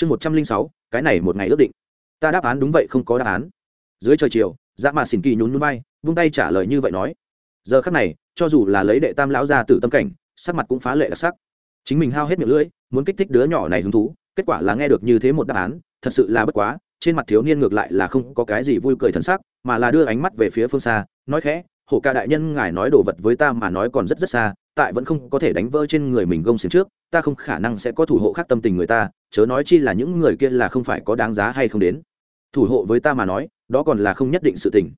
chương một trăm linh sáu, cái này một ngày ước định. Ta đáp án đúng vậy không có đáp án. Dưới trời chiều dạ mà xỉn kỳ nhún núi vai, vung tay trả lời như vậy nói. Giờ khắc này, cho dù là lấy đệ tam lão ra từ tâm cảnh, sắc mặt cũng phá lệ đặc sắc. Chính mình hao hết miệng lưỡi, muốn kích thích đứa nhỏ này hứng thú, kết quả là nghe được như thế một đáp án, thật sự là bất quá, trên mặt thiếu niên ngược lại là không có cái gì vui cười thân sắc, mà là đưa ánh mắt về phía phương xa, nói khẽ, hổ ca đại nhân, ngài nói đồ vật với ta mà nói còn rất rất xa, tại vẫn không có thể đánh vỡ trên người mình gông xiềng trước ta không khả năng sẽ có thủ hộ khác tâm tình người ta, chớ nói chi là những người kia là không phải có đáng giá hay không đến. Thủ hộ với ta mà nói, đó còn là không nhất định sự tình.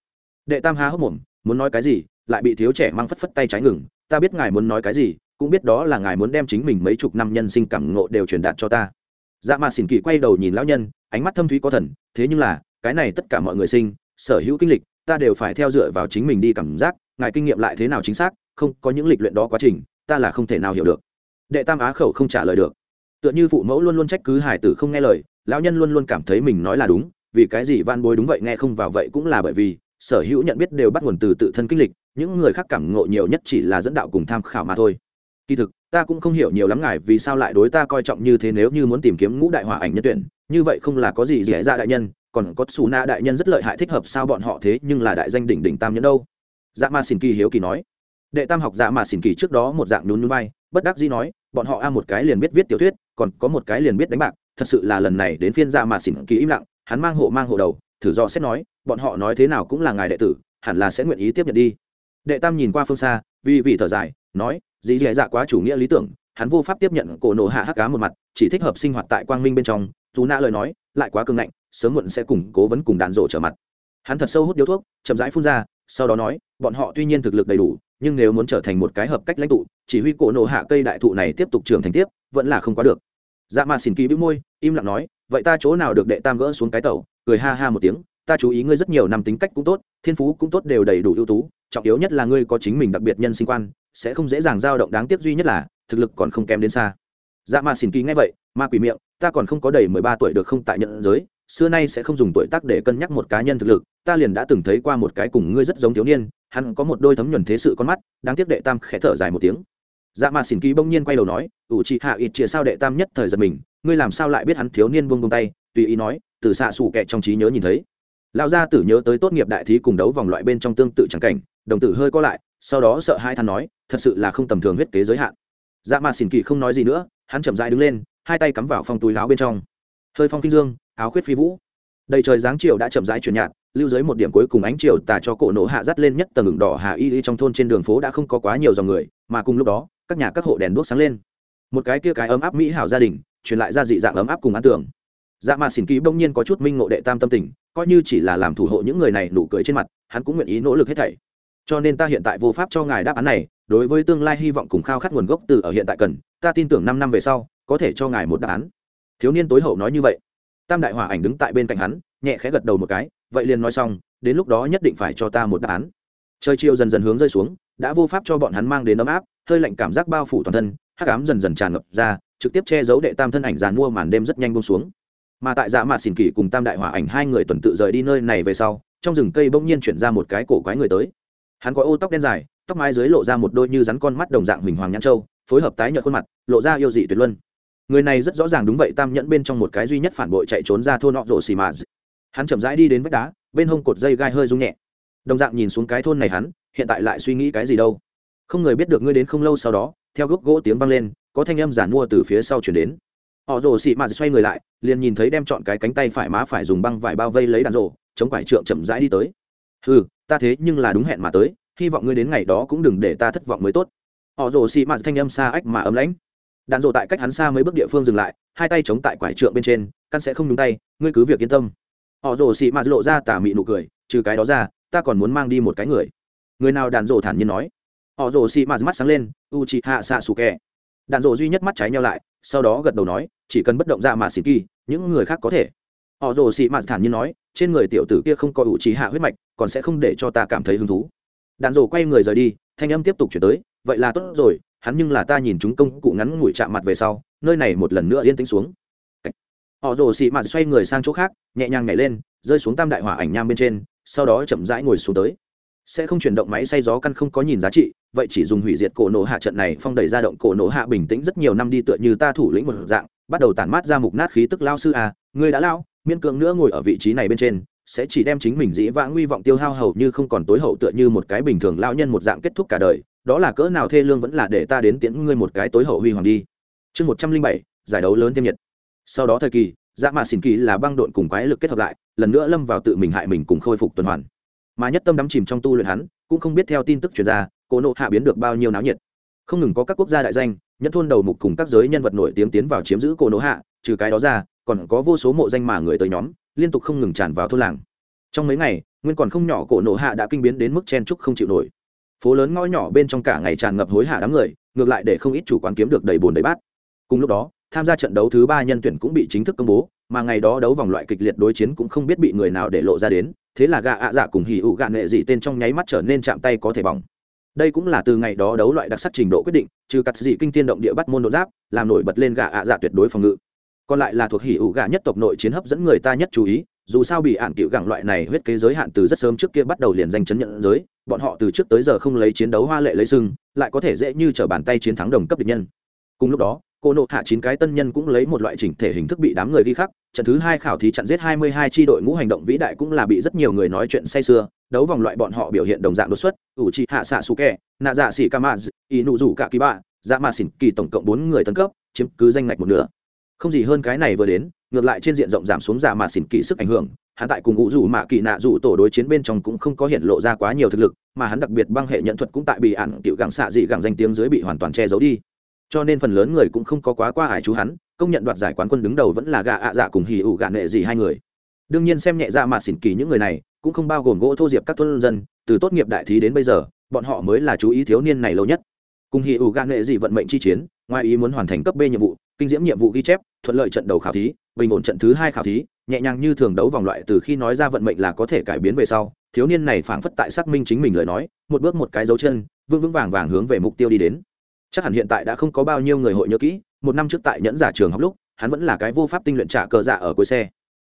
Đệ tam há hốc mồm, muốn nói cái gì, lại bị thiếu trẻ mang phất phất tay trái ngừng. Ta biết ngài muốn nói cái gì, cũng biết đó là ngài muốn đem chính mình mấy chục năm nhân sinh cảm ngộ đều truyền đạt cho ta. Dạ mà xỉn kỳ quay đầu nhìn lão nhân, ánh mắt thâm thúy có thần, thế nhưng là, cái này tất cả mọi người sinh, sở hữu kinh lịch, ta đều phải theo dựa vào chính mình đi cảm giác, ngài kinh nghiệm lại thế nào chính xác, không có những lịch luyện đó quá trình, ta là không thể nào hiểu được đệ tam á khẩu không trả lời được. Tựa như phụ mẫu luôn luôn trách cứ hải tử không nghe lời, lão nhân luôn luôn cảm thấy mình nói là đúng, vì cái gì van bối đúng vậy nghe không vào vậy cũng là bởi vì sở hữu nhận biết đều bắt nguồn từ tự thân kinh lịch, những người khác cảm ngộ nhiều nhất chỉ là dẫn đạo cùng tham khảo mà thôi. Kỳ thực, ta cũng không hiểu nhiều lắm ngài vì sao lại đối ta coi trọng như thế nếu như muốn tìm kiếm ngũ đại hỏa ảnh nhân tuyển, như vậy không là có gì dễ ra đại nhân, còn có xù na đại nhân rất lợi hại thích hợp sao bọn họ thế nhưng là đại danh đỉnh đỉnh tam nhẫn đâu. Dạ ma xin kỳ hiếu kỳ nói. Đệ tam học dạ ma xin kỳ trước đó một dạng nhún nhún vai bất đắc dĩ nói, bọn họ a một cái liền biết viết tiểu thuyết, còn có một cái liền biết đánh bạc, thật sự là lần này đến phiên Ra mà xỉn kỳ im lặng, hắn mang hộ mang hộ đầu, thử do xét nói, bọn họ nói thế nào cũng là ngài đệ tử, hẳn là sẽ nguyện ý tiếp nhận đi. Đệ tam nhìn qua phương xa, vì vị thở dài, nói Dĩ dì dạ quá chủ nghĩa lý tưởng, hắn vô pháp tiếp nhận cổ nổ hạ hắc cá một mặt, chỉ thích hợp sinh hoạt tại quang minh bên trong, dù nã lời nói, lại quá cứng ngạnh, sớm muộn sẽ cùng cố vấn cùng đàn rộ trở mặt. Hắn thật sâu hút điếu thuốc, chậm rãi phun ra, sau đó nói bọn họ tuy nhiên thực lực đầy đủ, nhưng nếu muốn trở thành một cái hợp cách lãnh tụ, chỉ huy cổ nổ hạ cây đại thụ này tiếp tục trưởng thành tiếp, vẫn là không quá được. Dạ mà xỉn kỳ bĩu môi, im lặng nói, vậy ta chỗ nào được đệ tam gỡ xuống cái tàu cười ha ha một tiếng, ta chú ý ngươi rất nhiều năm tính cách cũng tốt, thiên phú cũng tốt đều đầy đủ ưu tú, trọng yếu nhất là ngươi có chính mình đặc biệt nhân sinh quan, sẽ không dễ dàng dao động đáng tiếc duy nhất là, thực lực còn không kém đến xa. Dạ mà xỉn kỳ ngay vậy, ma quỷ miệng, ta còn không có đầy mười ba tuổi được không tại nhận giới xưa nay sẽ không dùng tuổi tác để cân nhắc một cá nhân thực lực, ta liền đã từng thấy qua một cái cùng ngươi rất giống thiếu niên, hắn có một đôi thấm nhuần thế sự con mắt, đáng tiếc đệ tam khẽ thở dài một tiếng. Dạ mà xỉn kỳ bỗng nhiên quay đầu nói, ủ chị hạ ít chia sao đệ tam nhất thời giật mình, ngươi làm sao lại biết hắn thiếu niên buông buông tay? Tùy ý nói, từ xạ xù kẹ trong trí nhớ nhìn thấy. Lão gia tử nhớ tới tốt nghiệp đại thí cùng đấu vòng loại bên trong tương tự chẳng cảnh, đồng tử hơi co lại, sau đó sợ hai than nói, thật sự là không tầm thường huyết kế giới hạn. Dạ mà xỉn kỳ không nói gì nữa, hắn chậm dại đứng lên, hai tay cắm vào phong túi láo bên trong. Hơi phong kinh dương áo khuyết phi vũ. Đầy trời dáng chiều đã chậm rãi chuyển nhạt, lưu dưới một điểm cuối cùng ánh chiều tà cho cổ nổ hạ dắt lên nhất tầng ngừng đỏ hạ y y trong thôn trên đường phố đã không có quá nhiều dòng người, mà cùng lúc đó, các nhà các hộ đèn đuốc sáng lên. Một cái kia cái ấm áp mỹ hảo gia đình, truyền lại ra dị dạng ấm áp cùng ăn tưởng dạ mà xỉn ký bỗng nhiên có chút minh ngộ đệ tam tâm tình, coi như chỉ là làm thủ hộ những người này nụ cười trên mặt, hắn cũng nguyện ý nỗ lực hết thảy. Cho nên ta hiện tại vô pháp cho ngài đáp án này, đối với tương lai hy vọng cùng khao khát nguồn gốc từ ở hiện tại cần, ta tin tưởng năm năm về sau, có thể cho ngài một đáp án. Thiếu niên tối hậu nói như vậy tam đại hỏa ảnh đứng tại bên cạnh hắn, nhẹ khẽ gật đầu một cái, vậy liền nói xong, đến lúc đó nhất định phải cho ta một đáp án. Trời chiều dần dần hướng rơi xuống, đã vô pháp cho bọn hắn mang đến ấm áp, hơi lạnh cảm giác bao phủ toàn thân, hắc ám dần dần tràn ngập ra, trực tiếp che giấu đệ tam thân ảnh dàn mua màn đêm rất nhanh bông xuống. Mà tại dạ mạt xỉn kỳ cùng tam đại hỏa ảnh hai người tuần tự rời đi nơi này về sau, trong rừng cây bỗng nhiên chuyển ra một cái cổ quái người tới. Hắn có ô tóc đen dài, tóc mái dưới lộ ra một đôi như rắn con mắt đồng dạng huỳnh hoàng nhãn châu, phối hợp tái nhợt khuôn mặt, lộ ra yêu dị tuyệt luân người này rất rõ ràng đúng vậy, tam nhẫn bên trong một cái duy nhất phản bội chạy trốn ra thôn nọ rộ xì mà hắn chậm rãi đi đến vách đá, bên hông cột dây gai hơi rung nhẹ. Đồng dạng nhìn xuống cái thôn này hắn, hiện tại lại suy nghĩ cái gì đâu. Không người biết được ngươi đến không lâu sau đó, theo gốc gỗ tiếng vang lên, có thanh âm giản mua từ phía sau chuyển đến. Họ rồ xị mạt xoay người lại, liền nhìn thấy đem chọn cái cánh tay phải má phải dùng băng vải bao vây lấy đàn rổ, chống quải trượng chậm rãi đi tới. Ừ ta thế nhưng là đúng hẹn mà tới, hy vọng ngươi đến ngày đó cũng đừng để ta thất vọng mới tốt. Họ rồ xị mạt thanh âm xa ách mà ấm lãnh đàn dộ tại cách hắn xa mấy bước địa phương dừng lại, hai tay chống tại quải trượng bên trên, căn sẽ không nhúng tay, ngươi cứ việc yên tâm. Họ rồ xị mạt lộ ra tà mị nụ cười, trừ cái đó ra, ta còn muốn mang đi một cái người. Người nào đàn dộ thản nhiên nói. Họ rồ xị mạt mắt sáng lên u chị hạ xạ xù kẹ đàn dộ duy nhất mắt trái nhau lại, sau đó gật đầu nói, chỉ cần bất động ra mà xịt kỳ, những người khác có thể. Họ rồ xị mạt thản nhiên nói, trên người tiểu tử kia không có u chị hạ huyết mạch, còn sẽ không để cho ta cảm thấy hứng thú. Đàn dộ quay người rời đi, thanh âm tiếp tục chuyển tới, vậy là tốt rồi hắn nhưng là ta nhìn chúng công cụ ngắn ngủi chạm mặt về sau, nơi này một lần nữa yên tĩnh xuống. Họ rồ xị mạt xoay người sang chỗ khác, nhẹ nhàng nhảy lên, rơi xuống tam đại hỏa ảnh nham bên trên, sau đó chậm rãi ngồi xuống tới. Sẽ không chuyển động máy xay gió căn không có nhìn giá trị, vậy chỉ dùng hủy diệt cổ nổ hạ trận này phong đẩy ra động cổ nổ hạ bình tĩnh rất nhiều năm đi tựa như ta thủ lĩnh một dạng, bắt đầu tản mát ra mục nát khí tức lao sư à ngươi đã lao miên cưỡng nữa ngồi ở vị trí này bên trên, sẽ chỉ đem chính mình dĩ vãng nguy vọng tiêu hao hầu như không còn tối hậu tựa như một cái bình thường lao nhân một dạng kết thúc cả đời đó là cỡ nào thê lương vẫn là để ta đến tiễn ngươi một cái tối hậu huy hoàng đi. Chương một trăm linh bảy, giải đấu lớn thêm nhiệt. Sau đó thời kỳ dạ mạ xỉn kỳ là băng độn cùng quái lực kết hợp lại, lần nữa lâm vào tự mình hại mình cùng khôi phục tuần hoàn. Mà nhất tâm đắm chìm trong tu luyện hắn, cũng không biết theo tin tức chuyển ra cô nộ hạ biến được bao nhiêu náo nhiệt. Không ngừng có các quốc gia đại danh, nhất thôn đầu mục cùng các giới nhân vật nổi tiếng tiến vào chiếm giữ cô nộ hạ, trừ cái đó ra, còn có vô số mộ danh mà người tới nhóm, liên tục không ngừng tràn vào thôn làng. Trong mấy ngày, nguyên còn không nhỏ cổ nộ hạ đã kinh biến đến mức chen trúc không chịu nổi phố lớn ngõ nhỏ bên trong cả ngày tràn ngập hối hả đám người, ngược lại để không ít chủ quán kiếm được đầy bồn đầy bát. Cùng lúc đó, tham gia trận đấu thứ ba nhân tuyển cũng bị chính thức công bố, mà ngày đó đấu vòng loại kịch liệt đối chiến cũng không biết bị người nào để lộ ra đến, thế là gạ ạ dạ cùng hỉ ụ gạ nghệ dị tên trong nháy mắt trở nên chạm tay có thể bỏng. Đây cũng là từ ngày đó đấu loại đặc sắc trình độ quyết định, trừ cắt dị kinh tiên động địa bắt môn độ giáp, làm nổi bật lên gạ ạ dạ tuyệt đối phòng ngự. Còn lại là thuộc hỉ ụ gạ nhất tộc nội chiến hấp dẫn người ta nhất chú ý dù sao bị ạn cựu gặng loại này huyết kế giới hạn từ rất sớm trước kia bắt đầu liền danh chấn nhận giới, bọn họ từ trước tới giờ không lấy chiến đấu hoa lệ lấy sưng lại có thể dễ như t r ở bàn tay chiến thắng đồng cấp địch nhân. Cùng lúc đó, cô nộ hạ chín cái tân nhân cũng lấy một loại chỉnh thể hình thức bị đám người ghi khắc, trận thứ hai khảo thí chặn giết hai mươi hai tri đội ngũ hành động vĩ đại cũng là bị rất nhiều người nói chuyện say sưa, đấu vòng loại bọn họ biểu hiện đồng dạng đột xuất, ủ trị hạ xạ su kẹ nạ dạ xỉ ca maz y nụ rủ cả kỳ bạ dạ mạ xỉn kỳ tổng cộng bốn người tấn cấp, chiếm cứ danh ngạch một nửa. Không gì hơn cái này vừa đến ngược lại trên diện rộng giảm xuống giả mà xỉn kỳ sức ảnh hưởng, hắn tại cùng ngũ dù mạ kỳ nạ dù tổ đối chiến bên trong cũng không có hiện lộ ra quá nhiều thực lực, mà hắn đặc biệt băng hệ nhận thuật cũng tại bị ạn cựu gặng xạ dị gặng danh tiếng dưới bị hoàn toàn che giấu đi. Cho nên phần lớn người cũng không có quá qua ải chú hắn, công nhận đoạt giải quán quân đứng đầu vẫn là gạ ạ dạ cùng hì ủ gạ nệ gì hai người. Đương nhiên xem nhẹ ra mà xỉn kỳ những người này, cũng không bao gồm gỗ thô diệp các thôn dân, từ tốt nghiệp đại thí đến bây giờ, bọn họ mới là chú ý thiếu niên này lâu nhất. Cùng hì ủ gạ nệ gì vận mệnh chi chiến ngoài ý muốn hoàn thành cấp b nhiệm vụ, kinh diễm nhiệm vụ ghi chép, thuận lợi trận đầu khảo thí, bình ổn trận thứ hai khảo thí, nhẹ nhàng như thường đấu vòng loại từ khi nói ra vận mệnh là có thể cải biến về sau, thiếu niên này phảng phất tại xác minh chính mình lời nói, một bước một cái dấu chân, vững vững vàng vàng hướng về mục tiêu đi đến. Chắc hẳn hiện tại đã không có bao nhiêu người hội nhớ kỹ, một năm trước tại nhẫn giả trường học lúc, hắn vẫn là cái vô pháp tinh luyện trả cờ dạ ở cuối xe.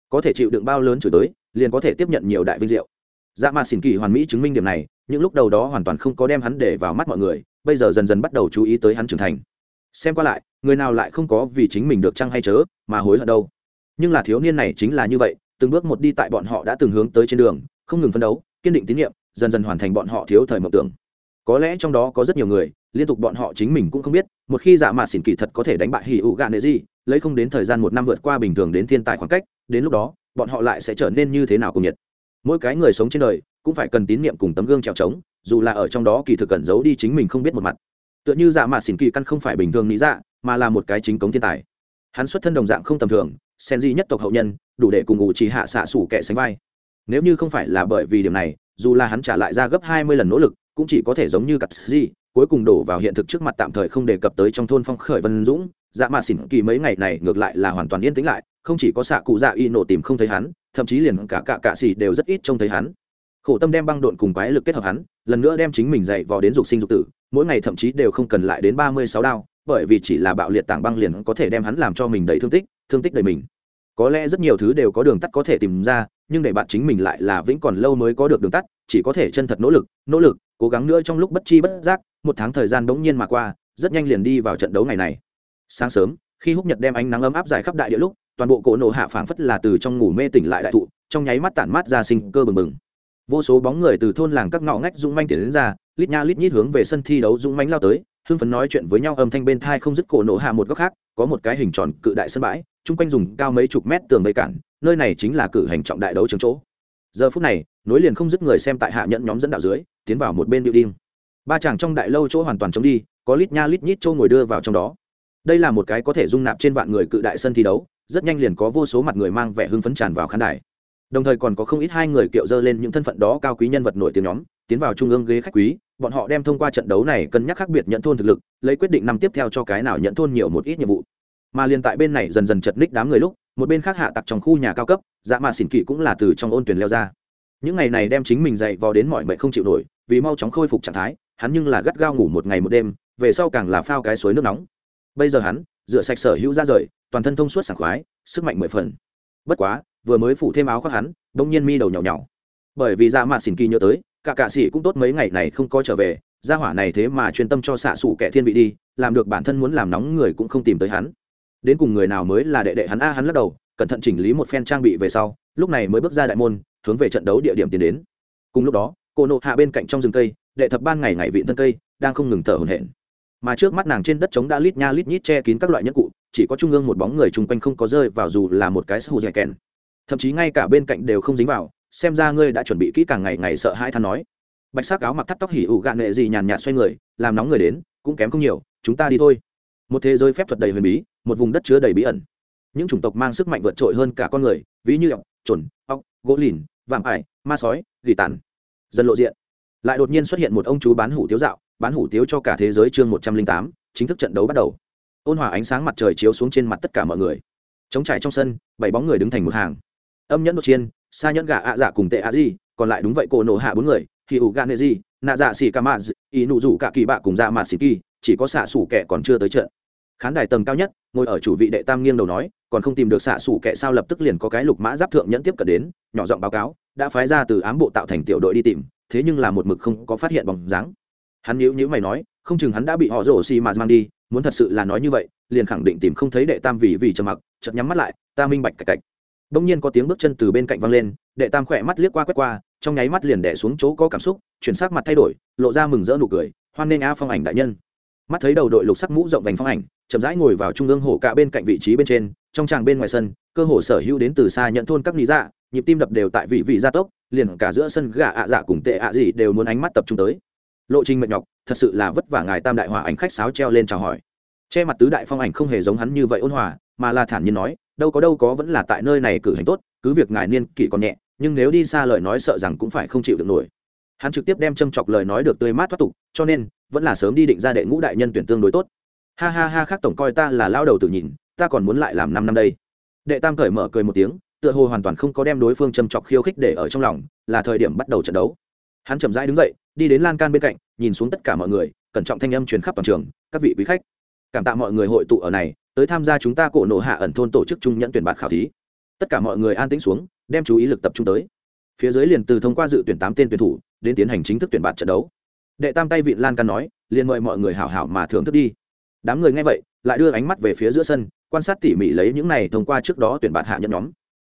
Có thể chịu đựng bao lớn chửi tới, liền có thể tiếp nhận nhiều đại vinh diệu. Dạ mà xỉn kỳ hoàn mỹ chứng minh điểm này, những lúc đầu đó hoàn toàn không có đem hắn để vào mắt mọi người, bây giờ dần dần bắt đầu chú ý tới hắn trưởng thành xem qua lại, người nào lại không có vì chính mình được chăng hay chớ, mà hối hận đâu. Nhưng là thiếu niên này chính là như vậy, từng bước một đi tại bọn họ đã từng hướng tới trên đường, không ngừng phấn đấu, kiên định tín nhiệm, dần dần hoàn thành bọn họ thiếu thời mộng tưởng. Có lẽ trong đó có rất nhiều người, liên tục bọn họ chính mình cũng không biết, một khi dạ giả mạt xỉn kỳ thật có thể đánh bại hỉ ụ gạ nệ gì lấy không đến thời gian một năm vượt qua bình thường đến thiên tài khoảng cách, đến lúc đó, bọn họ lại sẽ trở nên như thế nào cùng nhiệt. Mỗi cái người sống trên đời, cũng phải cần tín nhiệm cùng tấm gương trèo trống, dù là ở trong đó kỳ thực cẩn giấu đi chính mình không biết một mặt tựa như Dạ mạt xỉn kỳ căn không phải bình thường lý dạ mà là một cái chính cống thiên tài. Hắn xuất thân đồng dạng không tầm thường, sen di nhất tộc hậu nhân, đủ để cùng ủ trì hạ xạ sủ kẻ sánh vai. Nếu như không phải là bởi vì điểm này, dù là hắn trả lại ra gấp hai mươi lần nỗ lực, cũng chỉ có thể giống như cắt gì cuối cùng đổ vào hiện thực trước mặt tạm thời không đề cập tới trong thôn phong khởi vân dũng. Dạ mà xỉn kỳ mấy ngày này ngược lại là hoàn toàn yên tĩnh lại, không chỉ có xạ cụ dạ y nổ tìm không thấy hắn, thậm chí liền cả cạ cạ xỉ đều rất ít trông thấy hắn. Khổ tâm đem băng độn cùng quái lực kết hợp hắn, lần nữa đem chính mình dạy vò đến dục sinh dục tử mỗi ngày thậm chí đều không cần lại đến ba mươi sáu đao, bởi vì chỉ là bạo liệt tảng băng liền có thể đem hắn làm cho mình đầy thương tích thương tích đầy mình. Có lẽ rất nhiều thứ đều có đường tắt có thể tìm ra, nhưng để bạn chính mình lại là vĩnh còn lâu mới có được đường tắt, chỉ có thể chân thật nỗ lực nỗ lực, cố gắng nữa trong lúc bất chi bất giác, một tháng thời gian bỗng nhiên mà qua, rất nhanh liền đi vào trận đấu ngày này. Sáng sớm, khi húc nhật đem ánh nắng ấm áp dài khắp đại địa lúc, toàn bộ cổ nổ hạ phảng phất là từ trong ngủ mê tỉnh lại đại thụ, trong nháy mắt tản mát ra sinh cơ bừng bừng. Vô số bóng người từ thôn làng các ngõ ngách rung manh tiến đến ra lít nha lít nhít hướng về sân thi đấu dũng mánh lao tới, hưng phấn nói chuyện với nhau âm thanh bên thai không dứt cổ nổ hạ một góc khác, có một cái hình tròn cự đại sân bãi, chung quanh dùng cao mấy chục mét tường vây cản, nơi này chính là cử hành trọng đại đấu trường chỗ. Giờ phút này, nối liền không dứt người xem tại hạ nhận nhóm dẫn đạo dưới, tiến vào một bên điệu đinh ba chàng trong đại lâu chỗ hoàn toàn chống đi, có lít nha lít nhít châu ngồi đưa vào trong đó. Đây là một cái có thể dung nạp trên vạn người cự đại sân thi đấu, rất nhanh liền có vô số mặt người mang vẻ hưng phấn tràn vào khán đài đồng thời còn có không ít hai người kiệu dơ lên những thân phận đó cao quý nhân vật nổi tiếng nhóm, tiến vào trung ương ghế khách quý, bọn họ đem thông qua trận đấu này cân nhắc khác biệt nhận thôn thực lực, lấy quyết định năm tiếp theo cho cái nào nhận thôn nhiều một ít nhiệm vụ. Mà liền tại bên này dần dần chật ních đám người lúc, một bên khác hạ tặc trong khu nhà cao cấp dạ mà xỉn kỵ cũng là từ trong ôn tuyển leo ra. Những ngày này đem chính mình dậy vò đến mọi mệnh không chịu nổi, vì mau chóng khôi phục trạng thái, hắn nhưng là gắt gao ngủ một ngày một đêm, về sau càng là phao cái suối nước nóng. Bây giờ hắn, rửa sạch sở hữu ra rời, toàn thân thông suốt sảng khoái, sức mạnh mười phần. Bất quá vừa mới phủ thêm áo khoác hắn đông nhiên mi đầu nhỏ nhỏ. Bởi vì dạ ra mạ xỉn kỳ nhớ tới, cả cạ sĩ cũng tốt mấy ngày này không có trở về, gia hỏa này thế mà chuyên tâm cho xạ xủ kẻ thiên vị đi, làm được bản thân muốn làm nóng người cũng không tìm tới hắn. Đến cùng người nào mới là đệ đệ hắn a, hắn lắc đầu, cẩn thận chỉnh lý một phen trang bị về sau, lúc này mới bước ra đại môn, hướng về trận đấu địa điểm tiến đến. Cùng lúc đó, cô nộ hạ bên cạnh trong rừng cây, đệ thập ban ngày ngày vịn thân cây, đang không ngừng thở hổn hển. Mà trước mắt nàng trên đất trống đã lít nha lít nhít che kín các loại nhẫn cụ, chỉ có trung ương một bóng người chung quanh không có rơi vào dù là một cái sâu dẻ kèn thậm chí ngay cả bên cạnh đều không dính vào, xem ra ngươi đã chuẩn bị kỹ càng ngày ngày sợ hai than nói. Bạch sắc áo mặc thắt tóc hỉ ủ gạn nghệ gì nhàn nhạt xoay người, làm nóng người đến, cũng kém không nhiều, chúng ta đi thôi. Một thế giới phép thuật đầy huyền bí, một vùng đất chứa đầy bí ẩn. Những chủng tộc mang sức mạnh vượt trội hơn cả con người, ví như ọc chuẩn ọc gỗ lìn, vạm ải, ma sói, gỉ tàn. Dần lộ diện. Lại đột nhiên xuất hiện một ông chú bán hủ tiếu dạo, bán hủ tiếu cho cả thế giới chương một trăm linh tám, chính thức trận đấu bắt đầu. Ôn hòa ánh sáng mặt trời chiếu xuống trên mặt tất cả mọi người. Chống trải trong sân, bảy bóng người đứng thành một hàng âm nhẫn đột chiên xa nhẫn gà ạ dạ cùng tệ ạ gì, còn lại đúng vậy cổ nổ hạ bốn người thì ủ gà nệ gì nạ dạ xì ca maz ý nụ rủ cả kỳ bạ cùng dạ mạt xì kỳ, chỉ có xạ xủ kẻ còn chưa tới trận. Khán đài tầng cao nhất, ngồi ở chủ vị đệ tam nghiêng đầu nói, còn không tìm được xạ xủ kẻ sao lập tức liền có cái lục mã giáp thượng nhẫn tiếp cận đến, nhỏ giọng báo cáo, đã phái ra từ ám bộ tạo thành tiểu đội đi tìm, thế nhưng là một mực không có phát hiện bóng dáng. Hắn nhíu nhíu mày nói, không chừng hắn đã bị họ rổ xì mà mang đi, muốn thật sự là nói như vậy, liền khẳng định tìm không thấy đệ tam vì vì trầm mặc, chợt nhắm mắt lại, ta minh bạch cạch cạch đông nhiên có tiếng bước chân từ bên cạnh vang lên, đệ tam khỏe mắt liếc qua quét qua, trong nháy mắt liền đè xuống chỗ có cảm xúc, chuyển sắc mặt thay đổi, lộ ra mừng rỡ nụ cười, hoan nghênh a phong ảnh đại nhân. Mắt thấy đầu đội lục sắc mũ rộng vành phong ảnh, chậm rãi ngồi vào trung ương hổ cả bên cạnh vị trí bên trên, trong tràng bên ngoài sân, cơ hồ sở hữu đến từ xa nhận thôn các lý dạ nhịp tim đập đều tại vị vị gia tốc, liền cả giữa sân gà ạ dạ cùng tệ ạ gì đều muốn ánh mắt tập trung tới. Lộ trình mệt nhọc, thật sự là vất vả ngài tam đại hòa ảnh khách sáo treo lên chào hỏi. Che mặt tứ đại phong ảnh không hề giống hắn như vậy ôn hòa, mà là thản nhiên nói đâu có đâu có vẫn là tại nơi này cử hành tốt, cứ việc ngài niên kỷ còn nhẹ, nhưng nếu đi xa lời nói sợ rằng cũng phải không chịu được nổi. Hắn trực tiếp đem châm chọc lời nói được tươi mát thoát tục, cho nên, vẫn là sớm đi định ra đệ ngũ đại nhân tuyển tương đối tốt. Ha ha ha, khác tổng coi ta là lao đầu tự nhìn, ta còn muốn lại làm năm năm đây. Đệ tam cởi mở cười một tiếng, tựa hồ hoàn toàn không có đem đối phương châm chọc khiêu khích để ở trong lòng, là thời điểm bắt đầu trận đấu. Hắn chậm rãi đứng dậy, đi đến lan can bên cạnh, nhìn xuống tất cả mọi người, cẩn trọng thanh âm truyền khắp toàn trường, các vị quý khách, cảm tạ mọi người hội tụ ở này tới tham gia chúng ta cổ nổ hạ ẩn thôn tổ chức trung nhận tuyển bạt khảo thí. Tất cả mọi người an tĩnh xuống, đem chú ý lực tập trung tới. Phía dưới liền từ thông qua dự tuyển tám tên tuyển thủ, đến tiến hành chính thức tuyển bạt trận đấu. Đệ tam tay vị lan can nói, liền mời mọi người hảo hảo mà thưởng thức đi. Đám người nghe vậy, lại đưa ánh mắt về phía giữa sân, quan sát tỉ mỉ lấy những này thông qua trước đó tuyển bạt hạ nhận nhóm.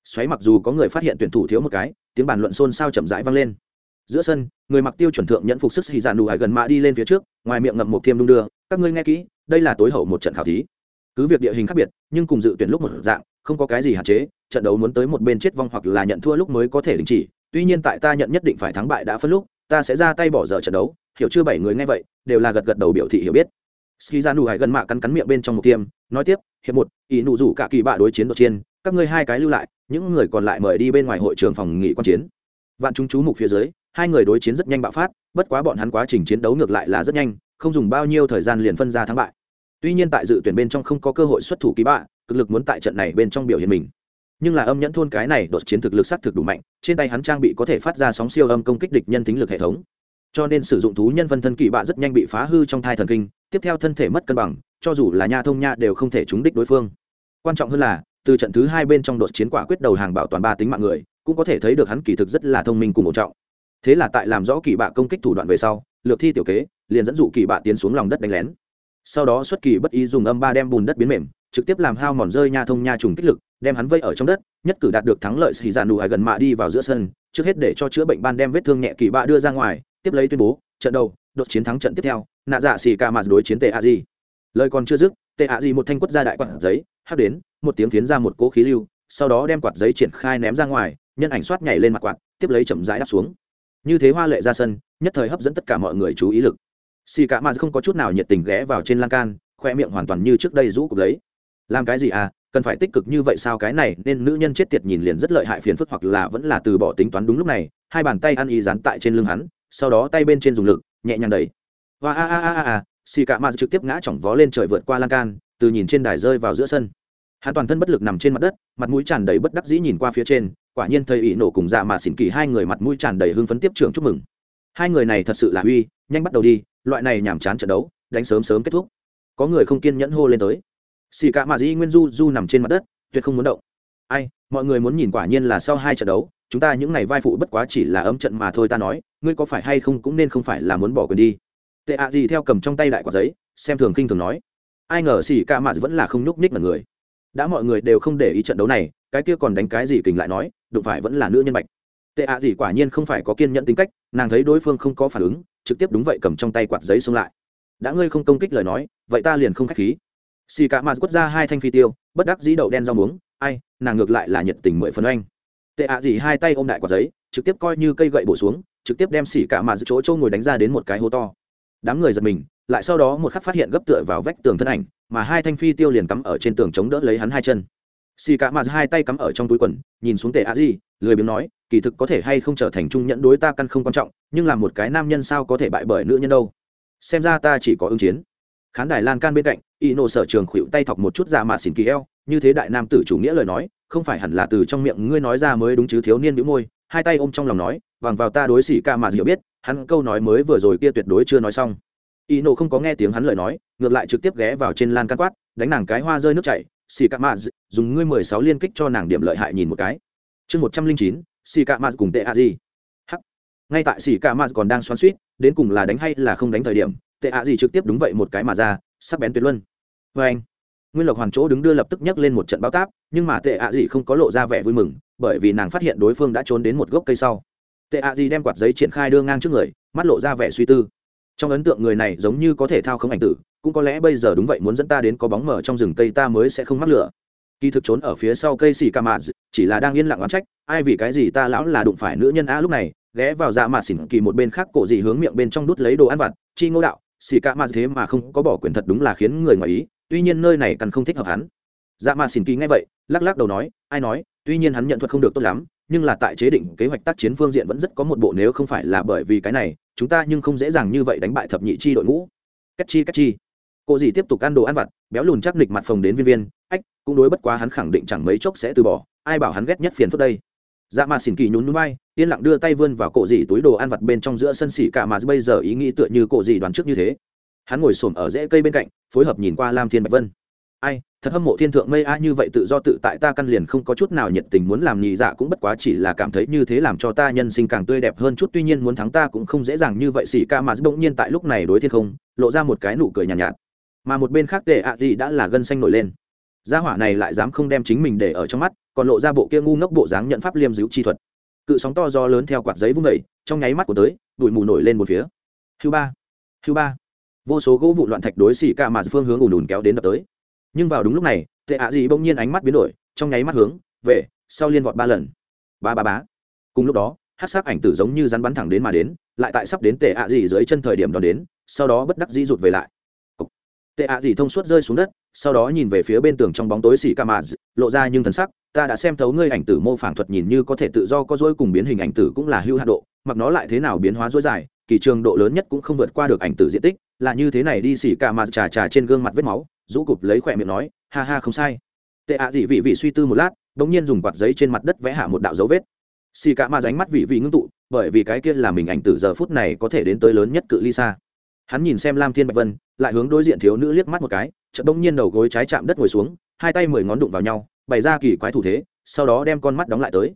Xoáy mặc dù có người phát hiện tuyển thủ thiếu một cái, tiếng bàn luận xôn xao chậm rãi vang lên. Giữa sân, người mặc tiêu chuẩn thượng nhận phục sức hì dạn đủ hải gần mạ đi lên phía trước, ngoài miệng ngậm một thiêm đung đưa, các ngươi nghe kỹ, đây là tối hậu một trận khảo thí cứ việc địa hình khác biệt, nhưng cùng dự tuyển lúc một dạng, không có cái gì hạn chế, trận đấu muốn tới một bên chết vong hoặc là nhận thua lúc mới có thể đình chỉ. Tuy nhiên tại ta nhận nhất định phải thắng bại đã phân lúc, ta sẽ ra tay bỏ dở trận đấu, hiểu chưa? Bảy người nghe vậy, đều là gật gật đầu biểu thị hiểu biết. Ski ra nụ hải gần mạ cắn cắn miệng bên trong một tiêm, nói tiếp, hiệp một, ý nụ rủ cả kỳ bạ đối chiến đột chiên, các ngươi hai cái lưu lại, những người còn lại mời đi bên ngoài hội trường phòng nghị quan chiến. Vạn chúng chú mục phía dưới, hai người đối chiến rất nhanh bạo phát, bất quá bọn hắn quá trình chiến đấu ngược lại là rất nhanh, không dùng bao nhiêu thời gian liền phân ra thắng bại tuy nhiên tại dự tuyển bên trong không có cơ hội xuất thủ kỳ bạ, cực lực muốn tại trận này bên trong biểu hiện mình. Nhưng là âm nhẫn thôn cái này đột chiến thực lực sát thực đủ mạnh, trên tay hắn trang bị có thể phát ra sóng siêu âm công kích địch nhân tính lực hệ thống. Cho nên sử dụng thú nhân phân thân kỳ bạ rất nhanh bị phá hư trong thai thần kinh, tiếp theo thân thể mất cân bằng, cho dù là nha thông nha đều không thể trúng đích đối phương. Quan trọng hơn là, từ trận thứ hai bên trong đột chiến quả quyết đầu hàng bảo toàn ba tính mạng người, cũng có thể thấy được hắn kỳ thực rất là thông minh cùng một trọng. Thế là tại làm rõ kỳ bạ công kích thủ đoạn về sau, lược thi tiểu kế, liền dẫn dụ kỳ bạ tiến xuống lòng đất đánh lén sau đó xuất kỳ bất ý dùng âm ba đem bùn đất biến mềm, trực tiếp làm hao mòn rơi nha thông nha trùng kích lực, đem hắn vây ở trong đất, nhất cử đạt được thắng lợi xì dạ đủ hải gần mạ đi vào giữa sân, trước hết để cho chữa bệnh ban đem vết thương nhẹ kỳ bạ đưa ra ngoài, tiếp lấy tuyên bố, trận đầu, đột chiến thắng trận tiếp theo, nạ dạ xì ca mạt đối chiến tệ a di. Lời còn chưa dứt tệ a di một thanh quất ra đại quạt giấy hắc đến, một tiếng phiến ra một cỗ khí lưu, sau đó đem quạt giấy triển khai ném ra ngoài, nhân ảnh soát nhảy lên mặt quạt, tiếp lấy chậm rãi đáp xuống. Như thế hoa lệ ra sân, nhất thời hấp dẫn tất cả mọi người chú ý lực xì cả mà không có chút nào nhiệt tình ghé vào trên lan can, khoe miệng hoàn toàn như trước đây rũ cục lấy. Làm cái gì à? Cần phải tích cực như vậy sao cái này? Nên nữ nhân chết tiệt nhìn liền rất lợi hại phiền phức hoặc là vẫn là từ bỏ tính toán đúng lúc này. Hai bàn tay ăn y dán tại trên lưng hắn, sau đó tay bên trên dùng lực, nhẹ nhàng đẩy. Và a a a a a, xì cả mà trực tiếp ngã chỏng vó lên trời vượt qua lan can, từ nhìn trên đài rơi vào giữa sân. Hắn toàn thân bất lực nằm trên mặt đất, mặt mũi tràn đầy bất đắc dĩ nhìn qua phía trên, quả nhiên thầy ỷ nổ cùng dạ mà xỉn kỳ hai người mặt mũi tràn đầy hưng phấn tiếp trưởng chúc mừng. Hai người này thật sự là uy, nhanh bắt đầu đi loại này nhàm chán trận đấu, đánh sớm sớm kết thúc. Có người không kiên nhẫn hô lên tới. Xì cả mà di, nguyên du du nằm trên mặt đất, tuyệt không muốn động. Ai, mọi người muốn nhìn quả nhiên là sau hai trận đấu, chúng ta những ngày vai phụ bất quá chỉ là ấm trận mà thôi ta nói, ngươi có phải hay không cũng nên không phải là muốn bỏ quyền đi. Tệ ạ gì theo cầm trong tay đại quả giấy, xem thường khinh thường nói. Ai ngờ xì ca mạt vẫn là không nhúc ních mà người. Đã mọi người đều không để ý trận đấu này, cái kia còn đánh cái gì kình lại nói, đụng phải vẫn là nữ nhân bạch. Tệ ạ gì quả nhiên không phải có kiên nhẫn tính cách, nàng thấy đối phương không có phản ứng trực tiếp đúng vậy cầm trong tay quạt giấy xông lại. Đã ngươi không công kích lời nói, vậy ta liền không k h á c h khí. Xì cả mạt quất ra hai thanh phi tiêu, bất đắc dĩ đậu đen rau muống, ai, nàng ngược lại là nhiệt tình mười phần oanh. Tệ ạ gì hai tay ôm đại quạt giấy, trực tiếp coi như cây gậy bổ xuống, trực tiếp đem xì cả mạt chỗ châu ngồi đánh ra đến một cái hố to. Đám người giật mình, lại sau đó một khắc phát hiện gấp tựa vào vách tường thân ảnh, mà hai thanh phi tiêu liền cắm ở trên tường chống đỡ lấy hắn hai chân xì cả mà hai tay cắm ở trong túi quần, nhìn xuống tệ a di, lười biếng nói, kỳ thực có thể hay không trở thành trung nhẫn đối ta căn không quan trọng, nhưng là một cái nam nhân sao có thể bại bởi nữ nhân đâu? Xem ra ta chỉ có ứng chiến. Khán đài lan can bên cạnh y nộ sở trường khuỵu tay thọc một chút ra mạ xỉn kỳ eo, như thế đại nam tử chủ nghĩa lời nói, không phải hẳn là từ trong miệng ngươi nói ra mới đúng chứ thiếu niên nhũ môi, hai tay ôm trong lòng nói, vàng vào ta đối xỉ ca mà diệu biết, hắn câu nói mới vừa rồi kia tuyệt đối chưa nói xong. Y nộ không có nghe tiếng hắn lời nói, ngược lại trực tiếp ghé vào trên lan can quát, đánh nàng cái hoa rơi nước chảy xỉ ca mà dùng ngươi mười sáu liên kích cho nàng điểm lợi hại nhìn một cái. Chương một trăm linh chín xỉ ca mà cùng tệ a di. Hắc. Ngay tại xỉ ca mà còn đang xoắn suýt, đến cùng là đánh hay là không đánh thời điểm, tệ a di trực tiếp đúng vậy một cái mà ra, sắc bén tuyệt luân. Vê anh, nguyên lộc hoàn chỗ đứng đưa lập tức nhấc lên một trận bao táp, nhưng mà tệ ạ gì không có lộ ra vẻ vui mừng, bởi vì nàng phát hiện đối phương đã trốn đến một gốc cây sau. Tệ ạ gì đem quạt giấy triển khai đưa ngang trước người, mắt lộ ra vẻ suy tư. Trong ấn tượng người này giống như có thể thao không ảnh tử cũng có lẽ bây giờ đúng vậy muốn dẫn ta đến có bóng mở trong rừng cây ta mới sẽ không mắc lửa. Kỳ thực trốn ở phía sau cây xì ca mạ chỉ là đang yên lặng oán trách, ai vì cái gì ta lão là đụng phải nữ nhân a lúc này, ghé vào dạ mạ xỉn kỳ một bên khác cổ gì hướng miệng bên trong đút lấy đồ ăn vặt, chi ngô đạo, xì ca mạ thế mà không có bỏ quyền thật đúng là khiến người ngoài ý, tuy nhiên nơi này cần không thích hợp hắn. Dạ mạ xỉn kỳ nghe vậy, lắc lắc đầu nói, ai nói, tuy nhiên hắn nhận thuật không được tốt lắm, nhưng là tại chế định kế hoạch tác chiến phương diện vẫn rất có một bộ nếu không phải là bởi vì cái này, chúng ta nhưng không dễ dàng như vậy đánh bại thập nhị chi đội ngũ. Cách chi cách chi cô dì tiếp tục ăn đồ ăn vặt béo lùn chắc nịch mặt phồng đến viên viên ách cũng đối bất quá hắn khẳng định chẳng mấy chốc sẽ từ bỏ ai bảo hắn ghét nhất phiền phức đây? Dạ mà xỉn kỳ nhún núi vai yên lặng đưa tay vươn vào cổ dì túi đồ ăn vặt bên trong giữa sân xỉ cả mà bây giờ ý nghĩ tựa như cổ dì đoán trước như thế. Hắn ngồi xổm ở rễ cây bên cạnh phối hợp nhìn qua lam thiên bạch vân. Ai thật hâm mộ thiên thượng mây a như vậy tự do tự tại ta căn liền không có chút nào nhiệt tình muốn làm nhị dạ cũng bất quá chỉ là cảm thấy như thế làm cho ta nhân sinh càng tươi đẹp hơn chút tuy nhiên muốn thắng ta cũng không dễ dàng như vậy. Xỉ ca mà bỗng nhiên tại lúc này đối thiên không lộ ra một cái nụ cười nhàn nhạt, nhạt mà một bên khác tệ ạ gì đã là gân xanh nổi lên. Gia hỏa này lại dám không đem chính mình để ở trong mắt, còn lộ ra bộ kia ngu ngốc bộ dáng nhận pháp liêm dữ chi thuật. Cự sóng to do lớn theo quạt giấy vung vẩy trong nháy mắt của tới đụi mù nổi lên một phía. Hưu ba hưu ba. Vô số gỗ vụ loạn thạch đối xỉ cả mà phương hướng ùn ùn kéo đến đập tới. Nhưng vào đúng lúc này, tệ ạ gì bỗng nhiên ánh mắt biến đổi, trong nháy mắt hướng về sau liên vọt ba lần. Ba ba bá cùng lúc đó, hát sắc ảnh tử giống như rắn bắn thẳng đến mà đến, lại tại sắp đến tệ ạ gì dưới chân thời điểm đón đến, sau đó bất đắc dĩ rụt về lại tệ ạ gì thông suốt rơi xuống đất, sau đó nhìn về phía bên tường trong bóng tối xì ca mà, lộ ra nhưng thần sắc, ta đã xem thấu ngươi ảnh tử mô phản thuật nhìn như có thể tự do có dối cùng biến hình ảnh tử cũng là hưu hạ độ, mặc nó lại thế nào biến hóa dối dài, kỳ trường độ lớn nhất cũng không vượt qua được ảnh tử diện tích, là như thế này đi xì ca mà trà trà trên gương mặt vết máu, rũ cụp lấy khỏe miệng nói, ha ha không sai. Tệ ạ gì vị vị suy tư một lát đ ỗ n g nhiên dùng quạt giấy trên mặt đất vẽ hạ một đạo dấu vết. Xì ca mà ránh mắt vị vị ngưng tụ, bởi vì cái kia là mình ảnh tử giờ phút này có thể đến tới lớn nhất cự ly xa hắn nhìn xem lam thiên bạch vân, lại hướng đối diện thiếu nữ liếc mắt một cái, chợt đông nhiên đầu gối trái chạm đất ngồi xuống, hai tay mười ngón đụng vào nhau, bày ra kỳ quái thủ thế, sau đó đem con mắt đóng lại tới.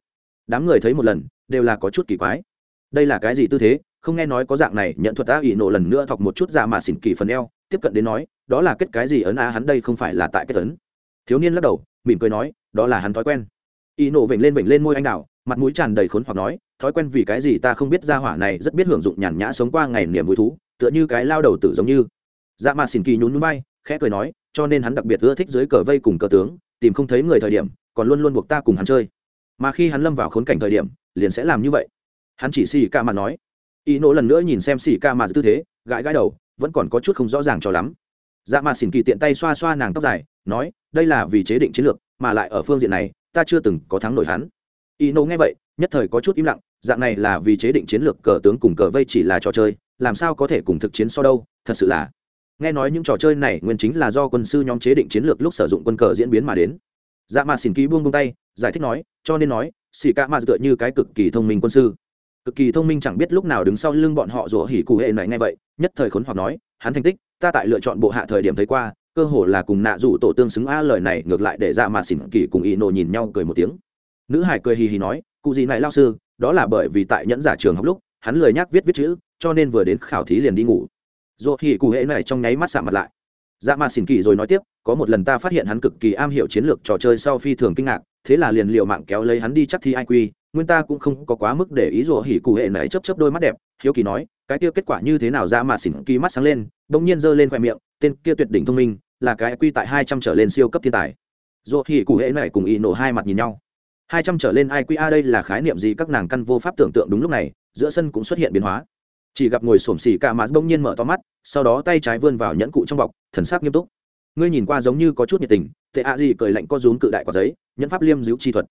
Đám người thấy một lần, đều là có chút kỳ quái. Đây là cái gì tư thế? Không nghe nói có dạng này, nhận thuật ta ỷ nộ lần nữa thọc một chút ra mà xỉn kỳ phần eo, tiếp cận đến nói, đó là kết cái gì ấn a hắn đây không phải là tại kết ấn. Thiếu niên lắc đầu, mỉm cười nói, đó là hắn thói quen. Y nộ vểnh lên vểnh lên môi anh đào, mặt mũi tràn đầy khốn hoặc nói, thói quen vì cái gì ta không biết ra hỏa này rất biết hưởng dụng nhàn nhã sống qua ngày niềm vui thú tựa như cái lao đầu tử giống như. Dạ mà xin kỳ nhún núi bay khẽ cười nói, cho nên hắn đặc biệt ưa thích dưới cờ vây cùng cờ tướng, tìm không thấy người thời điểm, còn luôn luôn buộc ta cùng hắn chơi. Mà khi hắn lâm vào khốn cảnh thời điểm, liền sẽ làm như vậy. Hắn chỉ xì ca mà nói. Y nỗ lần nữa nhìn xem xì ca mà tư thế, gãi gãi đầu, vẫn còn có chút không rõ ràng cho lắm. Dạ mà xin kỳ tiện tay xoa xoa nàng tóc dài, nói, đây là vì chế định chiến lược, mà lại ở phương diện này, ta chưa từng có thắng nổi hắn. Y nỗ nghe vậy nhất thời có chút im lặng, dạng này là vì chế định chiến lược cờ tướng cùng cờ vây chỉ là trò chơi, làm sao có thể cùng thực chiến so đâu, thật sự là. Nghe nói những trò chơi này nguyên chính là do quân sư nhóm chế định chiến lược lúc sử dụng quân cờ diễn biến mà đến. Dạ mà xỉn ký buông buông tay, giải thích nói, cho nên nói xì ca mà tựa như cái cực kỳ thông minh quân sư. Cực kỳ thông minh chẳng biết lúc nào đứng sau lưng bọn họ rủa hỉ cụ hệ này ngay vậy, nhất thời khốn hoặc nói, hắn thành tích, ta tại lựa chọn bộ hạ thời điểm thấy qua, cơ hồ là cùng nạ rủ tổ tương xứng a, lời này ngược lại để dạ ra mà xỉn kỳ cùng y nộ nhìn nhau cười một tiếng. Nữ hải cười hì hì nói cụ gì này lao sư, đó là bởi vì tại nhẫn giả trường học lúc, hắn lời nhắc viết viết chữ, cho nên vừa đến khảo thí liền đi ngủ. Dù thì cụ hệ này trong nháy mắt xạ mặt lại. Dạ mà xỉn kỳ rồi nói tiếp, có một lần ta phát hiện hắn cực kỳ am hiểu chiến lược trò chơi sau phi thường kinh ngạc, thế là liền liệu mạng kéo lấy hắn đi chắc thi ai quy nguyên ta cũng không có quá mức để ý rủa hỉ cụ hệ này chấp chấp đôi mắt đẹp, hiếu kỳ nói, cái kia kết quả như thế nào? Dạ Ra mà xỉn kỳ mắt sáng lên, bỗng nhiên giơ lên khoe miệng, tên kia tuyệt đỉnh thông minh, là cái quy tại hai trăm trở lên siêu cấp thiên tài. Rủa hỉ cụ hệ này cùng y nổ hai mặt nhìn nhau hai trăm trở lên iqa đây là khái niệm gì các nàng căn vô pháp tưởng tượng đúng lúc này, giữa sân cũng xuất hiện biến hóa. Chỉ gặp ngồi xổm xì cả mà bỗng nhiên mở to mắt, sau đó tay trái vươn vào nhẫn cụ trong bọc, thần sắc nghiêm túc. Ngươi nhìn qua giống như có chút nhiệt tình, tệ ạ gì cười lạnh co rúm cự đại quả giấy, nhẫn pháp liêm giữ chi thuật.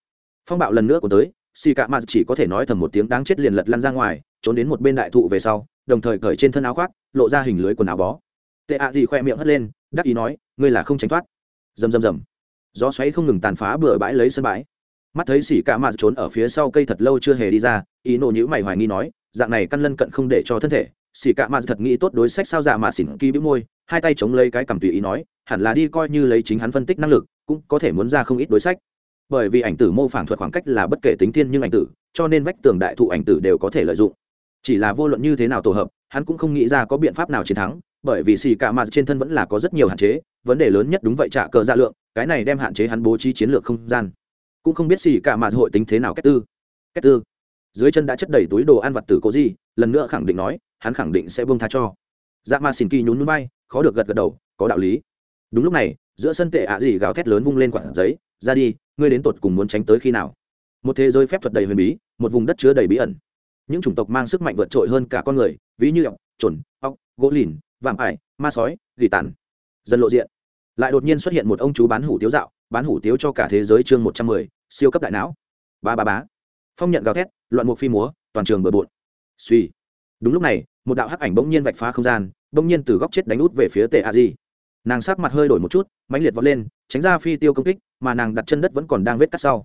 Phong bạo lần nữa của tới xì cả mà chỉ có thể nói thầm một tiếng đáng chết liền lật lăn ra ngoài, trốn đến một bên đại thụ về sau, đồng thời cởi trên thân áo khoác, lộ ra hình lưới quần áo bó. Tệ ạ gì khoe miệng hất lên, đắc ý nói, ngươi là không tránh thoát. Rầm rầm rầm. Gió xoáy không ngừng tàn phá bừa bãi lấy sân bãi mắt thấy xỉ cả mạt trốn ở phía sau cây thật lâu chưa hề đi ra, ý nộ nhữ mày hoài nghi nói, dạng này căn lân cận không để cho thân thể. Xỉ cả mạt thật nghĩ tốt đối sách sao dạ mà xỉn kỳ bĩu môi, hai tay chống lấy cái cầm tùy ý nói, hẳn là đi coi như lấy chính hắn phân tích năng lực, cũng có thể muốn ra không ít đối sách. Bởi vì ảnh tử mô phản thuật khoảng cách là bất kể tính thiên nhưng ảnh tử, cho nên vách tường đại thụ ảnh tử đều có thể lợi dụng. Chỉ là vô luận như thế nào tổ hợp, hắn cũng không nghĩ ra có biện pháp nào chiến thắng, bởi vì xì cả mạt trên thân vẫn là có rất nhiều hạn chế, vấn đề lớn nhất đúng vậy trả cờ dạ lượng, cái này đem hạn chế hắn bố trí chiến lược không gian cũng không biết xì cả mà hội tính thế nào kết tư kết tư dưới chân đã chất đầy túi đồ ăn vặt tử cố gì lần nữa khẳng định nói, hắn khẳng định sẽ buông tha cho. Dạ ma xin kỳ nhún núi bay khó được gật gật đầu, có đạo lý. Đúng lúc này, giữa sân tệ ạ gì gào thét lớn vung lên quặng giấy, ra đi, ngươi đến tột cùng muốn tránh tới khi nào? Một thế giới phép thuật đầy huyền bí, một vùng đất chứa đầy bí ẩn. Những chủng tộc mang sức mạnh vượt trội hơn cả con người, ví như ọc trồn ọc gỗ lìn, vạm ải, ma sói, gỉ tàn. Dần lộ diện, lại đột nhiên xuất hiện một ông chú bán hủ tiếu dạo bán hủ tiếu cho cả thế giới chương một trăm mười, siêu cấp đại não. Ba ba bá phong nhận gào thét, loạn mục phi múa, toàn trường bừa bộn. Suy. Đúng lúc này, một đạo hắc ảnh bỗng nhiên vạch phá không gian, bỗng nhiên từ góc chết đánh út về phía tề a di. Nàng sắc mặt hơi đổi một chút, mãnh liệt vọt lên, tránh ra phi tiêu công kích, mà nàng đặt chân đất vẫn còn đang vết cắt sau.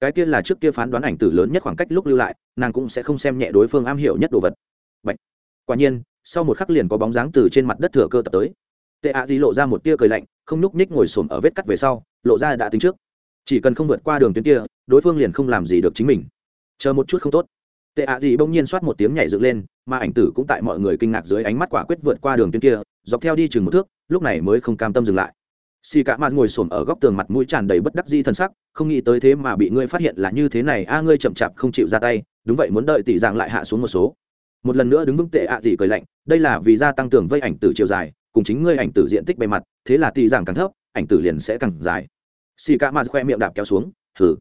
Cái kia là trước kia phán đoán ảnh tử lớn nhất khoảng cách lúc lưu lại, nàng cũng sẽ không xem nhẹ đối phương am hiểu nhất đồ vật. Bạch. quả nhiên, sau một khắc liền có bóng dáng từ trên mặt đất thừa cơ tập tới tệ ạ gì lộ ra một tia cười lạnh, không nhúc ních ngồi xổm ở vết cắt về sau, lộ ra đã tính trước. Chỉ cần không vượt qua đường tuyến kia, đối phương liền không làm gì được chính mình. Chờ một chút không tốt. Tệ ạ gì bỗng nhiên soát một tiếng nhảy dựng lên, mà ảnh tử cũng tại mọi người kinh ngạc dưới ánh mắt quả quyết vượt qua đường tuyến kia, dọc theo đi chừng một thước, lúc này mới không cam tâm dừng lại. Xì cả mạt ngồi xổm ở góc tường mặt mũi tràn đầy bất đắc di thân sắc, không nghĩ tới thế mà bị ngươi phát hiện là như thế này, a, ngươi chậm chạp không chịu ra tay. Đúng vậy, muốn đợi tỷ dạng lại hạ xuống một số. Một lần nữa đứng vững tệ ạ à gì cười lạnh, đây là vì gia tăng tưởng vây ảnh tử chiều dài cùng chính ngươi ảnh tử diện tích bề mặt, thế là tỷ giảm càng thấp, ảnh tử liền sẽ càng dài. Xì cả ma khoe miệng đạp kéo xuống thử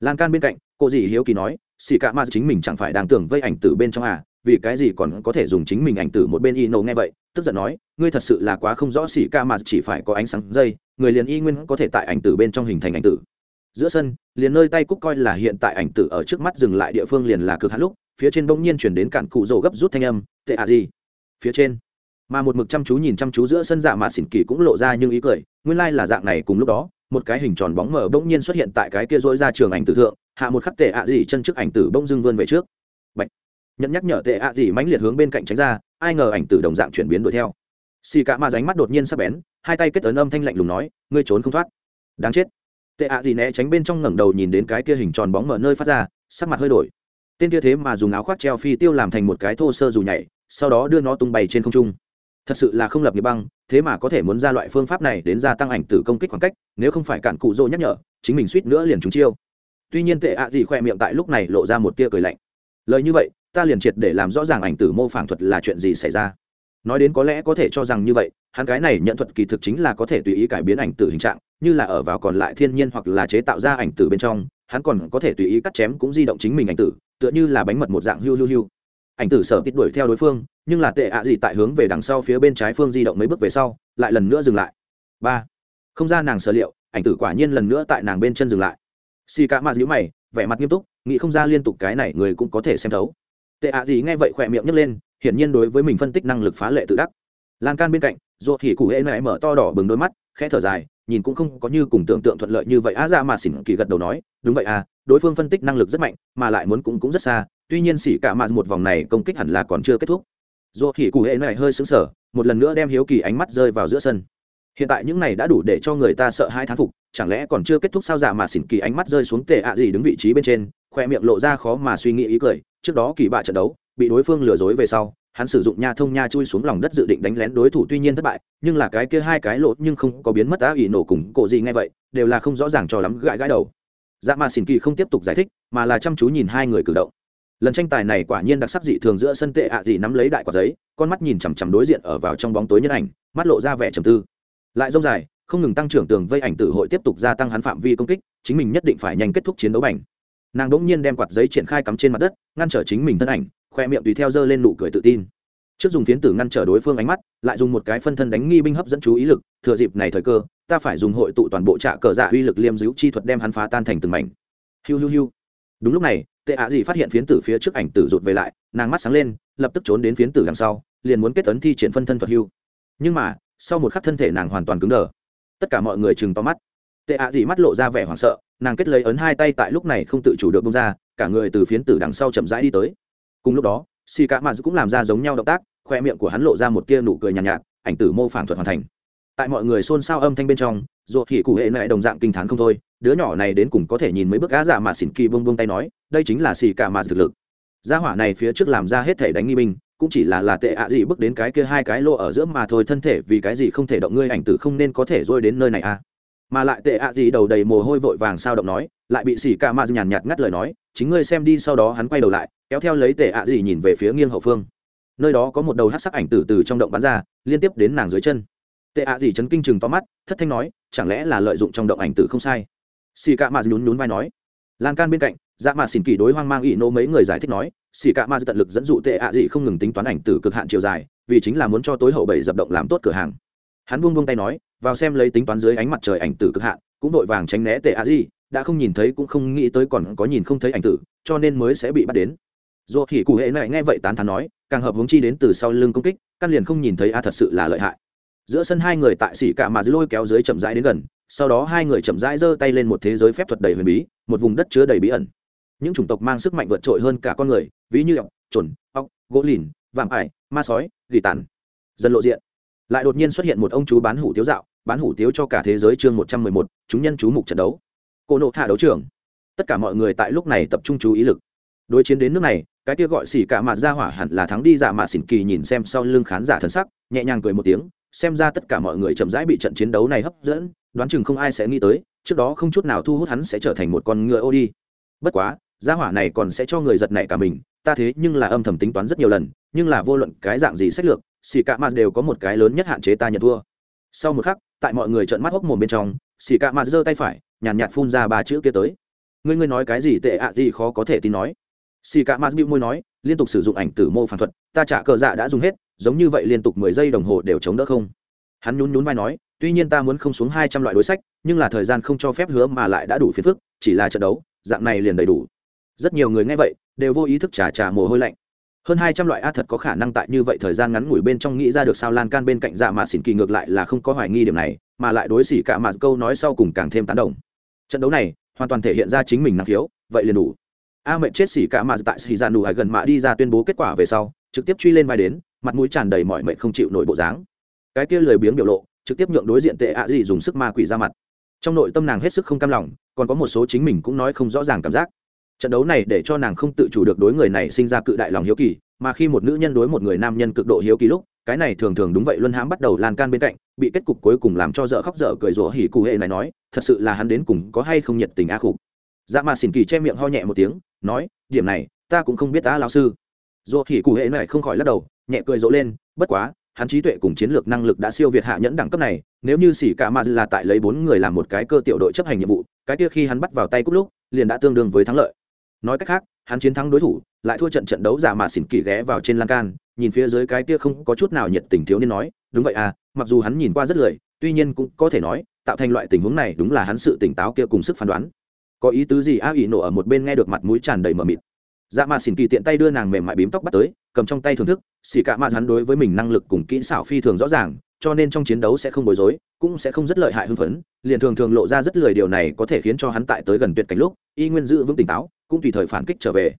lan can bên cạnh, cô dì hiếu kỳ nói, xì cả ma chính mình chẳng phải đang tưởng vây ảnh tử bên trong à vì cái gì còn có thể dùng chính mình ảnh tử một bên y nổ nghe vậy, tức giận nói, ngươi thật sự là quá không rõ xỉ ca mà chỉ phải có ánh sáng dây, người liền y nguyên có thể tại ảnh tử bên trong hình thành ảnh tử. Giữa sân, liền nơi tay cúc coi là hiện tại ảnh tử ở trước mắt dừng lại địa phương liền là cực hạn lúc, phía trên bỗng nhiên chuyển đến cản cụ rổ gấp rút thanh âm, tệ à gì? Phía trên mà một mực chăm chú nhìn chăm chú giữa sân dạ mà xỉn kỳ cũng lộ ra nhưng ý cười. Nguyên lai là dạng này cùng lúc đó, một cái hình tròn bóng mờ bỗng nhiên xuất hiện tại cái kia dối ra trường ảnh tử thượng, hạ một khắc tệ ạ gì chân trước ảnh tử bỗng dưng vươn về trước. Bạch. nhận nhắc nhở tệ ạ gì mãnh liệt hướng bên cạnh tránh ra, ai ngờ ảnh tử đồng dạng chuyển biến đuổi theo. Xì cả ma ránh mắt đột nhiên sắp bén, hai tay kết ấn âm thanh lạnh lùng nói, ngươi trốn không thoát. Đáng chết. Tệ ạ gì né tránh bên trong ngẩng đầu nhìn đến cái kia hình tròn bóng mở nơi phát ra, sắc mặt hơi đổi. Tên kia thế mà dùng áo khoác treo phi tiêu làm thành một cái thô sơ dù nhảy, sau đó đưa nó tung bày trên không trung thật sự là không lập nghiệp băng, thế mà có thể muốn ra loại phương pháp này đến gia tăng ảnh tử công kích khoảng cách, nếu không phải cản cụ dỗ nhắc nhở, chính mình suýt nữa liền trúng chiêu. Tuy nhiên tệ ạ gì khoe miệng tại lúc này lộ ra một tia cười lạnh. Lời như vậy, ta liền triệt để làm rõ ràng ảnh tử mô phản thuật là chuyện gì xảy ra. Nói đến có lẽ có thể cho rằng như vậy, hắn cái này nhận thuật kỳ thực chính là có thể tùy ý cải biến ảnh tử hình trạng, như là ở vào còn lại thiên nhiên hoặc là chế tạo ra ảnh tử bên trong, hắn còn có thể tùy ý cắt chém cũng di động chính mình ảnh tử, tựa như là bánh mật một dạng hiu hiu hiu ảnh tử sở tít đuổi theo đối phương, nhưng là tệ ạ gì tại hướng về đằng sau phía bên trái phương di động mấy bước về sau, lại lần nữa dừng lại. Ba. Không ra nàng sở liệu, ảnh tử quả nhiên lần nữa tại nàng bên chân dừng lại. Xì cả mặt nhữ mày, vẻ mặt nghiêm túc, nghĩ không ra liên tục cái này người cũng có thể xem thấu. Tệ ạ gì nghe vậy khỏe miệng nhấc lên, hiển nhiên đối với mình phân tích năng lực phá lệ tự đắc. Lan can bên cạnh ruột hỉ cụ hễ mẹ mở to đỏ bừng đôi mắt, khẽ thở dài, nhìn cũng không có như cùng tưởng tượng thuận lợi như vậy. Á ra dạ mà xỉn kỳ gật đầu nói, đúng vậy à đối phương phân tích năng lực rất mạnh, mà lại muốn cũng cũng rất xa tuy nhiên xỉ cả mà một vòng này công kích hẳn là còn chưa kết thúc. Dù thì cụ hệ này hơi xứng sở, một lần nữa đem hiếu kỳ ánh mắt rơi vào giữa sân. Hiện tại những này đã đủ để cho người ta sợ hai thán phục chẳng lẽ còn chưa kết thúc sao? Giả mà xỉn kỳ ánh mắt rơi xuống tệ ạ gì đứng vị trí bên trên khoe miệng lộ ra khó mà suy nghĩ ý cười. Trước đó kỳ bạ trận đấu bị đối phương lừa dối về sau hắn sử dụng nha thông nha chui xuống lòng đất dự định đánh lén đối thủ tuy nhiên thất bại nhưng là cái kia hai cái lỗ nhưng không có biến mất á ỉ nổ cùng cổ gì ngay vậy đều là không rõ ràng cho lắm gãi gãi đầu. Dạ mà xỉn kỳ không tiếp tục giải thích mà là chăm chú nhìn hai người cử động lần tranh tài này quả nhiên đặc sắc dị thường giữa sân tệ ạ à dị nắm lấy đại quả giấy, con mắt nhìn chằm chằm đối diện ở vào trong bóng tối nhân ảnh, mắt lộ ra vẻ trầm tư. Lại dông dài, không ngừng tăng trưởng tường vây ảnh tử hội tiếp tục gia tăng hắn phạm vi công kích, chính mình nhất định phải nhanh kết thúc chiến đấu bành. Nàng đ ỗ n g nhiên đem quạt giấy triển khai cắm trên mặt đất, ngăn trở chính mình thân ảnh, khoe miệng tùy theo dơ lên nụ cười tự tin. Trước dùng phiến tử ngăn trở đối phương ánh mắt, lại dùng một cái phân thân đánh nghi binh hấp dẫn chú ý lực, thừa dịp này thời cơ, ta phải dùng hội tụ toàn bộ trạ cờ dạ uy lực liêm giữ chi thuật đem hắn phá tan thành từng mảnh. Hiu hiu hiu đúng lúc này tệ ạ gì phát hiện phiến tử phía trước ảnh tử rụt về lại nàng mắt sáng lên lập tức trốn đến phiến tử đằng sau liền muốn kết tấn thi triển phân thân thuật hưu. Nhưng mà sau một khắc thân thể nàng hoàn toàn cứng đờ. Tất cả mọi người chừng to mắt. Tệ ạ gì mắt lộ ra vẻ hoảng sợ nàng kết lấy ấn hai tay tại lúc này không tự chủ được bông ra cả người từ phiến tử đằng sau chậm rãi đi tới. Cùng lúc đó si cả mạt cũng làm ra giống nhau động tác khoe miệng của hắn lộ ra một tia nụ cười nhàn nhạt, nhạt ảnh tử mô phản thuật hoàn thành. Tại mọi người xôn xao âm thanh bên trong ruột hỉ cụ hệ nệ đồng dạng kinh t h á n không thôi đứa nhỏ này đến cùng có thể nhìn mấy bước gã dạ mà xỉn kỳ bông bông tay nói, đây chính là xì cả mà thực lực. Gia hỏa này phía trước làm ra hết thể đánh nghi binh, cũng chỉ là là tệ ạ gì bước đến cái kia hai cái lô ở giữa mà thôi, thân thể vì cái gì không thể động ngươi ảnh tử không nên có thể rôi đến nơi này à? Mà lại tệ ạ gì đầu đầy mồ hôi vội vàng sao động nói, lại bị xì cả mà nhàn nhạt ngắt lời nói, chính ngươi xem đi, sau đó hắn quay đầu lại, kéo theo lấy tệ ạ gì nhìn về phía nghiêng hậu phương. Nơi đó có một đầu hát sắc ảnh tử từ trong động bắn ra, liên tiếp đến nàng dưới chân. Tệ ạ gì chấn kinh chừng to mắt, thất thanh nói, chẳng lẽ là lợi dụng trong động ảnh tử không sai? Xì cạ mạt nhún nhún vai nói. Lan can bên cạnh dạ mạt xỉn kỳ đối hoang mang ỵ nô mấy người giải thích nói, xì cạ mạt tận lực dẫn dụ tệ ạ gì không ngừng tính toán ảnh tử cực hạn chiều dài, vì chính là muốn cho tối hậu bảy dập động làm tốt cửa hàng. Hắn buông buông tay nói, vào xem lấy tính toán dưới ánh mặt trời ảnh tử cực hạn, cũng vội vàng tránh né tệ ạ gì đã không nhìn thấy cũng không nghĩ tới còn có nhìn không thấy ảnh tử, cho nên mới sẽ bị bắt đến. Dù thì cụ hệ này nghe vậy tán thán nói, càng hợp hướng chi đến từ sau lưng công kích, căn liền không nhìn thấy a thật sự là lợi hại. Giữa sân hai người tại xỉ cả mà lôi kéo dưới chậm rãi đến gần sau đó hai người chậm rãi giơ tay lên một thế giới phép thuật đầy huyền bí, một vùng đất chứa đầy bí ẩn. Những chủng tộc mang sức mạnh vượt trội hơn cả con người, ví như ọc trồn ọc gỗ lìn, vạm ải, ma sói, gỉ tàn. Dần lộ diện. Lại đột nhiên xuất hiện một ông chú bán hủ tiếu dạo, bán hủ tiếu cho cả thế giới chương một trăm mười một, chúng nhân chú mục trận đấu. Cô nộ hạ đấu trường. Tất cả mọi người tại lúc này tập trung chú ý lực. Đối chiến đến nước này, cái kia gọi xỉ cả mạt ra hỏa hẳn là thắng đi giả mạt xỉn kỳ nhìn xem sau lưng khán giả thân sắc, nhẹ nhàng cười một tiếng, xem ra tất cả mọi người chậm rãi bị trận chiến đấu này hấp dẫn đoán chừng không ai sẽ nghĩ tới trước đó không chút nào thu hút hắn sẽ trở thành một con ngựa ô đi. Bất quá gia hỏa này còn sẽ cho người giật nảy cả mình ta thế nhưng là âm thầm tính toán rất nhiều lần nhưng là vô luận cái dạng gì sách lược xì cạ mạt đều có một cái lớn nhất hạn chế ta nhận thua. Sau một khắc tại mọi người trợn mắt hốc mồm bên trong xì cạ mạt giơ tay phải nhàn nhạt, nhạt phun ra ba chữ kia tới. Ngươi ngươi nói cái gì tệ ạ gì khó có thể tin nói. Xì cạ mạt bịu môi nói liên tục sử dụng ảnh tử mô phản thuật ta trả cờ dạ đã dùng hết giống như vậy liên tục mười giây đồng hồ đều chống đỡ không hắn nhún nhún vai nói, tuy nhiên ta muốn không xuống hai trăm loại đối sách, nhưng là thời gian không cho phép hứa mà lại đã đủ phiền phức, chỉ là trận đấu, dạng này liền đầy đủ. Rất nhiều người nghe vậy, đều vô ý thức trà trà mồ hôi lạnh. Hơn hai trăm loại a thật có khả năng tại như vậy thời gian ngắn ngủi bên trong nghĩ ra được sao lan can bên cạnh dạ mà xỉn kỳ ngược lại là không có hoài nghi điểm này, mà lại đối xỉ cả mà câu nói sau cùng càng thêm tán đồng. Trận đấu này, hoàn toàn thể hiện ra chính mình năng khiếu, vậy liền đủ. A mệnh chết xỉ cả mà tại xỉ ra nụ hải gần mạ đi ra tuyên bố kết quả về sau, trực tiếp truy lên vai đến, mặt mũi tràn đầy mọi mệnh không chịu nổi bộ dáng cái kia lười biếng biểu lộ, trực tiếp nhượng đối diện tệ ạ gì dùng sức ma quỷ ra mặt. Trong nội tâm nàng hết sức không cam lòng, còn có một số chính mình cũng nói không rõ ràng cảm giác. Trận đấu này để cho nàng không tự chủ được đối người này sinh ra cự đại lòng hiếu kỳ, mà khi một nữ nhân đối một người nam nhân cực độ hiếu kỳ lúc, cái này thường thường đúng vậy luân hãm bắt đầu lan can bên cạnh, bị kết cục cuối cùng làm cho dở khóc dở cười rủa hỉ cụ hệ này nói, thật sự là hắn đến cùng có hay không nhiệt tình a khục. Dạ mà xỉn kỳ che miệng ho nhẹ một tiếng, nói, điểm này, ta cũng không biết ta lão sư. Rủa hỉ cụ hệ này không khỏi lắc đầu, nhẹ cười rộ lên, bất quá hắn trí tuệ cùng chiến lược năng lực đã siêu việt hạ nhẫn đẳng cấp này, nếu như xỉ cả ma là tại lấy bốn người làm một cái cơ tiểu đội chấp hành nhiệm vụ, cái kia khi hắn bắt vào tay cúp lúc, liền đã tương đương với thắng lợi. Nói cách khác, hắn chiến thắng đối thủ, lại thua trận trận đấu giả mà xỉn kỳ ghé vào trên lan can, nhìn phía dưới cái kia không có chút nào nhiệt tình thiếu niên nói, đúng vậy à mặc dù hắn nhìn qua rất lười, tuy nhiên cũng có thể nói, tạo thành loại tình huống này đúng là hắn sự tỉnh táo kia cùng sức phán đoán. Có ý tứ gì a ỉ nổ ở một bên nghe được mặt mũi tràn đầy mờ mịt dạ mà xỉn kỳ tiện tay đưa nàng mềm mại bím tóc bắt tới, cầm trong tay thưởng thức Xỉ cả mạt hắn đối với mình năng lực cùng kỹ xảo phi thường rõ ràng, cho nên trong chiến đấu sẽ không bối rối, cũng sẽ không rất lợi hại hưng phấn, liền thường thường lộ ra rất lười điều này có thể khiến cho hắn tại tới gần tuyệt cảnh lúc, y nguyên giữ vững tỉnh táo, cũng tùy thời phản kích trở về.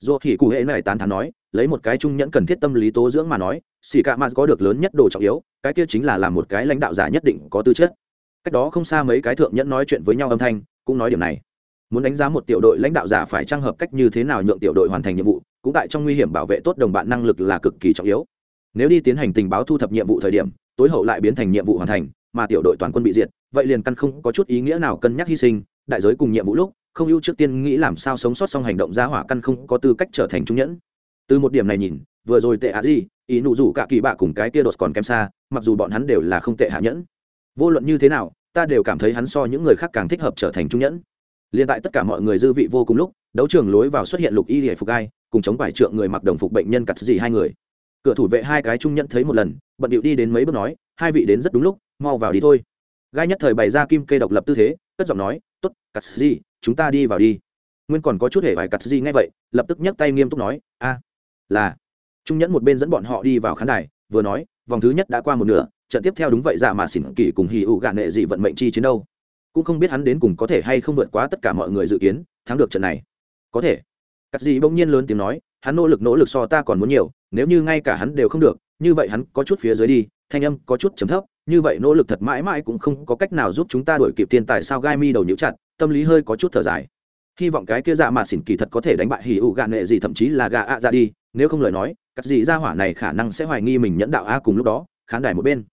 Do thì cụ hệ này tán thán nói, lấy một cái trung nhẫn cần thiết tâm lý tố dưỡng mà nói xỉ cả mạt có được lớn nhất đồ trọng yếu, cái kia chính là làm một cái lãnh đạo giả nhất định có tư chất. Cách đó không xa mấy cái thượng nhẫn nói chuyện với nhau âm thanh, cũng nói điểm này muốn đánh giá một tiểu đội lãnh đạo giả phải trang hợp cách như thế nào nhượng tiểu đội hoàn thành nhiệm vụ, cũng tại trong nguy hiểm bảo vệ tốt đồng bạn năng lực là cực kỳ trọng yếu. Nếu đi tiến hành tình báo thu thập nhiệm vụ thời điểm, tối hậu lại biến thành nhiệm vụ hoàn thành, mà tiểu đội toàn quân bị diệt, vậy liền căn không có chút ý nghĩa nào cân nhắc hy sinh, đại giới cùng nhiệm vụ lúc, không ưu trước tiên nghĩ làm sao sống sót xong hành động ra hỏa căn không có tư cách trở thành trung nhẫn. Từ một điểm này nhìn, vừa rồi tệ hạ gì, ý nụ rủ cả kỳ bạ cùng cái kia đột còn kém xa, mặc dù bọn hắn đều là không tệ hạ nhẫn. Vô luận như thế nào, ta đều cảm thấy hắn so những người khác càng thích hợp trở thành trung nhẫn liên tại tất cả mọi người dư vị vô cùng lúc, đấu trường lối vào xuất hiện lục y hệ phục gai, cùng chống bài trượng người mặc đồng phục bệnh nhân cặt gì hai người. Cửa thủ vệ hai cái trung nhẫn thấy một lần, bận điệu đi đến mấy bước nói, hai vị đến rất đúng lúc, mau vào đi thôi. Gai nhất thời bày ra kim kê độc lập tư thế, cất giọng nói t ố t cặt gì, chúng ta đi vào đi. Nguyên còn có chút hề bài cặt gì ngay vậy, lập tức nhấc tay nghiêm túc nói, a, là. Trung nhẫn một bên dẫn bọn họ đi vào khán đài, vừa nói, vòng thứ nhất đã qua một nửa, trận tiếp theo đúng vậy dạ mà xỉn kỳ cùng hì ụ gạn nệ dị vận mệnh chi chiến đâu cũng không biết hắn đến cùng có thể hay không vượt quá tất cả mọi người dự kiến, thắng được trận này. Có thể. Cắt gì bỗng nhiên lớn tiếng nói, hắn nỗ lực nỗ lực so ta còn muốn nhiều, nếu như ngay cả hắn đều không được, như vậy hắn có chút phía dưới đi, thanh âm có chút chấm thấp, như vậy nỗ lực thật mãi mãi cũng không có cách nào giúp chúng ta đổi kịp tiền tài sao gai mi đầu nhũ chặt, tâm lý hơi có chút thở dài. Hy vọng cái kia dạ mà xỉn kỳ thật có thể đánh bại hỉ ụ gạn nệ gì thậm chí là gà ạ ra đi, nếu không lời nói, cắt gì ra hỏa này khả năng sẽ hoài nghi mình nhẫn đạo a cùng lúc đó, khán đài một bên.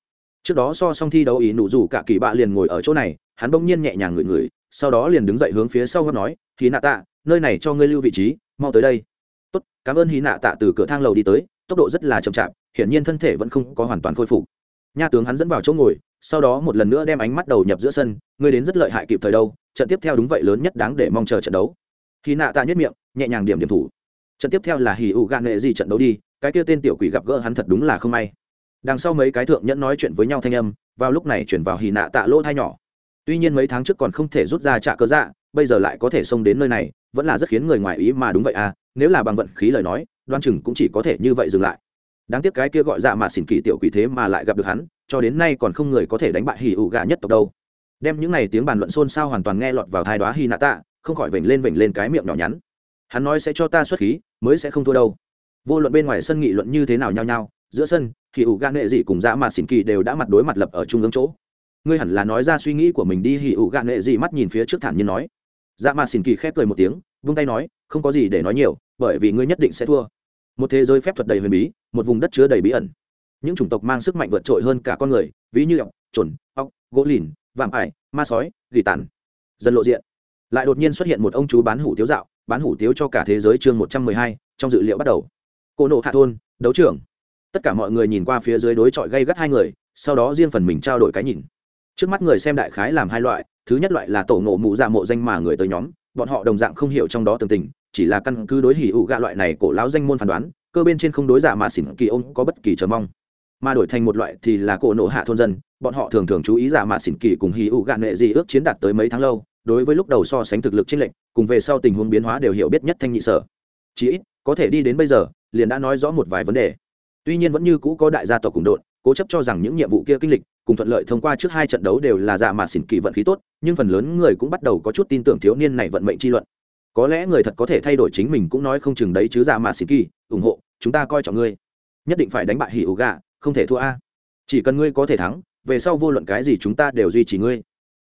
Trước đó so xong thi đấu ý nụ rủ cả kỳ bạ liền ngồi ở chỗ này hắn bỗng nhiên nhẹ nhàng ngửi ngửi, sau đó liền đứng dậy hướng phía sau gấp nói, hí nạ tạ, nơi này cho ngươi lưu vị trí, mau tới đây. Tốt, cảm ơn hí nạ tạ từ cửa thang lầu đi tới, tốc độ rất là chậm chạp, hiển nhiên thân thể vẫn không có hoàn toàn khôi phục. Nha tướng hắn dẫn vào chỗ ngồi, sau đó một lần nữa đem ánh mắt đầu nhập giữa sân, ngươi đến rất lợi hại kịp thời đâu, trận tiếp theo đúng vậy lớn nhất đáng để mong chờ trận đấu. Hí nạ tạ nhất miệng, nhẹ nhàng điểm điểm thủ. Trận tiếp theo là hì ụ gạn nghệ gì trận đấu đi, cái kia tên tiểu quỷ gặp gỡ hắn thật đúng là không may. Đằng sau mấy cái thượng nhẫn nói chuyện với nhau thanh âm, vào lúc này chuyển vào hì nạ tạ lỗ thai nhỏ tuy nhiên mấy tháng trước còn không thể rút ra trạ cơ dạ bây giờ lại có thể xông đến nơi này, vẫn là rất khiến người ngoài ý mà đúng vậy à nếu là bằng vận khí lời nói, đoan chừng cũng chỉ có thể như vậy dừng lại. Đáng tiếc cái kia gọi dạ mà xỉn kỳ tiểu quỷ thế mà lại gặp được hắn, cho đến nay còn không người có thể đánh bại hì ụ gà nhất tộc đâu. Đem những này tiếng bàn luận xôn xao hoàn toàn nghe lọt vào thai đoá hy nạ tạ, không khỏi vểnh lên vểnh lên cái miệng nhỏ nhắn. Hắn nói sẽ cho ta xuất khí, mới sẽ không thua đâu. Vô luận bên ngoài sân nghị luận như thế nào nhau nhau giữa sân thì ủ gan nghệ dị cùng dã mà xỉn kỳ đều đã mặt đối mặt lập ở trung ương chỗ ngươi hẳn là nói ra suy nghĩ của mình đi, hỉ ủ gạn nghệ dị mắt nhìn phía trước thản nhiên nói. Dạ mà xỉn kỳ khép cười một tiếng, vung tay nói, không có gì để nói nhiều, bởi vì ngươi nhất định sẽ thua. Một thế giới phép thuật đầy huyền bí, một vùng đất chứa đầy bí ẩn. Những chủng tộc mang sức mạnh vượt trội hơn cả con người, ví như ọc trồn ọc gỗ lìn, vạm ải, ma sói, gỉ tàn. Dần lộ diện. Lại đột nhiên xuất hiện một ông chú bán hủ tiếu dạo, bán hủ tiếu cho cả thế giới chương một trăm mười hai, trong dự liệu bắt đầu. Cô nộ hạ thôn, đấu trưởng tất cả mọi người nhìn qua phía dưới đối chọi gây gắt hai người, sau đó riêng phần mình trao đổi cái nhìn trước mắt người xem đại khái làm hai loại, thứ nhất loại là tổ ngộ mụ dạ mộ danh mà người tới nhóm, bọn họ đồng dạng không hiểu trong đó tường tình, chỉ là căn cứ đối hỉ ụ gạ loại này cổ lão danh môn phán đoán, cơ bên trên không đối giả mà xỉn kỳ ông có bất kỳ chờ mong. Mà đổi thành một loại thì là cổ nộ hạ thôn dân, bọn họ thường thường chú ý giả mạ xỉn kỳ cùng hỉ ụ gạ nghệ gì ước chiến đạt tới mấy tháng lâu, đối với lúc đầu so sánh thực lực trên lệnh cùng về sau tình huống biến hóa đều hiểu biết nhất thanh nhị sở. Chí ít, có thể đi đến bây giờ, liền đã nói rõ một vài vấn đề. Tuy nhiên vẫn như cũ có đại gia tộc cùng đội cố chấp cho rằng những nhiệm vụ kia kinh lịch, cùng thuận lợi thông qua trước hai trận đấu đều là dạ mà xỉn kỳ vận khí tốt, nhưng phần lớn người cũng bắt đầu có chút tin tưởng thiếu niên này vận mệnh chi luận. Có lẽ người thật có thể thay đổi chính mình cũng nói không chừng đấy chứ dạ mà xỉn kỳ, ủng hộ, chúng ta coi trọng ngươi. Nhất định phải đánh bại hỉ ủ gà, không thể thua a. Chỉ cần ngươi có thể thắng, về sau vô luận cái gì chúng ta đều duy trì ngươi.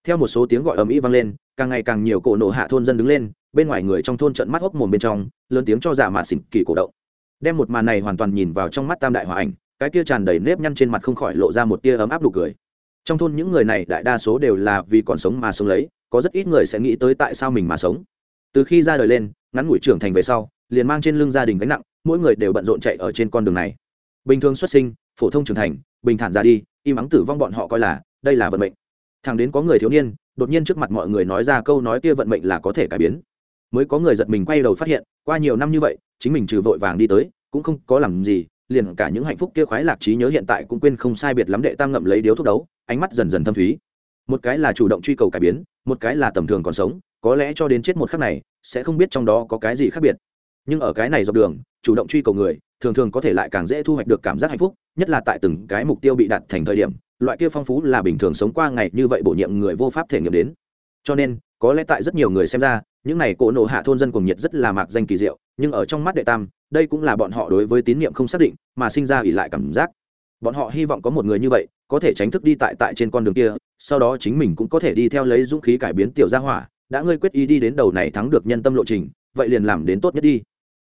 Theo một số tiếng gọi ầm ĩ vang lên, càng ngày càng nhiều cổ nộ hạ thôn dân đứng lên, bên ngoài người trong thôn trận mắt hốc mồm bên trong, lớn tiếng cho dạ mà xỉn kỳ cổ động. Đem một màn này hoàn toàn nhìn vào trong mắt tam đại hòa ảnh cái kia tràn đầy nếp nhăn trên mặt không khỏi lộ ra một tia ấm áp nụ cười. Trong thôn những người này đại đa số đều là vì còn sống mà sống lấy, có rất ít người sẽ nghĩ tới tại sao mình mà sống. Từ khi ra đời lên, ngắn ngủi trưởng thành về sau, liền mang trên lưng gia đình gánh nặng, mỗi người đều bận rộn chạy ở trên con đường này. Bình thường xuất sinh, phổ thông trưởng thành, bình thản ra đi, im ắng tử vong bọn họ coi là, đây là vận mệnh. Thằng đến có người thiếu niên, đột nhiên trước mặt mọi người nói ra câu nói kia vận mệnh là có thể cải biến. Mới có người giật mình quay đầu phát hiện, qua nhiều năm như vậy, chính mình trừ vội vàng đi tới, cũng không có làm gì liền cả những hạnh phúc kia khoái lạc trí nhớ hiện tại cũng quên không sai biệt lắm đệ tam ngậm lấy điếu thuốc đấu, ánh mắt dần dần thâm thúy. Một cái là chủ động truy cầu cải biến, một cái là tầm thường còn sống, có lẽ cho đến chết một khắc này, sẽ không biết trong đó có cái gì khác biệt. Nhưng ở cái này dọc đường, chủ động truy cầu người, thường thường có thể lại càng dễ thu hoạch được cảm giác hạnh phúc, nhất là tại từng cái mục tiêu bị đặt thành thời điểm, loại kia phong phú là bình thường sống qua ngày như vậy bổ nhiệm người vô pháp thể nghiệm đến. Cho nên, có lẽ tại rất nhiều người xem ra, những này cổ nộ hạ thôn dân cùng nhiệt rất là mạc danh kỳ diệu, nhưng ở trong mắt đệ tam đây cũng là bọn họ đối với tín nhiệm không xác định, mà sinh ra ỉ lại cảm giác. Bọn họ hy vọng có một người như vậy, có thể tránh thức đi tại tại trên con đường kia, sau đó chính mình cũng có thể đi theo lấy dũng khí cải biến tiểu gia hỏa, đã ngươi quyết ý đi đến đầu này thắng được nhân tâm lộ trình, vậy liền làm đến tốt nhất đi.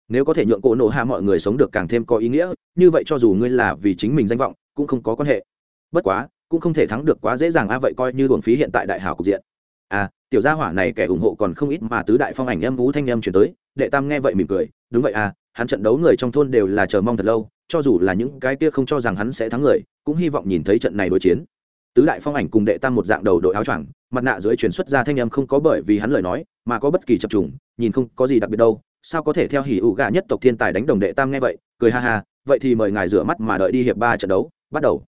Nếu có thể nhượng cổ nộ hạ mọi người sống được càng thêm có ý nghĩa, như vậy cho dù ngươi là vì chính mình danh vọng, cũng không có quan hệ. Bất quá, cũng không thể thắng được quá dễ dàng a, vậy coi như luồng phí hiện tại đại hảo cục diện. À tiểu gia hỏa này kẻ ủng hộ còn không ít mà tứ đại phong ảnh âm vũ thanh âm chuyển tới, đệ tam nghe vậy mỉm cười, đúng vậy à hắn trận đấu người trong thôn đều là chờ mong thật lâu, cho dù là những cái kia không cho rằng hắn sẽ thắng người, cũng hy vọng nhìn thấy trận này đối chiến. Tứ đại phong ảnh cùng đệ tam một dạng đầu đội áo choàng, mặt nạ dưới truyền xuất ra thanh âm không có bởi vì hắn lời nói, mà có bất kỳ chập trùng, nhìn không có gì đặc biệt đâu. Sao có thể theo hỉ ủ gà nhất tộc thiên tài đánh đồng đệ tam nghe vậy, cười ha ha, vậy thì mời ngài rửa mắt mà đợi đi hiệp ba trận đấu, bắt đầu.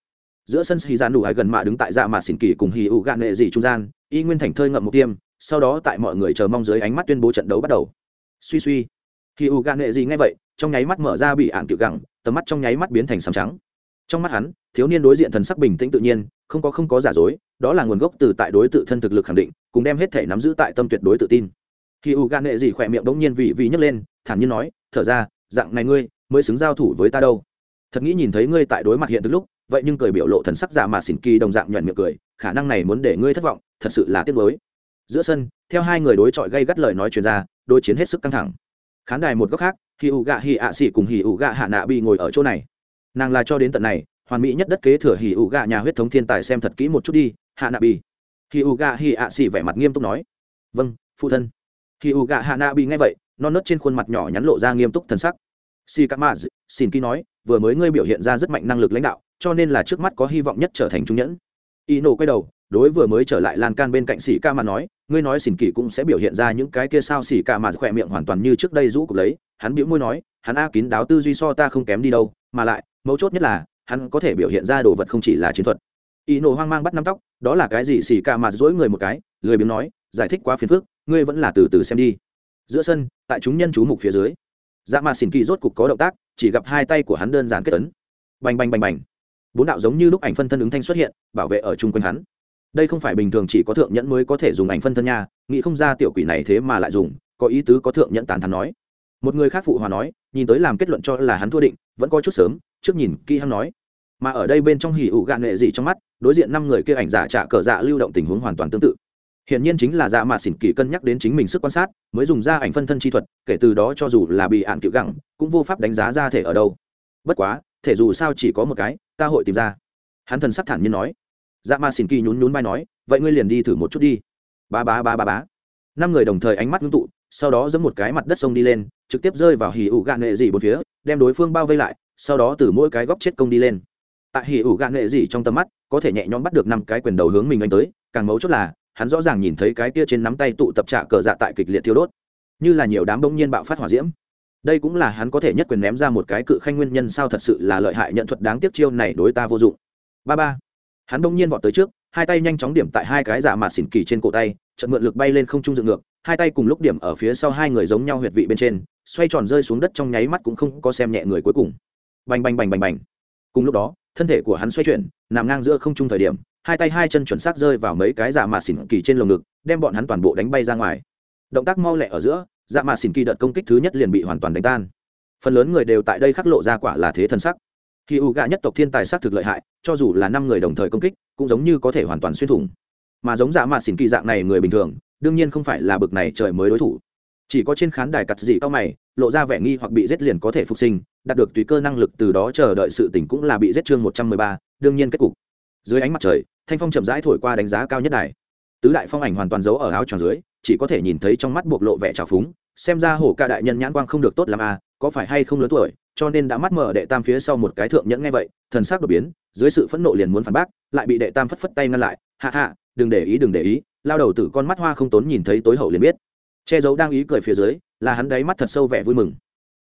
Giữa sân hì gian đủ hải gần mạ đứng tại dạ mà xỉn kỳ cùng hì ủ gạn nghệ dị trung gian, y nguyên thành thơi ngậm một tiêm, sau đó tại mọi người chờ mong dưới ánh mắt tuyên bố trận đấu bắt đầu. Suy suy hì ủ gạ nệ gì ngay vậy, trong nháy mắt mở ra bị ạn cựu gẳng, tầm mắt trong nháy mắt biến thành sầm trắng. Trong mắt hắn, thiếu niên đối diện thần sắc bình tĩnh tự nhiên, không có không có giả dối, đó là nguồn gốc từ tại đối tự thân thực lực khẳng định, cùng đem hết thể nắm giữ tại tâm tuyệt đối tự tin. Khi u gan nệ gì khỏe miệng bỗng nhiên vị vị nhấc lên, thản nhiên nói, thở ra, dạng này ngươi mới xứng giao thủ với ta đâu. Thật nghĩ nhìn thấy ngươi tại đối mặt hiện thực lúc, vậy nhưng cười biểu lộ thần sắc giả mà xỉn kỳ đồng dạng nhuận miệng cười, khả năng này muốn để ngươi thất vọng, thật sự là tiếc mới giữa sân, theo hai người đối chọi gây gắt lời nói chuyên ra, đối chiến hết sức căng thẳng khán đài một góc khác, hì ủ gạ hì ạ xỉ cùng hì ủ gạ hạ nạ bị ngồi ở chỗ này. Nàng là cho đến tận này, hoàn mỹ nhất đất kế thừa hì ủ gạ nhà huyết thống thiên tài xem thật kỹ một chút đi, hạ nạ bị hì ủ gạ hì ạ xỉ vẻ mặt nghiêm túc nói. Vâng phụ thân. Hì ủ gạ hạ nạ bị nghe vậy, non nớt trên khuôn mặt nhỏ nhắn lộ ra nghiêm túc thần sắc. Si kamaz xin ký nói, vừa mới ngươi biểu hiện ra rất mạnh năng lực lãnh đạo, cho nên là trước mắt có hy vọng nhất trở thành trung nhẫn y nổ quay đầu, đối vừa mới trở lại lan can bên cạnh xỉ ca mà nói, ngươi nói xỉn kỳ cũng sẽ biểu hiện ra những cái kia sao xỉ ca mà khỏe miệng hoàn toàn như trước đây rũ cục lấy. Hắn biểu môi nói, hắn a kín đáo tư duy so ta không kém đi đâu, mà lại, mấu chốt nhất là, hắn có thể biểu hiện ra đồ vật không chỉ là chiến thuật. Y nổ hoang mang bắt nắm tóc, đó là cái gì? Xỉ ca mà dỗi người một cái, lười biếng nói, giải thích quá phiền phức, ngươi vẫn là từ từ xem đi. Giữa sân, tại chúng nhân chú mục phía dưới dạ mà xỉn kỳ rốt cục có động tác, chỉ gặp hai tay của hắn đơn giản kết tấn bành bành bành bành bốn đạo giống như lúc ảnh phân thân ứng thanh xuất hiện bảo vệ ở chung quanh hắn. Đây không phải bình thường chỉ có thượng nhẫn mới có thể dùng ảnh phân thân nha nghĩ không ra tiểu quỷ này thế mà lại dùng có ý tứ có thượng nhẫn tàn thắn nói. Một người khác phụ hòa nói nhìn tới làm kết luận cho là hắn thua định vẫn có chút sớm trước nhìn kỹ hắn nói. Mà ở đây bên trong hỉ ủ gạn nghệ gì trong mắt đối diện năm người kia ảnh giả trả cờ dạ lưu động tình huống hoàn toàn tương tự. Hiện nhiên chính là dạ mà xỉn kỳ cân nhắc đến chính mình sức quan sát, mới dùng ra ảnh phân thân chi thuật, kể từ đó cho dù là bị ạn cựu gặng, cũng vô pháp đánh giá ra thể ở đâu. Bất quá, thể dù sao chỉ có một cái, ta hội tìm ra. Hắn thần sắc thản nhiên nói. Dạ ma xin kỳ nhún nhún vai nói, vậy ngươi liền đi thử một chút đi. Ba ba ba ba ba. Năm người đồng thời ánh mắt ngưng tụ, sau đó giẫm một cái mặt đất sông đi lên, trực tiếp rơi vào hỉ ủ gạn nghệ dị bốn phía, đem đối phương bao vây lại, sau đó từ mỗi cái góc chết công đi lên. Tại hỉ ủ gạn nghệ dị trong tầm mắt, có thể nhẹ nhõm bắt được năm cái quyền đầu hướng mình anh tới, càng mấu chốt là hắn rõ ràng nhìn thấy cái kia trên nắm tay tụ tập trạ cờ dạ tại kịch liệt thiêu đốt như là nhiều đám bỗng nhiên bạo phát hỏa diễm đây cũng là hắn có thể nhất quyền ném ra một cái cự khanh nguyên nhân sao thật sự là lợi hại nhận thuật đáng tiếc chiêu này đối ta vô dụng. Ba ba. Hắn đông nhiên vọt tới trước, hai tay nhanh chóng điểm tại hai cái giả mạt xỉn kỳ trên cổ tay trận mượn lực bay lên không trung dựng ngược, hai tay cùng lúc điểm ở phía sau hai người giống nhau huyệt vị bên trên, xoay tròn rơi xuống đất trong nháy mắt cũng không có xem nhẹ người cuối cùng. Bành bành bành bành bành. Cùng lúc đó, thân thể của hắn xoay chuyển, nằm ngang giữa không trung thời điểm, hai tay hai chân chuẩn xác rơi vào mấy cái giả mạ xỉn kỳ trên lồng ngực, đem bọn hắn toàn bộ đánh bay ra ngoài. Động tác mau lẹ ở giữa dạ mạ xỉn kỳ đợt công kích thứ nhất liền bị hoàn toàn đánh tan. Phần lớn người đều tại đây khắc lộ ra quả là thế thân sắc. Khi u gạ nhất tộc thiên tài xác thực lợi hại, cho dù là năm người đồng thời công kích, cũng giống như có thể hoàn toàn xuyên thủng. Mà giống dạ mạ xỉn kỳ dạng này người bình thường, đương nhiên không phải là bực này trời mới đối thủ. Chỉ có trên khán đài cặt dị cao mày, lộ ra vẻ nghi hoặc bị giết liền có thể phục sinh, đạt được tùy cơ năng lực từ đó chờ đợi sự tỉnh cũng là bị giết chương một trăm mười ba, đương nhiên kết cục. Dưới ánh mặt trời, thanh phong chậm rãi thổi qua đánh giá cao nhất đài. Tứ đại phong ảnh hoàn toàn giấu ở áo tròn dưới chỉ có thể nhìn thấy trong mắt bộc lộ vẻ trào phúng xem ra hổ ca đại nhân nhãn quang không được tốt l ắ m à, có phải hay không lớn tuổi cho nên đã mắt mở đệ tam phía sau một cái thượng nhẫn nghe vậy thần sắc đột biến dưới sự phẫn nộ liền muốn phản bác lại bị đệ tam phất phất tay ngăn lại hạ hạ đừng để ý đừng để ý. Lao đầu tử con mắt hoa không tốn nhìn thấy tối hậu liền biết. Che giấu đang ý cười phía dưới là hắn đáy mắt thật sâu vẻ vui mừng.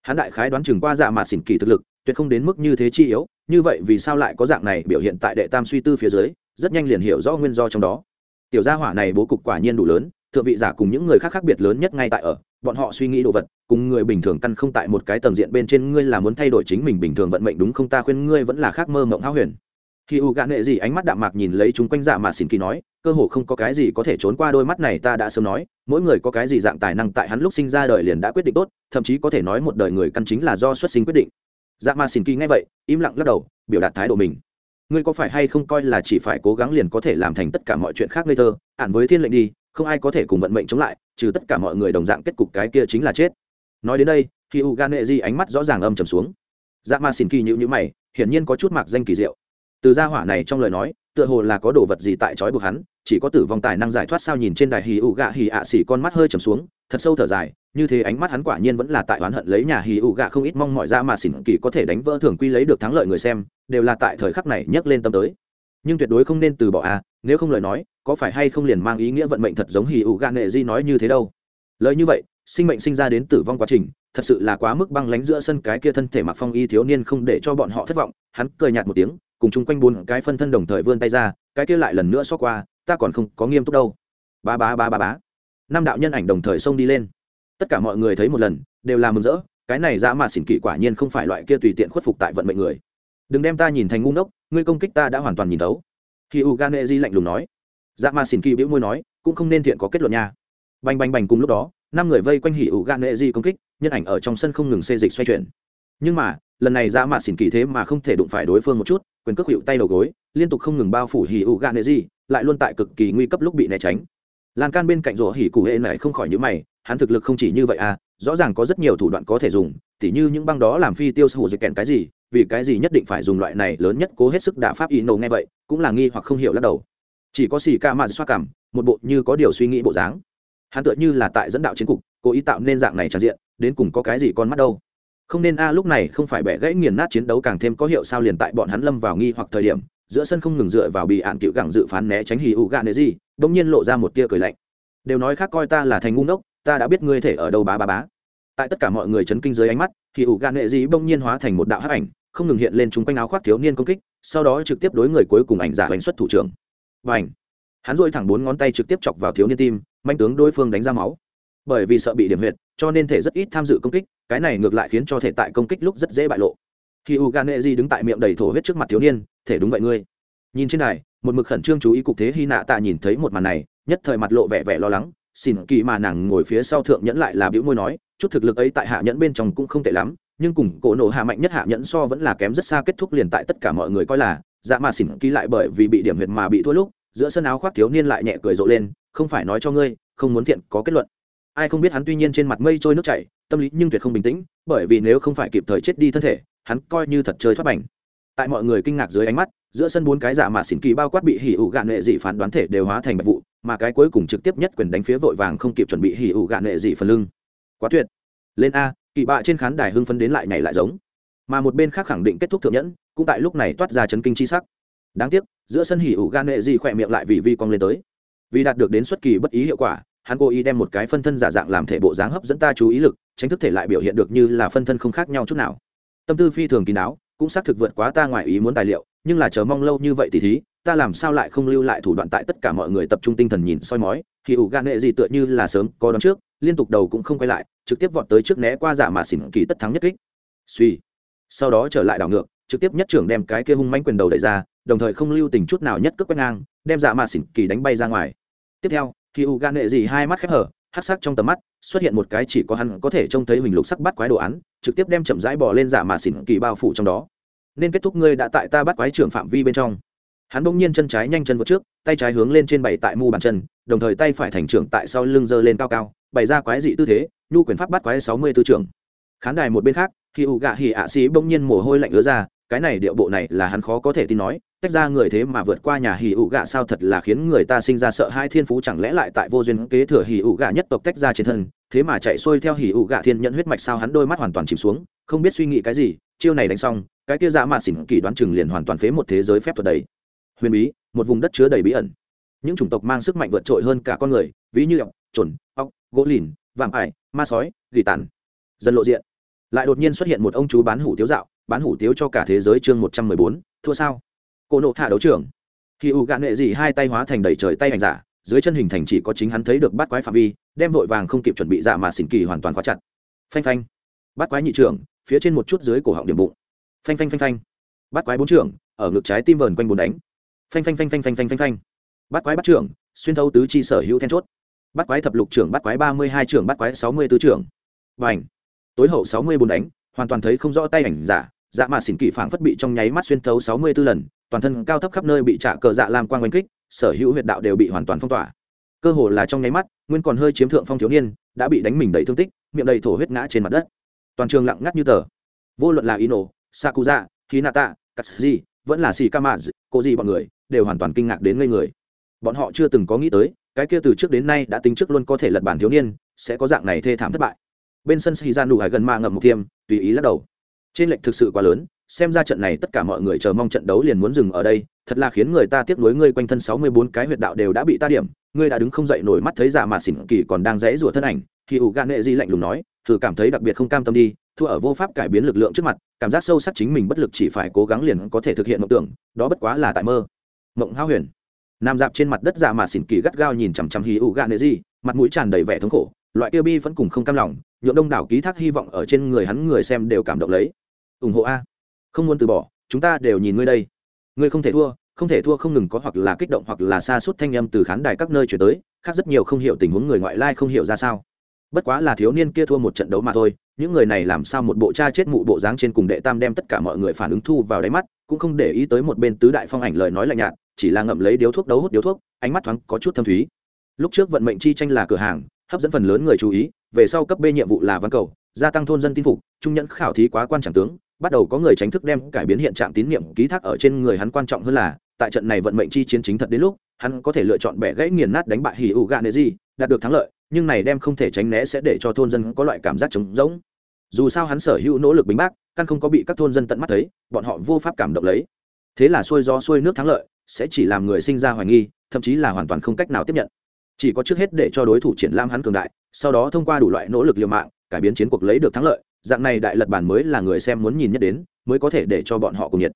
Hắn đại khái đoán chừng qua dạ mạt xỉn kỳ thực lực tuyệt không đến mức như thế chi yếu như vậy vì sao lại có dạng này biểu hiện tại đệ tam suy tư phía dưới rất nhanh liền hiểu rõ nguyên do trong đó. Tiểu gia hỏa này bố cục quả nhiên đủ lớn thượng vị giả cùng những người khác khác biệt lớn nhất ngay tại ở, bọn họ suy nghĩ đồ vật, cùng người bình thường căn không tại một cái tầng diện bên trên, ngươi là muốn thay đổi chính mình bình thường vận mệnh đúng không ta khuyên ngươi vẫn là khác mơ mộng háo huyền. Khi u gạ nệ gì ánh mắt đạm mạc nhìn lấy chúng quanh dạ mà xin kỳ nói, cơ hồ không có cái gì có thể trốn qua đôi mắt này ta đã sớm nói, mỗi người có cái gì dạng tài năng tại hắn lúc sinh ra đời liền đã quyết định tốt, thậm chí có thể nói một đời người căn chính là do xuất sinh quyết định. Dạ mà xin kỳ nghe vậy, im lặng lắc đầu, biểu đạt thái độ mình. Ngươi có phải hay không coi là chỉ phải cố gắng liền có thể làm thành tất cả mọi chuyện khác ngây thơ, ản với thiên lệnh đi không ai có thể cùng vận mệnh chống lại, trừ tất cả mọi người đồng dạng kết cục cái kia chính là chết. Nói đến đây khi u gan nệ di ánh mắt rõ ràng âm trầm xuống. Dạ ma xin kỳ nhữ nhữ mày, hiển nhiên có chút mạc danh kỳ diệu. Từ gia hỏa này trong lời nói, tựa hồ là có đồ vật gì tại trói buộc hắn, chỉ có tử vong tài năng giải thoát sao nhìn trên đài hì ụ gạ hì ạ xỉ con mắt hơi trầm xuống, thật sâu thở dài, như thế ánh mắt hắn quả nhiên vẫn là tại oán hận lấy nhà hì ụ gạ không ít mong mọi ra dạ mà xỉn kỳ có thể đánh vỡ thường quy lấy được thắng lợi người xem, đều là tại thời khắc này nhấc lên tâm tới. Nhưng tuyệt đối không nên từ bỏ a nếu không lời nói, có phải hay không liền mang ý nghĩa vận mệnh thật giống hì ụ gạ nệ di nói như thế đâu? Lời như vậy, sinh mệnh sinh ra đến tử vong quá trình, thật sự là quá mức băng lánh giữa sân cái kia thân thể mặc phong y thiếu niên không để cho bọn họ thất vọng, hắn cười nhạt một tiếng, cùng chung quanh bốn cái phân thân đồng thời vươn tay ra, cái kia lại lần nữa xót qua, ta còn không có nghiêm túc đâu. Ba ba ba ba bá. Năm đạo nhân ảnh đồng thời xông đi lên. Tất cả mọi người thấy một lần, đều là mừng rỡ, cái này dã mà xỉn kỵ quả nhiên không phải loại kia tùy tiện khuất phục tại vận mệnh người. Đừng đem ta nhìn thành ngu ngốc, ngươi công kích ta đã hoàn toàn nhìn thấu khi u gan di lạnh lùng nói dạ ma xin kỳ bĩu môi nói, cũng không nên thiện có kết luận nha. Bành bành bành cùng lúc đó, năm người vây quanh hỉ u gan di công kích, nhân ảnh ở trong sân không ngừng xê dịch xoay chuyển. Nhưng mà, lần này dạ ma xin kỳ thế mà không thể đụng phải đối phương một chút, quyền cước hiệu tay đầu gối, liên tục không ngừng bao phủ hỉ u gan di lại luôn tại cực kỳ nguy cấp lúc bị né tránh. Lan can bên cạnh rủa hỉ cụ hệ này không khỏi nhữ mày, hắn thực lực không chỉ như vậy à rõ ràng có rất nhiều thủ đoạn có thể dùng, tỉ như những băng đó làm phi tiêu sổ dịch kèn cái gì vì cái gì nhất định phải dùng loại này lớn nhất cố hết sức đả pháp ý nổ nghe vậy, cũng là nghi hoặc không hiểu lắc đầu. Chỉ có xì ca mà xoa cảm, một bộ như có điều suy nghĩ bộ dáng. Hắn tựa như là tại dẫn đạo chiến cục, cố ý tạo nên dạng này tràn diện, đến cùng có cái gì con mắt đâu. Không nên a, lúc này không phải bẻ gãy nghiền nát chiến đấu càng thêm có hiệu sao liền tại bọn hắn lâm vào nghi hoặc thời điểm, giữa sân không ngừng dựa vào bị ạn cựu gẳng dự phán né tránh hì ụ gạ nệ gì bỗng nhiên lộ ra một tia cười lạnh. Đều nói khác coi ta là thành ngu ngốc, ta đã biết ngươi thể ở đâu bá bá bá tại tất cả mọi người chấn kinh dưới ánh mắt, thì ủ gạ nệ gì bỗng nhiên hóa thành một đạo hắc ảnh, không ngừng hiện lên chúng quanh áo khoác thiếu niên công kích, sau đó trực tiếp đối người cuối cùng ảnh giả bánh xuất thủ trưởng. Và ảnh hắn dội thẳng bốn ngón tay trực tiếp chọc vào thiếu niên tim, manh tướng đối phương đánh ra máu. Bởi vì sợ bị điểm huyệt, cho nên thể rất ít tham dự công kích, cái này ngược lại khiến cho thể tại công kích lúc rất dễ bại lộ. Khi u gan nệ di đứng tại miệng đầy thổ huyết trước mặt thiếu niên, thể đúng vậy ngươi. Nhìn trên này một mực khẩn trương chú ý cục thế hy nạ tạ nhìn thấy một màn này, nhất thời mặt lộ vẻ vẻ lo lắng xin kỳ mà nàng ngồi phía sau thượng nhẫn lại là biểu môi nói, chút thực lực ấy tại hạ nhẫn bên trong cũng không tệ lắm, nhưng cùng cổ nổ hạ mạnh nhất hạ nhẫn so vẫn là kém rất xa kết thúc liền tại tất cả mọi người coi là dạ mà xỉn kỳ lại bởi vì bị điểm huyệt mà bị thua lúc, giữa sân áo khoác thiếu niên lại nhẹ cười rộ lên, không phải nói cho ngươi, không muốn thiện có kết luận. Ai không biết hắn tuy nhiên trên mặt mây trôi nước chảy, tâm lý nhưng tuyệt không bình tĩnh, bởi vì nếu không phải kịp thời chết đi thân thể, hắn coi như thật chơi thoát bành. Tại mọi người kinh ngạc dưới ánh mắt, giữa sân bốn cái giả mà xỉn kỳ bao quát bị hỉ ủ gạn nghệ dị phán đoán thể đều hóa thành bạch vụ mà cái cuối cùng trực tiếp nhất quyền đánh phía vội vàng không kịp chuẩn bị hỉ ủ gạn nệ dị phần lưng. Quá tuyệt. Lên a, kỳ bạ trên khán đài hưng phấn đến lại nhảy lại giống. Mà một bên khác khẳng định kết thúc thượng nhẫn, cũng tại lúc này toát ra chấn kinh chi sắc. Đáng tiếc, giữa sân hỉ ủ gan nệ dị khỏe miệng lại vì vi cong lên tới. Vì đạt được đến xuất kỳ bất ý hiệu quả, hắn cố ý đem một cái phân thân giả dạng làm thể bộ dáng hấp dẫn ta chú ý lực, tránh thức thể lại biểu hiện được như là phân thân không khác nhau chút nào. Tâm tư phi thường kín đáo, cũng xác thực vượt quá ta ngoài ý muốn tài liệu, nhưng là chờ mong lâu như vậy thì thí ta làm sao lại không lưu lại thủ đoạn tại tất cả mọi người tập trung tinh thần nhìn soi mói? Thì ủ gan nệ gì tựa như là sớm có đón trước, liên tục đầu cũng không quay lại, trực tiếp vọt tới trước né qua giả mà xỉn kỳ tất thắng nhất kích. Suy sau đó trở lại đảo ngược, trực tiếp nhất trưởng đem cái kia hung manh quyền đầu đẩy ra, đồng thời không lưu tình chút nào nhất cước quét ngang, đem giả mà xỉn kỳ đánh bay ra ngoài. Tiếp theo, khi ủ gan nệ gì hai mắt khép hở hát sắc trong tầm mắt, xuất hiện một cái chỉ có hắn có thể trông thấy huỳnh lục sắc bắt quái đồ án, trực tiếp đem chậm rãi bỏ lên giả mà xỉn kỳ bao phủ trong đó. Nên kết thúc ngươi đã tại ta bắt quái trưởng phạm vi bên trong hắn bỗng nhiên chân trái nhanh chân vượt trước, tay trái hướng lên trên bảy tại mu bàn chân, đồng thời tay phải thành trưởng tại sau lưng giơ lên cao cao, bày ra quái dị tư thế, nhu quyền pháp bắt quái sáu mươi tư trưởng. Khán đài một bên khác khi ủ gạ hỉ ạ xí bỗng nhiên mồ hôi lạnh ứa ra, cái này điệu bộ này là hắn khó có thể tin nói, tách ra người thế mà vượt qua nhà hỉ ủ gạ sao thật là khiến người ta sinh ra sợ hai thiên phú chẳng lẽ lại tại vô duyên kế thừa hỉ ủ gạ nhất tộc tách ra trên thân, thế mà chạy xuôi theo hỉ ủ gạ thiên nhận huyết mạch sao hắn đôi mắt hoàn toàn chìm xuống, không biết suy nghĩ cái gì, chiêu này đánh xong, cái kia dạ mạ xỉn kỳ đoán chừng liền hoàn toàn phế một thế giới phép thuật đầy huyền bí, một vùng đất chứa đầy bí ẩn. Những chủng tộc mang sức mạnh vượt trội hơn cả con người, ví như ọc trồn ọc gỗ lìn, vạm ải, ma sói, gỉ tàn. Dần lộ diện, lại đột nhiên xuất hiện một ông chú bán hủ tiếu dạo, bán hủ tiếu cho cả thế giới chương một trăm mười bốn, thua sao? Cô nộ hạ đấu trưởng khi u gạn nghệ gì hai tay hóa thành đầy trời tay ảnh giả, dưới chân hình thành chỉ có chính hắn thấy được bắt quái phạm vi, đem vội vàng không kịp chuẩn bị giả mà xỉn kỳ hoàn toàn khóa chặt. Phanh phanh. Bắt quái nhị trưởng, phía trên một chút dưới cổ họng điểm bụng. Phanh phanh phanh phanh. Bắt quái bốn trưởng, ở ngực trái tim vờn quanh bốn đánh phanh phanh phanh phanh phanh phanh phanh phanh. Bắt quái bắt trưởng, xuyên thấu tứ chi sở hữu then chốt. Bắt quái thập lục trưởng, bắt quái ba mươi hai trưởng, bắt quái sáu mươi tứ trưởng. Và ảnh tối hậu sáu mươi bốn đánh, hoàn toàn thấy không rõ tay ảnh giả. Dạ mà xỉn kỳ phảng phất bị trong nháy mắt xuyên thấu sáu mươi 64 lần, toàn thân cao thấp khắp nơi bị trả cờ dạ làm quang oanh kích, sở hữu huyệt đạo đều bị hoàn toàn phong tỏa. Cơ hồ là trong nháy mắt, nguyên còn hơi chiếm thượng phong thiếu niên, đã bị đánh mình đầy thương tích, miệng đầy thổ huyết ngã trên mặt đất. Toàn trường lặng ngắt như tờ. Vô luận là ino, sakuza, hinata, katsuji, vẫn là shikamaz cô gì bọn người đều hoàn toàn kinh ngạc đến ngây người. Bọn họ chưa từng có nghĩ tới, cái kia từ trước đến nay đã tính trước luôn có thể lật bản thiếu niên, sẽ có dạng này thê thảm thất bại. Bên sân sĩ ra nụ hải gần ma ngậm một thiêm tùy ý lắc đầu. Trên lệnh thực sự quá lớn, xem ra trận này tất cả mọi người chờ mong trận đấu liền muốn dừng ở đây, thật là khiến người ta tiếc nuối ngươi quanh thân sáu mươi bốn cái huyệt đạo đều đã bị ta điểm, ngươi đã đứng không dậy nổi mắt thấy dạ mà xỉn kỳ còn đang rẽ rủa thân ảnh, thì ủ gan nệ di lạnh lùng nói, thử cảm thấy đặc biệt không cam tâm đi, thua ở vô pháp cải biến lực lượng trước mặt, cảm giác sâu sắc chính mình bất lực chỉ phải cố gắng liền có thể thực hiện mộng tưởng, đó bất quá là tại mơ mộng hao huyền. Nam dạp trên mặt đất dạ mà xỉn kỳ gắt gao nhìn chằm chằm hì ủ gạ nệ di, mặt mũi tràn đầy vẻ thống khổ, loại tiêu bi vẫn cùng không cam lòng, nhượng đông đảo ký thác hy vọng ở trên người hắn người xem đều cảm động lấy. Ủng hộ a. Không muốn từ bỏ, chúng ta đều nhìn ngươi đây. Ngươi không thể thua, không thể thua không ngừng có hoặc là kích động hoặc là xa suốt thanh âm từ khán đài các nơi chuyển tới, khác rất nhiều không hiểu tình huống người ngoại lai không hiểu ra sao. Bất quá là thiếu niên kia thua một trận đấu mà thôi, những người này làm sao một bộ cha chết mụ bộ dáng trên cùng đệ tam đem tất cả mọi người phản ứng thu vào đáy mắt, cũng không để ý tới một bên tứ đại phong ảnh lời nói lạnh nhạt chỉ là ngậm lấy điếu thuốc đấu hút điếu thuốc, ánh mắt thoáng có chút thâm thúy. Lúc trước vận mệnh chi tranh là cửa hàng, hấp dẫn phần lớn người chú ý, về sau cấp b nhiệm vụ là văn cầu, gia tăng thôn dân tin phục, trung nhẫn khảo thí quá quan trọng tướng, bắt đầu có người tránh thức đem cải biến hiện trạng tín nhiệm ký thác ở trên người hắn quan trọng hơn là, tại trận này vận mệnh chi chiến chính thật đến lúc, hắn có thể lựa chọn bẻ gãy nghiền nát đánh bại hỉ ủ gạ nệ gì đạt được thắng lợi, nhưng này đem không thể tránh né sẽ để cho thôn dân có loại cảm giác trống rỗng. Dù sao hắn sở hữu nỗ lực bình bác, căn không có bị các thôn dân tận mắt thấy, bọn họ vô pháp cảm động lấy. Thế là xuôi gió xuôi nước thắng lợi sẽ chỉ làm người sinh ra hoài nghi, thậm chí là hoàn toàn không cách nào tiếp nhận. Chỉ có trước hết để cho đối thủ triển lãm hắn cường đại, sau đó thông qua đủ loại nỗ lực liều mạng, cải biến chiến cuộc lấy được thắng lợi, dạng này đại lật bản mới là người xem muốn nhìn nhất đến, mới có thể để cho bọn họ cùng nhiệt.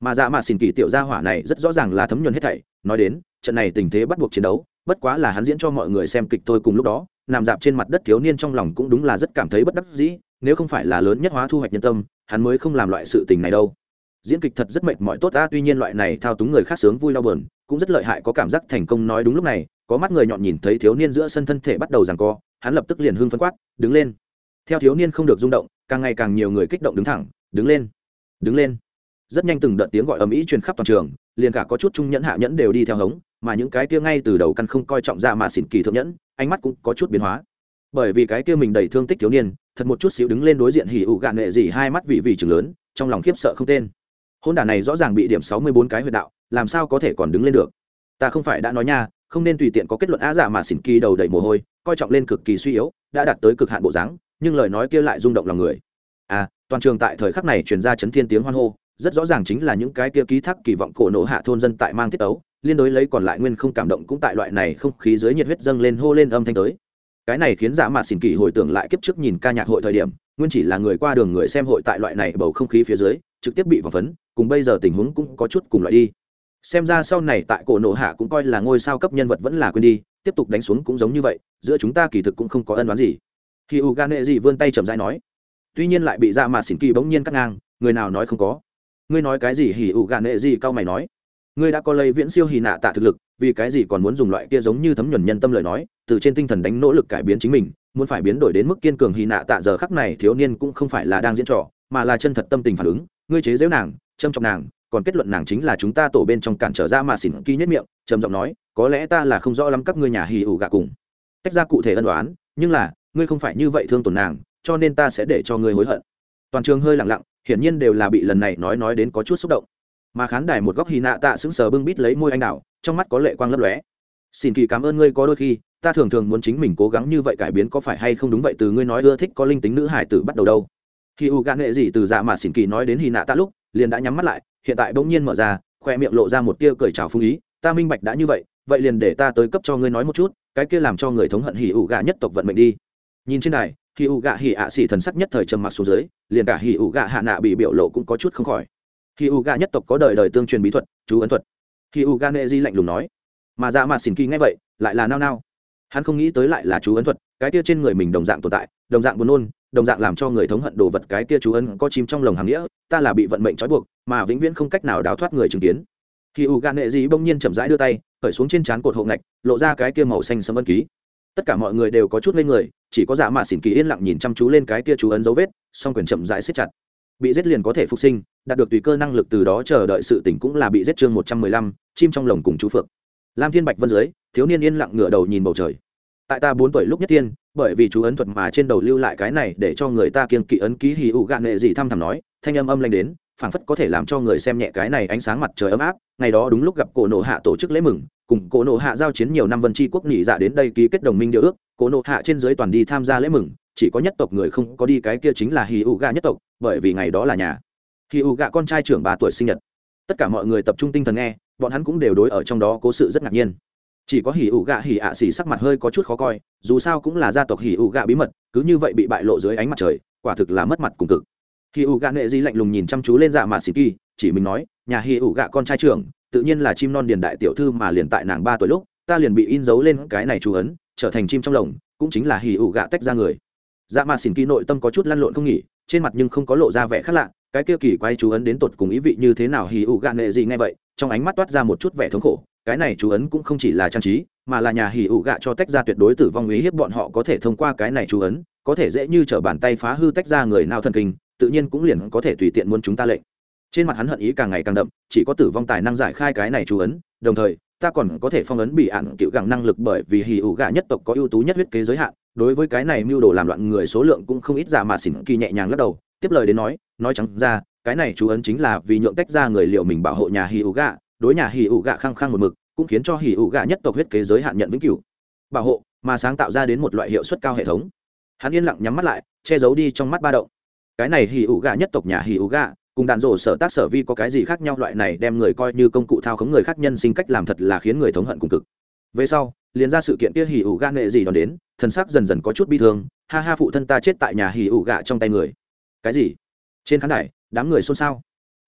Mà dạ mà xin kỳ tiểu gia hỏa này rất rõ ràng là thấm nhuần hết thảy, nói đến, trận này tình thế bắt buộc chiến đấu, bất quá là hắn diễn cho mọi người xem kịch thôi cùng lúc đó, nằm dạp trên mặt đất thiếu niên trong lòng cũng đúng là rất cảm thấy bất đắc dĩ, nếu không phải là lớn nhất hóa thu hoạch nhân tâm, hắn mới không làm loại sự tình này đâu diễn kịch thật rất mệt mỏi tốt ta, tuy nhiên loại này thao túng người khác sướng vui đau bờn cũng rất lợi hại, có cảm giác thành công nói đúng lúc này, có mắt người nhọn nhìn thấy thiếu niên giữa sân thân thể bắt đầu giằng co, hắn lập tức liền hưng phân quát, đứng lên. Theo thiếu niên không được rung động, càng ngày càng nhiều người kích động đứng thẳng, đứng lên đứng lên. Rất nhanh từng đợt tiếng gọi ầm ĩ truyền khắp toàn trường, liền cả có chút trung nhẫn hạ nhẫn đều đi theo hống, mà những cái kia ngay từ đầu căn không coi trọng ra mà xỉn kỳ thượng nhẫn, ánh mắt cũng có chút biến hóa. Bởi vì cái kia mình đầy thương tích thiếu niên, thật một chút xíu đứng lên đối diện hỉ ụ gạn nghệ gì, hai mắt vị vị trường lớn, trong lòng khiếp sợ không tên hôn đả này rõ ràng bị điểm sáu mươi bốn cái huyệt đạo, làm sao có thể còn đứng lên được? Ta không phải đã nói nha, không nên tùy tiện có kết luận á giả mà xỉn kỳ đầu đầy mồ hôi, coi trọng lên cực kỳ suy yếu, đã đạt tới cực hạn bộ dáng, nhưng lời nói kia lại rung động lòng người. À toàn trường tại thời khắc này truyền ra chấn thiên tiếng hoan hô, rất rõ ràng chính là những cái kia ký thác kỳ vọng cổ nổ hạ thôn dân tại mang tiết ấu, liên đối lấy còn lại nguyên không cảm động cũng tại loại này không khí dưới nhiệt huyết dâng lên hô lên âm thanh tới. Cái này khiến dạ giả mạt xỉn kỳ hồi tưởng lại kiếp trước nhìn ca nhạc hội thời điểm, nguyên chỉ là người qua đường người xem hội tại loại này bầu không khí phía dưới, trực tiếp bị vòng phấn cùng bây giờ tình huống cũng có chút cùng loại đi. Xem ra sau này tại cổ nộ hạ cũng coi là ngôi sao cấp nhân vật vẫn là quên đi, tiếp tục đánh xuống cũng giống như vậy, giữa chúng ta kỳ thực cũng không có ân đoán gì. Khi u gan nệ gì vươn tay chậm rãi nói, tuy nhiên lại bị dạ mà xỉn kỳ bỗng nhiên cắt ngang, người nào nói không có. Ngươi nói cái gì? Hỉ ủ gạn nệ gì cao mày nói, ngươi đã có lấy viễn siêu hì nạ tạ thực lực, vì cái gì còn muốn dùng loại kia giống như thấm nhuần nhân tâm lời nói, từ trên tinh thần đánh nỗ lực cải biến chính mình, muốn phải biến đổi đến mức kiên cường hì nạ tạ giờ khắc này thiếu niên cũng không phải là đang diễn trò, mà là chân thật tâm tình phản ứng, ngươi chế giễu nàng châm trọng nàng, còn kết luận nàng chính là chúng ta tổ bên trong cản trở ra mà xỉn kỳ nhất miệng, trầm giọng nói, có lẽ ta là không rõ lắm các ngươi nhà hì ủ gạ cùng. Tách ra cụ thể ân đoán nhưng là, ngươi không phải như vậy thương tổn nàng, cho nên ta sẽ để cho ngươi hối hận. Toàn trường hơi lặng lặng, hiển nhiên đều là bị lần này nói nói đến có chút xúc động. Mà khán đài một góc hì nạ tạ sững sờ bưng bít lấy môi anh đào, trong mắt có lệ quang lấp lóe. Xin kỳ cảm ơn ngươi có đôi khi, ta thường thường muốn chính mình cố gắng như vậy cải biến có phải hay không đúng vậy từ ngươi nói ưa thích có linh tính nữ hải tử bắt đầu đâu. Khi u gạn nghệ gì từ dạ mà xin kỳ nói đến hì nạ tạ lúc liền đã nhắm mắt lại, hiện tại bỗng nhiên mở ra, khoe miệng lộ ra một tia cười chào phung ý, ta minh bạch đã như vậy vậy liền để ta tới cấp cho ngươi nói một chút, cái kia làm cho người thống hận hỉ ủ gạ nhất tộc vận mệnh đi. Nhìn trên này hỉ ủ gạ hỉ ạ xỉ thần sắc nhất thời trầm mặc xuống dưới, liền cả hỉ ủ gạ hạ nạ bị biểu lộ cũng có chút không khỏi. Hỉ ủ gạ nhất tộc có đời đời tương truyền bí thuật, chú ấn thuật. Hỉ ủ gạ nệ di lạnh lùng nói, mà dạ mà xỉn kỳ ngay vậy, lại là nao nao. Hắn không nghĩ tới lại là chú ấn thuật, cái kia trên người mình đồng dạng tồn tại, đồng dạng buồn nôn đồng dạng làm cho người thống hận đồ vật cái kia chú ấn có chim trong lồng hàng nghĩa, ta là bị vận mệnh trói buộc, mà vĩnh viễn không cách nào đào thoát người chứng kiến. Khi u gan nệ dị bỗng nhiên chậm rãi đưa tay, khởi xuống trên trán cột hộ ngạch, lộ ra cái kia màu xanh sẫm ân ký. Tất cả mọi người đều có chút lên người, chỉ có giả mạ xỉn kỳ yên lặng nhìn chăm chú lên cái kia chú ấn dấu vết, song quyền chậm rãi siết chặt. Bị giết liền có thể phục sinh, đạt được tùy cơ năng lực từ đó chờ đợi sự tỉnh cũng là bị giết chương một trăm mười lăm, chim trong lồng cùng chú phượng. Lam thiên bạch vân dưới, thiếu niên yên lặng ngửa đầu nhìn bầu trời. Tại ta bốn tuổi lúc nhất tiên bởi vì chú ấn thuật mà trên đầu lưu lại cái này để cho người ta kiên kỵ ấn ký hì ụ gạ nệ gì thăm thẳm nói, thanh âm âm lanh đến, phảng phất có thể làm cho người xem nhẹ cái này ánh sáng mặt trời ấm áp. Ngày đó đúng lúc gặp cổ nộ hạ tổ chức lễ mừng, cùng cổ nộ hạ giao chiến nhiều năm vân tri quốc nghỉ dạ đến đây ký kết đồng minh điều ước, cổ nộ hạ trên dưới toàn đi tham gia lễ mừng, chỉ có nhất tộc người không có đi, cái kia chính là hì ụ gạ nhất tộc, bởi vì ngày đó là nhà. Hì ụ gạ con trai trưởng ba tuổi sinh nhật. Tất cả mọi người tập trung tinh thần nghe, bọn hắn cũng đều đối ở trong đó cố sự rất ngạc nhiên chỉ có hỉ ủ gạ hỉ ạ xỉ sắc mặt hơi có chút khó coi, dù sao cũng là gia tộc hỉ ủ gạ bí mật, cứ như vậy bị bại lộ dưới ánh mặt trời, quả thực là mất mặt cùng cực. Hỉ ủ gạ nệ di lạnh lùng nhìn chăm chú lên dạ mạ xỉ kỳ, chỉ mình nói, nhà hỉ ủ gạ con trai trưởng, tự nhiên là chim non điền đại tiểu thư mà liền tại nàng ba tuổi lúc, ta liền bị in dấu lên cái này chú ấn, trở thành chim trong lồng, cũng chính là hỉ ủ gạ tách ra người. Dạ mạ xỉn kỳ nội tâm có chút lăn lộn không nghỉ, trên mặt nhưng không có lộ ra vẻ khác lạ, cái kia kỳ quay chú ấn đến tột cùng ý vị như thế nào hỉ ủ gạ nệ gì nghe vậy, trong ánh mắt toát ra một chút vẻ thống khổ cái này chú ấn cũng không chỉ là trang trí, mà là nhà hỉ ủ gạ cho tách ra tuyệt đối tử vong ý hiếp bọn họ có thể thông qua cái này chú ấn, có thể dễ như t bàn tay phá hư tách ra người nào thần kinh, tự nhiên cũng liền có thể tùy tiện muốn chúng ta lệnh. Trên mặt hắn hận ý càng ngày càng đậm, chỉ có tử vong tài năng giải khai cái này chú ấn, đồng thời, ta còn có thể phong ấn bị ạn cựu gẳng năng lực bởi vì hỉ ủ gạ nhất tộc có ưu tú nhất huyết kế giới hạn, đối với cái này mưu đồ làm loạn người số lượng cũng không ít giả mà xỉn kỳ nhẹ nhàng lắc đầu, tiếp lời đến nói nói trắng ra, cái này chú ấn chính là vì nhượng tách ra người liệu mình bảo hộ nhà hỉ ủ gạ đối nhà hỉ ủ gạ khăng khăng một mực, cũng khiến cho hỉ ủ gạ nhất tộc huyết kế giới hạn nhận vĩnh cửu. Bảo hộ, mà sáng tạo ra đến một loại hiệu suất cao hệ thống. Hắn yên lặng nhắm mắt lại, che giấu đi trong mắt ba động. Cái này hỉ ủ gạ nhất tộc nhà hỉ ủ gạ, cùng đàn rổ sở tác sở vi có cái gì khác nhau loại này đem người coi như công cụ thao khống người khác nhân sinh cách làm thật là khiến người thống hận cùng cực. Về sau, liền ra sự kiện kia hỉ ủ gạ nghệ gì đón đến, thần sắc dần dần có chút bi thương, ha ha phụ thân ta chết tại nhà hỉ ủ gạ trong tay người. Cái gì? Trên khán đài, đám người xôn xao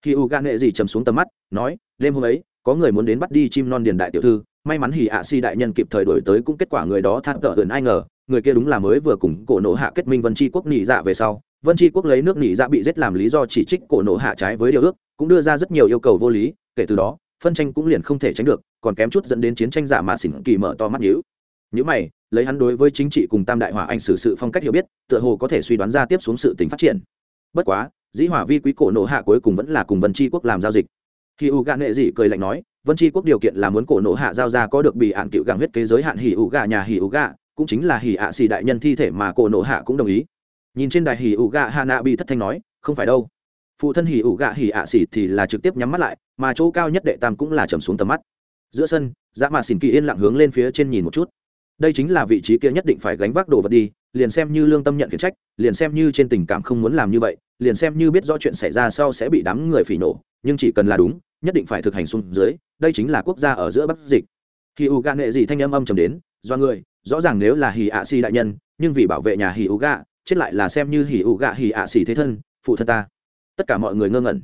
khi u gạ nệ gì trầm xuống tầm mắt, nói, đêm hôm ấy, có người muốn đến bắt đi chim non điền đại tiểu thư, may mắn hỉ ạ si đại nhân kịp thời đổi tới cũng kết quả người đó than tở hơn ai ngờ, người kia đúng là mới vừa cùng cổ nộ hạ kết minh vân tri quốc nỉ dạ về sau. Vân tri quốc lấy nước nỉ dạ bị giết làm lý do chỉ trích cổ nộ hạ trái với điều ước, cũng đưa ra rất nhiều yêu cầu vô lý, kể từ đó, phân tranh cũng liền không thể tránh được, còn kém chút dẫn đến chiến tranh giả mà xỉn kỳ mở to mắt nhữ nhữ mày, lấy hắn đối với chính trị cùng tam đại hỏa anh xử sự phong cách hiểu biết, tựa hồ có thể suy đoán ra tiếp xuống sự tính phát triển. Bất quá dĩ hỏa vi quý cổ nộ hạ cuối cùng vẫn là cùng vân tri quốc làm giao dịch. Khi u gạ nệ dị cười lạnh nói, vân tri quốc điều kiện là muốn cổ nộ hạ giao ra có được bị ạn cựu gàng huyết kế giới hạn hỉ ủ gạ nhà hỉ ủ gạ, cũng chính là hỉ ạ xì đại nhân thi thể mà cổ nộ hạ cũng đồng ý. Nhìn trên đài hỉ ủ gạ hạ nạ bị thất thanh nói, không phải đâu. Phụ thân hỉ ủ gạ hỉ ạ xì thì là trực tiếp nhắm mắt lại, mà chỗ cao nhất đệ tam cũng là trầm xuống tầm mắt. Giữa sân dạ dã mà xỉn kỳ yên lặng hướng lên phía trên nhìn một chút đây chính là vị trí kia nhất định phải gánh vác đồ vật đi, liền xem như lương tâm nhận khiển trách, liền xem như trên tình cảm không muốn làm như vậy, liền xem như biết rõ chuyện xảy ra sau sẽ bị đám người phỉ nổ, nhưng chỉ cần là đúng, nhất định phải thực hành xuống dưới, đây chính là quốc gia ở giữa bắc dịch. Khi u gạ nệ gì thanh âm âm trầm đến, do người, rõ ràng nếu là hì ạ xì đại nhân, nhưng vì bảo vệ nhà hì u gạ chết lại là xem như hì u gạ hì ạ xì thế thân, phụ thân ta. Tất cả mọi người ngơ ngẩn.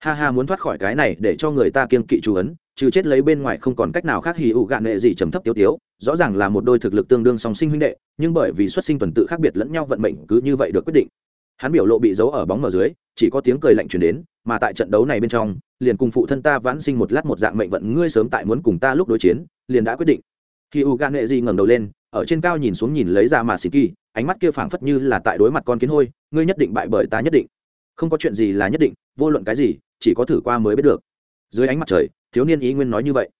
Ha ha muốn thoát khỏi cái này để cho người ta kiên kỵ chú ấn, trừ chết lấy bên ngoài không còn cách nào khác hì ụ gạ nệ gì trầm thấp tiêu tiếu rõ ràng là một đôi thực lực tương đương song sinh huynh đệ, nhưng bởi vì xuất sinh tuần tự khác biệt lẫn nhau vận mệnh cứ như vậy được quyết định. Hắn biểu lộ bị giấu ở bóng mờ dưới, chỉ có tiếng cười lạnh truyền đến, mà tại trận đấu này bên trong, liền cùng phụ thân ta vãn sinh một lát một dạng mệnh vận, ngươi sớm tại muốn cùng ta lúc đối chiến, liền đã quyết định. Khi u gan nệ di ngẩng đầu lên, ở trên cao nhìn xuống nhìn lấy ra mà xì kỳ ánh mắt kia phảng phất như là tại đối mặt con kiến hôi, ngươi nhất định bại bởi ta nhất định. Không có chuyện gì là nhất định, vô luận cái gì, chỉ có thử qua mới biết được. Dưới ánh mặt trời, thiếu niên ý nguyên nói như vậy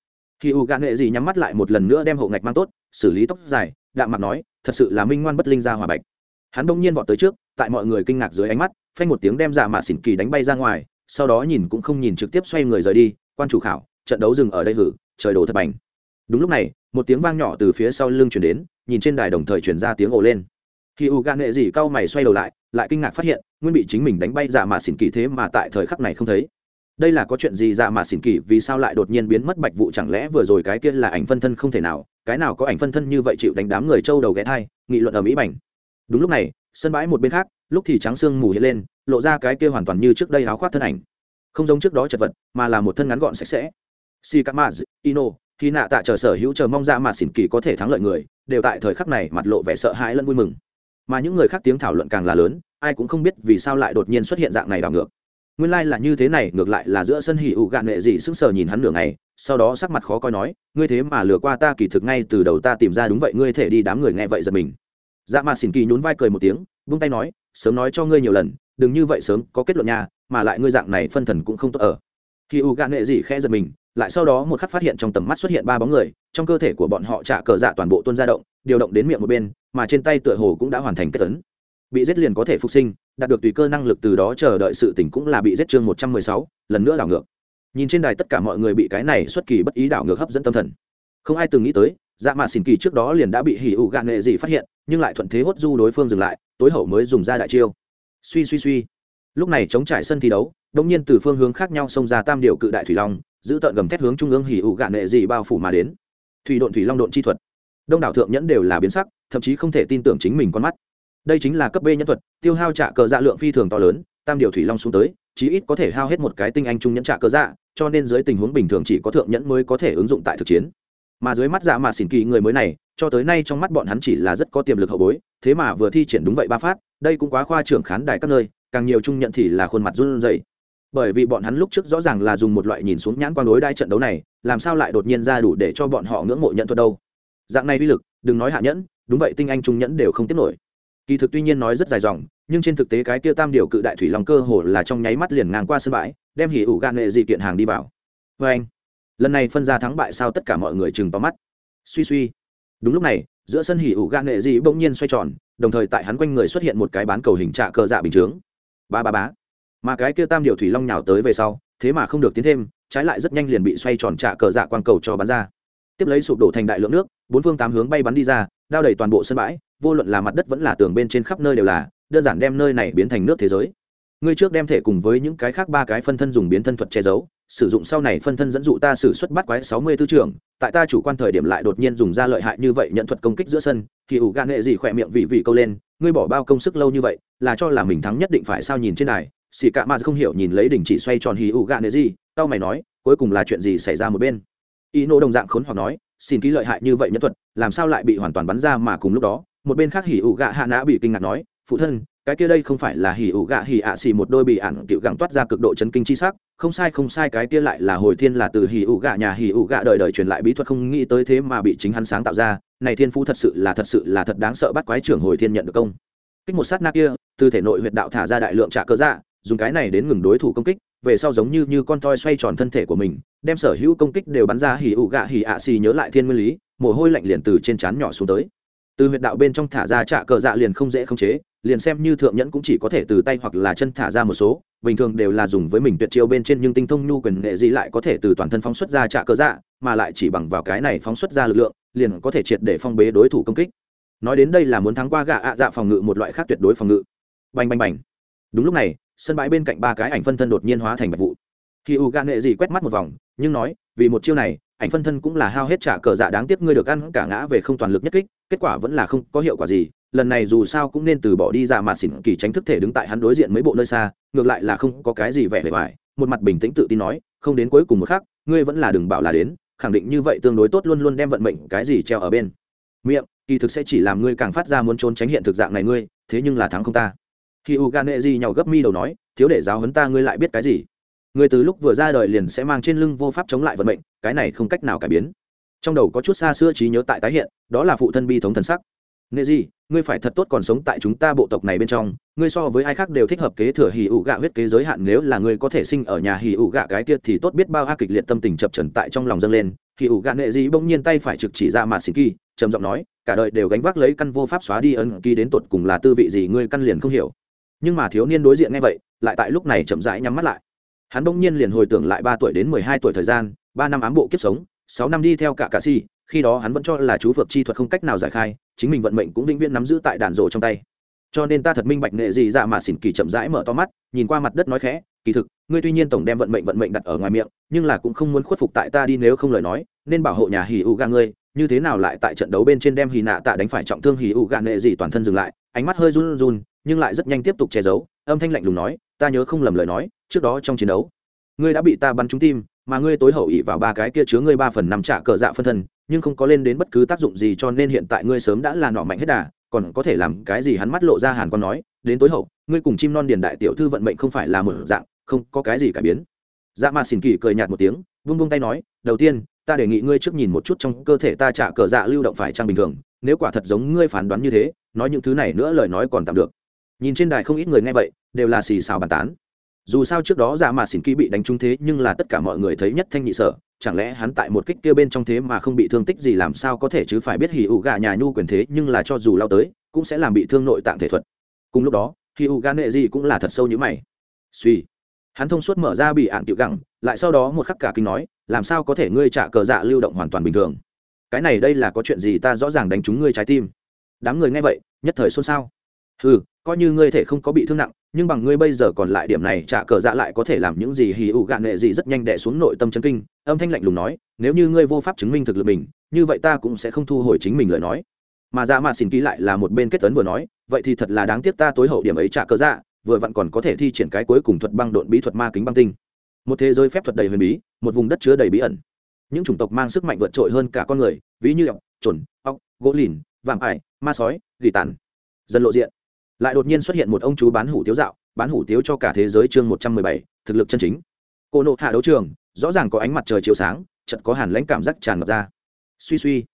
khi u Gạ nệ gì nhắm mắt lại một lần nữa đem hộ ngạch mang tốt, xử lý tóc dài, đạm mặt nói, thật sự là minh ngoan bất linh ra hòa bạch. Hắn đông nhiên vọt tới trước, tại mọi người kinh ngạc dưới ánh mắt, phanh một tiếng đem dạ giả mạ xỉn kỳ đánh bay ra ngoài, sau đó nhìn cũng không nhìn trực tiếp xoay người rời đi, quan chủ khảo, trận đấu dừng ở đây hử, trời đổ thật bành. Đúng lúc này, một tiếng vang nhỏ từ phía sau lưng chuyển đến, nhìn trên đài đồng thời chuyển ra tiếng ồ lên. Khi u gan nệ gì cau mày xoay đầu lại lại kinh ngạc phát hiện, nguyên bị chính mình đánh bay dạ giả mạ xỉn kỳ thế mà tại thời khắc này không thấy đây là có chuyện gì dạ mà xỉn kỳ, vì sao lại đột nhiên biến mất bạch vụ? Chẳng lẽ vừa rồi cái kia là ảnh phân thân không thể nào? Cái nào có ảnh phân thân như vậy chịu đánh đám người trâu đầu ghé thai? Nghị luận ở mỹ bảnh. Đúng lúc này, sân bãi một bên khác, lúc thì trắng sương mù hiện lên, lộ ra cái kia hoàn toàn như trước đây áo khoác thân ảnh. Không giống trước đó chật vật, mà là một thân ngắn gọn sạch sẽ. Si kamaz ino khi nạ tạ chờ sở hữu chờ mong ra mà xỉn kỳ có thể thắng lợi người, đều tại thời khắc này mặt lộ vẻ sợ hãi lẫn vui mừng. Mà những người khác tiếng thảo luận càng là lớn, ai cũng không biết vì sao lại đột nhiên xuất hiện dạng này đảo ngược nguyên lai、like、là như thế này, ngược lại là giữa sân hỉ ụ gạn nghệ dị sững sờ nhìn hắn nửa ngày, sau đó sắc mặt khó coi nói, ngươi thế mà lừa qua ta, kỳ thực ngay từ đầu ta tìm ra đúng vậy, ngươi thể đi, đám người nghe vậy giật mình. Dạ mà xỉn kỳ nhún vai cười một tiếng, vung tay nói, sớm nói cho ngươi nhiều lần, đừng như vậy sớm, có kết luận nhà mà lại ngươi dạng này phân thần cũng không tốt ở. Khi u gạn nghệ dị khẽ giật mình, lại sau đó một khắc phát hiện trong tầm mắt xuất hiện ba bóng người, trong cơ thể của bọn họ trả cờ dạ toàn bộ tuôn ra động, điều động đến miệng một bên, mà trên tay tựa hồ cũng đã hoàn thành kết tấn bị giết liền có thể phục sinh, đạt được tùy cơ năng lực từ đó chờ đợi sự tỉnh cũng là bị giết chương một trăm mười sáu, lần nữa đảo ngược. Nhìn trên đài tất cả mọi người bị cái này xuất kỳ bất ý đảo ngược hấp dẫn tâm thần. Không ai từng nghĩ tới dạ mạ xỉn kỳ trước đó liền đã bị hỉ ủ gạn nghệ gì phát hiện, nhưng lại thuận thế hốt du đối phương dừng lại, tối hậu mới dùng ra đại chiêu. Suy suy suy. Lúc này chống trải sân thi đấu đông nhiên từ phương hướng khác nhau xông ra tam điều cự đại thủy long, giữ tợn gầm thét hướng trung ương hỉ ủ gạn nghệ gì bao phủ mà đến. Thủy độn thủy long độn chi thuật. Đông đảo thượng nhẫn đều là biến sắc, thậm chí không thể tin tưởng chính mình con mắt đây chính là cấp b nhân thuật, tiêu hao trả cờ dạ lượng phi thường to lớn, tam điều thủy long xuống tới, chí ít có thể hao hết một cái tinh anh trung nhẫn trả cờ dạ cho nên dưới tình huống bình thường chỉ có thượng nhẫn mới có thể ứng dụng tại thực chiến. Mà dưới mắt dạ mà xỉn kỳ người mới này, cho tới nay trong mắt bọn hắn chỉ là rất có tiềm lực hậu bối, thế mà vừa thi triển đúng vậy ba phát, đây cũng quá khoa trưởng khán đài các nơi, càng nhiều trung nhận thì là khuôn mặt run rẩy. Bởi vì bọn hắn lúc trước rõ ràng là dùng một loại nhìn xuống nhãn quan đối đai trận đấu này, làm sao lại đột nhiên ra đủ để cho bọn họ ngưỡng mộ nhận thuật đâu. Dạng này uy lực, đừng nói hạ nhẫn, đúng vậy tinh anh trung nhẫn đều không tiếp nổi kỳ thực tuy nhiên nói rất dài dòng, nhưng trên thực tế cái kia tam điều cự đại thủy long cơ hồ là trong nháy mắt liền ngang qua sân bãi, đem hỉ ủ gan nghệ dị kiện hàng đi vào. Vê anh, lần này phân ra thắng bại sao tất cả mọi người chừng tóm mắt. Suy suy. Đúng lúc này, giữa sân hỉ ủ gan nghệ dị bỗng nhiên xoay tròn, đồng thời tại hắn quanh người xuất hiện một cái bán cầu hình trạ cờ dạ bình chướng. Ba ba bá mà cái kia tam điều thủy long nhào tới về sau, thế mà không được tiến thêm, trái lại rất nhanh liền bị xoay tròn trạ cờ dạ quang cầu cho bắn ra. Tiếp lấy sụp đổ thành đại lượng nước, bốn phương tám hướng bay bắn đi ra, đao đầy toàn bộ sân bãi vô luận là mặt đất vẫn là tường bên trên khắp nơi đều là, đơn giản đem nơi này biến thành nước thế giới. Ngươi trước đem thể cùng với những cái khác ba cái phân thân dùng biến thân thuật che giấu, sử dụng sau này phân thân dẫn dụ ta sử xuất bắt quái sáu mươi tư trưởng, tại ta chủ quan thời điểm lại đột nhiên dùng ra lợi hại như vậy nhận thuật công kích giữa sân, thì ủ gan nghệ gì khỏe miệng vị vị câu lên, ngươi bỏ bao công sức lâu như vậy, là cho là mình thắng nhất định phải sao nhìn trên này, xì cạ mà không hiểu nhìn lấy đỉnh chỉ xoay tròn hì ủ gan nghệ gì, tao mày nói, cuối cùng là chuyện gì xảy ra một bên? Y nô đồng dạng khốn hoặc nói, xin ký lợi hại như vậy nhân thuật, làm sao lại bị hoàn toàn bắn ra mà cùng lúc đó? Một bên khác hỉ ủ gạ hạ nã bị kinh ngạc nói, phụ thân, cái kia đây không phải là hỉ ủ gạ hỉ ạ xì một đôi bị ản cựu gặng toát ra cực độ chấn kinh chi sắc, không sai không sai, cái kia lại là hồi thiên là từ hỉ ủ gạ nhà hỉ ủ gạ đời đời truyền lại bí thuật không nghĩ tới thế mà bị chính hắn sáng tạo ra, này thiên phú thật sự là thật sự là thật đáng sợ bắt quái trưởng hồi thiên nhận được công. Kích một sát na kia, từ thể nội huyệt đạo thả ra đại lượng trả cơ dạ dùng cái này đến ngừng đối thủ công kích, về sau giống như như con toi xoay tròn thân thể của mình, đem sở hữu công kích đều bắn ra hỉ ủ gạ hỉ ạ xì nhớ lại thiên nguyên lý, mồ hôi lạnh liền từ trên trán nhỏ xuống tới từ huyệt đạo bên trong thả ra trạ cờ dạ liền không dễ khống chế, liền xem như thượng nhẫn cũng chỉ có thể từ tay hoặc là chân thả ra một số, bình thường đều là dùng với mình tuyệt chiêu bên trên nhưng tinh thông nhu quyền nghệ gì lại có thể từ toàn thân phóng xuất ra trạ cờ dạ mà lại chỉ bằng vào cái này phóng xuất ra lực lượng, liền có thể triệt để phong bế đối thủ công kích. Nói đến đây là muốn thắng qua gạ ạ dạ phòng ngự một loại khác tuyệt đối phòng ngự. Bành bành bành. Đúng lúc này, sân bãi bên cạnh ba cái ảnh phân thân đột nhiên hóa thành bạch vụ. Khi u gạ nghệ gì quét mắt một vòng, nhưng nói, vì một chiêu này ảnh phân thân cũng là hao hết trả cờ dạ đáng tiếc ngươi được ăn cả ngã về không toàn lực nhất kích, kết quả vẫn là không có hiệu quả gì. Lần này dù sao cũng nên từ bỏ đi dạ ra mà xỉn kỳ tránh thức thể đứng tại hắn đối diện mấy bộ nơi xa, ngược lại là không có cái gì vẻ vẻ vải một mặt bình tĩnh tự tin nói, không đến cuối cùng một khắc, ngươi vẫn là đừng bảo là đến, khẳng định như vậy tương đối tốt luôn luôn đem vận mệnh cái gì treo ở bên. Miệng, kỳ thực sẽ chỉ làm ngươi càng phát ra muốn trốn tránh hiện thực dạng này ngươi, thế nhưng là thắng không ta. Khi u gan nệ di nhau gấp mi đầu nói, thiếu để giáo huấn ta ngươi lại biết cái gì? Người từ lúc vừa ra đời liền sẽ mang trên lưng vô pháp chống lại vận mệnh, cái này không cách nào cải biến. Trong đầu có chút xa xưa trí nhớ tại tái hiện, đó là phụ thân bi thống thần sắc. Nghệ gì ngươi phải thật tốt còn sống tại chúng ta bộ tộc này bên trong, ngươi so với ai khác đều thích hợp kế thừa hì ụ gạ huyết kế giới hạn, nếu là ngươi có thể sinh ở nhà hì ụ gạ cái kia thì tốt biết bao a kịch liệt tâm tình chập trần tại trong lòng dâng lên. Hì ụ gạ nghệ gì bỗng nhiên tay phải trực chỉ ra mà xin kỳ, trầm giọng nói, cả đời đều gánh vác lấy căn vô pháp xóa đi ân kỳ đến tột cùng là tư vị gì ngươi căn liền không hiểu. Nhưng mà thiếu niên đối diện nghe vậy, lại tại lúc này chậm rãi nhắm mắt lại hắn bỗng nhiên liền hồi tưởng lại ba tuổi đến mười hai tuổi thời gian, ba năm ám bộ kiếp sống, sáu năm đi theo cả cà si, khi đó hắn vẫn cho là chú phược chi thuật không cách nào giải khai, chính mình vận mệnh cũng vĩnh viễn nắm giữ tại đàn rổ trong tay. Cho nên ta thật minh bạch nệ gì dạ mà xỉn kỳ chậm rãi mở to mắt, nhìn qua mặt đất nói khẽ, kỳ thực, ngươi tuy nhiên tổng đem vận mệnh vận mệnh đặt ở ngoài miệng, nhưng là cũng không muốn khuất phục tại ta đi nếu không lời nói, nên bảo hộ nhà hì u ga ngươi, như thế nào lại tại trận đấu bên trên đem hì nạ tạ đánh phải trọng thương hì u ga nệ gì toàn thân dừng lại, ánh mắt hơi run run, nhưng lại rất nhanh tiếp tục che giấu, âm thanh lạnh lùng nói, ta nhớ không lầm lời nói trước đó trong chiến đấu. Ngươi đã bị ta bắn trúng tim, mà ngươi tối hậu ỉ vào ba cái kia chứa ngươi ba phần năm trả cờ dạ phân thân, nhưng không có lên đến bất cứ tác dụng gì cho nên hiện tại ngươi sớm đã là nọ mạnh hết đà, còn có thể làm cái gì hắn mắt lộ ra hàn con nói, đến tối hậu, ngươi cùng chim non điền đại tiểu thư vận mệnh không phải là một dạng, không có cái gì cải biến. Dạ mà xỉn kỳ cười nhạt một tiếng, vung vung tay nói, đầu tiên, ta đề nghị ngươi trước nhìn một chút trong cơ thể ta trả cờ dạ lưu động phải trang bình thường, nếu quả thật giống ngươi phán đoán như thế, nói những thứ này nữa lời nói còn tạm được. Nhìn trên đài không ít người nghe vậy, đều là xì xào bàn tán dù sao trước đó dạ mà xỉn kỳ bị đánh trúng thế nhưng là tất cả mọi người thấy nhất thanh nhị sở, chẳng lẽ hắn tại một kích kia bên trong thế mà không bị thương tích gì làm sao có thể chứ phải biết hì ụ gà nhà nhu quyền thế nhưng là cho dù lao tới, cũng sẽ làm bị thương nội tạng thể thuật. Cùng lúc đó hì ụ gà nệ gì cũng là thật sâu như mày. Suy. Hắn thông suốt mở ra bị ạn tiểu gẳng, lại sau đó một khắc cả kinh nói, làm sao có thể ngươi trả cờ dạ lưu động hoàn toàn bình thường? Cái này đây là có chuyện gì ta rõ ràng đánh trúng ngươi trái tim. Đám người nghe vậy, nhất thời xôn xao. Ừ coi như ngươi thể không có bị thương nặng nhưng bằng ngươi bây giờ còn lại điểm này, trả cờ dạ lại có thể làm những gì hì ủ gạn nghệ gì rất nhanh đẻ xuống nội tâm chân kinh, âm thanh lạnh lùng nói, nếu như ngươi vô pháp chứng minh thực lực mình, như vậy ta cũng sẽ không thu hồi chính mình lời nói. Mà dạ mạt xin ký lại là một bên kết tấn vừa nói, vậy thì thật là đáng tiếc ta tối hậu điểm ấy trả cờ dạ vừa vặn còn có thể thi triển cái cuối cùng thuật băng độn bí thuật ma kính băng tinh. Một thế giới phép thuật đầy huyền bí, một vùng đất chứa đầy bí ẩn. Những chủng tộc mang sức mạnh vượt trội hơn cả con người, ví như ọc trồn ọc gỗ lìn, vạm ải, ma sói, gỉ tàn. Dần lộ diện lại đột nhiên xuất hiện một ông chú bán hủ tiếu dạo, bán hủ tiếu cho cả thế giới chương một trăm mười bảy, thực lực chân chính. Cô nộ hạ đấu trường, rõ ràng có ánh mặt trời chiếu sáng chật có hàn lãnh cảm giác tràn ngập ra. Suy suy.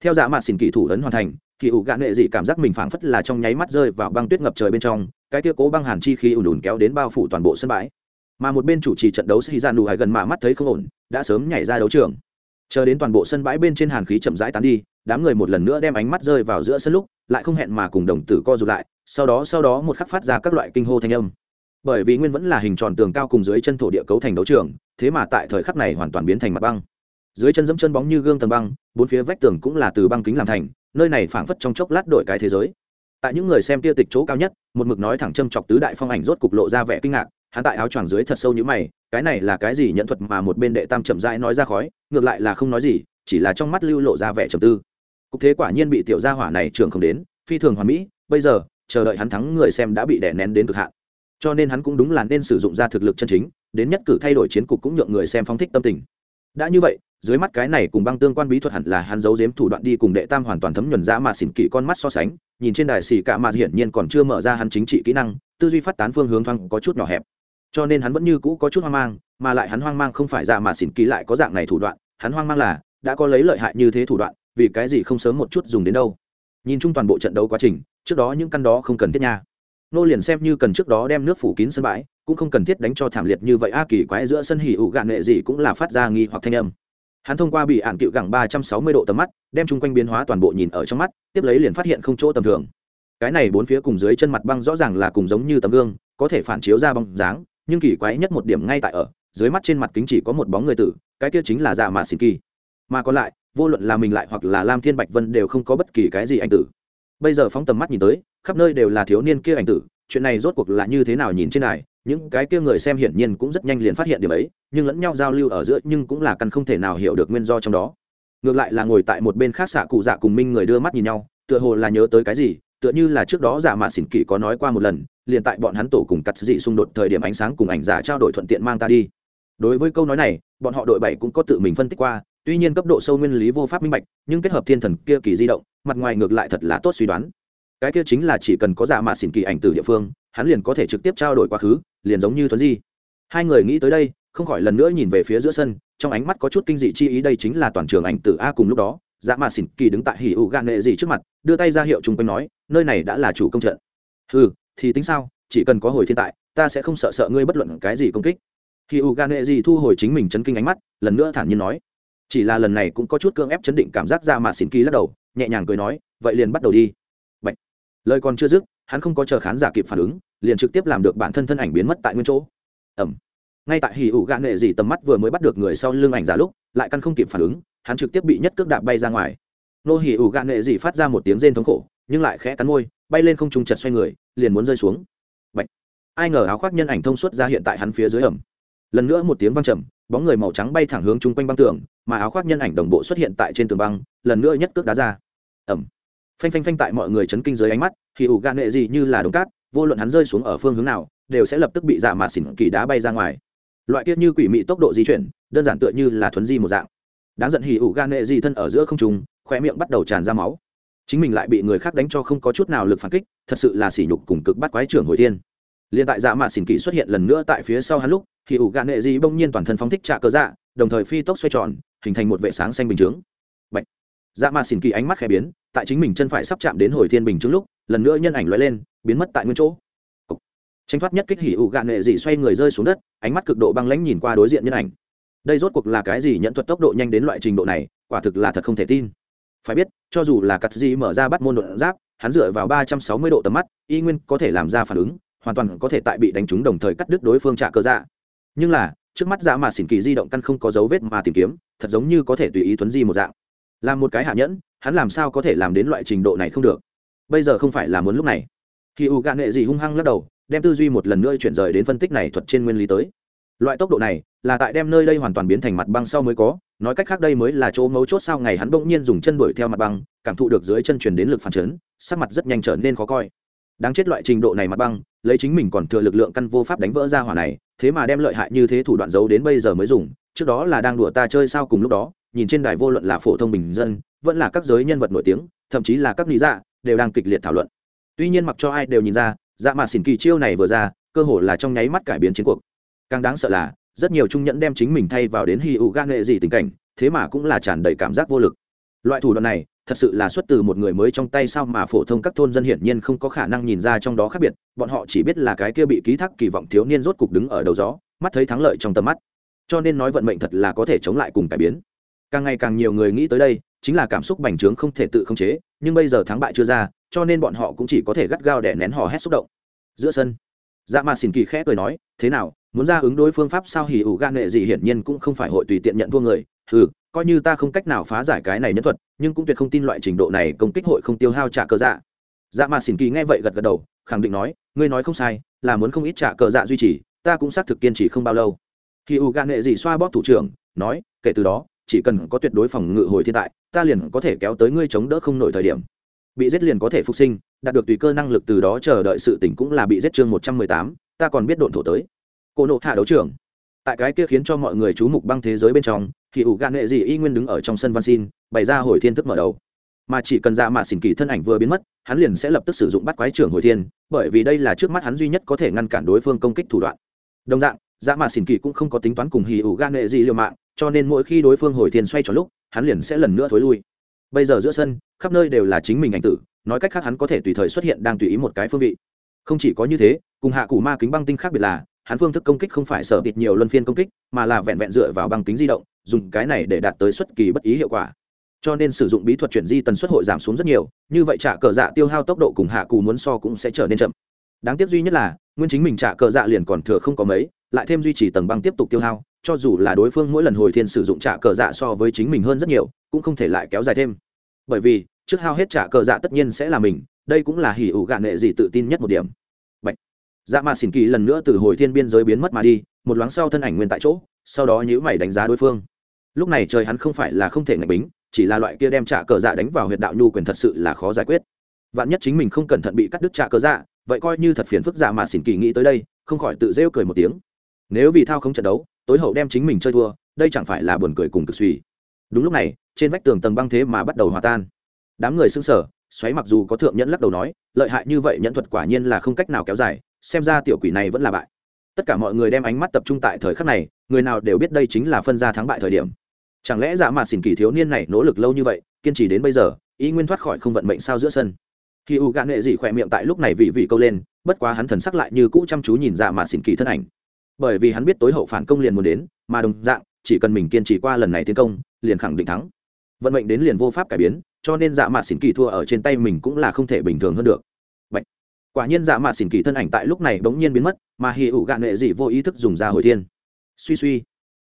Theo dạ mạt xỉn kỳ thủ ấn hoàn thành, kỳ ủ gạn nghệ dị cảm giác mình phảng phất là trong nháy mắt rơi vào băng tuyết ngập trời bên trong, cái kia cố băng hàn chi khi ùn ùn kéo đến bao phủ toàn bộ sân bãi. Mà một bên chủ trì trận đấu sĩ gian đủ hải gần mạ mắt thấy không ổn, đã sớm nhảy ra đấu trường. Chờ đến toàn bộ sân bãi bên trên hàn khí chậm rãi tán đi, đám người một lần nữa đem ánh mắt rơi vào giữa sân lúc, lại không hẹn mà cùng đồng tử co rụt lại sau đó sau đó một khắc phát ra các loại kinh hô thanh âm. Bởi vì nguyên vẫn là hình tròn tường cao cùng dưới chân thổ địa cấu thành đấu trường, thế mà tại thời khắc này hoàn toàn biến thành mặt băng. Dưới chân dẫm chân bóng như gương tầng băng, bốn phía vách tường cũng là từ băng kính làm thành, nơi này phảng phất trong chốc lát đổi cái thế giới. Tại những người xem tia tịch chỗ cao nhất, một mực nói thẳng châm chọc tứ đại phong ảnh rốt cục lộ ra vẻ kinh ngạc, hắn tại áo choàng dưới thật sâu như mày, cái này là cái gì nhận thuật mà một bên đệ tam chậm rãi nói ra khói, ngược lại là không nói gì, chỉ là trong mắt lưu lộ ra vẻ trầm tư. Cục thế quả nhiên bị tiểu gia hỏa này trường không đến, phi thường hoàn mỹ, bây giờ chờ đợi hắn thắng người xem đã bị đè nén đến cực hạn. Cho nên hắn cũng đúng là nên sử dụng ra thực lực chân chính, đến nhất cử thay đổi chiến cục cũng nhượng người xem phóng thích tâm tình. Đã như vậy, dưới mắt cái này cùng băng tương quan bí thuật hẳn là hắn giấu giếm thủ đoạn đi cùng đệ tam hoàn toàn thấm nhuần giá mà xỉn kỵ con mắt so sánh, nhìn trên đài xì cả mà hiển nhiên còn chưa mở ra hắn chính trị kỹ năng, tư duy phát tán phương hướng thoáng có chút nhỏ hẹp. Cho nên hắn vẫn như cũ có chút hoang mang, mà lại hắn hoang mang không phải ra mà xỉn kỵ lại có dạng này thủ đoạn, hắn hoang mang là, đã có lấy lợi hại như thế thủ đoạn, vì cái gì không sớm một chút dùng đến đâu? Nhìn chung toàn bộ trận đấu quá trình trước đó những căn đó không cần thiết nha. Nô liền xem như cần trước đó đem nước phủ kín sân bãi, cũng không cần thiết đánh cho thảm liệt như vậy. A kỳ quái giữa sân hỉ ủ gạn nghệ gì cũng là phát ra nghi hoặc thanh âm. Hắn thông qua bị ạn cựu gẳng ba trăm sáu mươi độ tầm mắt, đem chung quanh biến hóa toàn bộ nhìn ở trong mắt, tiếp lấy liền phát hiện không chỗ tầm thường. Cái này bốn phía cùng dưới chân mặt băng rõ ràng là cùng giống như tấm gương, có thể phản chiếu ra bóng dáng, nhưng kỳ quái nhất một điểm ngay tại ở, dưới mắt trên mặt kính chỉ có một bóng người tử, cái kia chính là dạ mà xin kỳ. Mà còn lại, vô luận là mình lại hoặc là lam thiên bạch vân đều không có bất kỳ cái gì anh tử bây giờ phóng tầm mắt nhìn tới, khắp nơi đều là thiếu niên kia ảnh tử, chuyện này rốt cuộc là như thế nào nhìn trên này những cái kia người xem hiển nhiên cũng rất nhanh liền phát hiện điểm ấy, nhưng lẫn nhau giao lưu ở giữa nhưng cũng là căn không thể nào hiểu được nguyên do trong đó. Ngược lại là ngồi tại một bên khác xạ cụ dạ cùng minh người đưa mắt nhìn nhau, tựa hồ là nhớ tới cái gì, tựa như là trước đó giả mạ xỉn kỷ có nói qua một lần, liền tại bọn hắn tổ cùng cắt dị xung đột thời điểm ánh sáng cùng ảnh giả trao đổi thuận tiện mang ta đi. Đối với câu nói này, bọn họ đội bảy cũng có tự mình phân tích qua tuy nhiên cấp độ sâu nguyên lý vô pháp minh bạch, nhưng kết hợp thiên thần kia kỳ di động, mặt ngoài ngược lại thật là tốt suy đoán. Cái kia chính là chỉ cần có giả mạ xỉn kỳ ảnh từ địa phương, hắn liền có thể trực tiếp trao đổi quá khứ, liền giống như thuấn di. Hai người nghĩ tới đây, không khỏi lần nữa nhìn về phía giữa sân, trong ánh mắt có chút kinh dị chi ý đây chính là toàn trường ảnh tử a cùng lúc đó dạ mạ xỉn kỳ đứng tại hỉ ụ gạn nệ gì trước mặt, đưa tay ra hiệu chung quanh nói, nơi này đã là chủ công trận. Ừ thì tính sao, chỉ cần có hồi thiên tại, ta sẽ không sợ sợ ngươi bất luận cái gì công kích. Hỉ ụ gạn nệ gì thu hồi chính mình chấn kinh ánh mắt, lần nữa thản nhiên nói chỉ là lần này cũng có chút cưỡng ép chấn định cảm giác ra mà xin kỳ lắc đầu, nhẹ nhàng cười nói, vậy liền bắt đầu đi. Bạch. lời còn chưa dứt, hắn không có chờ khán giả kịp phản ứng, liền trực tiếp làm được bản thân thân ảnh biến mất tại nguyên chỗ. Ẩm ngay tại hì ủ gạn nghệ gì tầm mắt vừa mới bắt được người sau lưng ảnh giả lúc, lại căn không kịp phản ứng, hắn trực tiếp bị nhất cước đạp bay ra ngoài. Nô hì ủ gạn nghệ gì phát ra một tiếng rên thống khổ, nhưng lại khẽ cắn môi, bay lên không trung chật xoay người, liền muốn rơi xuống. Bạch. ai ngờ áo khoác nhân ảnh thông suốt ra hiện tại hắn phía dưới ẩm lần nữa một tiếng văng trầm, bóng người màu trắng bay thẳng hướng chung quanh băng tường mà áo khoác nhân ảnh đồng bộ xuất hiện tại trên tường băng, lần nữa nhất cước đá ra. Ẩm. Phanh phanh phanh tại mọi người chấn kinh dưới ánh mắt, thì ủ gạn nệ gì như là đống cát, vô luận hắn rơi xuống ở phương hướng nào, đều sẽ lập tức bị dạ mạt xỉn kỳ đá bay ra ngoài. Loại tiết như quỷ mị tốc độ di chuyển, đơn giản tựa như là thuấn di một dạng. Đáng giận hỉ ủ gan nệ di thân ở giữa không trùng khoe miệng bắt đầu tràn ra máu. Chính mình lại bị người khác đánh cho không có chút nào lực phản kích, thật sự là sỉ nhục cùng cực bắt quái trưởng hồi thiên. Liền tại dạ mạ xỉn kỳ xuất hiện lần nữa tại phía sau hắn lúc thì ủ gạn nệ dị bỗng nhiên toàn thân phóng thích trạ cơ dạ đồng thời phi tốc xoay tròn, hình thành một vệ sáng xanh bình chướng. Bạch. dạ mà xỉn kỳ ánh mắt khẽ biến, tại chính mình chân phải sắp chạm đến hồi thiên bình chướng lúc, lần nữa nhân ảnh lóe lên, biến mất tại nguyên chỗ. Tranh thoát nhất kích hỉ ủ gạn nệ dị xoay người rơi xuống đất, ánh mắt cực độ băng lãnh nhìn qua đối diện nhân ảnh. Đây rốt cuộc là cái gì nhận thuật tốc độ nhanh đến loại trình độ này, quả thực là thật không thể tin. Phải biết, cho dù là cắt gì mở ra bắt môn đột giáp, hắn dựa vào ba trăm sáu mươi độ tầm mắt, y nguyên có thể làm ra phản ứng, hoàn toàn có thể tại bị đánh trúng đồng thời cắt đứt đối phương trả cơ dạ nhưng là, trước mắt dạ mà xỉn kỳ di động căn không có dấu vết mà tìm kiếm, thật giống như có thể tùy ý tuấn di một dạng. Làm một cái hạ nhẫn, hắn làm sao có thể làm đến loại trình độ này không được. Bây giờ không phải là muốn lúc này. Khi u gạn nghệ gì hung hăng lắc đầu, đem tư duy một lần nữa chuyển rời đến phân tích này thuật trên nguyên lý tới. Loại tốc độ này, là tại đem nơi đây hoàn toàn biến thành mặt băng sau mới có, nói cách khác đây mới là chỗ mấu chốt sau ngày hắn bỗng nhiên dùng chân đuổi theo mặt băng, cảm thụ được dưới chân truyền đến lực phản chấn, sắc mặt rất nhanh trở nên khó coi. Đáng chết loại trình độ này mặt băng lấy chính mình còn thừa lực lượng căn vô pháp đánh vỡ ra hỏa này, thế mà đem lợi hại như thế thủ đoạn giấu đến bây giờ mới dùng, trước đó là đang đùa ta chơi sao cùng lúc đó, nhìn trên đài vô luận là phổ thông bình dân, vẫn là các giới nhân vật nổi tiếng, thậm chí là các lý dạ đều đang kịch liệt thảo luận. Tuy nhiên mặc cho ai đều nhìn ra dạ mà xỉn kỳ chiêu này vừa ra, cơ hồ là trong nháy mắt cải biến chiến cuộc. Càng đáng sợ là, rất nhiều trung nhẫn đem chính mình thay vào đến hy ụ gan nghệ gì tình cảnh, thế mà cũng là tràn đầy cảm giác vô lực. Loại thủ đoạn này thật sự là xuất từ một người mới trong tay sao mà phổ thông các thôn dân hiển nhiên không có khả năng nhìn ra trong đó khác biệt, bọn họ chỉ biết là cái kia bị ký thác kỳ vọng thiếu niên rốt cục đứng ở đầu gió, mắt thấy thắng lợi trong tầm mắt. Cho nên nói vận mệnh thật là có thể chống lại cùng cải biến. Càng ngày càng nhiều người nghĩ tới đây, chính là cảm xúc bành trướng không thể tự khống chế, nhưng bây giờ thắng bại chưa ra, cho nên bọn họ cũng chỉ có thể gắt gao để nén hò hét xúc động. Giữa sân dạ mà xỉn kỳ khẽ cười nói, thế nào, muốn ra ứng đối phương pháp sao? Hỉ ủ gan nghệ gì hiển nhiên cũng không phải hội tùy tiện nhận thua người. Ừ coi như ta không cách nào phá giải cái này nhân thuật, nhưng cũng tuyệt không tin loại trình độ này công kích hội không tiêu hao trả cờ dạ. Dạ mà xỉn kỳ nghe vậy gật gật đầu, khẳng định nói, ngươi nói không sai, là muốn không ít trả cờ dạ duy trì, ta cũng xác thực kiên trì không bao lâu. Khi u gan nghệ dị xoa bóp thủ trưởng, nói, kể từ đó, chỉ cần có tuyệt đối phòng ngự hồi thiên tại, ta liền có thể kéo tới ngươi chống đỡ không nổi thời điểm. Bị giết liền có thể phục sinh, đạt được tùy cơ năng lực từ đó chờ đợi sự tỉnh cũng là bị giết chương một trăm mười tám, ta còn biết độn thổ tới. Cô nộ hạ đấu trưởng. Tại cái kia khiến cho mọi người chú mục băng thế giới bên trong thì ủ gạn nghệ gì y nguyên đứng ở trong sân văn xin, bày ra hồi thiên thức mở đầu. Mà chỉ cần ra mạ xỉn kỳ thân ảnh vừa biến mất, hắn liền sẽ lập tức sử dụng bắt quái trưởng hồi thiên, bởi vì đây là trước mắt hắn duy nhất có thể ngăn cản đối phương công kích thủ đoạn. Đồng dạng dạ mạ xỉn kỳ cũng không có tính toán cùng hì ủ gan nghệ gì liều mạng, cho nên mỗi khi đối phương hồi thiên xoay tròn lúc, hắn liền sẽ lần nữa thối lui. Bây giờ giữa sân, khắp nơi đều là chính mình ảnh tử, nói cách khác hắn có thể tùy thời xuất hiện đang tùy ý một cái phương vị. Không chỉ có như thế, cùng hạ củ ma kính băng tinh khác biệt là, hắn phương thức công kích không phải sở bịt nhiều luân phiên công kích, mà là vẹn vẹn dựa vào băng kính di động dùng cái này để đạt tới xuất kỳ bất ý hiệu quả. Cho nên sử dụng bí thuật chuyển di tần suất hội giảm xuống rất nhiều, như vậy trả cờ dạ tiêu hao tốc độ cùng hạ cù muốn so cũng sẽ trở nên chậm. Đáng tiếc duy nhất là, nguyên chính mình trả cờ dạ liền còn thừa không có mấy, lại thêm duy trì tầng băng tiếp tục tiêu hao, cho dù là đối phương mỗi lần hồi thiên sử dụng trả cờ dạ so với chính mình hơn rất nhiều, cũng không thể lại kéo dài thêm. Bởi vì, trước hao hết trả cờ dạ tất nhiên sẽ là mình, đây cũng là hỉ ủ gạn nệ gì tự tin nhất một điểm. Bạch. dạ mà xỉn kỳ lần nữa từ hồi thiên biên giới biến mất mà đi, một loáng sau thân ảnh nguyên tại chỗ sau đó nhữ mày đánh giá đối phương. Lúc này trời hắn không phải là không thể ngạch bính, chỉ là loại kia đem trả cờ dạ đánh vào huyệt đạo nhu quyền thật sự là khó giải quyết. Vạn nhất chính mình không cẩn thận bị cắt đứt trả cờ dạ vậy coi như thật phiền phức dạ mà xỉn kỳ nghĩ tới đây, không khỏi tự rêu cười một tiếng. Nếu vì thao không trận đấu, tối hậu đem chính mình chơi thua, đây chẳng phải là buồn cười cùng cực suy. Đúng lúc này, trên vách tường tầng băng thế mà bắt đầu hòa tan. Đám người xưng sở xoáy mặc dù có thượng nhẫn lắc đầu nói, lợi hại như vậy nhẫn thuật quả nhiên là không cách nào kéo dài, xem ra tiểu quỷ này vẫn là bại. Tất cả mọi người đem ánh mắt tập trung tại thời khắc này người nào đều biết đây chính là phân ra thắng bại thời điểm. Chẳng lẽ dạ mạt xỉn kỳ thiếu niên này nỗ lực lâu như vậy, kiên trì đến bây giờ ý nguyên thoát khỏi không vận mệnh sao giữa sân? Khi u gạn nghệ dị khỏe miệng tại lúc này vị vị câu lên, bất quá hắn thần sắc lại như cũ chăm chú nhìn dạ mạt xỉn kỳ thân ảnh. Bởi vì hắn biết tối hậu phản công liền muốn đến, mà đồng dạng, chỉ cần mình kiên trì qua lần này tiến công, liền khẳng định thắng. Vận mệnh đến liền vô pháp cải biến, cho nên dạ mạt xỉn kỳ thua ở trên tay mình cũng là không thể bình thường hơn được. Bạch. quả nhiên dạ mạt xỉn kỳ thân ảnh tại lúc này bỗng nhiên biến mất, mà hì ủ gạn nghệ dị vô ý thức dùng ra hồi thiên suy suy.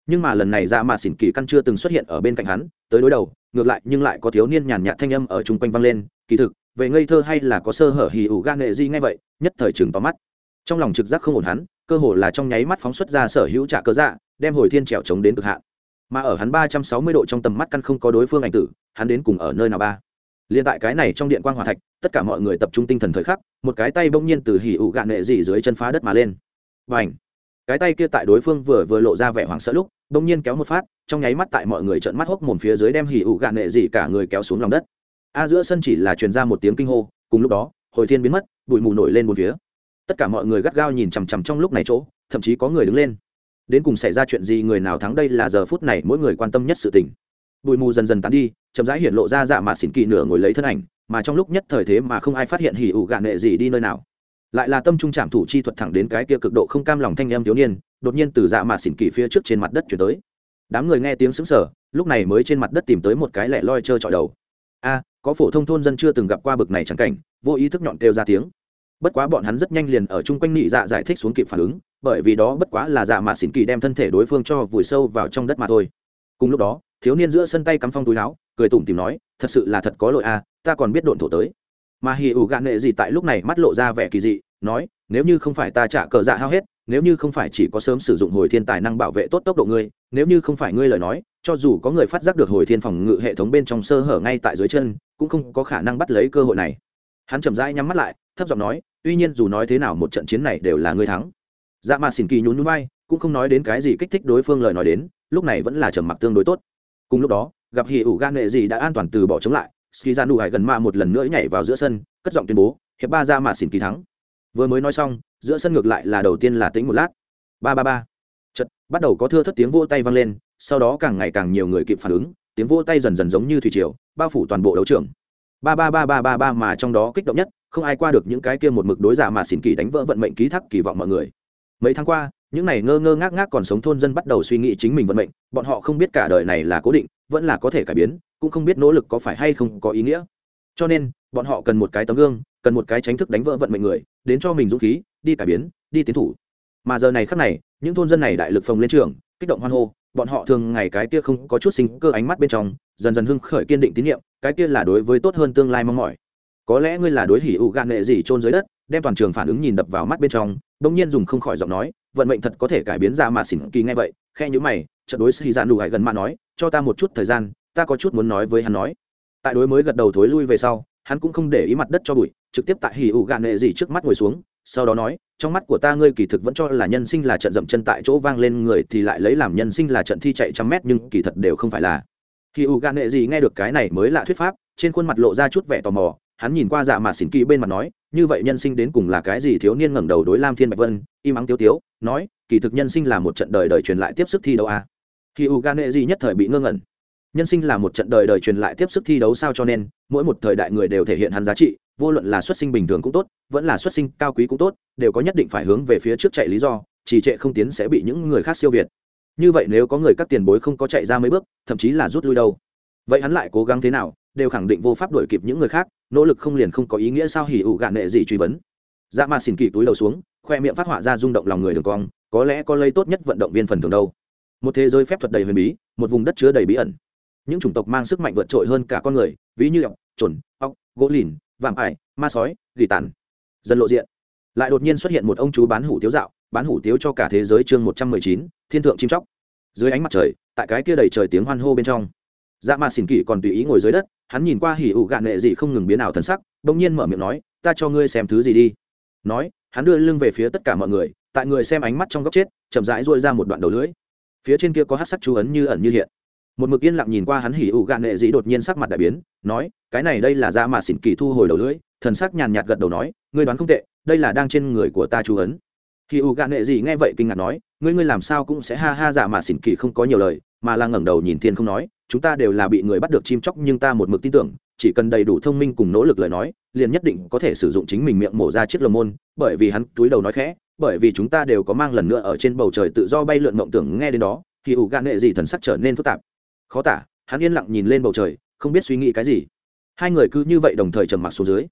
Nhưng mà lần này dạ mạt xỉn kỳ căn chưa từng xuất hiện ở bên cạnh hắn, tới đối đầu, ngược lại nhưng lại có thiếu niên nhàn nhạt thanh âm ở chung quanh vang lên, kỳ thực, về ngây thơ hay là có sơ hở hì ủ gan nghệ di ngay vậy, nhất thời chừng tóm mắt. Trong lòng trực giác không ổn hắn, cơ hồ là trong nháy mắt phóng xuất ra sở hữu trả cơ dạ đem hồi thiên trèo chống đến cực hạn. Mà ở hắn ba trăm sáu mươi độ trong tầm mắt căn không có đối phương ảnh tử, hắn đến cùng ở nơi nào ba? Liên tại cái này trong điện quan hòa thạch, tất cả mọi người tập trung tinh thần thời khắc, một cái tay bỗng nhiên từ hì ủ gạn nệ dị dưới chân phá đất mà lên. Và ảnh cái tay kia tại đối phương vừa vừa lộ ra vẻ hoảng sợ lúc bỗng nhiên kéo một phát, trong nháy mắt tại mọi người trợn mắt hốc mồm phía dưới đem hỉ ụ gạn nệ dị cả người kéo xuống lòng đất. A giữa sân chỉ là truyền ra một tiếng kinh hô, cùng lúc đó, hồi thiên biến mất, bụi mù nổi lên một phía. Tất cả mọi người gắt gao nhìn chằm chằm trong lúc này chỗ, thậm chí có người đứng lên. Đến cùng xảy ra chuyện gì, người nào thắng đây là giờ phút này mỗi người quan tâm nhất sự tình. Bụi mù dần dần tán đi, chậm rãi hiện lộ ra dạ mạt xỉn kỳ nửa ngồi lấy thân ảnh, mà trong lúc nhất thời thế mà không ai phát hiện hỉ ủ gạn nệ gì đi nơi nào lại là tâm trung trạm thủ chi thuật thẳng đến cái kia cực độ không cam lòng thanh em thiếu niên, đột nhiên từ dạ mạt xỉn kỳ phía trước trên mặt đất chuyển tới. Đám người nghe tiếng xứng sở lúc này mới trên mặt đất tìm tới một cái lẻ loi trơ trọi đầu. A, có phổ thông thôn dân chưa từng gặp qua bực này chẳng cảnh, vô ý thức nhọn kêu ra tiếng. Bất quá bọn hắn rất nhanh liền ở chung quanh nị dạ giải thích xuống kịp phản ứng, bởi vì đó bất quá là dạ mạ xỉn kỳ đem thân thể đối phương cho vùi sâu vào trong đất mà thôi. Cùng lúc đó, thiếu niên giữa sân tay cắm phong túi áo, cười tủm tìm nói, thật sự là thật có lỗi a, ta còn biết độn thổ tới mà hì ủ gạn nệ gì tại lúc này mắt lộ ra vẻ kỳ dị, nói, nếu như không phải ta trả cờ dạ hao hết, nếu như không phải chỉ có sớm sử dụng hồi thiên tài năng bảo vệ tốt tốc độ ngươi, nếu như không phải ngươi lời nói, cho dù có người phát giác được hồi thiên phòng ngự hệ thống bên trong sơ hở ngay tại dưới chân, cũng không có khả năng bắt lấy cơ hội này. Hắn chậm rãi nhắm mắt lại, thấp giọng nói, tuy nhiên dù nói thế nào một trận chiến này đều là ngươi thắng. Dạ mà xỉn kỳ nhún nhún vai, cũng không nói đến cái gì kích thích đối phương lời nói đến, lúc này vẫn là trầm mặc tương đối tốt. Cùng lúc đó, gặp hì ủ gan nghệ gì đã an toàn từ bỏ chống lại ski ra nụ hải gần mạ một lần nữa nhảy vào giữa sân, cất giọng tuyên bố, hiệp ba ra mà xỉn kỳ thắng. Vừa mới nói xong, giữa sân ngược lại là đầu tiên là tính một lát. Ba ba ba. Chật bắt đầu có thưa thất tiếng vỗ tay vang lên, sau đó càng ngày càng nhiều người kịp phản ứng, tiếng vỗ tay dần dần giống như thủy triều, bao phủ toàn bộ đấu trường. Ba ba ba ba ba ba mà trong đó kích động nhất, không ai qua được những cái kia một mực đối giả mà xỉn kỳ đánh vỡ vận mệnh ký thác kỳ vọng mọi người. Mấy tháng qua những này ngơ ngơ ngác ngác còn sống thôn dân bắt đầu suy nghĩ chính mình vận mệnh, bọn họ không biết cả đời này là cố định, vẫn là có thể cải biến, cũng không biết nỗ lực có phải hay không có ý nghĩa. Cho nên, bọn họ cần một cái tấm gương, cần một cái tránh thức đánh vỡ vận mệnh người, đến cho mình dũng khí, đi cải biến, đi tiến thủ. Mà giờ này khắc này, những thôn dân này đại lực phồng lên trường, kích động hoan hô, bọn họ thường ngày cái kia không có chút sinh cơ ánh mắt bên trong, dần dần hưng khởi kiên định tín nhiệm, cái kia là đối với tốt hơn tương lai mong mỏi. Có lẽ ngươi là đối hỉ ụ gạn nghệ gì trôn dưới đất, đem toàn trường phản ứng nhìn đập vào mắt bên trong đông nhiên dùng không khỏi giọng nói, vận mệnh thật có thể cải biến ra mà xỉn kỳ ngay vậy khe nhữ mày trận đối xì dạn đủ hải gần mà nói, cho ta một chút thời gian, ta có chút muốn nói với hắn nói. Tại đối mới gật đầu thối lui về sau, hắn cũng không để ý mặt đất cho bụi, trực tiếp tại hỉ ụ gạn nệ gì trước mắt ngồi xuống, sau đó nói, trong mắt của ta ngươi kỳ thực vẫn cho là nhân sinh là trận dậm chân tại chỗ vang lên người thì lại lấy làm nhân sinh là trận thi chạy trăm mét nhưng kỳ thật đều không phải là. Hỉ ụ gạn nệ gì nghe được cái này mới là thuyết pháp, trên khuôn mặt lộ ra chút vẻ tò mò, hắn nhìn qua dạ mà xỉn kỳ bên mặt nói như vậy nhân sinh đến cùng là cái gì? Thiếu niên ngẩng đầu đối lam thiên bạch vân, im ắng tiếu tiếu, nói, kỳ thực nhân sinh là một trận đời đời truyền lại tiếp sức thi đấu a à. khi u gan gì nhất thời bị ngơ ngẩn. Nhân sinh là một trận đời đời truyền lại tiếp sức thi đấu sao cho nên, mỗi một thời đại người đều thể hiện hắn giá trị, vô luận là xuất sinh bình thường cũng tốt, vẫn là xuất sinh cao quý cũng tốt, đều có nhất định phải hướng về phía trước chạy lý do, trì trệ không tiến sẽ bị những người khác siêu việt. Như vậy nếu có người các tiền bối không có chạy ra mấy bước, thậm chí là rút lui đâu. Vậy hắn lại cố gắng thế nào, đều khẳng định vô pháp đuổi kịp những người khác nỗ lực không liền không có ý nghĩa sao hỉ ủ gạn nệ gì truy vấn. Dạ ma xin kỳ túi đầu xuống, khoe miệng phát họa ra rung động lòng người đường cong, có lẽ có lấy tốt nhất vận động viên phần thường đâu. Một thế giới phép thuật đầy huyền bí, một vùng đất chứa đầy bí ẩn. Những chủng tộc mang sức mạnh vượt trội hơn cả con người, ví như ọc trồn ọc gỗ lìn, vạm ải, ma sói, gỉ tàn. Dần lộ diện. Lại đột nhiên xuất hiện một ông chú bán hủ tiếu dạo, bán hủ tiếu cho cả thế giới chương một trăm mười chín, thiên thượng chim chóc. Dưới ánh mặt trời, tại cái kia đầy trời tiếng hoan hô bên trong dạ ma xỉn kỳ còn tùy ý ngồi dưới đất, hắn nhìn qua hỉ ủ gạn nệ gì không ngừng biến ảo thần sắc, bỗng nhiên mở miệng nói, ta cho ngươi xem thứ gì đi. Nói, hắn đưa lưng về phía tất cả mọi người, tại người xem ánh mắt trong góc chết, chậm rãi dội ra một đoạn đầu lưỡi. Phía trên kia có hát sắc chú ấn như ẩn như hiện. Một mực yên lặng nhìn qua hắn hỉ ủ gạn nệ dĩ đột nhiên sắc mặt đại biến, nói, cái này đây là dạ da mà xỉn kỳ thu hồi đầu lưỡi. Thần sắc nhàn nhạt gật đầu nói, ngươi đoán không tệ, đây là đang trên người của ta chú ấn. Hỉ ủ gạn nệ dĩ nghe vậy kinh ngạc nói, ngươi ngươi làm sao cũng sẽ ha ha dạ mà xỉn kỳ không có nhiều lời, mà là ngẩng đầu nhìn thiên không nói chúng ta đều là bị người bắt được chim chóc nhưng ta một mực tin tưởng, chỉ cần đầy đủ thông minh cùng nỗ lực lời nói, liền nhất định có thể sử dụng chính mình miệng mổ ra chiếc lồng môn, bởi vì hắn túi đầu nói khẽ, bởi vì chúng ta đều có mang lần nữa ở trên bầu trời tự do bay lượn mộng tưởng nghe đến đó, thì ủ gan nệ gì thần sắc trở nên phức tạp. Khó tả, hắn yên lặng nhìn lên bầu trời, không biết suy nghĩ cái gì. Hai người cứ như vậy đồng thời trầm mặc xuống dưới.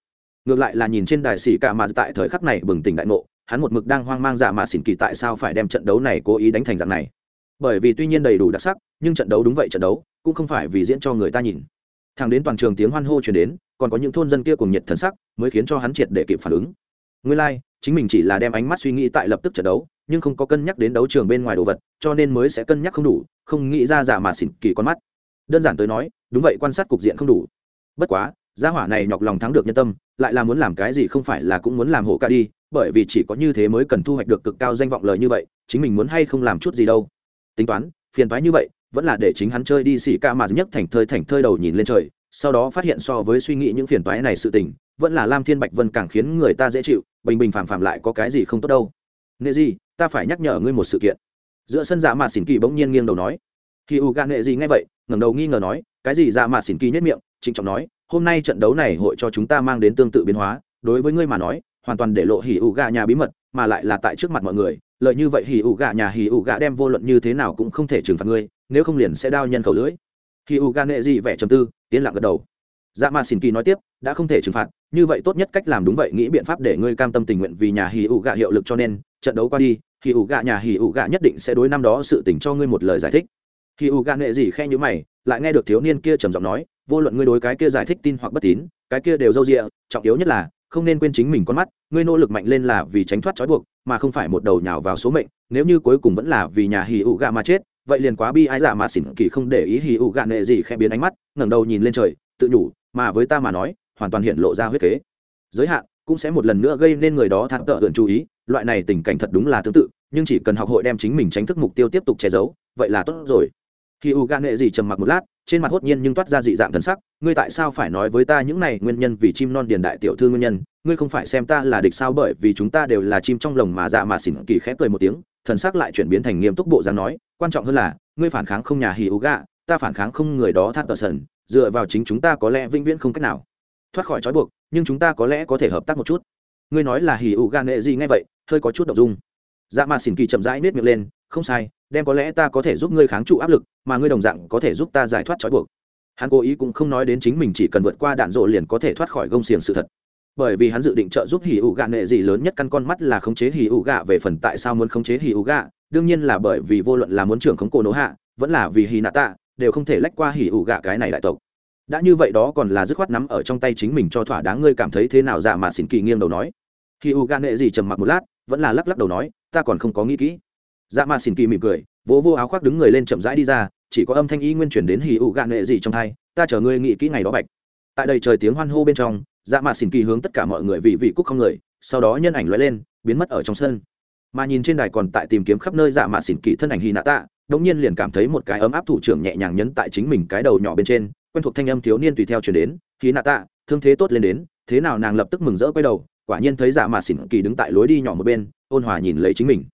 Ngược lại là nhìn trên đài xỉ cả mà tại thời khắc này bừng tỉnh đại ngộ, hắn một mực đang hoang mang dạ mà xỉn kỳ tại sao phải đem trận đấu này cố ý đánh thành dạng này. Bởi vì tuy nhiên đầy đủ đặc sắc, nhưng trận đấu đúng vậy trận đấu cũng không phải vì diễn cho người ta nhìn. Thằng đến toàn trường tiếng hoan hô chuyển đến còn có những thôn dân kia cùng nhiệt thần sắc mới khiến cho hắn triệt để kịp phản ứng. Nguyên lai、like, chính mình chỉ là đem ánh mắt suy nghĩ tại lập tức trận đấu nhưng không có cân nhắc đến đấu trường bên ngoài đồ vật cho nên mới sẽ cân nhắc không đủ không nghĩ ra giả mà xỉn kỳ con mắt. Đơn giản tới nói đúng vậy quan sát cục diện không đủ. Bất quá gia hỏa này nhọc lòng thắng được nhân tâm lại là muốn làm cái gì không phải là cũng muốn làm hổ ca đi bởi vì chỉ có như thế mới cần thu hoạch được cực cao danh vọng lời như vậy chính mình muốn hay không làm chút gì đâu. Tính toán phiền toái như vậy vẫn là để chính hắn chơi đi xỉ ca mà nhất thành thơi thành thơi đầu nhìn lên trời, sau đó phát hiện so với suy nghĩ những phiền toái này sự tình, vẫn là lam thiên bạch vân càng khiến người ta dễ chịu, bình bình phàm phàm lại có cái gì không tốt đâu. Nệ gì ta phải nhắc nhở ngươi một sự kiện. Giữa sân dạ mạt xỉn kỳ bỗng nhiên nghiêng đầu nói. Khi u gan nệ gì nghe vậy, ngẩng đầu nghi ngờ nói, cái gì dạ mạt xỉn kỳ nhất miệng? Trịnh trọng nói, hôm nay trận đấu này hội cho chúng ta mang đến tương tự biến hóa, đối với ngươi mà nói, hoàn toàn để lộ hỉ ủ gà nhà bí mật, mà lại là tại trước mặt mọi người, lợi như vậy hỉ ủ gà nhà hỉ ủ gà đem vô luận như thế nào cũng không thể trừng phạt ngươi nếu không liền sẽ đao nhân khẩu lưỡi. Khi u gan nệ dị vẻ trầm tư, yên lặng gật đầu. Dạ mà xin kỳ nói tiếp, đã không thể trừng phạt, như vậy tốt nhất cách làm đúng vậy, nghĩ biện pháp để ngươi cam tâm tình nguyện vì nhà hì ủ gạ hiệu lực cho nên, trận đấu qua đi hì ủ gạ, nhà hì ủ gạ nhất định sẽ đối năm đó sự tình cho ngươi một lời giải thích. Hì ủ gạ nệ gì khe như mày, lại nghe được thiếu niên kia trầm giọng nói, vô luận ngươi đối cái kia giải thích tin hoặc bất tín, cái kia đều dâu dịa, trọng yếu nhất là, không nên quên chính mình con mắt, ngươi nỗ lực mạnh lên là vì tránh thoát trói buộc, mà không phải một đầu nhào vào số mệnh, nếu như cuối cùng vẫn là vì nhà hì ủ gạ mà chết vậy liền quá bi ái giả dạ mà xỉn kỳ không để ý hì ụ gạn nệ gì khẽ biến ánh mắt, ngẩng đầu nhìn lên trời, tự nhủ, mà với ta mà nói, hoàn toàn hiện lộ ra huyết kế. Giới hạn cũng sẽ một lần nữa gây nên người đó thắng tợ gần chú ý, loại này tình cảnh thật đúng là tương tự, nhưng chỉ cần học hội đem chính mình tránh thức mục tiêu tiếp tục che giấu, vậy là tốt rồi. Khi u gan nệ gì trầm mặc một lát, trên mặt hốt nhiên nhưng toát ra dị dạng thần sắc, ngươi tại sao phải nói với ta những này nguyên nhân vì chim non điền đại tiểu thư nguyên nhân? Ngươi không phải xem ta là địch sao bởi vì chúng ta đều là chim trong lồng mà dạ mà xỉn kỳ khẽ cười một tiếng thần sắc lại chuyển biến thành nghiêm túc bộ dáng nói, quan trọng hơn là, ngươi phản kháng không nhà hì ú gạ, ta phản kháng không người đó thắt tờ sần, dựa vào chính chúng ta có lẽ vĩnh viễn không cách nào. Thoát khỏi trói buộc, nhưng chúng ta có lẽ có thể hợp tác một chút. Ngươi nói là hì ú gạ nệ gì ngay vậy, hơi có chút đ ộ n g dung. Dạ mà xỉn kỳ chậm rãi nết miệng lên, không sai, đem có lẽ ta có thể giúp ngươi kháng trụ áp lực, mà ngươi đồng dạng có thể giúp ta giải thoát trói buộc. Hắn cố ý cũng không nói đến chính mình chỉ cần vượt qua đạn rộ liền có thể thoát khỏi gông xiềng sự thật bởi vì hắn dự định trợ giúp hỉ ủ gạ nệ gì lớn nhất căn con mắt là khống chế hỉ ủ gạ về phần tại sao muốn khống chế hỉ ủ gạ, đương nhiên là bởi vì vô luận là muốn trưởng khống cổ nỗ hạ, vẫn là vì hì nạ tạ, đều không thể lách qua hỉ ủ gạ cái này đại tộc. Đã như vậy đó còn là dứt khoát nắm ở trong tay chính mình cho thỏa đáng ngươi cảm thấy thế nào dạ mà xỉn kỳ nghiêng đầu nói. Khi u gạ nệ gì trầm mặc một lát, vẫn là lắc lắc đầu nói, ta còn không có nghĩ kỹ. Dạ mà xỉn kỳ mỉm cười, vỗ vô áo khoác đứng người lên chậm rãi đi ra, chỉ có âm thanh y nguyên chuyển đến hì ủ gạ nệ gì trong hai ta chờ ngươi nghĩ kỹ ngày đó bạch. Tại đây trời tiếng hoan hô bên trong dạ mạ xỉn kỳ hướng tất cả mọi người vị vị cúc không người, sau đó nhân ảnh lóe lên, biến mất ở trong sân. Mà nhìn trên đài còn tại tìm kiếm khắp nơi dạ mạ xỉn kỳ thân ảnh hy nạ tạ đống nhiên liền cảm thấy một cái ấm áp thủ trưởng nhẹ nhàng nhấn tại chính mình cái đầu nhỏ bên trên, quen thuộc thanh âm thiếu niên tùy theo chuyển đến hy nạ tạ thương thế tốt lên đến, thế nào nàng lập tức mừng rỡ quay đầu, quả nhiên thấy dạ mạ xỉn kỳ đứng tại lối đi nhỏ một bên, ôn hòa nhìn lấy chính mình.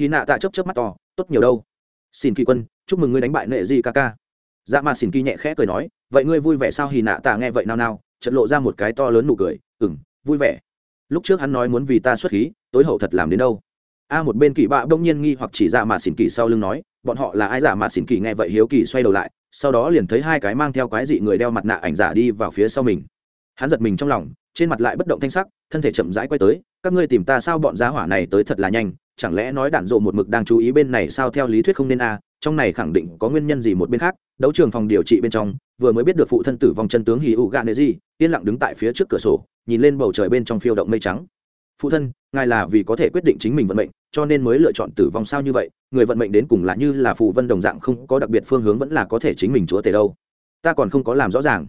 Hy nạ tạ chấp chấp mắt to, tốt nhiều đâu. Xin kỳ quân, chúc mừng ngươi đánh bại nệ di ca ca. Dạ mạ xỉn kỳ nhẹ khẽ cười nói, vậy ngươi vui vẻ sao hy nạ tạ nghe vậy nào nào trận lộ ra một cái to lớn nụ cười ừng vui vẻ. Lúc trước hắn nói muốn vì ta xuất khí, tối hậu thật làm đến đâu? A một bên kỳ bạ đông nhiên nghi hoặc chỉ dạ mà xỉn kỳ sau lưng nói, bọn họ là ai dạ giả mà xỉn kỳ? Nghe vậy hiếu kỳ xoay đầu lại, sau đó liền thấy hai cái mang theo quái dị người đeo mặt nạ ảnh giả đi vào phía sau mình. Hắn giật mình trong lòng, trên mặt lại bất động thanh sắc, thân thể chậm rãi quay tới, các ngươi tìm ta sao bọn giá hỏa này tới thật là nhanh, chẳng lẽ nói đạn dộ một mực đang chú ý bên này sao theo lý thuyết không nên a trong này khẳng định có nguyên nhân gì một bên khác, đấu trường phòng điều trị bên trong, vừa mới biết được phụ thân tử vong chân tướng hì ụ gà nệ gì yên lặng đứng tại phía trước cửa sổ, nhìn lên bầu trời bên trong phiêu động mây trắng. Phụ thân, ngài là vì có thể quyết định chính mình vận mệnh, cho nên mới lựa chọn tử vong sao như vậy, người vận mệnh đến cùng là như là phù vân đồng dạng không có đặc biệt phương hướng vẫn là có thể chính mình chúa tể đâu. Ta còn không có làm rõ ràng,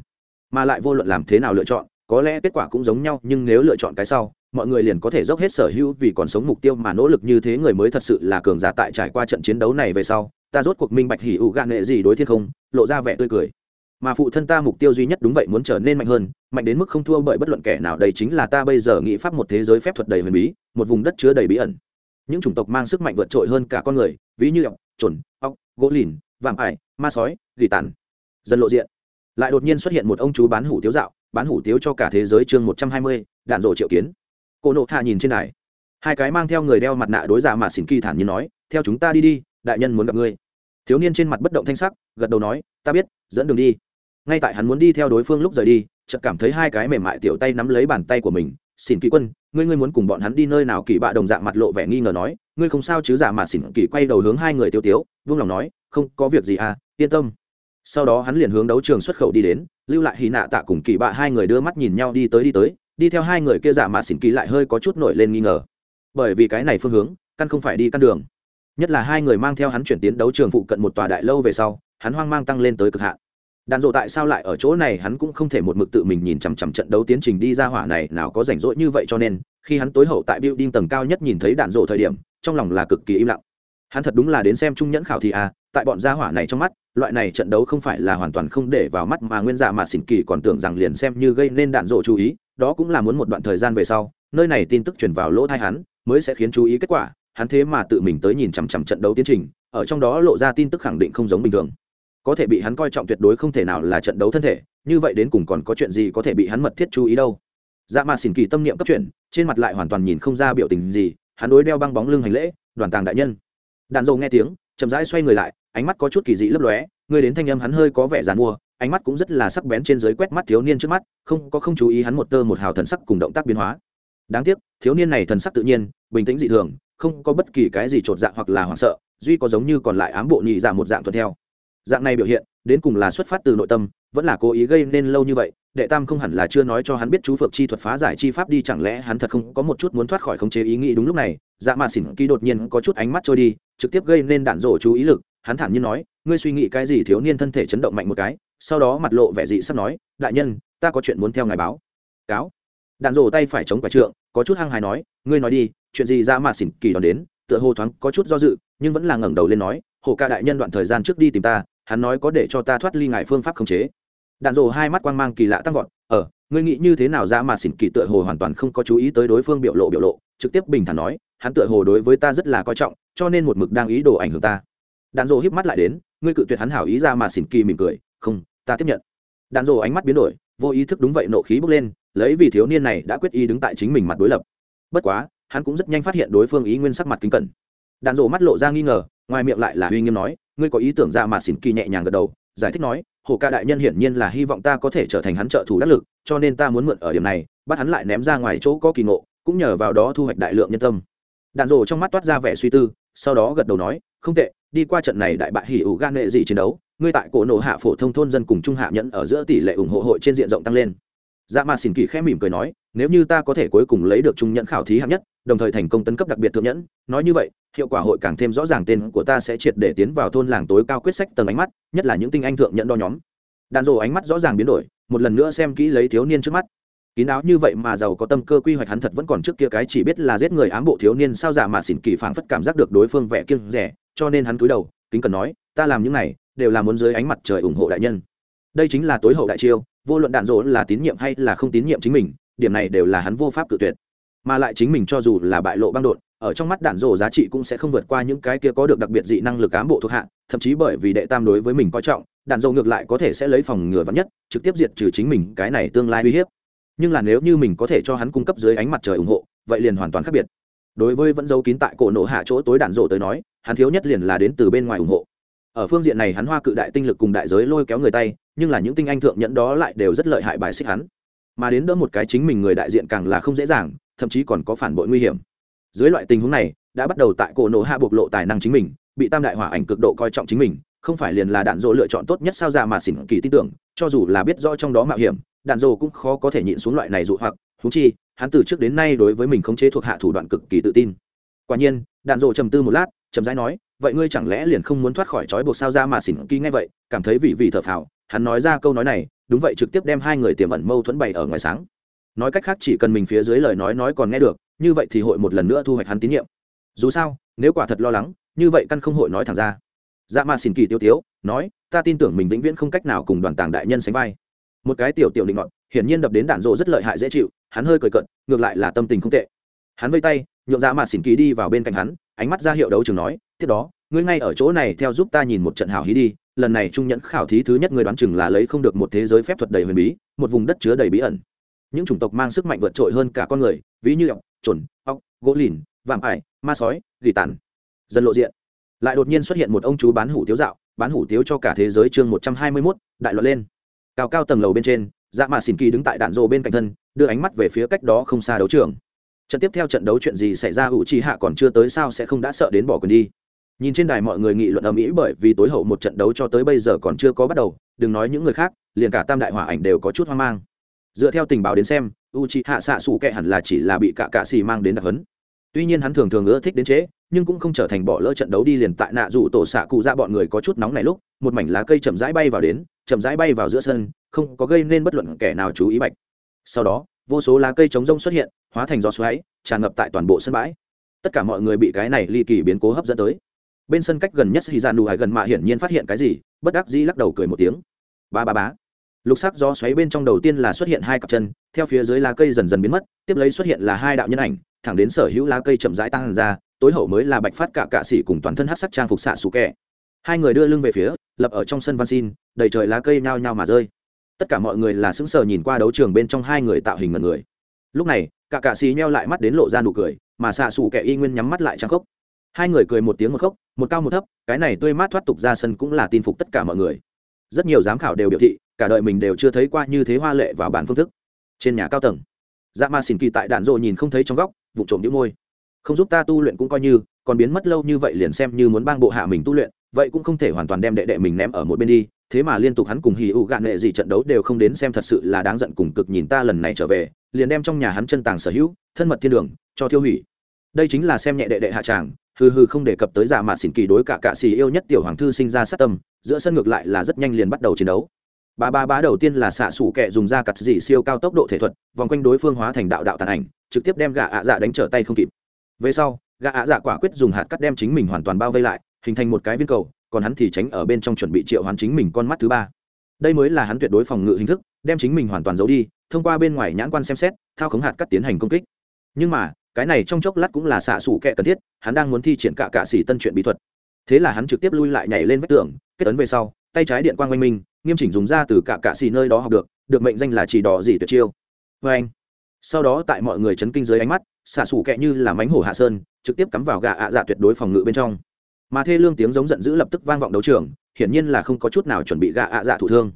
mà lại vô luận làm thế nào lựa chọn, có lẽ kết quả cũng giống nhau, nhưng nếu lựa chọn cái sau, mọi người liền có thể dốc hết sở hữu vì còn sống mục tiêu mà nỗ lực như thế người mới thật sự là cường giả tại trải qua trận chiến đấu này về sau ta rốt cuộc minh bạch hỉ ủ gạn nghệ gì đối thiên không, lộ ra vẻ tươi cười. Mà phụ thân ta mục tiêu duy nhất đúng vậy muốn trở nên mạnh hơn, mạnh đến mức không thua bởi bất luận kẻ nào, đây chính là ta bây giờ nghĩ pháp một thế giới phép thuật đầy huyền bí, một vùng đất chứa đầy bí ẩn. Những chủng tộc mang sức mạnh vượt trội hơn cả con người, ví như ọc chuẩn ọc gỗ lìn, vạm ải, ma sói, gỉ tàn. Dần lộ diện. Lại đột nhiên xuất hiện một ông chú bán hủ tiếu dạo, bán hủ tiếu cho cả thế giới chương một trăm hai mươi, đạn rộ triệu kiến. Cô nộ hạ nhìn trên này hai cái mang theo người đeo mặt nạ đối giả mà xỉn kỳ thản như nói, theo chúng ta đi đi đại nhân muốn gặp ngươi. Thiếu niên trên mặt bất động thanh sắc, gật đầu nói, ta biết, dẫn đường đi. Ngay tại hắn muốn đi theo đối phương lúc rời đi, chợt cảm thấy hai cái mềm mại tiểu tay nắm lấy bàn tay của mình, xỉn kỳ quân, ngươi ngươi muốn cùng bọn hắn đi nơi nào? Kỳ bạ đồng dạng mặt lộ vẻ nghi ngờ nói, ngươi không sao chứ? Giả mà xỉn kỳ quay đầu hướng hai người tiêu tiếu vung lòng nói, không, có việc gì à yên tâm. Sau đó hắn liền hướng đấu trường xuất khẩu đi đến, lưu lại hì nạ tạ cùng kỳ bạ hai người đưa mắt nhìn nhau đi tới đi tới, đi theo hai người kia giả mà xỉn kỳ lại hơi có chút nổi lên nghi ngờ. Bởi vì cái này phương hướng, căn không phải đi căn đường nhất là hai người mang theo hắn chuyển tiến đấu trường phụ cận một tòa đại lâu về sau, hắn hoang mang tăng lên tới cực hạn. Đàn rộ tại sao lại ở chỗ này, hắn cũng không thể một mực tự mình nhìn chằm chằm trận đấu tiến trình đi ra hỏa này, nào có rảnh rỗi như vậy cho nên, khi hắn tối hậu tại building tầng cao nhất nhìn thấy đạn rộ thời điểm, trong lòng là cực kỳ im lặng. Hắn thật đúng là đến xem trung nhẫn khảo thì à tại bọn gia hỏa này trong mắt, loại này trận đấu không phải là hoàn toàn không để vào mắt mà nguyên giả mà xỉn kỳ còn tưởng rằng liền xem như gây nên đạn rộ chú ý, đó cũng là muốn một đoạn thời gian về sau, nơi này tin tức truyền vào lỗ thai hắn, mới sẽ khiến chú ý kết quả hắn thế mà tự mình tới nhìn chằm chằm trận đấu tiến trình, ở trong đó lộ ra tin tức khẳng định không giống bình thường. Có thể bị hắn coi trọng tuyệt đối không thể nào là trận đấu thân thể, như vậy đến cùng còn có chuyện gì có thể bị hắn mật thiết chú ý đâu. Dạ mà xỉn kỳ tâm niệm cấp chuyện trên mặt lại hoàn toàn nhìn không ra biểu tình gì, hắn đối đeo băng bóng lưng hành lễ, đoàn tàng đại nhân. Đàn dầu nghe tiếng, chậm rãi xoay người lại, ánh mắt có chút kỳ dị lấp lóe, người đến thanh âm hắn hơi có vẻ dàn mua, ánh mắt cũng rất là sắc bén trên dưới quét mắt thiếu niên trước mắt, không có không chú ý hắn một tơ một hào thần sắc cùng động tác biến hóa. Đáng tiếc, thiếu niên này thần sắc tự nhiên, bình tĩnh dị thường không có bất kỳ cái gì trột dạng hoặc là hoảng sợ, duy có giống như còn lại ám bộ nhị dạ một dạng thuận theo. Dạng này biểu hiện, đến cùng là xuất phát từ nội tâm, vẫn là cố ý gây nên lâu như vậy, đệ tam không hẳn là chưa nói cho hắn biết chú phược chi thuật phá giải chi pháp đi, chẳng lẽ hắn thật không có một chút muốn thoát khỏi khống chế ý nghĩ đúng lúc này? Dạ mà xỉn kỳ đột nhiên có chút ánh mắt trôi đi, trực tiếp gây nên đạn rổ chú ý lực, hắn thản nhiên nói, ngươi suy nghĩ cái gì? Thiếu niên thân thể chấn động mạnh một cái, sau đó mặt lộ vẻ dị sắp nói, đại nhân, ta có chuyện muốn theo ngài báo. Cáo. Đạn rổ tay phải chống quả trượng, có chút hăng hài nói, ngươi nói đi chuyện gì ra mà xỉn kỳ đón đến, tựa hồ thoáng có chút do dự, nhưng vẫn là ngẩng đầu lên nói, hồ ca đại nhân đoạn thời gian trước đi tìm ta, hắn nói có để cho ta thoát ly ngài phương pháp khống chế. Đạn rồ hai mắt quang mang kỳ lạ tăng vọt ờ ngươi nghĩ như thế nào ra mà xỉn kỳ tựa hồ hoàn toàn không có chú ý tới đối phương biểu lộ biểu lộ, trực tiếp bình thản nói, hắn tựa hồ đối với ta rất là coi trọng, cho nên một mực đang ý đồ ảnh hưởng ta. Đạn rồ híp mắt lại đến, ngươi cự tuyệt hắn hảo ý ra mà xỉn kỳ mỉm cười, không, ta tiếp nhận. Đạn rồ ánh mắt biến đổi, vô ý thức đúng vậy nộ khí bốc lên, lấy vì thiếu niên này đã quyết ý đứng tại chính mình mặt đối lập. Bất quá hắn cũng rất nhanh phát hiện đối phương ý nguyên sắc mặt kính cẩn. Đạn rộ mắt lộ ra nghi ngờ, ngoài miệng lại là uy nghiêm nói, ngươi có ý tưởng ra mà xỉn kỳ nhẹ nhàng gật đầu, giải thích nói, hồ ca đại nhân hiển nhiên là hy vọng ta có thể trở thành hắn trợ thủ đắc lực, cho nên ta muốn mượn ở điểm này, bắt hắn lại ném ra ngoài chỗ có kỳ ngộ, cũng nhờ vào đó thu hoạch đại lượng nhân tâm. Đạn rộ trong mắt toát ra vẻ suy tư, sau đó gật đầu nói, không tệ, đi qua trận này đại bại hỉ ủ gan nghệ gì chiến đấu, ngươi tại cổ nổ hạ phổ thông thôn dân cùng trung hạ nhẫn ở giữa tỷ lệ ủng hộ hội trên diện rộng tăng lên. Dạ mà xỉn kỳ khẽ mỉm cười nói nếu như ta có thể cuối cùng lấy được trung nhẫn khảo thí hạng nhất, đồng thời thành công tấn cấp đặc biệt thượng nhẫn, nói như vậy, hiệu quả hội càng thêm rõ ràng tên của ta sẽ triệt để tiến vào thôn làng tối cao quyết sách tầng ánh mắt, nhất là những tinh anh thượng nhẫn đo nhóm. Đàn rồ ánh mắt rõ ràng biến đổi, một lần nữa xem kỹ lấy thiếu niên trước mắt. Kín áo như vậy mà giàu có tâm cơ quy hoạch hắn thật vẫn còn trước kia cái chỉ biết là giết người ám bộ thiếu niên sao giả mà xỉn kỳ phảng phất cảm giác được đối phương vẻ kiêng rẻ, cho nên hắn cúi đầu, kính cần nói, ta làm những này, đều là muốn dưới ánh mặt trời ủng hộ đại nhân. Đây chính là tối hậu đại chiêu, vô luận đạn dỗ là tín nhiệm hay là không tín nhiệm chính mình điểm này đều là hắn vô pháp cự tuyệt. Mà lại chính mình cho dù là bại lộ băng đột ở trong mắt đạn rổ giá trị cũng sẽ không vượt qua những cái kia có được đặc biệt dị năng lực ám bộ thuộc hạ, thậm chí bởi vì đệ tam đối với mình coi trọng, đạn dỗ ngược lại có thể sẽ lấy phòng ngừa vắn nhất, trực tiếp diệt trừ chính mình cái này tương lai uy hiếp. Nhưng là nếu như mình có thể cho hắn cung cấp dưới ánh mặt trời ủng hộ, vậy liền hoàn toàn khác biệt. Đối với vẫn giấu kín tại cổ nổ hạ chỗ tối đạn dỗ tới nói, hắn thiếu nhất liền là đến từ bên ngoài ủng hộ. Ở phương diện này hắn hoa cự đại tinh lực cùng đại giới lôi kéo người tay, nhưng là những tinh anh thượng nhẫn đó lại đều rất lợi hại bài xích hắn mà đến đỡ một cái chính mình người đại diện càng là không dễ dàng, thậm chí còn có phản bội nguy hiểm. Dưới loại tình huống này, đã bắt đầu tại cổ nổ hạ bộc lộ tài năng chính mình, bị tam đại hỏa ảnh cực độ coi trọng chính mình, không phải liền là đạn dỗ lựa chọn tốt nhất sao ra mà xỉn kỳ tin tưởng, cho dù là biết rõ trong đó mạo hiểm, đạn dỗ cũng khó có thể nhịn xuống loại này dụ hoặc thú chi, hắn từ trước đến nay đối với mình không chế thuộc hạ thủ đoạn cực kỳ tự tin. Quả nhiên, đạn dỗ trầm tư một lát, chậm rãi nói, vậy ngươi chẳng lẽ liền không muốn thoát khỏi trói buộc sao ra mà xỉn kỳ ngay vậy, cảm thấy vị vị thở phào hắn nói ra câu nói này, đúng vậy trực tiếp đem hai người tiềm ẩn mâu thuẫn bày ở ngoài sáng. Nói cách khác chỉ cần mình phía dưới lời nói nói còn nghe được, như vậy thì hội một lần nữa thu hoạch hắn tín nhiệm. Dù sao, nếu quả thật lo lắng, như vậy căn không hội nói thẳng ra. Dạ mà xỉn kỳ tiêu tiếu, nói, ta tin tưởng mình vĩnh viễn không cách nào cùng đoàn tàng đại nhân sánh vai. Một cái tiểu tiểu định ngọn hiển nhiên đập đến đạn rộ rất lợi hại dễ chịu, hắn hơi cười cận ngược lại là tâm tình không tệ. Hắn vây tay nhộn dạ mà xỉn kỳ đi vào bên cạnh hắn, ánh mắt ra hiệu đấu chừng nói, tiếp đó ngươi ngay ở chỗ này theo giúp ta nhìn một trận hào hí đi, lần này trung nhẫn khảo thí thứ nhất người đoán chừng là lấy không được một thế giới phép thuật đầy huyền bí, một vùng đất chứa đầy bí ẩn. Những chủng tộc mang sức mạnh vượt trội hơn cả con người, ví như ọc trồn ọc gỗ lìn, vạm ải, ma sói, gỉ tàn. Dần lộ diện. Lại đột nhiên xuất hiện một ông chú bán hủ tiếu dạo, bán hủ tiếu cho cả thế giới chương một trăm hai mươi mốt, đại luận lên. Cao cao tầng lầu bên trên dạ mà xin kỳ đứng tại đạn rộ bên cạnh thân, đưa ánh mắt về phía cách đó không xa đấu trường. Trận tiếp theo trận đấu chuyện gì xảy ra hữu trí hạ còn chưa tới sao sẽ không đã sợ đến bỏ quyền đi nhìn trên đài mọi người nghị luận ầm ĩ bởi vì tối hậu một trận đấu cho tới bây giờ còn chưa có bắt đầu đừng nói những người khác liền cả tam đại hỏa ảnh đều có chút hoang mang. Dựa theo tình báo đến xem u c h i hạ xạ xù kệ hẳn là chỉ là bị cả cạ xì mang đến đặc hấn tuy nhiên hắn thường thường ưa thích đến chế, nhưng cũng không trở thành bỏ lỡ trận đấu đi liền tại nạ dù tổ xạ cụ ra bọn người có chút nóng này lúc một mảnh lá cây chậm rãi bay vào đến chậm rãi bay vào giữa sân không có gây nên bất luận kẻ nào chú ý bạch. Sau đó vô số lá cây chống rông xuất hiện hóa thành gió xoáy tràn ngập tại toàn bộ sân bãi. Tất cả mọi người bị cái này ly kỳ biến cố hấp dẫn tới bên sân cách gần nhất thì ra nụ hải gần mạ hiển nhiên phát hiện cái gì, bất đắc dĩ lắc đầu cười một tiếng. Ba ba bá lục sắc gió xoáy bên trong đầu tiên là xuất hiện hai cặp chân, theo phía dưới lá cây dần dần biến mất, tiếp lấy xuất hiện là hai đạo nhân ảnh, thẳng đến sở hữu lá cây chậm rãi tăng ra, tối hậu mới là bạch phát cả cạ sĩ cùng toàn thân hát sắc trang phục xạ xù kẹ. Hai người đưa lưng về phía, lập ở trong sân văn xin, đầy trời lá cây nhao nhao mà rơi. Tất cả mọi người là sững sờ nhìn qua đấu trường bên trong hai người tạo hình mật người. Lúc này cả cạ sĩ nheo lại mắt đến lộ ra nụ cười, mà xạ xù kẹ y nguyên nhắm mắt lại trang khốc hai người cười một tiếng một khóc một cao một thấp, cái này tươi mát thoát tục ra sân cũng là tin phục tất cả mọi người. Rất nhiều giám khảo đều biểu thị, cả đời mình đều chưa thấy qua như thế hoa lệ vào bản phương thức. Trên nhà cao tầng dạ ma xin kỳ tại đạn rộ nhìn không thấy trong góc, vụ trộm những môi. Không giúp ta tu luyện cũng coi như, còn biến mất lâu như vậy liền xem như muốn bang bộ hạ mình tu luyện, vậy cũng không thể hoàn toàn đem đệ đệ mình ném ở một bên đi, thế mà liên tục hắn cùng hì ụ gạn nghệ gì trận đấu đều không đến xem thật sự là đáng giận cùng cực nhìn ta lần này trở về, liền đem trong nhà hắn chân tàng sở hữu, thân mật thiên đường, cho tiêu hủy đây chính là xem nhẹ đệ đệ hạ tràng, hừ hừ không đề cập tới giả mạt xỉn kỳ đối cả cạ xì yêu nhất tiểu hoàng thư sinh ra sát tâm, giữa sân ngược lại là rất nhanh liền bắt đầu chiến đấu. Ba ba bá đầu tiên là xạ sủ kẹ dùng ra cặt dị siêu cao tốc độ thể thuật, vòng quanh đối phương hóa thành đạo đạo tàn ảnh, trực tiếp đem gạ ạ dạ đánh trở tay không kịp. Về sau gạ ạ dạ quả quyết dùng hạt cắt đem chính mình hoàn toàn bao vây lại, hình thành một cái viên cầu, còn hắn thì tránh ở bên trong chuẩn bị triệu hoàn chính mình con mắt thứ ba. Đây mới là hắn tuyệt đối phòng ngự hình thức, đem chính mình hoàn toàn giấu đi, thông qua bên ngoài nhãn quan xem xét, thao khống hạt cắt tiến hành công kích. Nhưng mà cái này trong chốc lát cũng là xạ xủ kẹ cần thiết, hắn đang muốn thi triển cả cạ xỉ tân chuyện bí thuật. Thế là hắn trực tiếp lui lại nhảy lên vách tường, kết ấn về sau, tay trái điện quang oanh minh, nghiêm chỉnh dùng ra từ cả cạ xỉ nơi đó học được được mệnh danh là chỉ đỏ gì tuyệt chiêu. Vê anh, sau đó tại mọi người chấn kinh dưới ánh mắt, xạ xủ kẹ như là mánh hổ hạ sơn, trực tiếp cắm vào gà ạ dạ tuyệt đối phòng ngự bên trong. Mà thê lương tiếng giống giận dữ lập tức vang vọng đấu trường, hiển nhiên là không có chút nào chuẩn bị gà ạ dạ thủ thương.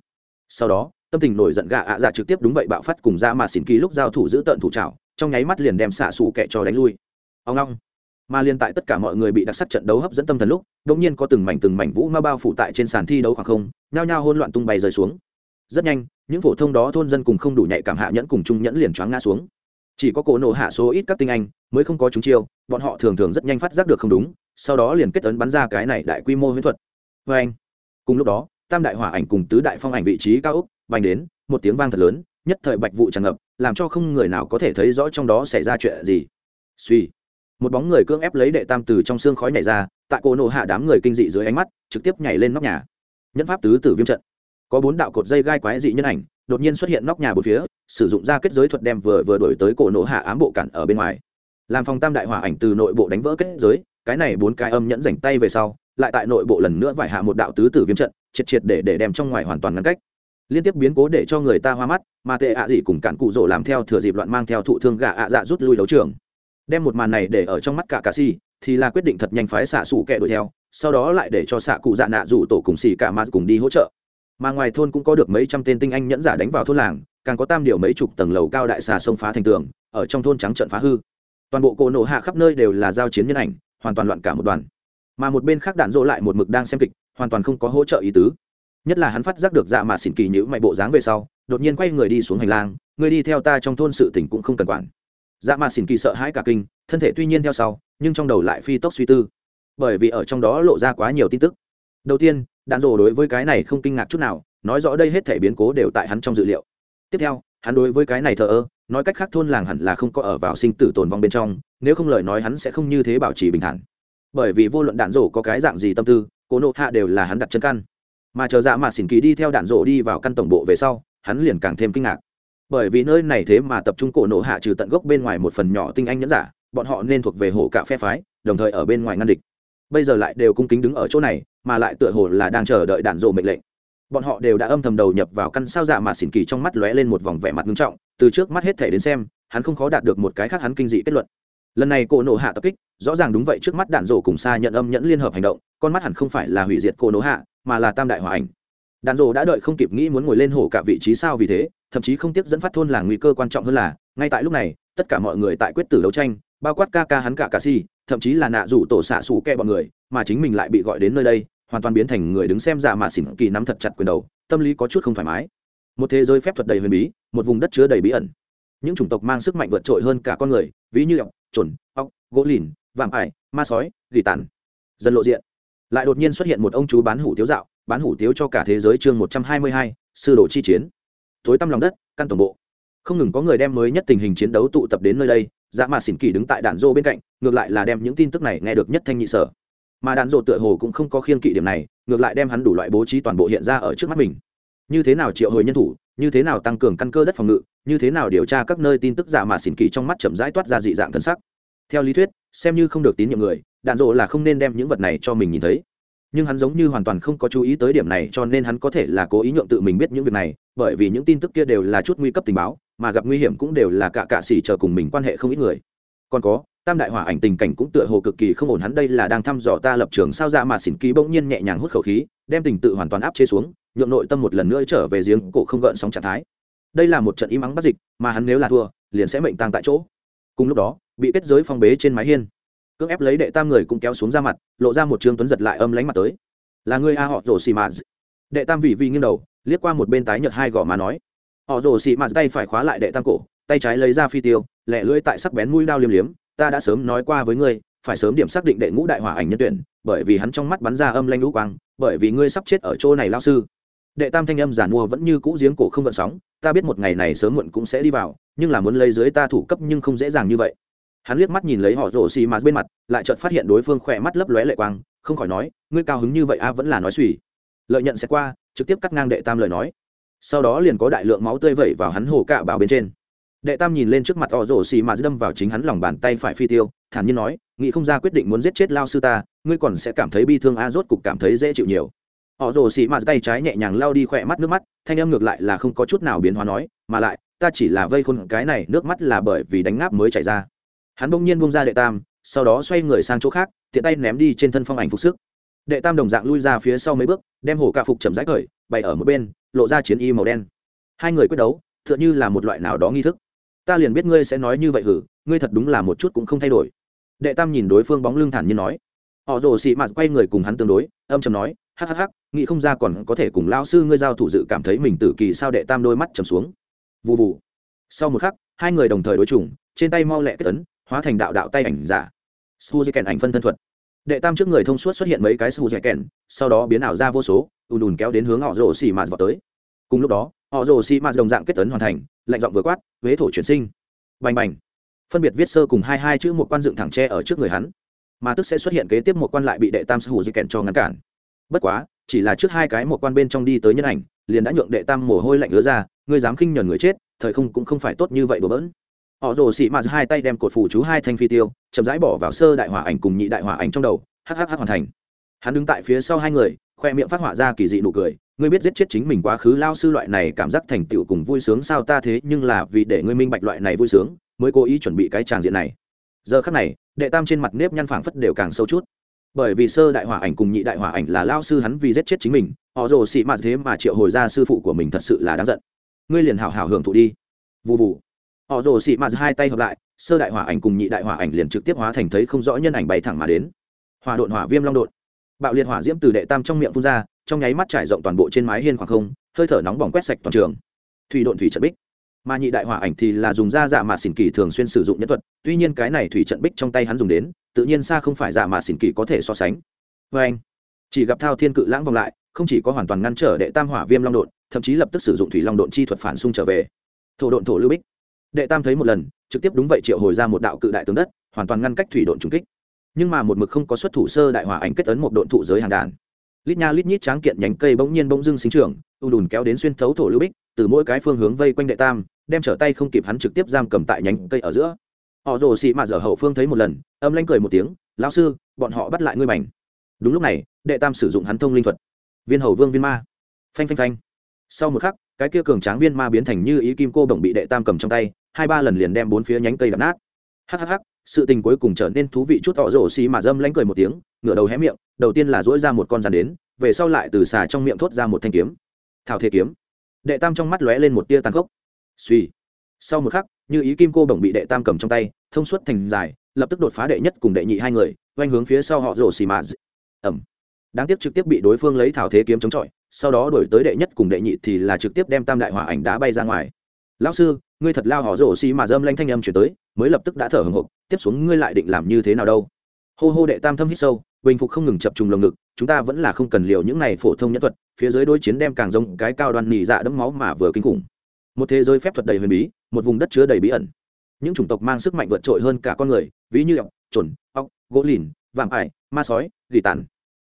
Sau đó, tâm tình nổi giận gà ạ dạ trực tiếp đúng vậy bạo phát cùng ra mà xỉn ký lúc giao thủ giữ tận thủ trào trong nháy mắt liền đem xạ xù kẹ cho đánh lui. Ông long mà liên tại tất cả mọi người bị đặc sắc trận đấu hấp dẫn tâm thần lúc, đột nhiên có từng mảnh từng mảnh vũ ma bao phủ tại trên sàn thi đấu khoảng không, nhao nhao hôn loạn tung bay rơi xuống. Rất nhanh, những phổ thông đó thôn dân cùng không đủ nhạy cảm hạ nhẫn cùng trung nhẫn liền choáng ngã xuống. Chỉ có cổ nổ hạ số ít các tinh anh mới không có chúng chiêu, bọn họ thường thường rất nhanh phát giác được không đúng, sau đó liền kết ấn bắn ra cái này đại quy mô huyễn thuật. Vê anh, cùng lúc đó, tam đại hỏa ảnh cùng tứ đại phong ảnh vị trí cao úc vành đến, một tiếng vang thật lớn, nhất thời bạch vụ tràn ngập làm cho không người nào có thể thấy rõ trong đó xảy ra chuyện gì. Suy. Một bóng người cưỡng ép lấy đệ tam từ trong xương khói nhảy ra, tại cổ nổ hạ đám người kinh dị dưới ánh mắt, trực tiếp nhảy lên nóc nhà. Nhân pháp tứ tử viêm trận. Có bốn đạo cột dây gai quái dị nhân ảnh, đột nhiên xuất hiện nóc nhà bốn phía, sử dụng ra kết giới thuật đem vừa vừa đổi tới cổ nổ hạ ám bộ cản ở bên ngoài. Làm phòng tam đại hỏa ảnh từ nội bộ đánh vỡ kết giới, cái này bốn cái âm nhẫn rảnh tay về sau, lại tại nội bộ lần nữa vải hạ một đạo tứ tử viêm trận, triệt triệt để để đem trong ngoài hoàn toàn ngăn cách liên tiếp biến cố để cho người ta hoa mắt, mà tệ ạ à gì cùng cản cụ rỗ làm theo thừa dịp loạn mang theo thụ thương gạ ạ dạ rút lui đấu trường. Đem một màn này để ở trong mắt cả cà si, thì là quyết định thật nhanh phái xạ xù kẹ đuổi theo, sau đó lại để cho xạ cụ dạ nạ rủ tổ cùng xì cả mà cùng đi hỗ trợ. Mà ngoài thôn cũng có được mấy trăm tên tinh anh nhẫn giả đánh vào thôn làng, càng có tam điều mấy chục tầng lầu cao đại xà sông phá thành tường, ở trong thôn trắng trận phá hư. Toàn bộ cổ nổ hạ khắp nơi đều là giao chiến nhân ảnh, hoàn toàn loạn cả một đoàn. Mà một bên khác đạn dỗ lại một mực đang xem kịch, hoàn toàn không có hỗ trợ ý tứ nhất là hắn phát giác được dạ mà xỉn kỳ nhữ mày bộ dáng về sau, đột nhiên quay người đi xuống hành lang, người đi theo ta trong thôn sự tỉnh cũng không cần quản. Dạ mà xỉn kỳ sợ hãi cả kinh, thân thể tuy nhiên theo sau, nhưng trong đầu lại phi tốc suy tư. Bởi vì ở trong đó lộ ra quá nhiều tin tức. Đầu tiên, đạn rồ đối với cái này không kinh ngạc chút nào, nói rõ đây hết thể biến cố đều tại hắn trong dự liệu. Tiếp theo, hắn đối với cái này thờ ơ, nói cách khác thôn làng hẳn là không có ở vào sinh tử tồn vong bên trong, nếu không lời nói hắn sẽ không như thế bảo trì bình thản. Bởi vì vô luận đạn rổ có cái dạng gì tâm tư, cố nộ hạ đều là hắn đặt chân căn mà chờ dạ mà xỉn kỳ đi theo đạn rổ đi vào căn tổng bộ về sau, hắn liền càng thêm kinh ngạc. Bởi vì nơi này thế mà tập trung cổ nộ hạ trừ tận gốc bên ngoài một phần nhỏ tinh anh nhẫn giả, bọn họ nên thuộc về hổ cả phe phái, đồng thời ở bên ngoài ngăn địch. Bây giờ lại đều cung kính đứng ở chỗ này, mà lại tựa hồ là đang chờ đợi đạn rộ mệnh lệnh. Bọn họ đều đã âm thầm đầu nhập vào căn sao dạ mà xỉn kỳ trong mắt lóe lên một vòng vẻ mặt nghiêm trọng, từ trước mắt hết thể đến xem, hắn không khó đạt được một cái khác hắn kinh dị kết luận. Lần này cổ nộ hạ tập kích, rõ ràng đúng vậy trước mắt đạn rộ cùng xa nhận âm nhẫn liên hợp hành động, con mắt hẳn không phải là hủy diệt cổ nộ hạ mà là tam đại hòa ảnh. Đàn rộ đã đợi không kịp nghĩ muốn ngồi lên hổ cả vị trí sao vì thế, thậm chí không tiếc dẫn phát thôn là nguy cơ quan trọng hơn là, ngay tại lúc này, tất cả mọi người tại quyết tử đấu tranh, bao quát ca ca hắn cả cà si, thậm chí là nạ rủ tổ xạ xù kẹ bọn người, mà chính mình lại bị gọi đến nơi đây, hoàn toàn biến thành người đứng xem giả mà xỉn kỳ nắm thật chặt quyền đầu, tâm lý có chút không thoải mái. Một thế giới phép thuật đầy huyền bí, một vùng đất chứa đầy bí ẩn. Những chủng tộc mang sức mạnh vượt trội hơn cả con người, ví như ọc chuẩn ọc gỗ lìn, vạm ải, ma sói, gỉ tàn. Dần lộ diện lại đột nhiên xuất hiện một ông chú bán hủ tiếu dạo, bán hủ tiếu cho cả thế giới chương một trăm hai mươi hai, sư đồ chi chiến. Tối tăm lòng đất, căn tổng bộ. Không ngừng có người đem mới nhất tình hình chiến đấu tụ tập đến nơi đây dạ mà xỉn kỳ đứng tại đạn dô bên cạnh, ngược lại là đem những tin tức này nghe được nhất thanh nhị sở. Mà đạn dô tựa hồ cũng không có khiên kỵ điểm này, ngược lại đem hắn đủ loại bố trí toàn bộ hiện ra ở trước mắt mình. Như thế nào triệu hồi nhân thủ, như thế nào tăng cường căn cơ đất phòng ngự, như thế nào điều tra các nơi tin tức giả mà xỉn kỳ trong mắt chậm rãi toát ra dị dạng thân sắc. Theo lý thuyết xem như không được tín nhiệm người, đạn dộ là không nên đem những vật này cho mình nhìn thấy. Nhưng hắn giống như hoàn toàn không có chú ý tới điểm này, cho nên hắn có thể là cố ý nhượng tự mình biết những việc này, bởi vì những tin tức kia đều là chút nguy cấp tình báo, mà gặp nguy hiểm cũng đều là cả cạ xỉ chờ cùng mình quan hệ không ít người. Còn có, tam đại hỏa ảnh tình cảnh cũng tựa hồ cực kỳ không ổn, hắn đây là đang thăm dò ta lập trường sao ra mà xỉn ký bỗng nhiên nhẹ nhàng hút khẩu khí, đem tình tự hoàn toàn áp chế xuống, nhượng nội tâm một lần nữa trở về giếng cổ không gợn sóng trạng thái. Đây là một trận im ắng bắt dịch, mà hắn nếu là thua, liền sẽ mệnh tăng tại chỗ. Cùng lúc đó bị kết giới phong bế trên mái hiên. Cưỡng ép lấy đệ tam người cũng kéo xuống ra mặt, lộ ra một trương tuấn giật lại âm lánh mặt tới. Là người a, họ rổ xì mạt. Đệ tam vị vị nghiêng đầu, liếc qua một bên tái nhợt hai gò má nói. Họ rổ xì mạt tay phải khóa lại đệ tam cổ, tay trái lấy ra phi tiêu lẹ lưỡi tại sắc bén mũi đao liêm liếm, ta đã sớm nói qua với ngươi, phải sớm điểm xác định đệ ngũ đại hỏa ảnh nhân tuyển, bởi vì hắn trong mắt bắn ra âm lanh lũ quang, bởi vì ngươi sắp chết ở chỗ này lao sư. Đệ tam thanh âm giản mua vẫn như cũ giếng cổ không gợn sóng, ta biết một ngày này sớm muộn cũng sẽ đi vào, nhưng là muốn lấy dưới ta thủ cấp nhưng không dễ dàng như vậy hắn liếc mắt nhìn lấy họ rổ xì mà bên mặt, lại chợt phát hiện đối phương khỏe mắt lấp lóe lệ quang, không khỏi nói, ngươi cao hứng như vậy a, vẫn là nói suy lợi nhận sẽ qua, trực tiếp cắt ngang đệ tam lời nói. Sau đó liền có đại lượng máu tươi vẩy vào hắn hồ cạ bảo bên trên. Đệ tam nhìn lên trước mặt họ rổ xì mà đâm vào chính hắn lòng bàn tay phải phi tiêu, thản nhiên nói nghĩ không ra quyết định muốn giết chết lao sư ta, ngươi còn sẽ cảm thấy bi thương a, rốt cục cảm thấy dễ chịu nhiều. Họ rồ xì mà tay trái nhẹ nhàng lao đi khỏe mắt nước mắt, thanh âm ngược lại là không có chút nào biến hóa nói, mà lại, ta chỉ là vây khôn cái này, nước mắt là bởi vì đánh ngáp mới chảy ra hắn bỗng nhiên bung ra đệ tam, sau đó xoay người sang chỗ khác, tiện tay ném đi trên thân phong ảnh phục sức. Đệ tam đồng dạng lui ra phía sau mấy bước, đem hổ cạ phục chầm rãi cởi, bày ở một bên, lộ ra chiến y màu đen. Hai người quyết đấu t h ư ợ n như là một loại nào đó nghi thức. Ta liền biết ngươi sẽ nói như vậy hử, ngươi thật đúng là một chút cũng không thay đổi. Đệ tam nhìn đối phương bóng lưng thản nhiên nói. Họ rồ xị mạt quay người cùng hắn tương đối, âm chầm nói hhh nghĩ không ra còn có thể cùng lao sư ngươi giao thủ dự cảm thấy mình tử kỳ sao? Đệ tam đôi mắt trầm xuống. Vụ vụ sau một khắc, hai người đồng thời đối chủng, trên tay mau lẹ kết tấn hóa thành đạo đạo tay ảnh giả. Su di kèn ảnh phân thân thuật. Đệ tam trước người thông suốt xuất hiện mấy cái su di kèn, sau đó biến ảo ra vô số, ùn ùn kéo đến hướng họ rồ xì mạt vào tới. Cùng lúc đó, họ rồ xì mạt đồng dạng kết tấn hoàn thành, lạnh giọng vừa quát, huế thổ chuyển sinh. Bành bành. Phân biệt viết sơ cùng hai hai chữ một quan dựng thẳng tre ở trước người hắn. Mà tức sẽ xuất hiện kế tiếp một quan lại bị đệ tam su di kèn cho ngăn cản. Bất quá, chỉ là trước hai cái một quan bên trong đi tới nhân ảnh, liền đã nhượng đệ tam mồ hôi lạnh ứa ra, ngươi dám khinh nhờn người chết, thời không cũng không phải tốt như vậy đùa bỡn họ rồ xị mạt hai tay đem cột phủ chú hai thanh phi tiêu, chậm rãi bỏ vào sơ đại hỏa ảnh cùng nhị đại hỏa ảnh trong đầu hhh hoàn thành. Hắn đứng tại phía sau hai người, khoe miệng phát hỏa ra kỳ dị nụ cười, ngươi biết giết chết chính mình quá khứ lao sư loại này cảm giác thành tựu cùng vui sướng sao ta thế, nhưng là vì để ngươi minh bạch loại này vui sướng, mới cố ý chuẩn bị cái tràng diện này. Giờ khắc này, đệ tam trên mặt nếp nhăn phảng phất đều càng sâu chút. Bởi vì sơ đại hỏa ảnh cùng nhị đại hỏa ảnh là lao sư hắn vì giết chết chính mình, họ rồ xị mạt thế mà triệu hồi ra sư phụ của mình thật sự là đáng giận. Ngươi liền hảo hảo hưởng thụ đi. Vụ vụ họ rồ xị mạt hai tay hợp lại sơ đại hỏa ảnh cùng nhị đại hỏa ảnh liền trực tiếp hóa thành thấy không rõ nhân ảnh bay thẳng mà đến. Hòa đột hỏa viêm long đột, bạo liệt hỏa diễm từ đệ tam trong miệng phun ra trong nháy mắt trải rộng toàn bộ trên mái hiên khoảng không hơi thở nóng bỏng quét sạch toàn trường. Thủy độn thủy trận bích. Mà nhị đại hỏa ảnh thì là dùng da dạ mạt xỉn kỳ thường xuyên sử dụng nhân thuật tuy nhiên cái này thủy trận bích trong tay hắn dùng đến tự nhiên xa không phải dạ mạt xỉn kỳ có thể so sánh. Vê anh chỉ gặp thao thiên cự lãng vòng lại không chỉ có hoàn toàn ngăn trở đệ tam hỏa viêm long đột, thậm chí lập tức sử dụng thủy long đột chi thuật phản xung trở về. Thổ độn thổ lưu bích đệ tam thấy một lần, trực tiếp đúng vậy triệu hồi ra một đạo cự đại tướng đất, hoàn toàn ngăn cách thủy độn trùng kích. Nhưng mà một mực không có xuất thủ sơ đại hỏa ảnh kết ấn một độn thụ giới hàng đàn. Lít nha lít nhít tráng kiện nhánh cây bỗng nhiên bỗng dưng sinh trưởng, u đùn kéo đến xuyên thấu thổ lưu bích, từ mỗi cái phương hướng vây quanh đệ tam, đem trở tay không kịp hắn trực tiếp giam cầm tại nhánh cây ở giữa. Họ rồ xị mạ dở hậu phương thấy một lần, âm lanh cười một tiếng, lão sư, bọn họ bắt lại ngươi mảnh. Đúng lúc này, đệ tam sử dụng hắn thông linh thuật. Viên hầu vương viên ma. Phanh phanh phanh. Sau một khắc, cái kia cường tráng viên ma biến thành như ý kim cô bổng bị đệ tam cầm trong tay hai ba lần liền đem bốn phía nhánh cây đập nát. Hhh sự tình cuối cùng trở nên thú vị chút, tỏ rổ xì mà dâm lánh cười một tiếng, ngửa đầu hé miệng, đầu tiên là dỗi ra một con rắn đến, về sau lại từ xà trong miệng thốt ra một thanh kiếm. Thảo thế kiếm. Đệ tam trong mắt lóe lên một tia tàn khốc. Suy sau một khắc, như ý kim cô bổng bị đệ tam cầm trong tay, thông suốt thành dài, lập tức đột phá đệ nhất cùng đệ nhị hai người, oanh hướng phía sau họ rổ xì mà ẩm. Đáng tiếc trực tiếp bị đối phương lấy thảo thế kiếm chống chọi, sau đó đổi tới đệ nhất cùng đệ nhị thì là trực tiếp đem tam đại hỏa ảnh đá bay ra ngoài lão sư, ngươi thật lao họ rổ xì mà dâm lanh thanh âm chuyển tới, mới lập tức đã thở hồng hộc, tiếp xuống ngươi lại định làm như thế nào đâu? Hô hô đệ tam thâm hít sâu, bình phục không ngừng chập trùng lồng ngực, chúng ta vẫn là không cần liều những này phổ thông nhất thuật, phía dưới đối chiến đem càng giống cái cao đoan nỉ dạ đẫm máu mà vừa kinh khủng. Một thế giới phép thuật đầy huyền bí, một vùng đất chứa đầy bí ẩn. Những chủng tộc mang sức mạnh vượt trội hơn cả con người, ví như ọc trồn ọc gỗ lìn, vạm ải, ma sói, gỉ tàn.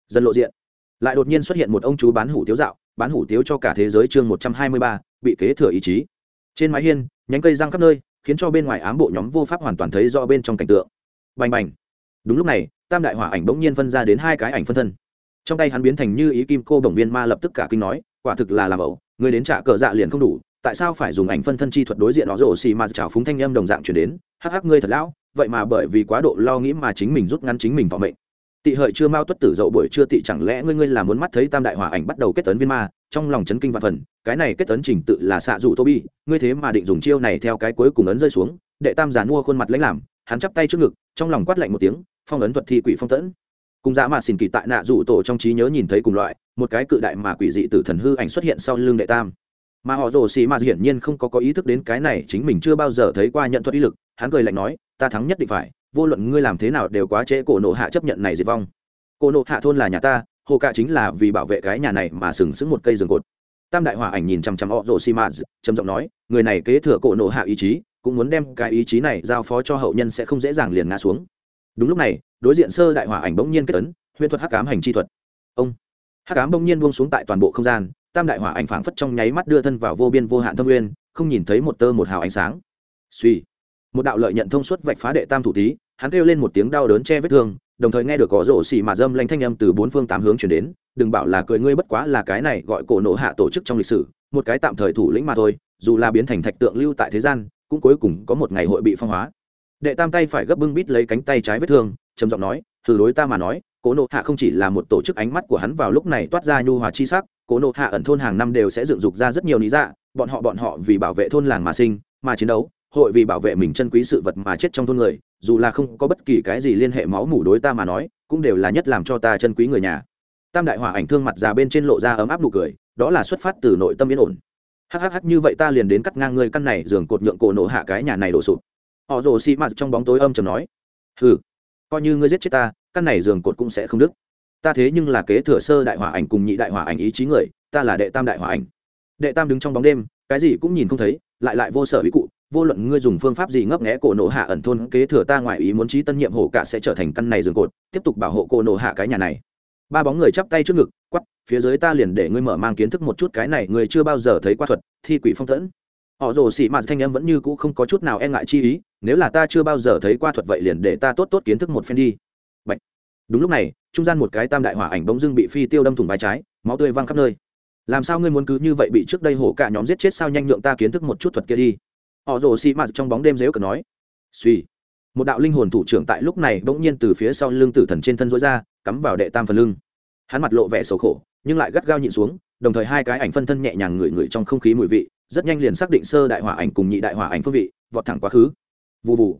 Dần lộ diện. Lại đột nhiên xuất hiện một ông chú bán hủ tiếu dạo, bán hủ tiếu cho cả thế giới chương một trăm hai mươi ba, bị kế thừa ý chí trên mái hiên, nhánh cây răng khắp nơi, khiến cho bên ngoài ám bộ nhóm vô pháp hoàn toàn thấy rõ bên trong cảnh tượng. Bành bành. Đúng lúc này, tam đại hỏa ảnh bỗng nhiên phân ra đến hai cái ảnh phân thân. Trong tay hắn biến thành như ý kim cô bổng viên ma lập tức cả kinh nói, quả thực là làm ẩu, người đến trả cờ dạ liền không đủ, tại sao phải dùng ảnh phân thân chi thuật đối diện nó rổ xì mà trào phúng thanh âm đồng dạng chuyển đến, hắc hắc ngươi thật lão, vậy mà bởi vì quá độ lo nghĩ mà chính mình rút ngắn chính mình thọ mệnh. Tị hợi chưa mau tuất tử dậu buổi chưa tị chẳng lẽ ngươi ngươi là muốn mắt thấy tam đại hỏa ảnh bắt đầu kết tấn viên ma, trong lòng chấn kinh và phần cái này kết tấn trình tự là xạ dụ tô bi ngươi thế mà định dùng chiêu này theo cái cuối cùng ấn rơi xuống, đệ tam giàn mua khuôn mặt lãnh làm hắn chắp tay trước ngực, trong lòng quát lạnh một tiếng, phong ấn thuật thi quỷ phong tẫn. Cùng dạ dã mà xỉn kỳ tại nạ dụ tổ trong trí nhớ nhìn thấy cùng loại, một cái cự đại mà quỷ dị tử thần hư ảnh xuất hiện sau lưng đệ tam. Mà họ rồ xì mà hiển nhiên không có có ý thức đến cái này, chính mình chưa bao giờ thấy qua nhận thuật ý lực, hắn cười lạnh nói, ta thắng nhất định phải, vô luận ngươi làm thế nào đều quá trễ cổ nộ hạ chấp nhận này diệt vong. Cổ nộ hạ thôn là nhà ta, hồ cạ chính là vì bảo vệ cái nhà này mà sừng sững một cây rừng cột tam đại hòa ảnh nhìn chằm chằm họ rồ xi mà trầm giọng nói, người này kế thừa cổ nộ hạ ý chí, cũng muốn đem cái ý chí này giao phó cho hậu nhân sẽ không dễ dàng liền ngã xuống. Đúng lúc này, đối diện sơ đại hỏa ảnh bỗng nhiên kết tấn huyễn thuật hắc ám hành chi thuật. Ông! Hắc ám bỗng nhiên buông xuống tại toàn bộ không gian, tam đại hỏa ảnh phảng phất trong nháy mắt đưa thân vào vô biên vô hạn thâm nguyên, không nhìn thấy một tơ một hào ánh sáng. Suy một đạo lợi nhận thông suốt vạch phá đệ tam thủ tí hắn kêu lên một tiếng đau đớn che vết thương đồng thời nghe được có rổ xì mà dâm lanh thanh âm từ bốn phương tám hướng chuyển đến, đừng bảo là cười ngươi bất quá là cái này gọi cổ nộ hạ tổ chức trong lịch sử, một cái tạm thời thủ lĩnh mà thôi, dù là biến thành thạch tượng lưu tại thế gian, cũng cuối cùng có một ngày hội bị phong hóa. Đệ tam tay phải gấp bưng bít lấy cánh tay trái vết thương, trầm giọng nói thử đối ta mà nói cố nộ hạ không chỉ là một tổ chức ánh mắt của hắn vào lúc này toát ra nhu hòa chi sắc cố nộ hạ ẩn thôn hàng năm đều sẽ dựng dục ra rất nhiều lý dạ bọn họ bọn họ vì bảo vệ thôn làng mà sinh, mà chiến đấu, hội vì bảo vệ mình chân quý sự vật mà chết trong thôn người dù là không có bất kỳ cái gì liên hệ máu mủ đối ta mà nói, cũng đều là nhất làm cho ta chân quý người nhà. Tam đại hỏa ảnh thương mặt già bên trên lộ ra ấm áp nụ cười, đó là xuất phát từ nội tâm yên ổn. Hhh như vậy ta liền đến cắt ngang ngươi căn này giường cột nhượng cổ nổ hạ cái nhà này đổ sụp. Họ rồ xì mạt trong bóng tối âm chầm nói, hừ, coi như ngươi giết chết ta, căn này giường cột cũng sẽ không đứt. Ta thế nhưng là kế thừa sơ đại hỏa ảnh cùng nhị đại hỏa ảnh ý chí người, ta là đệ tam đại hỏa ảnh. Đệ tam đứng trong bóng đêm, cái gì cũng nhìn không thấy, lại lại vô sở ý cụ vô luận ngươi dùng phương pháp gì ngấp nghẽ cổ nổ hạ ẩn thôn, kế thừa ta ngoài ý muốn trí tân nhiệm hổ cả sẽ trở thành căn này rừng cột, tiếp tục bảo hộ cổ nổ hạ cái nhà này. Ba bóng người chắp tay trước ngực quắp phía dưới ta liền để ngươi mở mang kiến thức một chút cái này, ngươi chưa bao giờ thấy qua thuật, thi quỷ phong tẫn họ rồ xị mạt thanh em vẫn như cũ không có chút nào e ngại chi ý, nếu là ta chưa bao giờ thấy qua thuật vậy liền để ta tốt tốt kiến thức một phen đi. Bạch. đúng lúc này, trung gian một cái tam đại hỏa ảnh bỗng dưng bị phi tiêu đâm thủng vai trái, máu tươi văng khắp nơi. Làm sao ngươi muốn cứ như vậy bị trước đây hổ cả nhóm giết chết sao nhanh nhượng ta kiến thức một chút thuật kia đi? Họ rồ xì mạt trong bóng đêm dếu cờ nói. Suy một đạo linh hồn thủ trưởng tại lúc này bỗng nhiên từ phía sau lưng tử thần trên thân rối ra, cắm vào đệ tam phần lưng. Hắn mặt lộ vẻ xấu khổ, nhưng lại gắt gao nhịn xuống, đồng thời hai cái ảnh phân thân nhẹ nhàng ngửi ngửi trong không khí mùi vị, rất nhanh liền xác định sơ đại hỏa ảnh cùng nhị đại hỏa ảnh phương vị, vọt thẳng quá khứ. Vụ vụ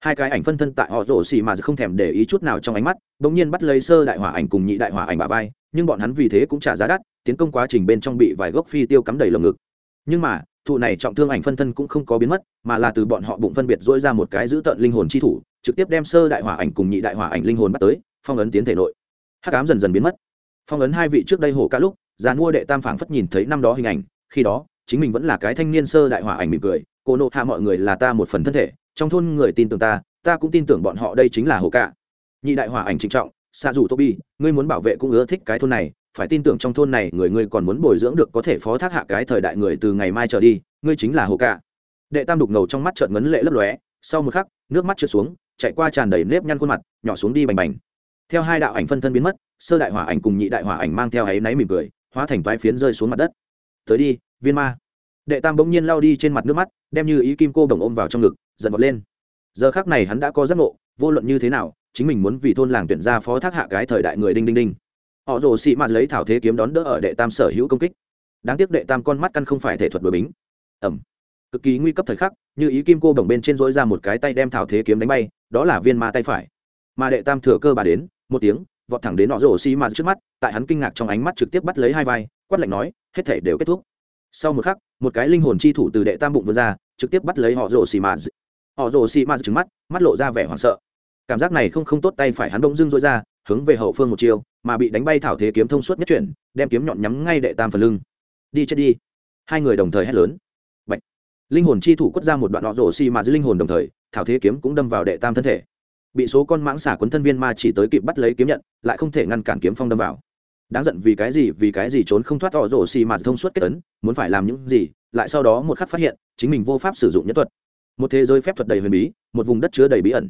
hai cái ảnh phân thân tại họ rổ xì mà không thèm để ý chút nào trong ánh mắt, bỗng nhiên bắt lấy sơ đại hỏa ảnh cùng nhị đại hỏa ảnh bà vai, nhưng bọn hắn vì thế cũng trả giá đắt, tiến công quá trình bên trong bị vài gốc phi tiêu cắm đầy lồng ngực. Nhưng mà thụ này trọng thương ảnh phân thân cũng không có biến mất, mà là từ bọn họ bụng phân biệt dỗi ra một cái giữ tận linh hồn chi thủ, trực tiếp đem sơ đại hỏa ảnh cùng nhị đại hỏa ảnh linh hồn bắt tới, phong ấn tiến thể nội. Hắc ám dần dần biến mất. Phong ấn hai vị trước đây hổ cả lúc, già mua đệ tam phảng phất nhìn thấy năm đó hình ảnh, khi đó, chính mình vẫn là cái thanh niên sơ đại hỏa ảnh mỉm cười, cô nộ hạ mọi người là ta một phần thân thể, trong thôn người tin tưởng ta ta cũng tin tưởng bọn họ đây chính là hổ cả nhị đại hỏa ảnh trịnh trọng xa dù tobi, ngươi muốn bảo vệ cũng ưa thích cái thôn này phải tin tưởng trong thôn này người ngươi còn muốn bồi dưỡng được có thể phó thác hạ cái thời đại người từ ngày mai trở đi, ngươi chính là hồ cả đệ tam đục ngầu trong mắt trợn ngấn lệ lấp lóe, sau một khắc, nước mắt trượt xuống, chạy qua tràn đầy nếp nhăn khuôn mặt, nhỏ xuống đi bành bành. Theo hai đạo ảnh phân thân biến mất, sơ đại hỏa ảnh cùng nhị đại hỏa ảnh mang theo áy náy mỉm cười, hóa thành toái phiến rơi xuống mặt đất. Tới đi, viên ma. Đệ tam bỗng nhiên lao đi trên mặt nước mắt, đem như ý kim cô đồng ôm vào trong ngực giận vọt lên. Giờ khác này hắn đã có giấc ngộ, vô luận như thế nào, chính mình muốn vì thôn làng tuyển ra phó thác hạ cái thời đại người đinh đinh đinh họ rồ xị mạt lấy thảo thế kiếm đón đỡ ở đệ tam sở hữu công kích. Đáng tiếc đệ tam con mắt căn không phải thể thuật đội bính. Ẩm. Cực kỳ nguy cấp thời khắc, như ý kim cô đồng bên trên dỗi ra một cái tay đem thảo thế kiếm đánh bay, đó là viên ma tay phải. Mà đệ tam thừa cơ bà đến, một tiếng, vọt thẳng đến họ rồ xi mạt trước mắt, tại hắn kinh ngạc trong ánh mắt trực tiếp bắt lấy hai vai, quát lạnh nói, hết thể đều kết thúc. Sau một khắc, một cái linh hồn chi thủ từ đệ tam bụng vươn ra, trực tiếp bắt lấy họ rồ xì mạt. Họ rồ xì mạt trứng mắt mắt lộ ra vẻ hoảng sợ. Cảm giác này không không tốt, tay phải hắn đông dưng dối ra hướng về hậu phương một chiều mà bị đánh bay thảo thế kiếm thông suốt nhất chuyển, đem kiếm nhọn nhắm ngay đệ tam phần lưng. Đi chết đi. Hai người đồng thời hét lớn. Bạch. linh hồn chi thủ quất ra một đoạn họ rổ xi mà dưới linh hồn đồng thời, thảo thế kiếm cũng đâm vào đệ tam thân thể. Bị số con mãng xả quấn thân viên ma chỉ tới kịp bắt lấy kiếm nhận, lại không thể ngăn cản kiếm phong đâm vào. Đáng giận vì cái gì, vì cái gì trốn không thoát họ rổ xi mà thông suốt kết tấn muốn phải làm những gì, lại sau đó một khắc phát hiện, chính mình vô pháp sử dụng nhất thuật. Một thế giới phép thuật đầy huyền bí, một vùng đất chứa đầy bí ẩn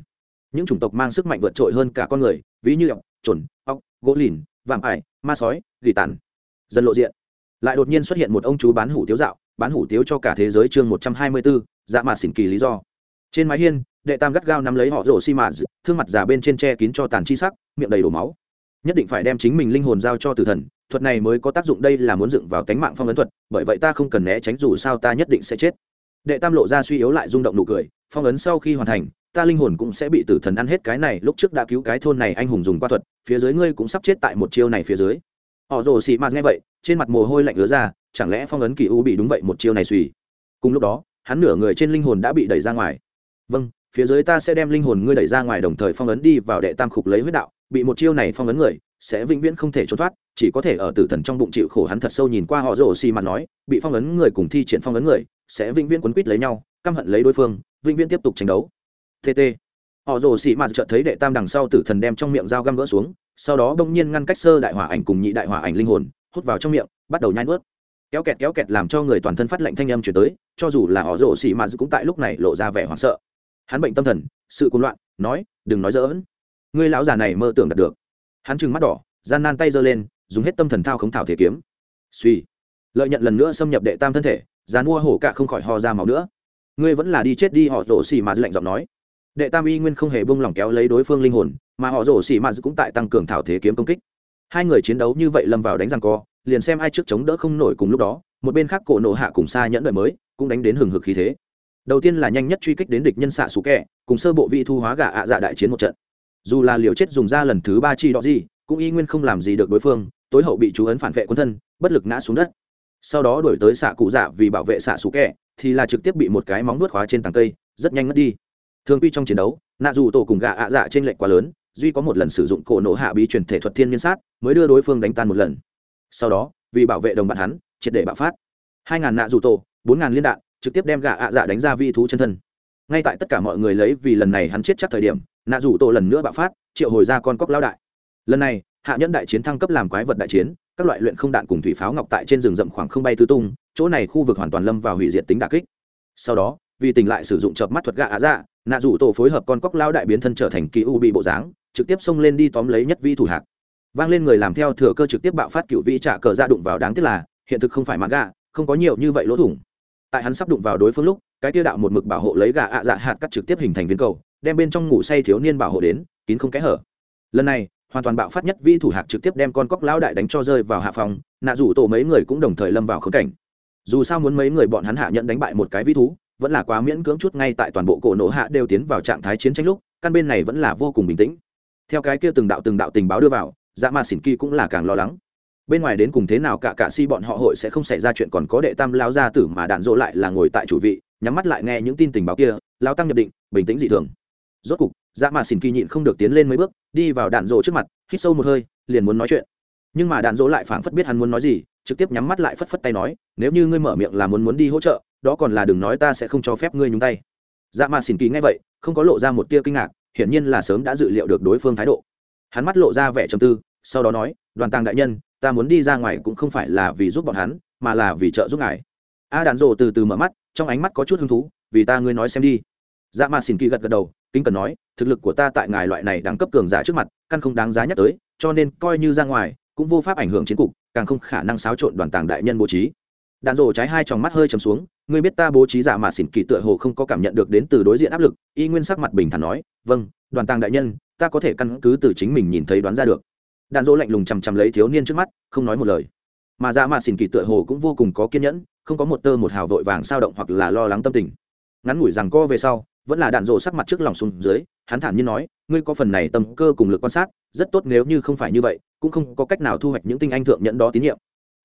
những chủng tộc mang sức mạnh vượt trội hơn cả con người, ví như ọc trồn ọc gỗ lìn, vạm ải, ma sói, gỉ tàn. Dần lộ diện. Lại đột nhiên xuất hiện một ông chú bán hủ tiếu dạo, bán hủ tiếu cho cả thế giới chương một trăm hai mươi bốn dạ mạt xỉn kỳ lý do. Trên mái hiên, đệ tam gắt gao nắm lấy họ rổ xi mạt thương mặt già bên trên tre kín cho tàn chi sắc, miệng đầy đổ máu. Nhất định phải đem chính mình linh hồn giao cho tử thần, thuật này mới có tác dụng đây là muốn dựng vào tánh mạng phong ấn thuật, bởi vậy ta không cần né tránh dù sao ta nhất định sẽ chết. Đệ tam lộ ra suy yếu lại rung động nụ cười, phong ấn sau khi hoàn thành ta linh hồn cũng sẽ bị tử thần ăn hết cái này, lúc trước đã cứu cái thôn này, anh hùng dùng qua thuật, phía dưới ngươi cũng sắp chết tại một chiêu này phía dưới. Họ rồ xị mạt nghe vậy, trên mặt mồ hôi lạnh ứa ra, chẳng lẽ phong ấn kỳ u bị đúng vậy một chiêu này suy? Cùng lúc đó, hắn nửa người trên linh hồn đã bị đẩy ra ngoài. Vâng phía dưới ta sẽ đem linh hồn ngươi đẩy ra ngoài đồng thời phong ấn đi vào đệ tam khục lấy huyết đạo, bị một chiêu này phong ấn người, sẽ vĩnh viễn không thể trốn thoát, chỉ có thể ở tử thần trong bụng chịu khổ hắn thật sâu nhìn qua họ rồ xì mặt nói, bị phong ấn người cùng thi triển phong ấn người, sẽ vĩnh viễn quấn quýt lấy nhau, căm hận lấy đối phương, vĩnh viễn tiếp tục tranh đấu tt họ rồ xì mạt chợt thấy đệ tam đằng sau tử thần đem trong miệng dao găm gỡ xuống, sau đó bỗng nhiên ngăn cách sơ đại hỏa ảnh cùng nhị đại hỏa ảnh linh hồn, hút vào trong miệng, bắt đầu nhai nuốt. Kéo kẹt kéo kẹt làm cho người toàn thân phát lạnh thanh âm chuyển tới, cho dù là họ rồ xì mạt cũng tại lúc này lộ ra vẻ hoảng sợ. Hắn bệnh tâm thần, sự cuồng loạn, nói, đừng nói dỡn ngươi lão già này mơ tưởng đạt được. Hắn trừng mắt đỏ, gian nan tay giơ lên, dùng hết tâm thần thao khống thảo thể kiếm. Suy lợi nhận lần nữa xâm nhập đệ tam thân thể dán mua hổ cả không khỏi ho ra máu nữa. Ngươi vẫn là đi chết đi, họ rổ xì mà lạnh giọng nói đệ tam y nguyên không hề bông lỏng kéo lấy đối phương linh hồn, mà họ rổ xì mà cũng tại tăng cường thảo thế kiếm công kích. Hai người chiến đấu như vậy lâm vào đánh răng co, liền xem ai trước chống đỡ không nổi cùng lúc đó, một bên khác cổ nộ hạ cùng xa nhẫn đợi mới, cũng đánh đến hừng hực khí thế. Đầu tiên là nhanh nhất truy kích đến địch nhân xạ xú kẹ, cùng sơ bộ vị thu hóa gà ạ dạ đại chiến một trận. Dù là liều chết dùng ra lần thứ ba chi đó gì, cũng y nguyên không làm gì được đối phương, tối hậu bị chú ấn phản vệ quân thân, bất lực ngã xuống đất. Sau đó đổi tới xạ cụ dạ vì bảo vệ xạ xú kẹ, thì là trực tiếp bị một cái móng nuốt khóa trên tàng cây, rất nhanh ngất đi thường quy trong chiến đấu, nạ dù tổ cùng gạ ạ dạ trên lệnh quá lớn, duy có một lần sử dụng cổ nổ hạ bí truyền thể thuật thiên nhiên sát, mới đưa đối phương đánh tan một lần. Sau đó, vì bảo vệ đồng bạn hắn, triệt để bạo phát. Hai ngàn nạ dù tổ, bốn ngàn liên đạn, trực tiếp đem gạ ạ dạ đánh ra vi thú chân thân. Ngay tại tất cả mọi người lấy vì lần này hắn chết chắc thời điểm, nạ dù tổ lần nữa bạo phát, triệu hồi ra con cóc lao đại. Lần này, hạ nhẫn đại chiến thăng cấp làm quái vật đại chiến, các loại luyện không đạn cùng thủy pháo ngọc tại trên rừng rậm khoảng không bay tứ tung, chỗ này khu vực hoàn toàn lâm vào hủy diệt tính đà kích. Sau đó vì tỉnh lại sử dụng chợp mắt thuật gạ á dạ nạ rủ tổ phối hợp con cóc lao đại biến thân trở thành kỳ u bị bộ dáng, trực tiếp xông lên đi tóm lấy nhất vi thủ hạc. Vang lên người làm theo thừa cơ trực tiếp bạo phát cựu vị trả cờ ra đụng vào đáng tiếc là, hiện thực không phải mạng gạ, không có nhiều như vậy lỗ thủng. Tại hắn sắp đụng vào đối phương lúc, cái tiêu đạo một mực bảo hộ lấy gà ạ dạ hạt cắt trực tiếp hình thành viên cầu, đem bên trong ngủ say thiếu niên bảo hộ đến, kín không kẽ hở. Lần này, hoàn toàn bạo phát nhất vi thủ hạc trực tiếp đem con cóc lão đại đánh cho rơi vào hạ phòng, nạ rủ tổ mấy người cũng đồng thời lâm vào khống cảnh. Dù sao muốn mấy người bọn hắn hạ nhận đánh bại một cái vi thú vẫn là quá miễn cưỡng chút ngay tại toàn bộ cổ nổ hạ đều tiến vào trạng thái chiến tranh lúc, căn bên này vẫn là vô cùng bình tĩnh. Theo cái kia từng đạo từng đạo tình báo đưa vào dạ ma xỉn kỳ cũng là càng lo lắng. Bên ngoài đến cùng thế nào cả cả si bọn họ hội sẽ không xảy ra chuyện còn có đệ tam lao gia tử mà đạn dỗ lại là ngồi tại chủ vị, nhắm mắt lại nghe những tin tình báo kia lao tăng nhập định, bình tĩnh dị thường. Rốt cục dạ mà xỉn kỳ nhịn không được tiến lên mấy bước, đi vào đạn dỗ trước mặt, hít sâu một hơi, liền muốn nói chuyện. Nhưng mà đạn dỗ lại phảng phất biết hắn muốn nói gì, trực tiếp nhắm mắt lại phất phất tay nói, nếu như ngươi mở miệng là muốn muốn đi hỗ trợ đó còn là đừng nói ta sẽ không cho phép ngươi nhúng tay. Dạ mà xin kỳ nghe vậy, không có lộ ra một tia kinh ngạc, hiển nhiên là sớm đã dự liệu được đối phương thái độ. Hắn mắt lộ ra vẻ trầm tư, sau đó nói, đoàn tàng đại nhân, ta muốn đi ra ngoài cũng không phải là vì giúp bọn hắn, mà là vì trợ giúp ngài. A đàn rộ từ từ mở mắt, trong ánh mắt có chút hứng thú, vì ta ngươi nói xem đi. Dạ mà xin kỳ gật gật đầu, kính cần nói, thực lực của ta tại ngài loại này đẳng cấp cường giả trước mặt, căn không đáng giá nhắc tới, cho nên coi như ra ngoài, cũng vô pháp ảnh hưởng chiến cục, càng không khả năng xáo trộn đoàn tàng đại nhân bố trí. Đạn rộ trái hai tròng mắt hơi chầm xuống ngươi biết ta bố trí giả mà xỉn kỳ tựa hồ không có cảm nhận được đến từ đối diện áp lực, y nguyên sắc mặt bình thản nói vâng đoàn tàng đại nhân, ta có thể căn cứ từ chính mình nhìn thấy đoán ra được. Đạn dỗ lạnh lùng chằm chằm lấy thiếu niên trước mắt, không nói một lời. Mà dạ mạ xỉn kỳ tựa hồ cũng vô cùng có kiên nhẫn, không có một tơ một hào vội vàng sao động hoặc là lo lắng tâm tình. Ngắn ngủi rằng co về sau, vẫn là đạn dỗ sắc mặt trước lòng xuống dưới, hắn thản nhiên nói, ngươi có phần này tâm cơ cùng lực quan sát, rất tốt nếu như không phải như vậy, cũng không có cách nào thu hoạch những tinh anh thượng nhẫn đó tín nhiệm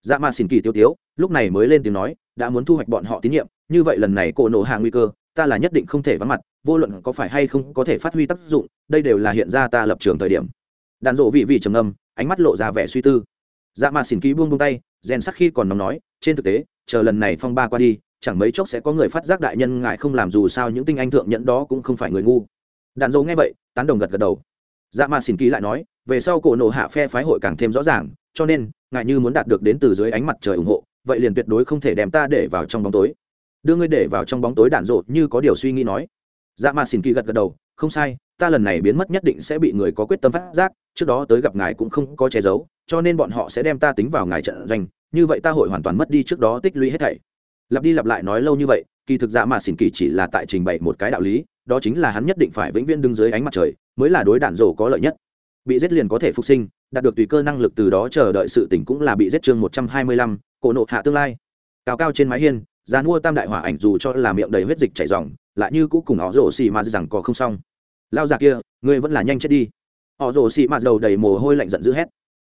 dạ mà xỉn kỳ tiêu tiếu, lúc này mới lên tiếng nói, đã muốn thu hoạch bọn họ tín nhiệm, như vậy lần này cổ nổ hạ nguy cơ, ta là nhất định không thể vắng mặt, vô luận có phải hay không có thể phát huy tác dụng, đây đều là hiện ra ta lập trường thời điểm. Đàn rộ vị vị trầm âm ánh mắt lộ ra vẻ suy tư. Dạ mà xỉn ký buông buông tay, rèn sắc khi còn nóng nói, trên thực tế, chờ lần này phong ba qua đi, chẳng mấy chốc sẽ có người phát giác đại nhân ngài không làm dù sao những tinh anh thượng nhẫn đó cũng không phải người ngu. Đàn dâu nghe vậy, tán đồng gật gật đầu. Dạ mà xỉn ký lại nói, về sau cổ nộ hạ phe phái hội càng thêm rõ ràng, cho nên ngài như muốn đạt được đến từ dưới ánh mặt trời ủng hộ, vậy liền tuyệt đối không thể đem ta để vào trong bóng tối. Đưa ngươi để vào trong bóng tối đạn rộ như có điều suy nghĩ nói. Dạ mà xỉn kỳ gật gật đầu, không sai, ta lần này biến mất nhất định sẽ bị người có quyết tâm phát giác, trước đó tới gặp ngài cũng không có che giấu, cho nên bọn họ sẽ đem ta tính vào ngài trận doanh, như vậy ta hội hoàn toàn mất đi trước đó tích lũy hết thảy. Lặp đi lặp lại nói lâu như vậy, kỳ thực dạ mà xỉn kỳ chỉ là tại trình bày một cái đạo lý, đó chính là hắn nhất định phải vĩnh viễn đứng dưới ánh mặt trời, mới là đối đạn rổ có lợi nhất bị giết liền có thể phục sinh, đạt được tùy cơ năng lực từ đó chờ đợi sự tỉnh cũng là bị giết chương một trăm hai mươi lăm, cổ nộ hạ tương lai. Cao cao trên mái hiên, giá mua tam đại hỏa ảnh dù cho là miệng đầy huyết dịch chảy dòng, lại như cũ cùng họ rổ xì mà rằng có không xong. Lao già kia, ngươi vẫn là nhanh chết đi. Họ rổ xì mà đầu đầy mồ hôi lạnh giận dữ hét.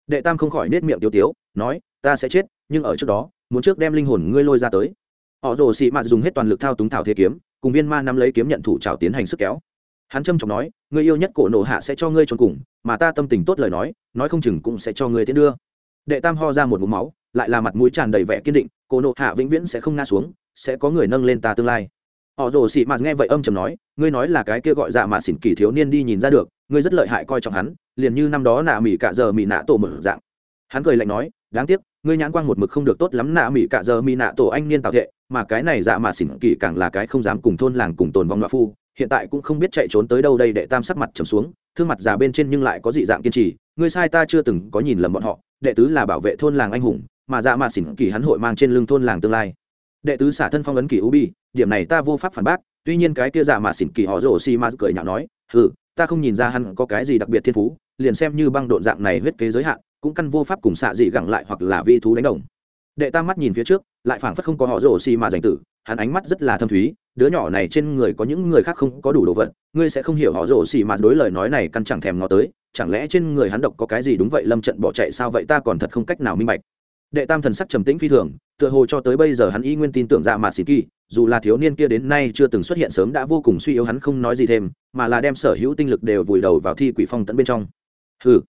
Đệ tam không khỏi nết miệng tiêu tiếu, nói, ta sẽ chết, nhưng ở trước đó, muốn trước đem linh hồn ngươi lôi ra tới. Họ rồ xị mạt dùng hết toàn lực thao túng thảo thế kiếm, cùng viên ma nắm lấy kiếm nhận thủ trào tiến hành sức kéo hắn trâm trọng nói người yêu nhất cổ nổ hạ sẽ cho ngươi trốn cùng, mà ta tâm tình tốt lời nói nói không chừng cũng sẽ cho ngươi tiến đưa. Đệ tam ho ra một mũ máu, lại là mặt mũi tràn đầy vẻ kiên định, cổ nổ hạ vĩnh viễn sẽ không ngã xuống, sẽ có người nâng lên ta tương lai. Họ rồ xị mạt nghe vậy âm chầm nói, ngươi nói là cái kia gọi dạ mà xỉn kỳ thiếu niên đi nhìn ra được, ngươi rất lợi hại coi trọng hắn, liền như năm đó nạ mỹ cả giờ mỹ nạ tổ mở dạng. Hắn cười lạnh nói, đáng tiếc, ngươi nhãn quang một mực không được tốt lắm, nạ mỹ cả giờ mỹ nạ tổ anh niên tạo thệ, mà cái này dạ mà xỉn kỳ càng là cái không dám cùng thôn làng cùng tồn vong loạ phu hiện tại cũng không biết chạy trốn tới đâu đây đệ tam sắc mặt trầm xuống, thương mặt già bên trên nhưng lại có dị dạng kiên trì người sai ta chưa từng có nhìn lầm bọn họ, đệ tứ là bảo vệ thôn làng anh hùng, mà dạ mà xỉn kỳ hắn hội mang trên lưng thôn làng tương lai. Đệ tứ xả thân phong ấn kỳ ubi điểm này ta vô pháp phản bác, tuy nhiên cái kia dạ mà xỉn kỳ họ rổ xi ma cười nhạo nói ừ ta không nhìn ra hắn có cái gì đặc biệt thiên phú, liền xem như băng độn dạng này huyết kế giới hạn, cũng căn vô pháp cùng xạ dị gẳng lại hoặc là vi thú đánh đồng. Đệ tam mắt nhìn phía trước, lại phảng phất không có họ rổ xi ma giành tử, hắn ánh mắt rất là thâm thúy đứa nhỏ này trên người có những người khác không có đủ đồ vật, ngươi sẽ không hiểu họ rổ xì mà đối lời nói này căn chẳng thèm ngó tới, chẳng lẽ trên người hắn độc có cái gì đúng vậy lâm trận bỏ chạy sao vậy ta còn thật không cách nào minh bạch. Đệ tam thần sắc trầm tĩnh phi thường, tựa hồ cho tới bây giờ hắn y nguyên tin tưởng ra mà xì kỳ, dù là thiếu niên kia đến nay chưa từng xuất hiện sớm đã vô cùng suy yếu hắn không nói gì thêm, mà là đem sở hữu tinh lực đều vùi đầu vào thi quỷ phong tận bên trong. Hừ,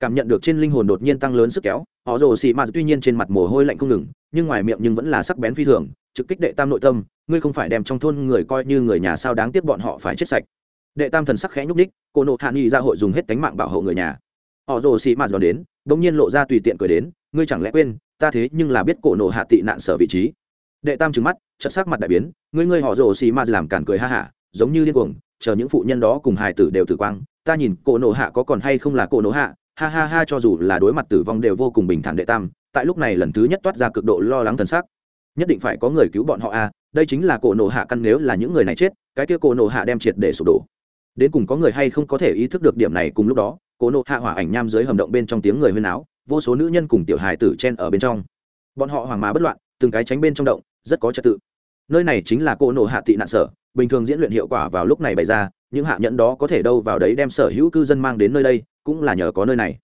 cảm nhận được trên linh hồn đột nhiên tăng lớn sức kéo, họ rồ xì mạt tuy nhiên trên mặt mồ hôi lạnh không ngừng, nhưng ngoài miệng nhưng vẫn là sắc bén phi thường, trực kích đệ tam nội tâm ngươi không phải đem trong thôn người coi như người nhà sao đáng tiếc bọn họ phải chết sạch. Đệ tam thần sắc khẽ nhúc ních cô nộ hạ nghị ra hội dùng hết cánh mạng bảo hộ người nhà. Họ rồ xì mạt dọn đến đ ỗ n g nhiên lộ ra tùy tiện cười đến, ngươi chẳng lẽ quên, ta thế nhưng là biết cổ nộ hạ tị nạn sở vị trí. Đệ tam trừng mắt, chợt sắc mặt đại biến, ngươi ngươi họ rồ xì mà làm cản cười ha hả, giống như điên cuồng, chờ những phụ nhân đó cùng hài tử đều tử quang, ta nhìn cổ nộ hạ có còn hay không là cổ nộ hạ, ha ha ha cho dù là đối mặt tử vong đều vô cùng bình thản đệ tam, tại lúc này lần thứ nhất toát ra cực độ lo lắng thần sắc nhất định phải có người cứu bọn họ a đây chính là cổ nổ hạ căn nếu là những người này chết, cái kia cổ nổ hạ đem triệt để sụp đổ. Đến cùng có người hay không có thể ý thức được điểm này cùng lúc đó, cổ nổ hạ hỏa ảnh nham dưới hầm động bên trong tiếng người huyên áo vô số nữ nhân cùng tiểu hài tử chen ở bên trong. Bọn họ hoàng mà bất loạn, từng cái tránh bên trong động, rất có trật tự. Nơi này chính là cổ nổ hạ tị nạn sở, bình thường diễn luyện hiệu quả vào lúc này bày ra, những hạ nhẫn đó có thể đâu vào đấy đem sở hữu cư dân mang đến nơi đây, cũng là nhờ có nơi này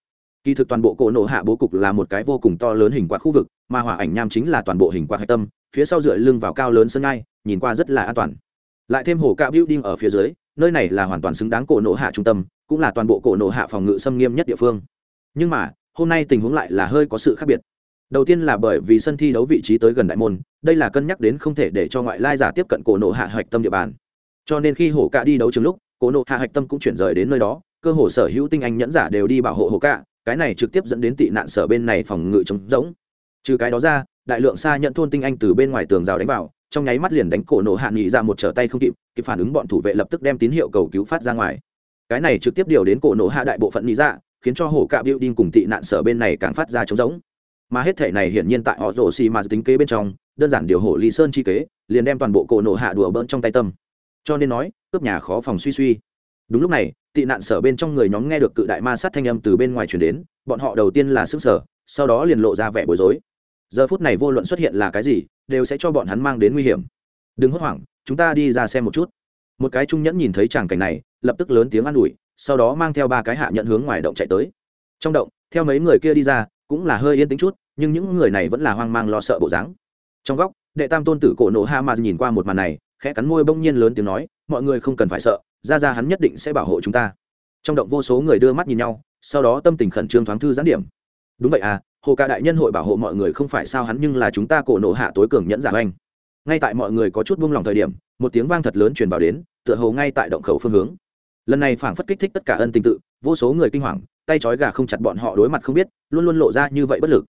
kỳ thực toàn bộ cổ nổ hạ bố cục là một cái vô cùng to lớn hình quạt khu vực, mà hỏa ảnh nham chính là toàn bộ hình quạt hạch tâm, phía sau dựa lưng vào cao lớn sân ngai nhìn qua rất là an toàn. Lại thêm hồ cạ building ở phía dưới, nơi này là hoàn toàn xứng đáng cổ nổ hạ trung tâm, cũng là toàn bộ cổ nổ hạ phòng ngự xâm nghiêm nhất địa phương. Nhưng mà, hôm nay tình huống lại là hơi có sự khác biệt. Đầu tiên là bởi vì sân thi đấu vị trí tới gần đại môn, đây là cân nhắc đến không thể để cho ngoại lai giả tiếp cận cổ nổ hạ hạch tâm địa bàn. Cho nên khi hổ cạ đi đấu trường lúc, cổ nổ hạ hạch tâm cũng chuyển rời đến nơi đó, cơ hồ sở hữu tinh anh nhẫn giả đều đi bảo hộ hổ cạ cái này trực tiếp dẫn đến tị nạn sở bên này phòng ngự trống rỗng. Trừ cái đó ra, đại lượng xa nhận thôn tinh anh từ bên ngoài tường rào đánh vào, trong nháy mắt liền đánh cổ nổ hạ nghị ra một trở tay không kịp kịp phản ứng bọn thủ vệ lập tức đem tín hiệu cầu cứu phát ra ngoài. Cái này trực tiếp điều đến cổ nổ hạ đại bộ phận nghị ra, khiến cho hổ cạ biểu đinh cùng tị nạn sở bên này càng phát ra trống rỗng. Mà hết thể này hiển nhiên tại họ rổ xì mà tính kế bên trong, đơn giản điều hổ lý sơn chi kế, liền đem toàn bộ cổ nổ hạ đùa bỡn trong tay tâm. Cho nên nói, cướp nhà khó phòng suy suy đúng lúc này, tị nạn sở bên trong người nhóm nghe được cự đại ma sát thanh âm từ bên ngoài chuyển đến, bọn họ đầu tiên là sức sở sau đó liền lộ ra vẻ bối rối. Giờ phút này vô luận xuất hiện là cái gì, đều sẽ cho bọn hắn mang đến nguy hiểm. Đừng hốt hoảng, chúng ta đi ra xem một chút. Một cái trung nhẫn nhìn thấy tràng cảnh này, lập tức lớn tiếng an ủi, sau đó mang theo ba cái hạ nhận hướng ngoài động chạy tới. Trong động, theo mấy người kia đi ra, cũng là hơi yên tĩnh chút, nhưng những người này vẫn là hoang mang lo sợ bộ dáng. Trong góc, đệ tam tôn tử cổ nộ ha ma nhìn qua một màn này, khẽ cắn môi bỗng nhiên lớn tiếng nói, mọi người không cần phải sợ ra ra hắn nhất định sẽ bảo hộ chúng ta. Trong động vô số người đưa mắt nhìn nhau, sau đó tâm tình khẩn trương thoáng thư giãn điểm. Đúng vậy à hồ ca đại nhân hội bảo hộ mọi người không phải sao hắn nhưng là chúng ta cổ nộ hạ tối cường nhẫn giả anh ngay tại mọi người có chút buông lòng thời điểm, một tiếng vang thật lớn truyền vào đến, tựa hồ ngay tại động khẩu phương hướng. Lần này phảng phất kích thích tất cả ân tình tự, vô số người kinh hoàng, tay trói gà không chặt bọn họ đối mặt không biết, luôn luôn lộ ra như vậy bất lực.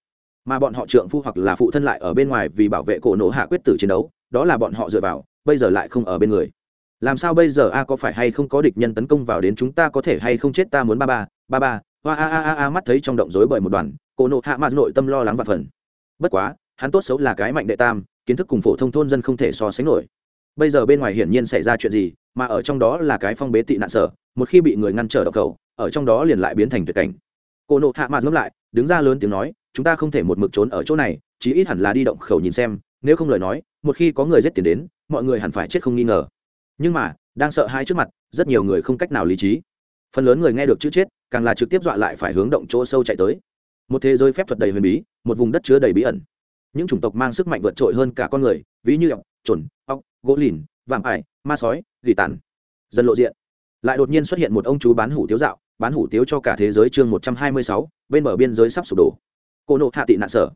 Mà bọn họ trượng phu hoặc là phụ thân lại ở bên ngoài vì bảo vệ cổ nộ hạ quyết tử chiến đấu, đó là bọn họ dựa vào, bây giờ lại không ở bên người làm sao bây giờ a có phải hay không có địch nhân tấn công vào đến chúng ta có thể hay không chết ta muốn ba ba ba ba. Hoa a a a a, mắt thấy trong động rối bởi một đoàn, cổ nộ hạ mạt nội tâm lo lắng và phần. Bất quá, hắn tốt xấu là cái mạnh đệ tam, kiến thức cùng phổ thông thôn dân không thể so sánh nổi. Bây giờ bên ngoài hiển nhiên xảy ra chuyện gì, mà ở trong đó là cái phong bế tị nạn sở, một khi bị người ngăn trở độc khẩu, ở trong đó liền lại biến thành tuyệt cảnh. Cô nộ hạ mạt ngẫm lại, đứng ra lớn tiếng nói, chúng ta không thể một mực trốn ở chỗ này, chí ít hẳn là đi động khẩu nhìn xem, nếu không lời nói, một khi có người giết tiền đến, mọi người hẳn phải chết không nghi ngờ nhưng mà, đang sợ hai trước mặt, rất nhiều người không cách nào lý trí. Phần lớn người nghe được chữ chết, càng là trực tiếp dọa lại phải hướng động chỗ sâu chạy tới. Một thế giới phép thuật đầy huyền bí, một vùng đất chứa đầy bí ẩn. Những chủng tộc mang sức mạnh vượt trội hơn cả con người, ví như ọc trồn ọc gỗ lìn, vạm ải, ma sói, gỉ tàn. Dần lộ diện. Lại đột nhiên xuất hiện một ông chú bán hủ tiếu dạo, bán hủ tiếu cho cả thế giới chương một trăm hai mươi sáu, bên bờ biên giới sắp sụp đổ. Cô nộ hạ tị nạn sở.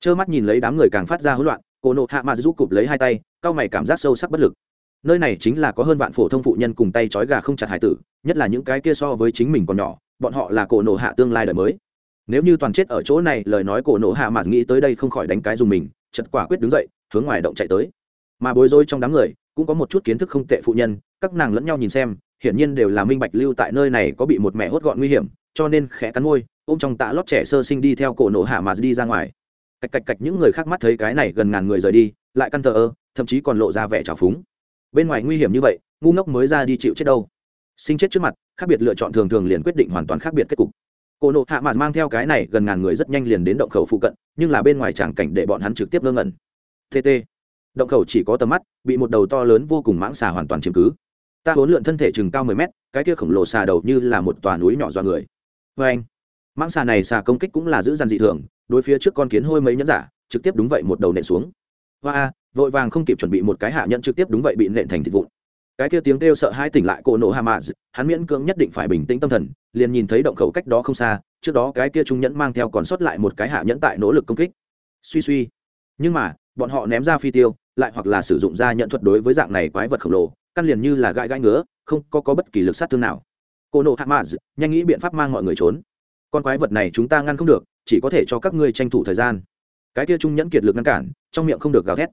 Trơ mắt nhìn lấy đám người càng phát ra hỗn loạn, cô nộ hạ ma giúp cụp lấy hai tay cao mày cảm giác sâu sắc bất lực nơi này chính là có hơn vạn phổ thông phụ nhân cùng tay trói gà không chặt hải tử, nhất là những cái kia so với chính mình còn nhỏ, bọn họ là cổ nổ hạ tương lai đời mới. Nếu như toàn chết ở chỗ này, lời nói cổ nổ hạ mà nghĩ tới đây không khỏi đánh cái dùng mình, chật quả quyết đứng dậy, hướng ngoài động chạy tới. Mà bối rối trong đám người, cũng có một chút kiến thức không tệ phụ nhân, các nàng lẫn nhau nhìn xem, hiển nhiên đều là minh bạch lưu tại nơi này có bị một mẹ hốt gọn nguy hiểm, cho nên khẽ cắn môi, ôm trong tạ lót trẻ sơ sinh đi theo cổ nổ hạ mà đi ra ngoài. Cạch cạch cạch, những người khác mắt thấy cái này gần ngàn người rời đi, lại căn thờ ơ, thậm chí còn lộ ra vẻ trào phúng bên ngoài nguy hiểm như vậy, ngu ngốc mới ra đi chịu chết đâu. Sinh chết trước mặt, khác biệt lựa chọn thường thường liền quyết định hoàn toàn khác biệt kết cục. Cổ nộ hạ mạt mang theo cái này gần ngàn người rất nhanh liền đến động khẩu phụ cận, nhưng là bên ngoài tràng cảnh để bọn hắn trực tiếp ngơ ngẩn. Tt động khẩu chỉ có tầm mắt, bị một đầu to lớn vô cùng mãng xà hoàn toàn chiếm cứ. Ta huấn lượn thân thể chừng cao mười mét, cái kia khổng lồ xà đầu như là một tòa núi nhỏ do người. Vê anh, mãng xà này xà công kích cũng là giữ dằn dị thường, đối phía trước con kiến hôi mấy nhẫn giả, trực tiếp đúng vậy một đầu nện xuống. Hoa vội vàng không kịp chuẩn bị một cái hạ nhận trực tiếp đúng vậy bị nện thành thịt vụn. Cái kia tiếng kêu sợ hai tỉnh lại cổ nổ hà mạ hắn miễn cưỡng nhất định phải bình tĩnh tâm thần liền nhìn thấy động khẩu cách đó không xa trước đó cái kia trung nhẫn mang theo còn sót lại một cái hạ nhẫn tại nỗ lực công kích. Suy suy. Nhưng mà bọn họ ném ra phi tiêu lại hoặc là sử dụng ra nhận thuật đối với dạng này quái vật khổng lồ căn liền như là gãi gãi ngứa không có, có bất kỳ lực sát thương nào. Cô nộ hạ mã nhanh nghĩ biện pháp mang mọi người trốn. Con quái vật này chúng ta ngăn không được chỉ có thể cho các ngươi tranh thủ thời gian. Cái kia trung nhẫn kiệt lực ngăn cản trong miệng không được gào thét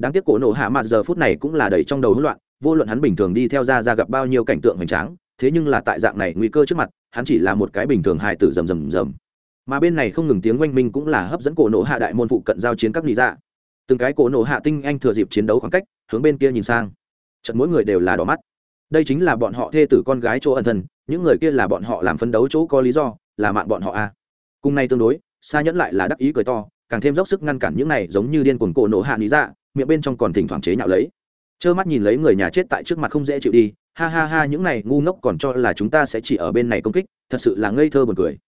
đáng tiếc cổ nổ hạ mặt giờ phút này cũng là đầy trong đầu hỗn loạn, vô luận hắn bình thường đi theo ra ra gặp bao nhiêu cảnh tượng hoành tráng, thế nhưng là tại dạng này nguy cơ trước mặt, hắn chỉ là một cái bình thường hài tử rầm rầm rầm. Mà bên này không ngừng tiếng oanh minh cũng là hấp dẫn cổ nổ hạ đại môn phụ cận giao chiến các lý dạ. Từng cái cổ nổ hạ tinh anh thừa dịp chiến đấu khoảng cách, hướng bên kia nhìn sang. Trận mỗi người đều là đỏ mắt. Đây chính là bọn họ thê tử con gái chỗ ẩn thân, những người kia là bọn họ làm phấn đấu chỗ có lý do, là mạng bọn họ a. Cùng nay tương đối xa nhẫn lại là đắc ý cười to, càng thêm dốc sức ngăn cản những này giống như điên cuồng cổ nổ hạ lý dạ miệng bên trong còn thỉnh thoảng chế nhạo lấy. Trơ mắt nhìn lấy người nhà chết tại trước mặt không dễ chịu đi, ha ha ha, những này ngu ngốc còn cho là chúng ta sẽ chỉ ở bên này công kích, thật sự là ngây thơ buồn cười.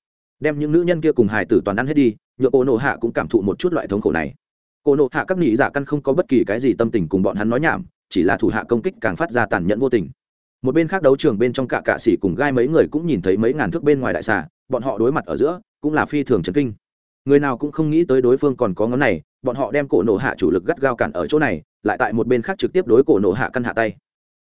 Đem những nữ nhân kia cùng hài tử toàn ăn hết đi nhựa cô nộ hạ cũng cảm thụ một chút loại thống khổ này. Cô nộ hạ các nghị giả dạ căn không có bất kỳ cái gì tâm tình cùng bọn hắn nói nhảm, chỉ là thủ hạ công kích càng phát ra tàn nhẫn vô tình. Một bên khác đấu trường bên trong cả cạ sĩ cùng gai mấy người cũng nhìn thấy mấy ngàn thước bên ngoài đại xà, bọn họ đối mặt ở giữa cũng là phi thường chấn kinh người nào cũng không nghĩ tới đối phương còn có ngón này, bọn họ đem cổ nổ hạ chủ lực gắt gao cản ở chỗ này, lại tại một bên khác trực tiếp đối cổ nổ hạ căn hạ tay.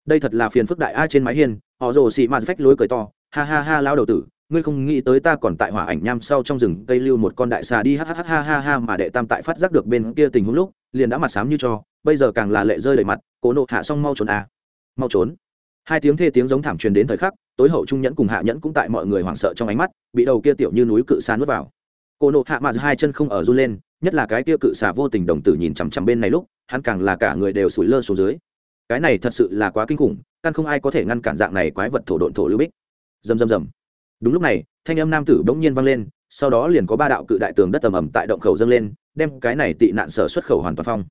Đây thật là phiền phức đại a trên mái hiên, họ rồ xị mạt phách lối cười to, ha ha ha lao đầu tử, ngươi không nghĩ tới ta còn tại hỏa ảnh nham sau trong rừng cây lưu một con đại xà đi ha ha ha ha ha mà đệ tam tại phát giác được bên kia tình huống lúc, liền đã mặt sám như cho, bây giờ càng là lệ rơi đầy mặt, cổ nộ hạ xong mau trốn à. mau trốn? Hai tiếng thê tiếng giống thảm truyền đến thời khắc, tối hậu trung nhẫn cùng hạ nhẫn cũng tại mọi người hoảng sợ trong ánh mắt, bị đầu kia tiểu như núi cự xa nuốt vào. Cô nộ hạ mà hai chân không ở run lên, nhất là cái kia cự xà vô tình đồng tử nhìn chằm chằm bên này lúc, hắn càng là cả người đều sủi lơ xuống dưới. Cái này thật sự là quá kinh khủng, căn không ai có thể ngăn cản dạng này quái vật thổ độn thổ lưu bích. Rầm rầm rầm. Đúng lúc này, thanh âm nam tử bỗng nhiên vang lên, sau đó liền có ba đạo cự đại tường đất tầm ầm tại động khẩu dâng lên, đem cái này tị nạn sở xuất khẩu hoàn toàn phong.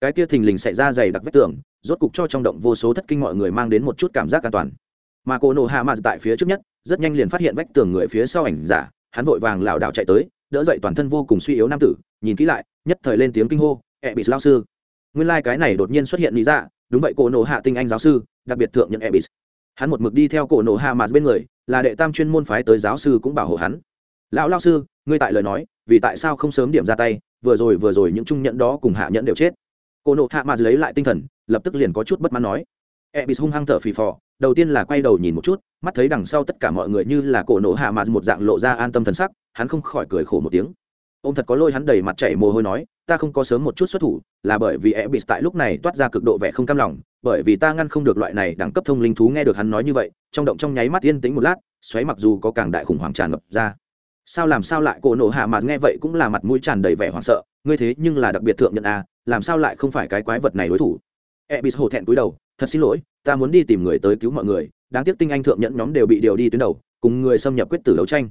Cái kia thình lình xảy ra dày đặc vách tường, rốt cục cho trong động vô số thất kinh mọi người mang đến một chút cảm giác an toàn. Mà cô nổ hạ mạt tại phía trước nhất, rất nhanh liền phát hiện vách tường người phía sau ảnh giả, hắn vội vàng lảo đảo chạy tới đỡ dậy toàn thân vô cùng suy yếu nam tử, nhìn kỹ lại, nhất thời lên tiếng kinh hô ẹ bị lao sư. Nguyên lai、like、cái này đột nhiên xuất hiện lý dạ đúng vậy, cổ nổ hạ tinh anh giáo sư, đặc biệt thượng nhận e ẹ bị hắn một mực đi theo cổ nổ hạ mà bên người, là đệ tam chuyên môn phái tới giáo sư cũng bảo hộ hắn. Lão lao sư, ngươi tại lời nói, vì tại sao không sớm điểm ra tay, vừa rồi vừa rồi những trung nhận đó cùng hạ nhẫn đều chết. Cô nộ hạ mà lấy lại tinh thần, lập tức liền có chút bất mãn nói. E bị hung hăng thở phì phò đầu tiên là quay đầu nhìn một chút, mắt thấy đằng sau tất cả mọi người như là cổ nổ hạ mà một dạng lộ ra an tâm thần sắc, hắn không khỏi cười khổ một tiếng. Ô m thật có lôi hắn đầy mặt chảy mồ hôi nói, ta không có sớm một chút xuất thủ, là bởi vì e bị tại lúc này toát ra cực độ vẻ không cam lòng, bởi vì ta ngăn không được loại này đẳng cấp thông linh thú nghe được hắn nói như vậy, trong động trong nháy mắt yên tính một lát, xoáy mặc dù có càng đại khủng hoảng tràn ngập ra. Sao làm sao lại cổ nổ hạ mà nghe vậy cũng là mặt mũi tràn đầy vẻ hoảng sợ, ngươi thế nhưng là đặc biệt thượng nhận a, làm sao lại không phải cái quái vật này đối thủ? E bị hổ thẹn cúi đầu thật xin lỗi, ta muốn đi tìm người tới cứu mọi người, đáng tiếc tinh anh thượng nhẫn nhóm đều bị điều đi tuyến đầu, cùng người xâm nhập quyết tử đấu tranh.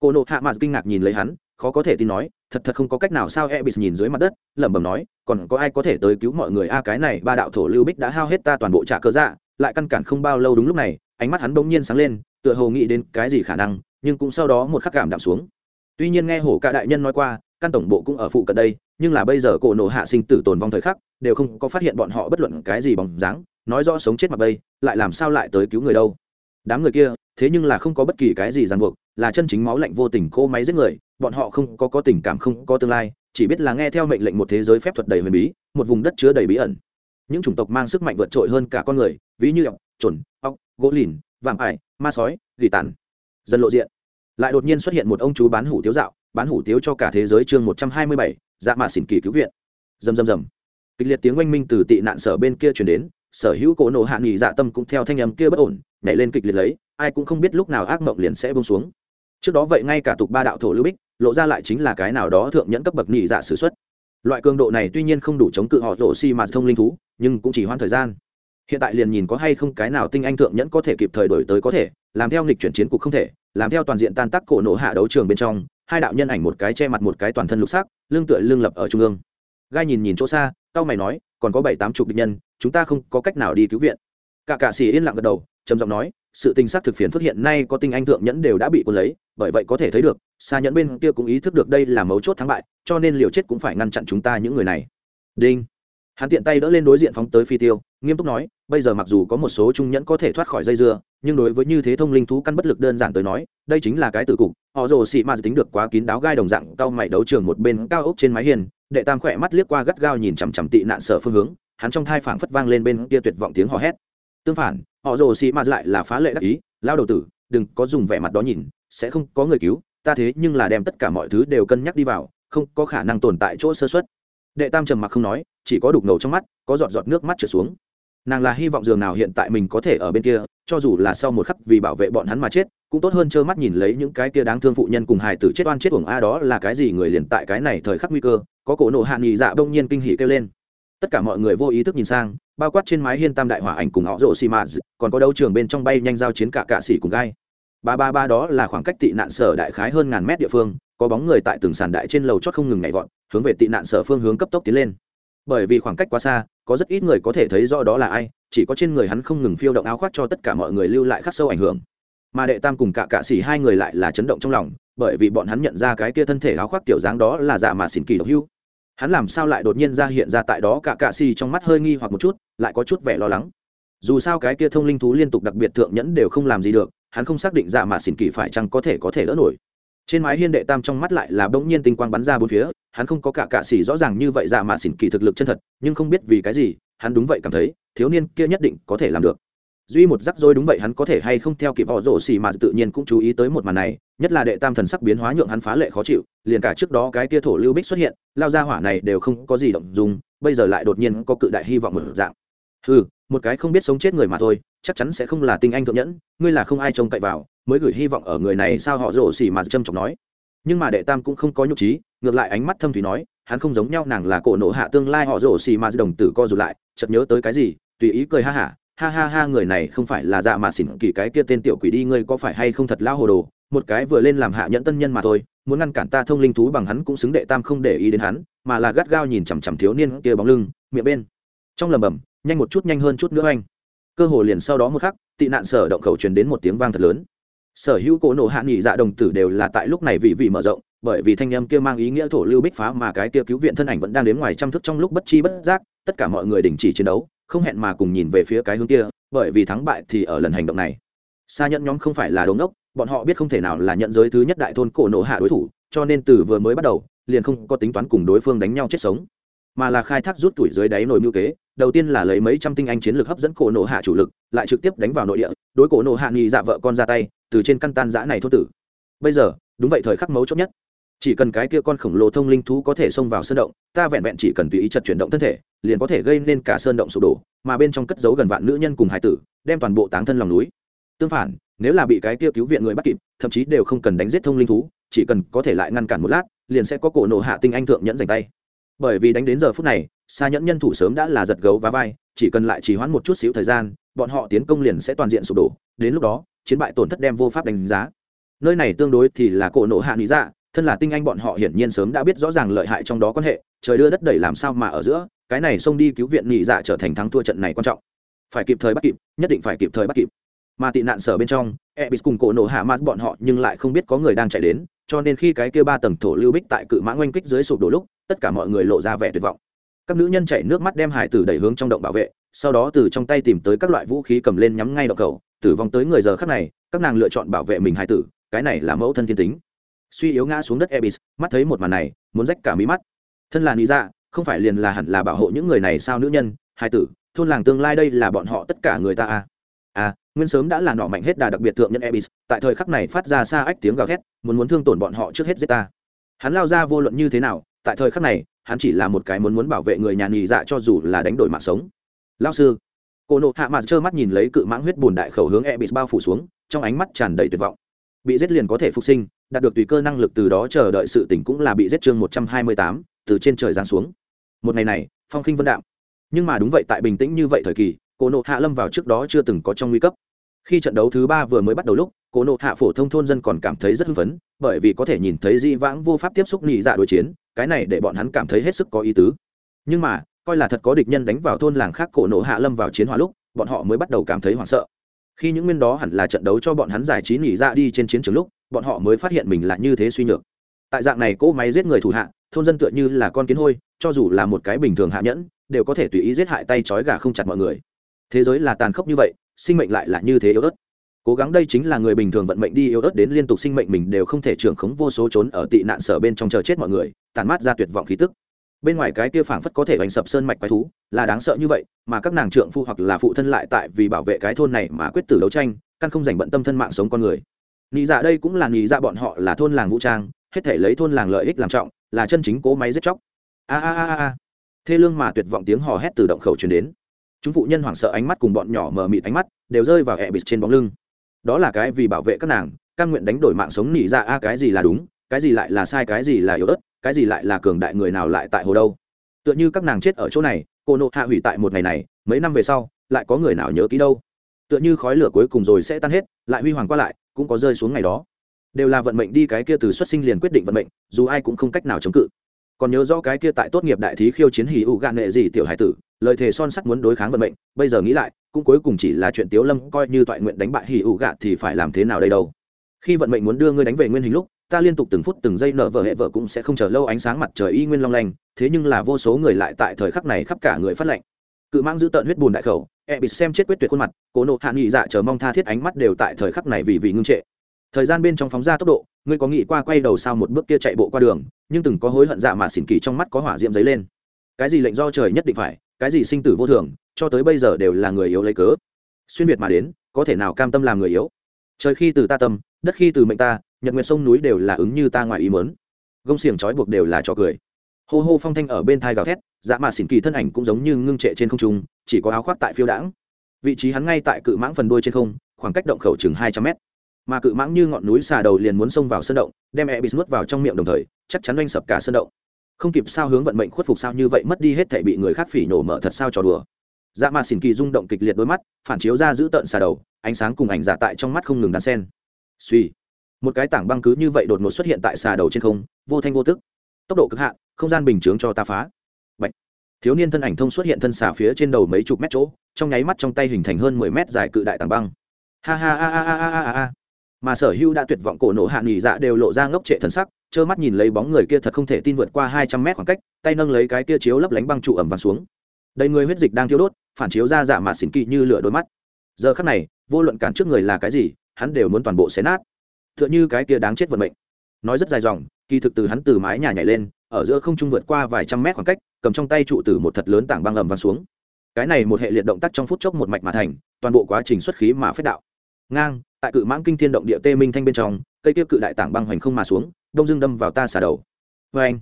Cô nộ hạ mạt kinh ngạc nhìn lấy hắn, khó có thể tin nói, thật thật không có cách nào sao e bị nhìn dưới mặt đất, lẩm bẩm nói, còn có ai có thể tới cứu mọi người a, cái này ba đạo thổ lưu bích đã hao hết ta toàn bộ trả cơ dạ lại căn cản không bao lâu đúng lúc này, ánh mắt hắn bỗng nhiên sáng lên, tựa hồ nghĩ đến cái gì khả năng, nhưng cũng sau đó một khắc cảm đạm xuống. Tuy nhiên nghe hổ cả đại nhân nói qua, căn tổng bộ cũng ở phụ cận đây, nhưng là bây giờ cổ nộ hạ sinh tử tồn vong thời khắc, đều không có phát hiện bọn họ bất luận cái gì bằng dáng nói rõ sống chết mặc bây, lại làm sao lại tới cứu người đâu? Đám người kia, thế nhưng là không có bất kỳ cái gì ràng buộc, là chân chính máu lạnh vô tình cô máy giết người, bọn họ không có có tình cảm, không có tương lai, chỉ biết là nghe theo mệnh lệnh một thế giới phép thuật đầy huyền bí, một vùng đất chứa đầy bí ẩn. Những chủng tộc mang sức mạnh vượt trội hơn cả con người, ví như ọc chuẩn ọc gỗ lìn, vạm ải, ma sói, gỉ tàn. Dần lộ diện, lại đột nhiên xuất hiện một ông chú bán hủ tiếu dạo, bán hủ tiếu cho cả thế giới chương một trăm hai mươi bảy dạ mạ xỉn kỳ cứu viện. Dầm dầm dầm kịch liệt tiếng oanh minh từ tị nạn sở bên kia chuyển đến sở hữu cổ nổ hạ nghỉ dạ tâm cũng theo thanh âm kia bất ổn, nhảy lên kịch liệt lấy, ai cũng không biết lúc nào ác mộng liền sẽ bông xuống. Trước đó vậy ngay cả tục ba đạo thổ lưu bích, lộ ra lại chính là cái nào đó thượng nhẫn cấp bậc nghỉ dạ s ử x u ấ t loại cường độ này tuy nhiên không đủ chống cự họ rổ xi mà thông linh thú, nhưng cũng chỉ hoãn thời gian. Hiện tại liền nhìn có hay không cái nào tinh anh thượng nhẫn có thể kịp thời đổi tới có thể, làm theo nghịch chuyển chiến cục không thể, làm theo toàn diện tan tác cổ nổ hạ đấu trường bên trong, hai đạo nhân ảnh một cái che mặt một cái toàn thân lục sắc lương tựa lương lập ở trung ương. Gai nhìn nhìn chỗ xa tao mày nói, còn có bảy tám chục địch nhân chúng ta không có cách nào đi cứu viện. Cả cạ xì yên lặng gật đầu, trầm giọng nói, sự tình xác thực phiền phức hiện nay có tinh anh thượng nhẫn đều đã bị quân lấy, bởi vậy có thể thấy được, xa nhẫn bên kia cũng ý thức được đây là mấu chốt thắng bại, cho nên liều chết cũng phải ngăn chặn chúng ta những người này. Đinh. Hắn tiện tay đỡ lên đối diện phóng tới phi tiêu, nghiêm túc nói, bây giờ mặc dù có một số trung nhẫn có thể thoát khỏi dây dưa, nhưng đối với như thế thông linh thú căn bất lực đơn giản tới nói, đây chính là cái tử cục. Họ rồ xị ma tính được quá kín đáo gai đồng dạng, cao mày đấu trường một bên cao ốc trên mái hiền, đệ tam khỏe mắt liếc qua gắt gao nhìn chằm chằm tị nạn sở phương hướng hắn trong thai phảng phất vang lên bên kia tuyệt vọng tiếng hò hét. Tương phản, họ rồ xì mà lại là phá lệ đắc ý, lao đầu tử, đừng có dùng vẻ mặt đó nhìn, sẽ không có người cứu, ta thế nhưng là đem tất cả mọi thứ đều cân nhắc đi vào, không có khả năng tồn tại chỗ sơ xuất đệ tam trầm mặc không nói, chỉ có đục ngầu trong mắt, có giọt giọt nước mắt trở xuống. Nàng là hy vọng giường nào hiện tại mình có thể ở bên kia, cho dù là sau một khắc vì bảo vệ bọn hắn mà chết, cũng tốt hơn trơ mắt nhìn lấy những cái kia đáng thương phụ nhân cùng hài tử chết oan chết uổng a đó là cái gì người liền tại cái này thời khắc nguy cơ, có cổ nổ hạ nhì dạ bỗng nhiên kinh hỉ kêu lên tất cả mọi người vô ý thức nhìn sang bao quát trên mái hiên tam đại hỏa ảnh cùng họ rộ xì mà, còn có đấu trường bên trong bay nhanh giao chiến cả cạ xỉ cùng gai. Ba ba ba đó là khoảng cách tị nạn sở đại khái hơn ngàn mét địa phương có bóng người tại từng sàn đại trên lầu chót không ngừng nhảy vọt hướng về tị nạn sở phương hướng cấp tốc tiến lên. Bởi vì khoảng cách quá xa có rất ít người có thể thấy rõ đó là ai chỉ có trên người hắn không ngừng phiêu động áo khoác cho tất cả mọi người lưu lại khắc sâu ảnh hưởng. Mà đệ tam cùng cả cạ xỉ hai người lại là chấn động trong lòng bởi vì bọn hắn nhận ra cái kia thân thể áo khoác tiểu dáng đó là dạ mà xỉn kỳ độc hưu hắn làm sao lại đột nhiên ra hiện ra tại đó cả cạ xì trong mắt hơi nghi hoặc một chút, lại có chút vẻ lo lắng. Dù sao cái kia thông linh thú liên tục đặc biệt thượng nhẫn đều không làm gì được, hắn không xác định dạ mà xỉn kỳ phải chăng có thể có thể đỡ nổi. Trên mái hiên đệ tam trong mắt lại là bỗng nhiên tinh quang bắn ra bốn phía, hắn không có cả cạ xỉ rõ ràng như vậy dạ mà xỉn kỳ thực lực chân thật, nhưng không biết vì cái gì, hắn đúng vậy cảm thấy, thiếu niên kia nhất định có thể làm được duy một rắc rối đúng vậy hắn có thể hay không theo kịp họ rổ xì mà tự nhiên cũng chú ý tới một màn này, nhất là đệ tam thần sắc biến hóa nhượng hắn phá lệ khó chịu, liền cả trước đó cái tia thổ lưu bích xuất hiện, lao ra hỏa này đều không có gì động dùng bây giờ lại đột nhiên có cự đại hy vọng một dạng. Ừ một cái không biết sống chết người mà thôi, chắc chắn sẽ không là tinh anh thượng nhẫn, ngươi là không ai trông cậy vào, mới gửi hy vọng ở người này sao họ rổ xì mà trâm trọng nói. Nhưng mà đệ tam cũng không có nhục trí, ngược lại ánh mắt thâm thủy nói, hắn không giống nhau, nàng là cổ nộ hạ tương lai họ rổ xì mà đồng tử co rụt lại, chợt nhớ tới cái gì, tùy ý cười ha hả ha ha ha, người này không phải là dạ mà xỉn kỳ, cái kia tên tiểu quỷ đi, ngươi có phải hay không thật lao hồ đồ? Một cái vừa lên làm hạ nhẫn tân nhân mà thôi, muốn ngăn cản ta thông linh thú bằng hắn cũng xứng đệ tam không để ý đến hắn, mà là gắt gao nhìn chằm chằm thiếu niên kia bóng lưng, miệng bên. Trong lầm bầm, nhanh một chút, nhanh hơn chút nữa anh. Cơ hồ liền sau đó một khắc, tị nạn sở động khẩu truyền đến một tiếng vang thật lớn. Sở hữu cổ nổ hạ nghị dạ đồng tử đều là tại lúc này vị vị mở rộng, bởi vì thanh âm kia mang ý nghĩa thổ lưu bích phá mà cái kia cứu viện thân ảnh vẫn đang đến ngoài trăm thức trong lúc bất chi bất giác, tất cả mọi người đình chỉ chiến đấu không hẹn mà cùng nhìn về phía cái hướng kia, bởi vì thắng bại thì ở lần hành động này. Xa nhẫn nhóm không phải là đống đốc, bọn họ biết không thể nào là nhận giới thứ nhất đại thôn cổ nổ hạ đối thủ, cho nên từ vừa mới bắt đầu, liền không có tính toán cùng đối phương đánh nhau chết sống. Mà là khai thác rút tuổi dưới đáy nồi mưu kế, đầu tiên là lấy mấy trăm tinh anh chiến lược hấp dẫn cổ nổ hạ chủ lực, lại trực tiếp đánh vào nội địa, đối cổ nổ hạ nghi dạ vợ con ra tay, từ trên căn tan giã này thốt tử. Bây giờ, đúng vậy thời khắc mấu chốt nhất chỉ cần cái kia con khổng lồ thông linh thú có thể xông vào sơn động, ta vẹn vẹn chỉ cần tùy ý chật chuyển động thân thể, liền có thể gây nên cả sơn động sụp đổ, mà bên trong cất giấu gần vạn nữ nhân cùng hải tử, đem toàn bộ táng thân lòng núi. Tương phản, nếu là bị cái kia cứu viện người bắt kịp, thậm chí đều không cần đánh giết thông linh thú, chỉ cần có thể lại ngăn cản một lát, liền sẽ có cổ nổ hạ tinh anh thượng nhẫn giành tay. Bởi vì đánh đến giờ phút này, xa nhẫn nhân thủ sớm đã là giật gấu và vai, chỉ cần lại trì hoãn một chút xíu thời gian, bọn họ tiến công liền sẽ toàn diện sụp đổ, đến lúc đó, chiến bại tổn thất đem vô pháp đánh giá. Nơi này tương đối thì là cổ nổ hạ lý dạ thân là tinh anh bọn họ hiển nhiên sớm đã biết rõ ràng lợi hại trong đó quan hệ, trời đưa đất đẩy làm sao mà ở giữa, cái này xông đi cứu viện nhị dạ trở thành thắng thua trận này quan trọng. Phải kịp thời bắt kịp, nhất định phải kịp thời bắt kịp. Mà tị nạn sở bên trong, ebis cùng cổ nổ hạ mát bọn họ nhưng lại không biết có người đang chạy đến, cho nên khi cái kia ba tầng thổ lưu bích tại cự mã oanh kích dưới sụp đổ lúc, tất cả mọi người lộ ra vẻ tuyệt vọng. Các nữ nhân chạy nước mắt đem hải tử đẩy hướng trong động bảo vệ, sau đó từ trong tay tìm tới các loại vũ khí cầm lên nhắm ngay động cầu, tử vong tới người giờ khắc này, các nàng lựa chọn bảo vệ mình hải tử, cái này là mẫu thân thiên tính suy yếu ngã xuống đất ebis, mắt thấy một màn này, muốn rách cả mí mắt. Thân là lý dạ không phải liền là hẳn là bảo hộ những người này sao nữ nhân, hai tử, thôn làng tương lai đây là bọn họ tất cả người ta à? À nguyên sớm đã là nọ mạnh hết đà đặc biệt thượng nhân ebis, tại thời khắc này phát ra xa ách tiếng gào thét, muốn muốn thương tổn bọn họ trước hết giết ta. Hắn lao ra vô luận như thế nào, tại thời khắc này, hắn chỉ là một cái muốn muốn bảo vệ người nhà nhị dạ cho dù là đánh đổi mạng sống. Lao sư cô nộ hạ mặt trơ mắt nhìn lấy cự mãng huyết bùn đại khẩu hướng ebis bao phủ xuống, trong ánh mắt tràn đầy tuyệt vọng. Bị giết liền có thể phục sinh đạt được tùy cơ năng lực từ đó chờ đợi sự tỉnh cũng là bị giết chương một trăm hai mươi tám, từ trên trời giáng xuống. Một ngày này, phong khinh vân đạm. Nhưng mà đúng vậy, tại bình tĩnh như vậy thời kỳ cô nộ hạ lâm vào trước đó chưa từng có trong nguy cấp. Khi trận đấu thứ ba vừa mới bắt đầu lúc cô nộ hạ phổ thông thôn dân còn cảm thấy rất hưng phấn, bởi vì có thể nhìn thấy di vãng vô pháp tiếp xúc nhị dạ đối chiến, cái này để bọn hắn cảm thấy hết sức có ý tứ. Nhưng mà, coi là thật có địch nhân đánh vào thôn làng khác cổ nộ hạ lâm vào chiến hỏa lúc, bọn họ mới bắt đầu cảm thấy hoảng sợ. Khi những nguyên đó hẳn là trận đấu cho bọn hắn giải trí nghỉ ra dạ đi trên chiến trường lúc bọn họ mới phát hiện mình là như thế suy nhược. Tại dạng này cỗ máy giết người thủ hạ, thôn dân tựa như là con kiến hôi, cho dù là một cái bình thường hạ nhẫn, đều có thể tùy ý giết hại tay trói gà không chặt mọi người. Thế giới là tàn khốc như vậy, sinh mệnh lại là như thế yếu ớt. Cố gắng đây chính là người bình thường vận mệnh đi yếu ớt đến liên tục sinh mệnh mình đều không thể trưởng khống vô số trốn ở tị nạn sở bên trong chờ chết mọi người, tàn mát ra tuyệt vọng khí tức. Bên ngoài cái kia phảng phất có thể hoành sập sơn mạch quái thú, là đáng sợ như vậy, mà các nàng trượng phu hoặc là phụ thân lại tại vì bảo vệ cái thôn này mà quyết tử đấu tranh, căn không dành bận tâm thân mạng sống con người nghĩ dạ đây cũng là nghĩ dạ bọn họ là thôn làng vũ trang, hết thể lấy thôn làng lợi ích làm trọng, là chân chính cố máy giết chóc. A a a a thê lương mà tuyệt vọng tiếng hò hét từ động khẩu truyền đến. Chúng phụ nhân hoảng sợ ánh mắt cùng bọn nhỏ mờ mịt ánh mắt đều rơi vào hẹ bịt trên bóng lưng. Đó là cái vì bảo vệ các nàng căn nguyện đánh đổi mạng sống nỉ dạ a, cái gì là đúng, cái gì lại là sai, cái gì là yếu ớt, cái gì lại là cường đại người nào lại tại hồ đâu. Tựa như các nàng chết ở chỗ này, cô nộ hạ hủy tại một ngày này, mấy năm về sau, lại có người nào nhớ kỹ đâu. Tựa như khói lửa cuối cùng rồi sẽ tan hết, lại huy hoàng qua lại cũng có rơi xuống ngày đó. Đều là vận mệnh đi cái kia từ xuất sinh liền quyết định vận mệnh, dù ai cũng không cách nào chống cự. Còn nhớ rõ cái kia tại tốt nghiệp đại thí khiêu chiến hỉ ụ gạn nghệ gì tiểu hải tử, lời thề son sắt muốn đối kháng vận mệnh, bây giờ nghĩ lại, cũng cuối cùng chỉ là chuyện tiếu lâm coi như toại nguyện đánh bại hỉ ụ gạn thì phải làm thế nào đây đâu. Khi vận mệnh muốn đưa ngươi đánh về nguyên hình lúc, ta liên tục từng phút từng giây nở vợ hệ vợ cũng sẽ không chờ lâu ánh sáng mặt trời y nguyên long lanh, thế nhưng là vô số người lại tại thời khắc này khắp cả người phát lệnh cự mang giữ tợn huyết bùn đại khẩu e bị xem chết quyết tuyệt khuôn mặt, cố nộ hạ nghị dạ chờ mong tha thiết ánh mắt đều tại thời khắc này vì vì ngưng trệ. Thời gian bên trong phóng ra tốc độ, ngươi có nghĩ qua quay đầu sau một bước kia chạy bộ qua đường, nhưng từng có hối hận dạ mà xỉn kỳ trong mắt có hỏa diệm giấy lên. Cái gì lệnh do trời nhất định phải, cái gì sinh tử vô thường, cho tới bây giờ đều là người yếu lấy cớ. Xuyên việt mà đến, có thể nào cam tâm làm người yếu? Trời khi từ ta tâm, đất khi từ mệnh ta, nhật nguyệt sông núi đều là ứng như ta ngoài ý mớn gông xiềng trói buộc đều là trò cười hô hô phong thanh ở bên thai gào thét dạ mà xỉn kỳ thân ảnh cũng giống như ngưng trệ trên không trung, chỉ có áo khoác tại phiêu đãng. Vị trí hắn ngay tại cự mãng phần đuôi trên không, khoảng cách động khẩu chừng hai trăm mét. Mà cự mãng như ngọn núi xà đầu liền muốn xông vào sân động, đem e bị nuốt vào trong miệng đồng thời, chắc chắn oanh sập cả sân động. Không kịp sao hướng vận mệnh khuất phục sao như vậy mất đi hết thể bị người khác phỉ nổ mở thật sao trò đùa. Dạ mà xỉn kỳ rung động kịch liệt đôi mắt, phản chiếu ra giữ tợn xà đầu, ánh sáng cùng ảnh giả tại trong mắt không ngừng đan sen suy một cái tảng băng cứ như vậy đột ngột xuất hiện tại xà đầu trên không, vô thanh vô tức. Tốc độ cực hạn không gian bình chướng cho ta phá. Bạch. thiếu niên thân ảnh thông xuất hiện thân xà phía trên đầu mấy chục mét chỗ, trong nháy mắt trong tay hình thành hơn mười mét dài cự đại tảng băng. Ha ha ha ha ha ha ha mà sở hữu đã tuyệt vọng cổ nổ hạ nghỉ dạ đều lộ ra ngốc trệ thần sắc, trơ mắt nhìn lấy bóng người kia thật không thể tin vượt qua hai trăm mét khoảng cách, tay nâng lấy cái kia chiếu lấp lánh băng trụ ẩm và xuống. Đầy người huyết dịch đang thiêu đốt, phản chiếu ra dạ mà xỉn kỵ như lửa đôi mắt. Giờ khắc này, vô luận cản trước người là cái gì, hắn đều muốn toàn bộ xé nát. T h ư ợ n h ư cái kia đáng chết vận mệnh. Nói rất dài dòng, kỳ thực từ hắn từ mái nhà nhảy lên ở giữa không trung vượt qua vài trăm mét khoảng cách, cầm trong tay trụ từ một thật lớn tảng băng ầm vang xuống. Cái này một hệ liệt động tác trong phút chốc một mạch mà thành, toàn bộ quá trình xuất khí mà phế đạo. Ngang, tại cự mãng kinh thiên động địa tê minh thanh bên trong, cây kia cự đại tảng băng hoành không mà xuống, đông dương đâm vào ta xả đầu. Vê anh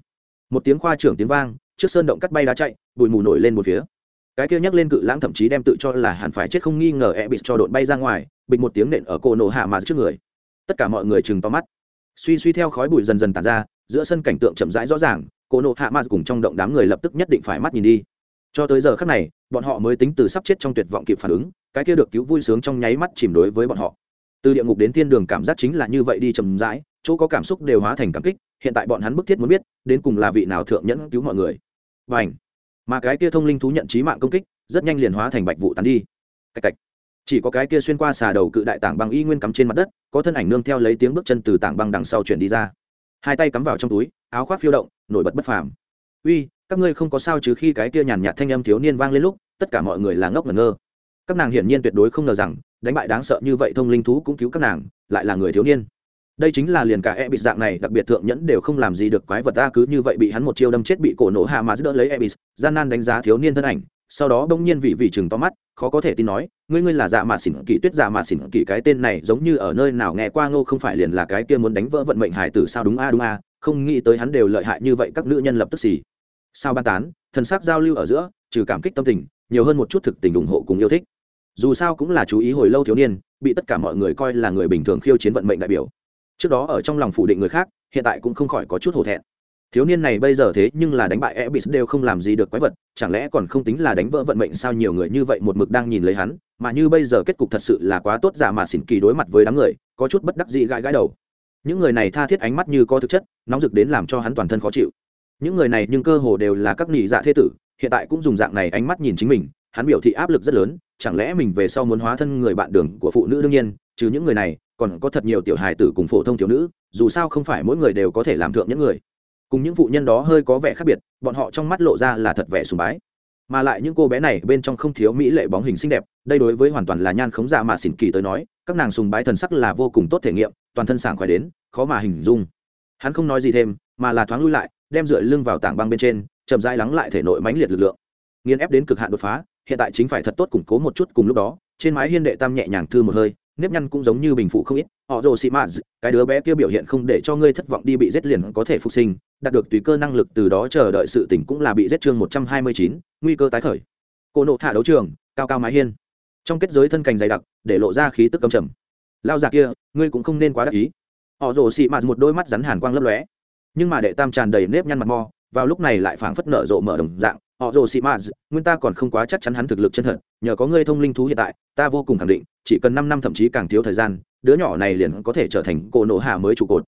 một tiếng khoa trưởng tiếng vang, trước sơn động cắt bay đá chạy, bụi mù nổi lên một phía. Cái kia nhắc lên cự lãng thậm chí đem tự cho là hẳn phải chết không nghi ngờ e bị cho độn bay ra ngoài bịch một tiếng nện ở cổ nổ hạ mà trước người. Tất cả mọi người chừng to mắt. Suy suy theo khói bụi dần dần tàn ra giữa sân cảnh tượng chậm rãi rõ ràng, cô nộ hạ mà cùng trong động đám người lập tức nhất định phải mắt nhìn đi. Cho tới giờ khắc này, bọn họ mới tính từ sắp chết trong tuyệt vọng kịp phản ứng, cái kia được cứu vui sướng trong nháy mắt chìm đối với bọn họ. Từ địa ngục đến thiên đường cảm giác chính là như vậy đi chậm rãi, chỗ có cảm xúc đều hóa thành cảm kích, hiện tại bọn hắn bức thiết muốn biết, đến cùng là vị nào thượng nhẫn cứu mọi người. Và ảnh mà cái kia thông linh thú nhận trí mạng công kích, rất nhanh liền hóa thành bạch vụ tán đi. Cạch cạch! Chỉ có cái kia xuyên qua xà đầu cự đại tảng băng y nguyên cắm trên mặt đất, có thân ảnh nương theo lấy tiếng bước chân từ tảng băng đằng sau chuyển đi ra hai tay cắm vào trong túi, áo khoác phiêu động, nổi bật bất phàm. Uy, các ngươi không có sao chứ khi cái kia nhàn nhạt thanh âm thiếu niên vang lên lúc, tất cả mọi người là ngốc ngẩn ngơ. Các nàng hiển nhiên tuyệt đối không ngờ rằng, đánh bại đáng sợ như vậy thông linh thú cũng cứu các nàng, lại là người thiếu niên. Đây chính là liền cả e bị dạng này, đặc biệt thượng nhẫn đều không làm gì được quái vật ta cứ như vậy bị hắn một chiêu đâm chết bị cổ nổ hạ mà giúp đỡ lấy e bị gian nan đánh giá thiếu niên thân ảnh, sau đó đông nhiên vị vị chừng to mắt khó có thể tin nói, ngươi ngươi là dạ mạt xỉn kỳ tuyết dạ mạt xỉn kỳ cái tên này giống như ở nơi nào nghe qua ngô không phải liền là cái kia muốn đánh vỡ vận mệnh hải tử sao đúng a đúng a, không nghĩ tới hắn đều lợi hại như vậy, các nữ nhân lập tức xì. Sao ban tán, thần sắc giao lưu ở giữa, trừ cảm kích tâm tình, nhiều hơn một chút thực tình ủng hộ cùng yêu thích. Dù sao cũng là chú ý hồi lâu thiếu niên, bị tất cả mọi người coi là người bình thường khiêu chiến vận mệnh đại biểu. Trước đó ở trong lòng phủ định người khác, hiện tại cũng không khỏi có chút hổ thẹn thiếu niên này bây giờ thế nhưng là đánh bại ebis đều không làm gì được quái vật, chẳng lẽ còn không tính là đánh vỡ vận mệnh sao? Nhiều người như vậy một mực đang nhìn lấy hắn, mà như bây giờ kết cục thật sự là quá tốt giả mà xỉn kỳ đối mặt với đám người, có chút bất đắc dị gãi gãi đầu. Những người này tha thiết ánh mắt như có thực chất, nóng rực đến làm cho hắn toàn thân khó chịu. Những người này nhưng cơ hồ đều là các nị dạ thế tử, hiện tại cũng dùng dạng này ánh mắt nhìn chính mình, hắn biểu thị áp lực rất lớn, chẳng lẽ mình về sau muốn hóa thân người bạn đường của phụ nữ đương nhiên, trừ những người này, còn có thật nhiều tiểu hài tử cùng phổ thông thiếu nữ, dù sao không phải mỗi người đều có thể làm thượng những người cùng những phụ nhân đó hơi có vẻ khác biệt, bọn họ trong mắt lộ ra là thật vẻ sùng bái. Mà lại những cô bé này bên trong không thiếu mỹ lệ bóng hình xinh đẹp, đây đối với hoàn toàn là nhan khống giả mà xỉn kỳ tới nói, các nàng sùng bái thần sắc là vô cùng tốt thể nghiệm, toàn thân sảng khoái đến, khó mà hình dung. Hắn không nói gì thêm, mà là thoáng lui lại, đem dựa lưng vào tảng băng bên trên, chậm rãi lắng lại thể nội mãnh liệt lực lượng. Nghiên ép đến cực hạn đột phá, hiện tại chính phải thật tốt củng cố một chút cùng lúc đó, trên mái hiên đệ tam nhẹ nhàng thư một hơi nếp nhăn cũng giống như bình phụ không ít. Họ rồ xị mã cái đứa bé kia biểu hiện không để cho ngươi thất vọng đi bị giết liền có thể phục sinh, đạt được tùy cơ năng lực từ đó chờ đợi sự tỉnh cũng là bị giết chương một trăm hai mươi chín, nguy cơ tái khởi. Cô nộ hạ đấu trường, cao cao mái hiên. Trong kết giới thân cành dày đặc, để lộ ra khí tức cầm trầm. Lao già kia, ngươi cũng không nên quá đắc ý. Họ rồ xị mã một đôi mắt rắn hàn quang lấp lóe. Nhưng mà đệ tam tràn đầy nếp nhăn mặt mò vào lúc này lại phảng phất nở rộ mở đồng dạng. Họ rồ xị mã nguyên ta còn không quá chắc chắn hắn thực lực chân thật, nhờ có ngươi thông linh thú hiện tại, ta vô cùng khẳng định chỉ cần năm năm thậm chí càng thiếu thời gian, đứa nhỏ này liền có thể trở thành cô nổ hạ mới trụ cột.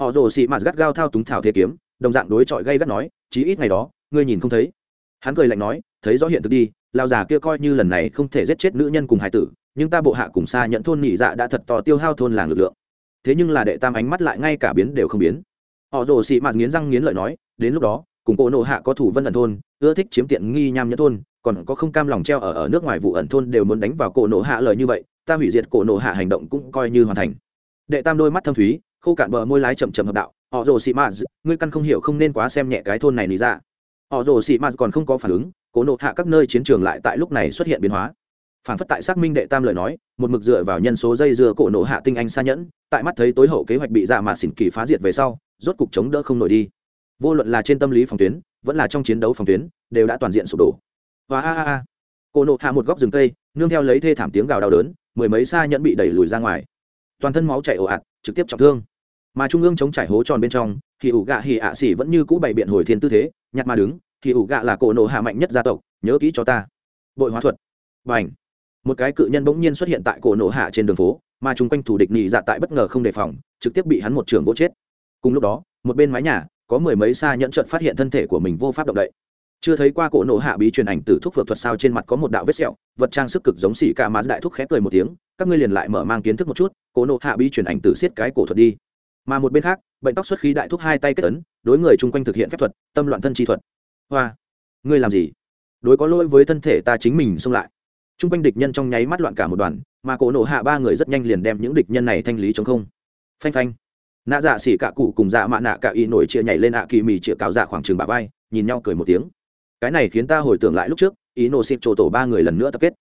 Họ rồ xị mạt gắt gao thao túng thảo thế kiếm, đồng dạng đối chọi gây gắt nói, chí ít ngày đó, ngươi nhìn không thấy. Hắn cười lạnh nói, thấy rõ hiện thực đi lao già kia coi như lần này không thể giết chết nữ nhân cùng hải tử, nhưng ta bộ hạ cùng xa nhận thôn nhị dạ đã thật to tiêu hao thôn làng lực lượng. Thế nhưng là đệ tam ánh mắt lại ngay cả biến đều không biến. Họ rồ xị mạt nghiến răng nghiến lợi nói, đến lúc đó, cùng cô nộ hạ có thủ vân ẩn thôn, ưa thích chiếm tiện nghi nham nhẫn thôn, còn có không cam lòng treo ở ở nước ngoài vụ ẩn thôn đều muốn đánh vào cổ nổ hạ lời như vậy ta hủy diệt cổ nộ hạ hành động cũng coi như hoàn thành. Đệ tam đôi mắt thâm thúy, khô cạn bờ môi lái chậm chậm hợp đạo, họ rồ sĩ maz ngươi căn không hiểu không nên quá xem nhẹ cái thôn này lý ra. Họ rồ sĩ maz còn không có phản ứng, cổ nộ hạ các nơi chiến trường lại tại lúc này xuất hiện biến hóa. Phản phất tại xác minh đệ tam lời nói, một mực dựa vào nhân số dây dưa cổ nộ hạ tinh anh xa nhẫn, tại mắt thấy tối hậu kế hoạch bị dạ mà xỉn kỳ phá diệt về sau, rốt cục chống đỡ không nổi đi. Vô luận là trên tâm lý phòng tuyến, vẫn là trong chiến đấu phòng tuyến, đều đã toàn diện sụp đổ. Và a a a. Cổ nộ hạ một góc rừng cây, nương theo lấy thê thảm tiếng gào đau đớn mười mấy xa nhẫn bị đẩy lùi ra ngoài. Toàn thân máu chảy ồ ạt, trực tiếp trọng thương. Mà trung ương chống trải hố tròn bên trong thì ủ gạ hì ạ xỉ vẫn như cũ bày biện hồi thiên tư thế nhặt mà đứng thì ủ gạ là cổ nộ hạ mạnh nhất gia tộc, nhớ kỹ cho ta. Bội hóa thuật. Và ảnh một cái cự nhân bỗng nhiên xuất hiện tại cổ nổ hạ trên đường phố, mà chung quanh thủ địch nhị dạ tại bất ngờ không đề phòng, trực tiếp bị hắn một trường vỗ chết. Cùng lúc đó, một bên mái nhà, có mười mấy xa nhẫn trận phát hiện thân thể của mình vô pháp động đậy chưa thấy qua cổ nổ hạ bí truyền ảnh từ thuốc phược thuật sao trên mặt có một đạo vết sẹo, vật trang sức cực giống xỉ ca mã đại thuốc khép cười một tiếng, các ngươi liền lại mở mang kiến thức một chút, cổ nổ hạ bí truyền ảnh từ siết cái cổ thuật đi. Mà một bên khác, bệnh tóc xuất khí đại thuốc hai tay kết tấn đối người chung quanh thực hiện phép thuật, tâm loạn thân chi thuật. Hoa, ngươi làm gì? Đối có lỗi với thân thể ta chính mình xông lại. Chung quanh địch nhân trong nháy mắt loạn cả một đoàn, mà cổ nổ hạ ba người rất nhanh liền đem những địch nhân này thanh lý chống không. Phanh phanh. Nạ dạ xỉ cạ cụ cùng dạ mạ nạ cạ y nổi chia nhảy lên ạ kỳ mì chĩa cáo dạ khoảng trường bà vai, nhìn nhau cười một tiếng cái này khiến ta hồi tưởng lại lúc trước, ý nổ xịp trổ tổ ba người lần nữa tập kết.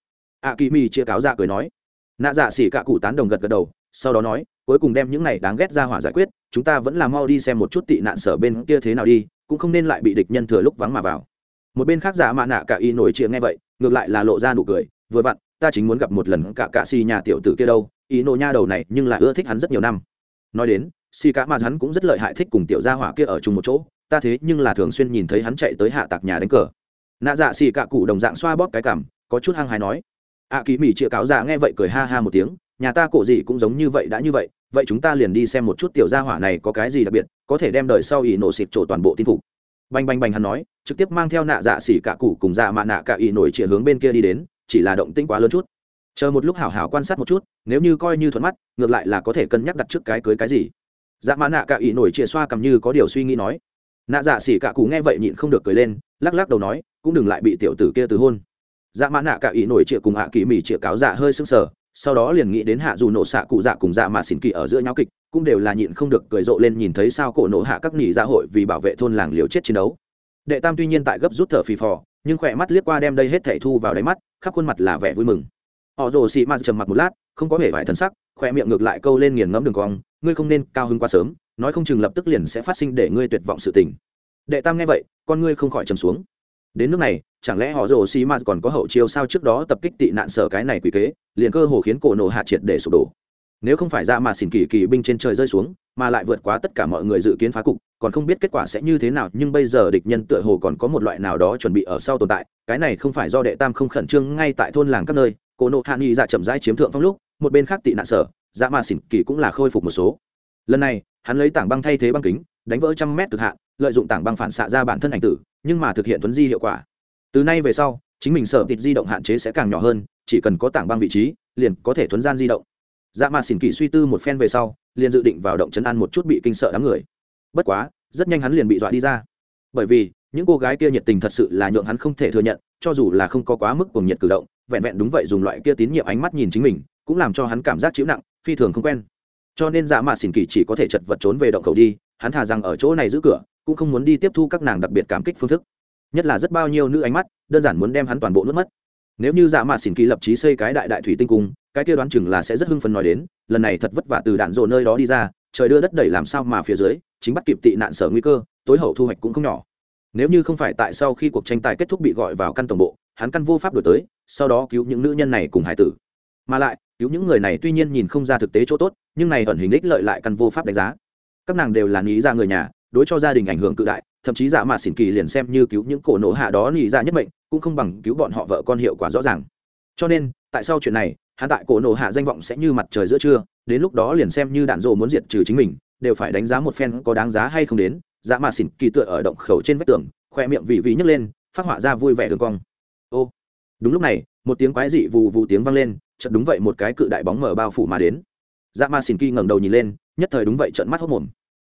A kỳ mi chia cáo dạ cười nói. Nạ dạ xỉ cả cụ tán đồng gật gật đầu, sau đó nói, cuối cùng đem những này đáng ghét ra hỏa giải quyết, chúng ta vẫn là mau đi xem một chút tị nạn sở bên kia thế nào đi, cũng không nên lại bị địch nhân thừa lúc vắng mà vào. Một bên khác giả mạ nạ cả y nổi chia nghe vậy, ngược lại là lộ ra nụ cười, vừa vặn, ta chính muốn gặp một lần cả cạ xì nhà tiểu tử kia đâu, ý nộ nha đầu này nhưng lại ưa thích hắn rất nhiều năm. Nói đến, xì cả mà hắn cũng rất lợi hại thích cùng tiểu gia hỏa kia ở chung một chỗ ta thế nhưng là thường xuyên nhìn thấy hắn chạy tới hạ tạc nhà đánh cờ. Nạ dạ xì cạ cụ đồng dạng xoa bóp cái cảm, có chút hăng hái nói. Ạ kỳ mỹ chĩa cáo dạ nghe vậy cười ha ha một tiếng, nhà ta cổ gì cũng giống như vậy đã như vậy vậy chúng ta liền đi xem một chút tiểu gia hỏa này có cái gì đặc biệt, có thể đem đời sau ỷ nổ xịt trổ toàn bộ tin phục. Bành bành bành hắn nói, trực tiếp mang theo nạ dạ xỉ cả cụ cùng dạ mạ nạ cả ỷ nổi chĩa hướng bên kia đi đến, chỉ là động tĩnh quá lớn chút. Chờ một lúc hảo hảo quan sát một chút, nếu như coi như thuận mắt, ngược lại là có thể cân nhắc đặt trước cái cưới cái gì. Dạ mạ nạ cả ỷ nổi chĩa xoa cầm như có điều suy nghĩ nói nạ dạ xỉ cả cụ nghe vậy nhịn không được cười lên, lắc lắc đầu nói, cũng đừng lại bị tiểu tử kia từ hôn. Dạ mã nạ cả ý nổi trịa cùng hạ kỳ mỹ trịa cáo dạ hơi sưng sờ, sau đó liền nghĩ đến hạ dù nổ xạ cụ dạ cùng dạ mà xỉn kỳ ở giữa nhau kịch, cũng đều là nhịn không được cười rộ lên nhìn thấy sao cổ nổ hạ các nghỉ dạ hội vì bảo vệ thôn làng liều chết chiến đấu. Đệ tam tuy nhiên tại gấp rút thở phì phò, nhưng khỏe mắt liếc qua đem đây hết thảy thu vào đáy mắt, khắp khuôn mặt là vẻ vui mừng. Họ rồ xị ma trầm mặc một lát, không có vẻ vải thân sắc, khỏe miệng ngược lại câu lên nghiền ngẫm đường cong, ngươi không nên cao hứng quá sớm nói không chừng lập tức liền sẽ phát sinh để ngươi tuyệt vọng sự tình. Đệ tam nghe vậy, con ngươi không khỏi trầm xuống. Đến nước này, chẳng lẽ họ rồ xì m còn có hậu chiêu sao trước đó tập kích tị nạn sở cái này quỷ kế, liền cơ hồ khiến cổ nổ hạ triệt để sụp đổ. Nếu không phải ra mà xỉn kỳ kỳ binh trên trời rơi xuống, mà lại vượt quá tất cả mọi người dự kiến phá cục, còn không biết kết quả sẽ như thế nào, nhưng bây giờ địch nhân tựa hồ còn có một loại nào đó chuẩn bị ở sau tồn tại, cái này không phải do đệ tam không khẩn trương, ngay tại thôn làng các nơi, cổ nộ hạ nghị dạ chậm rãi chiếm thượng phong lúc, một bên khác tị nạn sở dạ mà xỉn kỳ cũng là khôi phục một số. Lần này hắn lấy tảng băng thay thế băng kính, đánh vỡ trăm mét cực hạn, lợi dụng tảng băng phản xạ ra bản thân ảnh tử, nhưng mà thực hiện tuấn di hiệu quả. Từ nay về sau, chính mình sở tịt di động hạn chế sẽ càng nhỏ hơn, chỉ cần có tảng băng vị trí, liền có thể thuấn gian di động. Dạ mà xỉn kỳ suy tư một phen về sau, liền dự định vào động chấn an một chút bị kinh sợ đám người. Bất quá, rất nhanh hắn liền bị dọa đi ra. Bởi vì, những cô gái kia nhiệt tình thật sự là nhượng hắn không thể thừa nhận, cho dù là không có quá mức cuồng nhiệt cử động, vẹn vẹn đúng vậy dùng loại kia tín nhiệm ánh mắt nhìn chính mình, cũng làm cho hắn cảm giác chịu nặng, phi thường không quen cho nên dạ mạ xỉn kỳ chỉ có thể chật vật trốn về động khẩu đi, hắn thà rằng ở chỗ này giữ cửa, cũng không muốn đi tiếp thu các nàng đặc biệt cảm kích phương thức. Nhất là rất bao nhiêu nữ ánh mắt, đơn giản muốn đem hắn toàn bộ nuốt mất. Nếu như dạ mạ xỉn kỳ lập trí xây cái đại đại thủy tinh cung, cái kia đoán chừng là sẽ rất hưng phấn nói đến, lần này thật vất vả từ đạn rộ nơi đó đi ra, trời đưa đất đẩy làm sao mà phía dưới, chính bắt kịp tị nạn sở nguy cơ, tối hậu thu hoạch cũng không nhỏ. Nếu như không phải tại sau khi cuộc tranh tài kết thúc bị gọi vào căn tổng bộ, hắn căn vô pháp đổi tới, sau đó cứu những nữ nhân này cùng hải tử. Mà lại cứu những người này tuy nhiên nhìn không ra thực tế chỗ tốt, nhưng này ẩn hình ích lợi lại căn vô pháp đánh giá. Các nàng đều là nghĩ ra người nhà, đối cho gia đình ảnh hưởng cự đại, thậm chí giả mạ xỉn kỳ liền xem như cứu những cổ nổ hạ đó nghĩ ra nhất mệnh, cũng không bằng cứu bọn họ vợ con hiệu quả rõ ràng. Cho nên, tại sao chuyện này hạ tại cổ nổ hạ danh vọng sẽ như mặt trời giữa trưa, đến lúc đó liền xem như đạn dộ muốn diệt trừ chính mình, đều phải đánh giá một phen có đáng giá hay không đến giả mạ xỉn kỳ tựa ở động khẩu trên vách tường, khoe miệng vị vị nhấc lên, phát họa ra vui vẻ đường cong. Ô, đúng lúc này, một tiếng quái dị vù vù tiếng vang lên chợt đúng vậy một cái cự đại bóng mở bao phủ mà đến. Dạ ma xin kỳ ngẩng đầu nhìn lên, nhất thời đúng vậy trợn mắt hốc mồm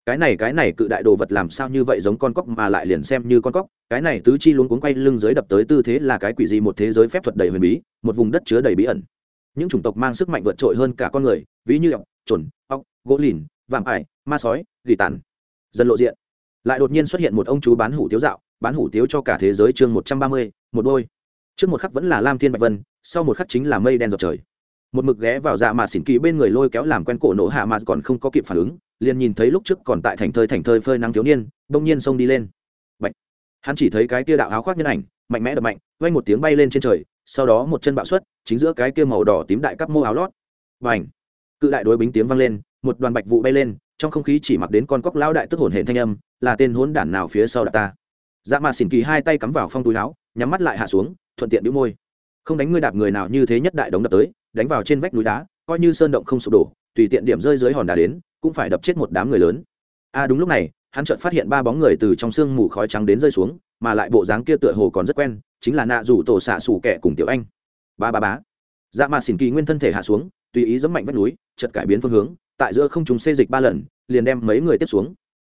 cái này cái này cự đại đồ vật làm sao như vậy giống con cóc mà lại liền xem như con cóc, cái này tứ chi luôn cuốn quay lưng dưới đập tới tư thế là cái quỷ gì một thế giới phép thuật đầy huyền bí, một vùng đất chứa đầy bí ẩn. Những chủng tộc mang sức mạnh vượt trội hơn cả con người, ví như ọc chuẩn ọc gỗ lìn, vạm ải, ma sói, gỉ tàn. Dần lộ diện, lại đột nhiên xuất hiện một ông chú bán hủ tiếu dạo, bán hủ tiếu cho cả thế giới chương một trăm ba mươi, một đôi. Trước một khắc vẫn là lam thiên bạch vân sau một khắc chính là mây đen dọc trời. Một mực ghé vào dạ mà xỉn kỳ bên người lôi kéo làm quen cổ nổ hạ mà còn không có kịp phản ứng, liền nhìn thấy lúc trước còn tại thành thơi thành thơi phơi nắng thiếu niên đông nhiên xông đi lên. Bạch. hắn chỉ thấy cái kia đạo áo khoác nhân ảnh, mạnh mẽ đập mạnh, vang một tiếng bay lên trên trời, sau đó một chân bạo xuất, chính giữa cái kia màu đỏ tím đại cấp mô áo lót. Và ảnh cự đại đối bính tiếng vang lên, một đoàn bạch vụ bay lên, trong không khí chỉ mặc đến con cóc lão đại tức hồn hển thanh âm, là tên hốn đản nào phía sau đạp ta. Dạ mà xỉn kỳ hai tay cắm vào phong túi áo, nhắm mắt lại hạ xuống, thuận tiện đĩu môi không đánh ngươi đạp người nào như thế nhất đại đống đập tới, đánh vào trên vách núi đá, coi như sơn động không sụp đổ, tùy tiện điểm rơi dưới hòn đá đến, cũng phải đập chết một đám người lớn. A à đúng lúc này, hắn chợt phát hiện ba bóng người từ trong sương mù khói trắng đến rơi xuống, mà lại bộ dáng kia tựa hồ còn rất quen, chính là nạ rủ tổ xạ xù kẻ cùng tiểu anh. Ba ba bá dạ mà xỉn kỳ nguyên thân thể hạ xuống, tùy ý giẫm mạnh vách núi, chợt cải biến phương hướng, tại giữa không chúng xê dịch ba lần, liền đem mấy người tiếp xuống.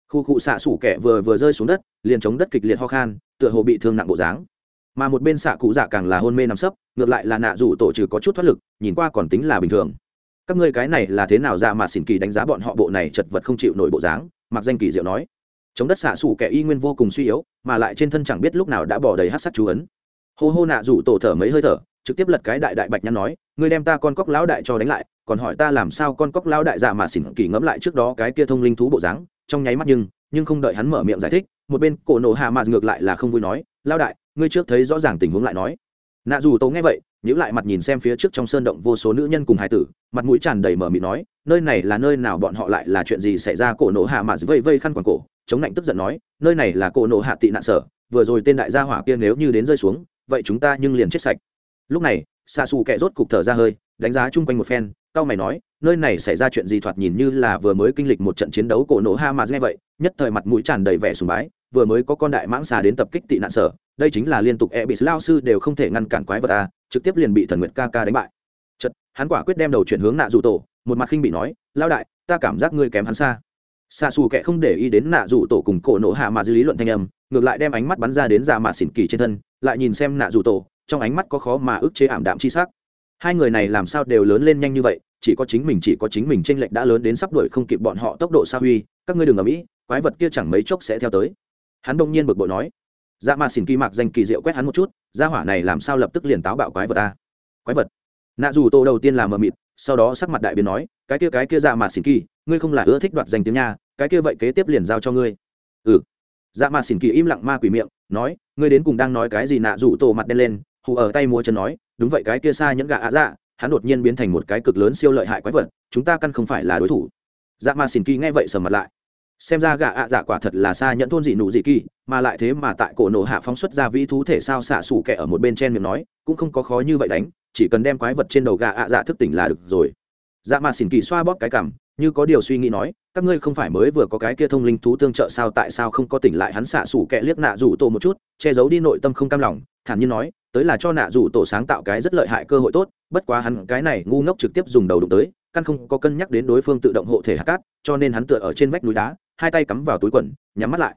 Khu cụ xạ xủ kẻ vừa vừa rơi xuống đất, liền chống đất kịch liệt ho khan, tựa hồ bị thương nặng bộ dáng mà một bên xạ cụ dạ càng là hôn mê nằm sấp, ngược lại là nạ rủ tổ trừ có chút thoát lực, nhìn qua còn tính là bình thường. Các ngươi cái này là thế nào ra mà xỉn kỳ đánh giá bọn họ bộ này chật vật không chịu nổi bộ dáng, mặc danh kỳ diệu nói. Chống đất xạ xù kẻ y nguyên vô cùng suy yếu, mà lại trên thân chẳng biết lúc nào đã bỏ đầy hát sắc chú ấn. Hô hô nạ rủ tổ thở mấy hơi thở, trực tiếp lật cái đại đại bạch nhăn nói, ngươi đem ta con cóc lão đại cho đánh lại, còn hỏi ta làm sao con cóc lão đại dạ mà xỉn kỳ ngẫm lại trước đó cái kia thông linh thú bộ dáng, trong nháy mắt nhưng nhưng không đợi hắn mở miệng giải thích, một bên cổ nổ hạ mà ngược lại là không vui nói, lão đại ngươi trước thấy rõ ràng tình huống lại nói. Nạ dù Tô nghe vậy nhữ lại mặt nhìn xem phía trước trong sơn động vô số nữ nhân cùng hải tử, mặt mũi tràn đầy mở mịt nói, nơi này là nơi nào bọn họ lại là chuyện gì xảy ra, cổ nổ hạ mà vây vây khăn quàng cổ, chống lạnh tức giận nói, nơi này là cổ nổ hạ tị nạn sở, vừa rồi tên đại gia hỏa kia nếu như đến rơi xuống, vậy chúng ta nhưng liền chết sạch. Lúc này xa xù kẹ rốt cục thở ra hơi, đánh giá chung quanh một phen cao mày nói, nơi này xảy ra chuyện gì thoạt nhìn như là vừa mới kinh lịch một trận chiến đấu cổ nổ ha mà nghe vậy, nhất thời mặt mũi tràn đầy vẻ sùng bái vừa mới có con đại mãng xà đến tập kích tị nạn sở, đây chính là liên tục e bị lao sư đều không thể ngăn cản quái vật ta trực tiếp liền bị thần nguyệt ca ca đánh bại. Chật hắn quả quyết đem đầu chuyển hướng nạ dù tổ, một mặt khinh bị nói, lao đại, ta cảm giác ngươi kém hắn xa. Xa xù kệ không để ý đến nạ dù tổ cùng cổ nổ hạ mà dư lý luận thanh âm, ngược lại đem ánh mắt bắn ra đến dạ ra mà xỉn kỳ trên thân, lại nhìn xem nạ dù tổ, trong ánh mắt có khó mà ức chế ảm đạm chi sắc. Hai người này làm sao đều lớn lên nhanh như vậy, chỉ có chính mình chỉ có chính mình tranh lệch đã lớn đến sắp đuổi không kịp bọn họ tốc độ xa huy, các ngươi đừng ở mỹ quái vật kia chẳng mấy chốc sẽ theo tới hắn đông nhiên bực bội nói dạ mà xỉn kỳ mạc danh kỳ diệu quét hắn một chút, gia hỏa này làm sao lập tức liền táo bạo quái vật ta? Quái vật? Nạ dù tô đầu tiên là mờ mịt, sau đó sắc mặt đại biến nói, cái kia cái kia dạ mà xỉn kỳ, ngươi không là ưa thích đoạt danh tiếng nha, cái kia vậy kế tiếp liền giao cho ngươi. Ừ. Dạ mà xỉn kỳ im lặng ma quỷ miệng, nói, ngươi đến cùng đang nói cái gì? Nạ dù tô mặt đen lên, hù ở tay múa chân nói, đúng vậy, cái kia xa những gà ạ dạ hắn đột nhiên biến thành một cái cực lớn siêu lợi hại quái vật, chúng ta căn không phải là đối thủ. Dạ mà xỉn kỳ nghe vậy sầm mặt lại xem ra gà ạ dạ quả thật là xa nhẫn thôn dị nụ dị kỳ, mà lại thế mà tại cổ nổ hạ phóng xuất ra vĩ thú thể sao xạ xù kẻ ở một bên trên miệng nói, cũng không có khó như vậy đánh, chỉ cần đem quái vật trên đầu gà ạ dạ thức tỉnh là được rồi. Dạ mà xỉn kỳ xoa bóp cái cảm như có điều suy nghĩ nói, các ngươi không phải mới vừa có cái kia thông linh thú tương trợ sao tại sao không có tỉnh lại hắn xạ xủ kẹ liếc nạ rủ tổ một chút, che giấu đi nội tâm không cam lòng, thản nhiên nói, tới là cho nạ rủ tổ sáng tạo cái rất lợi hại cơ hội tốt, bất quá hắn cái này ngu ngốc trực tiếp dùng đầu đụng tới, căn không có cân nhắc đến đối phương tự động hộ thể hạt cát, cho nên hắn tựa ở trên vách núi đá hai tay cắm vào túi quần, nhắm mắt lại.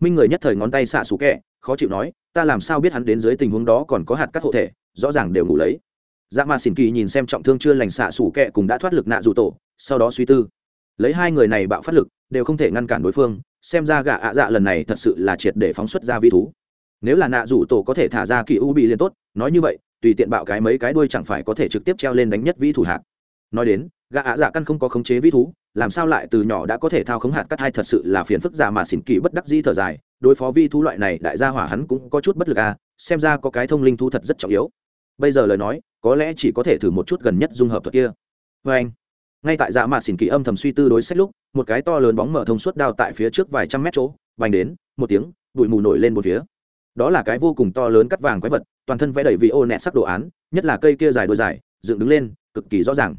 Minh người nhất thời ngón tay xạ xù kẹ, khó chịu nói, ta làm sao biết hắn đến dưới tình huống đó còn có hạt cắt hộ thể, rõ ràng đều ngủ lấy. Dạ mà xỉn kỳ nhìn xem trọng thương chưa lành xạ xù kẹ cùng đã thoát lực nạ rủ tổ, sau đó suy tư. Lấy hai người này bạo phát lực, đều không thể ngăn cản đối phương, xem ra gạ ạ dạ lần này thật sự là triệt để phóng xuất ra vi thú. Nếu là nạ rủ tổ có thể thả ra kỳ u bị liền tốt, nói như vậy, tùy tiện bạo cái mấy cái đuôi chẳng phải có thể trực tiếp treo lên đánh nhất vĩ thủ hạt. Nói đến Gã ạ dạ căn không có khống chế vĩ thú, làm sao lại từ nhỏ đã có thể thao khống hạt cắt hai thật sự là phiền phức giả mà xỉn kỳ bất đắc di thở dài, đối phó vi thú loại này, đại gia hỏa hắn cũng có chút bất lực à xem ra có cái thông linh thu thật rất trọng yếu. Bây giờ lời nói, có lẽ chỉ có thể thử một chút gần nhất dung hợp thuật kia. Vê anh, ngay tại dạ mạ xỉn kỳ âm thầm suy tư đối sách lúc, một cái to lớn bóng mở thông suốt đao tại phía trước vài trăm mét chỗ, vành đến, một tiếng, bụi mù nổi lên một phía. Đó là cái vô cùng to lớn cắt vàng quái vật, toàn thân vẽ đầy vị ô nẹt sắc đồ án, nhất là cây kia dài đôi dài, dựng đứng lên, cực kỳ rõ ràng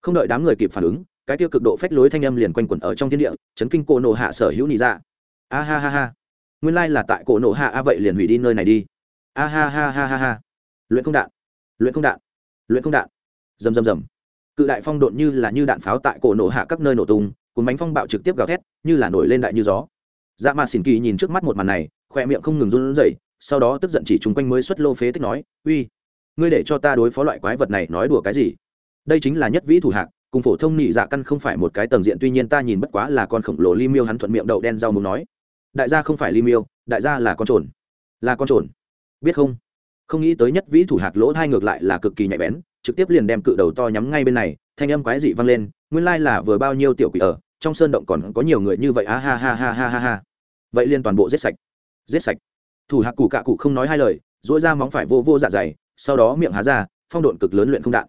không đợi đám người kịp phản ứng, cái tiêu cực độ phách lối thanh âm liền quanh quẩn ở trong thiên địa, chấn kinh cổ nổ hạ sở hữu nị dạ. A ha ha ha. Nguyên lai là tại cổ nổ hạ a vậy liền hủy đi nơi này đi. A ha ha ha ha ha. Luyện không đạn. Luyện không đạn. Luyện không đạn. Rầm rầm rầm. Cự đại phong độn như là như đạn pháo tại cổ nổ hạ các nơi nổ tung cùng bánh phong bạo trực tiếp gào thét, như là nổi lên đại như gió. Dạ mà xỉn kỳ nhìn trước mắt một màn này khoe miệng không ngừng run rẩy, sau đó tức giận chỉ chung quanh mới xuất lô phế tích nói, uy, ngươi để cho ta đối phó loại quái vật này nói đùa cái gì? Đây chính là nhất vĩ thủ hạc, cùng phổ thông nị dạ căn không phải một cái tầng diện, tuy nhiên ta nhìn bất quá là con khổng lồ li miêu, hắn thuận miệng đậu đen rau muốn nói, đại gia không phải li miêu, đại gia là con trồn. Là con trồn? Biết không? Không nghĩ tới nhất vĩ thủ hạc lỗ thai ngược lại là cực kỳ nhạy bén, trực tiếp liền đem cự đầu to nhắm ngay bên này, thanh âm quái dị vang lên, nguyên lai là vừa bao nhiêu tiểu quỷ ở, trong sơn động còn có nhiều người như vậy, a ha ha ha ha ha ha. Vậy liên toàn bộ giết sạch. Giết sạch. Thủ hạc cụ cạ cụ không nói hai lời dỗi ra móng phải vô vô dạ dày, sau đó miệng há ra, phong độn cực lớn luyện không đạn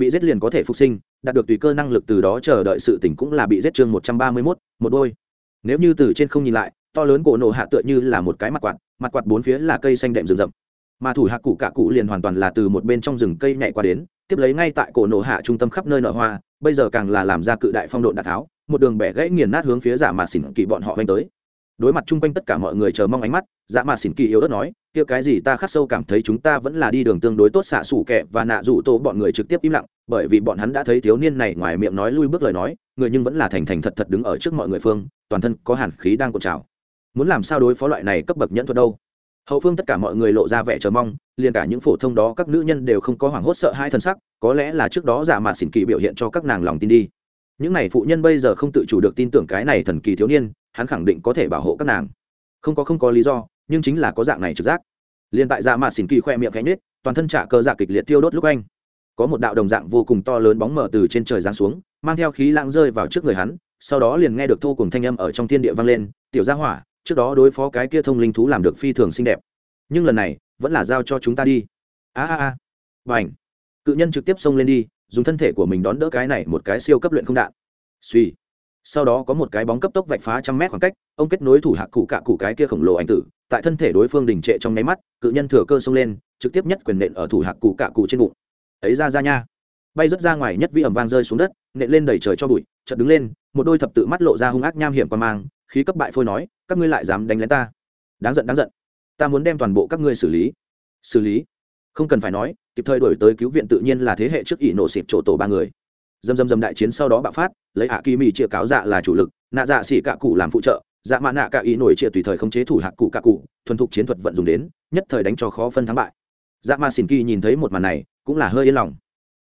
bị giết liền có thể phục sinh, đạt được tùy cơ năng lực từ đó chờ đợi sự tỉnh cũng là bị giết chương một trăm ba mươi mốt, một đôi. Nếu như từ trên không nhìn lại, to lớn cổ nổ hạ tựa như là một cái mặt quạt mặt quạt bốn phía là cây xanh đệm rừng rậm. Mà thủ hạ cụ cả cụ liền hoàn toàn là từ một bên trong rừng cây nhảy qua đến, tiếp lấy ngay tại cổ nổ hạ trung tâm khắp nơi nở hoa, bây giờ càng là làm ra cự đại phong độn đạn tháo, một đường bẻ gãy nghiền nát hướng phía giả mà xỉn kỳ bọn họ vanh tới đối mặt chung quanh tất cả mọi người chờ mong ánh mắt dạ mà xỉn kỳ yếu ớt nói, kia cái gì ta khắc sâu cảm thấy chúng ta vẫn là đi đường tương đối tốt, xạ xủ kẹ và nạ rủ tô bọn người trực tiếp im lặng, bởi vì bọn hắn đã thấy thiếu niên này ngoài miệng nói lui bước lời nói, người nhưng vẫn là thành thành thật thật đứng ở trước mọi người phương, toàn thân có hàn khí đang cột trào. Muốn làm sao đối phó loại này cấp bậc nhẫn thuật đâu? Hậu phương tất cả mọi người lộ ra vẻ chờ mong, liền cả những phổ thông đó các nữ nhân đều không có hoảng hốt sợ hai thân sắc, có lẽ là trước đó giả mạt xỉn kỳ biểu hiện cho các nàng lòng tin đi những này phụ nhân bây giờ không tự chủ được tin tưởng cái này thần kỳ thiếu niên, hắn khẳng định có thể bảo hộ các nàng. Không có không có lý do, nhưng chính là có dạng này trực giác. Liền tại dạ mạt xỉn kỳ khoe miệng cánh nết toàn thân trả cơ dạ kịch liệt tiêu đốt lúc anh. Có một đạo đồng dạng vô cùng to lớn bóng mở từ trên trời giáng xuống, mang theo khí lãng rơi vào trước người hắn, sau đó liền nghe được thô cùng thanh âm ở trong thiên địa vang lên, tiểu gia hỏa, trước đó đối phó cái kia thông linh thú làm được phi thường xinh đẹp. Nhưng lần này, vẫn là giao cho chúng ta đi. A a a. Và ảnh cự nhân trực tiếp xông lên đi dùng thân thể của mình đón đỡ cái này một cái siêu cấp luyện không đạn. Suy. Sau đó có một cái bóng cấp tốc vạch phá trăm mét khoảng cách, ông kết nối thủ hạ cụ cạ cụ cái kia khổng lồ ảnh tử, tại thân thể đối phương đình trệ trong nháy mắt, cự nhân thừa cơ xông lên, trực tiếp nhất quyền nện ở thủ hạ cụ cạ cụ trên bụng. Ấy ra ra nha. Bay rớt ra ngoài nhất vi ẩm vang rơi xuống đất, nện lên đầy trời cho bụi, chợt đứng lên, một đôi thập tự mắt lộ ra hung ác nham hiểm qua mang, khí cấp bại phôi nói, các ngươi lại dám đánh lén ta? Đáng giận đáng giận. Ta muốn đem toàn bộ các ngươi xử lý. Xử lý? Không cần phải nói kịp thời đổi tới cứu viện tự nhiên là thế hệ trước ỷ nổ xịp chỗ tổ ba người. Dầm dầm dầm đại chiến sau đó bạo phát, lấy hạ kỳ mì chia cáo dạ là chủ lực, nạ dạ xỉ cạ cụ làm phụ trợ dạ mạ nạ cạ ý nổi chia tùy thời không chế thủ hạ cụ cạ cụ, thuần thục chiến thuật vận dùng đến, nhất thời đánh cho khó phân thắng bại. Dạ mạ xỉn kỳ nhìn thấy một màn này, cũng là hơi yên lòng.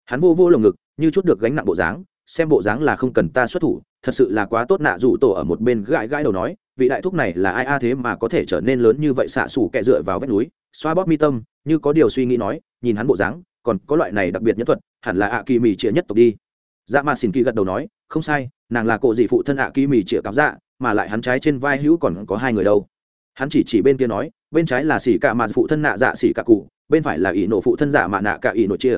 Hắn vô vô lồng ngực, như chút được gánh nặng bộ dáng, xem bộ dáng là không cần ta xuất thủ, thật sự là quá tốt nạ dù tổ ở một bên gãi gãi đầu nói, vị đại thúc này là ai a thế mà có thể trở nên lớn như vậy xạ xù kẹ dựa vào vách núi, xoa bóp mi tâm, như có điều suy nghĩ nói nhìn hắn bộ dáng, còn có loại này đặc biệt nhất thuật, hẳn là ạ kỳ mì chĩa nhất tộc đi. Dạ mà xin kỳ gật đầu nói, không sai, nàng là cộ dị phụ thân ạ kỳ mì chĩa cáo dạ mà lại hắn trái trên vai hữu còn có hai người đâu. Hắn chỉ chỉ bên kia nói, bên trái là xỉ cả mà phụ thân nạ dạ xỉ cả cụ, bên phải là ỷ nổ phụ thân dạ mà nạ cả ỷ nổ chia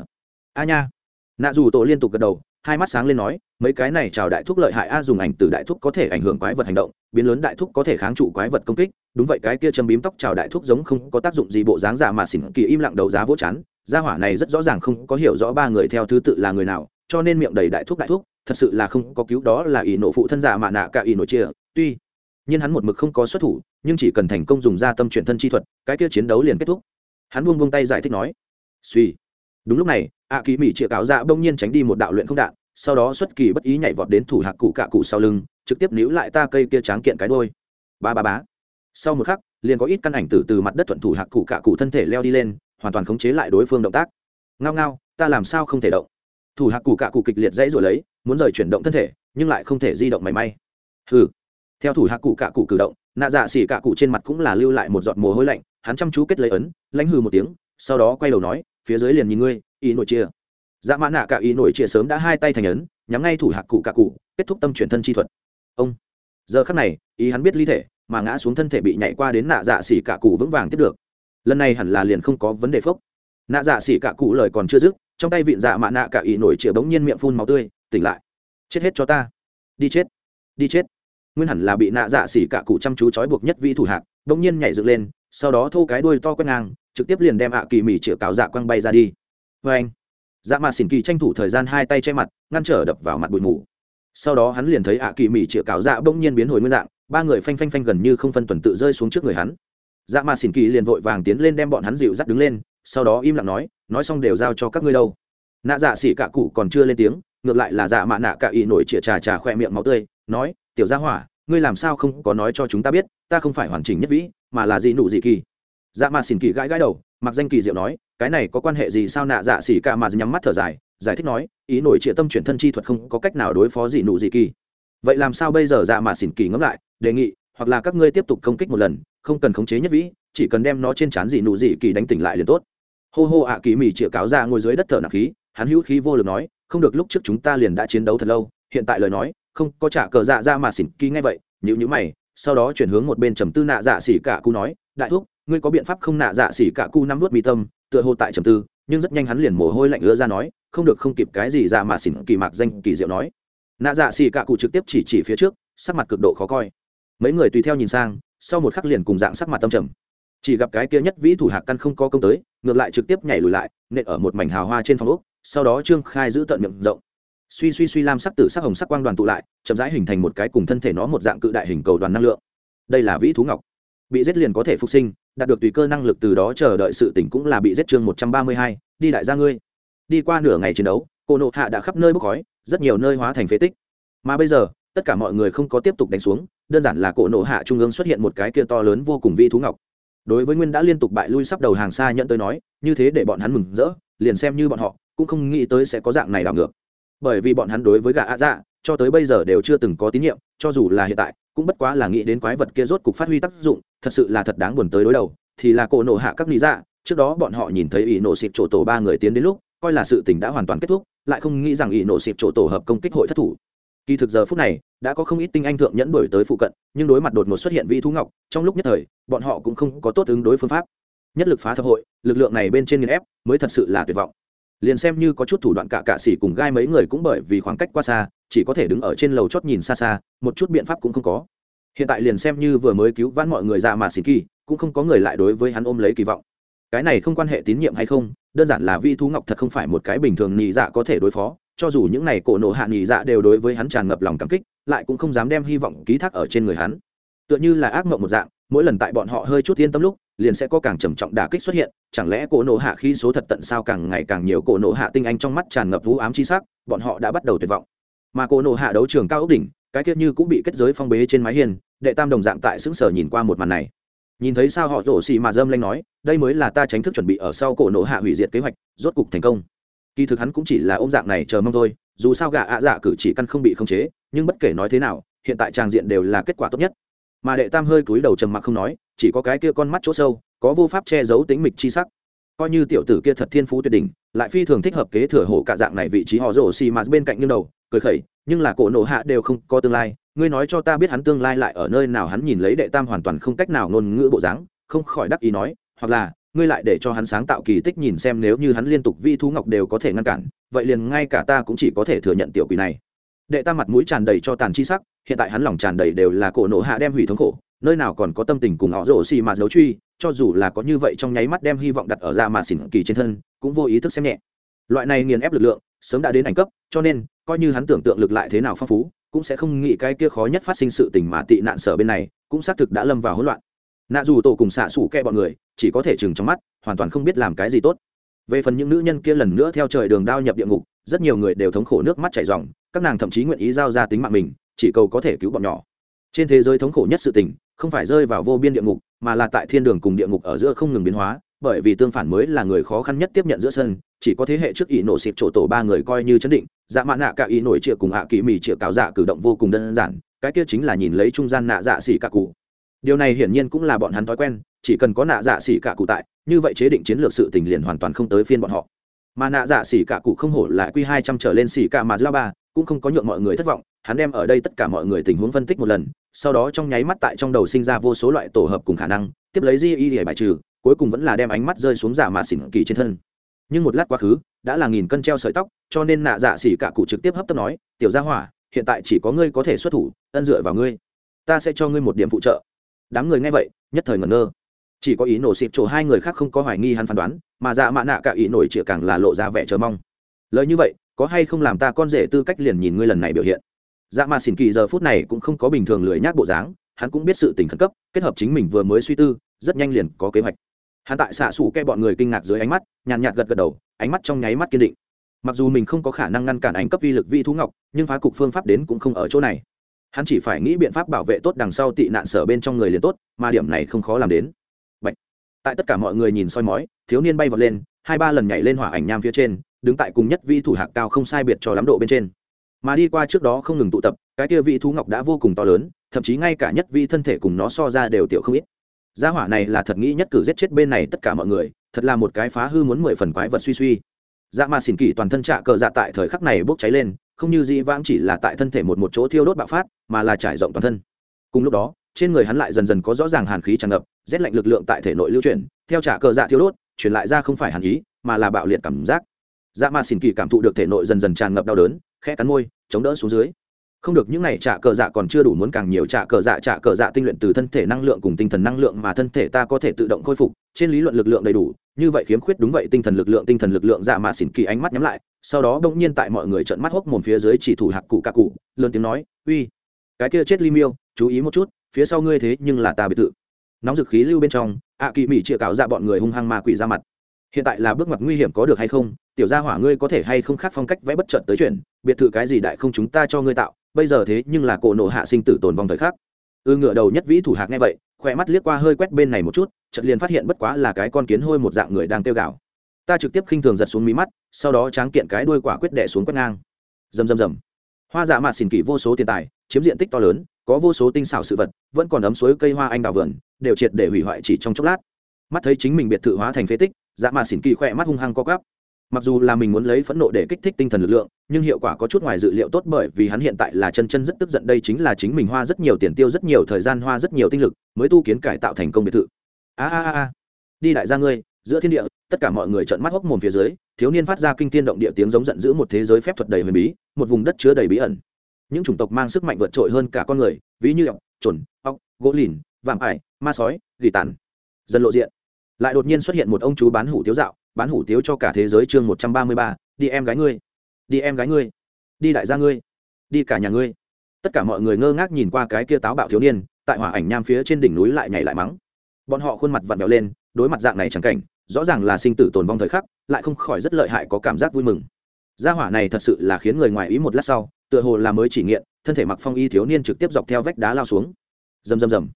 a nha. Nạ dù tổ liên tục gật đầu, hai mắt sáng lên nói, mấy cái này chào đại thúc lợi hại a dùng ảnh từ đại thúc có thể ảnh hưởng quái vật hành động, biến lớn đại thúc có thể kháng trụ quái vật công kích. Đúng vậy, cái kia châm bím tóc chào đại thúc giống không có tác dụng gì, bộ dáng giả mà xỉn kỳ im lặng đầu giá vỗ chán gia hỏa này rất rõ ràng không có hiểu rõ ba người theo thứ tự là người nào, cho nên miệng đầy đại thuốc đại thuốc thật sự là không có cứu đó là ỷ nộ phụ thân giả mạ nạ cả ỷ nộ chia, tuy nhiên hắn một mực không có xuất thủ, nhưng chỉ cần thành công dùng ra tâm chuyển thân chi thuật, cái kia chiến đấu liền kết thúc. Hắn buông buông tay giải thích nói suy đúng lúc này ạ kỳ mỹ chĩa cáo dạ bỗng nhiên tránh đi một đạo luyện không đạn, sau đó xuất kỳ bất ý nhảy vọt đến thủ hạc cụ cạ cụ sau lưng, trực tiếp níu lại ta cây kia tráng kiện cái đôi ba ba bá sau một khắc, liền có ít căn ảnh từ từ mặt đất thuận thủ hạc cụ cạ cụ thân thể leo đi lên hoàn toàn khống chế lại đối phương động tác. Ngao ngao, ta làm sao không thể động? Thủ hạc cụ cạ cụ kịch liệt dãy rồi lấy, muốn rời chuyển động thân thể, nhưng lại không thể di động mảy may. Hừ. Theo thủ hạc cụ cạ cụ cử động, nạ dạ xỉ cạ cụ trên mặt cũng là lưu lại một giọt mồ hôi lạnh, hắn chăm chú kết lấy ấn lãnh hừ một tiếng, sau đó quay đầu nói, phía dưới liền nhìn ngươi, ý nội chia. Dạ mã nạ cả ý nổi chia sớm đã hai tay thành ấn, nhắm ngay thủ hạc cụ cạ cụ kết thúc tâm chuyển thân chi thuật. Ông. Giờ khắc này, ý hắn biết ly thể, mà ngã xuống thân thể bị nhảy qua đến nạ dạ xỉ cạ cụ vững vàng tiếp được lần này hẳn là liền không có vấn đề phốc. Nạ dạ xỉ cả cụ lời còn chưa dứt, trong tay vịn dạ mạ nạ cả ý nổi chĩa bỗng nhiên miệng phun máu tươi, tỉnh lại. Chết hết cho ta. Đi chết. Đi chết. Nguyên hẳn là bị nạ dạ xỉ cả cụ chăm chú trói buộc nhất vị thủ hạc bỗng nhiên nhảy dựng lên, sau đó thô cái đuôi to quét ngang, trực tiếp liền đem ạ kỳ mỉ chĩa cáo dạ quăng bay ra đi. Vê anh dạ mạ xỉn kỳ tranh thủ thời gian hai tay che mặt, ngăn trở đập vào mặt bụi mù. Sau đó hắn liền thấy ạ kỳ mỉ chĩa cáo dạ bỗng nhiên biến hồi nguyên dạng, ba người phanh phanh phanh gần như không phân tuần tự rơi xuống trước người hắn dạ mà xỉn kỳ liền vội vàng tiến lên đem bọn hắn dịu dắt đứng lên, sau đó im lặng nói nói xong đều giao cho các ngươi đâu. Nạ dạ xỉ cả cụ còn chưa lên tiếng, ngược lại là dạ mạ nạ cả y nổi chĩa trà trà khoe miệng máu tươi, nói, tiểu gia hỏa, ngươi làm sao không có nói cho chúng ta biết, ta không phải hoàn chỉnh nhất vĩ, mà là gì nụ gì kỳ. Dạ mà xỉn kỳ gãi gãi đầu, mặc danh kỳ diệu nói, cái này có quan hệ gì sao nạ dạ xỉ cả mà nhắm mắt thở dài, giải thích nói, ý nổi trịa tâm chuyển thân chi thuật không có cách nào đối phó gì nụ gì kỳ. Vậy làm sao bây giờ dạ mà xỉn kỳ ngẫm lại, đề nghị, hoặc là các ngươi tiếp tục công kích một lần không cần khống chế nhất vĩ, chỉ cần đem nó trên trán gì nụ gì kỳ đánh tỉnh lại liền tốt. Hô hô ạ kỳ mỉ chĩa cáo ra ngồi dưới đất thở nặng khí, hắn hữu khí vô lực nói, không được, lúc trước chúng ta liền đã chiến đấu thật lâu, hiện tại lời nói, không có trả cờ dạ ra mà xỉn kỳ ngay vậy nhữ nhữ mày, sau đó chuyển hướng một bên trầm tư nạ dạ xỉ cả cu nói, đại thúc, ngươi có biện pháp không nạ dạ xỉ cả cu nắm vớt mi tâm, tựa hồ tại trầm tư, nhưng rất nhanh hắn liền mồ hôi lạnh ứa ra nói, không được, không kịp cái gì dạ mà xỉn kỳ mạc danh kỳ diệu nói. Nạ dạ xỉ cả cụ trực tiếp chỉ chỉ phía trước, sắc mặt cực độ khó coi. Mấy người tùy theo nhìn sang sau một khắc liền cùng dạng sắc mặt tâm trầm. Chỉ gặp cái kia nhất vĩ thủ hạc căn không có công tới, ngược lại trực tiếp nhảy lùi lại, nện ở một mảnh hào hoa trên phòng úc sau đó trương khai giữ tận miệng rộng. Suy suy suy lam sắc tử sắc hồng sắc quang đoàn tụ lại, chậm rãi hình thành một cái cùng thân thể nó một dạng cự đại hình cầu đoàn năng lượng. Đây là vĩ thú ngọc. Bị giết liền có thể phục sinh, đạt được tùy cơ năng lực từ đó chờ đợi sự tỉnh cũng là bị giết chương một trăm ba mươi hai, đi đại gia ngươi. Đi qua nửa ngày chiến đấu, cô nộ hạ đã khắp nơi bốc khói, rất nhiều nơi hóa thành phế tích. Mà bây giờ tất cả mọi người không có tiếp tục đánh xuống, đơn giản là cổ nộ hạ trung ương xuất hiện một cái kia to lớn vô cùng vi thú ngọc. Đối với nguyên đã liên tục bại lui sắp đầu hàng xa nhận tới nói, như thế để bọn hắn mừng rỡ, liền xem như bọn họ, cũng không nghĩ tới sẽ có dạng này đảo ngược. Bởi vì bọn hắn đối với gã ạ dạ cho tới bây giờ đều chưa từng có tín nhiệm, cho dù là hiện tại, cũng bất quá là nghĩ đến quái vật kia rốt cục phát huy tác dụng, thật sự là thật đáng buồn tới đối đầu, thì là cổ nộ hạ các lý dạ trước đó bọn họ nhìn thấy ỷ nổ xịp chỗ tổ ba người tiến đến lúc, coi là sự tình đã hoàn toàn kết thúc, lại không nghĩ rằng ỷ nổ xịp chỗ tổ hợp công kích hội thất thủ kỳ thực giờ phút này, đã có không ít tinh anh thượng nhẫn đổi tới phụ cận, nhưng đối mặt đột ngột xuất hiện vị thú ngọc, trong lúc nhất thời, bọn họ cũng không có tốt ứng đối phương pháp. Nhất lực phá thập hội, lực lượng này bên trên nghiền ép, mới thật sự là tuyệt vọng. Liền xem như có chút thủ đoạn cả cạ s cùng gai mấy người cũng bởi vì khoảng cách quá xa, chỉ có thể đứng ở trên lầu chót nhìn xa xa, một chút biện pháp cũng không có. Hiện tại liền xem như vừa mới cứu vãn mọi người ra mà xin kỳ, cũng không có người lại đối với hắn ôm lấy kỳ vọng. Cái này không quan hệ tín nhiệm hay không, đơn giản là vi thú ngọc thật không phải một cái bình thường nhị dạ có thể đối phó cho dù những này cổ nộ hạ nghỉ dạ đều đối với hắn tràn ngập lòng cảm kích, lại cũng không dám đem hy vọng ký thác ở trên người hắn. Tựa như là ác mộng một dạng, mỗi lần tại bọn họ hơi chút yên tâm lúc, liền sẽ có càng trầm trọng đả kích xuất hiện, chẳng lẽ cổ nộ hạ khi số thật tận sao càng ngày càng nhiều cổ nộ hạ tinh anh trong mắt tràn ngập vũ ám chi sắc, bọn họ đã bắt đầu tuyệt vọng. Mà cổ nộ hạ đấu trường cao ốc đỉnh, cái tiết như cũng bị kết giới phong bế trên mái hiên, đệ tam đồng dạng tại xứng sở nhìn qua một màn này. Nhìn thấy sao họ rổ xì mà dâm lanh nói, đây mới là ta tránh thức chuẩn bị ở sau cổ nộ hạ hủy diệt kế hoạch, rốt cục thành công kỳ thực hắn cũng chỉ là ôm dạng này chờ mong thôi, dù sao gà ạ dạ cử chỉ căn không bị khống chế, nhưng bất kể nói thế nào, hiện tại tràng diện đều là kết quả tốt nhất. Mà đệ tam hơi cúi đầu trầm mặc không nói, chỉ có cái kia con mắt chỗ sâu, có vô pháp che giấu tính mịch chi sắc. Coi như tiểu tử kia thật thiên phú tuyệt đỉnh, lại phi thường thích hợp kế thừa hổ cả dạng này vị trí họ rổ xì mà bên cạnh như đầu, cười khẩy, nhưng là cổ nổ hạ đều không có tương lai, ngươi nói cho ta biết hắn tương lai lại ở nơi nào hắn nhìn lấy đệ tam hoàn toàn không cách nào ngôn ngữ bộ dáng, không khỏi đắc ý nói, hoặc là ngươi lại để cho hắn sáng tạo kỳ tích nhìn xem nếu như hắn liên tục vi thú ngọc đều có thể ngăn cản, vậy liền ngay cả ta cũng chỉ có thể thừa nhận tiểu quỷ này. Đệ ta mặt mũi tràn đầy cho tàn chi sắc, hiện tại hắn lòng tràn đầy đều là cổ nổ hạ đem hủy thống khổ, nơi nào còn có tâm tình cùng họ rổ xì mà đấu truy, cho dù là có như vậy trong nháy mắt đem hy vọng đặt ở dạ ra mà xỉn kỳ trên thân, cũng vô ý thức xem nhẹ. Loại này nghiền ép lực lượng, sớm đã đến ảnh cấp, cho nên, coi như hắn tưởng tượng lực lại thế nào phong phú, cũng sẽ không nghĩ cái kia khó nhất phát sinh sự tình mà tị nạn sở bên này, cũng xác thực đã lâm vào hỗn loạn nạ dù tổ cùng xạ xủ kẹ bọn người, chỉ có thể chừng trong mắt, hoàn toàn không biết làm cái gì tốt. Về phần những nữ nhân kia lần nữa theo trời đường đao nhập địa ngục, rất nhiều người đều thống khổ nước mắt chảy ròng, các nàng thậm chí nguyện ý giao ra tính mạng mình, chỉ cầu có thể cứu bọn nhỏ. Trên thế giới thống khổ nhất sự tình, không phải rơi vào vô biên địa ngục, mà là tại thiên đường cùng địa ngục ở giữa không ngừng biến hóa, bởi vì tương phản mới là người khó khăn nhất tiếp nhận giữa sân, chỉ có thế hệ trước ỷ nổ xịt chỗ tổ ba người coi như chấn định dạ mạn nạ cả ý nổi triệu cùng hạ kỳ mì triệu cáo dạ cử động vô cùng đơn giản, cái kia chính là nhìn lấy trung gian nạ dạ xỉ cả cụ điều này hiển nhiên cũng là bọn hắn thói quen, chỉ cần có nạ dạ xỉ cả cụ tại, như vậy chế định chiến lược sự tình liền hoàn toàn không tới phiên bọn họ. Mà nạ dạ xỉ cả cụ không hổ lại quy hai trăm trở lên xỉ cả mà la ba cũng không có nhượng mọi người thất vọng, hắn đem ở đây tất cả mọi người tình huống phân tích một lần, sau đó trong nháy mắt tại trong đầu sinh ra vô số loại tổ hợp cùng khả năng, tiếp lấy di y để bài trừ, cuối cùng vẫn là đem ánh mắt rơi xuống giả mà xỉn kỳ trên thân. Nhưng một lát quá khứ, đã là nghìn cân treo sợi tóc, cho nên nạ dạ xỉ cả cụ trực tiếp hấp tấp nói, tiểu gia hỏa, hiện tại chỉ có ngươi có thể xuất thủ, ân dựa vào ngươi. Ta sẽ cho ngươi một điểm phụ trợ đám người nghe vậy, nhất thời ngẩn ngơ. Chỉ có ý nổ xịp chỗ hai người khác không có hoài nghi hắn phán đoán, mà dạ mạ nạ cả ý nổi chĩa càng là lộ ra vẻ chờ mong. Lời như vậy, có hay không làm ta con rể tư cách liền nhìn ngươi lần này biểu hiện? Dạ mạ xỉn kỳ giờ phút này cũng không có bình thường lười nhác bộ dáng, hắn cũng biết sự tình khẩn cấp, kết hợp chính mình vừa mới suy tư, rất nhanh liền có kế hoạch. Hắn tại xạ xù kẽ bọn người kinh ngạc dưới ánh mắt, nhàn nhạt gật gật đầu, ánh mắt trong nháy mắt kiên định. Mặc dù mình không có khả năng ngăn cản ánh cấp vi lực vi thú ngọc, nhưng phá cục phương pháp đến cũng không ở chỗ này hắn chỉ phải nghĩ biện pháp bảo vệ tốt đằng sau tị nạn sở bên trong người liền tốt, mà điểm này không khó làm đến. Bạch. tại tất cả mọi người nhìn soi mói, thiếu niên bay vọt lên, hai ba lần nhảy lên hỏa ảnh nham phía trên, đứng tại cùng nhất vi thủ hạc cao không sai biệt cho lắm độ bên trên. Mà đi qua trước đó không ngừng tụ tập, cái kia vị thú ngọc đã vô cùng to lớn, thậm chí ngay cả nhất vi thân thể cùng nó so ra đều tiểu không ít. Gia hỏa này là thật nghĩ nhất cử giết chết bên này tất cả mọi người, thật là một cái phá hư muốn mười phần quái vật suy suy. Dạ mà xỉn kỳ toàn thân trạ cờ dạ tại thời khắc này bốc cháy lên không như di vãng chỉ là tại thân thể một một chỗ thiêu đốt bạo phát, mà là trải rộng toàn thân. Cùng lúc đó, trên người hắn lại dần dần có rõ ràng hàn khí tràn ngập, rét lạnh lực lượng tại thể nội lưu chuyển, theo trả cờ dạ thiêu đốt, truyền lại ra không phải hàn ý, mà là bạo liệt cảm giác. Dạ mà xỉn kỳ cảm thụ được thể nội dần dần tràn ngập đau đớn, khẽ cắn môi, chống đỡ xuống dưới. Không được, những này trả cờ dạ còn chưa đủ muốn càng nhiều trả cờ dạ trả cờ dạ tinh luyện từ thân thể năng lượng cùng tinh thần năng lượng mà thân thể ta có thể tự động khôi phục, trên lý luận lực lượng đầy đủ, như vậy khiếm khuyết đúng vậy tinh thần lực lượng, tinh thần lực lượng dạ mà xỉn kỳ ánh mắt nhắm lại sau đó bỗng nhiên tại mọi người trợn mắt hốc mồm phía dưới chỉ thủ hạc cụ cạ cụ, lớn tiếng nói, uy, cái kia chết ly miêu, chú ý một chút, phía sau ngươi thế nhưng là ta biệt thự. Nóng dực khí lưu bên trong, ạ kỳ mỹ chĩa cạo ra bọn người hung hăng ma quỷ ra mặt. Hiện tại là bước ngoặt nguy hiểm có được hay không? Tiểu gia hỏa ngươi có thể hay không khác phong cách vẽ bất trợt tới chuyện, biệt thự cái gì đại không chúng ta cho ngươi tạo, bây giờ thế nhưng là cổ nộ hạ sinh tử tồn vong thời khắc. Ư ngựa đầu nhất vĩ thủ hạc nghe vậy khoe mắt liếc qua hơi quét bên này một chút, chợt liền phát hiện bất quá là cái con kiến hôi một dạng người đang tiêu gạo ta trực tiếp khinh thường giật xuống mí mắt, sau đó tráng kiện cái đuôi quả quyết đẻ xuống quét ngang. Rầm rầm rầm. Hoa dạ mạt xỉn kỷ vô số tiền tài, chiếm diện tích to lớn, có vô số tinh xảo sự vật, vẫn còn ấm suối cây hoa anh đào vườn, đều triệt để hủy hoại chỉ trong chốc lát. Mắt thấy chính mình biệt thự hóa thành phế tích dạ mạt xỉn kỳ khỏe mắt hung hăng co cắp mặc dù là mình muốn lấy phẫn nộ để kích thích tinh thần lực lượng, nhưng hiệu quả có chút ngoài dự liệu tốt bởi vì hắn hiện tại là chân chân rất tức giận, đây chính là chính mình hoa rất nhiều tiền tiêu rất nhiều thời gian, hoa rất nhiều tinh lực, mới tu kiến cải tạo thành công biệt thự. A a a. Đi đại gia ngươi, giữa thiên địa tất cả mọi người trợn mắt hốc mồm phía dưới, thiếu niên phát ra kinh thiên động địa tiếng giống giận dữ một thế giới phép thuật đầy huyền bí, một vùng đất chứa đầy bí ẩn. Những chủng tộc mang sức mạnh vượt trội hơn cả con người, ví như ọc chuẩn ọc gỗ lìn, vạm ải, ma sói, gỉ tàn. Dần lộ diện. Lại đột nhiên xuất hiện một ông chú bán hủ tiếu dạo, bán hủ tiếu cho cả thế giới chương một trăm ba mươi ba, đi em gái ngươi. Đi em gái ngươi. Đi đại gia ngươi. Đi cả nhà ngươi. Tất cả mọi người ngơ ngác nhìn qua cái kia táo bạo thiếu niên, tại hỏa ảnh nham phía trên đỉnh núi lại nhảy lại mắng. Bọn họ khuôn mặt vặn vẹo lên, đối mặt dạng này chẳng cảnh rõ ràng là sinh tử tồn vong thời khắc, lại không khỏi rất lợi hại có cảm giác vui mừng. Gia hỏa này thật sự là khiến người ngoài ý một lát sau, tựa hồ là mới chỉ nghiện, thân thể mặc phong y thiếu niên trực tiếp dọc theo vách đá lao xuống. Rầm rầm rầm.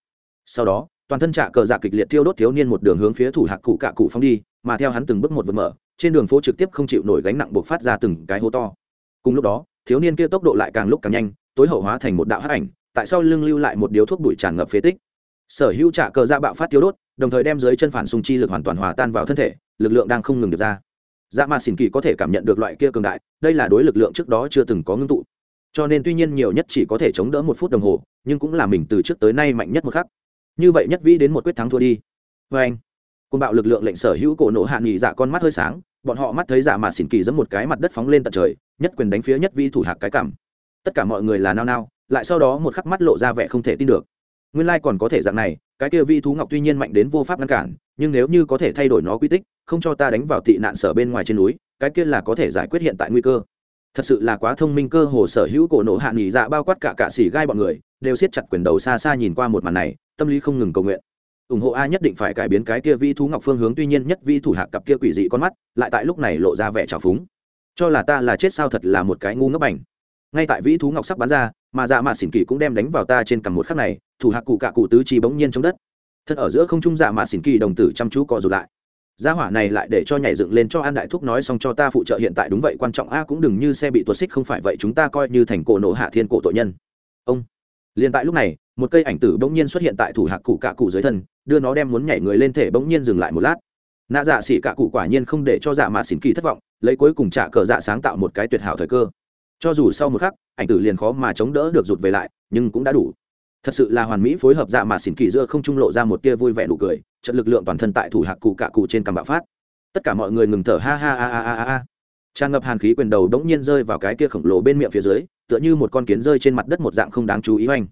Sau đó, toàn thân trạ cờ dạ kịch liệt thiêu đốt thiếu niên một đường hướng phía thủ hạc cụ cạ cụ phong đi, mà theo hắn từng bước một vượt mở, trên đường phố trực tiếp không chịu nổi gánh nặng buộc phát ra từng cái hố to. Cùng lúc đó, thiếu niên kia tốc độ lại càng lúc càng nhanh, tối hậu hóa thành một đạo hắc ảnh, tại sao lưng lưu lại một điếu thuốc bụi tràn ngập phế tích. Sở hữu trạ cờ dạ bạo phát thiêu đốt đồng thời đem dưới chân phản xung chi lực hoàn toàn hòa tan vào thân thể, lực lượng đang không ngừng được ra. Dạ mà xỉn kỳ có thể cảm nhận được loại kia cường đại, đây là đối lực lượng trước đó chưa từng có ngưng tụ. Cho nên tuy nhiên nhiều nhất chỉ có thể chống đỡ một phút đồng hồ, nhưng cũng là mình từ trước tới nay mạnh nhất một khắc. Như vậy nhất vĩ đến một quyết thắng thua đi. Vê anh côn bạo lực lượng lệnh sở hữu cổ nổ hạ nghỉ dạ con mắt hơi sáng, bọn họ mắt thấy dạ mà xỉn kỳ giẫm một cái mặt đất phóng lên tận trời, nhất quyền đánh phía nhất vĩ thủ hạc cái cảm tất cả mọi người là nao nao, lại sau đó một khắc mắt lộ ra vẻ không thể tin được. Nguyên lai còn có thể dạng này cái kia vi thú ngọc tuy nhiên mạnh đến vô pháp ngăn cản, nhưng nếu như có thể thay đổi nó quy tích, không cho ta đánh vào tị nạn sở bên ngoài trên núi, cái kia là có thể giải quyết hiện tại nguy cơ. Thật sự là quá thông minh cơ hồ sở hữu cổ nổ hạ nghỉ dạ bao quát cả cạ xỉ gai bọn người, đều siết chặt quyền đầu xa xa nhìn qua một màn này, tâm lý không ngừng cầu nguyện. Ủng hộ a nhất định phải cải biến cái kia vi thú ngọc phương hướng, tuy nhiên nhất vi thủ hạ cặp kia quỷ dị con mắt, lại tại lúc này lộ ra vẻ trào phúng. Cho là ta là chết sao thật là một cái ngu ngốc ảnh ngay tại vĩ thú ngọc sắp bắn ra mà dạ Mạn xỉn kỳ cũng đem đánh vào ta trên cằm một khắc này, thủ hạ cụ cạ cụ tứ chi bỗng nhiên trong đất. Thân ở giữa không trung dạ Mạn xỉn kỳ đồng tử chăm chú cò rụt lại. Gia hỏa này lại để cho nhảy dựng lên cho an đại thúc nói xong cho ta phụ trợ hiện tại đúng vậy, quan trọng a cũng đừng như xe bị tuột xích không phải vậy, chúng ta coi như thành cổ nổ hạ thiên cổ tội nhân. Ông. Liền tại lúc này, một cây ảnh tử bỗng nhiên xuất hiện tại thủ hạc cụ cạ cụ dưới thân, đưa nó đem muốn nhảy người lên thể bỗng nhiên dừng lại một lát. Nạ dạ xỉ cạ cụ quả nhiên không để cho dạ mạ xỉn kỳ thất vọng, lấy cuối cùng trả cờ dạ sáng tạo một cái tuyệt hảo thời cơ cho dù sau một khắc, ảnh tử liền khó mà chống đỡ được rụt về lại, nhưng cũng đã đủ. Thật sự là hoàn mỹ phối hợp dạ mà xỉn kỳ giữa không trung lộ ra một tia vui vẻ đủ cười, trận lực lượng toàn thân tại thủ hạc cụ cạ cụ trên cằm bạo phát. Tất cả mọi người ngừng thở ha ha ha ha ha ha. Tràn ngập hàn khí quyền đầu đống nhiên rơi vào cái kia khổng lồ bên miệng phía dưới, tựa như một con kiến rơi trên mặt đất một dạng không đáng chú ý oanh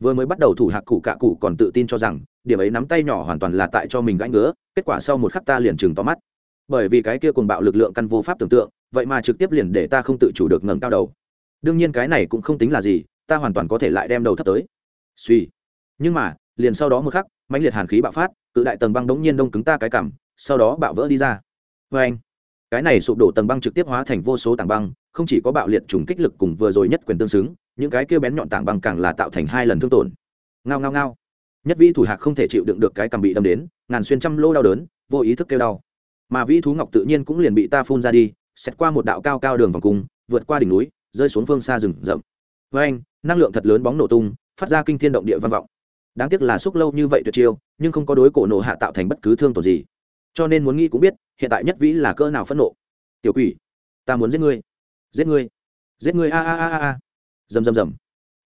vừa mới bắt đầu thủ hạc cụ cạ cụ còn tự tin cho rằng, điểm ấy nắm tay nhỏ hoàn toàn là tại cho mình gãy ngứa, kết quả sau một khắc ta liền chừng to mắt. Bởi vì cái kia cùng bạo lực lượng căn vô pháp tưởng tượng vậy mà trực tiếp liền để ta không tự chủ được ngẩng cao đầu. Đương nhiên cái này cũng không tính là gì, ta hoàn toàn có thể lại đem đầu thấp tới. Suy. Nhưng mà, liền sau đó một khắc, mãnh liệt hàn khí bạo phát, cự đại tầng băng đống nhiên đông cứng ta cái cảm sau đó bạo vỡ đi ra. Vê anh, cái này sụp đổ tầng băng trực tiếp hóa thành vô số tảng băng, không chỉ có bạo liệt trùng kích lực cùng vừa rồi nhất quyền tương xứng, những cái kia bén nhọn tảng băng càng là tạo thành hai lần thương tổn. Ngao ngao ngao. Nhất vĩ thủ hạc không thể chịu đựng được cái cằm bị đâm đến, ngàn xuyên trăm lô đau đớn, vô ý thức kêu đau. Mà vĩ thú ngọc tự nhiên cũng liền bị ta phun ra đi xét qua một đạo cao cao đường vòng cung, vượt qua đỉnh núi, rơi xuống phương xa rừng rậm. Với anh, năng lượng thật lớn bóng nổ tung, phát ra kinh thiên động địa văn vọng. Đáng tiếc là xúc lâu như vậy tuyệt chiêu, nhưng không có đối cổ nổ hạ tạo thành bất cứ thương tổn gì. Cho nên muốn nghĩ cũng biết, hiện tại nhất vĩ là cỡ nào phẫn nộ. Tiểu quỷ, ta muốn giết ngươi. Giết ngươi. Giết ngươi, a a a a a. Dầm dầm dầm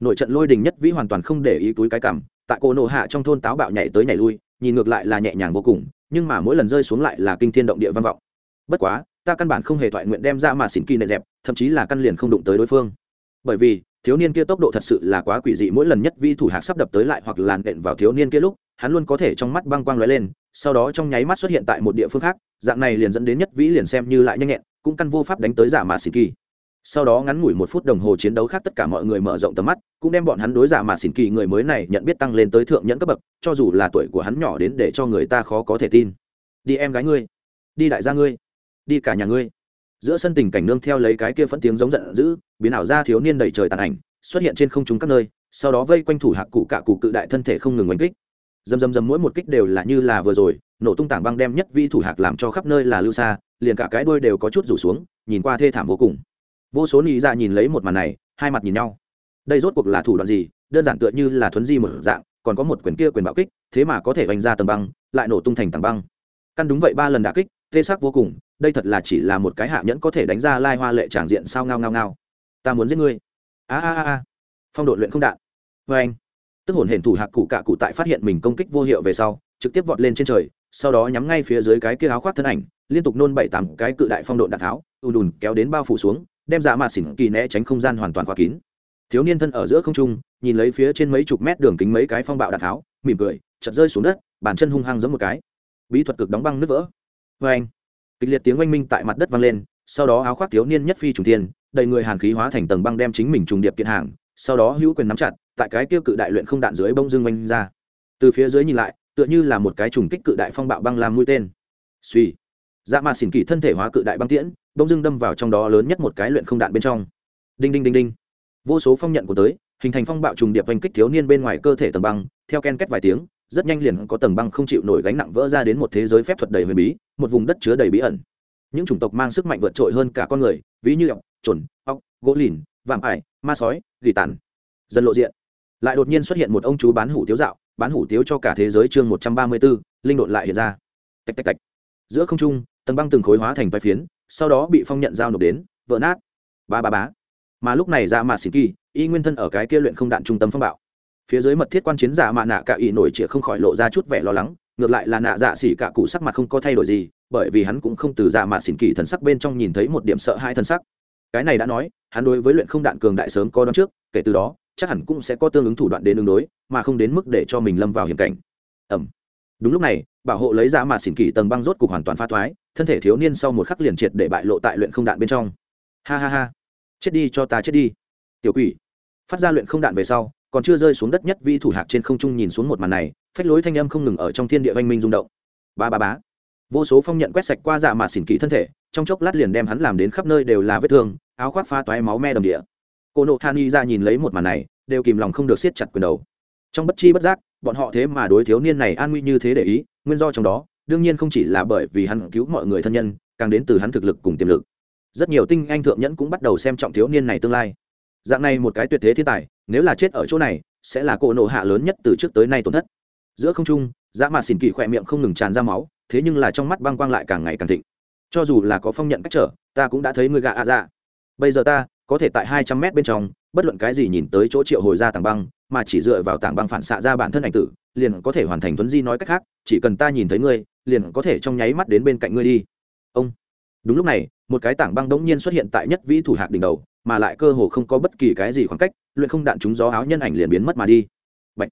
nội trận lôi đình nhất vĩ hoàn toàn không để ý túi cái cảm, tại cổ nổ hạ trong thôn táo bạo nhảy tới nhảy lui, nhìn ngược lại là nhẹ nhàng vô cùng, nhưng mà mỗi lần rơi xuống lại là kinh thiên động địa văn vọng. Bất quá ta căn bản không hề thoại nguyện đem ra mà xỉn kỳ nệ dẹp, thậm chí là căn liền không đụng tới đối phương. Bởi vì, thiếu niên kia tốc độ thật sự là quá quỷ dị, mỗi lần nhất vi thủ hạc sắp đập tới lại hoặc làn đện vào thiếu niên kia lúc, hắn luôn có thể trong mắt băng quang lóe lên, sau đó trong nháy mắt xuất hiện tại một địa phương khác, dạng này liền dẫn đến nhất vĩ liền xem như lại nhanh nhẹn, cũng căn vô pháp đánh tới giả mạ xỉn kỳ. Sau đó ngắn ngủi một phút đồng hồ chiến đấu khác tất cả mọi người mở rộng tầm mắt, cũng đem bọn hắn đối giả mạ xỉn kỳ người mới này nhận biết tăng lên tới thượng nhẫn cấp bậc, cho dù là tuổi của hắn nhỏ đến để cho người ta khó có thể tin. Đi em gái ngươi. Đi đại gia ngươi đi cả nhà ngươi. Giữa sân tình cảnh nương theo lấy cái kia phẫn tiếng giống giận dữ, biến ảo ra thiếu niên đầy trời tàn ảnh, xuất hiện trên không trung các nơi, sau đó vây quanh thủ hạc cụ cạ cụ cự đại thân thể không ngừng oanh kích. Dầm dầm dầm mỗi một kích đều là như là vừa rồi, nổ tung tảng băng đem nhất vi thủ hạc làm cho khắp nơi là lưu xa, liền cả cái đuôi đều có chút rủ xuống, nhìn qua thê thảm vô cùng. Vô số nị dạ nhìn lấy một màn này, hai mặt nhìn nhau. Đây rốt cuộc là thủ đoạn gì? Đơn giản tựa như là thuấn di một dạng, còn có một quyền kia quyền bạo kích, thế mà có thể vành ra tầng băng, lại nổ tung thành tầng băng. Căn đúng vậy ba lần đả kích tê sắc vô cùng, đây thật là chỉ là một cái hạ nhẫn có thể đánh ra lai hoa lệ tràng diện sao ngao ngao ngao. Ta muốn giết ngươi. A a a phong độ luyện không đạn. Vê anh, tức hồn hển thủ hạc cụ cạ cụ tại phát hiện mình công kích vô hiệu về sau, trực tiếp vọt lên trên trời, sau đó nhắm ngay phía dưới cái kia áo khoác thân ảnh, liên tục nôn bảy tám cái cự đại phong độ đạn tháo, ùn ùn kéo đến bao phủ xuống, đem giả mạt xỉn kỳ né tránh không gian hoàn toàn khóa kín. Thiếu niên thân ở giữa không trung, nhìn lấy phía trên mấy chục mét đường kính mấy cái phong bạo đạn tháo, mỉm cười chật rơi xuống đất, bàn chân hung hăng giống một cái. Bí thuật cực đóng băng nứt vỡ vê anh. Kịch liệt tiếng oanh minh tại mặt đất vang lên, sau đó áo khoác thiếu niên nhất phi trùng thiên, đầy người hàn khí hóa thành tầng băng đem chính mình trùng điệp kiện hàng, sau đó hữu quyền nắm chặt, tại cái kia cự đại luyện không đạn dưới bông dương oanh ra. Từ phía dưới nhìn lại, tựa như là một cái trùng kích cự đại phong bạo băng làm mũi tên. Suy dạ mà xỉn kỳ thân thể hóa cự đại băng tiễn bông dưng đâm vào trong đó lớn nhất một cái luyện không đạn bên trong. Đinh đinh đinh đinh. Vô số phong nhận của tới, hình thành phong bạo trùng điệp oanh kích thiếu niên bên ngoài cơ thể tầng băng, theo ken kết vài tiếng rất nhanh liền có tầng băng không chịu nổi gánh nặng vỡ ra đến một thế giới phép thuật đầy huyền bí, một vùng đất chứa đầy bí ẩn. Những chủng tộc mang sức mạnh vượt trội hơn cả con người, ví như ọc, trồn, ọc, gỗ lìn, vạm ải, ma sói, gỉ tàn. Dần lộ diện, lại đột nhiên xuất hiện một ông chú bán hủ tiếu dạo, bán hủ tiếu cho cả thế giới chương một trăm ba mươi b ố linh đột lại hiện ra. Tạch tạch tạch. Giữa không trung, tầng băng từng khối hóa thành vai phiến, sau đó bị phong nhận giao nộp đến, vỡ nát. Ba ba bá mà lúc này ra mà xỉn kỳ, y nguyên thân ở cái kia luyện không đạn trung tâm phong bạo phía dưới mật thiết quan chiến giả mạ nạ cả ỷ nổi chĩa không khỏi lộ ra chút vẻ lo lắng, ngược lại là nạ dạ xỉ cả cụ sắc mặt không có thay đổi gì, bởi vì hắn cũng không từ dạ mạ xỉn kỳ thần sắc bên trong nhìn thấy một điểm sợ hai thần sắc. Cái này đã nói, hắn đối với luyện không đạn cường đại sớm có đón trước, kể từ đó, chắc hẳn cũng sẽ có tương ứng thủ đoạn đến ứng đối, mà không đến mức để cho mình lâm vào hiểm cảnh. Ẩm đúng lúc này, bảo hộ lấy dạ mà xỉn kỳ tầng băng rốt cục hoàn toàn pha thoái, thân thể thiếu niên sau một khắc liền triệt để bại lộ tại luyện không đạn bên trong. Ha ha ha. Chết đi cho ta chết đi. Tiểu quỷ. Phát ra luyện không đạn về sau còn chưa rơi xuống đất nhất vi thủ hạc trên không trung nhìn xuống một màn này, phách lối thanh âm không ngừng ở trong thiên địa văn minh rung động. Ba ba bá vô số phong nhận quét sạch qua dạ mà xỉn kỳ thân thể, trong chốc lát liền đem hắn làm đến khắp nơi đều là vết thương, áo khoác pha toái máu me đầm địa. Cô nộ hani ra nhìn lấy một màn này, đều kìm lòng không được siết chặt quyền đầu. Trong bất chi bất giác, bọn họ thế mà đối thiếu niên này an nguy như thế để ý, nguyên do trong đó, đương nhiên không chỉ là bởi vì hắn cứu mọi người thân nhân, càng đến từ hắn thực lực cùng tiềm lực. Rất nhiều tinh anh thượng nhẫn cũng bắt đầu xem trọng thiếu niên này tương lai dạng này một cái tuyệt thế thiên tài, nếu là chết ở chỗ này, sẽ là cỗ nộ hạ lớn nhất từ trước tới nay tổn thất. Giữa không trung dã mạt xỉn kỳ khỏe miệng không ngừng tràn ra máu, thế nhưng là trong mắt băng quang lại càng ngày càng thịnh. Cho dù là có phong nhận cách trở, ta cũng đã thấy người gạ ạ dạ. Bây giờ ta, có thể tại hai trăm mét bên trong, bất luận cái gì nhìn tới chỗ triệu hồi ra tảng băng, mà chỉ dựa vào tảng băng phản xạ ra bản thân ảnh tử, liền có thể hoàn thành tuấn di nói cách khác, chỉ cần ta nhìn thấy ngươi, liền có thể trong nháy mắt đến bên cạnh ngươi đi. Ông. Đúng lúc này một cái tảng băng đống nhiên xuất hiện tại nhất vĩ thủ hạc đỉnh đầu, mà lại cơ hồ không có bất kỳ cái gì khoảng cách, luyện không đạn trúng gió áo nhân ảnh liền biến mất mà đi. Bạch.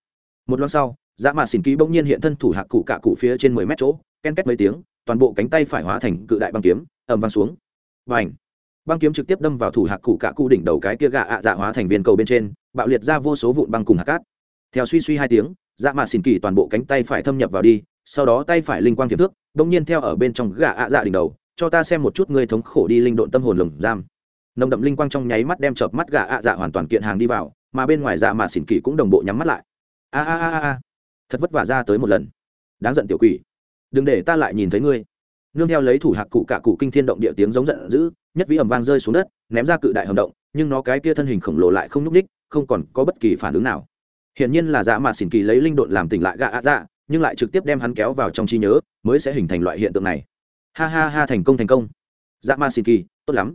một loan sau dạ dã mà xỉn ký bỗng nhiên hiện thân thủ hạc cụ cả cụ phía trên mười mét chỗ, ken két mấy tiếng, toàn bộ cánh tay phải hóa thành cự đại băng kiếm, ầm vang xuống. Và ảnh băng kiếm trực tiếp đâm vào thủ hạc cụ cả cụ đỉnh đầu cái kia gạ ạ dạ hóa thành viên cầu bên trên, bạo liệt ra vô số vụn băng cùng hạt cát. Theo suy suy hai tiếng dạ mạ xỉn kỳ toàn bộ cánh tay phải thâm nhập vào đi, sau đó tay phải linh quang tiềm thước, bỗng nhiên theo ở bên trong gạ ạ dạ đỉnh đầu cho ta xem một chút ngươi thống khổ đi linh độn tâm hồn lồng giam. Nồng đậm linh quang trong nháy mắt đem chợp mắt gà ạ dạ hoàn toàn kiện hàng đi vào, mà bên ngoài dạ mạ xỉn kỳ cũng đồng bộ nhắm mắt lại. A a a a thật vất vả ra tới một lần. Đáng giận tiểu quỷ. Đừng để ta lại nhìn thấy ngươi. Nương theo lấy thủ hạc cụ cả cụ kinh thiên động địa tiếng giống giận dữ, nhất vĩ ẩm vang rơi xuống đất, ném ra cự đại hầm động, nhưng nó cái kia thân hình khổng lồ lại không nhúc ních không còn có bất kỳ phản ứng nào. Hiển nhiên là dạ mạ xỉn kỳ lấy linh độn làm tỉnh lại gạ ạ dạ nhưng lại trực tiếp đem hắn kéo vào trong trí nhớ, mới sẽ hình thành loại hiện tượng này ha ha ha thành công thành công. Dạ ma xin kỳ, tốt lắm.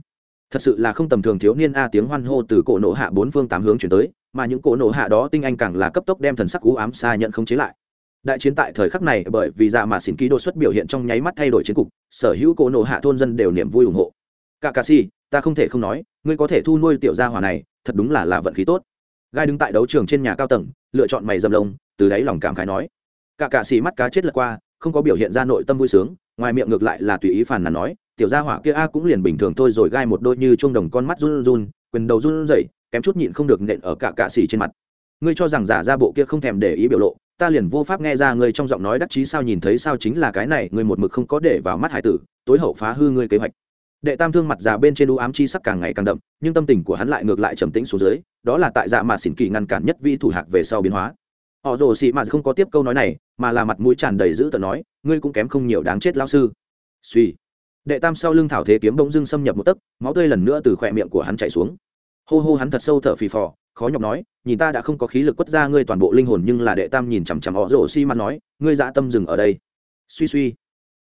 Thật sự là không tầm thường thiếu niên a tiếng hoan hô từ cổ nổ hạ bốn phương tám hướng chuyển tới, mà những cổ nổ hạ đó tinh anh càng là cấp tốc đem thần sắc cú ám xa nhận không chế lại. Đại chiến tại thời khắc này, bởi vì dạ Ma Xin kỳ đột xuất biểu hiện trong nháy mắt thay đổi chiến cục, sở hữu cổ nổ hạ thôn dân đều niềm vui ủng hộ. Cả cà si, ta không thể không nói, ngươi có thể thu nuôi tiểu gia hỏa này, thật đúng là là vận khí tốt. Gai đứng tại đấu trường trên nhà cao tầng, lựa chọn mày dầm lông, từ đáy lòng cảm khái nói. Cả cạ xì mắt cá chết lật qua, không có biểu hiện ra nội tâm vui sướng ngoài miệng ngược lại là tùy ý phàn nàn nói, tiểu gia hỏa kia a cũng liền bình thường thôi rồi, gai một đôi như chuông đồng con mắt run run quyền đầu run rẩy, kém chút nhịn không được nện ở cả cạ xỉ trên mặt. Ngươi cho rằng giả ra bộ kia không thèm để ý biểu lộ, ta liền vô pháp nghe ra ngươi trong giọng nói đắc chí sao nhìn thấy sao chính là cái này, ngươi một mực không có để vào mắt hải tử, tối hậu phá hư ngươi kế hoạch. Đệ tam thương mặt già bên trên u ám chi sắc càng ngày càng đậm, nhưng tâm tình của hắn lại ngược lại trầm tĩnh xuống dưới, đó là tại dạ mà xỉn kỳ ngăn cản nhất vi thủ hạc về sau biến hóa họ rồ xị mà không có tiếp câu nói này, mà là mặt mũi tràn đầy dữ tợn nói, ngươi cũng kém không nhiều đáng chết lao sư. Suy đệ tam sau lưng thảo thế kiếm bỗng dưng xâm nhập một tấc, máu tươi lần nữa từ khỏe miệng của hắn chạy xuống. Hô hô hắn thật sâu thở phì phò, khó nhọc nói, nhìn ta đã không có khí lực quất ra ngươi toàn bộ linh hồn nhưng là đệ tam nhìn chằm chằm họ rồ xị mà nói, ngươi dã tâm dừng ở đây. Suy suy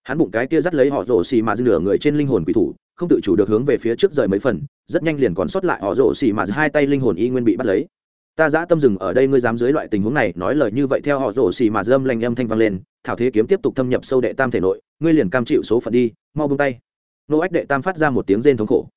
hắn bụng cái kia dắt lấy họ rồ xì mà nửa người trên linh hồn quỷ thủ, không tự chủ được hướng về phía trước rời mấy phần, rất nhanh liền còn sót lại họ rồ xì mà hai tay linh hồn y nguyên bị bắt lấy ta giã tâm dừng ở đây, ngươi dám dưới loại tình huống này, nói lời như vậy theo họ rổ xì mà dâm lành âm thanh vang lên, thảo thế kiếm tiếp tục thâm nhập sâu đệ tam thể nội, ngươi liền cam chịu số phận đi, mau bông tay. Nô ách đệ tam phát ra một tiếng rên thống khổ.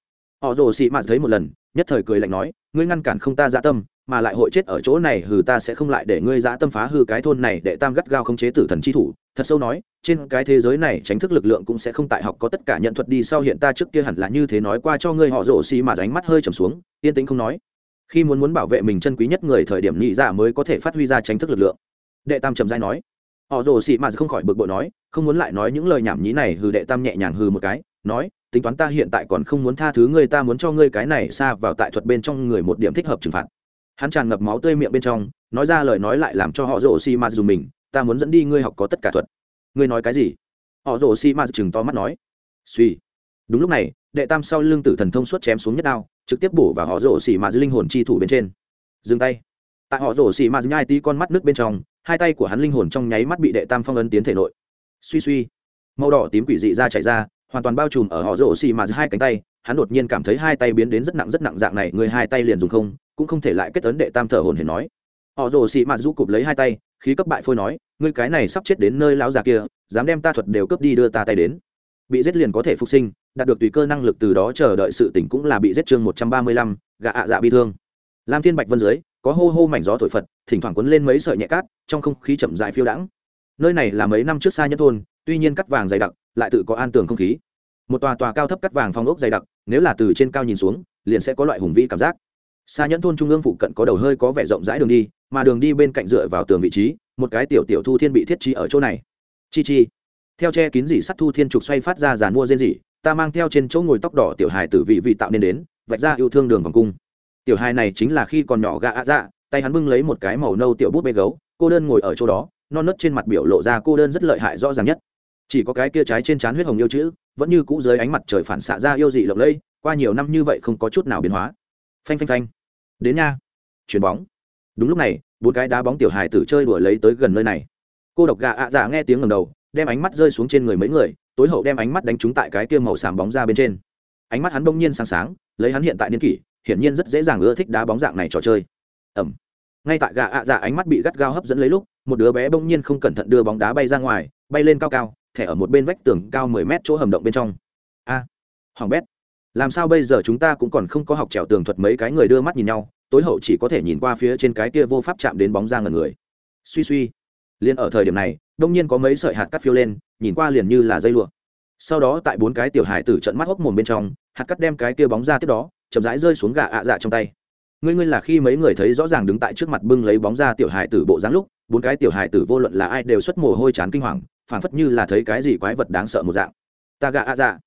Họ rổ xì mà thấy một lần, nhất thời cười lạnh nói, ngươi ngăn cản không ta dã tâm, mà lại hội chết ở chỗ này, hừ ta sẽ không lại để ngươi dã tâm phá hư cái thôn này, đệ tam gắt gao không chế tử thần chi thủ. Thật sâu nói, trên cái thế giới này tránh thức lực lượng cũng sẽ không tại học có tất cả nhận thuật đi, sau hiện ta trước kia hẳn là như thế nói qua cho ngươi, họ rổ xì mà ránh mắt hơi trầm xuống, yên tĩnh không nói khi muốn muốn bảo vệ mình chân quý nhất người thời điểm nhị dạ mới có thể phát huy ra tránh thức lực lượng. Đệ tam trầm dai nói, họ rồ xì mà không khỏi bực bội nói, không muốn lại nói những lời nhảm nhí này, hừ đệ tam nhẹ nhàng hừ một cái, nói, tính toán ta hiện tại còn không muốn tha thứ ngươi, ta muốn cho ngươi cái này xa vào tại thuật bên trong người một điểm thích hợp trừng phạt. Hắn tràn ngập máu tươi miệng bên trong, nói ra lời nói lại làm cho họ rồ xì mà dùng mình, ta muốn dẫn đi ngươi học có tất cả thuật. Ngươi nói cái gì? Họ rồ xì mà chừng to mắt nói, suy. Đúng lúc này đệ tam sau lưng tử thần thông suốt chém xuống nhất đao, trực tiếp bổ vào họ rổ xì mà linh hồn chi thủ bên trên. Dừng tay. Tại họ rổ xì mà nhai tí con mắt nước bên trong, hai tay của hắn linh hồn trong nháy mắt bị đệ tam phong ấn tiến thể nội. Suy suy. Màu đỏ tím quỷ dị ra chạy ra, hoàn toàn bao trùm ở họ rổ xì mà hai cánh tay, hắn đột nhiên cảm thấy hai tay biến đến rất nặng rất nặng dạng này, người hai tay liền dùng không, cũng không thể lại kết ấn đệ tam thở hồn hển nói. Họ rổ xì mà rũ cụp lấy hai tay, khí cấp bại phôi nói, ngươi cái này sắp chết đến nơi lão già kia, dám đem ta thuật đều cướp đi đưa ta tay đến. Bị giết liền có thể phục sinh đạt được tùy cơ năng lực từ đó chờ đợi sự tỉnh cũng là bị giết chương một trăm ba mươi lăm gạ ạ dạ bi thương. Lam thiên bạch vân dưới, có hô hô mảnh gió thổi phật, thỉnh thoảng quấn lên mấy sợi nhẹ cát, trong không khí chậm dại phiêu đãng. Nơi này là mấy năm trước xa nhất thôn, tuy nhiên cắt vàng dày đặc, lại tự có an tường không khí. Một tòa tòa cao thấp cắt vàng phong ốc dày đặc, nếu là từ trên cao nhìn xuống, liền sẽ có loại hùng vĩ cảm giác. Xa nhẫn thôn trung ương phụ cận có đầu hơi có vẻ rộng rãi đường đi, mà đường đi bên cạnh dựa vào tường vị trí, một cái tiểu tiểu thu thiên bị thiết trí ở chỗ này. Chi chi. Theo che kín dỉ sắt thu thiên trục xoay phát ra giàn mua rên dỉ ta mang theo trên chỗ ngồi tóc đỏ tiểu hài tử vị vị tạo nên đến, vạch ra yêu thương đường vòng cung. Tiểu hài này chính là khi còn nhỏ gạ ạ dạ tay hắn bưng lấy một cái màu nâu tiểu bút bê gấu, cô đơn ngồi ở chỗ đó, non nớt trên mặt biểu lộ ra cô đơn rất lợi hại rõ ràng nhất. Chỉ có cái kia trái trên trán huyết hồng yêu chữ, vẫn như cũ dưới ánh mặt trời phản xạ ra yêu dị lộng lẫy, qua nhiều năm như vậy không có chút nào biến hóa. Phanh phanh phanh. Đến nha. Chuyền bóng. Đúng lúc này, bốn cái đá bóng tiểu hài tử chơi đuổi lấy tới gần nơi này. Cô độc gà ạ à dạ nghe tiếng ngầm đầu, đem ánh mắt rơi xuống trên người mấy người tối hậu đem ánh mắt đánh trúng tại cái kia màu xám bóng ra bên trên. Ánh mắt hắn bỗng nhiên sáng sáng lấy hắn hiện tại niên kỷ hiển nhiên rất dễ dàng ưa thích đá bóng dạng này trò chơi. Ẩm ngay tại gà ạ à dạ ánh mắt bị gắt gao hấp dẫn lấy lúc một đứa bé bỗng nhiên không cẩn thận đưa bóng đá bay ra ngoài bay lên cao cao thẻ ở một bên vách tường cao mười mét chỗ hầm động bên trong. A. À, hoàng bét. Làm sao bây giờ chúng ta cũng còn không có học trèo tường thuật mấy cái người đưa mắt nhìn nhau tối hậu chỉ có thể nhìn qua phía trên cái kia vô pháp chạm đến bóng ra ngần người. Suy suy. Liền ở thời điểm này đông nhiên có mấy sợi hạt cắt phiêu lên nhìn qua liền như là dây lụa. Sau đó tại bốn cái tiểu hải tử trận mắt hốc mồm bên trong, hạt cắt đem cái kia bóng ra tiếp đó, chậm rãi rơi xuống gà ạ dạ trong tay. Ngươi ngươi là khi mấy người thấy rõ ràng đứng tại trước mặt bưng lấy bóng ra tiểu hải tử bộ dáng lúc, bốn cái tiểu hải tử vô luận là ai đều xuất mồ hôi chán kinh hoàng, phảng phất như là thấy cái gì quái vật đáng sợ một dạng. Ta gà ạ dạ.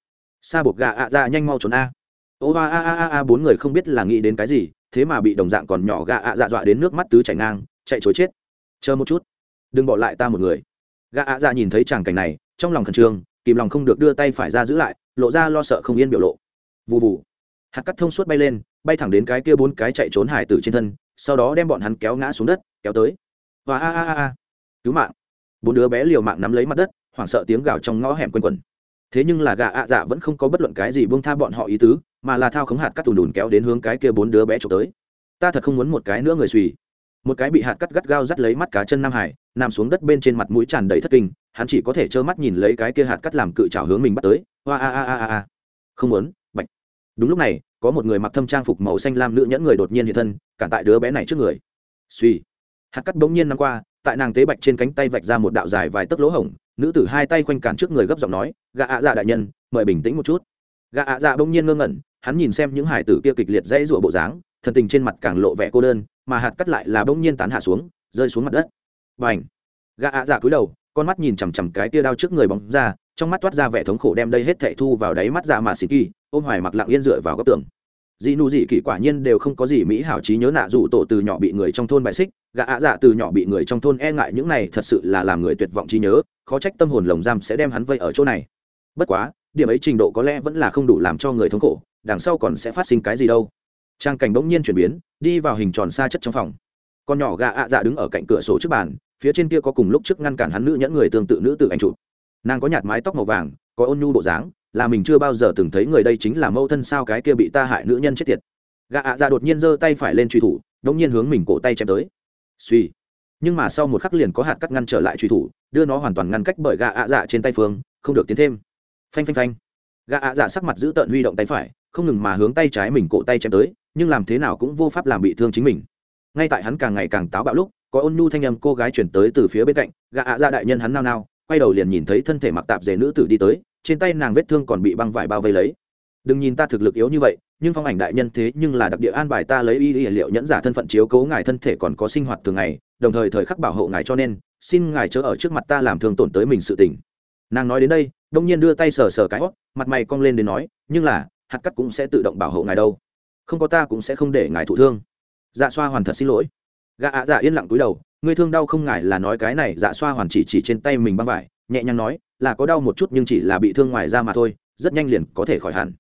Sa buộc gà ạ dạ nhanh mau trốn a. Ô a a a a bốn người không biết là nghĩ đến cái gì, thế mà bị đồng dạng còn nhỏ gà ạ dạ dọa đến nước mắt tứ chảy ngang, chạy chối chết. Chờ một chút. Đừng bỏ lại ta một người. Gà ạ dạ nhìn thấy tràng cảnh này trong lòng khẩn trương, kìm lòng không được đưa tay phải ra giữ lại, lộ ra lo sợ không yên biểu lộ. Vụ vụ hạt cắt thông suốt bay lên, bay thẳng đến cái kia bốn cái chạy trốn hải tử trên thân, sau đó đem bọn hắn kéo ngã xuống đất, kéo tới. Và a a a a. Cứu mạng. Bốn đứa bé liều mạng nắm lấy mặt đất, hoảng sợ tiếng gào trong ngõ hẻm quanh quẩn. Thế nhưng là gà ạ dạ vẫn không có bất luận cái gì buông tha bọn họ ý tứ, mà là thao khống hạt cắt tùn đùn kéo đến hướng cái kia bốn đứa bé trộm tới. Ta thật không muốn một cái nữa người suy một cái bị hạt cắt gắt gao dắt lấy mắt cá chân nam hải nằm xuống đất bên trên mặt mũi tràn đầy thất kinh, hắn chỉ có thể trơ mắt nhìn lấy cái kia hạt cắt làm cự trào hướng mình bắt tới. Hoa a a a a a. Không muốn, bạch. Đúng lúc này, có một người mặc thâm trang phục màu xanh lam nữ nhẫn người đột nhiên hiện thân, cản tại đứa bé này trước người. Suy hạt cắt bỗng nhiên năm qua, tại nàng tế bạch trên cánh tay vạch ra một đạo dài vài tấc lỗ hổng. Nữ tử hai tay quanh cản trước người gấp giọng nói gạ ạ dạ đại nhân, mời bình tĩnh một chút. Gạ ạ dạ bỗng nhiên ngơ ngẩn, hắn nhìn xem những hải tử kia kịch liệt dãy rụa bộ dáng, thần tình trên mặt càng lộ vẻ cô đơn, mà hạt cắt lại là bỗng nhiên tán hạ xuống, rơi xuống mặt đất b Gã n h ạ dạ cúi đầu, con mắt nhìn chằm chằm cái tia đao trước người bóng ra, trong mắt toát ra vẻ thống khổ đem đây hết thệ thu vào đáy mắt dạ mà xịt kỳ, ôm hoài mặc lặng yên dựa vào góc tường. Dị nụ dị kỷ quả nhiên đều không có gì mỹ hảo trí nhớ nạ dù tổ từ nhỏ bị người trong thôn bài xích, Gã ạ dạ từ nhỏ bị người trong thôn e ngại những này thật sự là làm người tuyệt vọng trí nhớ, khó trách tâm hồn lồng giam sẽ đem hắn vây ở chỗ này. Bất quá, điểm ấy trình độ có lẽ vẫn là không đủ làm cho người thống khổ, đằng sau còn sẽ phát sinh cái gì đâu. Trang cảnh bỗng nhiên chuyển biến, đi vào hình tròn xa chất trong phòng. Con nhỏ gã ạ dạ đứng ở cạnh cửa sổ trước bàn phía trên kia có cùng lúc trước ngăn cản hắn nữ nhẫn người tương tự nữ tự ảnh chụp. Nàng có nhạt mái tóc màu vàng, có ôn nhu bộ dáng, là mình chưa bao giờ từng thấy người đây chính là mâu thân sao cái kia bị ta hại nữ nhân chết tiệt. Gạ ạ dạ đột nhiên giơ tay phải lên truy thủ, đống nhiên hướng mình cổ tay chém tới. Suy nhưng mà sau một khắc liền có hạt cắt ngăn trở lại truy thủ, đưa nó hoàn toàn ngăn cách bởi gạ ạ dạ trên tay phương, không được tiến thêm. Phanh phanh phanh. Gạ ạ dạ sắc mặt giữ tợn huy động tay phải, không ngừng mà hướng tay trái mình cổ tay chém tới, nhưng làm thế nào cũng vô pháp làm bị thương chính mình. Ngay tại hắn càng ngày càng táo bạo lúc có ôn nhu thanh âm cô gái chuyển tới từ phía bên cạnh gạ ạ ra đại nhân hắn nao nao, quay đầu liền nhìn thấy thân thể mặc tạp dề nữ tử đi tới, trên tay nàng vết thương còn bị băng vải bao vây lấy. Đừng nhìn ta thực lực yếu như vậy, nhưng phong ảnh đại nhân thế nhưng là đặc địa an bài ta lấy y y liệu nhẫn giả thân phận chiếu cố ngài thân thể còn có sinh hoạt thường ngày, đồng thời thời khắc bảo hộ ngài cho nên, xin ngài chớ ở trước mặt ta làm thương tổn tới mình sự tình. Nàng nói đến đây, đông nhiên đưa tay sờ sờ cái hót mặt mày cong lên đến nói, nhưng là, hạt cắt cũng sẽ tự động bảo hộ ngài đâu. Không có ta cũng sẽ không để ngài thụ thương. Dạ xoa hoàn thật xin lỗi gạ ạ dạ yên lặng túi đầu, ngươi thương đau không ngại là nói cái này dạ xoa hoàn chỉ chỉ trên tay mình băng vải, nhẹ nhàng nói, là có đau một chút nhưng chỉ là bị thương ngoài da mà thôi, rất nhanh liền có thể khỏi hẳn.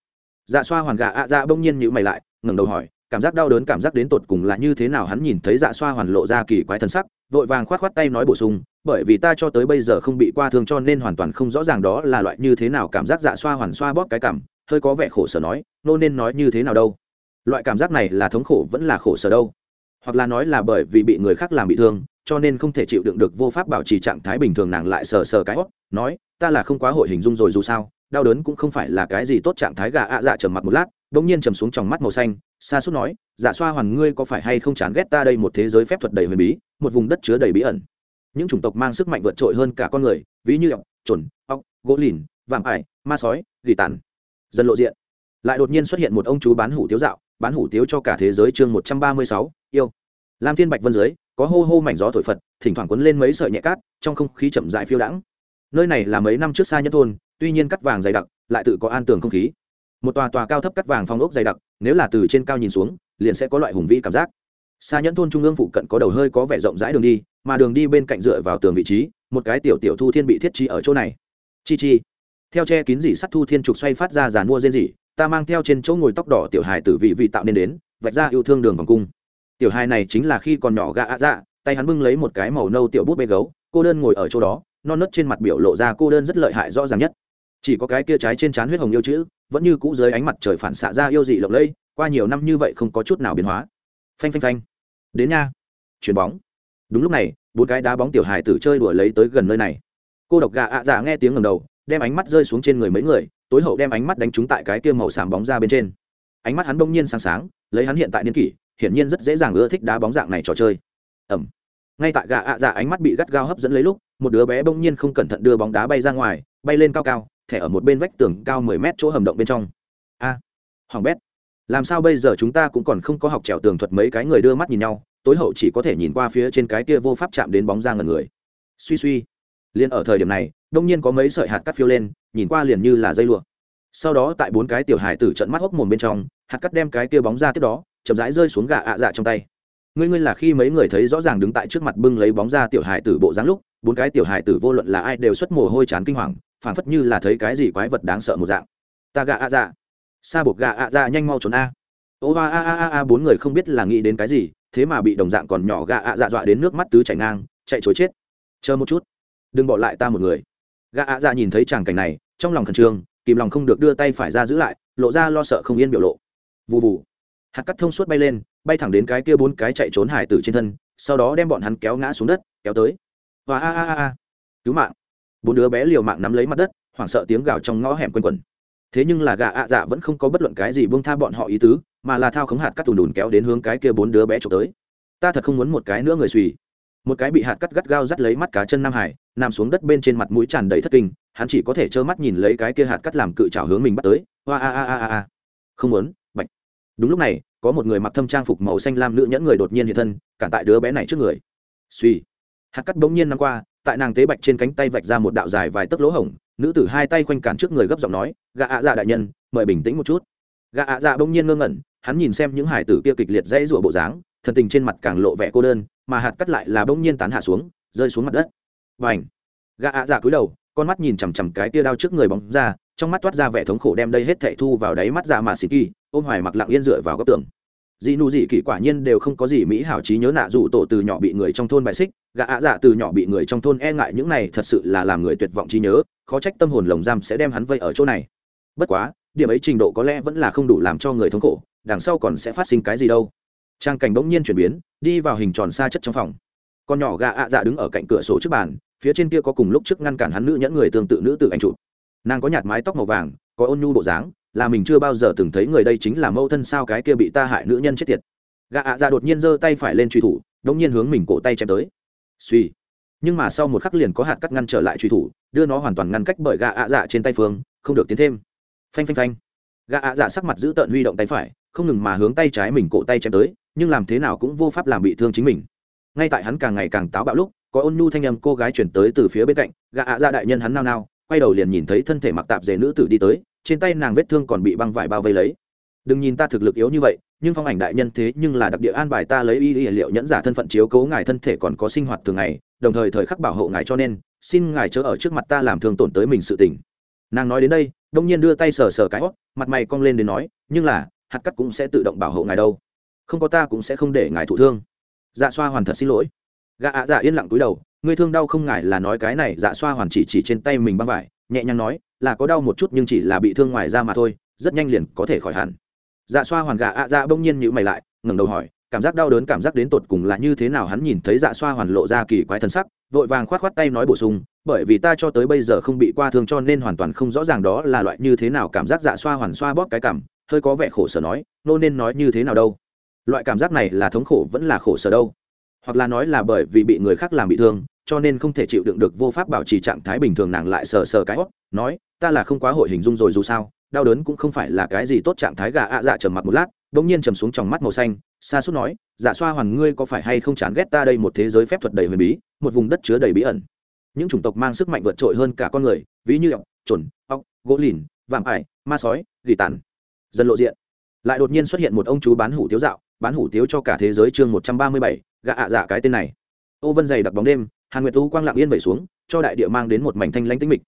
Dạ xoa hoàn gạ ạ dạ bỗng nhiên nhữ mày lại, ngẩng đầu hỏi, cảm giác đau đớn, cảm giác đến tột cùng là như thế nào? Hắn nhìn thấy dạ xoa hoàn lộ ra kỳ quái thân sắc, vội vàng khoát khoát tay nói bổ sung, bởi vì ta cho tới bây giờ không bị qua thương cho nên hoàn toàn không rõ ràng đó là loại như thế nào cảm giác dạ xoa hoàn xoa bóp cái cảm, hơi có vẻ khổ sở nói, nô nên nói như thế nào đâu? Loại cảm giác này là thống khổ vẫn là khổ sở đâu? Hoặc là nói là bởi vì bị người khác làm bị thương, cho nên không thể chịu đựng được vô pháp bảo trì trạng thái bình thường nàng lại sờ sờ cái hót nói, ta là không quá hội hình dung rồi dù sao, đau đớn cũng không phải là cái gì tốt trạng thái gà ạ dạ trầm mặt một lát đ ỗ n g nhiên trầm xuống trong mắt màu xanh xa suốt nói dạ xoa hoàn, ngươi có phải hay không chán ghét ta đây một thế giới phép thuật đầy huyền bí, một vùng đất chứa đầy bí ẩn? Những chủng tộc mang sức mạnh vượt trội hơn cả con người, ví như ọc trồn ọc gỗ lìn, vạm ải, ma sói, gỉ tàn. Dần lộ diện. Lại đột nhiên xuất hiện một ông chú bán hủ tiếu dạo bán hủ tiếu cho cả thế giới chương một trăm ba mươi sáu, yêu. Lam thiên bạch vân dưới, có hô hô mảnh gió thổi phật, thỉnh thoảng cuốn lên mấy sợi nhẹ cát, trong không khí chậm dại phiêu đãng. Nơi này là mấy năm trước xa nhất thôn, tuy nhiên cắt vàng dày đặc, lại tự có an tường không khí. Một tòa tòa cao thấp cắt vàng phong ốc dày đặc, nếu là từ trên cao nhìn xuống, liền sẽ có loại hùng vĩ cảm giác. Xa nhẫn thôn trung ương phụ cận có đầu hơi có vẻ rộng rãi đường đi, mà đường đi bên cạnh dựa vào tường vị trí, một cái tiểu tiểu thu thiên bị thiết trí ở chỗ này. Chi chi. Theo che kín dỉ sắt thu thiên trục xoay phát ra giàn mua rên dỉ ta mang theo trên chỗ ngồi tóc đỏ tiểu hài tử vị vị tạo nên đến, vạch ra yêu thương đường vòng cung. Tiểu hài này chính là khi còn nhỏ gạ ạ dạ tay hắn bưng lấy một cái màu nâu tiểu bút bê gấu, cô đơn ngồi ở chỗ đó, non nớt trên mặt biểu lộ ra cô đơn rất lợi hại rõ ràng nhất. Chỉ có cái kia trái trên trán huyết hồng yêu chữ, vẫn như cũ dưới ánh mặt trời phản xạ ra yêu dị lộng lẫy, qua nhiều năm như vậy không có chút nào biến hóa. Phanh phanh phanh. Đến nha. Chuyền bóng. Đúng lúc này, bốn cái đá bóng tiểu hài tử chơi đuổi lấy tới gần nơi này. Cô độc gà ạ dạ nghe tiếng ngầm đầu, đem ánh mắt rơi xuống trên người mấy người tối hậu đem ánh mắt đánh trúng tại cái kia màu xám bóng ra bên trên. Ánh mắt hắn bỗng nhiên sáng sáng lấy hắn hiện tại niên kỷ hiển nhiên rất dễ dàng ưa thích đá bóng dạng này trò chơi. Ẩm ngay tại gà ạ dạ ánh mắt bị gắt gao hấp dẫn lấy lúc một đứa bé bỗng nhiên không cẩn thận đưa bóng đá bay ra ngoài bay lên cao cao thẻ ở một bên vách tường cao mười mét chỗ hầm động bên trong. A. À, hoàng bét. Làm sao bây giờ chúng ta cũng còn không có học trèo tường thuật mấy cái người đưa mắt nhìn nhau tối hậu chỉ có thể nhìn qua phía trên cái kia vô pháp chạm đến bóng ra ngần người. Suy suy. Liền ở thời điểm này đông nhiên có mấy sợi hạt cắt phiêu lên nhìn qua liền như là dây lụa. Sau đó tại bốn cái tiểu hải tử trận mắt hốc mồm bên trong, hạt cắt đem cái kia bóng ra tiếp đó, chậm rãi rơi xuống gà ạ dạ trong tay. Ngươi ngươi là khi mấy người thấy rõ ràng đứng tại trước mặt bưng lấy bóng ra tiểu hải tử bộ dáng lúc, bốn cái tiểu hải tử vô luận là ai đều xuất mồ hôi chán kinh hoàng, phảng phất như là thấy cái gì quái vật đáng sợ một dạng. Ta gà ạ dạ. Sa buộc gà ạ dạ nhanh mau trốn a. Ô a a a a bốn người không biết là nghĩ đến cái gì, thế mà bị đồng dạng còn nhỏ gà ạ dạ dọa đến nước mắt tứ chảy ngang, chạy chối chết. Chờ một chút. Đừng bỏ lại ta một người. Gà ạ dạ nhìn thấy tràng cảnh này trong lòng khẩn trương, kìm lòng không được đưa tay phải ra giữ lại, lộ ra lo sợ không yên biểu lộ. Vụ vụ hạt cắt thông suốt bay lên, bay thẳng đến cái kia bốn cái chạy trốn hải tử trên thân, sau đó đem bọn hắn kéo ngã xuống đất, kéo tới. Và a a a a. Cứu mạng. Bốn đứa bé liều mạng nắm lấy mặt đất, hoảng sợ tiếng gào trong ngõ hẻm quanh quẩn. Thế nhưng là gà ạ dạ vẫn không có bất luận cái gì buông tha bọn họ ý tứ, mà là thao khống hạt cắt tùn đùn kéo đến hướng cái kia bốn đứa bé trộm tới. Ta thật không muốn một cái nữa người suy một cái bị hạt cắt gắt gao dắt lấy mắt cá chân nam hải, nằm xuống đất bên trên mặt mũi tràn đầy thất kinh hắn chỉ có thể trơ mắt nhìn lấy cái kia hạt cắt làm cự trào hướng mình bắt tới. Hoa, a a a a không muốn, bạch. Đúng lúc này, có một người mặc thâm trang phục màu xanh lam nữ nhẫn người đột nhiên hiện thân, cản tại đứa bé này trước người. Suy hạt cắt bỗng nhiên năm qua, tại nàng tế bạch trên cánh tay vạch ra một đạo dài vài tấc lỗ hổng. Nữ tử hai tay khoanh cản trước người gấp giọng nói gạ ạ dạ đại nhân, mời bình tĩnh một chút. Gạ ạ dạ bỗng nhiên ngơ ngẩn, hắn nhìn xem những hải tử kia kịch liệt dãy rủa bộ dáng, thần tình trên mặt càng lộ vẻ cô đơn, mà hạt cắt lại là bỗng nhiên tán hạ xuống, rơi xuống mặt đất. Và ảnh gạ ạ dạ cúi đầu con mắt nhìn chằm chằm cái tia đao trước người bóng ra, trong mắt toát ra vẻ thống khổ đem đây hết thệ thu vào đáy mắt dạ mà xịt kỳ, ôm hoài mặc lặng yên dựa vào góc tường. Dị nụ dị kỷ quả nhiên đều không có gì mỹ hảo trí nhớ nạ dù tổ từ nhỏ bị người trong thôn bài xích gạ ạ dạ từ nhỏ bị người trong thôn e ngại những này thật sự là làm người tuyệt vọng trí nhớ, khó trách tâm hồn lồng giam sẽ đem hắn vây ở chỗ này. Bất quá, điểm ấy trình độ có lẽ vẫn là không đủ làm cho người thống khổ, đằng sau còn sẽ phát sinh cái gì đâu. Trang cảnh bỗng nhiên chuyển biến, đi vào hình tròn xa chất trong phòng. Con nhỏ gà ạ dạ đứng ở cạnh cửa sổ trước bàn phía trên kia có cùng lúc trước ngăn cản hắn nữ nhẫn người tương tự nữ tự anh chụp. Nàng có nhạt mái tóc màu vàng, có ôn nhu bộ dáng, là mình chưa bao giờ từng thấy người đây chính là mâu thân sao cái kia bị ta hại nữ nhân chết tiệt. Gã ạ ra đột nhiên giơ tay phải lên truy thủ, đống nhiên hướng mình cổ tay chém tới. Suy nhưng mà sau một khắc liền có hạt cắt ngăn trở lại truy thủ, đưa nó hoàn toàn ngăn cách bởi gã ạ dạ trên tay phương, không được tiến thêm. Phanh phanh phanh. Gã ạ dạ sắc mặt giữ tợn huy động tay phải, không ngừng mà hướng tay trái mình cổ tay chém tới, nhưng làm thế nào cũng vô pháp làm bị thương chính mình. Ngay tại hắn càng ngày càng táo bạo lúc có ôn nhu thanh âm cô gái chuyển tới từ phía bên cạnh, gã ạ ra đại nhân hắn nao nao, quay đầu liền nhìn thấy thân thể mặc tạp dề nữ tử đi tới, trên tay nàng vết thương còn bị băng vải bao vây lấy. Đừng nhìn ta thực lực yếu như vậy, nhưng phong ảnh đại nhân thế nhưng là đặc địa an bài ta lấy y y liệu nhẫn giả thân phận chiếu cố ngài thân thể còn có sinh hoạt thường ngày, đồng thời thời khắc bảo hộ ngài cho nên, xin ngài chớ ở trước mặt ta làm thương tổn tới mình sự tình. Nàng nói đến đây, đông nhiên đưa tay sờ sờ cái hót mặt mày cong lên đến nói, nhưng là, hạt cắt cũng sẽ tự động bảo hộ ngài đâu. Không có ta cũng sẽ không để ngài thụ thương. Dạ xoa hoàn thật xin lỗi gã ạ dạ yên lặng túi đầu, ngươi thương đau không ngại là nói cái này dạ xoa hoàn chỉ chỉ trên tay mình băng vải, nhẹ nhàng nói, là có đau một chút nhưng chỉ là bị thương ngoài da mà thôi, rất nhanh liền có thể khỏi hẳn. Dạ xoa hoàn gã ạ dạ bỗng nhiên nhữ mày lại, ngẩng đầu hỏi, cảm giác đau đớn cảm giác đến tột cùng là như thế nào? Hắn nhìn thấy dạ xoa hoàn lộ ra kỳ quái thân sắc, vội vàng khoát khoát tay nói bổ sung, bởi vì ta cho tới bây giờ không bị qua thương cho nên hoàn toàn không rõ ràng đó là loại như thế nào cảm giác dạ xoa hoàn xoa bóp cái cảm, hơi có vẻ khổ sở nói, nô nên nói như thế nào đâu? Loại cảm giác này là thống khổ vẫn là khổ sở đâu? Hoặc là nói là bởi vì bị người khác làm bị thương, cho nên không thể chịu đựng được vô pháp bảo trì trạng thái bình thường nàng lại sờ sờ cái hót nói, ta là không quá hội hình dung rồi dù sao, đau đớn cũng không phải là cái gì tốt trạng thái gà ạ dạ trầm mặt một lát đ ỗ n g nhiên trầm xuống tròng mắt màu xanh xa suốt nói dạ xoa hoàn, ngươi có phải hay không chán ghét ta đây một thế giới phép thuật đầy huyền bí, một vùng đất chứa đầy bí ẩn? Những chủng tộc mang sức mạnh vượt trội hơn cả con người, ví như ọc trồn ọc, gỗ lìn, vạm ải, ma sói, gỉ tàn. Dần lộ diện. Lại đột nhiên xuất hiện một ông chú bán hủ tiếu dạo, bán hủ tiếu cho cả thế giới chương một trăm ba mươi bảy gạ ạ dạ cái tên này. Ô vân dày đặc bóng đêm, hàn nguyệt tu quang lặng yên vẩy xuống, cho đại địa mang đến một mảnh thanh lãnh tĩnh mịch.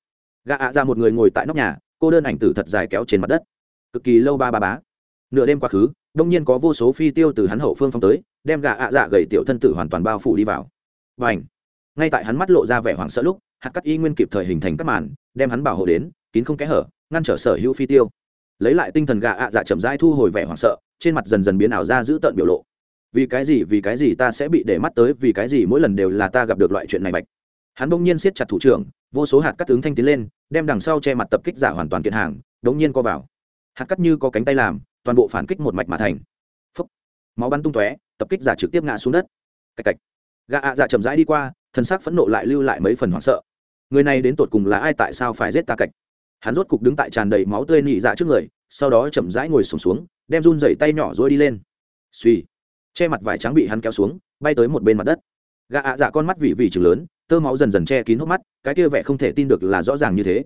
Gạ ạ dạ một người ngồi tại nóc nhà, cô đơn ảnh tử thật dài kéo trên mặt đất. Cực kỳ lâu ba ba bá. Nửa đêm quá khứ, đông nhiên có vô số phi tiêu từ hắn hậu phương phong tới, đem gạ ạ dạ gầy tiểu thân tử hoàn toàn bao phủ đi vào. Và ảnh ngay tại hắn mắt lộ ra vẻ hoảng sợ lúc, hạt cắt y nguyên kịp thời hình thành các màn, đem hắn bảo hộ đến, kín không kẽ hở, ngăn trở sở hữu phi tiêu. Lấy lại tinh thần gạ ạ dạ chậm rãi thu hồi vẻ hoảng sợ, trên mặt dần dần biến ảo ra giữ tợn biểu lộ vì cái gì vì cái gì ta sẽ bị để mắt tới vì cái gì mỗi lần đều là ta gặp được loại chuyện này bạch. Hắn bỗng nhiên siết chặt thủ trưởng vô số hạt cắt tướng thanh tiến lên đem đằng sau che mặt tập kích giả hoàn toàn kiện hàng bỗng nhiên co vào. Hạt cắt như có cánh tay làm toàn bộ phản kích một mạch mà thành. Phúc. máu bắn tung tóe tập kích giả trực tiếp ngã xuống đất. Cạch cạch. Gã ạ dạ chậm rãi đi qua thân xác phẫn nộ lại lưu lại mấy phần hoảng sợ. Người này đến tột cùng là ai tại sao phải giết ta cạch? Hắn rốt cục đứng tại tràn đầy máu tươi nị dạ trước người sau đó chậm rãi ngồi sùng xuống, xuống đem run dày tay nhỏ rồi đi lên. Suy che mặt vải trắng bị hắn kéo xuống, bay tới một bên mặt đất. Gã ạ dạ con mắt vị vị chừng lớn, tơ máu dần dần che kín hốc mắt, cái kia vẻ không thể tin được là rõ ràng như thế.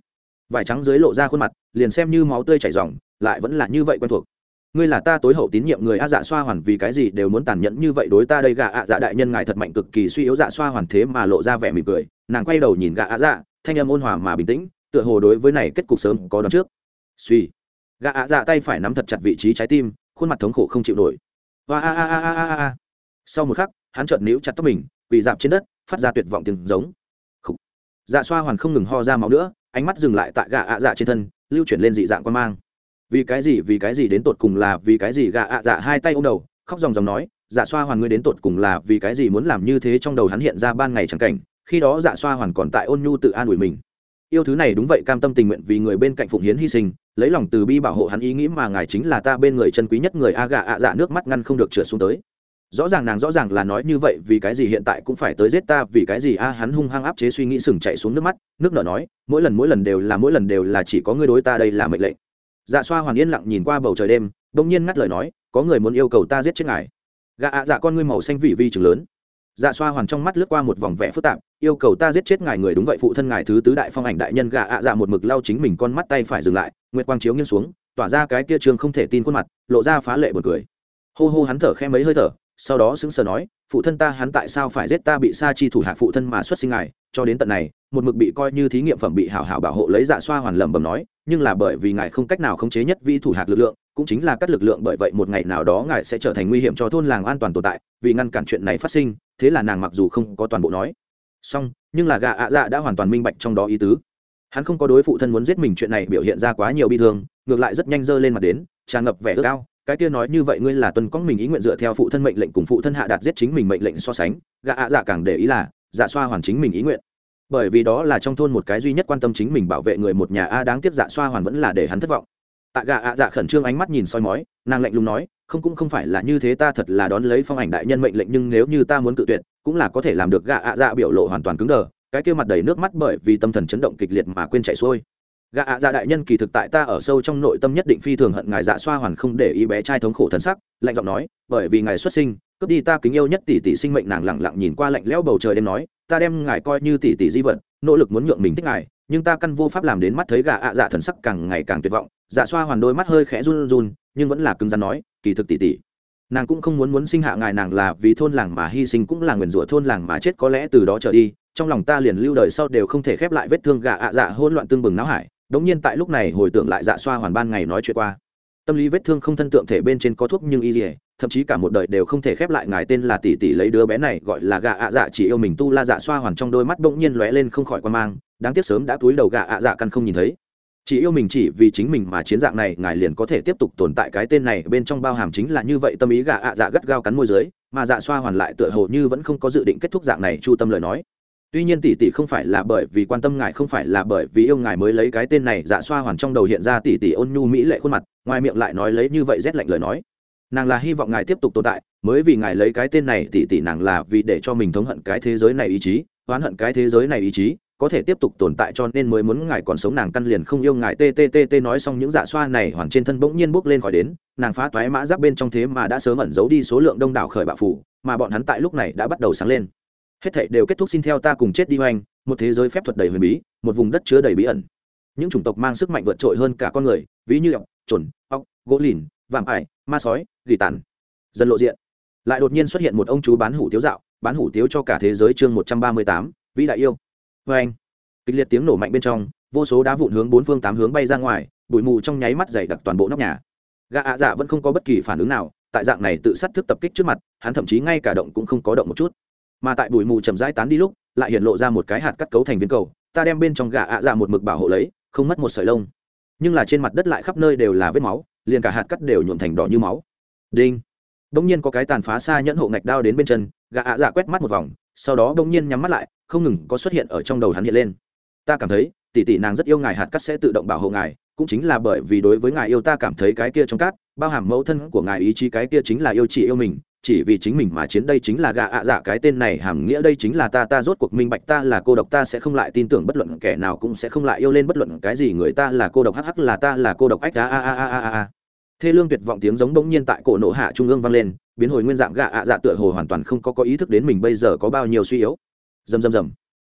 Vải trắng dưới lộ ra khuôn mặt, liền xem như máu tươi chảy r lại vẫn là như vậy quen thuộc. Ngươi là ta tối hậu tín nhiệm người a dạ xoa hoàn vì cái gì đều muốn tàn nhẫn như vậy đối ta đây gạ ạ dạ đại nhân ngài thật mạnh cực kỳ suy yếu dạ xoa hoàn thế mà lộ ra vẻ mỉm cười. Nàng quay đầu nhìn gạ ạ dạ thanh âm ôn hòa mà bình tĩnh, tựa hồ đối với này kết cục sớm có đón trước. Suy gạ ạ dạ tay phải nắm thật chặt vị trí trái tim, khuôn mặt thống khổ không chịu nổi và a a a a a a. Sau một khắc, hắn chợt níu chặt tóc mình, quỳ dạp trên đất, phát ra tuyệt vọng tiếng giống. Khục. dạ xoa hoàn không ngừng ho ra máu nữa, ánh mắt dừng lại tại gã ạ dạ trên thân, lưu chuyển lên dị dạng quan mang. Vì cái gì, vì cái gì đến tột cùng là vì cái gì gã ạ dạ hai tay ôm đầu, khóc ròng ròng nói dạ xoa hoàn ngươi đến tột cùng là vì cái gì muốn làm như thế trong đầu hắn hiện ra ban ngày chẳng cảnh, khi đó dạ xoa hoàn còn tại ôn nhu tự an ủi mình yêu thứ này đúng vậy, cam tâm tình nguyện vì người bên cạnh phụng hiến hy sinh, lấy lòng từ bi bảo hộ hắn ý nghĩ mà ngài chính là ta bên người chân quý nhất người a gà ạ dạ nước mắt ngăn không được trượt xuống tới. Rõ ràng nàng rõ ràng là nói như vậy vì cái gì hiện tại cũng phải tới giết ta, vì cái gì a hắn hung hăng áp chế suy nghĩ sừng chạy xuống nước mắt, nước nở nói, mỗi lần mỗi lần đều là, mỗi lần đều là chỉ có ngươi đối ta đây là mệnh lệnh. Dạ xoa hoàn yên lặng nhìn qua bầu trời đêm, bỗng nhiên ngắt lời nói, có người muốn yêu cầu ta giết chết ngài. Gà ạ dạ con ngươi màu xanh vị vi chừng lớn dạ xoa hoàn trong mắt lướt qua một vòng vẻ phức tạp, yêu cầu ta giết chết ngài người đúng vậy, phụ thân ngài thứ tứ đại phong ảnh đại nhân gà ạ dạ một mực lau chính mình con mắt tay phải dừng lại, nguyệt quang chiếu nghiêng xuống, tỏa ra cái kia trường không thể tin khuôn mặt, lộ ra phá lệ b u ồ n cười. Hô hô hắn thở khe mấy hơi thở, sau đó sững sờ nói, phụ thân ta hắn tại sao phải giết ta bị sa chi thủ hạ phụ thân mà xuất sinh ngài, cho đến tận này, một mực bị coi như thí nghiệm phẩm bị hảo hảo bảo hộ lấy dạ xoa hoàn lẩm bẩm nói, nhưng là bởi vì ngài không cách nào khống chế nhất vi thủ hạt lực lượng cũng chính là các lực lượng bởi vậy một ngày nào đó ngài sẽ trở thành nguy hiểm cho thôn làng an toàn tồn tại, vì ngăn cản chuyện này phát sinh, thế là nàng mặc dù không có toàn bộ nói. Xong, nhưng là gà ạ dạ đã hoàn toàn minh bạch trong đó ý tứ. Hắn không có đối phụ thân muốn giết mình chuyện này biểu hiện ra quá nhiều bi thương, ngược lại rất nhanh dơ lên mặt đến, tràn ngập vẻ ước ao. Cái kia nói như vậy ngươi là tuân có mình ý nguyện dựa theo phụ thân mệnh lệnh cùng phụ thân hạ đạt giết chính mình mệnh lệnh so sánh. Gã ạ dạ càng để ý là dạ xoa hoàn chính mình ý nguyện. Bởi vì đó là trong thôn một cái duy nhất quan tâm chính mình bảo vệ người một nhà a, đáng tiếc dạ xoa hoàn vẫn là để hắn thất vọng tạ Gà ạ dạ khẩn trương ánh mắt nhìn soi mói, nàng lạnh lùng nói, không cũng không phải là như thế, ta thật là đón lấy phong ảnh đại nhân mệnh lệnh, nhưng nếu như ta muốn cự tuyệt, cũng là có thể làm được. Gà ạ dạ biểu lộ hoàn toàn cứng đờ, cái kia mặt đầy nước mắt bởi vì tâm thần chấn động kịch liệt mà quên chạy xuôi. Gà ạ dạ đại nhân, kỳ thực tại ta ở sâu trong nội tâm nhất định phi thường hận ngài dạ xoa hoàn không để ý bé trai thống khổ thân sắc, lạnh giọng nói, bởi vì ngài xuất sinh, cướp đi ta kính yêu nhất tỷ tỷ sinh mệnh. Nàng lẳng lặng nhìn qua lạnh lẽo bầu trời đêm nói, ta đem ngài coi như tỷ tỷ di vật, nỗ lực muốn nhượng mình thích ngài nhưng ta căn vô pháp làm đến mắt thấy gà ạ dạ thần sắc càng ngày càng tuyệt vọng. Dạ xoa hoàn đôi mắt hơi khẽ run run, nhưng vẫn là cứng rắn nói, kỳ thực tỷ tỷ, nàng cũng không muốn muốn sinh hạ ngài, nàng là vì thôn làng mà hy sinh, cũng là nguyền rủa thôn làng mà chết, có lẽ từ đó trở đi, trong lòng ta liền lưu đời sau đều không thể khép lại vết thương gà ạ dạ hỗn loạn tương bừng não hải. Đống nhiên tại lúc này hồi tưởng lại dạ xoa hoàn ban ngày nói chuyện qua, tâm lý vết thương không thân tượng thể bên trên có thuốc nhưng y dỉa thậm chí cả một đời đều không thể khép lại, ngài tên là tỷ tỷ lấy đứa bé này gọi là gà ạ dạ chỉ yêu mình tu la dạ xoa hoàn trong đôi mắt bỗng nhiên lóe lên không khỏi quan mang đáng tiếc sớm đã túi đầu gạ ạ dạ căn không nhìn thấy. Chỉ yêu mình chỉ vì chính mình mà chiến dạng này, ngài liền có thể tiếp tục tồn tại cái tên này bên trong bao hàm chính là như vậy tâm ý gạ ạ dạ gắt gao cắn môi dưới, mà dạ xoa hoàn lại tựa hồ như vẫn không có dự định kết thúc dạng này chu tâm lời nói. Tuy nhiên tỷ tỷ không phải là bởi vì quan tâm ngài, không phải là bởi vì yêu ngài mới lấy cái tên này dạ xoa hoàn trong đầu hiện ra tỷ tỷ ôn nhu mỹ lệ khuôn mặt, ngoài miệng lại nói lấy như vậy rét lạnh lời nói. Nàng là hy vọng ngài tiếp tục tồn tại, mới vì ngài lấy cái tên này, tỷ tỷ nàng là vì để cho mình thống hận cái thế giới này ý chí, oán hận cái thế giới này ý chí có thể tiếp tục tồn tại cho nên mới muốn ngài còn sống nàng căn liền không yêu ngài tttt nói xong những dạ xoa này hoàn trên thân bỗng nhiên bốc lên khỏi đến, nàng phá toái mã giáp bên trong thế mà đã sớm ẩn giấu đi số lượng đông đảo khởi bạo phủ, mà bọn hắn tại lúc này đã bắt đầu sáng lên. Hết thảy đều kết thúc xin theo ta cùng chết đi hoành, một thế giới phép thuật đầy huyền bí, một vùng đất chứa đầy bí ẩn. Những chủng tộc mang sức mạnh vượt trội hơn cả con người, ví như ọc, trồn, ọc, gỗ lìn, vạm ải, ma sói, gỉ tàn. Dần lộ diện, lại đột nhiên xuất hiện một ông chú bán hủ tiếu dạo, bán hủ tiếu cho cả thế giới chương một trăm ba mươi tám, vĩ đại yêu vê anh. Kịch liệt tiếng nổ mạnh bên trong, vô số đá vụn hướng bốn phương tám hướng bay ra ngoài, bụi mù trong nháy mắt dày đặc toàn bộ nóc nhà. Gã ạ dạ vẫn không có bất kỳ phản ứng nào, tại dạng này tự sát thức tập kích trước mặt, hắn thậm chí ngay cả động cũng không có động một chút. Mà tại bụi mù chậm rãi tán đi lúc, lại hiện lộ ra một cái hạt cắt cấu thành viên cầu, ta đem bên trong gã ạ dạ một mực bảo hộ lấy, không mất một sợi lông. Nhưng là trên mặt đất lại khắp nơi đều là vết máu, liền cả hạt cắt đều nhuộm thành đỏ như máu. Đinh. Bỗng nhiên có cái tàn phá xa nhẫn hộ ngạch đao đến bên chân, gã ạ dạ quét mắt một vòng sau đó bỗng nhiên nhắm mắt lại, không ngừng có xuất hiện ở trong đầu hắn hiện lên. Ta cảm thấy, tỷ tỷ nàng rất yêu ngài hạt cắt sẽ tự động bảo hộ ngài, cũng chính là bởi vì đối với ngài yêu ta cảm thấy cái kia trong cát, bao hàm mẫu thân của ngài ý chí cái kia chính là yêu chị yêu mình, chỉ vì chính mình mà chiến đây chính là gạ ạ dạ cái tên này hàm nghĩa đây chính là ta ta rốt cuộc minh bạch ta là cô độc, ta sẽ không lại tin tưởng bất luận kẻ nào cũng sẽ không lại yêu lên bất luận cái gì, người ta là cô độc, hắc hắc là ta là cô độc, ách a a a a a a thê lương tuyệt vọng tiếng giống bỗng nhiên tại cổ nổ hạ trung ương vang lên, biến hồi nguyên dạng gạ ạ dạ tựa hồ hoàn toàn không có có ý thức đến mình bây giờ có bao nhiêu suy yếu. Rầm rầm rầm.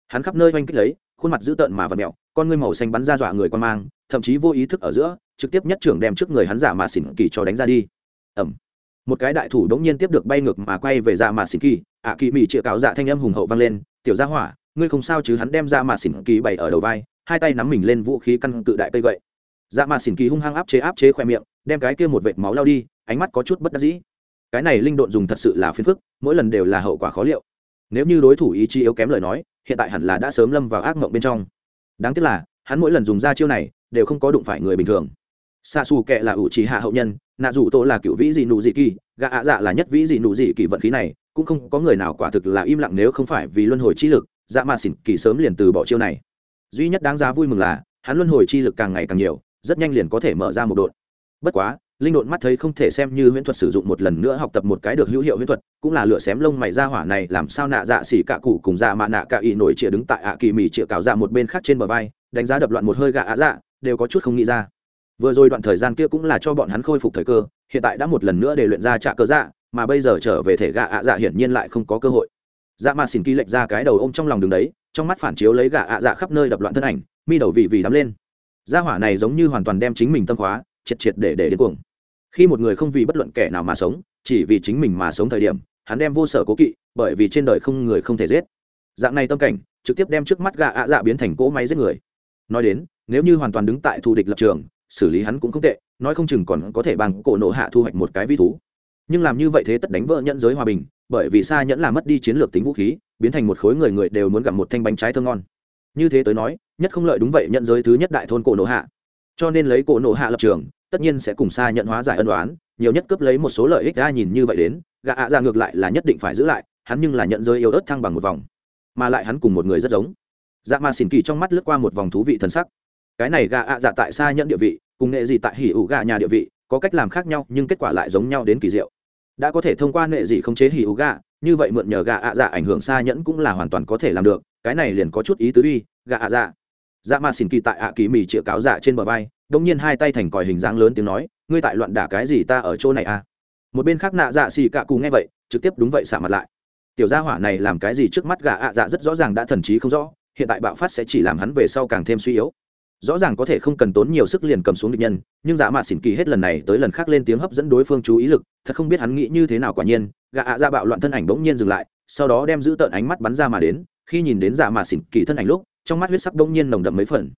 Hắn khắp nơi oanh kích lấy, khuôn mặt dữ tợn mà vật mẹo con ngươi màu xanh bắn ra dọa người quan mang, thậm chí vô ý thức ở giữa, trực tiếp nhất trưởng đem trước người hắn giả mà xỉn kỳ cho đánh ra đi. Ẩm một cái đại thủ đống nhiên tiếp được bay ngược mà quay về dạ mà xỉn kỳ, ạ kỳ mỹ chĩa cáo dạ thanh âm hùng hậu vang lên, tiểu gia hỏa, ngươi không sao chứ? Hắn đem dạ mà xỉn kỳ bày ở đầu vai, hai tay nắm mình lên vũ khí căn cự đại cây gậy. Dạ mà xỉn kỳ hung hăng áp chế áp chế khoe miệng đem cái kia một vệt máu lao đi, ánh mắt có chút bất đắc dĩ. Cái này linh độn dùng thật sự là phiền phức, mỗi lần đều là hậu quả khó liệu. Nếu như đối thủ ý chí yếu kém lời nói, hiện tại hẳn là đã sớm lâm vào ác mộng bên trong. Đáng tiếc là, hắn mỗi lần dùng ra chiêu này, đều không có đụng phải người bình thường. Xa xù kệ là ủ trì hạ hậu nhân, nạ dù tô là cựu vĩ dị nụ dị kỳ gạ ạ dạ là nhất vĩ dị nụ dị kỳ vận khí này, cũng không có người nào quả thực là im lặng nếu không phải vì luân hồi chi lực dạ mà xỉn kỳ sớm liền từ bỏ chiêu này. Duy nhất đáng giá vui mừng là, hắn luân hồi chi lực càng ngày càng nhiều, rất nhanh liền có thể mở ra một đột bất quá, linh độn mắt thấy không thể xem như huyễn thuật sử dụng một lần nữa học tập một cái được hữu hiệu huyễn thuật, cũng là lửa xém lông mày ra hỏa này làm sao nạ dạ xỉ cạ cụ cùng dạ mạ nạ cạ ỉ nổi chĩa đứng tại ạ kỳ mì chĩa cào dạ một bên khác trên bờ vai, đánh giá đập loạn một hơi gạ ạ dạ đều có chút không nghĩ ra. Vừa rồi đoạn thời gian kia cũng là cho bọn hắn khôi phục thời cơ, hiện tại đã một lần nữa để luyện ra trạ cơ dạ mà bây giờ trở về thể gạ ạ dạ hiển nhiên lại không có cơ hội. Dạ mà xỉn kỳ lệch ra cái đầu ôm trong lòng đường đấy, trong mắt phản chiếu lấy gạ ạ dạ khắp nơi đập loạn thân ảnh, mi đầu vị vì đắm lên. Gia hỏa này giống như hoàn toàn đem chính mình tâm khóa triệt triệt để để đến cuồng. Khi một người không vì bất luận kẻ nào mà sống, chỉ vì chính mình mà sống thời điểm, hắn đem vô sở cố kỵ, bởi vì trên đời không người không thể giết. Dạng này tâm cảnh, trực tiếp đem trước mắt gạ ạ dạ biến thành cỗ máy giết người. Nói đến, nếu như hoàn toàn đứng tại thù địch lập trường, xử lý hắn cũng không tệ, nói không chừng còn có thể bằng cổ nộ hạ thu hoạch một cái vi thú. Nhưng làm như vậy thế tất đánh vỡ nhẫn giới hòa bình, bởi vì xa nhẫn là mất đi chiến lược tính vũ khí, biến thành một khối người người đều muốn gặp một thanh bánh trái thơ ngon. Như thế tới nói, nhất không lợi đúng vậy nhận giới thứ nhất đại thôn cổ nộ hạ cho nên lấy cổ nộ hạ lập trường, tất nhiên sẽ cùng xa nhận hóa giải ân đoán nhiều nhất cướp lấy một số lợi ích ra nhìn như vậy đến gạ ạ ra ngược lại là nhất định phải giữ lại, hắn nhưng là nhận rơi yêu ớt thăng bằng một vòng. Mà lại hắn cùng một người rất giống. Dạ mà xỉn kỳ trong mắt lướt qua một vòng thú vị thần sắc. Cái này gạ ạ dạ tại xa nhận địa vị, cùng nghệ gì tại hỉ ủ gạ nhà địa vị, có cách làm khác nhau, nhưng kết quả lại giống nhau đến kỳ diệu. Đã có thể thông qua nghệ gì không chế hỉ ủ gạ như vậy mượn nhờ gạ ạ dạ ảnh hưởng xa nhẫn cũng là hoàn toàn có thể làm được, cái này liền có chút ý tứ uy gạ ạ dạ dạ mà xỉn kỳ tại ạ kỳ mì chĩa cáo dạ trên bờ vai đông nhiên hai tay thành còi hình dáng lớn tiếng nói, ngươi tại loạn đả cái gì ta ở chỗ này à? Một bên khác nạ dạ xì cạ cù nghe vậy, trực tiếp đúng vậy xả mặt lại. Tiểu gia hỏa này làm cái gì trước mắt gà ạ dạ rất rõ ràng đã thần trí không rõ, hiện tại bạo phát sẽ chỉ làm hắn về sau càng thêm suy yếu. Rõ ràng có thể không cần tốn nhiều sức liền cầm xuống địch nhân, nhưng dạ mạ xỉn kỳ hết lần này tới lần khác lên tiếng hấp dẫn đối phương chú ý lực, thật không biết hắn nghĩ như thế nào quả nhiên gà ạ dạ bạo loạn thân ảnh bỗng nhiên dừng lại, sau đó đem giữ tợn ánh mắt bắn ra mà đến, khi nhìn đến dạ mạ xỉn kỳ thân ảnh lúc trong mắt huyết sắc đông nhiên nồng đậm mấy phần.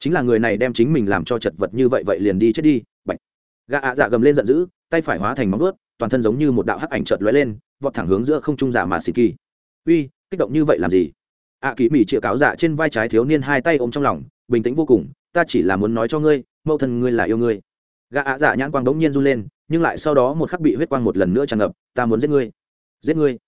Chính là người này đem chính mình làm cho chật vật như vậy vậy liền đi chết đi bạch. Gà ạ dạ gầm lên giận dữ tay phải hóa thành móng ướt toàn thân giống như một đạo hắc ảnh chợt lóe lên vọt thẳng hướng giữa không trung giả mà xì kỳ. Uy kích động như vậy làm gì? ạ à, kỳ mỹ chĩa cáo dạ trên vai trái thiếu niên hai tay ôm trong lòng bình tĩnh vô cùng ta chỉ là muốn nói cho ngươi mẫu thân ngươi là yêu ngươi. Gã ạ dạ nhãn quang đống nhiên run lên nhưng lại sau đó một khắc bị huyết quang một lần nữa tràn ngập ta muốn giết ngươi. Giết ngươi.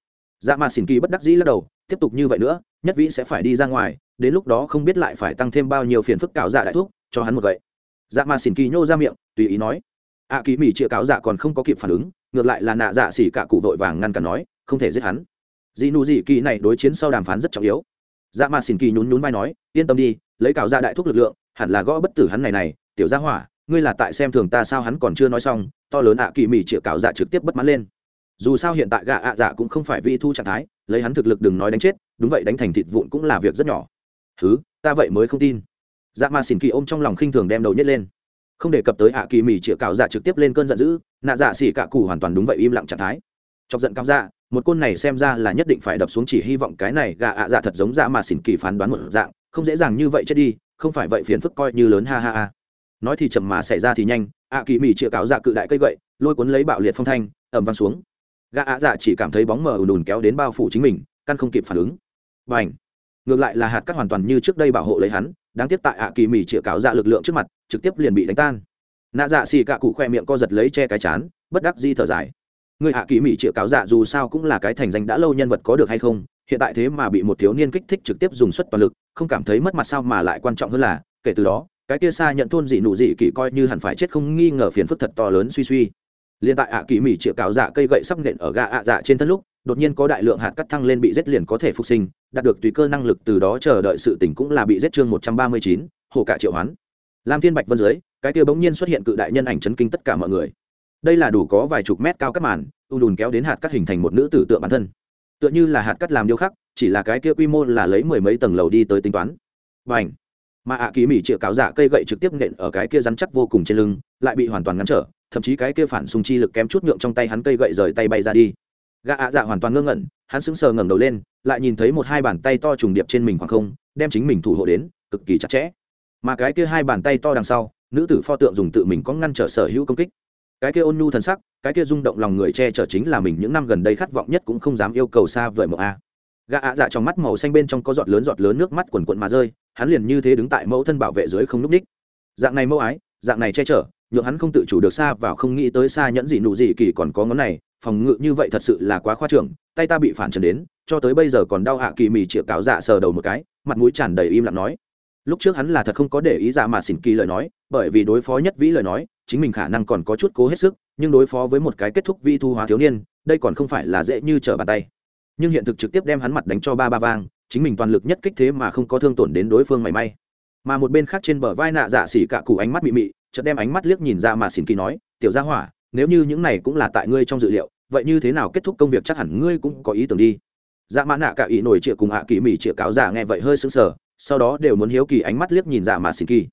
Dạ mà xỉn kỳ bất đắc dĩ lắc đầu tiếp tục như vậy nữa nhất vĩ sẽ phải đi ra ngoài đến lúc đó không biết lại phải tăng thêm bao nhiêu phiền phức cạo dạ đại thuốc cho hắn một gậy. Dạ mà xỉn kỳ nhô ra miệng tùy ý nói. Ạ à, kỳ mỹ chĩa cáo dạ còn không có kịp phản ứng ngược lại là nạ dạ xỉ cả cụ vội vàng ngăn cản nói không thể giết hắn. Dị nụ dị kỳ này đối chiến sau đàm phán rất trọng yếu. Dạ mà xỉn kỳ nhún nhún vai nói yên tâm đi lấy cào dạ đại thuốc lực lượng hẳn là gõ bất tử hắn này này tiểu gia hỏa ngươi là tại xem thường ta sao hắn còn chưa nói xong to lớn ạ kỳ mỹ chĩa cào dạ trực tiếp bất mãn lên. Dù sao hiện tại gạ ạ dạ cũng không phải vi thu trạng thái lấy hắn thực lực đừng nói đánh chết, đúng vậy đánh thành thịt vụn cũng là việc rất nhỏ. Thứ ta vậy mới không tin. Dạ ma xỉn kỳ ôm trong lòng khinh thường đem đầu nhét lên. Không đề cập tới ạ kỳ mì chĩa cạo dạ trực tiếp lên cơn giận dữ, nạ dạ xỉ cạ cụ hoàn toàn đúng vậy im lặng trạng thái. Chọc giận cao dạ một côn này xem ra là nhất định phải đập xuống chỉ hy vọng cái này gạ ạ dạ thật giống dạ mà xỉn kỳ phán đoán một dạng, không dễ dàng như vậy chết đi, không phải vậy phiền phức coi như lớn ha ha ha. Nói thì chậm mà xảy ra thì nhanh, ạ kỳ mì chĩa cạo dạ cự đại cây gậy, lôi cuốn lấy bạo liệt phong thanh ẩm văng xuống. Gã ạ dạ chỉ cảm thấy bóng mờ ùn ùn kéo đến bao phủ chính mình, căn không kịp phản ứng. Và h ngược lại là hạt cắt hoàn toàn như trước đây bảo hộ lấy hắn, đáng tiếc tại ạ kỳ mì chĩa cáo dạ lực lượng trước mặt, trực tiếp liền bị đánh tan. Nạ dạ xì cạ cụ khoe miệng co giật lấy che cái chán, bất đắc di thở dài. Người hạ kỳ mì chĩa cáo dạ dù sao cũng là cái thành danh đã lâu nhân vật có được hay không, hiện tại thế mà bị một thiếu niên kích thích trực tiếp dùng suất toàn lực, không cảm thấy mất mặt sao mà lại quan trọng hơn là, kể từ đó, cái kia xa nhận thôn dị nụ dị kỳ coi như hẳn phải chết không nghi ngờ phiền phức thật to lớn suy suy liền tại ạ kỳ mỹ chĩa cáo dạ cây gậy sắp nện ở gà ạ dạ trên thân lúc, đột nhiên có đại lượng hạt cắt thăng lên bị giết liền có thể phục sinh, đạt được tùy cơ năng lực từ đó chờ đợi sự tỉnh cũng là bị giết chương một trăm ba mươi chín, hồ cả triệu hoán. Lam thiên bạch vân dưới, cái kia bỗng nhiên xuất hiện cự đại nhân ảnh chấn kinh tất cả mọi người. Đây là đủ có vài chục mét cao cắt màn, u đùn kéo đến hạt cắt hình thành một nữ tử tượng bản thân. Tựa như là hạt cắt làm điêu khắc, chỉ là cái kia quy mô là lấy mười mấy tầng lầu đi tới tính toán. Và ảnh mà ạ à ký mỹ chĩa cáo giả cây gậy trực tiếp nện ở cái kia rắn chắc vô cùng trên lưng, lại bị hoàn toàn ngăn trở thậm chí cái kia phản xung chi lực kém chút nhượng trong tay hắn cây gậy rời tay bay ra đi. Gã ạ dạ hoàn toàn ngơ ngẩn, hắn sững sờ ngẩng đầu lên, lại nhìn thấy một hai bàn tay to trùng điệp trên mình khoảng không, đem chính mình thủ hộ đến, cực kỳ chặt chẽ. Mà cái kia hai bàn tay to đằng sau, nữ tử pho tượng dùng tự mình có ngăn trở sở hữu công kích. Cái kia ôn nhu thần sắc, cái kia rung động lòng người che chở chính là mình những năm gần đây khát vọng nhất cũng không dám yêu cầu xa vời mộng a. Gã ạ dạ trong mắt màu xanh bên trong có giọt lớn giọt lớn nước mắt quần quận mà rơi, hắn liền như thế đứng tại mẫu thân bảo vệ dưới không núp ních. Dạng này mẫu ái, dạng này che chở nhượng hắn không tự chủ được xa vào không nghĩ tới xa nhẫn gì nụ gì kỳ còn có ngón này, phòng ngự như vậy thật sự là quá khoa trưởng tay ta bị phản trần đến, cho tới bây giờ còn đau hạ kỳ mì chĩa cáo dạ sờ đầu một cái, mặt mũi tràn đầy im lặng nói. Lúc trước hắn là thật không có để ý ra mà xỉn kỳ lời nói, bởi vì đối phó nhất vĩ lời nói, chính mình khả năng còn có chút cố hết sức, nhưng đối phó với một cái kết thúc vi thu hóa thiếu niên, đây còn không phải là dễ như trở bàn tay. Nhưng hiện thực trực tiếp đem hắn mặt đánh cho ba ba vang, chính mình toàn lực nhất kích thế mà không có thương tổn đến đối phương mảy may mà một bên khác trên bờ vai nạ dạ xỉ cả cụ ánh mắt mị mị, chợt đem ánh mắt liếc nhìn ra mà xỉn kỳ nói, tiểu gia hỏa, nếu như những này cũng là tại ngươi trong dự liệu, vậy như thế nào kết thúc công việc chắc hẳn ngươi cũng có ý tưởng đi. Dạ mã nạ cả ý nổi trịa cùng hạ kỳ mỉ trịa cáo giả nghe vậy hơi sững sờ, sau đó đều muốn hiếu kỳ ánh mắt liếc nhìn dạ mã xỉn kỳ.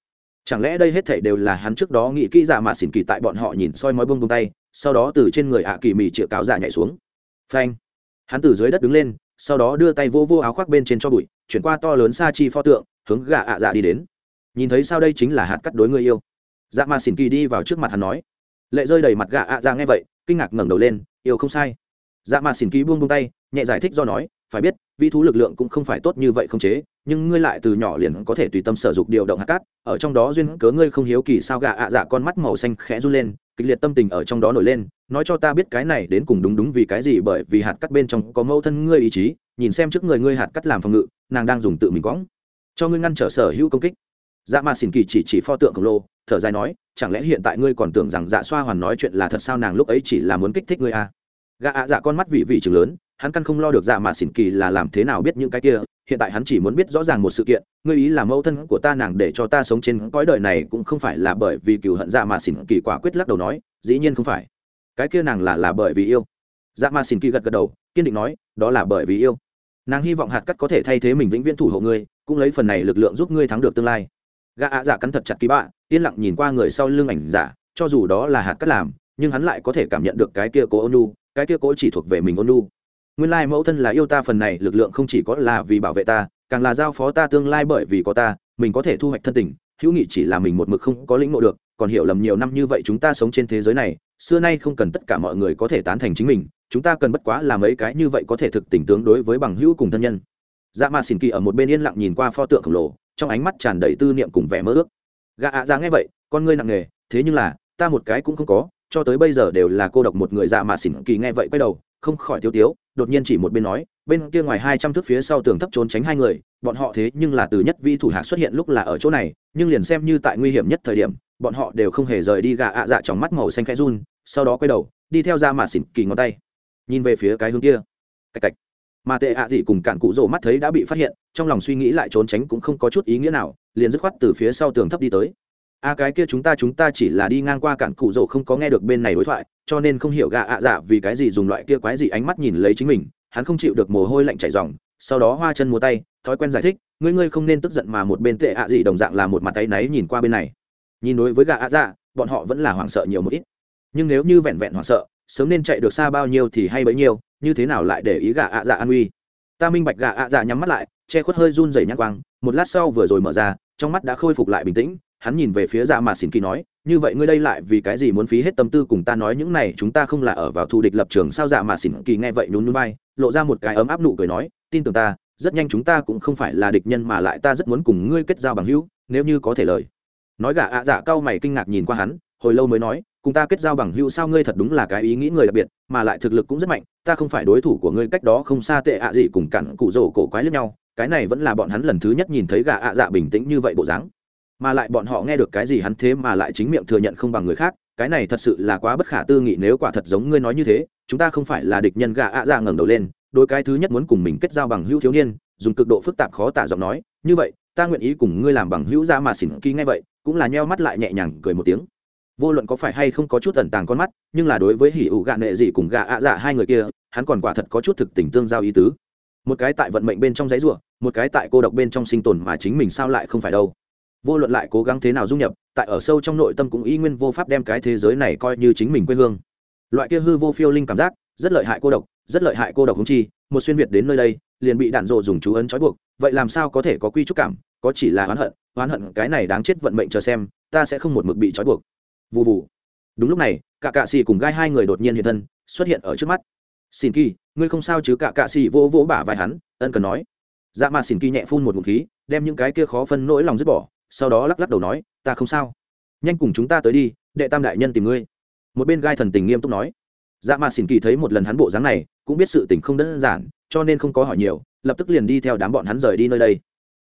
Chẳng lẽ đây hết thảy đều là hắn trước đó nghĩ kỹ dạ mã xỉn kỳ tại bọn họ nhìn soi mói bông bông tay, sau đó từ trên người hạ kỳ mỉ trịa cáo giả nhảy xuống. Phanh! Hắn từ dưới đất đứng lên, sau đó đưa tay vô vô áo khoác bên trên cho bụi, chuyển qua to lớn xa chi pho tượng hướng gà ạ dạ đi đến. Nhìn thấy sao đây chính là hạt cắt đối người yêu. Dạ mà xỉn kỳ đi vào trước mặt hắn nói. Lệ rơi đầy mặt gà ạ dạ nghe vậy, kinh ngạc ngẩng đầu lên, yêu không sai. Dạ mà xỉn kỳ buông buông tay, nhẹ giải thích do nói, phải biết, vi thú lực lượng cũng không phải tốt như vậy không chế, nhưng ngươi lại từ nhỏ liền có thể tùy tâm sở dục điều động hạt cát, ở trong đó duyên cớ ngươi không hiếu kỳ sao gà ạ dạ con mắt màu xanh khẽ run lên, kịch liệt tâm tình ở trong đó nổi lên, nói cho ta biết cái này đến cùng đúng đúng vì cái gì bởi vì hạt cắt bên trong có mẫu thân ngươi ý chí, nhìn xem trước người ngươi hạt cắt làm phòng ngự, nàng đang dùng tự mình quõng cho ngươi ngăn trở sở hữu công kích. Dạ mà xỉn kỳ chỉ chỉ pho tượng khổng lồ, thở dài nói, chẳng lẽ hiện tại ngươi còn tưởng rằng dạ xoa hoàn nói chuyện là thật sao? Nàng lúc ấy chỉ là muốn kích thích ngươi à? Gạ ạ dạ con mắt vị vị chừng lớn, hắn căn không lo được dạ mà xỉn kỳ là làm thế nào biết những cái kia, hiện tại hắn chỉ muốn biết rõ ràng một sự kiện, ngươi ý là mẫu thân của ta nàng để cho ta sống trên cõi đời này cũng không phải là bởi vì cựu hận dạ mà xỉn kỳ quả quyết lắc đầu nói, dĩ nhiên không phải. Cái kia nàng là là bởi vì yêu. Dạ mà xỉn kỳ gật gật đầu, kiên định nói, đó là bởi vì yêu nàng hy vọng hạt cắt có thể thay thế mình vĩnh viễn thủ hộ ngươi, cũng lấy phần này lực lượng giúp ngươi thắng được tương lai. Gã ạ giả cắn thật chặt ký bạ, yên lặng nhìn qua người sau lưng ảnh giả, cho dù đó là hạt cắt làm, nhưng hắn lại có thể cảm nhận được cái kia cố ônu cái kia cố chỉ thuộc về mình ônu nguyên lai mẫu thân là yêu ta phần này lực lượng không chỉ có là vì bảo vệ ta, càng là giao phó ta tương lai bởi vì có ta, mình có thể thu hoạch thân tình, hữu nghị chỉ là mình một mực không có lĩnh ngộ được, còn hiểu lầm nhiều năm như vậy chúng ta sống trên thế giới này, xưa nay không cần tất cả mọi người có thể tán thành chính mình chúng ta cần bất quá là mấy cái như vậy có thể thực tình tướng đối với bằng hữu cùng thân nhân. Dạ mà xỉn kỳ ở một bên yên lặng nhìn qua pho tượng khổng lồ, trong ánh mắt tràn đầy tư niệm cùng vẻ mơ ước. Gà ạ ra nghe vậy, con ngươi nặng nề, thế nhưng là, ta một cái cũng không có, cho tới bây giờ đều là cô độc một người dạ mà xỉn kỳ nghe vậy quay đầu, không khỏi tiêu tiếu, đột nhiên chỉ một bên nói, bên kia ngoài hai trăm thước phía sau tường thấp trốn tránh hai người, bọn họ thế nhưng là từ nhất vi thủ hạ xuất hiện lúc là ở chỗ này, nhưng liền xem như tại nguy hiểm nhất thời điểm, bọn họ đều không hề rời đi Gà ạ dạ trong mắt màu xanh khẽ run, sau đó quay đầu, đi theo ra mà xỉn kỳ ngón tay nhìn về phía cái hướng kia. Cạch cạch. Mà tệ ạ à gì cùng cạn cụ rổ mắt thấy đã bị phát hiện, trong lòng suy nghĩ lại trốn tránh cũng không có chút ý nghĩa nào, liền dứt khoát từ phía sau tường thấp đi tới. A cái kia chúng ta chúng ta chỉ là đi ngang qua cạn cụ rổ không có nghe được bên này đối thoại, cho nên không hiểu gạ ạ dạ vì cái gì dùng loại kia quái gì ánh mắt nhìn lấy chính mình, hắn không chịu được mồ hôi lạnh chảy ròng, sau đó hoa chân mua tay, thói quen giải thích, ngươi ngươi không nên tức giận mà một bên tệ ạ gì đồng dạng là một mặt tay náy nhìn qua bên này. Nhìn đối với gạ ạ dạ bọn họ vẫn là hoảng sợ nhiều một ít. Nhưng nếu như vẹn vẹn hoảng sợ sớm nên chạy được xa bao nhiêu thì hay bấy nhiêu, như thế nào lại để ý gạ ạ dạ an uy? Ta minh bạch gạ ạ dạ nhắm mắt lại, che khuất hơi run rẩy nhãn quang, một lát sau vừa rồi mở ra, trong mắt đã khôi phục lại bình tĩnh, hắn nhìn về phía dạ mà xỉn kỳ nói, như vậy ngươi đây lại vì cái gì muốn phí hết tâm tư cùng ta nói những này, chúng ta không là ở vào thù địch lập trường sao? Dạ mà xỉn kỳ nghe vậy nhún nhún vai, lộ ra một cái ấm áp nụ cười nói, tin tưởng ta, rất nhanh chúng ta cũng không phải là địch nhân mà lại ta rất muốn cùng ngươi kết giao bằng hữu, nếu như có thể lời. Nói gạ ạ dạ cao mày kinh ngạc nhìn qua hắn, hồi lâu mới nói cùng ta kết giao bằng hữu sao ngươi thật đúng là cái ý nghĩ người đặc biệt, mà lại thực lực cũng rất mạnh, ta không phải đối thủ của ngươi cách đó không xa tệ ạ gì cùng cặn cụ rổ cổ quái lẫn nhau, cái này vẫn là bọn hắn lần thứ nhất nhìn thấy gà ạ dạ bình tĩnh như vậy bộ dáng. Mà lại bọn họ nghe được cái gì hắn thế mà lại chính miệng thừa nhận không bằng người khác, cái này thật sự là quá bất khả tư nghị nếu quả thật giống ngươi nói như thế, chúng ta không phải là địch nhân gà ạ dạ ngẩng đầu lên, đôi cái thứ nhất muốn cùng mình kết giao bằng hữu thiếu niên, dùng cực độ phức tạp khó tả giọng nói, như vậy, ta nguyện ý cùng ngươi làm bằng hữu ra mà xỉn kỳ ngay vậy, cũng là nheo mắt lại nhẹ nhàng cười một tiếng vô luận có phải hay không có chút tẩn tàng con mắt, nhưng là đối với hỉ ủ gạ nệ gì cùng gạ ạ dạ hai người kia, hắn còn quả thật có chút thực tình tương giao ý tứ. Một cái tại vận mệnh bên trong giấy ruộng một cái tại cô độc bên trong sinh tồn mà chính mình sao lại không phải đâu. Vô luận lại cố gắng thế nào dung nhập, tại ở sâu trong nội tâm cũng y nguyên vô pháp đem cái thế giới này coi như chính mình quê hương. Loại kia hư vô phiêu linh cảm giác, rất lợi hại cô độc, rất lợi hại cô độc húng chi, một xuyên việt đến nơi đây, liền bị đạn rộ dùng chú ấn trói buộc, vậy làm sao có thể có quy trúc cảm, có chỉ là oán hận oán hận cái này đáng chết vận mệnh chờ xem, ta sẽ không một mực bị trói buộc vụ vụ đúng lúc này cả cạ xì cùng gai hai người đột nhiên hiện thân, xuất hiện ở trước mắt. Xin kỳ, ngươi không sao chứ? Cả cạ xì vỗ vỗ bả vai hắn, ân cần nói. Dạ mà xin kỳ nhẹ phun một ngụm khí, đem những cái kia khó phân nỗi lòng dứt bỏ, sau đó lắc lắc đầu nói, ta không sao. Nhanh cùng chúng ta tới đi, đệ tam đại nhân tìm ngươi. Một bên gai thần tình nghiêm túc nói. Dạ mà xin kỳ thấy một lần hắn bộ dáng này, cũng biết sự tình không đơn giản, cho nên không có hỏi nhiều, lập tức liền đi theo đám bọn hắn rời đi nơi đây.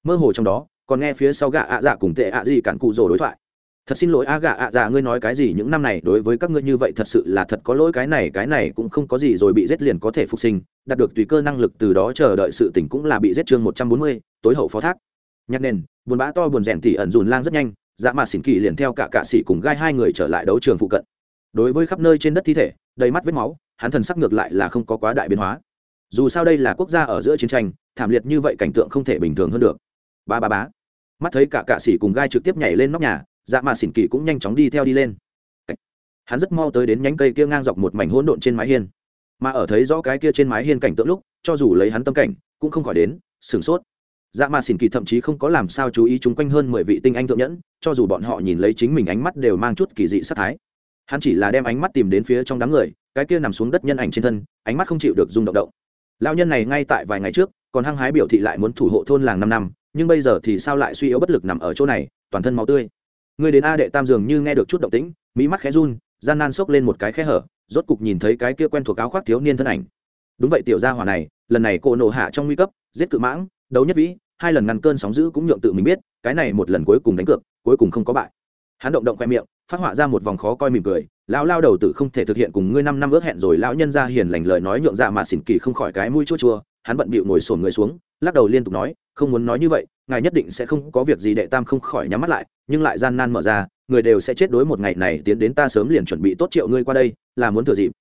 Mơ hồ trong đó, còn nghe phía sau gạ ạ dạ cùng tệ ạ gì cản cụ rồ đối thoại thật xin lỗi a gạ ạ dạ ngươi nói cái gì? Những năm này đối với các ngươi như vậy thật sự là thật có lỗi. Cái này cái này cũng không có gì rồi, bị giết liền có thể phục sinh. Đạt được tùy cơ năng lực từ đó chờ đợi sự tỉnh cũng là bị giết chương một trăm bốn mươi, tối hậu phó thác. Nhắc nền, buồn bã to, buồn rèn tỉ ẩn dùn lang rất nhanh. Dạ mà xỉn kỳ liền theo cả cạ sĩ cùng gai hai người trở lại đấu trường phụ cận. Đối với khắp nơi trên đất thi thể, đầy mắt vết máu, hắn thần sắc ngược lại là không có quá đại biến hóa. Dù sao đây là quốc gia ở giữa chiến tranh, thảm liệt như vậy cảnh tượng không thể bình thường hơn được. Ba ba bá mắt thấy cả cạ sĩ cùng gai trực tiếp nhảy lên nóc nhà dạ mà xỉn kỳ cũng nhanh chóng đi theo đi lên. Hắn rất mau tới đến nhánh cây kia ngang dọc một mảnh hỗn độn trên mái hiên. Mà ở thấy rõ cái kia trên mái hiên cảnh tượng lúc, cho dù lấy hắn tâm cảnh, cũng không khỏi đến, sửng sốt. Dạ mà xỉn kỳ thậm chí không có làm sao chú ý chung quanh hơn mười vị tinh anh thượng nhẫn, cho dù bọn họ nhìn lấy chính mình ánh mắt đều mang chút kỳ dị sắc thái. Hắn chỉ là đem ánh mắt tìm đến phía trong đám người, cái kia nằm xuống đất nhân ảnh trên thân, ánh mắt không chịu được rung động động. Lão nhân này ngay tại vài ngày trước, còn hăng hái biểu thị lại muốn thủ hộ thôn làng năm năm, nhưng bây giờ thì sao lại suy yếu bất lực nằm ở chỗ này, toàn thân máu tươi người đến a đệ tam dường như nghe được chút động tĩnh mỹ mắt khẽ run, gian nan xốc lên một cái khe hở, rốt cục nhìn thấy cái kia quen thuộc áo khoác thiếu niên thân ảnh. Đúng vậy tiểu gia hỏa này, lần này cô nổ hạ trong nguy cấp, giết cự mãng, đấu nhất vĩ, hai lần ngăn cơn sóng dữ cũng nhượng tự mình biết, cái này một lần cuối cùng đánh cược, cuối cùng không có bại. Hắn động động khoe miệng, phát họa ra một vòng khó coi mỉm cười, lão lao đầu tử không thể thực hiện cùng ngươi năm năm ước hẹn rồi, lão nhân ra hiền lành lời nói nhượng dạ mà xỉn kỳ không khỏi cái mũi chua chua, hắn bận bịu ngồi xổm người xuống, lắc đầu liên tục nói không muốn nói như vậy, ngài nhất định sẽ không có việc gì đệ tam không khỏi nhắm mắt lại, nhưng lại gian nan mở ra, người đều sẽ chết đối một ngày này, tiến đến ta sớm liền chuẩn bị tốt triệu ngươi qua đây, là muốn thừa dịp.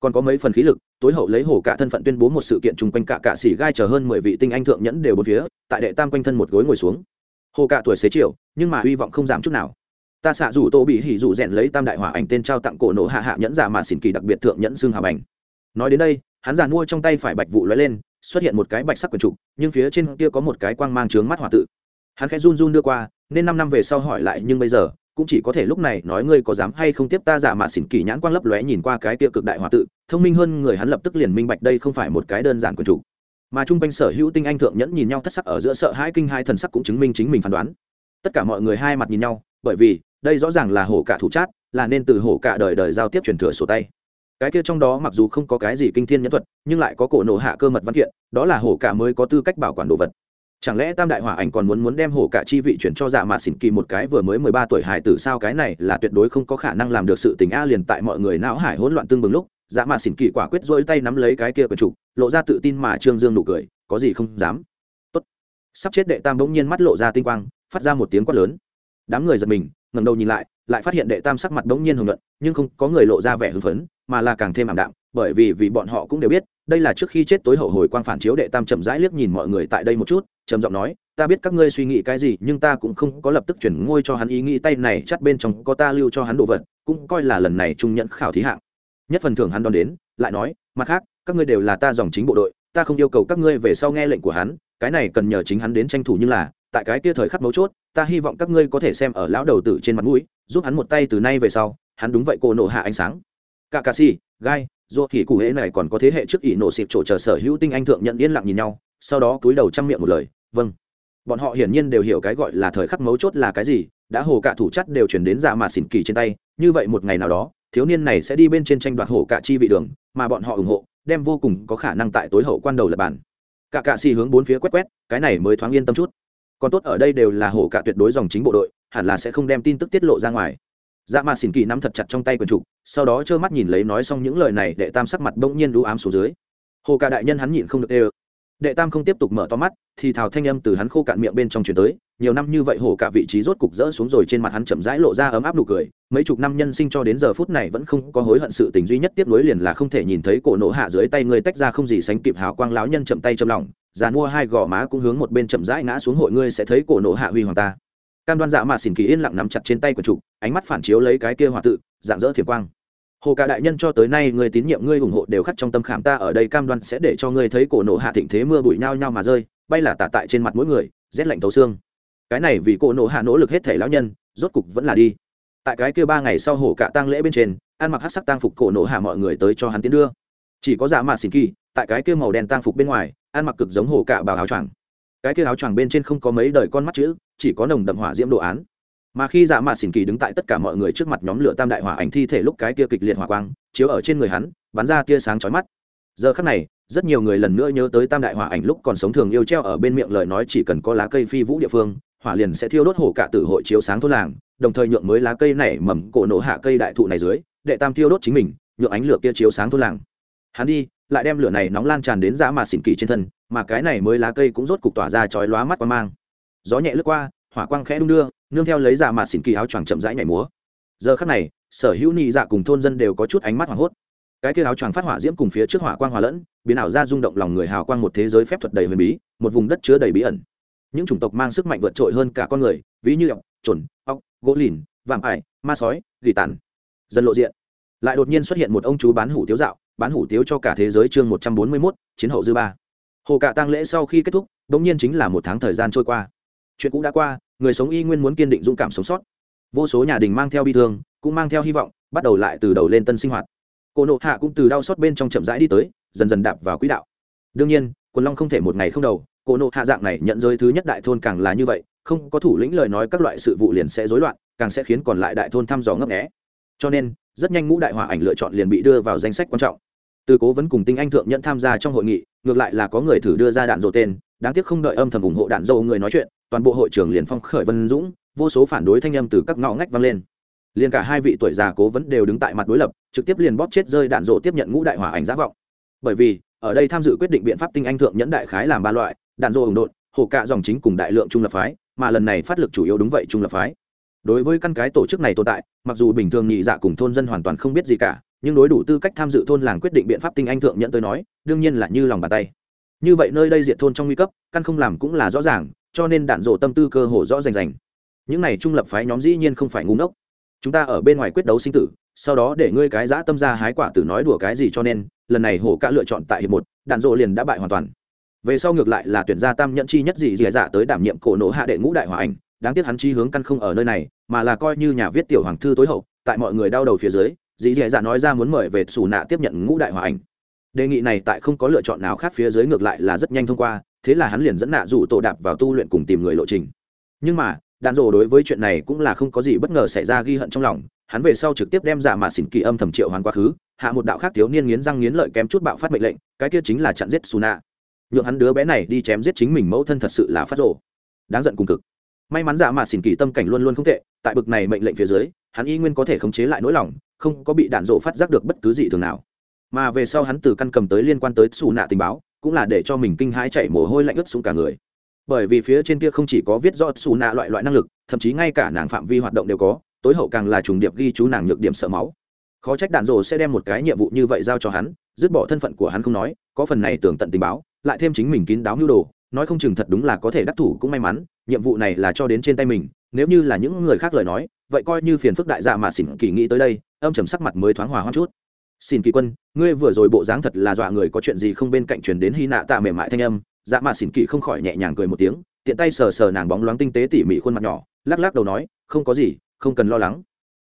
Còn có mấy phần khí lực, tối hậu lấy hổ cả thân phận tuyên bố một sự kiện chung quanh cả cạ xỉ gai chờ hơn mười vị tinh anh thượng nhẫn đều bốn phía, tại đệ tam quanh thân một gối ngồi xuống. Hồ cả tuổi xế chiều, nhưng mà hy vọng không giảm chút nào. Ta xạ rủ tô bị hỉ rủ rèn lấy tam đại hỏa ảnh tên trao tặng cổ nổ hạ hạ nhẫn giả mà xỉn kỳ đặc biệt thượng nhẫn xương hà bành. Nói đến đây, hắn giàn mua trong tay phải bạch vụ lóe lên xuất hiện một cái bạch sắc quần trục, nhưng phía trên kia có một cái quang mang trướng mắt hỏa tự. Hắn khẽ run run đưa qua, nên năm năm về sau hỏi lại nhưng bây giờ, cũng chỉ có thể lúc này nói ngươi có dám hay không tiếp ta giả mạ xỉn kỳ nhãn quang lấp lóe nhìn qua cái kia cực đại hòa tự, thông minh hơn người hắn lập tức liền minh bạch đây không phải một cái đơn giản quyền chủ mà trung quanh sở hữu tinh anh thượng nhẫn nhìn nhau thất sắc ở giữa sợ hai kinh hai thần sắc cũng chứng minh chính mình phán đoán. Tất cả mọi người hai mặt nhìn nhau, bởi vì đây rõ ràng là hổ cả thủ chát, là nên từ hổ cả đời đời giao tiếp truyền thừa sổ tay cái kia trong đó mặc dù không có cái gì kinh thiên nhẫn thuật, nhưng lại có cổ nổ hạ cơ mật văn kiện, đó là hổ cả mới có tư cách bảo quản đồ vật. Chẳng lẽ tam đại hỏa ảnh còn muốn muốn đem hổ cả chi vị chuyển cho dạ mạ xỉn kỳ một cái vừa mới mười ba tuổi hải tử sao? Cái này là tuyệt đối không có khả năng làm được sự tình a liền tại mọi người não hải hỗn loạn tương bừng lúc dạ mạ xỉn kỳ quả quyết dỗi tay nắm lấy cái kia quần trục lộ ra tự tin mà trương dương nụ cười, có gì không dám. Tốt. Sắp chết đệ tam bỗng nhiên mắt lộ ra tinh quang, phát ra một tiếng quát lớn. Đám người giật mình, ngẩng đầu nhìn lại lại phát hiện đệ tam sắc mặt bỗng nhiên hồng luận nhưng không có người lộ ra vẻ hưng phấn mà là càng thêm ảm đạm, bởi vì vì bọn họ cũng đều biết, đây là trước khi chết tối hậu hồi quang phản chiếu đệ tam chậm rãi liếc nhìn mọi người tại đây một chút, trầm giọng nói, ta biết các ngươi suy nghĩ cái gì, nhưng ta cũng không có lập tức chuyển ngôi cho hắn ý nghĩ tay này chắt bên trong có ta lưu cho hắn đồ vật, cũng coi là lần này trung nhận khảo thí hạng. Nhất phần thưởng hắn đón đến, lại nói, mặt khác, các ngươi đều là ta dòng chính bộ đội, ta không yêu cầu các ngươi về sau nghe lệnh của hắn, cái này cần nhờ chính hắn đến tranh thủ nhưng là, tại cái kia thời khắc mấu chốt, ta hy vọng các ngươi có thể xem ở lão đầu tử trên mặt mũi, giúp hắn một tay từ nay về sau, hắn đúng vậy cô nộ hạ ánh sáng cả cà si, gai dù thì cụ hễ này còn có thế hệ trước ỷ nổ xịp chỗ chờ sở hữu tinh anh thượng nhận yên lặng nhìn nhau, sau đó cúi đầu chăm miệng một lời vâng. Bọn họ hiển nhiên đều hiểu cái gọi là thời khắc mấu chốt là cái gì, đã hồ cả thủ chất đều chuyển đến dạ mà xỉn kỳ trên tay, như vậy một ngày nào đó, thiếu niên này sẽ đi bên trên tranh đoạt hồ cả chi vị đường, mà bọn họ ủng hộ, đem vô cùng có khả năng tại tối hậu quan đầu lập bản. Cả cạ xì hướng bốn phía quét quét, cái này mới thoáng yên tâm chút. Còn tốt ở đây đều là hổ cả tuyệt đối dòng chính bộ đội, hẳn là sẽ không đem tin tức tiết lộ ra ngoài dạ mà xỉn kỳ nắm thật chặt trong tay quần trục sau đó trơ mắt nhìn lấy nói xong những lời này, đệ tam sắc mặt bỗng nhiên đũ ám xuống dưới. Hồ cả đại nhân hắn nhịn không được ê đệ tam không tiếp tục mở to mắt, thì thào thanh âm từ hắn khô cạn miệng bên trong chuyển tới, nhiều năm như vậy hồ cả vị trí rốt cục rỡ xuống rồi trên mặt hắn chậm rãi lộ ra ấm áp nụ cười, mấy chục năm nhân sinh cho đến giờ phút này vẫn không có hối hận sự tình duy nhất tiếp nối liền là không thể nhìn thấy cổ nổ hạ dưới tay người tách ra không gì sánh kịp hào quang láo nhân chậm tay chậm lòng, già mua hai gò má cũng hướng một bên chậm rãi ngã xuống hội ngươi sẽ thấy cổ nổ hạ huy hoàng ta cam đoan dạ mà xỉn kỳ yên lặng nắm chặt trên tay của chủ, ánh mắt phản chiếu lấy cái kia hòa tự, dạng dỡ thiệp quang. Hồ cả đại nhân cho tới nay người tín nhiệm ngươi ủng hộ đều khắc trong tâm khảm ta ở đây cam đoan sẽ để cho ngươi thấy cổ nổ hạ thịnh thế mưa bụi nhao nhao mà rơi, bay là tả tại trên mặt mỗi người, rét lạnh thấu xương. Cái này vì cổ nổ hạ nỗ lực hết thể lão nhân, rốt cục vẫn là đi. Tại cái kia ba ngày sau hổ cả tang lễ bên trên, ăn mặc hát sắc tang phục cổ nổ hạ mọi người tới cho hắn tiến đưa. Chỉ có dạ mà xỉn kỳ, tại cái kia màu đen tang phục bên ngoài, ăn mặc cực giống hổ cả bào áo choàng. Cái kia áo choàng bên trên không có mấy đời con mắt chữ chỉ có nồng đậm hỏa diễm đồ án. Mà khi dạ mạ xỉn kỳ đứng tại tất cả mọi người trước mặt nhóm lửa tam đại hỏa ảnh thi thể lúc cái kia kịch liệt hỏa quang, chiếu ở trên người hắn, bắn ra tia sáng chói mắt. Giờ khắc này, rất nhiều người lần nữa nhớ tới tam đại hỏa ảnh lúc còn sống thường yêu treo ở bên miệng lời nói chỉ cần có lá cây phi vũ địa phương, hỏa liền sẽ thiêu đốt hổ cả tử hội chiếu sáng thôn làng, đồng thời nhượng mới lá cây này mầm cổ nổ hạ cây đại thụ này dưới, đệ tam thiêu đốt chính mình, nhượng ánh lửa kia chiếu sáng thôn làng. Hắn đi, lại đem lửa này nóng lan tràn đến dạ dã mà xỉn kỳ trên thân, mà cái này mới lá cây cũng rốt cục tỏa ra chói lóa mắt qua mang gió nhẹ lướt qua hỏa quang khẽ đung đưa nương theo lấy giả mà xỉn kỳ áo choàng chậm rãi nhảy múa. Giờ khắc này sở hữu nhị dạ cùng thôn dân đều có chút ánh mắt hoảng hốt. Cái kia áo choàng phát hỏa diễm cùng phía trước hỏa quang hòa lẫn biến ảo ra rung động lòng người hào quang một thế giới phép thuật đầy huyền bí một vùng đất chứa đầy bí ẩn. Những chủng tộc mang sức mạnh vượt trội hơn cả con người ví như ọc chuẩn, ọc gỗ lìn vạm ải ma sói gỉ tàn. Dần lộ diện lại đột nhiên xuất hiện một ông chú bán hủ tiếu dạo bán hủ tiếu cho cả thế giới chương một trăm bốn mươi mốt chiến hậu dư ba. Hồ cạ tăng lễ sau khi kết thúc đ ỗ n g nhiên chính là một tháng thời gian trôi qua chuyện cũ đã qua, người sống y nguyên muốn kiên định dũng cảm sống sót. Vô số nhà đình mang theo bi thương, cũng mang theo hy vọng, bắt đầu lại từ đầu lên tân sinh hoạt. Cô nộ hạ cũng từ đau xót bên trong chậm rãi đi tới, dần dần đạp vào quỹ đạo. Đương nhiên, quần long không thể một ngày không đầu, Cô nộ hạ dạng này nhận giới thứ nhất đại thôn càng là như vậy, không có thủ lĩnh lời nói các loại sự vụ liền sẽ rối loạn, càng sẽ khiến còn lại đại thôn thăm dò ngấp nghé. Cho nên, rất nhanh ngũ đại hòa ảnh lựa chọn liền bị đưa vào danh sách quan trọng. Từ cố vấn cùng tinh anh thượng nhận tham gia trong hội nghị, ngược lại là có người thử đưa ra đạn dộ tên đáng tiếc không đợi âm thầm ủng hộ đạn dầu người nói chuyện, toàn bộ hội trưởng liền phong khởi vân dũng, vô số phản đối thanh âm từ các ngõ ngách vang lên. Liền cả hai vị tuổi già cố vấn đều đứng tại mặt đối lập, trực tiếp liền bóp chết rơi đạn dộ tiếp nhận ngũ đại hỏa ảnh giả vọng. Bởi vì, ở đây tham dự quyết định biện pháp tinh anh thượng nhẫn đại khái làm ba loại, đạn dộ ủng đột hồ cạ dòng chính cùng đại lượng trung lập phái, mà lần này phát lực chủ yếu đúng vậy trung lập phái. Đối với căn cái tổ chức này tồn tại, mặc dù bình thường nhị dạ cùng thôn dân hoàn toàn không biết gì cả, nhưng đối đủ tư cách tham dự thôn làng quyết định biện pháp tinh anh thượng nhận tới nói, đương nhiên là như lòng bàn tay như vậy nơi đây diệt thôn trong nguy cấp, căn không làm cũng là rõ ràng, cho nên đạn dộ tâm tư cơ hồ rõ rành rành. Những này trung lập phái nhóm dĩ nhiên không phải ngu ngốc. Chúng ta ở bên ngoài quyết đấu sinh tử, sau đó để ngươi cái giã tâm ra hái quả tử nói đùa cái gì cho nên, lần này hổ ca lựa chọn tại hiệp một, đạn dộ liền đã bại hoàn toàn. Về sau ngược lại là tuyển gia tam nhẫn chi nhất gì dì dạ tới đảm nhiệm cổ nổ hạ đệ ngũ đại hòa ảnh, đáng tiếc hắn chi hướng căn không ở nơi này, mà là coi như nhà viết tiểu hoàng thư tối hậu, tại mọi người đau đầu phía dưới dì dì dạ nói ra muốn mời về xù nạ tiếp nhận ngũ đại hòa ảnh đề nghị này tại không có lựa chọn nào khác phía dưới ngược lại là rất nhanh thông qua, thế là hắn liền dẫn nạ rủ tổ đạp vào tu luyện cùng tìm người lộ trình. Nhưng mà, đạn rồ đối với chuyện này cũng là không có gì bất ngờ xảy ra ghi hận trong lòng, hắn về sau trực tiếp đem giả mà xỉn kỳ âm thầm triệu hoàn quá khứ, hạ một đạo khác thiếu niên nghiến răng nghiến lợi kém chút bạo phát mệnh lệnh, cái kia chính là chặn giết xù nạ nhượng hắn đứa bé này đi chém giết chính mình mẫu thân thật sự là phát rồ. Đáng giận cùng cực. May mắn giả mà xỉn kỳ tâm cảnh luôn luôn không tệ, tại bực này mệnh lệnh phía dưới, hắn y nguyên có thể khống chế lại nỗi lòng, không có bị đạn rộ phát giác được bất cứ gì thường nào mà về sau hắn từ căn cầm tới liên quan tới xù nạ tình báo, cũng là để cho mình kinh hãi chạy mồ hôi lạnh ướt xuống cả người. Bởi vì phía trên kia không chỉ có viết rõ xù nạ loại loại năng lực, thậm chí ngay cả nàng phạm vi hoạt động đều có, tối hậu càng là trùng điệp ghi chú nàng nhược điểm sợ máu. Khó trách đạn rồ sẽ đem một cái nhiệm vụ như vậy giao cho hắn, dứt bỏ thân phận của hắn không nói, có phần này tưởng tận tình báo, lại thêm chính mình kín đáo mưu đồ, nói không chừng thật đúng là có thể đắc thủ cũng may mắn, nhiệm vụ này là cho đến trên tay mình, nếu như là những người khác lời nói, vậy coi như phiền phức đại dạ mà xỉn kỳ nghĩ tới đây, âm trầm sắc mặt mới thoáng hòa hoa chút xin kỳ quân, ngươi vừa rồi bộ dáng thật là dọa người, có chuyện gì không bên cạnh truyền đến hy nạ tạ mềm mại thanh âm? Dạ mà xỉn kỳ không khỏi nhẹ nhàng cười một tiếng, tiện tay sờ sờ nàng bóng loáng tinh tế tỉ mỉ khuôn mặt nhỏ, lắc lắc đầu nói, không có gì, không cần lo lắng.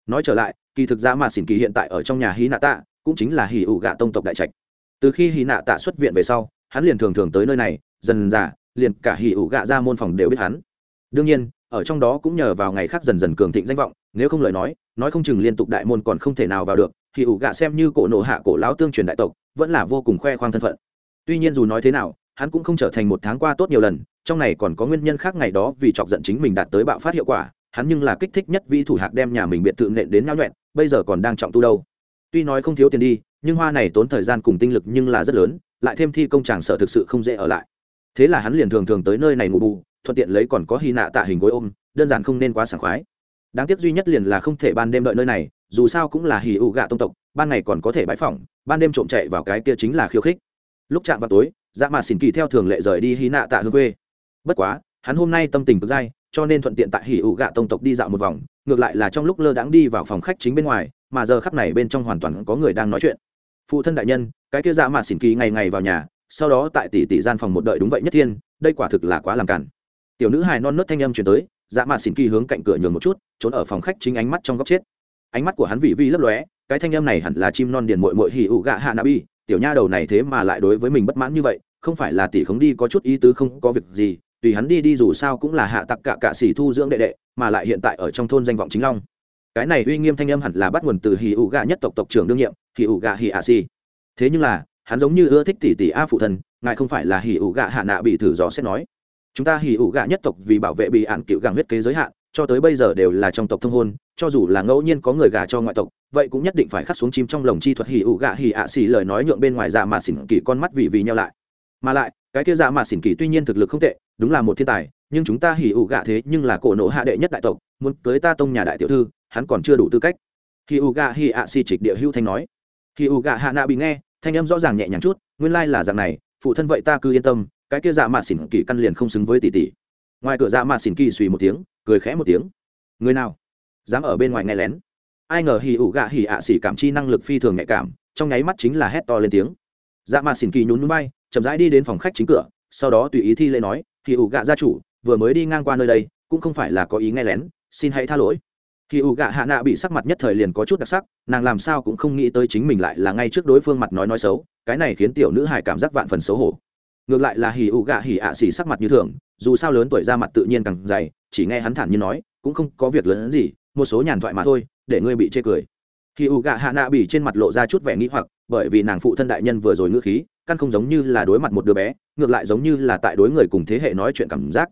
Nói trở lại, kỳ thực dạ mà xỉn kỳ hiện tại ở trong nhà hy nạ tạ, cũng chính là hì ủ gạ tông tộc đại trạch. Từ khi hy nạ tạ xuất viện về sau, hắn liền thường thường tới nơi này, dần dà, liền cả hì ủ gạ ra môn phòng đều biết hắn. Đương nhiên, ở trong đó cũng nhờ vào ngày khác dần dần cường thịnh danh vọng, nếu không lời nói nói không chừng liên tục đại môn còn không thể nào vào được thì ủ gạ xem như cổ nộ hạ cổ lão tương truyền đại tộc, vẫn là vô cùng khoe khoang thân phận. Tuy nhiên dù nói thế nào, hắn cũng không trở thành một tháng qua tốt nhiều lần, trong này còn có nguyên nhân khác ngày đó vì chọc giận chính mình đạt tới bạo phát hiệu quả, hắn nhưng là kích thích nhất vi thủ hạc đem nhà mình biệt thự nện đến nhau nhuẹn, bây giờ còn đang trọng tu đâu. Tuy nói không thiếu tiền đi, nhưng hoa này tốn thời gian cùng tinh lực nhưng là rất lớn, lại thêm thi công tràng sở thực sự không dễ ở lại. Thế là hắn liền thường thường tới nơi này ngủ bù, thuận tiện lấy còn có hy nạ tạ hình gối ôm, đơn giản không nên quá sảng khoái. Đáng tiếc duy nhất liền là không thể ban đêm đợi nơi này dù sao cũng là hì ụ gạ tông tộc, ban ngày còn có thể bãi phỏng, ban đêm trộm chạy vào cái kia chính là khiêu khích. Lúc chạm vào tối dạ mà xỉn kỳ theo thường lệ rời đi hí nạ tạ hương quê. Bất quá, hắn hôm nay tâm tình cực dai, cho nên thuận tiện tại hỉ ụ gạ tông tộc đi dạo một vòng, ngược lại là trong lúc lơ đãng đi vào phòng khách chính bên ngoài, mà giờ khắp này bên trong hoàn toàn có người đang nói chuyện. Phụ thân đại nhân, cái kia dạ mà xỉn kỳ ngày ngày vào nhà, sau đó tại tỷ tỷ gian phòng một đợi đúng vậy nhất thiên, đây quả thực là quá làm cản tiểu nữ hài non nớt thanh âm chuyển tới dạ mạ xỉn kỳ hướng cạnh cửa nhường một chút, trốn ở phòng khách chính ánh mắt trong góc chết ánh mắt của hắn vị vi lấp lóe, cái thanh âm này hẳn là chim non điền mội mội hỉ ụ gạ hạ nạ bi. Tiểu nha đầu này thế mà lại đối với mình bất mãn như vậy, không phải là tỷ khống đi có chút ý tứ không có việc gì, tùy hắn đi đi dù sao cũng là hạ tặc cả cạ xỉ thu dưỡng đệ đệ, mà lại hiện tại ở trong thôn danh vọng chính long. Cái này uy nghiêm thanh âm hẳn là bắt nguồn từ hỉ ụ gạ nhất tộc tộc trưởng đương nhiệm, hỉ ụ gạ hỉ ạ xì thế nhưng là, hắn giống như ưa thích tỷ tỷ a phụ thân, ngài không phải là hỉ ụ gạ hạ nạ bị thử dò xét nói. Chúng ta hỉ ụ gạ nhất tộc vì bảo vệ bị ạn cựu gàng huyết kế giới hạn, cho tới bây giờ đều là trong tộc thông hôn cho dù là ngẫu nhiên có người gả cho ngoại tộc, vậy cũng nhất định phải khắc xuống chim trong lồng chi thuật hỉ ủ gạ hỉ ạ xỉ lời nói nhượng bên ngoài dạ mà xỉn kỳ con mắt vì vì nhau lại. Mà lại, cái kia dạ mà xỉn kỳ tuy nhiên thực lực không tệ, đúng là một thiên tài, nhưng chúng ta hỉ ủ gạ thế nhưng là cổ nộ hạ đệ nhất đại tộc, muốn cưới ta tông nhà đại tiểu thư, hắn còn chưa đủ tư cách. Hỉ ủ gạ hỉ ạ xỉ trịch địa hưu thanh nói. Hỉ ủ gạ hạ nạ bị nghe, thanh âm rõ ràng nhẹ nhàng chút, nguyên lai là dạng này, phụ thân vậy ta cứ yên tâm, cái kia dạ mạ xỉn kỳ căn liền không xứng với tỷ tỷ. Ngoài cửa dạ mạ xỉn kỳ suy một tiếng, cười khẽ một tiếng. Người nào? Dám ở bên ngoài nghe lén. Ai ngờ hì ủ gạ hì ạ xỉ cảm chi năng lực phi thường nhạy cảm, trong nháy mắt chính là hét to lên tiếng. Dạ mà xỉn kỳ nhún núi bay chậm rãi đi đến phòng khách chính cửa, sau đó tùy ý thi lễ nói, hì ủ gạ gia chủ, vừa mới đi ngang qua nơi đây, cũng không phải là có ý nghe lén, xin hãy tha lỗi. Hì ủ gạ hạ nạ bị sắc mặt nhất thời liền có chút đặc sắc, nàng làm sao cũng không nghĩ tới chính mình lại là ngay trước đối phương mặt nói nói xấu, cái này khiến tiểu nữ hải cảm giác vạn phần xấu hổ. Ngược lại là hỉ ủ gạ hỉ ạ xỉ sắc mặt như thường, dù sao lớn tuổi ra mặt tự nhiên càng dày, chỉ nghe hắn thản như nói, cũng không có việc lớn gì một số nhàn thoại mà thôi, để ngươi bị chê cười. Hỉ U gạ hạ nạ bị trên mặt lộ ra chút vẻ nghĩ hoặc, bởi vì nàng phụ thân đại nhân vừa rồi ngữ khí, căn không giống như là đối mặt một đứa bé, ngược lại giống như là tại đối người cùng thế hệ nói chuyện cảm giác.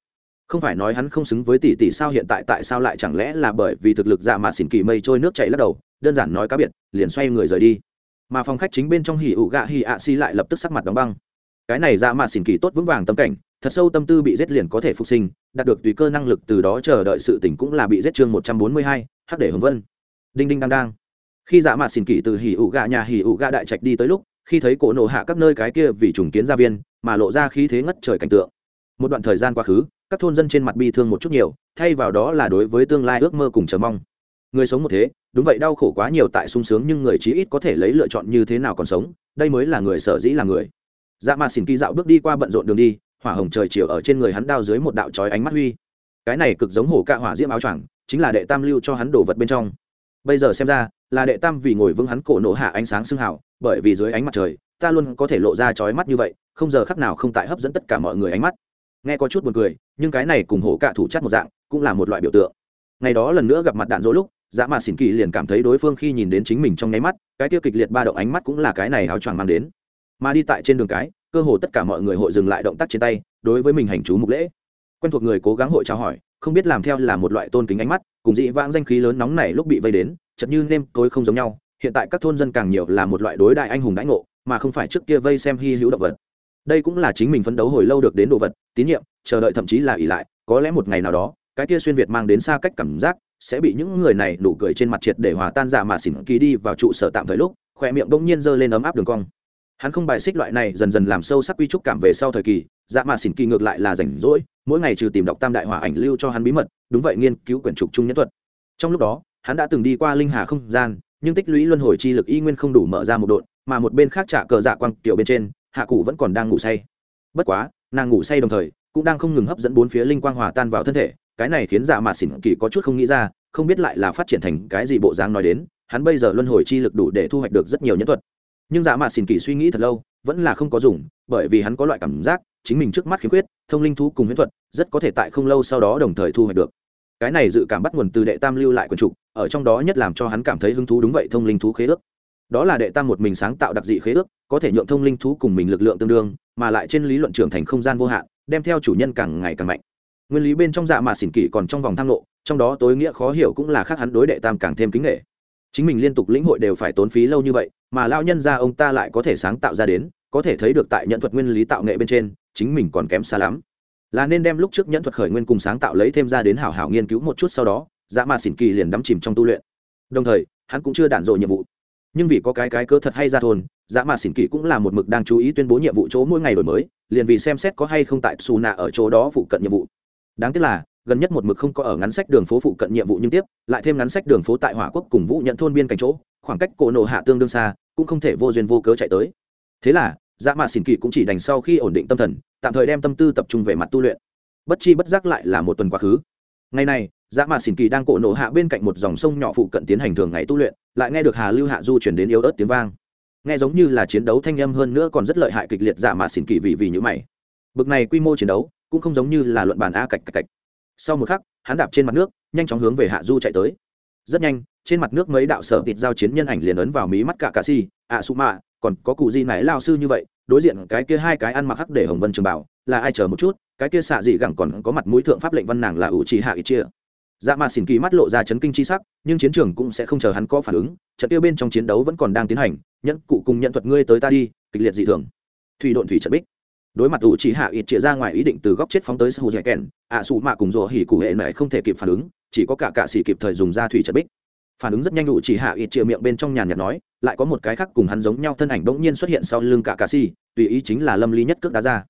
Không phải nói hắn không xứng với tỷ tỷ sao, hiện tại tại sao lại chẳng lẽ là bởi vì thực lực dạ mà xỉn kỳ mây trôi nước chảy lắc đầu, đơn giản nói cá biệt, liền xoay người rời đi. Mà phòng khách chính bên trong hỉ ụ gạ hỉ ạ xi lại lập tức sắc mặt đóng băng. Cái này dạ mà xỉn kỳ tốt vững vàng tâm cảnh thật sâu tâm tư bị giết liền có thể phục sinh, đạt được tùy cơ năng lực từ đó chờ đợi sự tỉnh cũng là bị giết chương một trăm bốn mươi hai, hắc để hồng vân. Đinh đinh đang đang. Khi dạ mạt xin kỳ từ hỉ ủ gạ nhà hỉ ủ gạ đại trạch đi tới lúc, khi thấy cổ nổ hạ các nơi cái kia vì trùng kiến gia viên, mà lộ ra khí thế ngất trời cảnh tượng. Một đoạn thời gian quá khứ, các thôn dân trên mặt bi thương một chút nhiều, thay vào đó là đối với tương lai ước mơ cùng chờ mong. Người sống một thế, đúng vậy đau khổ quá nhiều tại sung sướng nhưng người chí ít có thể lấy lựa chọn như thế nào còn sống, đây mới là người sở dĩ là người. Dạ mà xin kỳ dạo bước đi qua bận rộn đường đi hỏa hồng trời chiều ở trên người hắn đao dưới một đạo chói ánh mắt huy. Cái này cực giống hổ cạ hỏa diễm áo choàng, chính là đệ tam lưu cho hắn đổ vật bên trong. Bây giờ xem ra, là đệ tam vì ngồi vững hắn cổ nổ hạ ánh sáng xương hào, bởi vì dưới ánh mặt trời, ta luôn có thể lộ ra chói mắt như vậy, không giờ khắc nào không tại hấp dẫn tất cả mọi người ánh mắt. Nghe có chút buồn cười, nhưng cái này cùng hổ cạ thủ chất một dạng, cũng là một loại biểu tượng. Ngày đó lần nữa gặp mặt đạn dỗ lúc dạ dã mà xỉn kỳ liền cảm thấy đối phương khi nhìn đến chính mình trong nháy mắt, cái tiêu kịch liệt ba động ánh mắt cũng là cái này áo choàng mang đến. Mà đi tại trên đường cái cơ hồ tất cả mọi người hội dừng lại động tác trên tay, đối với mình hành chú mục lễ. Quen thuộc người cố gắng hội chào hỏi, không biết làm theo là một loại tôn kính ánh mắt, cùng dị vãng danh khí lớn nóng này lúc bị vây đến chật như nêm tối không giống nhau, hiện tại các thôn dân càng nhiều là một loại đối đại anh hùng đãi ngộ, mà không phải trước kia vây xem hy hữu động vật. Đây cũng là chính mình phấn đấu hồi lâu được đến đồ vật, tín nhiệm, chờ đợi thậm chí là ỉ lại, có lẽ một ngày nào đó, cái kia xuyên việt mang đến xa cách cảm giác, sẽ bị những người này nụ cười trên mặt triệt để hòa tan dạ mà xỉn ký đi vào trụ sở tạm thời lúc, khoe miệng bỗng nhiên giơ lên ấm áp đường cong hắn không bài xích loại này dần dần làm sâu sắc quy trúc cảm về sau thời kỳ dạ mà xỉn kỳ ngược lại là rảnh rỗi, mỗi ngày trừ tìm đọc tam đại hỏa ảnh lưu cho hắn bí mật, đúng vậy nghiên cứu quyển trục trung nhân thuật. Trong lúc đó, hắn đã từng đi qua linh hà không gian, nhưng tích lũy luân hồi chi lực y nguyên không đủ mở ra một độn, mà một bên khác trả cờ dạ quang tiểu bên trên, hạ cụ vẫn còn đang ngủ say. Bất quá, nàng ngủ say đồng thời, cũng đang không ngừng hấp dẫn bốn phía linh quang hòa tan vào thân thể, cái này khiến dạ mạt xỉn kỳ có chút không nghĩ ra, không biết lại là phát triển thành cái gì bộ dáng nói đến, hắn bây giờ luân hồi chi lực đủ để thu hoạch được rất nhiều nhân thuật nhưng dạ mạ xỉn kỳ suy nghĩ thật lâu, vẫn là không có dùng, bởi vì hắn có loại cảm giác, chính mình trước mắt khiếm khuyết, thông linh thú cùng huyễn thuật, rất có thể tại không lâu sau đó đồng thời thu hoạch được. Cái này dự cảm bắt nguồn từ đệ tam lưu lại quần trục, ở trong đó nhất làm cho hắn cảm thấy hứng thú đúng vậy thông linh thú khế ước. Đó là đệ tam một mình sáng tạo đặc dị khế ước, có thể nhượng thông linh thú cùng mình lực lượng tương đương, mà lại trên lý luận trưởng thành không gian vô hạn, đem theo chủ nhân càng ngày càng mạnh. Nguyên lý bên trong dạ mà xỉn kỷ còn trong vòng tham lộ trong đó tối nghĩa khó hiểu cũng là khác hắn đối đệ tam càng thêm kính nghệ chính mình liên tục lĩnh hội đều phải tốn phí lâu như vậy, mà lao nhân ra ông ta lại có thể sáng tạo ra đến, có thể thấy được tại nhận thuật nguyên lý tạo nghệ bên trên, chính mình còn kém xa lắm. Là nên đem lúc trước nhận thuật khởi nguyên cùng sáng tạo lấy thêm ra đến hảo hảo nghiên cứu một chút sau đó dạ dã mà xỉn kỳ liền đắm chìm trong tu luyện. Đồng thời, hắn cũng chưa đản dội nhiệm vụ. Nhưng vì có cái cái cơ thật hay ra thôn dạ dã mà xỉn kỳ cũng là một mực đang chú ý tuyên bố nhiệm vụ chỗ mỗi ngày đổi mới, liền vì xem xét có hay không tại xù nạ ở chỗ đó phụ cận nhiệm vụ. Đáng tiếc là gần nhất một mực không có ở ngắn sách đường phố phụ cận nhiệm vụ nhưng tiếp, lại thêm ngắn sách đường phố tại hỏa quốc cùng vũ nhận thôn biên cảnh chỗ, khoảng cách cổ nổ hạ tương đương xa, cũng không thể vô duyên vô cớ chạy tới. Thế là dạ mạ xỉn kỳ cũng chỉ đành sau khi ổn định tâm thần, tạm thời đem tâm tư tập trung về mặt tu luyện. Bất chi bất giác lại là một tuần quá khứ. Ngày này dạ mạ xỉn kỳ đang cổ nổ hạ bên cạnh một dòng sông nhỏ phụ cận tiến hành thường ngày tu luyện, lại nghe được hà lưu hạ du chuyển đến yếu ớt tiếng vang. Nghe giống như là chiến đấu thanh âm hơn nữa còn rất lợi hại kịch liệt dạ mạ xỉn kỳ vì vì như mày. Bực này quy mô chiến đấu, cũng không giống như là luận bàn a cạch cạch cạch sau một khắc, hắn đạp trên mặt nước, nhanh chóng hướng về hạ du chạy tới. Rất nhanh, trên mặt nước mấy đạo sở thịt giao chiến nhân ảnh liền ấn vào mí mắt cả cà si à, ạ su mạ, còn có cụ di này lao sư như vậy, đối diện cái kia hai cái ăn mặc hắc để hồng vân trường bảo, là ai chờ một chút, cái kia xạ dị gẳng còn có mặt mũi thượng pháp lệnh văn nàng là ủ trì hạ ít chia. Dạ mà xỉn kỳ mắt lộ ra chấn kinh chi sắc, nhưng chiến trường cũng sẽ không chờ hắn có phản ứng, trận tiêu bên trong chiến đấu vẫn còn đang tiến hành, nhẫn, cụ cùng nhận thuật ngươi tới ta đi, kịch liệt dị thường. Thủy độn thủy trận bích đối mặt ủ chỉ hạ ít chia ra ngoài ý định từ góc chết phóng tới sâu dẻ kèn, ạ xù mạ cùng rỗ hỉ cụ hệ này không thể kịp phản ứng, chỉ có cả cạ xỉ kịp thời dùng ra thủy trận bích. Phản ứng rất nhanh ủ chỉ hạ ít chia miệng bên trong nhàn nhạt nói, lại có một cái khác cùng hắn giống nhau thân ảnh bỗng nhiên xuất hiện sau lưng cả cạ xỉ tùy ý chính là lâm ly nhất cước đá ra.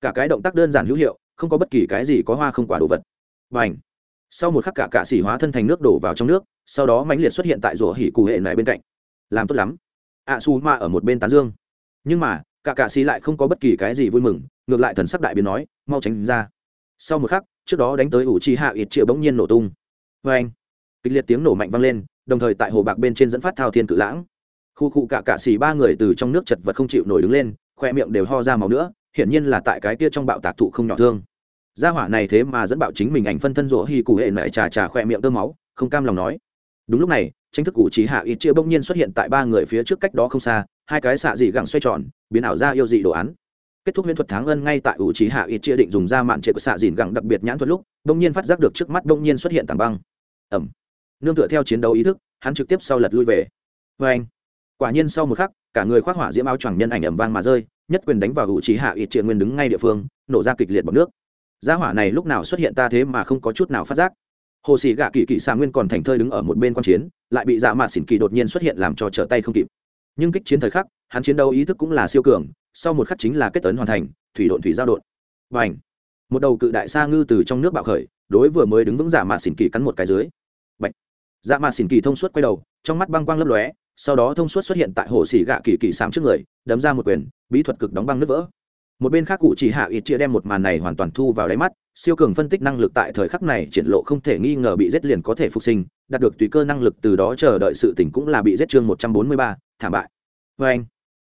Cả cái động tác đơn giản hữu hiệu, không có bất kỳ cái gì có hoa không quả đồ vật. Và ảnh sau một khắc cả cạ xỉ hóa thân thành nước đổ vào trong nước, sau đó mãnh liệt xuất hiện tại rỗ hỉ cụ hệ này bên cạnh. Làm tốt lắm. Ạ xù ma ở một bên tán dương. Nhưng mà cả cạ xì lại không có bất kỳ cái gì vui mừng, ngược lại thần sắc đại biến nói, mau tránh ra. Sau một khắc, trước đó đánh tới ủ chi hạ ít triệu bỗng nhiên nổ tung. Vê anh, kịch liệt tiếng nổ mạnh vang lên, đồng thời tại hồ bạc bên trên dẫn phát thao thiên cự lãng. Khu cụ cả cạ xì ba người từ trong nước chật vật không chịu nổi đứng lên, khoe miệng đều ho ra màu nữa, hiển nhiên là tại cái kia trong bạo tạc thụ không nhỏ thương. Gia hỏa này thế mà dẫn bạo chính mình ảnh phân thân rỗ hi cụ hệ mẹ trà trà khoe miệng tơ máu, không cam lòng nói. Đúng lúc này, tranh thức cụ trí hạ ít chia bỗng nhiên xuất hiện tại ba người phía trước cách đó không xa hai cái xạ dị gẳng xoay tròn, biến ảo ra yêu dị đồ án. Kết thúc huyễn thuật tháng ân ngay tại ủ trí hạ ít chia định dùng ra mạn trệ của xạ dìn gẳng đặc biệt nhãn thuật lúc đông nhiên phát giác được trước mắt đông nhiên xuất hiện tảng băng. Ẩm. Nương tựa theo chiến đấu ý thức, hắn trực tiếp sau lật lui về. Vê anh. Quả nhiên sau một khắc, cả người khoác hỏa diễm áo choàng nhân ảnh ẩm vang mà rơi, nhất quyền đánh vào ủ trí hạ ít chia nguyên đứng ngay địa phương, nổ ra kịch liệt bọc nước. Gia hỏa này lúc nào xuất hiện ta thế mà không có chút nào phát giác. Hồ sĩ gạ kỳ kỳ xạ nguyên còn thành thơi đứng ở một bên quan chiến, lại bị dạ mạt xỉn kỳ đột nhiên xuất hiện làm cho trở tay không kịp nhưng kích chiến thời khắc, hắn chiến đấu ý thức cũng là siêu cường, sau một khắc chính là kết tấn hoàn thành, thủy độn thủy giao độn. Và ảnh một đầu cự đại sa ngư từ trong nước bạo khởi, đối vừa mới đứng vững giả mạt xỉn kỳ cắn một cái dưới. Bạch. dạ mạt xỉn kỳ thông suốt quay đầu, trong mắt băng quang lấp lóe, sau đó thông suốt xuất hiện tại hồ xỉ gạ kỳ kỳ sám trước người, đấm ra một quyền, bí thuật cực đóng băng nước vỡ. Một bên khác cụ chỉ hạ ít chia đem một màn này hoàn toàn thu vào đáy mắt, siêu cường phân tích năng lực tại thời khắc này triển lộ không thể nghi ngờ bị giết liền có thể phục sinh, đạt được tùy cơ năng lực từ đó chờ đợi sự tỉnh cũng là bị giết chương một trăm bốn mươi ba thảm bại. Vê anh,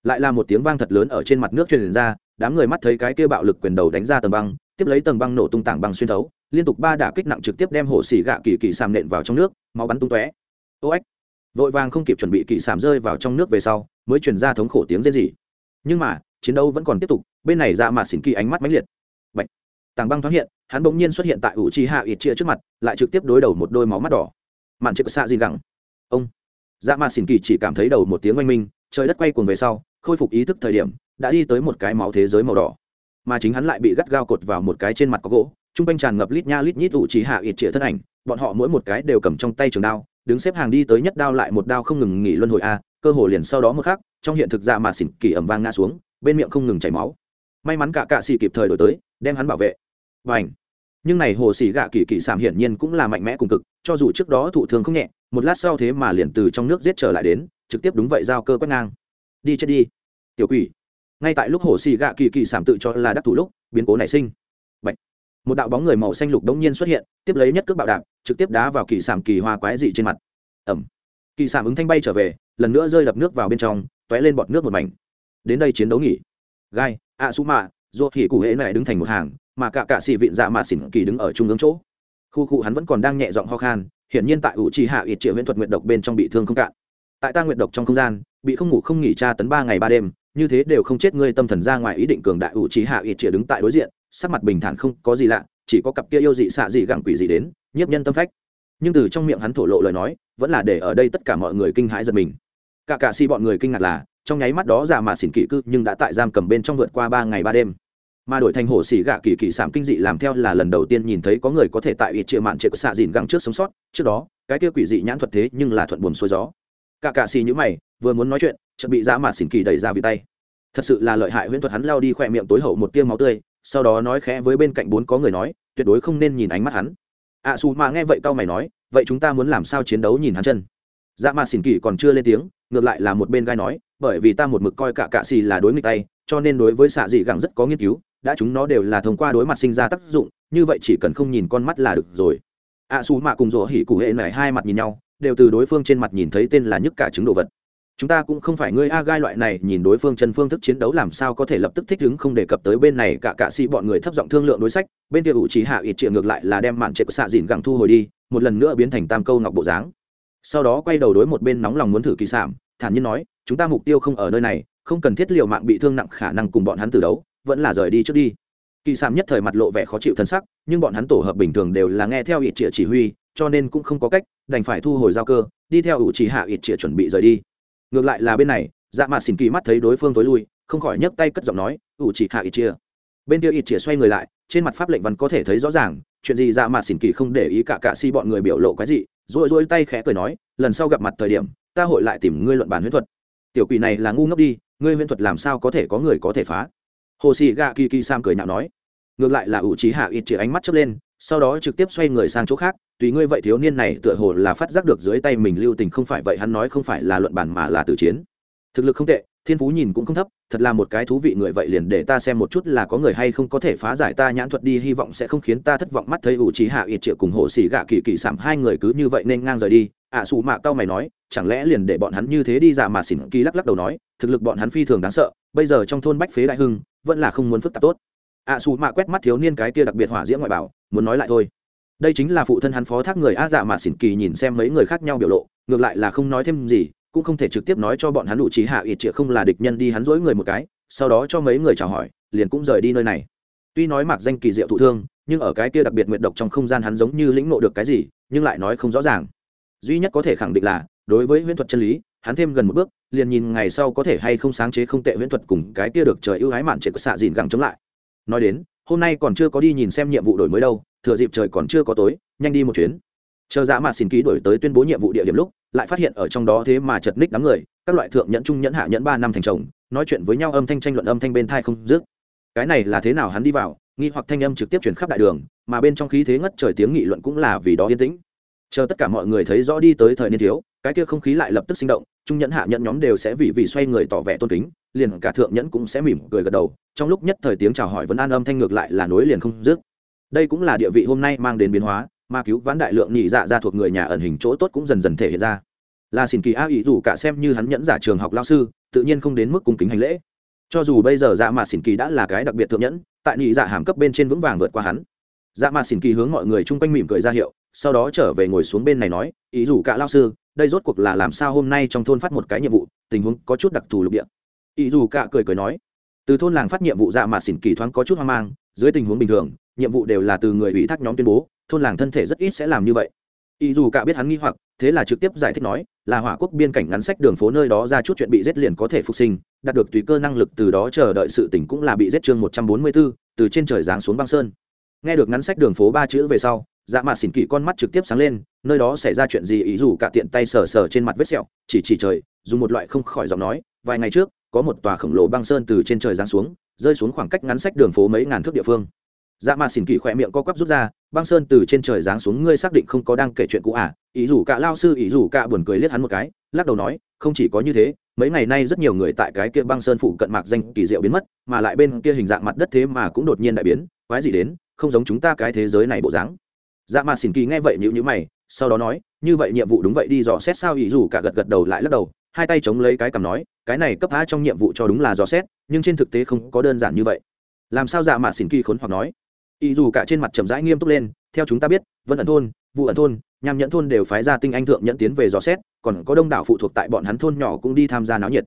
lại là một tiếng vang thật lớn ở trên mặt nước truyền ra, đám người mắt thấy cái kia bạo lực quyền đầu đánh ra tầng băng, tiếp lấy tầng băng nổ tung tảng băng xuyên thấu, liên tục ba đả kích nặng trực tiếp đem hồ xỉ gạ kỳ kỳ sàm nện vào trong nước, máu bắn tung tóe. Ô ếch vội vàng không kịp chuẩn bị kỳ sàm rơi vào trong nước về sau, mới truyền ra thống khổ tiếng rên rỉ. Nhưng mà, chiến đấu vẫn còn tiếp tục, bên này dạ ra mà xỉn kỳ ánh mắt mãnh liệt. Bạch. tảng băng thoáng hiện, hắn bỗng nhiên xuất hiện tại ủ chi hạ ít chia trước mặt, lại trực tiếp đối đầu một đôi máu mắt đỏ. Màn chết xạ gì gẳng ông dạ mà xỉn kỳ chỉ cảm thấy đầu một tiếng oanh minh, trời đất quay cuồng về sau, khôi phục ý thức thời điểm, đã đi tới một cái máu thế giới màu đỏ. Mà chính hắn lại bị gắt gao cột vào một cái trên mặt có gỗ t r u n g quanh tràn ngập lít nha lít nhít ủ chỉ hạ ít chĩa thân ảnh, bọn họ mỗi một cái đều cầm trong tay trường đao, đứng xếp hàng đi tới nhất đao lại một đao không ngừng nghỉ luân hồi a, cơ hồ liền sau đó một khắc, trong hiện thực dạ mà xỉn kỳ ẩm vang ngã xuống, bên miệng không ngừng chảy máu. May mắn cả cạ xì kịp thời đổi tới, đem hắn bảo vệ. Và ảnh nhưng này hồ xì gạ kỳ kỳ sảm hiển nhiên cũng là mạnh mẽ cùng cực, cho dù trước đó thụ thương không nhẹ một lát sau thế mà liền từ trong nước giết trở lại đến, trực tiếp đúng vậy giao cơ quét ngang. Đi chết đi. Tiểu quỷ. Ngay tại lúc hồ xì gạ kỳ kỳ sảm tự cho là đắc thủ lúc, biến cố nảy sinh. Bạch. một đạo bóng người màu xanh lục đống nhiên xuất hiện, tiếp lấy nhất cước bạo đạp, trực tiếp đá vào kỳ sảm kỳ hoa quái dị trên mặt. Ẩm. Kỳ sảm ứng thanh bay trở về, lần nữa rơi đập nước vào bên trong t ó é lên bọt nước một mảnh. Đến đây chiến đấu nghỉ. Gai ạ su mạ ruột thì cụ hễ này đứng thành một hàng, mà cả cạ xì vịn dạ mạ xỉn kỳ đứng ở trung ương chỗ. Khu cụ hắn vẫn còn đang nhẹ giọng ho khan hiển nhiên tại ủ trì hạ ít triệu huyễn thuật nguyện độc bên trong bị thương không cạn. Tại ta nguyện độc trong không gian, bị không ngủ không nghỉ tra tấn ba ngày ba đêm, như thế đều không chết ngươi tâm thần ra ngoài ý định cường đại ủ trì hạ ít triệu đứng tại đối diện, sắc mặt bình thản không có gì lạ, chỉ có cặp kia yêu dị xạ dị gặng quỷ dị đến, nhiếp nhân tâm phách. Nhưng từ trong miệng hắn thổ lộ lời nói, vẫn là để ở đây tất cả mọi người kinh hãi giật mình. Cả cả si bọn người kinh ngạc là, trong nháy mắt đó giả mà xỉn kỷ cư nhưng đã tại giam cầm bên trong vượt qua ba ngày ba đêm mà đổi thành hổ xỉ gạ kỳ kỳ sảm kinh dị làm theo là lần đầu tiên nhìn thấy có người có thể tại ít triệu mạn trệ xạ dìn găng trước sống sót. Trước đó cái kia quỷ dị nhãn thuật thế nhưng là thuận buồn xuôi gió. Cả cạ xì như mày vừa muốn nói chuyện chợt bị dã mà xỉn kỳ đẩy ra vì tay. Thật sự là lợi hại huyễn thuật hắn lao đi khỏe miệng tối hậu một tiêu máu tươi sau đó nói khẽ với bên cạnh bốn có người nói tuyệt đối không nên nhìn ánh mắt hắn. Ạ à, mà nghe vậy tao mày nói vậy chúng ta muốn làm sao chiến đấu nhìn hắn chân? Dạ mà xỉn kỳ còn chưa lên tiếng ngược lại là một bên gai nói bởi vì ta một mực coi cả cạ xì là đối nghịch tay cho nên đối với xạ dị gẳng rất có nghiên cứu đã chúng nó đều là thông qua đối mặt sinh ra tác dụng như vậy chỉ cần không nhìn con mắt là được rồi. Ạ à, xù mạ cùng rỗ hỉ cụ hệ này hai mặt nhìn nhau đều từ đối phương trên mặt nhìn thấy tên là nhức cả chứng đồ vật. Chúng ta cũng không phải ngươi a gai loại này nhìn đối phương chân phương thức chiến đấu làm sao có thể lập tức thích ứng không đề cập tới bên này cả cạ sĩ bọn người thấp giọng thương lượng đối sách bên kia ủ trí hạ ít triệu ngược lại là đem mạn trệ của xạ dìn gẳng thu hồi đi một lần nữa biến thành tam câu ngọc bộ dáng. Sau đó quay đầu đối một bên nóng lòng muốn thử kỳ sản thản nhiên nói chúng ta mục tiêu không ở nơi này không cần thiết liệu mạng bị thương nặng khả năng cùng bọn hắn từ đấu vẫn là rời đi trước đi. Kỳ sản nhất thời mặt lộ vẻ khó chịu thân sắc, nhưng bọn hắn tổ hợp bình thường đều là nghe theo ít trịa chỉ huy, cho nên cũng không có cách đành phải thu hồi giao cơ, đi theo ủ chỉ hạ ít trịa chuẩn bị rời đi. Ngược lại là bên này dạ mạ xỉn kỳ mắt thấy đối phương tối lui, không khỏi nhấc tay cất giọng nói ủ chỉ hạ ít chia bên kia ít chia xoay người lại, trên mặt pháp lệnh văn có thể thấy rõ ràng, chuyện gì dạ mạ xỉn kỳ không để ý cả cả si bọn người biểu lộ cái gì rồi rồi tay khẽ cười nói, lần sau gặp mặt thời điểm, ta hội lại tìm ngươi luận bàn huyễn thuật. Tiểu quỷ này là ngu ngốc đi, ngươi huyễn thuật làm sao có thể có người có thể phá? Hồ sĩ gạ kỳ kỳ sam cười nhạo nói ngược lại là ủ trí hạ ít chỉ ánh mắt chớp lên sau đó trực tiếp xoay người sang chỗ khác tùy ngươi vậy thiếu niên này tựa hồ là phát giác được dưới tay mình lưu tình không phải vậy hắn nói không phải là luận bàn mà là tử chiến. Thực lực không tệ thiên phú nhìn cũng không thấp thật là một cái thú vị người vậy liền để ta xem một chút là có người hay không có thể phá giải ta nhãn thuật đi hy vọng sẽ không khiến ta thất vọng. Mắt thấy ủ trí hạ ít triệu cùng hồ xỉ gạ kỳ kỳ sảm hai người cứ như vậy nên ngang rời đi ạ à, xù mạ cao mày nói chẳng lẽ liền để bọn hắn như thế đi ra mà xỉn kỳ lắc lắc đầu nói thực lực bọn hắn phi thường đáng sợ bây giờ trong thôn bách phế đại hưng, vẫn là không muốn phức tạp tốt. Ạ xù mạ quét mắt thiếu niên cái kia đặc biệt hỏa diễm ngoại bảo, muốn nói lại thôi. Đây chính là phụ thân hắn phó thác người a dạ mà xỉn kỳ nhìn xem mấy người khác nhau biểu lộ, ngược lại là không nói thêm gì, cũng không thể trực tiếp nói cho bọn hắn đủ trí hạ ít triệu không là địch nhân đi hắn dối người một cái, sau đó cho mấy người chào hỏi, liền cũng rời đi nơi này. Tuy nói mặc danh kỳ diệu thụ thương, nhưng ở cái kia đặc biệt nguyện độc trong không gian hắn giống như lĩnh ngộ được cái gì, nhưng lại nói không rõ ràng. Duy nhất có thể khẳng định là, đối với huyễn thuật chân lý hắn thêm gần một bước, liền nhìn ngày sau có thể hay không sáng chế không tệ huyễn thuật cùng cái kia được trời ưu ái mạn trệ của xạ dìn gẳng chống lại. Nói đến, hôm nay còn chưa có đi nhìn xem nhiệm vụ đổi mới đâu, thừa dịp trời còn chưa có tối, nhanh đi một chuyến. Chờ dạ dã mạt xin ký đổi tới tuyên bố nhiệm vụ địa điểm lúc, lại phát hiện ở trong đó thế mà chật ních đám người, các loại thượng nhẫn, trung nhẫn, hạ nhẫn ba năm thành chồng, nói chuyện với nhau âm thanh tranh luận âm thanh bên thai không dứt. Cái này là thế nào hắn đi vào, nghi hoặc thanh âm trực tiếp chuyển khắp đại đường, mà bên trong khí thế ngất trời tiếng nghị luận cũng là vì đó yên tĩnh chờ tất cả mọi người thấy rõ đi tới thời niên thiếu, cái kia không khí lại lập tức sinh động, trung nhẫn hạ nhẫn nhóm đều sẽ vì vì xoay người tỏ vẻ tôn kính, liền cả thượng nhẫn cũng sẽ mỉm cười gật đầu, trong lúc nhất thời tiếng chào hỏi vẫn an âm thanh ngược lại là nối liền không dứt. Đây cũng là địa vị hôm nay mang đến biến hóa mà cứu vãn đại lượng nhị dạ ra thuộc người nhà ẩn hình chỗ tốt cũng dần dần thể hiện ra. Là xin kỳ a ý dù cả xem như hắn nhẫn giả trường học lao sư, tự nhiên không đến mức cung kính hành lễ. Cho dù bây giờ dạ mà xỉn kỳ đã là cái đặc biệt thượng nhẫn, tại nhị dạ hàm cấp bên trên vững vàng vượt qua hắn. Dạ mà xỉn kỳ hướng mọi người chung quanh mỉm cười ra hiệu sau đó trở về ngồi xuống bên này nói ý dù cả lao sư đây rốt cuộc là làm sao hôm nay trong thôn phát một cái nhiệm vụ tình huống có chút đặc thù lục địa. Ý dù cả cười cười nói từ thôn làng phát nhiệm vụ dạ mà xỉn kỳ thoáng có chút hoang mang dưới tình huống bình thường nhiệm vụ đều là từ người ủy thác nhóm tuyên bố thôn làng thân thể rất ít sẽ làm như vậy. Ý dù cả biết hắn nghi hoặc thế là trực tiếp giải thích nói là hỏa quốc biên cảnh ngắn sách đường phố nơi đó ra chút chuyện bị giết liền có thể phục sinh đạt được tùy cơ năng lực từ đó chờ đợi sự tỉnh cũng là bị giết chương một trăm bốn mươi 144, từ trên trời giáng xuống băng sơn. Nghe được ngắn sách đường phố ba chữ về sau dạ mạ xỉn kỳ con mắt trực tiếp sáng lên, nơi đó xảy ra chuyện gì ý dù cả tiện tay sờ sờ trên mặt vết sẹo, chỉ chỉ trời, dùng một loại không khỏi giọng nói, vài ngày trước, có một tòa khổng lồ băng sơn từ trên trời giáng xuống, rơi xuống khoảng cách ngắn sách đường phố mấy ngàn thước địa phương. Dạ mạ xỉn kỳ khỏe miệng co quắp rút ra, băng sơn từ trên trời giáng xuống, ngươi xác định không có đang kể chuyện cũ à? Ý dù cả lao sư, ý dù cả buồn cười liếc hắn một cái, lắc đầu nói, không chỉ có như thế, mấy ngày nay rất nhiều người tại cái kia băng sơn phụ cận mạc danh kỳ diệu biến mất, mà lại bên kia hình dạng mặt đất thế mà cũng đột nhiên đại biến, quái gì đến, không giống chúng ta cái thế giới này bộ dáng dạ mà xỉn kỳ nghe vậy nhữ nhữ mày, sau đó nói, như vậy nhiệm vụ đúng vậy đi, dò xét sao ý dù cả gật gật đầu lại lắc đầu, hai tay chống lấy cái cằm nói, cái này cấp a trong nhiệm vụ cho đúng là dò xét, nhưng trên thực tế không có đơn giản như vậy. Làm sao dạ mà xỉn kỳ khốn hoặc nói? Ý dù cả trên mặt chậm rãi nghiêm túc lên, theo chúng ta biết, vân ẩn thôn vụ ẩn thôn nhằm nhẫn thôn đều phái ra tinh anh thượng nhẫn tiến về dò xét, còn có đông đảo phụ thuộc tại bọn hắn thôn nhỏ cũng đi tham gia náo nhiệt.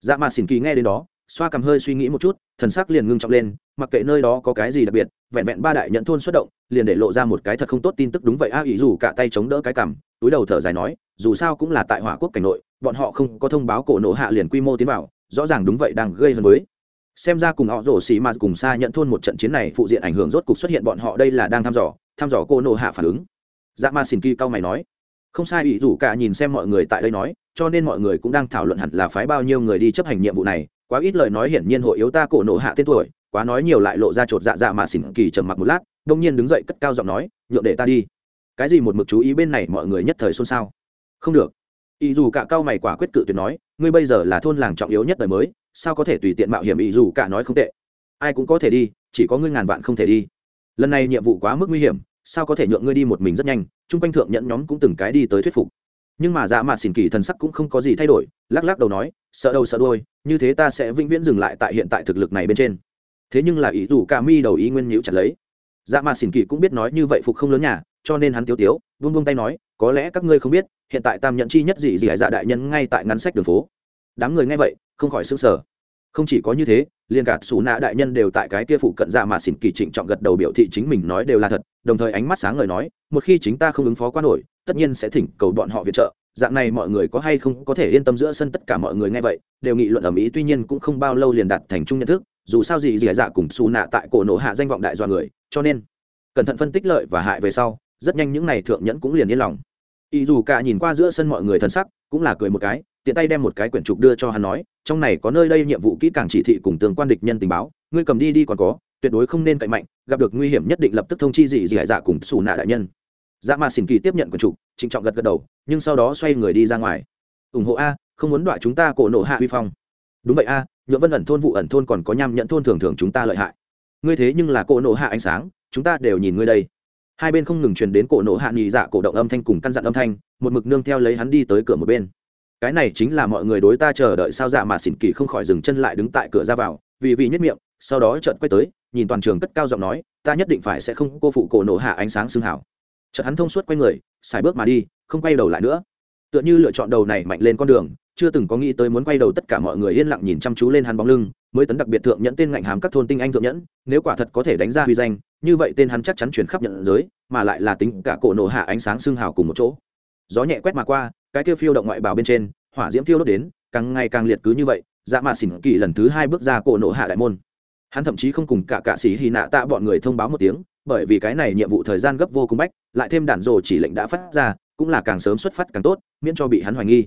Dạ mà xỉn kỳ nghe đến đó xoa cầm hơi suy nghĩ một chút, thần sắc liền ngưng trọng lên, mặc kệ nơi đó có cái gì đặc biệt, vẹn vẹn ba đại nhận thôn xuất động, liền để lộ ra một cái thật không tốt tin tức đúng vậy. A ý dù cả tay chống đỡ cái cằm, túi đầu thở dài nói, dù sao cũng là tại hỏa quốc cảnh nội, bọn họ không có thông báo cổ nổ hạ liền quy mô tiến vào, rõ ràng đúng vậy đang gây hơn với. Xem ra cùng họ rổ xì mà cùng xa nhận thôn một trận chiến này phụ diện ảnh hưởng rốt cục xuất hiện bọn họ đây là đang thăm dò thăm dò cô nổ hạ phản ứng. Dạ ma xin kỳ cao mày nói, không sai, ý dù cả nhìn xem mọi người tại đây nói, cho nên mọi người cũng đang thảo luận hẳn là phái bao nhiêu người đi chấp hành nhiệm vụ này quá ít lời nói hiển nhiên hội yếu ta cổ nổ hạ tên tuổi, quá nói nhiều lại lộ ra chột dạ dạ mà xỉn kỳ trầm mặc một lát, đông nhiên đứng dậy cất cao giọng nói, nhượng để ta đi. Cái gì một mực chú ý bên này mọi người nhất thời xôn xao. Không được. Ý dù cả cao mày quả quyết cự tuyệt nói, ngươi bây giờ là thôn làng trọng yếu nhất đời mới, sao có thể tùy tiện mạo hiểm ý dù cả nói không tệ? Ai cũng có thể đi, chỉ có ngươi ngàn vạn không thể đi. Lần này nhiệm vụ quá mức nguy hiểm, sao có thể nhượng ngươi đi một mình rất nhanh? Chung quanh thượng nhẫn nhóm cũng từng cái đi tới thuyết phục nhưng mà dạ mạt xỉn kỳ thần sắc cũng không có gì thay đổi, lắc lắc đầu nói, sợ đầu sợ đôi như thế ta sẽ vĩnh viễn dừng lại tại hiện tại thực lực này bên trên. Thế nhưng là ý dù ca mi đầu ý nguyên nhíu chặt lấy. Dạ mạt xỉn kỳ cũng biết nói như vậy phục không lớn nhà, cho nên hắn tiếu tiếu vung vung tay nói, có lẽ các ngươi không biết, hiện tại tam nhận chi nhất gì gì hải dạ đại nhân ngay tại ngắn sách đường phố. Đám người nghe vậy, không khỏi sững sờ. Không chỉ có như thế liền cả xù nạ đại nhân đều tại cái kia phụ cận dạ mà xỉn kỳ trịnh trọng gật đầu biểu thị chính mình nói đều là thật, đồng thời ánh mắt sáng ngời nói, một khi chính ta không ứng phó quá nổi tất nhiên sẽ thỉnh cầu bọn họ viện trợ. Dạng này mọi người có hay không có thể yên tâm giữa sân tất cả mọi người nghe vậy, đều nghị luận ở mỹ tuy nhiên cũng không bao lâu liền đạt thành chung nhận thức, dù sao gì dì dạ cùng xù nạ tại cổ nổ hạ danh vọng đại do người, cho nên cẩn thận phân tích lợi và hại về sau, rất nhanh những n à y thượng nhẫn cũng liền yên lòng. Ý dù cả nhìn qua giữa sân mọi người thân sắc, cũng là cười một cái, tiện tay đem một cái quyển trục đưa cho hắn nói, trong này có nơi đây nhiệm vụ kỹ càng chỉ thị cùng tương quan địch nhân tình báo, ngươi cầm đi đi còn có, tuyệt đối không nên cậy mạnh, gặp được nguy hiểm nhất định lập tức thông chi dị dị dạ cùng xù nạ đại nhân dạ mà xỉn kỳ tiếp nhận quần trục trịnh trọng gật gật đầu, nhưng sau đó xoay người đi ra ngoài. Ủng hộ a, không muốn đọa chúng ta cổ nộ hạ huy phong. Đúng vậy a nhuộm vân ẩn thôn vụ ẩn thôn còn có nham nhận thôn thường thường chúng ta lợi hại. Ngươi thế nhưng là cổ nộ hạ ánh sáng, chúng ta đều nhìn ngươi đây. Hai bên không ngừng truyền đến cổ nộ hạ nghỉ dạ cổ động âm thanh cùng căn dặn âm thanh, một mực nương theo lấy hắn đi tới cửa một bên. Cái này chính là mọi người đối ta chờ đợi sao dạ mà xỉn kỳ không khỏi dừng chân lại đứng tại cửa ra vào, vì vì nhất miệng, sau đó chợt quay tới, nhìn toàn trường cất cao giọng nói, ta nhất định phải sẽ không cô phụ cổ nổ hạ ánh sáng xương hảo chợt hắn thông suốt quay người, xài bước mà đi, không quay đầu lại nữa. Tựa như lựa chọn đầu này mạnh lên con đường, chưa từng có nghĩ tới muốn quay đầu tất cả mọi người yên lặng nhìn chăm chú lên hắn bóng lưng, mới tấn đặc biệt thượng nhẫn tên ngạnh hám các thôn tinh anh thượng nhẫn, nếu quả thật có thể đánh ra huy danh, như vậy tên hắn chắc chắn chuyển khắp nhận giới, mà lại là tính cả cổ nổ hạ ánh sáng xương hào cùng một chỗ. Gió nhẹ quét mà qua, cái kia phiêu động ngoại bào bên trên, hỏa diễm thiêu đốt đến, càng ngày càng liệt cứ như vậy dạ mà xỉn kỳ lần thứ hai bước ra cổ nổ hạ đại môn. Hắn thậm chí không cùng cả cạ sĩ hy nạ tạ bọn người thông báo một tiếng bởi vì cái này nhiệm vụ thời gian gấp vô cùng bách, lại thêm đạn rồ chỉ lệnh đã phát ra, cũng là càng sớm xuất phát càng tốt, miễn cho bị hắn hoài nghi.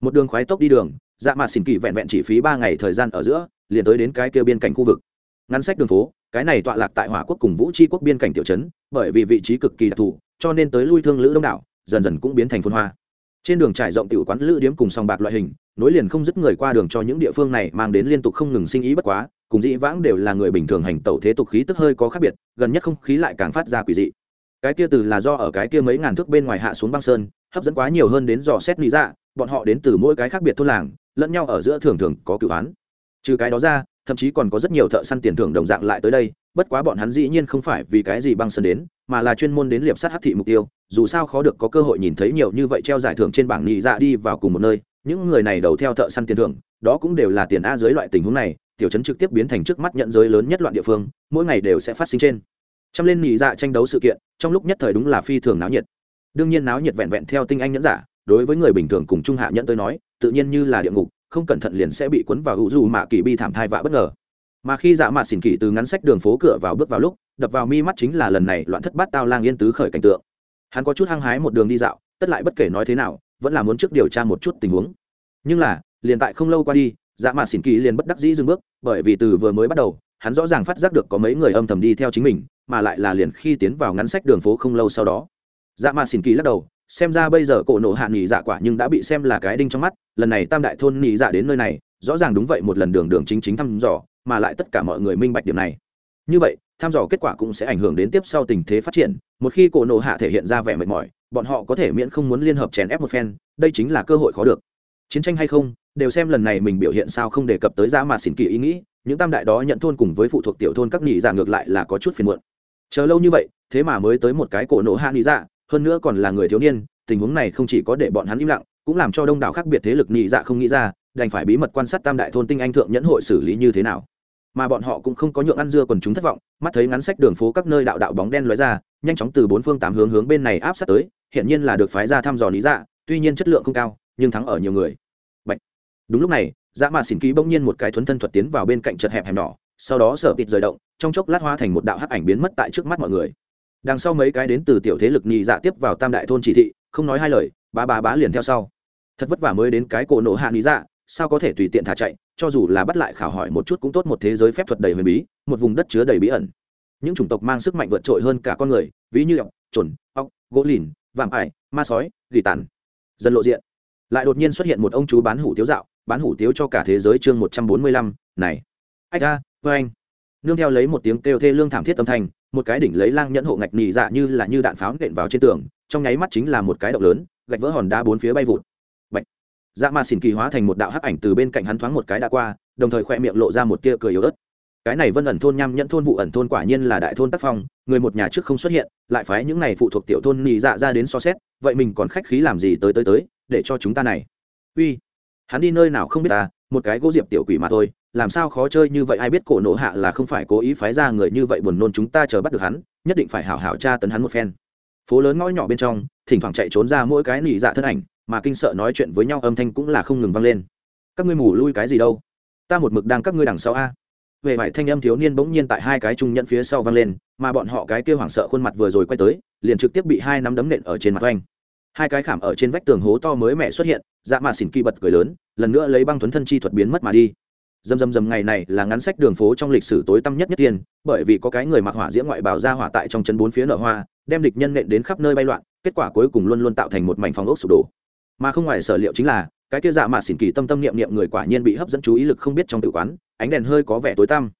Một đường khoái tốc đi đường dạ mà xỉn kỳ vẹn vẹn chỉ phí ba ngày thời gian ở giữa, liền tới đến cái kia biên cảnh khu vực. Ngắn sách đường phố, cái này tọa lạc tại hỏa quốc cùng vũ tri quốc biên cảnh tiểu trấn, bởi vì vị trí cực kỳ đặc thù, cho nên tới lui thương lữ đông đảo, dần dần cũng biến thành phun hoa. Trên đường trải rộng tiểu quán lữ điếm cùng sòng bạc loại hình, nối liền không dứt người qua đường cho những địa phương này mang đến liên tục không ngừng sinh ý bất quá cùng dĩ vãng đều là người bình thường hành tẩu thế tục khí tức hơi có khác biệt, gần nhất không khí lại càng phát ra quỷ dị. Cái kia từ là do ở cái kia mấy ngàn thước bên ngoài hạ xuống băng sơn, hấp dẫn quá nhiều hơn đến dò xét lý dạ bọn họ đến từ mỗi cái khác biệt thôn làng, lẫn nhau ở giữa thường thường có cựu án. Trừ cái đó ra, thậm chí còn có rất nhiều thợ săn tiền thưởng đồng dạng lại tới đây, bất quá bọn hắn dĩ nhiên không phải vì cái gì băng sơn đến, mà là chuyên môn đến liệp sát hắc thị mục tiêu, dù sao khó được có cơ hội nhìn thấy nhiều như vậy treo giải thưởng trên bảng nhị dạ đi vào cùng một nơi, những người này đầu theo thợ săn tiền thưởng, đó cũng đều là tiền a dưới loại tình huống này tiểu chấn trực tiếp biến thành trước mắt nhận giới lớn nhất loạn địa phương, mỗi ngày đều sẽ phát sinh trên. Chăm lên nhị dạ tranh đấu sự kiện, trong lúc nhất thời đúng là phi thường náo nhiệt. Đương nhiên náo nhiệt vẹn vẹn theo tinh anh nhẫn giả, đối với người bình thường cùng trung hạ nhẫn tới nói, tự nhiên như là địa ngục, không cẩn thận liền sẽ bị cuốn vào hữu dù mạ kỳ bi thảm thai vạ bất ngờ. Mà khi dạ mạ xỉn kỳ từ ngắn sách đường phố cửa vào bước vào lúc, đập vào mi mắt chính là lần này loạn thất bát tao lang yên tứ khởi cảnh tượng. Hắn có chút hăng hái một đường đi dạo, tất lại bất kể nói thế nào, vẫn là muốn trước điều tra một chút tình huống. Nhưng là, liền tại không lâu qua đi dạ mạn xỉn kỳ liền bất đắc dĩ dừng bước, bởi vì từ vừa mới bắt đầu, hắn rõ ràng phát giác được có mấy người âm thầm đi theo chính mình, mà lại là liền khi tiến vào ngắn sách đường phố không lâu sau đó. Dạ mạn xỉn kỳ lắc đầu, xem ra bây giờ cổ nộ hạ nghỉ dạ quả nhưng đã bị xem là cái đinh trong mắt, lần này tam đại thôn nghỉ dạ đến nơi này, rõ ràng đúng vậy một lần đường đường chính chính thăm dò, mà lại tất cả mọi người minh bạch điểm này. Như vậy, thăm dò kết quả cũng sẽ ảnh hưởng đến tiếp sau tình thế phát triển, một khi cổ nộ hạ thể hiện ra vẻ mệt mỏi, bọn họ có thể miễn không muốn liên hợp chèn ép một phen, đây chính là cơ hội khó được chiến tranh hay không, đều xem lần này mình biểu hiện sao không đề cập tới giá mà xỉn kỳ ý nghĩ, những tam đại đó nhận thôn cùng với phụ thuộc tiểu thôn các nghỉ giả ngược lại là có chút phiền muộn. Chờ lâu như vậy, thế mà mới tới một cái cổ nộ hạ nghỉ dạ hơn nữa còn là người thiếu niên, tình huống này không chỉ có để bọn hắn im lặng, cũng làm cho đông đảo khác biệt thế lực nhị dạ không nghĩ ra, đành phải bí mật quan sát tam đại thôn tinh anh thượng nhẫn hội xử lý như thế nào. Mà bọn họ cũng không có nhượng ăn dưa còn chúng thất vọng, mắt thấy ngắn sách đường phố các nơi đạo đạo bóng đen lóe ra, nhanh chóng từ bốn phương tám hướng hướng bên này áp sát tới hiện nhiên là được phái ra thăm dò lý dạ tuy nhiên chất lượng không cao nhưng thắng ở nhiều người. Bạch. đúng lúc này dạ mạ xỉn ký bỗng nhiên một cái thuấn thân thuật tiến vào bên cạnh chật hẹp hẻm nhỏ, sau đó sở tịt rời động, trong chốc lát hoa thành một đạo hắc ảnh biến mất tại trước mắt mọi người. Đằng sau mấy cái đến từ tiểu thế lực nhị dạ tiếp vào tam đại thôn chỉ thị, không nói hai lời, bá bá bá liền theo sau. Thật vất vả mới đến cái cổ nộ hạ nhị dạ sao có thể tùy tiện thả chạy, cho dù là bắt lại khảo hỏi một chút cũng tốt một thế giới phép thuật đầy huyền bí, một vùng đất chứa đầy bí ẩn. Những chủng tộc mang sức mạnh vượt trội hơn cả con người, ví như ọc trồn ọc gỗ lìn, vạm ải, ma sói, gỉ tàn. Dần lộ diện lại đột nhiên xuất hiện một ông chú bán hủ tiếu dạo, bán hủ tiếu cho cả thế giới chương một trăm bốn mươi lăm, này. Ách ra vê vâng anh. Nương theo lấy một tiếng kêu thê lương thảm thiết âm thanh, một cái đỉnh lấy lang nhẫn hộ ngạch nỉ dạ như là như đạn pháo nện vào trên tường, trong nháy mắt chính là một cái động lớn, gạch vỡ hòn đá bốn phía bay vụt. Bạch. dạ ma xỉn kỳ hóa thành một đạo hắc ảnh từ bên cạnh hắn thoáng một cái đã qua, đồng thời khoe miệng lộ ra một tia cười yếu ớt. Cái này vân ẩn thôn nham nhẫn thôn vụ ẩn thôn quả nhiên là đại thôn tác phong, người một nhà trước không xuất hiện, lại phái những này phụ thuộc tiểu thôn nỉ dạ ra đến so xét, vậy mình còn khách khí làm gì tới tới tới để cho chúng ta này. Uy, hắn đi nơi nào không biết ta, một cái gỗ diệp tiểu quỷ mà thôi, làm sao khó chơi như vậy, ai biết cổ nộ hạ là không phải cố ý phái ra người như vậy buồn nôn chúng ta chờ bắt được hắn, nhất định phải hảo hảo tra tấn hắn một phen. Phố lớn ngõ nhỏ bên trong, thỉnh thoảng chạy trốn ra mỗi cái nỉ dạ thân ảnh, mà kinh sợ nói chuyện với nhau âm thanh cũng là không ngừng vang lên. Các ngươi mù lui cái gì đâu? Ta một mực đang các ngươi đằng sau a. Về vải thanh âm thiếu niên bỗng nhiên tại hai cái trung nhận phía sau vang lên, mà bọn họ cái kia hoảng sợ khuôn mặt vừa rồi quay tới, liền trực tiếp bị hai nắm đấm nện ở trên mặt oanh hai cái khảm ở trên vách tường hố to mới mẹ xuất hiện dạ mà xỉn kỳ bật cười lớn, lần nữa lấy băng thuấn thân chi thuật biến mất mà đi. Dầm dầm dầm ngày này là ngắn sách đường phố trong lịch sử tối tăm nhất nhất tiên, bởi vì có cái người mặc hỏa diễm ngoại bào ra hỏa tại trong chân bốn phía nở hoa, đem địch nhân nện đến khắp nơi bay loạn, kết quả cuối cùng luôn luôn tạo thành một mảnh phòng ốc sụp đổ. Mà không ngoài sở liệu chính là, cái kia dạ mạ xỉn kỳ tâm tâm niệm niệm người quả nhiên bị hấp dẫn chú ý lực không biết trong tự quán, ánh đèn hơi có vẻ tối tăm.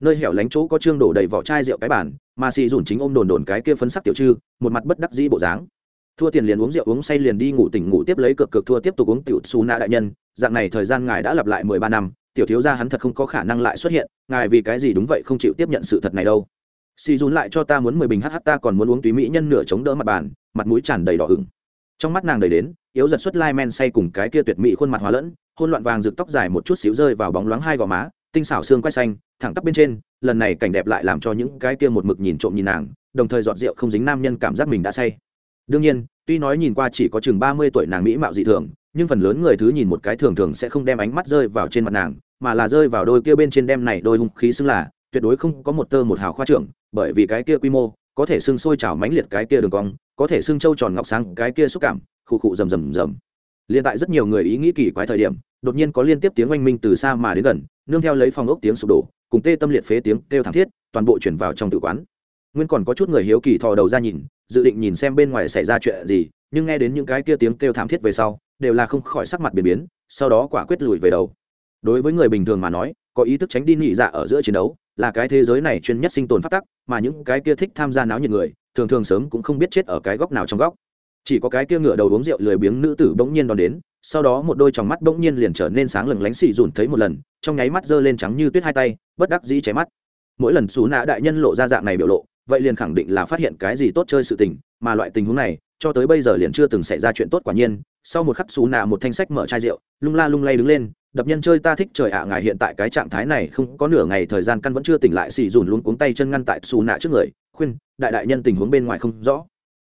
Nơi hẻo lánh chỗ có trương đổ đầy vỏ chai rượu cái bản mà xì dùn chính ôm đồn đồn cái kia phấn sắc tiểu trư, một mặt bất đắc dĩ bộ dáng thua tiền liền uống rượu, uống say liền đi ngủ tỉnh ngủ tiếp lấy cực cực thua tiếp tục uống tiểu su na đại nhân. Dạng này thời gian ngài đã lặp lại mười ba năm, tiểu thiếu gia hắn thật không có khả năng lại xuất hiện, ngài vì cái gì đúng vậy không chịu tiếp nhận sự thật này đâu. Si dùn lại cho ta muốn mười bình hh ta còn muốn uống túy mỹ nhân nửa chống đỡ mặt bàn, mặt mũi tràn đầy đỏ ửng. Trong mắt nàng đầy đến, yếu giật xuất lai men say cùng cái kia tuyệt mỹ khuôn mặt hóa lẫn hôn loạn vàng rực tóc dài một chút xíu rơi vào bóng loáng hai gò má, tinh xảo xương quay xanh, thẳng tắp bên trên, lần này cảnh đẹp lại làm cho những cái kia một mực nhìn trộm nhìn nàng, đồng thời dọn rượu không dính nam nhân cảm giác mình đã say đương nhiên, tuy nói nhìn qua chỉ có chừng ba mươi tuổi nàng mỹ mạo dị thường, nhưng phần lớn người thứ nhìn một cái thường thường sẽ không đem ánh mắt rơi vào trên mặt nàng, mà là rơi vào đôi kia bên trên đem này đôi hung khí xưng là, tuyệt đối không có một tơ một hào khoa trưởng, bởi vì cái kia quy mô, có thể xưng sôi trào mãnh liệt cái kia đường cong, có thể xưng trâu tròn ngọc sáng, cái kia xúc cảm, khụ khụ rầm rầm rầm. Liên tại rất nhiều người ý nghĩ kỳ quái thời điểm, đột nhiên có liên tiếp tiếng oanh minh từ xa mà đến gần, nương theo lấy phòng ốc tiếng sụp đổ, cùng tê tâm liệt phế tiếng kêu thảm thiết, toàn bộ chuyển vào trong tự quán nguyên còn có chút người hiếu kỳ thò đầu ra nhìn, dự định nhìn xem bên ngoài xảy ra chuyện gì, nhưng nghe đến những cái kia tiếng kêu thảm thiết về sau, đều là không khỏi sắc mặt biến biến, sau đó quả quyết lùi về đầu. Đối với người bình thường mà nói, có ý thức tránh đi nhị dạ ở giữa chiến đấu, là cái thế giới này chuyên nhất sinh tồn phát tắc, mà những cái kia thích tham gia náo nhiệt người, thường thường sớm cũng không biết chết ở cái góc nào trong góc. Chỉ có cái kia ngựa đầu uống rượu lười biếng nữ tử bỗng nhiên đón đến, sau đó một đôi tròng mắt bỗng nhiên liền trở nên sáng lừng lánh xì dùn thấy một lần, trong nháy mắt giơ lên trắng như tuyết hai tay, bất đắc dĩ cháy mắt. Mỗi lần xú nã đại nhân lộ ra dạng này biểu lộ vậy liền khẳng định là phát hiện cái gì tốt chơi sự tình, mà loại tình huống này, cho tới bây giờ liền chưa từng xảy ra chuyện tốt quả nhiên. Sau một khắc xú nạ một thanh sách mở chai rượu, lung la lung lay đứng lên, đập nhân chơi ta thích trời ạ, ngài hiện tại cái trạng thái này không có nửa ngày thời gian căn vẫn chưa tỉnh lại, xì dùn luôn cuống tay chân ngăn tại xù nạ trước người, khuyên, đại đại nhân tình huống bên ngoài không rõ.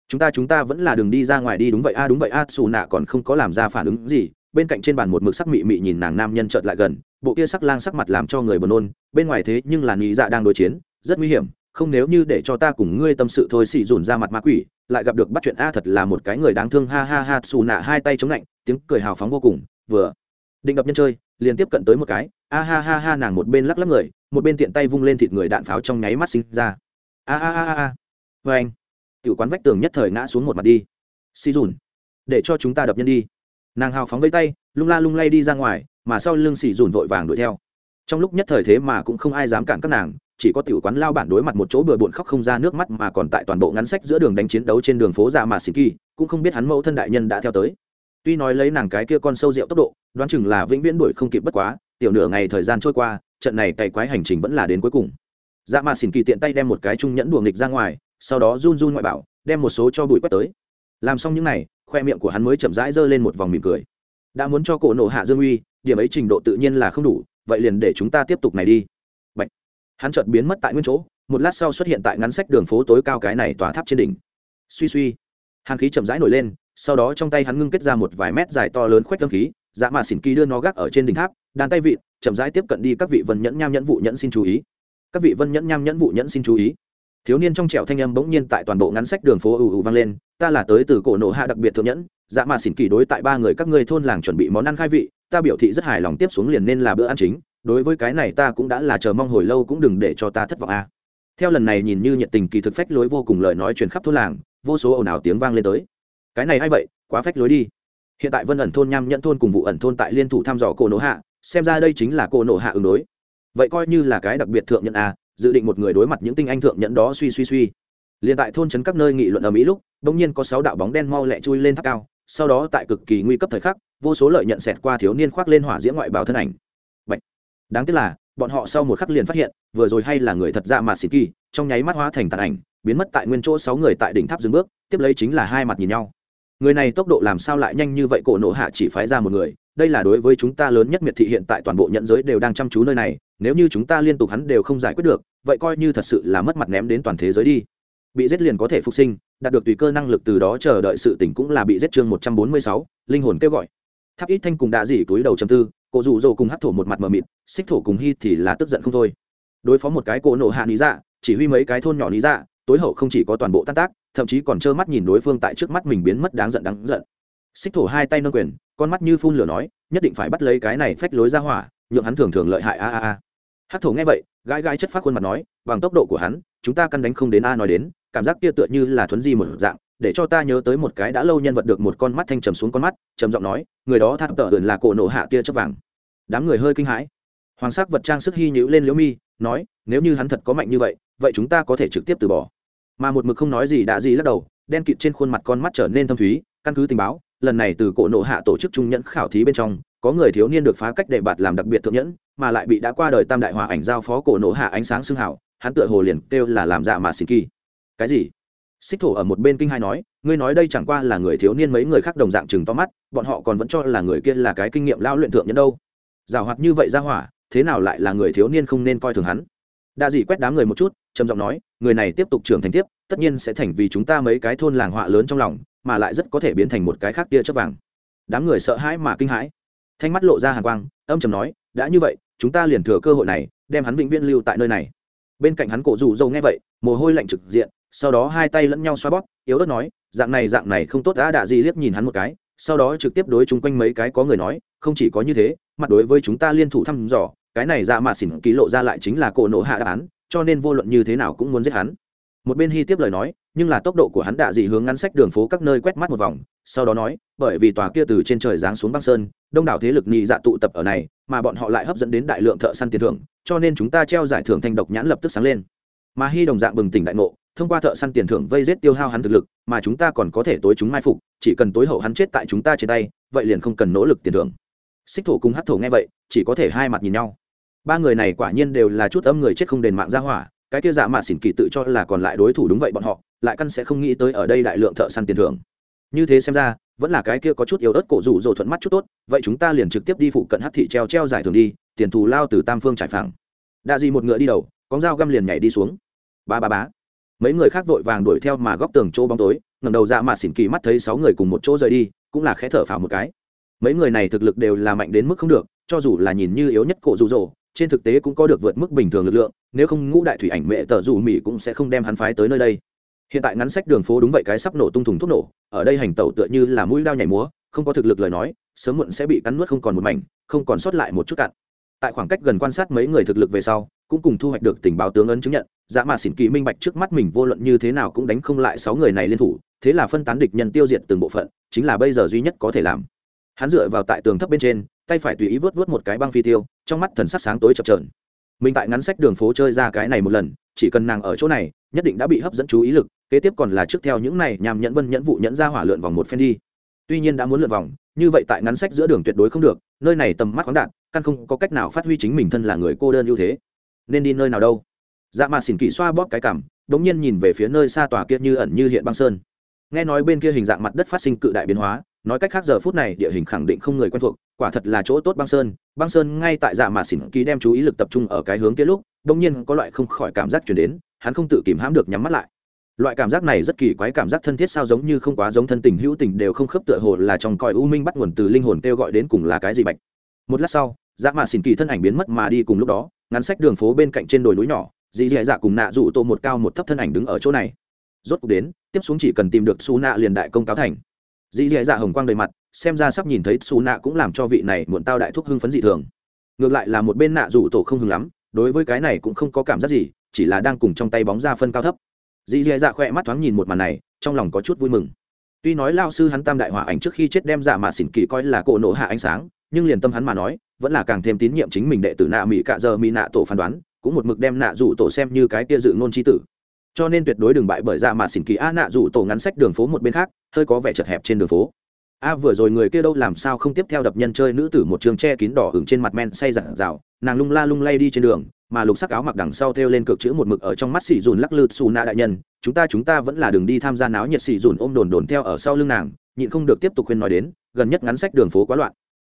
Chúng ta chúng ta vẫn là đường đi ra ngoài đi, đúng vậy a, đúng vậy a. Xù nạ còn không có làm ra phản ứng gì, bên cạnh trên bàn một mực sắc mị mị nhìn nàng nam nhân trợt lại gần, bộ kia sắc lang sắc mặt làm cho người buồn nôn, bên ngoài thế nhưng là nghĩ dạ đang đối chiến, rất nguy hiểm không nếu như để cho ta cùng ngươi tâm sự thôi, xì dùn ra mặt ma quỷ, lại gặp được bắt chuyện a thật là một cái người đáng thương, ha ha ha, xù nạ hai tay chống lạnh, tiếng cười hào phóng vô cùng, vừa định đập nhân chơi, liền tiếp cận tới một cái, a ha ha ha, nàng một bên lắc lắc người, một bên tiện tay vung lên thịt người đạn pháo trong nháy mắt sinh ra. A a a a vê anh, tiểu quán vách tường nhất thời ngã xuống một mặt đi. Xì dùn, để cho chúng ta đập nhân đi. Nàng hào phóng vây tay, lung la lung lay đi ra ngoài, mà sau lưng xì dùn vội vàng đuổi theo. Trong lúc nhất thời thế mà cũng không ai dám cản các nàng chỉ có tiểu quán lao bản đối mặt một chỗ bừa bộn khóc không ra nước mắt mà còn tại toàn bộ ngắn sách giữa đường đánh chiến đấu trên đường phố dạ mà xì kỳ, cũng không biết hắn mẫu thân đại nhân đã theo tới. Tuy nói lấy nàng cái kia con sâu rượu tốc độ, đoán chừng là vĩnh viễn đuổi không kịp bất quá, tiểu nửa ngày thời gian trôi qua, trận này cày quái hành trình vẫn là đến cuối cùng. Dạ mà xỉn kỳ tiện tay đem một cái trung nhẫn đùa nghịch ra ngoài, sau đó run run ngoại bảo, đem một số cho bụi quét tới. Làm xong những này, khoe miệng của hắn mới chậm rãi giơ lên một vòng mỉm cười. Đã muốn cho cổ nổ hạ dương uy, điểm ấy trình độ tự nhiên là không đủ, vậy liền để chúng ta tiếp tục này đi hắn chợt biến mất tại nguyên chỗ, một lát sau xuất hiện tại ngắn sách đường phố tối cao cái này tòa tháp trên đỉnh. Suy suy, hàn khí chậm rãi nổi lên, sau đó trong tay hắn ngưng kết ra một vài mét dài to lớn khoách tâm khí dạ mà xỉn kỳ đưa nó gác ở trên đỉnh tháp, đàn tay vị chậm rãi tiếp cận đi các vị vân nhẫn nham nhẫn vụ nhẫn xin chú ý. Các vị vân nhẫn nham nhẫn vụ nhẫn xin chú ý. Thiếu niên trong trẻo thanh âm bỗng nhiên tại toàn bộ ngắn sách đường phố ù ù vang lên, ta là tới từ cổ nổ hạ đặc biệt thượng nhẫn dạ mà xỉn kỳ đối tại ba người các ngươi thôn làng chuẩn bị món ăn khai vị, ta biểu thị rất hài lòng tiếp xuống liền nên là bữa ăn chính đối với cái này ta cũng đã là chờ mong hồi lâu cũng đừng để cho ta thất vọng a. Theo lần này nhìn như nhiệt tình kỳ thực phách lối vô cùng lời nói truyền khắp thôn làng, vô số ồn ào tiếng vang lên tới. Cái này hay vậy? Quá phách lối đi. Hiện tại vân ẩn thôn nham nhẫn thôn cùng vụ ẩn thôn tại liên thủ thăm dò cổ nổ hạ, xem ra đây chính là cổ nổ hạ ứng đối. Vậy coi như là cái đặc biệt thượng nhận a, dự định một người đối mặt những tinh anh thượng nhận đó suy suy suy. Liền tại thôn trấn các nơi nghị luận ở mỹ lúc, bỗng nhiên có sáu đạo bóng đen mau lẹ chui lên tháp cao, sau đó tại cực kỳ nguy cấp thời khắc, vô số lợi nhận xẹt qua thiếu niên khoác lên hỏa diễm ngoại bào thân ảnh đáng tiếc là, bọn họ sau một khắc liền phát hiện, vừa rồi hay là người thật ra mà xịt kỳ, trong nháy mắt hóa thành tàn ảnh, biến mất tại nguyên chỗ sáu người tại đỉnh tháp dừng bước, tiếp lấy chính là hai mặt nhìn nhau. Người này tốc độ làm sao lại nhanh như vậy cổ nộ hạ chỉ phái ra một người, đây là đối với chúng ta lớn nhất miệt thị hiện tại toàn bộ nhận giới đều đang chăm chú nơi này, nếu như chúng ta liên tục hắn đều không giải quyết được, vậy coi như thật sự là mất mặt ném đến toàn thế giới đi. Bị giết liền có thể phục sinh, đạt được tùy cơ năng lực từ đó chờ đợi sự tỉnh cũng là bị giết chương một trăm bốn mươi sáu, linh hồn kêu gọi. Tháp ít thanh cùng đã dỉ túi đầu chầm tư cổ rủ rồ cùng hát thổ một mặt mờ mịt, xích thổ cùng hy thì là tức giận không thôi. Đối phó một cái cổ nổ hạ lý dạ chỉ huy mấy cái thôn nhỏ lý dạ tối hậu không chỉ có toàn bộ tan tác, thậm chí còn trơ mắt nhìn đối phương tại trước mắt mình biến mất đáng giận đáng giận. Xích thổ hai tay nâng quyền, con mắt như phun lửa nói, nhất định phải bắt lấy cái này phách lối ra hỏa, nhượng hắn thường thường lợi hại a a a. Hát thổ nghe vậy, gãi gãi chất phát khuôn mặt nói, bằng tốc độ của hắn, chúng ta căn đánh không đến a nói đến, cảm giác kia tựa như là thuấn di một dạng để cho ta nhớ tới một cái đã lâu nhân vật được một con mắt thanh trầm xuống con mắt, trầm giọng nói, người đó tháp tợ ẩn là cổ nổ hạ tia chớp vàng. Đám người hơi kinh hãi. Hoàng sắc vật trang sức hy nhữ lên liễu mi, nói, nếu như hắn thật có mạnh như vậy vậy chúng ta có thể trực tiếp từ bỏ. Mà một mực không nói gì đã gì lắc đầu, đen kịt trên khuôn mặt con mắt trở nên thâm thúy, căn cứ tình báo, lần này từ cổ nộ hạ tổ chức trung nhẫn khảo thí bên trong, có người thiếu niên được phá cách để bạt làm đặc biệt thượng nhẫn, mà lại bị đã qua đời tam đại hòa ảnh giao phó cổ nộ hạ ánh sáng xương hảo hắn tựa hồ liền kêu là làm dạ mà xì kỳ. Cái gì? Xích thổ ở một bên kinh hai nói, ngươi nói đây chẳng qua là người thiếu niên mấy người khác đồng dạng chừng to mắt, bọn họ còn vẫn cho là người kia là cái kinh nghiệm lao luyện thượng nhân đâu. Giảo hoạt như vậy ra hỏa, thế nào lại là người thiếu niên không nên coi thường hắn? Đa dị quét đám người một chút, trầm giọng nói, người này tiếp tục trưởng thành tiếp, tất nhiên sẽ thành vì chúng ta mấy cái thôn làng họa lớn trong lòng, mà lại rất có thể biến thành một cái khác tia chớp vàng. Đám người sợ hãi mà kinh hãi. Thanh mắt lộ ra hàng quang, âm trầm nói, đã như vậy, chúng ta liền thừa cơ hội này, đem hắn vĩnh viễn lưu tại nơi này. Bên cạnh hắn cổ rủ dâu nghe vậy, mồ hôi lạnh trực diện sau đó hai tay lẫn nhau xoa bóp, yếu ớt nói, dạng này dạng này không tốt đã đạ gì liếc nhìn hắn một cái, sau đó trực tiếp đối chung quanh mấy cái có người nói, không chỉ có như thế, mặt đối với chúng ta liên thủ thăm dò, cái này dạ ra mà xỉn ký lộ ra lại chính là cổ nộ hạ đáp án, cho nên vô luận như thế nào cũng muốn giết hắn. Một bên hy tiếp lời nói, nhưng là tốc độ của hắn đạ dị hướng ngắn sách đường phố các nơi quét mắt một vòng, sau đó nói, bởi vì tòa kia từ trên trời giáng xuống băng sơn, đông đảo thế lực nhị dạ tụ tập ở này, mà bọn họ lại hấp dẫn đến đại lượng thợ săn tiền thưởng, cho nên chúng ta treo giải thưởng thanh độc nhãn lập tức sáng lên. Mà hy đồng dạng bừng tỉnh đại ngộ thông qua thợ săn tiền thưởng vây giết tiêu hao hắn thực lực, mà chúng ta còn có thể tối chúng mai phục, chỉ cần tối hậu hắn chết tại chúng ta trên tay, vậy liền không cần nỗ lực tiền thưởng. Xích thổ cùng hát thổ nghe vậy, chỉ có thể hai mặt nhìn nhau. Ba người này quả nhiên đều là chút âm người chết không đền mạng ra hỏa, cái kia dạ mạ xỉn kỳ tự cho là còn lại đối thủ đúng vậy bọn họ, lại căn sẽ không nghĩ tới ở đây đại lượng thợ săn tiền thưởng. Như thế xem ra, vẫn là cái kia có chút yếu ớt cổ rủ rồi thuận mắt chút tốt, vậy chúng ta liền trực tiếp đi phụ cận hát thị treo treo giải thưởng đi, tiền thù lao từ tam phương trải phẳng. Đạ gì một ngựa đi đầu, con dao găm liền nhảy đi xuống. Ba ba bá mấy người khác vội vàng đuổi theo mà góc tường chỗ bóng tối ngầm đầu dạ mạ xỉn kỳ mắt thấy sáu người cùng một chỗ rời đi, cũng là khẽ thở phào một cái. Mấy người này thực lực đều là mạnh đến mức không được, cho dù là nhìn như yếu nhất cổ rụ rỗ trên thực tế cũng có được vượt mức bình thường lực lượng, nếu không ngũ đại thủy ảnh mẹ tờ dù mỹ cũng sẽ không đem hắn phái tới nơi đây. Hiện tại ngắn sách đường phố đúng vậy cái sắp nổ tung thùng thuốc nổ, ở đây hành tẩu tựa như là mũi đao nhảy múa, không có thực lực lời nói, sớm muộn sẽ bị cắn nuốt không còn một mảnh, không còn sót lại một chút cạn tại khoảng cách gần quan sát mấy người thực lực về sau, cũng cùng thu hoạch được tình báo tướng ấn chứng nhận dạ mà xỉn kỳ minh bạch trước mắt mình vô luận như thế nào cũng đánh không lại sáu người này liên thủ, thế là phân tán địch nhân tiêu diệt từng bộ phận, chính là bây giờ duy nhất có thể làm. Hắn dựa vào tại tường thấp bên trên, tay phải tùy ý vớt vớt một cái băng phi tiêu, trong mắt thần sắc sáng tối chập trờn mình tại ngắn sách đường phố chơi ra cái này một lần, chỉ cần nàng ở chỗ này, nhất định đã bị hấp dẫn chú ý lực, kế tiếp còn là trước theo những này nhằm nhẫn vân nhẫn vụ nhẫn ra hỏa lượn vòng một phen đi. Tuy nhiên đã muốn lượn vòng, như vậy tại ngắn sách giữa đường tuyệt đối không được, nơi này tầm mắt khoáng đạn căn không có cách nào phát huy chính mình thân là người cô đơn ưu thế. Nên đi nơi nào đâu? Dạ mà xỉn kỳ xoa bóp cái cảm đống nhiên nhìn về phía nơi xa tòa kia như ẩn như hiện băng sơn. Nghe nói bên kia hình dạng mặt đất phát sinh cự đại biến hóa, nói cách khác giờ phút này địa hình khẳng định không người quen thuộc, quả thật là chỗ tốt băng sơn. Băng sơn ngay tại dạ mà xỉn kỳ đem chú ý lực tập trung ở cái hướng kia lúc, đống nhiên có loại không khỏi cảm giác chuyển đến, hắn không tự kìm hãm được nhắm mắt lại. Loại cảm giác này rất kỳ quái, cảm giác thân thiết sao giống như không quá giống thân tình hữu tình đều không khớp tựa hồ là trong còi u minh bắt nguồn từ linh hồn kêu gọi đến cùng là cái gì bạch. Một lát sau dạ mà xỉn kỳ thân ảnh biến mất mà đi cùng lúc đó, ngắn sách đường phố bên cạnh trên đồi núi nhỏ dì dì dạ cùng nạ dụ tô một cao một thấp thân ảnh đứng ở chỗ này. Rốt cuộc đến, tiếp xuống chỉ cần tìm được su nạ liền đại công cáo thành. Dì dì dạ hồng quang đầy mặt, xem ra sắp nhìn thấy su nạ cũng làm cho vị này muộn tao đại thúc hưng phấn dị thường. Ngược lại là một bên nạ dụ tổ không hưng lắm, đối với cái này cũng không có cảm giác gì, chỉ là đang cùng trong tay bóng ra phân cao thấp. Dì dì dạ khỏe mắt thoáng nhìn một màn này, trong lòng có chút vui mừng. Tuy nói lao sư hắn tam đại hỏa ảnh trước khi chết đem dạ mà xỉn kỳ coi là cỗ nổ hạ ánh sáng, nhưng liền tâm hắn mà nói, vẫn là càng thêm tín nhiệm chính mình đệ tử nạ mỹ cạ giờ mỹ nạ tổ phán đoán cũng một mực đem nạ rủ tổ xem như cái kia dự ngôn chi tử. Cho nên tuyệt đối đừng bại bởi dạ mà xỉn kỳ. A, nạ rủ tổ ngắn sách đường phố một bên khác, hơi có vẻ chật hẹp trên đường phố. A, vừa rồi người kia đâu làm sao không tiếp theo đập nhân chơi nữ tử một trường che kín đỏ hứng trên mặt men say dặn dạo nàng lung la lung lay đi trên đường, mà lục sắc áo mặc đằng sau theo lên cực chữ một mực ở trong mắt xỉ dùn lắc lư xù nạ đại nhân, chúng ta chúng ta vẫn là đường đi tham gia náo nhiệt xỉ dùn ôm đồn đồn theo ở sau lưng nàng, nhịn không được tiếp tục khuyên nói đến, gần nhất ngắn sách đường phố quá loạn.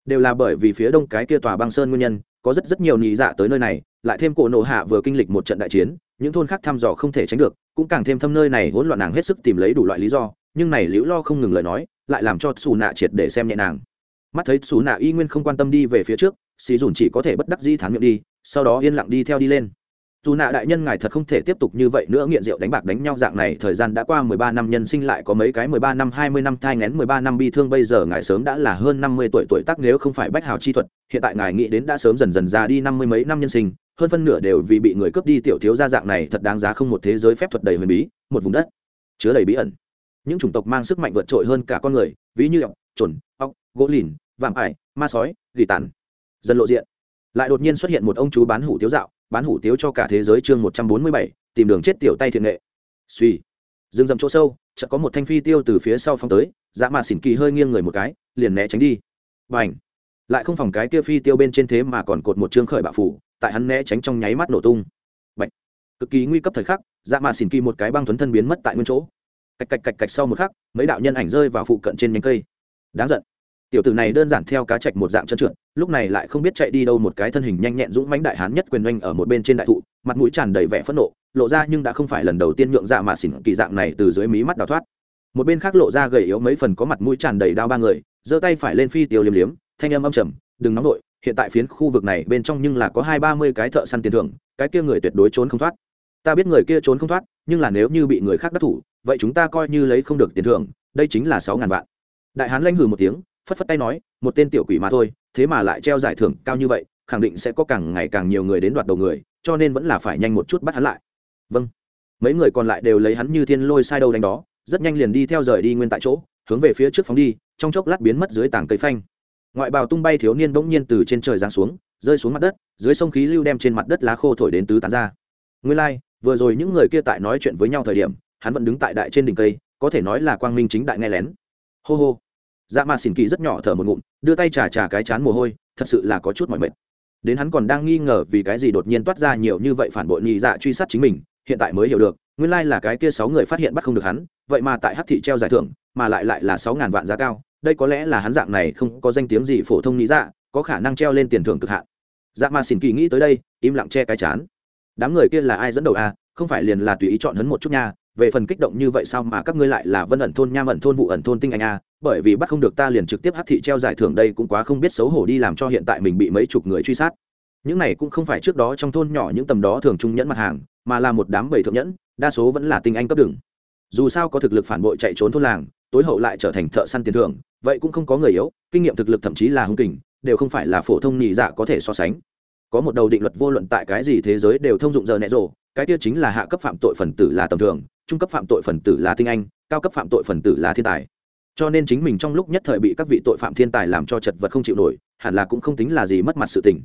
Đều là bởi vì phía đông cái kia tòa băng sơn nguyên nhân có rất rất nhiều nị dạ tới nơi này, lại thêm cổ nộ hạ vừa kinh lịch một trận đại chiến, những thôn khác thăm dò không thể tránh được, cũng càng thêm thâm nơi này hỗn loạn nàng hết sức tìm lấy đủ loại lý do, nhưng này liễu lo không ngừng lời nói, lại làm cho xù nạ triệt để xem nhẹ nàng. Mắt thấy xù nạ y nguyên không quan tâm đi về phía trước xì dùn chỉ có thể bất đắc dĩ thán miệng đi, sau đó yên lặng đi theo đi lên dù nạ đại nhân ngài thật không thể tiếp tục như vậy nữa nghiện rượu đánh bạc đánh nhau dạng này, thời gian đã qua mười ba năm, nhân sinh lại có mấy cái mười ba năm, hai mươi năm, thai ngén mười ba năm, bi thương bây giờ ngài sớm đã là hơn năm mươi tuổi tuổi tác nếu không phải bách hào chi thuật, hiện tại ngài nghĩ đến đã sớm dần dần ra đi năm mươi mấy năm nhân sinh, hơn phân nửa đều vì bị người cướp đi tiểu thiếu gia dạng này, thật đáng giá không một thế giới phép thuật đầy huyền bí, một vùng đất chứa đầy bí ẩn. Những chủng tộc mang sức mạnh vượt trội hơn cả con người, ví như ọc trồn ọc gỗ lìn, vạm ải, ma sói, gỉ tàn, dần lộ diện. Lại đột nhiên xuất hiện một ông chú bán hủ tiếu dạo bán hủ tiếu cho cả thế giới chương một trăm bốn mươi bảy, tìm đường chết tiểu tay thiện nghệ. Suy. Dừng dầm chỗ sâu, chợt có một thanh phi tiêu từ phía sau phong tới dạ mà xỉn kỳ hơi nghiêng người một cái, liền né tránh đi. Và lại không phòng cái kia phi tiêu bên trên thế mà còn cột một chương khởi bạo phủ, tại hắn né tránh trong nháy mắt nổ tung. Bạch. cực kỳ nguy cấp thời khắc dạ mà xỉn kỳ một cái băng thuấn thân biến mất tại nguyên chỗ. Cạch cạch cạch cạch sau một khắc, mấy đạo nhân ảnh rơi vào phụ cận trên nhánh cây. Đáng giận tiểu tử này đơn giản theo cá chạch một dạng chân trượt, lúc này lại không biết chạy đi đâu một cái thân hình nhanh nhẹn dũng mãnh đại hán nhất quyền oanh ở một bên trên đại thụ, mặt mũi tràn đầy vẻ phẫn nộ, lộ ra nhưng đã không phải lần đầu tiên nhượng dạ mà xỉn kỳ dạng này từ dưới mí mắt đào thoát. Một bên khác lộ ra gầy yếu mấy phần có mặt mũi tràn đầy đao ba người, giơ tay phải lên phi tiêu liếm liếm, thanh âm âm trầm, đừng nóng vội, hiện tại phiến khu vực này bên trong nhưng là có hai ba mươi cái thợ săn tiền thưởng, cái kia người tuyệt đối trốn không thoát. Ta biết người kia trốn không thoát, nhưng là nếu như bị người khác đắc thủ, vậy chúng ta coi như lấy không được tiền thưởng, đây chính là sáu ngàn vạn. Đại hán lanh hừ một tiếng phất phất tay nói một tên tiểu quỷ mà thôi thế mà lại treo giải thưởng cao như vậy khẳng định sẽ có càng ngày càng nhiều người đến đoạt đầu người cho nên vẫn là phải nhanh một chút bắt hắn lại. Vâng. Mấy người còn lại đều lấy hắn như thiên lôi sai đâu đánh đó rất nhanh liền đi theo rời đi nguyên tại chỗ hướng về phía trước phóng đi trong chốc lát biến mất dưới tảng cây phanh. Ngoại bào tung bay thiếu niên bỗng nhiên từ trên trời giáng xuống rơi xuống mặt đất dưới sông khí lưu đem trên mặt đất lá khô thổi đến tứ tán ra. Nguyên lai、like, vừa rồi những người kia tại nói chuyện với nhau thời điểm hắn vẫn đứng tại đại trên đỉnh cây có thể nói là quang minh chính đại nghe lén. Hô hô dạ mà xỉn kỳ rất nhỏ thở một ngụm, đưa tay trà trà cái chán mồ hôi, thật sự là có chút mỏi mệt. Đến hắn còn đang nghi ngờ vì cái gì đột nhiên toát ra nhiều như vậy phản bội nhị dạ truy sát chính mình, hiện tại mới hiểu được, nguyên lai là cái kia sáu người phát hiện bắt không được hắn, vậy mà tại hắc thị treo giải thưởng, mà lại lại là sáu ngàn vạn giá cao, đây có lẽ là hắn dạng này không có danh tiếng gì phổ thông nhị dạ có khả năng treo lên tiền thưởng cực hạn. Dạ mà xỉn kỳ nghĩ tới đây, im lặng che cái chán. Đám người kia là ai dẫn đầu à? Không phải liền là tùy ý chọn hấn một chút nha về phần kích động như vậy sao mà các ngươi lại là vân ẩn thôn, nham ẩn thôn, vụ ẩn thôn tinh anh a? Bởi vì bắt không được ta liền trực tiếp hát thị treo giải thưởng đây cũng quá không biết xấu hổ đi làm cho hiện tại mình bị mấy chục người truy sát. Những này cũng không phải trước đó trong thôn nhỏ những tầm đó thường trung nhẫn mặt hàng, mà là một đám bầy thượng nhẫn, đa số vẫn là tinh anh cấp đường. Dù sao có thực lực phản bội chạy trốn thôn làng, tối hậu lại trở thành thợ săn tiền thưởng, vậy cũng không có người yếu, kinh nghiệm thực lực thậm chí là hung kình, đều không phải là phổ thông nhị dạ có thể so sánh. Có một đầu định luật vô luận tại cái gì thế giới đều thông dụng giờ nẹ rộ cái kia chính là hạ cấp phạm tội phần tử là tầm thường trung cấp phạm tội phần tử là tinh anh, cao cấp phạm tội phần tử là thiên tài. Cho nên chính mình trong lúc nhất thời bị các vị tội phạm thiên tài làm cho chật vật không chịu nổi, hẳn là cũng không tính là gì mất mặt sự tình.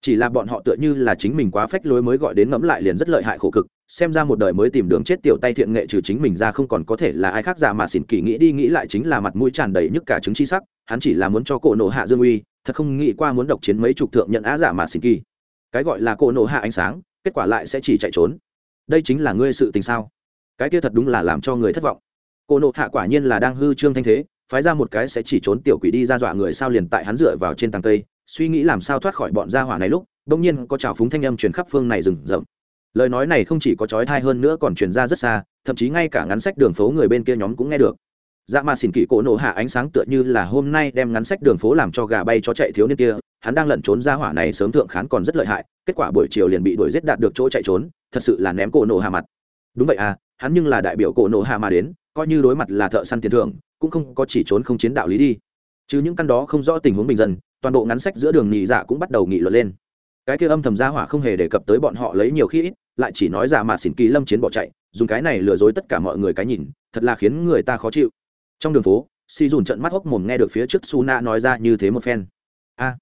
Chỉ là bọn họ tựa như là chính mình quá phách lối mới gọi đến ngẫm lại liền rất lợi hại khổ cực, xem ra một đời mới tìm đường chết tiểu tay thiện nghệ trừ chính mình ra không còn có thể là ai khác giả mà xỉn kỳ nghĩ đi nghĩ lại chính là mặt mũi tràn đầy nhức cả chứng chi sắc, hắn chỉ là muốn cho cổ nổ hạ dương uy, thật không nghĩ qua muốn độc chiến mấy chục thượng nhận á giả mà xỉn kỳ. Cái gọi là cổ nổ hạ ánh sáng, kết quả lại sẽ chỉ chạy trốn. Đây chính là ngươi sự tình sao? Cái kia thật đúng là làm cho người thất vọng. Cô nộ hạ quả nhiên là đang hư trương thanh thế, phái ra một cái sẽ chỉ trốn tiểu quỷ đi ra dọa người sao liền tại hắn dựa vào trên tàng cây suy nghĩ làm sao thoát khỏi bọn gia hỏa này lúc đông nhiên có trào phúng thanh âm truyền khắp phương này rừng rậm. Lời nói này không chỉ có trói thai hơn nữa còn truyền ra rất xa, thậm chí ngay cả ngắn sách đường phố người bên kia nhóm cũng nghe được. Dạ mà xỉn kỵ cổ nổ hạ ánh sáng tựa như là hôm nay đem ngắn sách đường phố làm cho gà bay cho chạy thiếu niên kia, hắn đang lẩn trốn ra hỏa này sớm thượng khán còn rất lợi hại, kết quả buổi chiều liền bị đuổi giết đạt được chỗ chạy trốn, thật sự là ném cổ nổ hạ mặt. Đúng vậy à hắn nhưng là đại biểu cổ nổ hạ mà đến coi như đối mặt là thợ săn tiền thưởng cũng không có chỉ trốn không chiến đạo lý đi. Chứ những căn đó không rõ tình huống bình dân toàn bộ ngắn sách giữa đường nhị dạ cũng bắt đầu nghị luận lên. Cái kia âm thầm gia hỏa không hề đề cập tới bọn họ lấy nhiều khi ít lại chỉ nói ra mà xỉn kỳ lâm chiến bỏ chạy dùng cái này lừa dối tất cả mọi người cái nhìn thật là khiến người ta khó chịu. Trong đường phố si dùn trận mắt hốc mồm nghe được phía trước su na nói ra như thế một phen. A à,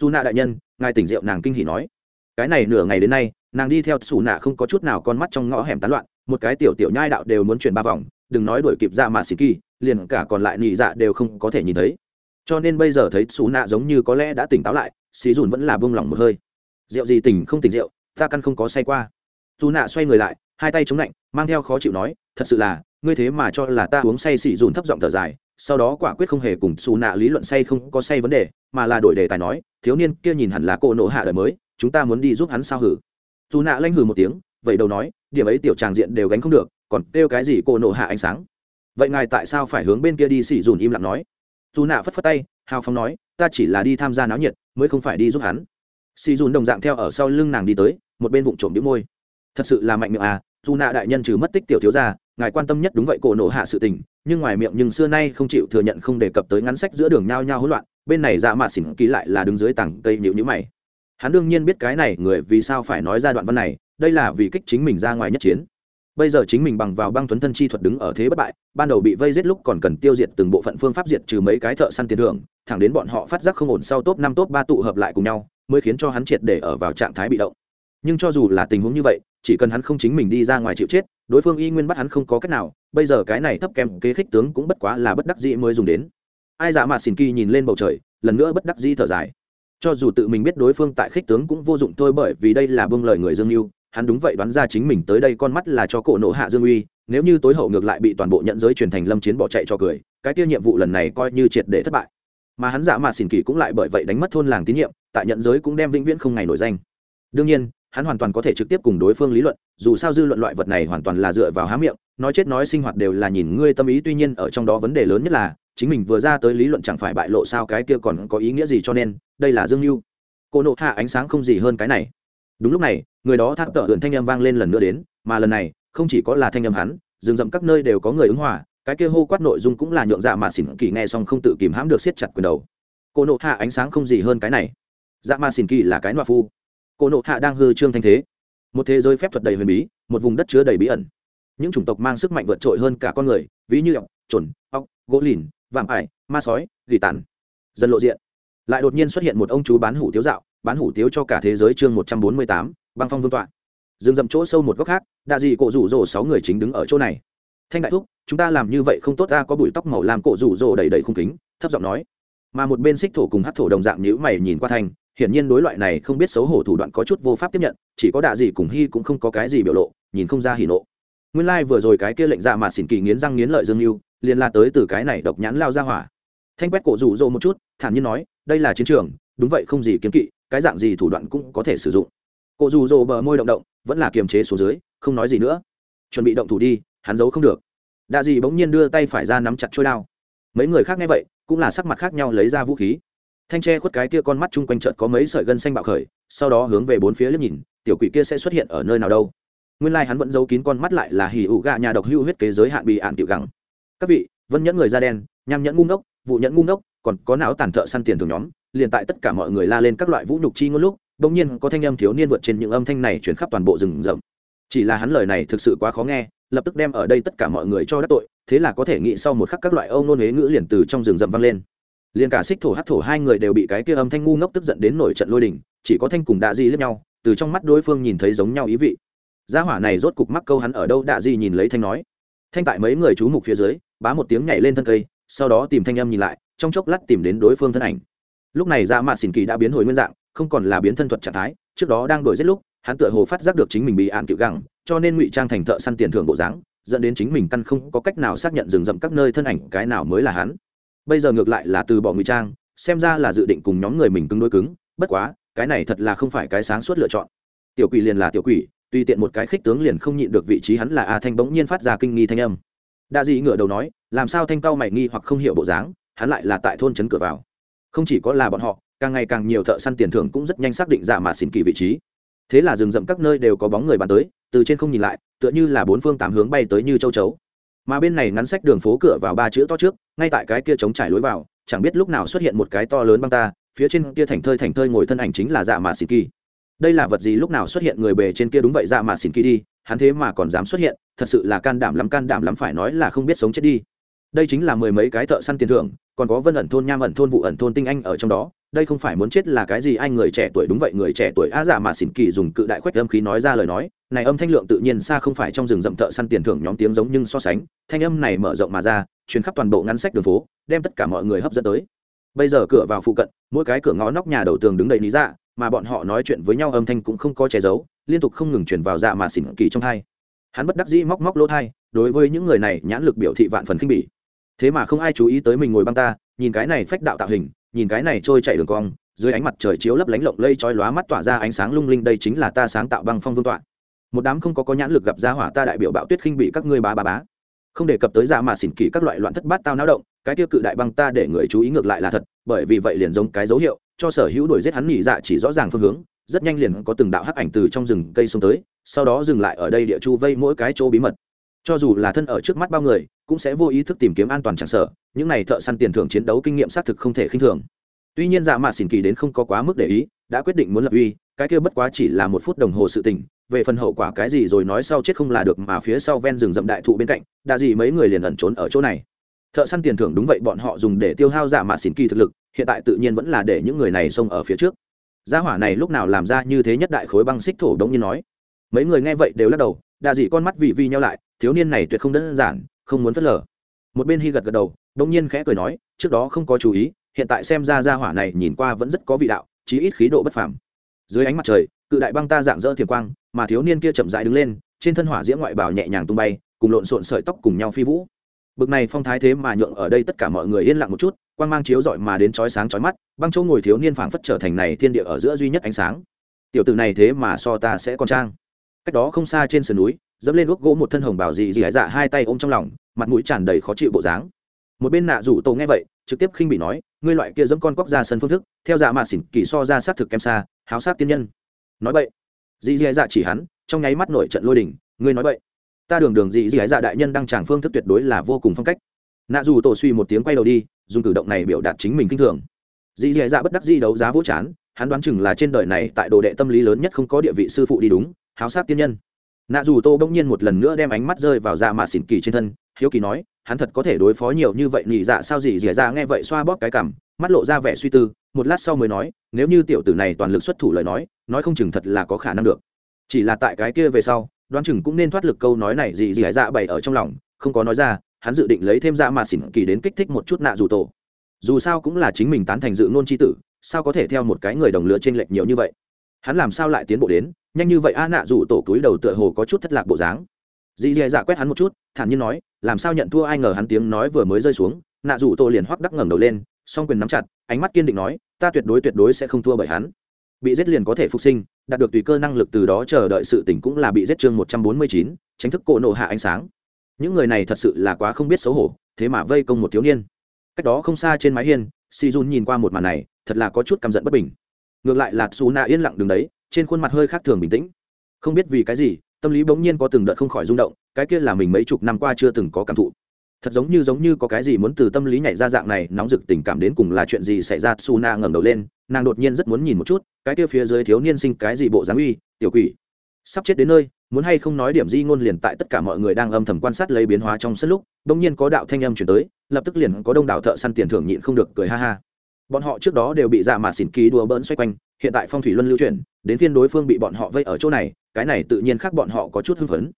su na đại nhân ngài tỉnh rượu nàng kinh hỉ nói. Cái này nửa ngày đến nay nàng đi theo su na không có chút nào con mắt trong ngõ hẻm tán loạn một cái tiểu tiểu nhai đạo đều muốn chuyển ba vòng, đừng nói đuổi kịp ra mà xì kỳ, liền cả còn lại nhị dạ đều không có thể nhìn thấy. Cho nên bây giờ thấy xù nạ giống như có lẽ đã tỉnh táo lại, xì dùn vẫn là bông lỏng một hơi. Rượu gì tỉnh không tỉnh rượu, ta căn không có say qua. Dù nạ xoay người lại, hai tay chống lạnh, mang theo khó chịu nói, thật sự là, ngươi thế mà cho là ta uống say xì dùn thấp giọng thở dài, sau đó quả quyết không hề cùng xù nạ lý luận say không có say vấn đề, mà là đổi đề tài nói, thiếu niên kia nhìn hẳn là cô nộ hạ đời mới, chúng ta muốn đi giúp hắn sao hử? Dù nạ lanh hử một tiếng vậy đầu nói điểm ấy tiểu tràng diện đều gánh không được, còn kêu cái gì cô nộ hạ ánh sáng? Vậy ngài tại sao phải hướng bên kia đi xỉ dùn im lặng nói? Dù nạ phất phất tay, hào phong nói, ta chỉ là đi tham gia náo nhiệt, mới không phải đi giúp hắn. Xỉ dùn đồng dạng theo ở sau lưng nàng đi tới, một bên vụng trộm đĩu môi. Thật sự là mạnh miệng à dù nạ đại nhân trừ mất tích tiểu thiếu gia, ngài quan tâm nhất đúng vậy cổ nộ hạ sự tình, nhưng ngoài miệng nhưng xưa nay không chịu thừa nhận không đề cập tới ngắn sách giữa đường nhao nhao hỗn loạn, bên này dạ mạ xỉn ký lại là đứng dưới tảng cây nhịu nhữ mày. Hắn đương nhiên biết cái này người vì sao phải nói ra đoạn văn này đây là vì kích chính mình ra ngoài nhất chiến. Bây giờ chính mình bằng vào băng tuấn thân chi thuật đứng ở thế bất bại, ban đầu bị vây giết lúc còn cần tiêu diệt từng bộ phận phương pháp diệt trừ mấy cái thợ săn tiền thưởng, thẳng đến bọn họ phát giác không ổn sau top năm top ba tụ hợp lại cùng nhau, mới khiến cho hắn triệt để ở vào trạng thái bị động. Nhưng cho dù là tình huống như vậy, chỉ cần hắn không chính mình đi ra ngoài chịu chết, đối phương y nguyên bắt hắn không có cách nào, bây giờ cái này thấp kém kế khích tướng cũng bất quá là bất đắc dĩ mới dùng đến. Ai dạ mà xỉn kỳ nhìn lên bầu trời, lần nữa bất đắc dĩ thở dài. Cho dù tự mình biết đối phương tại khích tướng cũng vô dụng thôi bởi vì đây là bông lời người dương mưu hắn đúng vậy đoán ra chính mình tới đây con mắt là cho cổ nộ hạ dương uy, nếu như tối hậu ngược lại bị toàn bộ nhận giới truyền thành lâm chiến bỏ chạy cho cười, cái tiêu nhiệm vụ lần này coi như triệt để thất bại. Mà hắn dạ giả mạt xỉn kỳ cũng lại bởi vậy đánh mất thôn làng tín nhiệm, tại nhận giới cũng đem vĩnh viễn không ngày nổi danh. Đương nhiên, hắn hoàn toàn có thể trực tiếp cùng đối phương lý luận, dù sao dư luận loại vật này hoàn toàn là dựa vào há miệng, nói chết nói sinh hoạt đều là nhìn ngươi tâm ý, tuy nhiên ở trong đó vấn đề lớn nhất là, chính mình vừa ra tới lý luận chẳng phải bại lộ sao cái kia còn có ý nghĩa gì cho nên, đây là dương mưu cô nộ hạ ánh sáng không gì hơn cái này đúng lúc này, người đó tháp tợ ượn thanh âm vang lên lần nữa đến, mà lần này, không chỉ có là thanh âm hắn, rừng rậm các nơi đều có người ứng hòa, cái kia hô quát nội dung cũng là nhượng dạ mà xỉn kỳ nghe xong không tự kìm hãm được siết chặt quyền đầu. Cô nộ hạ ánh sáng không gì hơn cái này. Dạ mà xỉn kỳ là cái nọa phu. Cô nộ hạ đang hư trương thanh thế. Một thế giới phép thuật đầy huyền bí, một vùng đất chứa đầy bí ẩn. Những chủng tộc mang sức mạnh vượt trội hơn cả con người, ví như ọc trồn ọc gỗ lìn, vạm ải, ma sói, gỉ tàn. Dần lộ diện. Lại đột nhiên xuất hiện một ông chú bán hủ tiếu dạo bán hủ tiếu cho cả thế giới chương một trăm bốn mươi tám, băng phong vương tọa. Dừng dậm chỗ sâu một góc khác, đạ dị cổ rủ rỗ sáu người chính đứng ở chỗ này. Thanh đại thúc, chúng ta làm như vậy không tốt, ta có bụi tóc màu làm cổ rủ rỗ đầy đầy khung kính, thấp giọng nói. Mà một bên xích thổ cùng hát thổ đồng dạng nhữ mày nhìn qua thanh hiển nhiên đối loại này không biết xấu hổ thủ đoạn có chút vô pháp tiếp nhận, chỉ có đạ dị cùng hy cũng không có cái gì biểu lộ, nhìn không ra hỉ nộ. Nguyên lai、like、vừa rồi cái kia lệnh ra mà xỉn kỳ nghiến răng nghiến lợi dương mưu liền la tới từ cái này độc nhãn lao ra hỏa. Thanh quét cổ rủ rỗ một chút, thản nhiên nói, đây là chiến trường, đúng vậy không gì kiếm kỵ cái dạng gì thủ đoạn cũng có thể sử dụng. Cụ dù dồ bờ môi động động, vẫn là kiềm chế số dưới, không nói gì nữa. Chuẩn bị động thủ đi, hắn giấu không được. Đạ dị bỗng nhiên đưa tay phải ra nắm chặt trôi đao. Mấy người khác nghe vậy, cũng là sắc mặt khác nhau lấy ra vũ khí. Thanh tre khuất cái kia con mắt chung quanh trận có mấy sợi gân xanh bạo khởi, sau đó hướng về bốn phía liếc nhìn, tiểu quỷ kia sẽ xuất hiện ở nơi nào đâu. Nguyên lai hắn vẫn giấu kín con mắt lại là hỉ ủ gạ nhà độc hưu huyết kế giới hạn bị ạn tiểu gẳng. Các vị, vân nhẫn người da đen, nham nhẫn ngu ngốc, vụ nhẫn ngu ngốc, còn có não tàn thợ săn tiền thường nhóm liền tại tất cả mọi người la lên các loại vũ nhục chi ngôn lúc, bỗng nhiên có thanh âm thiếu niên vượt trên những âm thanh này chuyển khắp toàn bộ rừng rậm. Chỉ là hắn lời này thực sự quá khó nghe, lập tức đem ở đây tất cả mọi người cho đắc tội, thế là có thể nghĩ sau một khắc các loại âu nôn huế ngữ liền từ trong rừng rậm vang lên. Liền cả xích thổ hát thổ hai người đều bị cái kia âm thanh ngu ngốc tức giận đến nổi trận lôi đình, chỉ có thanh cùng đạ di lướt nhau, từ trong mắt đối phương nhìn thấy giống nhau ý vị. Gia hỏa này rốt cục mắc câu hắn ở đâu, đạ di nhìn lấy thanh nói. Thanh tại mấy người chú mục phía dưới, bá một tiếng nhảy lên thân cây, sau đó tìm thanh âm nhìn lại, trong chốc lát tìm đến đối phương thân ảnh lúc này ra mạ xỉn kỳ đã biến hồi nguyên dạng, không còn là biến thân thuật trạng thái, trước đó đang đổi giết lúc, hắn tựa hồ phát giác được chính mình bị ạn cựu gẳng, cho nên ngụy trang thành thợ săn tiền thưởng bộ dáng, dẫn đến chính mình căn không có cách nào xác nhận rừng rậm các nơi thân ảnh cái nào mới là hắn. Bây giờ ngược lại là từ bỏ ngụy trang, xem ra là dự định cùng nhóm người mình cứng đôi cứng, bất quá, cái này thật là không phải cái sáng suốt lựa chọn. Tiểu quỷ liền là tiểu quỷ, tùy tiện một cái khích tướng liền không nhịn được vị trí hắn là a thanh bỗng nhiên phát ra kinh nghi thanh âm. Đa dị ngửa đầu nói, làm sao thanh cao mày nghi hoặc không hiểu bộ dáng, hắn lại là tại thôn trấn cửa vào không chỉ có là bọn họ, càng ngày càng nhiều thợ săn tiền thưởng cũng rất nhanh xác định giả mà xin kỳ vị trí. Thế là rừng rậm các nơi đều có bóng người bàn tới, từ trên không nhìn lại, tựa như là bốn phương tám hướng bay tới như châu chấu. Mà bên này ngắn sách đường phố cửa vào ba chữ to trước, ngay tại cái kia chống trải lối vào, chẳng biết lúc nào xuất hiện một cái to lớn băng ta, phía trên kia thành thơi thành thơi ngồi thân ảnh chính là dạ mạ xịt kỳ. Đây là vật gì lúc nào xuất hiện người bề trên kia đúng vậy dạ mạ xịt kỳ đi, hắn thế mà còn dám xuất hiện, thật sự là can đảm lắm, can đảm lắm, phải nói là không biết sống chết đi đây chính là mười mấy cái thợ săn tiền thưởng, còn có vân ẩn thôn, nham ẩn thôn, vụ ẩn thôn, tinh anh ở trong đó. Đây không phải muốn chết là cái gì anh người trẻ tuổi đúng vậy, người trẻ tuổi á giả mà xỉn kỳ dùng cự đại khoách âm khí nói ra lời nói. Này âm thanh lượng tự nhiên xa không phải trong rừng rậm thợ săn tiền thưởng nhóm tiếng giống nhưng so sánh, thanh âm này mở rộng mà ra chuyến khắp toàn bộ ngăn sách đường phố, đem tất cả mọi người hấp dẫn tới. Bây giờ cửa vào phụ cận, mỗi cái cửa ngõ nóc nhà đầu tường đứng đầy lý dạ mà bọn họ nói chuyện với nhau âm thanh cũng không có che giấu, liên tục không ngừng chuyển vào dạ mà xỉn kỳ trong thai hắn bất đắc dĩ móc móc lỗ thai, đối với những người này nhãn lực biểu thị vạn phần khinh bỉ thế mà không ai chú ý tới mình ngồi băng ta, nhìn cái này phách đạo tạo hình, nhìn cái này trôi chạy đường cong, dưới ánh mặt trời chiếu lấp lánh lộng lây chói lóa mắt tỏa ra ánh sáng lung linh, đây chính là ta sáng tạo băng phong vương tọa. Một đám không có có nhãn lực gặp ra hỏa ta đại biểu bạo tuyết khinh bị các ngươi bá bá bá. Không đề cập tới ra mà xỉn kỳ các loại loạn thất bát tao náo động, cái tiêu cự đại băng ta để người chú ý ngược lại là thật, bởi vì vậy liền giống cái dấu hiệu, cho sở hữu đuổi giết hắn nhị dạ chỉ rõ ràng phương hướng, rất nhanh liền có từng đạo hắc ảnh từ trong rừng cây xông tới, sau đó dừng lại ở đây địa chu vây mỗi cái chỗ bí mật cho dù là thân ở trước mắt bao người, cũng sẽ vô ý thức tìm kiếm an toàn chẳng sở những này thợ săn tiền thưởng chiến đấu kinh nghiệm xác thực không thể khinh thường. Tuy nhiên dạ mạ xỉn kỳ đến không có quá mức để ý, đã quyết định muốn lập uy, cái kia bất quá chỉ là một phút đồng hồ sự tình, về phần hậu quả cái gì rồi nói sau chết không là được mà phía sau ven rừng rậm đại thụ bên cạnh, đã gì mấy người liền ẩn trốn ở chỗ này. Thợ săn tiền thưởng đúng vậy, bọn họ dùng để tiêu hao dạ mạ xỉn kỳ thực lực, hiện tại tự nhiên vẫn là để những người này xông ở phía trước. Gia hỏa này lúc nào làm ra như thế nhất đại khối băng xích thổ đống như nói. Mấy người nghe vậy đều lắc đầu đà dị con mắt vị vi nhau lại thiếu niên này tuyệt không đơn giản, không muốn phớt lờ. Một bên hy gật gật đầu đông nhiên khẽ cười nói, trước đó không có chú ý, hiện tại xem ra gia hỏa này nhìn qua vẫn rất có vị đạo, chí ít khí độ bất phàm. Dưới ánh mặt trời, cự đại băng ta dạng dỡ thiềm quang, mà thiếu niên kia chậm rãi đứng lên, trên thân hỏa diễm ngoại bào nhẹ nhàng tung bay, cùng lộn xộn sợi tóc cùng nhau phi vũ. Bực này phong thái thế mà nhượng ở đây tất cả mọi người yên lặng một chút, quang mang chiếu rọi mà đến chói sáng chói mắt, băng chỗ ngồi thiếu niên phảng phất trở thành này thiên địa ở giữa duy nhất ánh sáng. Tiểu tử này thế mà so ta sẽ còn trang. Cách đó không xa trên sườn núi dẫm lên gốc gỗ một thân hồng bảo dị dị dạ hai tay ôm trong lòng, mặt mũi tràn đầy khó chịu bộ dáng. Một bên nạ rủ tổ nghe vậy, trực tiếp khinh bị nói, ngươi loại kia dẫm con cóc ra sân phương thức, theo dạ mạ xỉn kỳ so ra xác thực kém xa, háo sát tiên nhân. Nói vậy, dị dị dạ chỉ hắn, trong nháy mắt nổi trận lôi đình, ngươi nói vậy, ta đường đường dị dị dạ đại nhân đăng tràng phương thức tuyệt đối là vô cùng phong cách. Nạ dù tổ suy một tiếng quay đầu đi, dùng cử động này biểu đạt chính mình kinh thường. Dị dị dạ bất đắc di đấu giá vỗ chán, hắn đoán chừng là trên đời này tại đồ đệ tâm lý lớn nhất không có địa vị sư phụ đi đúng, háo sát tiên nhân nạ dù tô bỗng nhiên một lần nữa đem ánh mắt rơi vào dạ mạ xỉn kỳ trên thân hiếu kỳ nói hắn thật có thể đối phó nhiều như vậy nhị dạ sao gì dỉa ra dạ nghe vậy xoa bóp cái cảm, mắt lộ ra vẻ suy tư một lát sau mới nói nếu như tiểu tử này toàn lực xuất thủ lời nói nói không chừng thật là có khả năng được. Chỉ là tại cái kia về sau đoán chừng cũng nên thoát lực câu nói này gì dỉa dạ bày ở trong lòng không có nói ra hắn dự định lấy thêm dạ mạ xỉn kỳ đến kích thích một chút nạ dù tổ dù sao cũng là chính mình tán thành dự ngôn c tử sao có thể theo một cái người đồng lứa t r ê n lệch nhiều như vậy? Hắn làm sao lại tiến bộ đến? Nhanh như vậy a nạ dù tổ túi đầu tựa hồ có chút thất lạc bộ dáng. Dì dè dạ quét hắn một chút, thản nhiên nói, làm sao nhận thua ai ngờ hắn tiếng nói vừa mới rơi xuống. Nạ dù tổ liền hoắc đắc ngẩng đầu lên, song quyền nắm chặt, ánh mắt kiên định nói, ta tuyệt đối tuyệt đối sẽ không thua bởi hắn. Bị giết liền có thể phục sinh, đạt được tùy cơ năng lực từ đó chờ đợi sự tỉnh cũng là bị giết chương một trăm bốn mươi chín, tránh thức cộ nộ hạ ánh sáng. Những người này thật sự là quá không biết xấu hổ, thế mà vây công một thiếu niên. Cách đó không xa trên mái hiên si jun nhìn qua một màn này, thật là có chút căm giận bất bình. Ngược lại là xù nạ yên lặng đứng đấy trên khuôn mặt hơi khác thường bình tĩnh. Không biết vì cái gì, tâm lý bỗng nhiên có từng đợt không khỏi rung động, cái kia là mình mấy chục năm qua chưa từng có cảm thụ. Thật giống như giống như có cái gì muốn từ tâm lý nhảy ra dạng này, nóng rực tình cảm đến cùng là chuyện gì xảy ra su na ngẩng đầu lên, nàng đột nhiên rất muốn nhìn một chút, cái kia phía dưới thiếu niên sinh cái gì bộ dáng uy, tiểu quỷ. Sắp chết đến nơi, muốn hay không nói điểm di ngôn liền tại tất cả mọi người đang âm thầm quan sát lấy biến hóa trong sân lúc bỗng nhiên có đạo thanh âm chuyển tới, lập tức liền có đông đảo thợ săn tiền thưởng nhịn không được cười ha ha bọn họ trước đó đều bị dạ mà xỉn ký đùa bỡn xoay quanh, hiện tại phong thủy luân lưu chuyển, đến phiên đối phương bị bọn họ vây ở chỗ này, cái này tự nhiên khác bọn họ có chút hưng phấn.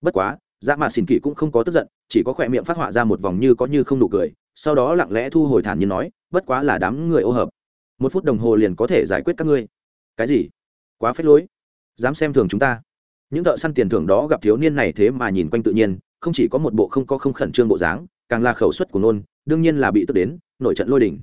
Bất quá dạ mà xỉn kỳ cũng không có tức giận, chỉ có khỏe miệng phát họa ra một vòng như có như không nụ cười, sau đó lặng lẽ thu hồi thản nhiên nói, bất quá là đám người ô hợp. Một phút đồng hồ liền có thể giải quyết các ngươi. Cái gì? Quá phết lối. Dám xem thường chúng ta. Những thợ săn tiền thưởng đó gặp thiếu niên này thế mà nhìn quanh tự nhiên, không chỉ có một bộ không có không khẩn trương bộ dáng, càng là khẩu suất của nôn, đương nhiên là bị tức đến, nổi trận lôi đỉnh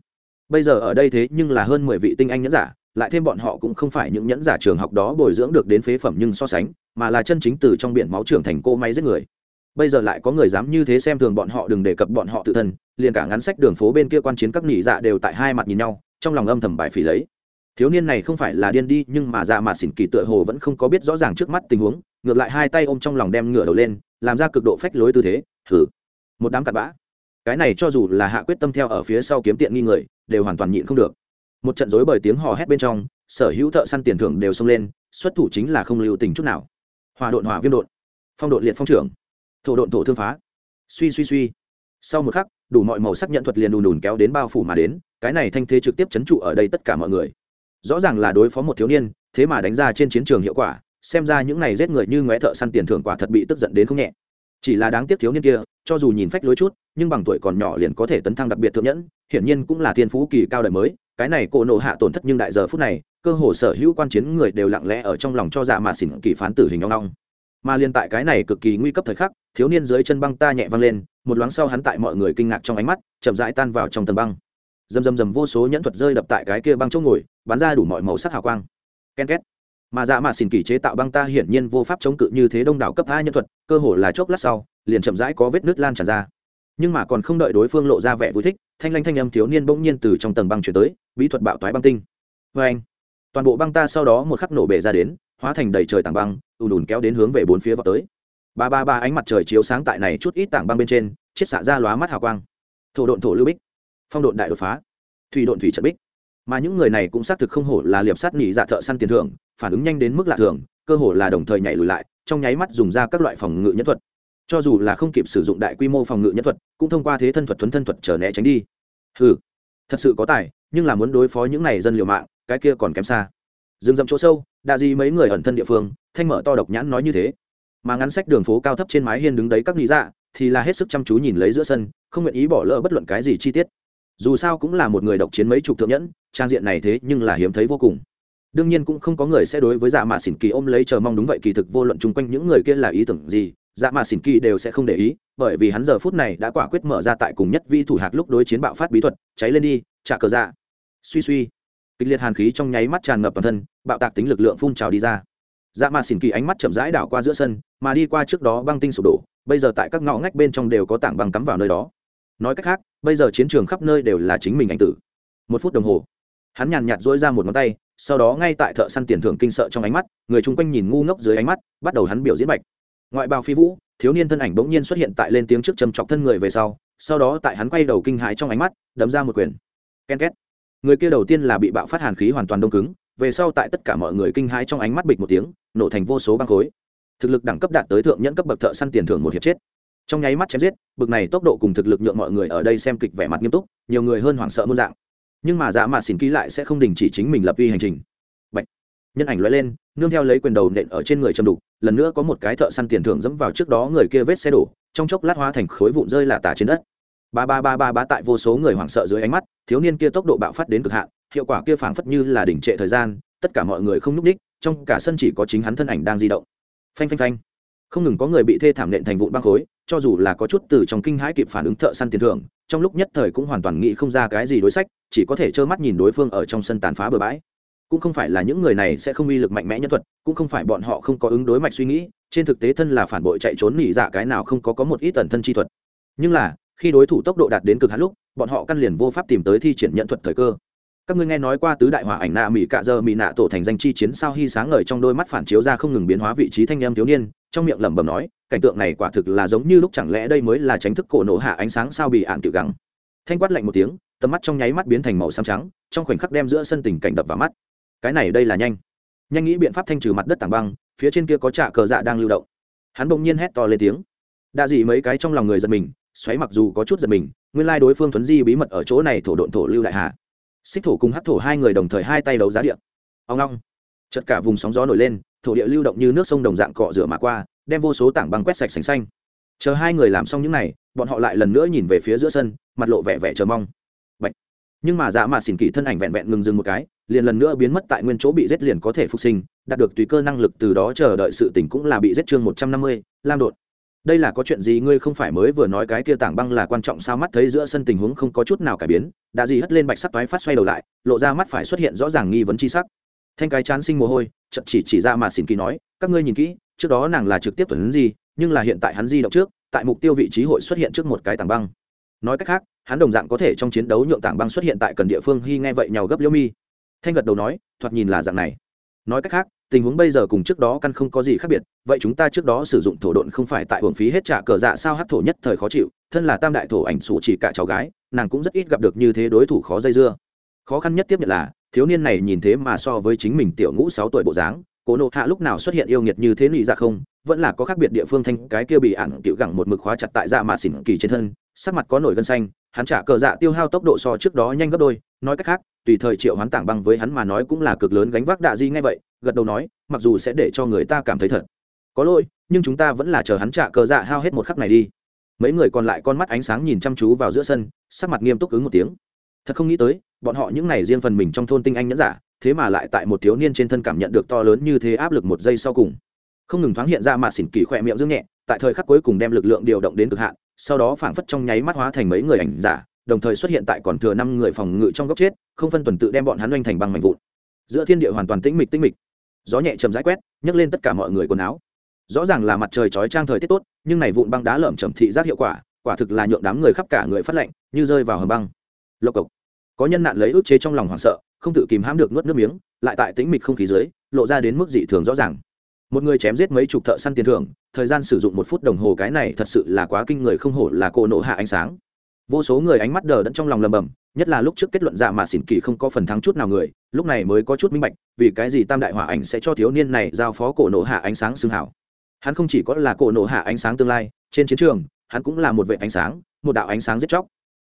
bây giờ ở đây thế nhưng là hơn mười vị tinh anh nhẫn giả, lại thêm bọn họ cũng không phải những nhẫn giả trường học đó bồi dưỡng được đến phế phẩm nhưng so sánh, mà là chân chính từ trong biển máu trưởng thành cô máy giết người. Bây giờ lại có người dám như thế xem thường bọn họ đừng đề cập bọn họ tự thân, liền cả ngắn sách đường phố bên kia quan chiến các nỉ dạ đều tại hai mặt nhìn nhau, trong lòng âm thầm bài phỉ lấy. Thiếu niên này không phải là điên đi, nhưng mà dạ mà xỉn kỳ tựa hồ vẫn không có biết rõ ràng trước mắt tình huống, ngược lại hai tay ôm trong lòng đem ngửa đầu lên, làm ra cực độ phách lối tư thế thử một đám cặn bã. Cái này cho dù là hạ quyết tâm theo ở phía sau kiếm tiện nghi người đều hoàn toàn nhịn không được. Một trận dối bởi tiếng hò hét bên trong, sở hữu thợ săn tiền thưởng đều xông lên, xuất thủ chính là không lưu tình chút nào. Hòa độn hỏa viêm độn, phong độn liệt phong trưởng, thổ độn thổ thương phá. Suy suy suy. Sau một khắc, đủ mọi màu sắc nhận thuật liền đùn đùn kéo đến bao phủ mà đến, cái này thanh thế trực tiếp chấn trụ ở đây tất cả mọi người. Rõ ràng là đối phó một thiếu niên, thế mà đánh ra trên chiến trường hiệu quả, xem ra những này giết người như ngoé thợ săn tiền thưởng quả thật bị tức giận đến không nhẹ chỉ là đáng tiếc thiếu niên kia, cho dù nhìn phách lối chút, nhưng bằng tuổi còn nhỏ liền có thể tấn thăng đặc biệt thượng nhẫn, hiển nhiên cũng là thiên phú kỳ cao đời mới, cái này cổ nộ hạ tổn thất nhưng đại giờ phút này, cơ hồ sở hữu quan chiến người đều lặng lẽ ở trong lòng cho dạ mà xỉn kỳ phán tử hình ngong ngong mà liên tại cái này cực kỳ nguy cấp thời khắc, thiếu niên dưới chân băng ta nhẹ văng lên, một loáng sau hắn tại mọi người kinh ngạc trong ánh mắt, chậm rãi tan vào trong tầng băng. Dầm dầm dầm vô số nhẫn thuật rơi đập tại cái kia băng chỗ ngồi, bắn ra đủ mọi màu sắc hào quang. Ken két mà dạ mạ xỉn kỳ chế tạo băng ta hiển nhiên vô pháp chống cự như thế đông đảo cấp hai nhân thuật, cơ hồ là chốc lát sau, liền chậm rãi có vết nước lan tràn ra. Nhưng mà còn không đợi đối phương lộ ra vẻ vui thích, thanh lanh thanh âm thiếu niên bỗng nhiên từ trong tầng băng chuyển tới, bí thuật bạo toái băng tinh. Vê anh, toàn bộ băng ta sau đó một khắc nổ bể ra đến, hóa thành đầy trời tảng băng, ùn ùn kéo đến hướng về bốn phía vào tới. Ba ba ba, ánh mặt trời chiếu sáng tại này chút ít tảng băng bên trên, chiết xạ ra lóa mắt hào quang. Thổ độn thổ lưu bích, phong độn đại đột phá. Thủy độn thủy trận bích mà những người này cũng xác thực không hổ là liệp sát nhị dạ thợ săn tiền thưởng, phản ứng nhanh đến mức lạ thường, cơ hồ là đồng thời nhảy lùi lại, trong nháy mắt dùng ra các loại phòng ngự nhân thuật. Cho dù là không kịp sử dụng đại quy mô phòng ngự nhân thuật, cũng thông qua thế thân thuật thuấn thân thuật trở né tránh đi. Ừ thật sự có tài, nhưng là muốn đối phó những này dân liều mạng, cái kia còn kém xa. Dừng dậm chỗ sâu đa di mấy người ẩn thân địa phương, thanh mở to độc nhãn nói như thế. Mà ngắn sách đường phố cao thấp trên mái hiên đứng đấy các lý dạ thì là hết sức chăm chú nhìn lấy giữa sân, không nguyện ý bỏ lỡ bất luận cái gì chi tiết. Dù sao cũng là một người độc chiến mấy chục thượng nhẫn trang diện này thế nhưng là hiếm thấy vô cùng. Đương nhiên cũng không có người sẽ đối với dạ mạ xỉn kỳ ôm lấy chờ mong đúng vậy kỳ thực vô luận chung quanh những người kia là ý tưởng gì dạ mạ xỉn kỳ đều sẽ không để ý, bởi vì hắn giờ phút này đã quả quyết mở ra tại cùng nhất vi thủ hạc lúc đối chiến bạo phát bí thuật, cháy lên đi, trả cờ dạ. Suy suy, kịch liệt hàn khí trong nháy mắt tràn ngập toàn thân, bạo tạc tính lực lượng phun trào đi ra. Dạ mạ xỉn kỳ ánh mắt chậm rãi đảo qua giữa sân, mà đi qua trước đó băng tinh sụp đổ, bây giờ tại các ngõ ngách bên trong đều có tảng băng cắm vào nơi đó. Nói cách khác, bây giờ chiến trường khắp nơi đều là chính mình anh tử. Một phút đồng hồ hắn nhàn nhạt dỗi ra một ngón tay, sau đó ngay tại thợ săn tiền thưởng kinh sợ trong ánh mắt, người chung quanh nhìn ngu ngốc dưới ánh mắt, bắt đầu hắn biểu diễn bạch. Ngoại bào phi vũ, thiếu niên thân ảnh bỗng nhiên xuất hiện tại lên tiếng trước châm chọc thân người về sau sau đó tại hắn quay đầu kinh hãi trong ánh mắt, đấm ra một quyền. Ken két. Người kia đầu tiên là bị bạo phát hàn khí hoàn toàn đông cứng, về sau tại tất cả mọi người kinh hãi trong ánh mắt bịch một tiếng, nổ thành vô số băng khối. Thực lực đẳng cấp đạt tới thượng nhẫn cấp bậc thợ săn tiền thưởng một hiệp chết. Trong nháy mắt chém giết, bực này tốc độ cùng thực lực nhượng mọi người ở đây xem kịch vẻ mặt nghiêm túc, nhiều người hơn hoảng sợ muôn dạng nhưng mà dạ mạ xin ký lại sẽ không đình chỉ chính mình lập uy hành trình. Bạch. nhân ảnh loại lên, nương theo lấy quyền đầu nện ở trên người châm đục, lần nữa có một cái thợ săn tiền thưởng dẫm vào trước đó người kia vết xe đổ, trong chốc lát hóa thành khối vụn rơi là tả trên đất. Ba ba ba ba ba tại vô số người hoảng sợ dưới ánh mắt, thiếu niên kia tốc độ bạo phát đến cực hạn, hiệu quả kia phảng phất như là đỉnh trệ thời gian, tất cả mọi người không nhúc ních trong cả sân chỉ có chính hắn thân ảnh đang di động. Phanh phanh phanh. Không ngừng có người bị thê thảm nện thành vụn băng khối cho dù là có chút từ trong kinh hãi kịp phản ứng thợ săn tiền thưởng, trong lúc nhất thời cũng hoàn toàn nghĩ không ra cái gì đối sách, chỉ có thể trơ mắt nhìn đối phương ở trong sân tàn phá bừa bãi. Cũng không phải là những người này sẽ không uy lực mạnh mẽ nhân thuật, cũng không phải bọn họ không có ứng đối mạch suy nghĩ, trên thực tế thân là phản bội chạy trốn nỉ dạ cái nào không có có một ít tần thân chi thuật. Nhưng là, khi đối thủ tốc độ đạt đến cực hạn lúc, bọn họ căn liền vô pháp tìm tới thi triển nhận thuật thời cơ. Các ngươi nghe nói qua tứ đại hỏa ảnh nạ mỹ cạ dơ mỹ nạ tổ thành danh chi chiến sao hy sáng ngời trong đôi mắt phản chiếu ra không ngừng biến hóa vị trí thanh em thiếu niên trong miệng lẩm bẩm nói, cảnh tượng này quả thực là giống như lúc chẳng lẽ đây mới là tránh thức cổ nổ hạ ánh sáng sao bị ạn tiểu gắng? Thanh quát lạnh một tiếng, tầm mắt trong nháy mắt biến thành màu xám trắng, trong khoảnh khắc đem giữa sân tình cảnh đập vào mắt. Cái này đây là nhanh. Nhanh nghĩ biện pháp thanh trừ mặt đất tảng băng, phía trên kia có trạ cờ dạ đang lưu động. Hắn bỗng nhiên hét to lên tiếng. Đa dị mấy cái trong lòng người giật mình, xoáy mặc dù có chút giật mình, nguyên lai đối phương thuấn di bí mật ở chỗ này thổ độn thổ lưu đại hạ. Xích thổ cùng hắc thổ hai người đồng thời hai tay đấu giá điện ông long chật cả vùng sóng gió nổi lên thổ địa lưu động như nước sông đồng dạng cọ rửa mà qua, đem vô số tảng băng quét sạch sành xanh. Chờ hai người làm xong những này, bọn họ lại lần nữa nhìn về phía giữa sân, mặt lộ vẻ vẻ chờ mong. Bạch. nhưng mà dạ mà xỉn kỳ thân ảnh vẹn vẹn ngừng dừng một cái, liền lần nữa biến mất tại nguyên chỗ bị giết liền có thể phục sinh, đạt được tùy cơ năng lực từ đó chờ đợi sự tỉnh cũng là bị giết chương một trăm năm mươi, lam đột. Đây là có chuyện gì ngươi không phải mới vừa nói cái kia tảng băng là quan trọng sao? Mắt thấy giữa sân tình huống không có chút nào cải biến đã gì hất lên bạch sắc toái phát xoay đầu lại, lộ ra mắt phải xuất hiện rõ ràng nghi vấn chi sắc thanh cái chán sinh mồ hôi chậm chỉ chỉ ra mà xỉn kỳ nói, các ngươi nhìn kỹ, trước đó nàng là trực tiếp tuần gì nhưng là hiện tại hắn di động trước, tại mục tiêu vị trí hội xuất hiện trước một cái tảng băng. Nói cách khác, hắn đồng dạng có thể trong chiến đấu nhượng tảng băng xuất hiện tại cần địa phương, hy nghe vậy nhau gấp liêu mi. Thanh gật đầu nói, thoạt nhìn là dạng này. Nói cách khác, tình huống bây giờ cùng trước đó căn không có gì khác biệt, vậy chúng ta trước đó sử dụng thổ độn không phải tại hưởng phí hết trả cờ dạ sao hát thổ nhất thời khó chịu, thân là tam đại thổ ảnh sủ chỉ cả cháu gái, nàng cũng rất ít gặp được như thế đối thủ khó dây dưa. Khó khăn nhất tiếp nhận là thiếu niên này nhìn thế mà so với chính mình tiểu ngũ sáu tuổi bộ dáng, cố nộ hạ lúc nào xuất hiện yêu nghiệt như thế nị ra dạ không, vẫn là có khác biệt địa phương thanh, cái kia bị ản tiểu gẳng một mực khóa chặt tại dạ mà xỉn kỳ trên thân, sắc mặt có nổi gân xanh, hắn trả cờ dạ tiêu hao tốc độ so trước đó nhanh gấp đôi, nói cách khác, tùy thời triệu hoán tảng băng với hắn mà nói cũng là cực lớn gánh vác đạ di ngay vậy, gật đầu nói, mặc dù sẽ để cho người ta cảm thấy thật. Có lỗi, nhưng chúng ta vẫn là chờ hắn trả cờ dạ hao hết một khắc này đi. Mấy người còn lại con mắt ánh sáng nhìn chăm chú vào giữa sân, sắc mặt nghiêm túc ứng một tiếng thật không nghĩ tới, bọn họ những này riêng phần mình trong thôn tinh anh nhẫn giả, thế mà lại tại một thiếu niên trên thân cảm nhận được to lớn như thế áp lực một giây sau cùng. Không ngừng thoáng hiện ra mà xỉn kỳ khỏe miệng dương nhẹ, tại thời khắc cuối cùng đem lực lượng điều động đến cực hạn, sau đó phảng phất trong nháy mắt hóa thành mấy người ảnh giả, đồng thời xuất hiện tại còn thừa năm người phòng ngự trong góc chết, không phân tuần tự đem bọn hắn oanh thành băng mạnh vụn. Giữa thiên địa hoàn toàn tĩnh mịch tĩnh mịch. Gió nhẹ chầm rãi quét, nhấc lên tất cả mọi người quần áo. Rõ ràng là mặt trời chói trang thời tiết tốt, nhưng này vụn băng đá lởm chầm thị giác hiệu quả quả thực là nhượng đám người khắp cả người phát lạnh như rơi vào hầm băng lộc cộc. Có nhân nạn lấy ước chế trong lòng hoảng sợ, không tự kìm hãm được nuốt nước miếng, lại tại tĩnh mịch không khí dưới, lộ ra đến mức dị thường rõ ràng. Một người chém giết mấy chục thợ săn tiền thưởng, thời gian sử dụng một phút đồng hồ cái này thật sự là quá kinh người không hổ là cô nộ hạ ánh sáng. Vô số người ánh mắt đờ đẫn trong lòng lầm bầm, nhất là lúc trước kết luận dạ mà xỉn kỳ không có phần thắng chút nào người, lúc này mới có chút minh bạch, vì cái gì tam đại hỏa ảnh sẽ cho thiếu niên này giao phó cổ nộ hạ ánh sáng xương hảo. Hắn không chỉ có là cổ nộ hạ ánh sáng tương lai, trên chiến trường, hắn cũng là một vệ ánh sáng, một đạo ánh sáng giết chóc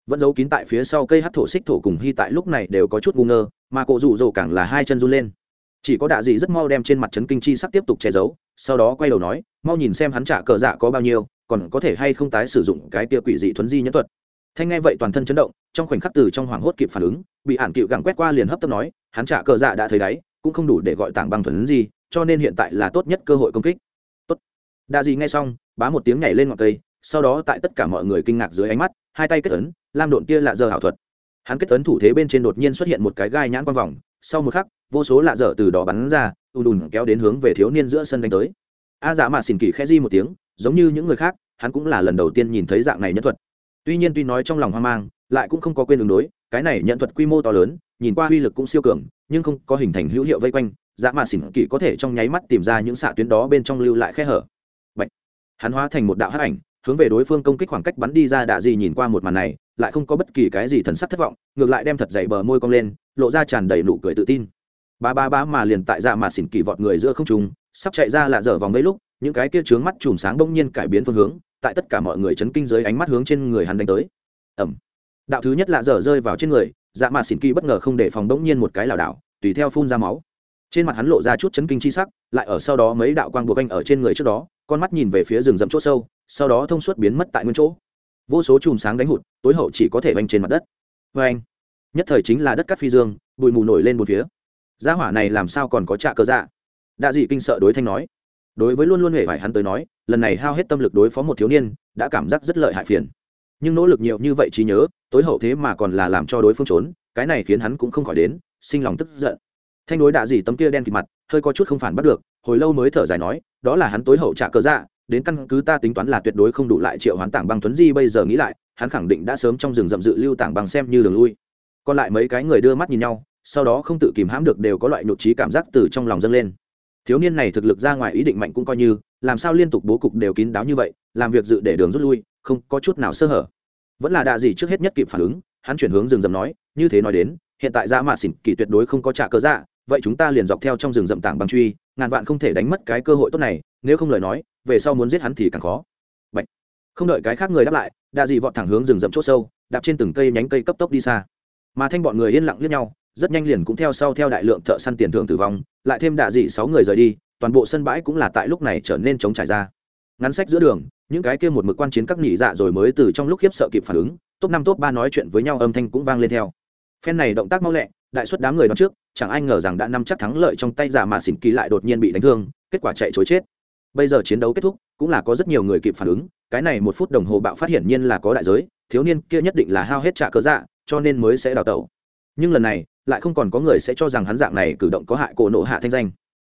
vẫn giấu kín tại phía sau cây hát thổ xích thổ cùng hy tại lúc này đều có chút ngu ngơ, mà cổ rụ rồ càng là hai chân run lên. Chỉ có đạ dị rất mau đem trên mặt trấn kinh chi sắc tiếp tục che giấu, sau đó quay đầu nói, mau nhìn xem hắn trả cờ dạ có bao nhiêu, còn có thể hay không tái sử dụng cái tia quỷ dị thuấn di nhẫn thuật. Thanh nghe vậy toàn thân chấn động, trong khoảnh khắc từ trong hoảng hốt kịp phản ứng, bị ản cựu gặng quét qua liền hấp tấp nói, hắn trả cờ dạ đã thấy đáy cũng không đủ để gọi tảng băng thuấn di, cho nên hiện tại là tốt nhất cơ hội công kích. Tốt. Đạ dị nghe xong, bá một tiếng nhảy lên ngọn cây, sau đó tại tất cả mọi người kinh ngạc dưới ánh mắt hai tay kết ấn, lam độn tia lạ dở ảo thuật. Hắn kết ấn thủ thế bên trên đột nhiên xuất hiện một cái gai nhãn quang vòng, sau một khắc, vô số lạ dở từ đó bắn ra, ùn ùn kéo đến hướng về thiếu niên giữa sân đánh tới. A dạ mạ xỉn kỳ khẽ di một tiếng, giống như những người khác, hắn cũng là lần đầu tiên nhìn thấy dạng này nhân thuật. Tuy nhiên tuy nói trong lòng hoang mang, lại cũng không có quên đường đối, cái này nhận thuật quy mô to lớn, nhìn qua uy lực cũng siêu cường, nhưng không có hình thành hữu hiệu vây quanh dạ mạ xỉn kỳ có thể trong nháy mắt tìm ra những xạ tuyến đó bên trong lưu lại khe hở. Bạch. hắn hóa thành một đạo hắc ảnh hướng về đối phương công kích khoảng cách bắn đi ra đạ gì nhìn qua một màn này, lại không có bất kỳ cái gì thần sắc thất vọng, ngược lại đem thật dày bờ môi cong lên, lộ ra tràn đầy nụ cười tự tin. Ba ba ba mà liền tại dạ mà xỉn kỳ vọt người giữa không trung, sắp chạy ra lạ dở vòng mấy lúc, những cái kia trướng mắt chùm sáng bỗng nhiên cải biến phương hướng, tại tất cả mọi người chấn kinh dưới ánh mắt hướng trên người hắn đánh tới. Ẩm đạo thứ nhất lạ dở rơi vào trên người dạ mà xỉn kỳ bất ngờ không để phòng bỗng nhiên một cái lảo đảo, tùy theo phun ra máu. Trên mặt hắn lộ ra chút chấn kinh chi sắc, lại ở sau đó mấy đạo quang buộc anh ở trên người trước đó, con mắt nhìn về phía rừng rậm chỗ sâu sau đó thông suốt biến mất tại nguyên chỗ. Vô số chùm sáng đánh hụt, tối hậu chỉ có thể vanh trên mặt đất. Vê anh, nhất thời chính là đất cắt phi dương, bụi mù nổi lên một phía. Gia hỏa này làm sao còn có trạ cơ dạ? Đạ dị kinh sợ đối thanh nói. Đối với luôn luôn hề phải hắn tới nói, lần này hao hết tâm lực đối phó một thiếu niên, đã cảm giác rất lợi hại phiền. Nhưng nỗ lực nhiều như vậy trí nhớ, tối hậu thế mà còn là làm cho đối phương trốn, cái này khiến hắn cũng không khỏi đến, sinh lòng tức giận. Thanh đối đạ dị tấm kia đen kịp mặt, hơi có chút không phản bắt được, hồi lâu mới thở dài nói, đó là hắn tối hậu trả cơ dạ đến căn cứ ta tính toán là tuyệt đối không đủ lại triệu hoán tảng băng tuấn di bây giờ nghĩ lại, hắn khẳng định đã sớm trong rừng rậm dự lưu tảng băng xem như đường lui. Còn lại mấy cái người đưa mắt nhìn nhau, sau đó không tự kìm hãm được đều có loại nhụt trí cảm giác từ trong lòng dâng lên. Thiếu niên này thực lực ra ngoài ý định mạnh cũng coi như, làm sao liên tục bố cục đều kín đáo như vậy, làm việc dự để đường rút lui, không có chút nào sơ hở. Vẫn là đạ gì trước hết nhất kịp phản ứng, hắn chuyển hướng rừng rậm nói, như thế nói đến, hiện tại ra mạ xỉn kỳ tuyệt đối không có trả cớ dạ vậy chúng ta liền dọc theo trong rừng rậm tảng băng truy, ngàn vạn không thể đánh mất cái cơ hội tốt này, nếu không lời nói về sau muốn giết hắn thì càng khó. Bạch. không đợi cái khác người đáp lại đạ dị vọt thẳng hướng rừng rậm chỗ sâu, đạp trên từng cây nhánh cây cấp tốc đi xa. Mà thanh bọn người yên lặng liếc nhau, rất nhanh liền cũng theo sau theo đại lượng thợ săn tiền thưởng tử vong, lại thêm đạ dị sáu người rời đi, toàn bộ sân bãi cũng là tại lúc này trở nên trống trải ra. Ngắn sách giữa đường, những cái kia một mực quan chiến các nhị dạ rồi mới từ trong lúc khiếp sợ kịp phản ứng, top năm, top ba nói chuyện với nhau âm thanh cũng vang lên theo. Phen này động tác mau lẹ, đại suất đám người đón trước, chẳng ai ngờ rằng đã nắm chắc thắng lợi trong tay giả mà xỉn kỳ lại đột nhiên bị đánh thương, kết quả chạy chối chết bây giờ chiến đấu kết thúc, cũng là có rất nhiều người kịp phản ứng, cái này một phút đồng hồ bạo phát hiển nhiên là có đại giới, thiếu niên kia nhất định là hao hết trả cớ dạ cho nên mới sẽ đào tẩu. Nhưng lần này, lại không còn có người sẽ cho rằng hắn dạng này cử động có hại cổ nộ hạ thanh danh.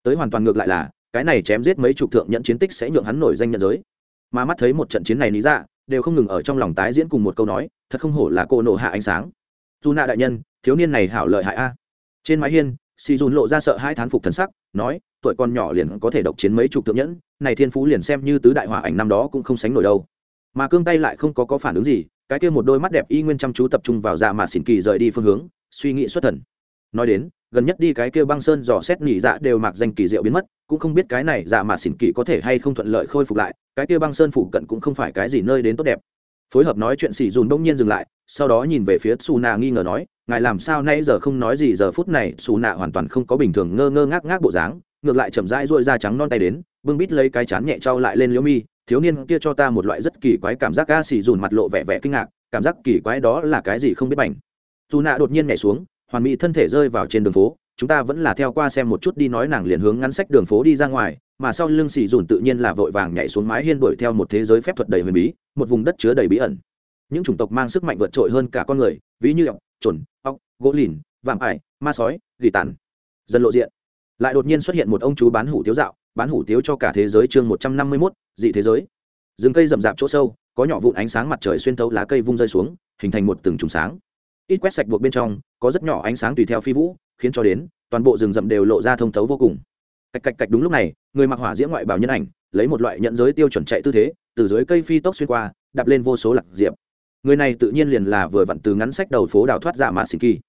Tới hoàn toàn ngược lại là, cái này chém giết mấy chục thượng nhận chiến tích sẽ nhượng hắn nổi danh nhận giới. Mà mắt thấy một trận chiến này lý ra đều không ngừng ở trong lòng tái diễn cùng một câu nói, thật không hổ là cổ nộ hạ ánh sáng. Dù nạ đại nhân, thiếu niên này hảo lợi hại a. Trên mái hiên si dùn lộ ra sợ hai thán phục thần sắc, nói tuổi con nhỏ liền có thể độc chiến mấy chục thượng nhẫn, này thiên phú liền xem như tứ đại hỏa ảnh năm đó cũng không sánh nổi đâu. Mà cương tay lại không có có phản ứng gì, cái kia một đôi mắt đẹp y nguyên chăm chú tập trung vào dạ mà xỉn kỳ rời đi phương hướng, suy nghĩ xuất thần. Nói đến, gần nhất đi cái kia băng sơn dò xét nhị dạ đều mặc danh kỳ diệu biến mất, cũng không biết cái này dạ mà xỉn kỳ có thể hay không thuận lợi khôi phục lại, cái kia băng sơn phủ cận cũng không phải cái gì nơi đến tốt đẹp. Phối hợp nói chuyện xỉ dùn đông nhiên dừng lại, sau đó nhìn về phía xù nà nghi ngờ nói, ngài làm sao nay giờ không nói gì, giờ phút này xù nạ hoàn toàn không có bình thường ngơ ngơ ngác ngác bộ dáng ngược lại chậm rãi dội da trắng non tay đến, bưng bít lấy cái chán nhẹ trao lại lên liễu mi, thiếu niên kia cho ta một loại rất kỳ quái cảm giác ga xì dùn mặt lộ vẻ vẻ kinh ngạc, cảm giác kỳ quái đó là cái gì không biết bảnh. Dù nạ đột nhiên nhảy xuống, hoàn mỹ thân thể rơi vào trên đường phố, chúng ta vẫn là theo qua xem một chút đi nói nàng liền hướng ngắn sách đường phố đi ra ngoài, mà sau lưng xì dùn tự nhiên là vội vàng nhảy xuống mái hiên đuổi theo một thế giới phép thuật đầy huyền bí, một vùng đất chứa đầy bí ẩn. Những chủng tộc mang sức mạnh vượt trội hơn cả con người, ví như ọc trồn ọc gỗ lìn, vạm ải, ma sói, gỉ tàn. Dần lộ diện lại đột nhiên xuất hiện một ông chú bán hủ tiếu dạo, bán hủ tiếu cho cả thế giới chương một trăm năm mươi mốt, dị thế giới. Rừng cây rậm rạp chỗ sâu, có nhỏ vụn ánh sáng mặt trời xuyên thấu lá cây vung rơi xuống, hình thành một từng trùng sáng. Ít quét sạch buộc bên trong, có rất nhỏ ánh sáng tùy theo phi vũ, khiến cho đến, toàn bộ rừng rậm đều lộ ra thông thấu vô cùng. Cạch cạch cạch đúng lúc này, người mặc hỏa diễm ngoại bảo nhân ảnh, lấy một loại nhận giới tiêu chuẩn chạy tư thế, từ dưới cây phi tốc xuyên qua, đạp lên vô số lạc diệp. Người này tự nhiên liền là vừa vặn từ ngắn sách đầu phố đào thoát ra mà xì kỳ.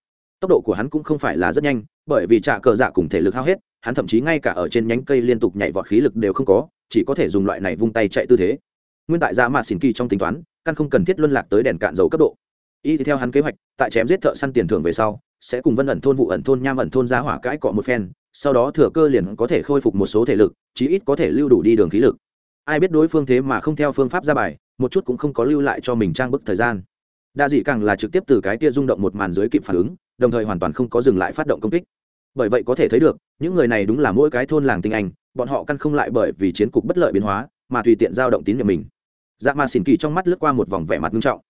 Tốc độ của hắn cũng không phải là rất nhanh bởi vì trạ cờ dạ cùng thể lực hao hết, hắn thậm chí ngay cả ở trên nhánh cây liên tục nhảy vọt khí lực đều không có, chỉ có thể dùng loại này vung tay chạy tư thế. Nguyên tại dạ mạ xỉn kỳ trong tính toán, căn không cần thiết luân lạc tới đèn cạn dầu cấp độ. Y theo hắn kế hoạch, tại chém giết thợ săn tiền thưởng về sau, sẽ cùng vân ẩn thôn vụ ẩn thôn, nham ẩn thôn ra hỏa cãi cọ một phen, sau đó thừa cơ liền có thể khôi phục một số thể lực, chí ít có thể lưu đủ đi đường khí lực. Ai biết đối phương thế mà không theo phương pháp ra bài, một chút cũng không có lưu lại cho mình trang bức thời gian. Đa dị càng là trực tiếp từ cái kia rung động một màn dưới kịp phản ứng, đồng thời hoàn toàn không có dừng lại phát động công kích bởi vậy có thể thấy được, những người này đúng là mỗi cái thôn làng tinh anh, bọn họ căn không lại bởi vì chiến cục bất lợi biến hóa, mà tùy tiện giao động tín nhiệm mình. Dạ mà xỉn kỳ trong mắt lướt qua một vòng vẻ mặt nghiêm trọng.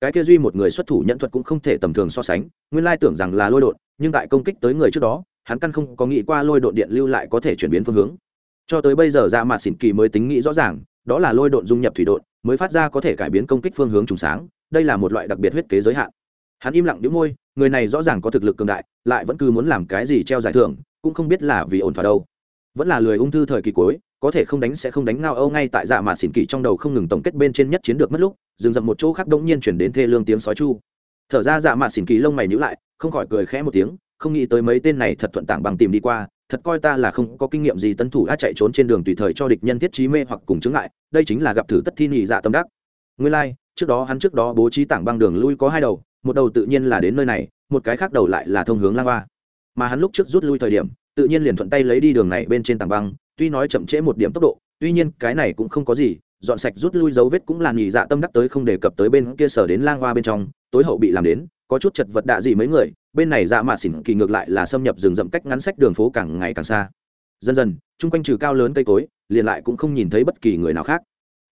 Cái kia duy một người xuất thủ nhận thuật cũng không thể tầm thường so sánh, nguyên lai tưởng rằng là lôi đột nhưng tại công kích tới người trước đó, hắn căn không có nghĩ qua lôi đột điện lưu lại có thể chuyển biến phương hướng. Cho tới bây giờ dạ mà xỉn kỳ mới tính nghĩ rõ ràng, đó là lôi đột dung nhập thủy đột mới phát ra có thể cải biến công kích phương hướng trùng sáng, đây là một loại đặc biệt huyết kế giới hạn hắn im lặng đĩu môi người này rõ ràng có thực lực cường đại lại vẫn cứ muốn làm cái gì treo giải thưởng cũng không biết là vì ổn thỏa đâu. Vẫn là lười ung thư thời kỳ cuối có thể không đánh sẽ không đánh ngao âu ngay tại dạ mà xỉn kỳ trong đầu không ngừng tổng kết bên trên nhất chiến được mất lúc dừng dậm một chỗ khác đông nhiên chuyển đến thê lương tiếng sói chu. Thở ra dạ mà xỉn kỳ lông mày nhữ lại không khỏi cười khẽ một tiếng không nghĩ tới mấy tên này thật thuận tảng bằng tìm đi qua thật coi ta là không có kinh nghiệm gì tân thủ đã chạy trốn trên đường tùy thời cho địch nhân thiết trí mê hoặc cùng chứng lại đây chính là gặp thử tất thi nhị dạ tâm đắc. Nguyên lai like, trước đó hắn trước đó bố trí tảng băng đường lui có hai đầu một đầu tự nhiên là đến nơi này, một cái khác đầu lại là thông hướng lang hoa. Mà hắn lúc trước rút lui thời điểm, tự nhiên liền thuận tay lấy đi đường này bên trên tảng băng, tuy nói chậm trễ một điểm tốc độ, tuy nhiên cái này cũng không có gì, dọn sạch rút lui dấu vết cũng là nghỉ dạ tâm đắc tới không đề cập tới bên kia sở đến lang hoa bên trong, tối hậu bị làm đến, có chút chật vật đạ gì mấy người, bên này dạ mạ xỉn kỳ ngược lại là xâm nhập rừng rậm cách ngắn sách đường phố càng ngày càng xa. Dần dần, chung quanh trừ cao lớn cây cối, liền lại cũng không nhìn thấy bất kỳ người nào khác.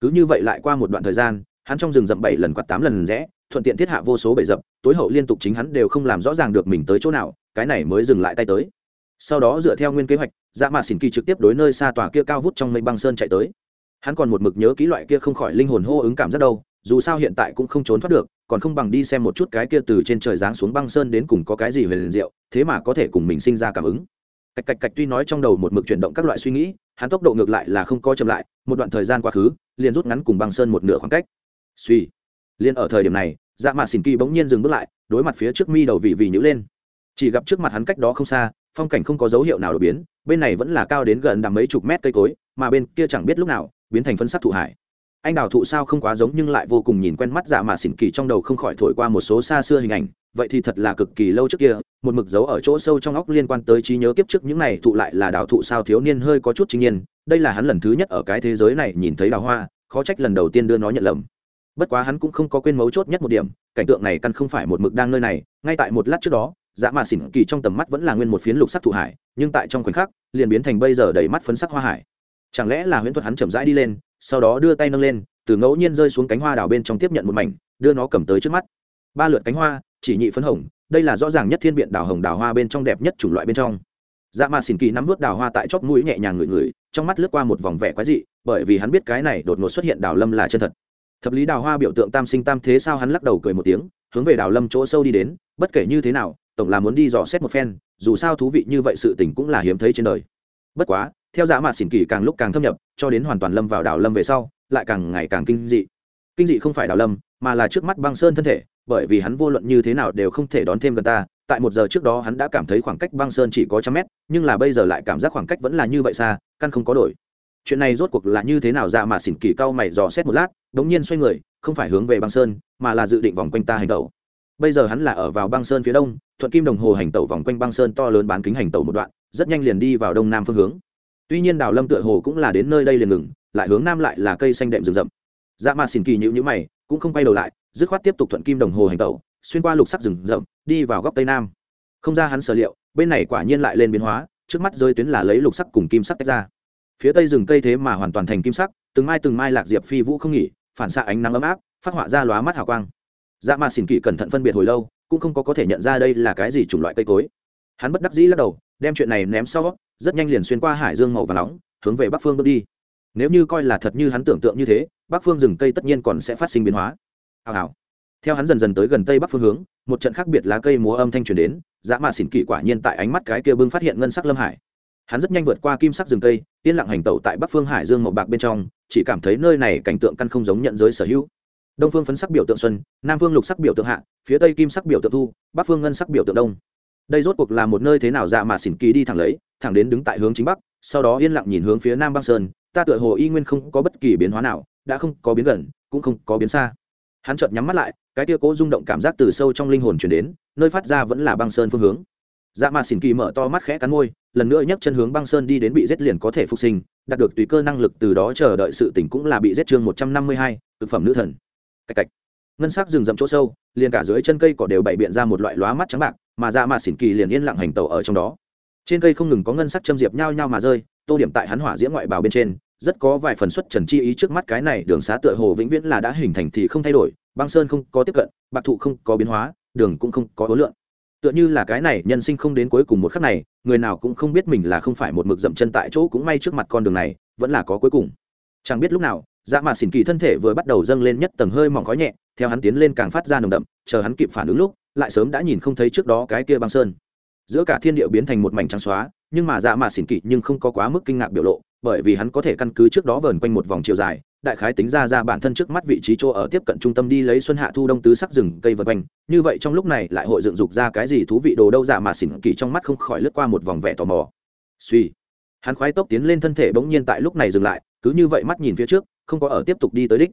Cứ như vậy lại qua một đoạn thời gian, hắn trong rừng rậm bảy lần quạt tám lần rẽ thuận tiện thiết hạ vô số bẫy dập, tối hậu liên tục chính hắn đều không làm rõ ràng được mình tới chỗ nào, cái này mới dừng lại tay tới. Sau đó dựa theo nguyên kế hoạch dạ mạ xỉn kỳ trực tiếp đối nơi xa tòa kia cao vút trong mây băng sơn chạy tới. Hắn còn một mực nhớ ký loại kia không khỏi linh hồn hô ứng cảm rất đâu, dù sao hiện tại cũng không trốn thoát được, còn không bằng đi xem một chút cái kia từ trên trời giáng xuống băng sơn đến cùng có cái gì về liền diệu, thế mà có thể cùng mình sinh ra cảm ứng. Cạch cạch cạch tuy nói trong đầu một mực chuyển động các loại suy nghĩ, hắn tốc độ ngược lại là không có chậm lại, một đoạn thời gian quá khứ, liền rút ngắn cùng băng sơn một nửa khoảng cách. Suy liền ở thời điểm này dạ mạ xỉn kỳ bỗng nhiên dừng bước lại, đối mặt phía trước mi đầu vị vị nhữ lên. Chỉ gặp trước mặt hắn cách đó không xa, phong cảnh không có dấu hiệu nào đột biến, bên này vẫn là cao đến gần đằng mấy chục mét cây cối, mà bên kia chẳng biết lúc nào, biến thành phân sắc thụ hải. Anh đào thụ sao không quá giống nhưng lại vô cùng nhìn quen mắt dạ mà xỉn kỳ trong đầu không khỏi thổi qua một số xa xưa hình ảnh, vậy thì thật là cực kỳ lâu trước kia, một mực dấu ở chỗ sâu trong óc liên quan tới trí nhớ kiếp trước những này thụ lại là đào thụ sao thiếu niên hơi có chút chính nhiên, đây là hắn lần thứ nhất ở cái thế giới này nhìn thấy đào hoa, khó trách lần đầu tiên đưa nó nhận lầm bất quá hắn cũng không có quên mấu chốt nhất một điểm, cảnh tượng này căn không phải một mực đang nơi này, ngay tại một lát trước đó dạ mạ xỉn kỳ trong tầm mắt vẫn là nguyên một phiến lục sắc thụ hải, nhưng tại trong khoảnh khắc, liền biến thành bây giờ đầy mắt phấn sắc hoa hải. Chẳng lẽ là huyễn thuật hắn chậm rãi đi lên, sau đó đưa tay nâng lên, từ ngẫu nhiên rơi xuống cánh hoa đào bên trong tiếp nhận một mảnh, đưa nó cầm tới trước mắt. Ba lượt cánh hoa, chỉ nhị phấn hồng, đây là rõ ràng nhất thiên biện đào hồng đào hoa bên trong đẹp nhất chủng loại bên trong. Dạ mà xỉn kỳ nắm vớt đào hoa tại chóp mũi nhẹ nhàng ngửi ngửi, trong mắt lướt qua một vòng vẻ quái dị, bởi vì hắn biết cái này đột ngột xuất hiện đào lâm là chân thật thập lý đào hoa biểu tượng tam sinh tam thế sao hắn lắc đầu cười một tiếng, hướng về đào lâm chỗ sâu đi đến, bất kể như thế nào, tổng là muốn đi dò xét một phen, dù sao thú vị như vậy sự tình cũng là hiếm thấy trên đời. Bất quá, theo dạ dã mạt xỉn kỳ càng lúc càng thâm nhập, cho đến hoàn toàn lâm vào đào lâm về sau, lại càng ngày càng kinh dị. Kinh dị không phải đào lâm, mà là trước mắt băng sơn thân thể, bởi vì hắn vô luận như thế nào đều không thể đón thêm gần ta, tại một giờ trước đó hắn đã cảm thấy khoảng cách băng sơn chỉ có trăm mét, nhưng là bây giờ lại cảm giác khoảng cách vẫn là như vậy xa, căn không có đổi chuyện này rốt cuộc là như thế nào dạ mà xỉn kỳ cao mày dò xét một lát, đống nhiên xoay người, không phải hướng về băng sơn, mà là dự định vòng quanh ta hành tẩu. Bây giờ hắn là ở vào băng sơn phía đông, thuận kim đồng hồ hành tẩu vòng quanh băng sơn to lớn bán kính hành tẩu một đoạn, rất nhanh liền đi vào đông nam phương hướng. Tuy nhiên đào lâm tựa hồ cũng là đến nơi đây liền ngừng, lại hướng nam lại là cây xanh đệm rừng rậm. Dạ mà xỉn kỳ nhữ nhữ mày, cũng không quay đầu lại, dứt khoát tiếp tục thuận kim đồng hồ hành tẩu, xuyên qua lục sắc rừng rậm, đi vào góc tây nam. Không ra hắn sở liệu, bên này quả nhiên lại lên biến hóa, trước mắt rơi tuyến là lấy lục sắc cùng kim sắc tách ra phía tây rừng cây thế mà hoàn toàn thành kim sắc, từng mai từng mai lạc diệp phi vũ không nghỉ, phản xạ ánh nắng ấm áp, phát họa ra lóa mắt hào quang. Dạ mà xỉn kỳ cẩn thận phân biệt hồi lâu, cũng không có có thể nhận ra đây là cái gì chủng loại cây cối. Hắn bất đắc dĩ lắc đầu, đem chuyện này ném sau, rất nhanh liền xuyên qua hải dương màu và nóng, hướng về bắc phương bước đi. Nếu như coi là thật như hắn tưởng tượng như thế, bắc phương rừng cây tất nhiên còn sẽ phát sinh biến hóa. Hào hào. Theo hắn dần dần tới gần tây bắc phương hướng, một trận khác biệt lá cây múa âm thanh truyền đến dạ dã mạ xỉn kỳ quả nhiên tại ánh mắt cái kia bưng phát hiện ngân sắc lâm hải hắn rất nhanh vượt qua kim sắc rừng cây, yên lặng hành tẩu tại bắc phương hải dương màu bạc bên trong, chỉ cảm thấy nơi này cảnh tượng căn không giống nhận giới sở hữu. Đông phương phấn sắc biểu tượng xuân, nam phương lục sắc biểu tượng hạ, phía tây kim sắc biểu tượng thu, bắc phương ngân sắc biểu tượng đông. Đây rốt cuộc là một nơi thế nào dạ mà xỉn kỳ đi thẳng lấy, thẳng đến đứng tại hướng chính bắc, sau đó yên lặng nhìn hướng phía nam băng sơn, ta tựa hồ y nguyên không có bất kỳ biến hóa nào, đã không có biến gần, cũng không có biến xa. Hắn chợt nhắm mắt lại, cái tia cố rung động cảm giác từ sâu trong linh hồn chuyển đến, nơi phát ra vẫn là băng sơn phương hướng dạ mà xỉn kỳ mở to mắt khẽ cắn môi, lần nữa nhấc chân hướng băng sơn đi đến bị giết liền có thể phục sinh, đạt được tùy cơ năng lực từ đó chờ đợi sự tỉnh cũng là bị giết chương một trăm năm mươi hai thực phẩm nữ thần. Cạch cạch. Ngân sắc rừng rậm chỗ sâu, liền cả dưới chân cây cỏ đều bày biện ra một loại lóa mắt trắng bạc, mà dạ mà xỉn kỳ liền yên lặng hành tàu ở trong đó. Trên cây không ngừng có ngân sắc châm diệp nhao nhao mà rơi, tô điểm tại hắn hỏa diễm ngoại bào bên trên, rất có vài phần xuất trần chi ý trước mắt cái này, đường xá tựa hồ vĩnh viễn là đã hình thành thì không thay đổi, băng sơn không có tiếp cận, bạc thụ không có biến hóa, đường cũng không có ối lượng tựa như là cái này nhân sinh không đến cuối cùng một khắc này, người nào cũng không biết mình là không phải một mực dậm chân tại chỗ cũng may trước mặt con đường này, vẫn là có cuối cùng. Chẳng biết lúc nào dạ mà xỉn kỳ thân thể vừa bắt đầu dâng lên nhất tầng hơi mỏng khói nhẹ, theo hắn tiến lên càng phát ra nồng đậm, chờ hắn kịp phản ứng lúc, lại sớm đã nhìn không thấy trước đó cái kia băng sơn. Giữa cả thiên địa biến thành một mảnh trắng xóa, nhưng mà dạ mà xỉn kỳ nhưng không có quá mức kinh ngạc biểu lộ, bởi vì hắn có thể căn cứ trước đó vờn quanh một vòng chiều dài đại khái tính ra ra bản thân trước mắt vị trí chỗ ở tiếp cận trung tâm đi lấy xuân hạ thu đông tứ sắc rừng cây vân quanh. Như vậy trong lúc này lại hội dựng dục ra cái gì thú vị đồ đâu dạ mà xỉn kỳ trong mắt không khỏi lướt qua một vòng vẻ tò mò. Suy, hắn khoái tốc tiến lên thân thể bỗng nhiên tại lúc này dừng lại, cứ như vậy mắt nhìn phía trước, không có ở tiếp tục đi tới đích.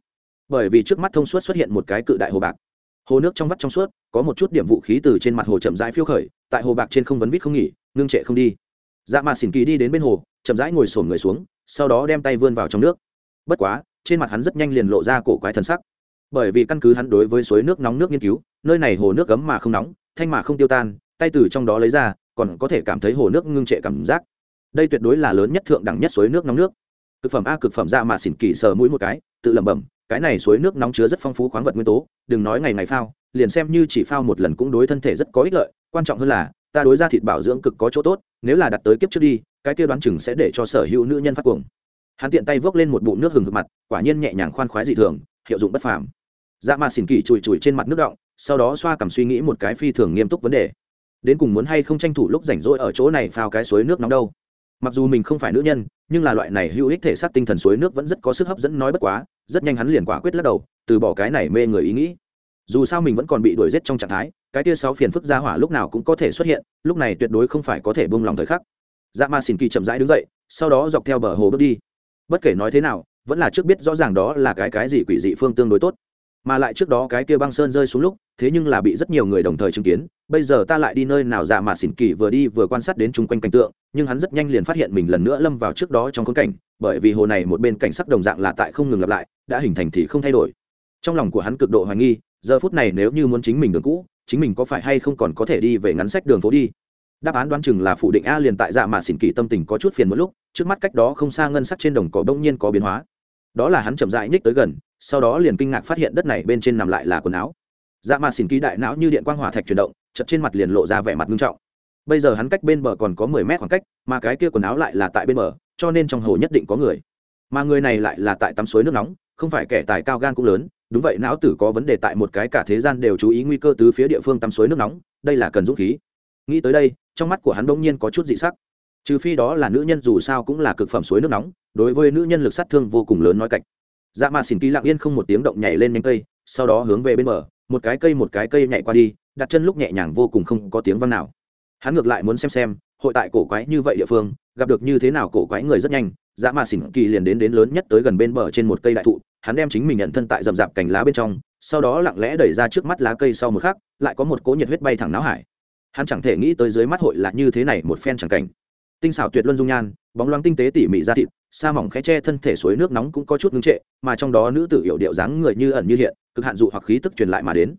Bởi vì trước mắt thông suốt xuất hiện một cái cự đại hồ bạc. Hồ nước trong vắt trong suốt, có một chút điểm vũ khí từ trên mặt hồ chậm rãi phiêu khởi, tại hồ bạc trên không vấn vít không nghỉ, ngưng trệ không đi. Dạ mà xỉn kỳ đi đến bên hồ, chậm rãi ngồi sổn người xuống, sau đó đem tay vươn vào trong nước. Bất quá trên mặt hắn rất nhanh liền lộ ra cổ quái thần sắc. Bởi vì căn cứ hắn đối với suối nước nóng nước nghiên cứu, nơi này hồ nước cấm mà không nóng, thanh mà không tiêu tan, tay từ trong đó lấy ra, còn có thể cảm thấy hồ nước ngưng trệ cảm giác. Đây tuyệt đối là lớn nhất thượng đẳng nhất suối nước nóng nước. Cực phẩm a, cực phẩm ra mà xỉn kỳ sờ mũi một cái, tự lẩm bẩm, cái này suối nước nóng chứa rất phong phú khoáng vật nguyên tố, đừng nói ngày ngày phao, liền xem như chỉ phao một lần cũng đối thân thể rất có ích lợi, quan trọng hơn là, ta đối ra thịt bảo dưỡng cực có chỗ tốt, nếu là đặt tới kiếp trước đi, cái kia đoán chừng sẽ để cho sở hữu nữ nhân phát cuồng hắn tiện tay vốc lên một bụng nước hừng hực mặt, quả nhiên nhẹ nhàng khoan khoái dị thường, hiệu dụng bất phàm. Dạ mà xỉn kỳ chùi chùi trên mặt nước động, sau đó xoa cảm suy nghĩ một cái phi thường nghiêm túc vấn đề. Đến cùng muốn hay không tranh thủ lúc rảnh rỗi ở chỗ này phao cái suối nước nóng đâu? Mặc dù mình không phải nữ nhân, nhưng là loại này hữu ích thể xác tinh thần suối nước vẫn rất có sức hấp dẫn nói bất quá, rất nhanh hắn liền quả quyết lắc đầu, từ bỏ cái này mê người ý nghĩ. Dù sao mình vẫn còn bị đuổi giết trong trạng thái, cái tia sáu phiền phức ra hỏa lúc nào cũng có thể xuất hiện, lúc này tuyệt đối không phải có thể buông lòng thời khắc. Dạ ma xin kỳ chậm rãi đứng dậy, sau đó dọc theo bờ hồ bước đi bất kể nói thế nào, vẫn là trước biết rõ ràng đó là cái cái gì quỷ dị phương tương đối tốt. Mà lại trước đó cái kia băng sơn rơi xuống lúc, thế nhưng là bị rất nhiều người đồng thời chứng kiến, bây giờ ta lại đi nơi nào dạ mà xỉn kỳ vừa đi vừa quan sát đến chung quanh cảnh tượng, nhưng hắn rất nhanh liền phát hiện mình lần nữa lâm vào trước đó trong khốn cảnh, bởi vì hồ này một bên cảnh sắc đồng dạng là tại không ngừng lặp lại, đã hình thành thì không thay đổi. Trong lòng của hắn cực độ hoài nghi, giờ phút này nếu như muốn chính mình đường cũ, chính mình có phải hay không còn có thể đi về ngắn sách đường phố đi đáp án đoán chừng là phủ định a liền tại dạ mà xỉn kỳ tâm tình có chút phiền một lúc, trước mắt cách đó không xa ngân sắc trên đồng cỏ đông nhiên có biến hóa. Đó là hắn chậm rãi ních tới gần, sau đó liền kinh ngạc phát hiện đất này bên trên nằm lại là quần áo. Dạ mà xỉn kỳ đại não như điện quang hỏa thạch chuyển động chật trên mặt liền lộ ra vẻ mặt nghiêm trọng. Bây giờ hắn cách bên bờ còn có mười mét khoảng cách, mà cái kia quần áo lại là tại bên bờ, cho nên trong hồ nhất định có người. Mà người này lại là tại tắm suối nước nóng, không phải kẻ tài cao gan cũng lớn, đúng vậy não tử có vấn đề tại một cái cả thế gian đều chú ý nguy cơ từ phía địa phương tắm suối nước nóng, đây là cần dũng khí nghĩ tới đây, trong mắt của hắn bỗng nhiên có chút dị sắc. Trừ phi đó là nữ nhân dù sao cũng là cực phẩm suối nước nóng, đối với nữ nhân lực sát thương vô cùng lớn nói cạnh dạ mà xỉn kỳ lặng yên không một tiếng động nhảy lên nhanh cây, sau đó hướng về bên bờ, một cái cây một cái cây nhảy qua đi, đặt chân lúc nhẹ nhàng vô cùng không có tiếng vang nào. Hắn ngược lại muốn xem xem, hội tại cổ quái như vậy địa phương, gặp được như thế nào cổ quái người rất nhanh dạ mà xỉn kỳ liền đến đến lớn nhất tới gần bên bờ trên một cây đại thụ, hắn đem chính mình nhận thân tại rậm rạp cành lá bên trong, sau đó lặng lẽ đẩy ra trước mắt lá cây sau một khắc, lại có một cỗ nhiệt huyết bay thẳng náo hải hắn chẳng thể nghĩ tới dưới mắt hội là như thế này một phen chẳng cảnh. Tinh xảo tuyệt luân dung nhan, bóng loáng tinh tế tỉ mỉ ra thịt, sa mỏng khẽ che thân thể suối nước nóng cũng có chút ngưng trệ, mà trong đó nữ tử hiệu điệu dáng người như ẩn như hiện, cực hạn dụ hoặc khí tức truyền lại mà đến.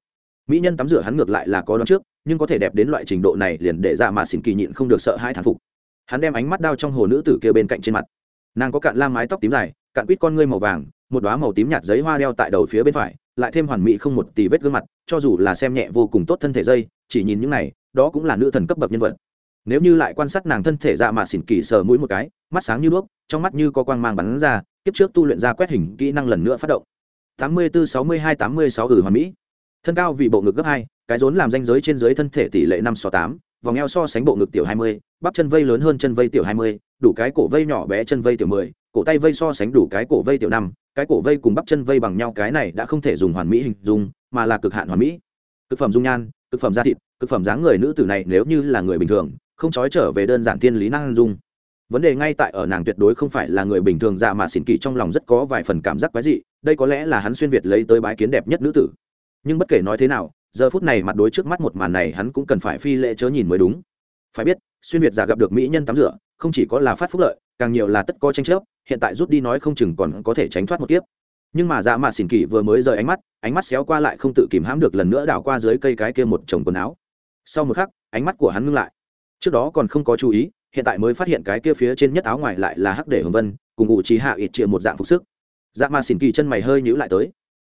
Mỹ nhân tắm rửa hắn ngược lại là có đón trước, nhưng có thể đẹp đến loại trình độ này liền để ra mà xỉn kỳ nhịn không được sợ hai thán phục. Hắn đem ánh mắt đao trong hồ nữ tử kia bên cạnh trên mặt. Nàng có cạn la mái tóc tím dài, cạn quýt con ngươi màu vàng, một đoá màu tím nhạt giấy hoa đeo tại đầu phía bên phải, lại thêm hoàn mỹ không một tì vết gương mặt, cho dù là xem nhẹ vô cùng tốt thân thể dây chỉ nhìn những này, đó cũng là nữ thần cấp bậc nhân vật. Nếu như lại quan sát nàng thân thể dạ mà xỉn kỳ sờ mũi một cái, mắt sáng như đuốc, trong mắt như có quang mang bắn ra, kiếp trước tu luyện ra quét hình kỹ năng lần nữa phát động. Tám mươi bốn sáu mươi hai tám mươi sáu ử hoàn mỹ. Thân cao vì bộ ngực gấp hai, cái rốn làm danh giới trên dưới thân thể tỷ lệ năm so tám, vòng eo so sánh bộ ngực tiểu hai mươi, bắp chân vây lớn hơn chân vây tiểu hai mươi, đủ cái cổ vây nhỏ bé chân vây tiểu mười, cổ tay vây so sánh đủ cái cổ vây tiểu năm, cái cổ vây cùng bắp chân vây bằng nhau cái này đã không thể dùng hoàn mỹ hình dung, mà là cực hạn hoàn mỹ. Cực phẩm dung nhan cực phẩm da thịt cực phẩm dáng người nữ tử này nếu như là người bình thường, không trói trở về đơn giản thiên lý năng dung. Vấn đề ngay tại ở nàng tuyệt đối không phải là người bình thường dạ mà xỉn kỳ trong lòng rất có vài phần cảm giác quái dị, đây có lẽ là hắn xuyên việt lấy tới bái kiến đẹp nhất nữ tử. Nhưng bất kể nói thế nào, giờ phút này mặt đối trước mắt một màn này hắn cũng cần phải phi lễ chớ nhìn mới đúng. Phải biết, xuyên việt giả gặp được mỹ nhân tắm rửa, không chỉ có là phát phúc lợi, càng nhiều là tất có tranh chấp, hiện tại rút đi nói không chừng còn có thể tránh thoát một kiếp nhưng mà dạ mạ xỉn kỳ vừa mới rời ánh mắt ánh mắt xéo qua lại không tự kìm hãm được lần nữa đảo qua dưới cây cái kia một chồng quần áo. Sau một khắc, ánh mắt của hắn ngưng lại. Trước đó còn không có chú ý, hiện tại mới phát hiện cái kia phía trên nhất áo ngoài lại là hắc để hồng vân, cùng ủ trí hạ ít Triệu một dạng phục sức. Dạ mạ xỉn kỳ chân mày hơi nhíu lại tới.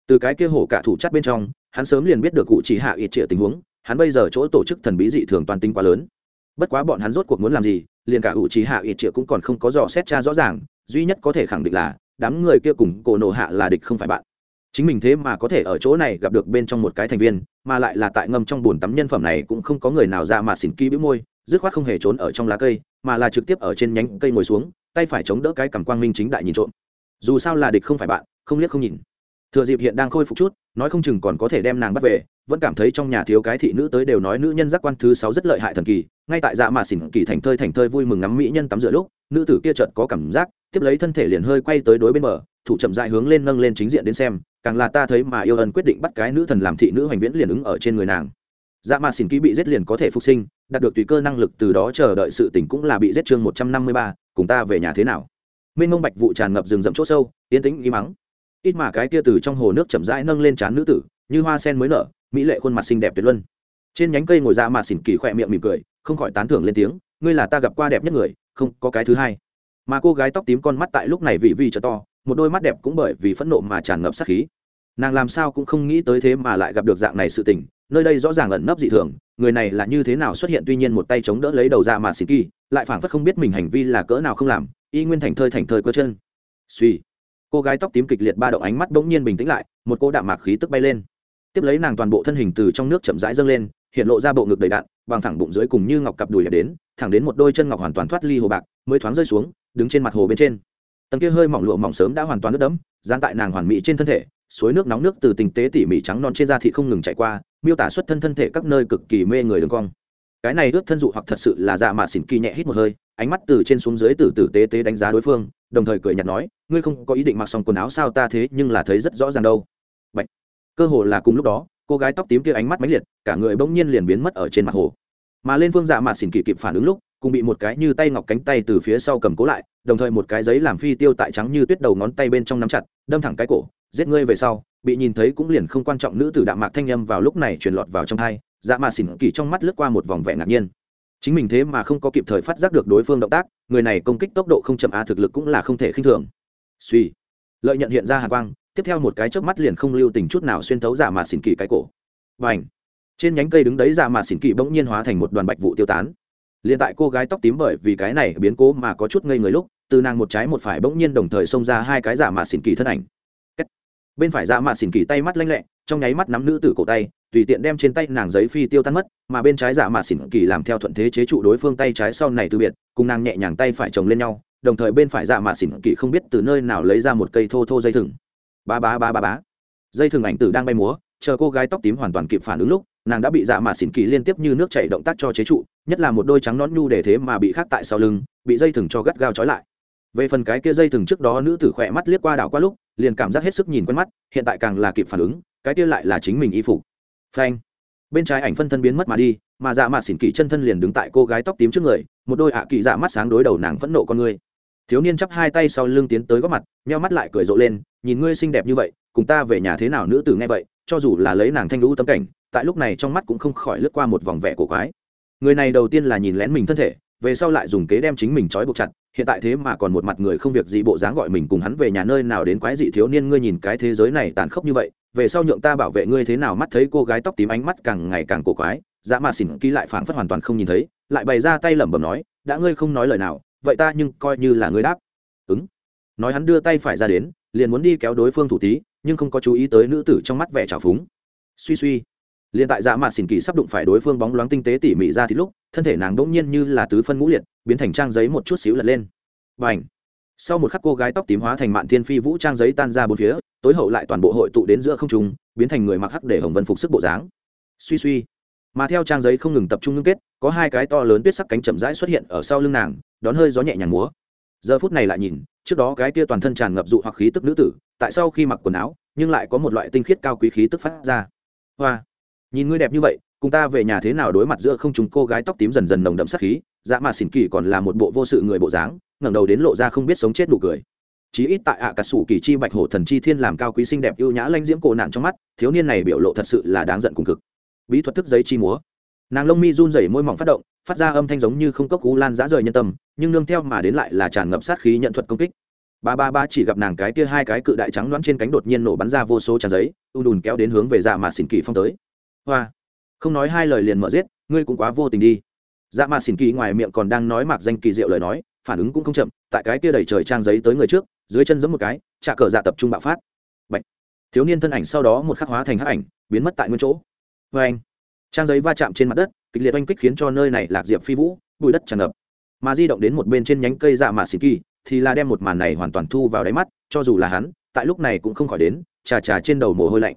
Từ cái kia hổ cả thủ chắt bên trong, hắn sớm liền biết được cụ chỉ hạ ít Triệu tình huống, hắn bây giờ chỗ tổ chức thần bí dị thường toàn tinh quá lớn. Bất quá bọn hắn rốt cuộc muốn làm gì, liền cả ủ trí hạ ít triệu cũng còn không có dò xét cha rõ ràng, duy nhất có thể khẳng định là đám người kia cùng cổ nổ hạ là địch không phải bạn. Chính mình thế mà có thể ở chỗ này gặp được bên trong một cái thành viên, mà lại là tại ngâm trong bồn tắm nhân phẩm này cũng không có người nào ra mà xỉn kỹ bĩu môi, dứt khoát không hề trốn ở trong lá cây, mà là trực tiếp ở trên nhánh cây ngồi xuống, tay phải chống đỡ cái cảm quang minh chính đại nhìn trộm. Dù sao là địch không phải bạn, không liếc không nhìn. Thừa dịp hiện đang khôi phục chút, nói không chừng còn có thể đem nàng bắt về, vẫn cảm thấy trong nhà thiếu cái thị nữ tới đều nói nữ nhân giác quan thứ sáu rất lợi hại thần kỳ, ngay tại dạ mà xỉn kỳ thành thơi thành thơi vui mừng ngắm mỹ nhân tắm rửa lúc, nữ tử kia chợt có cảm giác tiếp lấy thân thể liền hơi quay tới đối bên bờ, thủ chậm dại hướng lên nâng lên chính diện đến xem, càng là ta thấy mà yêu ân quyết định bắt cái nữ thần làm thị nữ hoành viễn liền ứng ở trên người nàng. Dạ mà xỉn ký bị giết liền có thể phục sinh, đạt được tùy cơ năng lực từ đó chờ đợi sự tỉnh cũng là bị giết chương một trăm năm mươi ba, cùng ta về nhà thế nào? Mênh mông bạch vụ tràn ngập rừng rậm chỗ sâu, yên tĩnh y mắng. Ít mà cái kia từ trong hồ nước chậm rãi nâng lên trán nữ tử, như hoa sen mới nở, mỹ lệ khuôn mặt xinh đẹp tuyệt luân. Trên nhánh cây ngồi ra mà xỉn kỳ khỏe miệng mỉm cười, không khỏi tán thưởng lên tiếng, ngươi là ta gặp qua đẹp nhất người, không có cái thứ hai mà cô gái tóc tím con mắt tại lúc này vị vi trở to, một đôi mắt đẹp cũng bởi vì phẫn nộ mà tràn ngập sát khí. Nàng làm sao cũng không nghĩ tới thế mà lại gặp được dạng này sự tình, nơi đây rõ ràng ẩn nấp dị thường, người này là như thế nào xuất hiện tuy nhiên một tay chống đỡ lấy đầu ra mà xịt kỳ, lại phảng phất không biết mình hành vi là cỡ nào không làm, y nguyên thành thơi thành thơi cơ chân. Suy, cô gái tóc tím kịch liệt ba động ánh mắt bỗng nhiên bình tĩnh lại, một cô đạm mạc khí tức bay lên. Tiếp lấy nàng toàn bộ thân hình từ trong nước chậm rãi dâng lên, hiện lộ ra bộ ngực đầy đạn, bằng thẳng bụng dưới cùng như ngọc cặp đùi đẹp đến, thẳng đến một đôi chân ngọc hoàn toàn thoát ly hồ bạc, mới thoáng rơi xuống đứng trên mặt hồ bên trên. Tầng kia hơi mỏng lụa mỏng sớm đã hoàn toàn nước đẫm, dán tại nàng hoàn mỹ trên thân thể, suối nước nóng nước từ tình tế tỉ mỉ trắng non trên da thị không ngừng chạy qua, miêu tả xuất thân thân thể các nơi cực kỳ mê người đường cong. Cái này ướt thân dụ hoặc thật sự là dạ mạ xỉn kỳ nhẹ hít một hơi, ánh mắt từ trên xuống dưới từ từ tế tế đánh giá đối phương, đồng thời cười nhạt nói, ngươi không có ý định mặc xong quần áo sao ta thế nhưng là thấy rất rõ ràng đâu. Bạch. cơ hồ là cùng lúc đó, cô gái tóc tím kia ánh mắt mãnh liệt, cả người bỗng nhiên liền biến mất ở trên mặt hồ. Mà lên phương dạ mạ xỉn kỳ kịp phản ứng lúc cùng bị một cái như tay ngọc cánh tay từ phía sau cầm cố lại, đồng thời một cái giấy làm phi tiêu tại trắng như tuyết đầu ngón tay bên trong nắm chặt, đâm thẳng cái cổ, giết ngươi về sau, bị nhìn thấy cũng liền không quan trọng nữ tử đạm mạc thanh âm vào lúc này truyền lọt vào trong hai dạ mạ xỉn kỳ trong mắt lướt qua một vòng vẻ ngạc nhiên. Chính mình thế mà không có kịp thời phát giác được đối phương động tác, người này công kích tốc độ không chậm a thực lực cũng là không thể khinh thường. Suy. Lợi nhận hiện ra hạ quang, tiếp theo một cái chớp mắt liền không lưu tình chút nào xuyên thấu dạ mạ xỉn kỳ cái cổ. Và trên nhánh cây đứng đấy dạ mạ xỉn kỳ bỗng nhiên hóa thành một đoàn bạch vụ tiêu tán liền tại cô gái tóc tím bởi vì cái này biến cố mà có chút ngây người lúc, từ nàng một trái một phải bỗng nhiên đồng thời xông ra hai cái giả mạ xỉn kỳ thân ảnh. Bên phải giả mạ xỉn kỳ tay mắt lanh lẹ, trong nháy mắt nắm nữ tử cổ tay, tùy tiện đem trên tay nàng giấy phi tiêu tan mất, mà bên trái giả mạ xỉn kỳ làm theo thuận thế chế trụ đối phương tay trái sau này từ biệt, cùng nàng nhẹ nhàng tay phải chồng lên nhau, đồng thời bên phải giả mạ xỉn kỳ không biết từ nơi nào lấy ra một cây thô thô dây thừng. Ba ba ba ba ba. Dây thừng ảnh tử đang bay múa, chờ cô gái tóc tím hoàn toàn kịp phản ứng lúc nàng đã bị dạ mạ xỉn kỳ liên tiếp như nước chảy động tác cho chế trụ, nhất là một đôi trắng nón nhu để thế mà bị khắc tại sau lưng, bị dây thừng cho gắt gao trói lại. Về phần cái kia dây thừng trước đó, nữ tử khỏe mắt liếc qua đảo qua lúc, liền cảm giác hết sức nhìn quen mắt, hiện tại càng là kịp phản ứng, cái kia lại là chính mình y phục. Phanh. Bên trái ảnh phân thân biến mất mà đi, mà dạ mạt xỉn kỳ chân thân liền đứng tại cô gái tóc tím trước người, một đôi ạ kỳ dạ mắt sáng đối đầu nàng phẫn nộ con ngươi. Thiếu niên chắp hai tay sau lưng tiến tới góp mặt meo mắt lại cười rộ lên, nhìn ngươi xinh đẹp như vậy, cùng ta về nhà thế nào nữ tử nghe vậy, cho dù là lấy nàng thanh lũ tâm cảnh tại lúc này trong mắt cũng không khỏi lướt qua một vòng vẻ cổ quái. Người này đầu tiên là nhìn lén mình thân thể, về sau lại dùng kế đem chính mình trói buộc chặt, hiện tại thế mà còn một mặt người không việc gì bộ dáng gọi mình cùng hắn về nhà nơi nào đến quái dị thiếu niên, ngươi nhìn cái thế giới này tàn khốc như vậy, về sau nhượng ta bảo vệ ngươi thế nào mắt thấy cô gái tóc tím ánh mắt càng ngày càng cổ quái, dã mà xỉn ký lại phảng phất hoàn toàn không nhìn thấy, lại bày ra tay lẩm bẩm nói, đã ngươi không nói lời nào, vậy ta nhưng coi như là ngươi đáp. Ứng. Nói hắn đưa tay phải ra đến, liền muốn đi kéo đối phương thủ tí nhưng không có chú ý tới nữ tử trong mắt vẻ trào phúng. Suy suy liền tại dạ mạt xỉn kỳ sắp đụng phải đối phương bóng loáng tinh tế tỉ mỉ ra thì lúc, thân thể nàng đỗng nhiên như là tứ phân ngũ liệt, biến thành trang giấy một chút xíu lật lên. Và ảnh sau một khắc cô gái tóc tím hóa thành mạn thiên phi vũ trang giấy tan ra bốn phía, tối hậu lại toàn bộ hội tụ đến giữa không trung, biến thành người mặc hắc để hồng vân phục sức bộ dáng. Suy suy! Mà theo trang giấy không ngừng tập trung ngưng kết, có hai cái to lớn tuyết sắc cánh chậm rãi xuất hiện ở sau lưng nàng, đón hơi gió nhẹ nhàng múa. Giờ phút này lại nhìn, trước đó cái kia toàn thân tràn ngập dụ hoặc khí tức nữ tử, tại sau khi mặc quần áo, nhưng lại có một loại tinh khiết cao quý khí tức phát ra. Hoa! Nhìn ngươi đẹp như vậy, cùng ta về nhà thế nào đối mặt giữa không chúng cô gái tóc tím dần dần nồng đậm sắc khí dạ mà xỉn kỳ còn là một bộ vô sự người bộ dáng, ngẩng đầu đến lộ ra không biết sống chết nụ cười. Chí ít tại ạ à cà sủ kỳ chi bạch hổ thần chi thiên làm cao quý xinh đẹp ưu nhã lanh diễm cổ nạn trong mắt, thiếu niên này biểu lộ thật sự là đáng giận cùng cực. Bí thuật thức giấy chi múa. Nàng lông mi run rẩy môi mỏng phát động, phát ra âm thanh giống như không cốc cú lan dã rời nhân tâm, nhưng nương theo mà đến lại là tràn ngập sát khí nhận thuật công kích. Ba ba ba chỉ gặp nàng cái kia hai cái cự đại trắng loãng trên cánh đột nhiên nổ bắn ra vô số tràn giấy u đùn kéo đến hướng về dạ mà xỉn kỳ phong tới hoa. Không nói hai lời liền mở giết, ngươi cũng quá vô tình đi. Dạ mà xỉn kỳ ngoài miệng còn đang nói mạc danh kỳ diệu lời nói, phản ứng cũng không chậm, tại cái kia đẩy trời trang giấy tới người trước, dưới chân giẫm một cái, trả cờ dạ tập trung bạo phát. Bạch. thiếu niên thân ảnh sau đó một khắc hóa thành hắc ảnh, biến mất tại nguyên chỗ. Vê anh. Trang giấy va chạm trên mặt đất, kịch liệt oanh kích khiến cho nơi này lạc diệp phi vũ, bụi đất tràn ngập. Mà di động đến một bên trên nhánh cây dạ mạ xỉn kỳ, thì là đem một màn này hoàn toàn thu vào đáy mắt, cho dù là hắn, tại lúc này cũng không khỏi đến, trà trà trên đầu mồ hôi lạnh.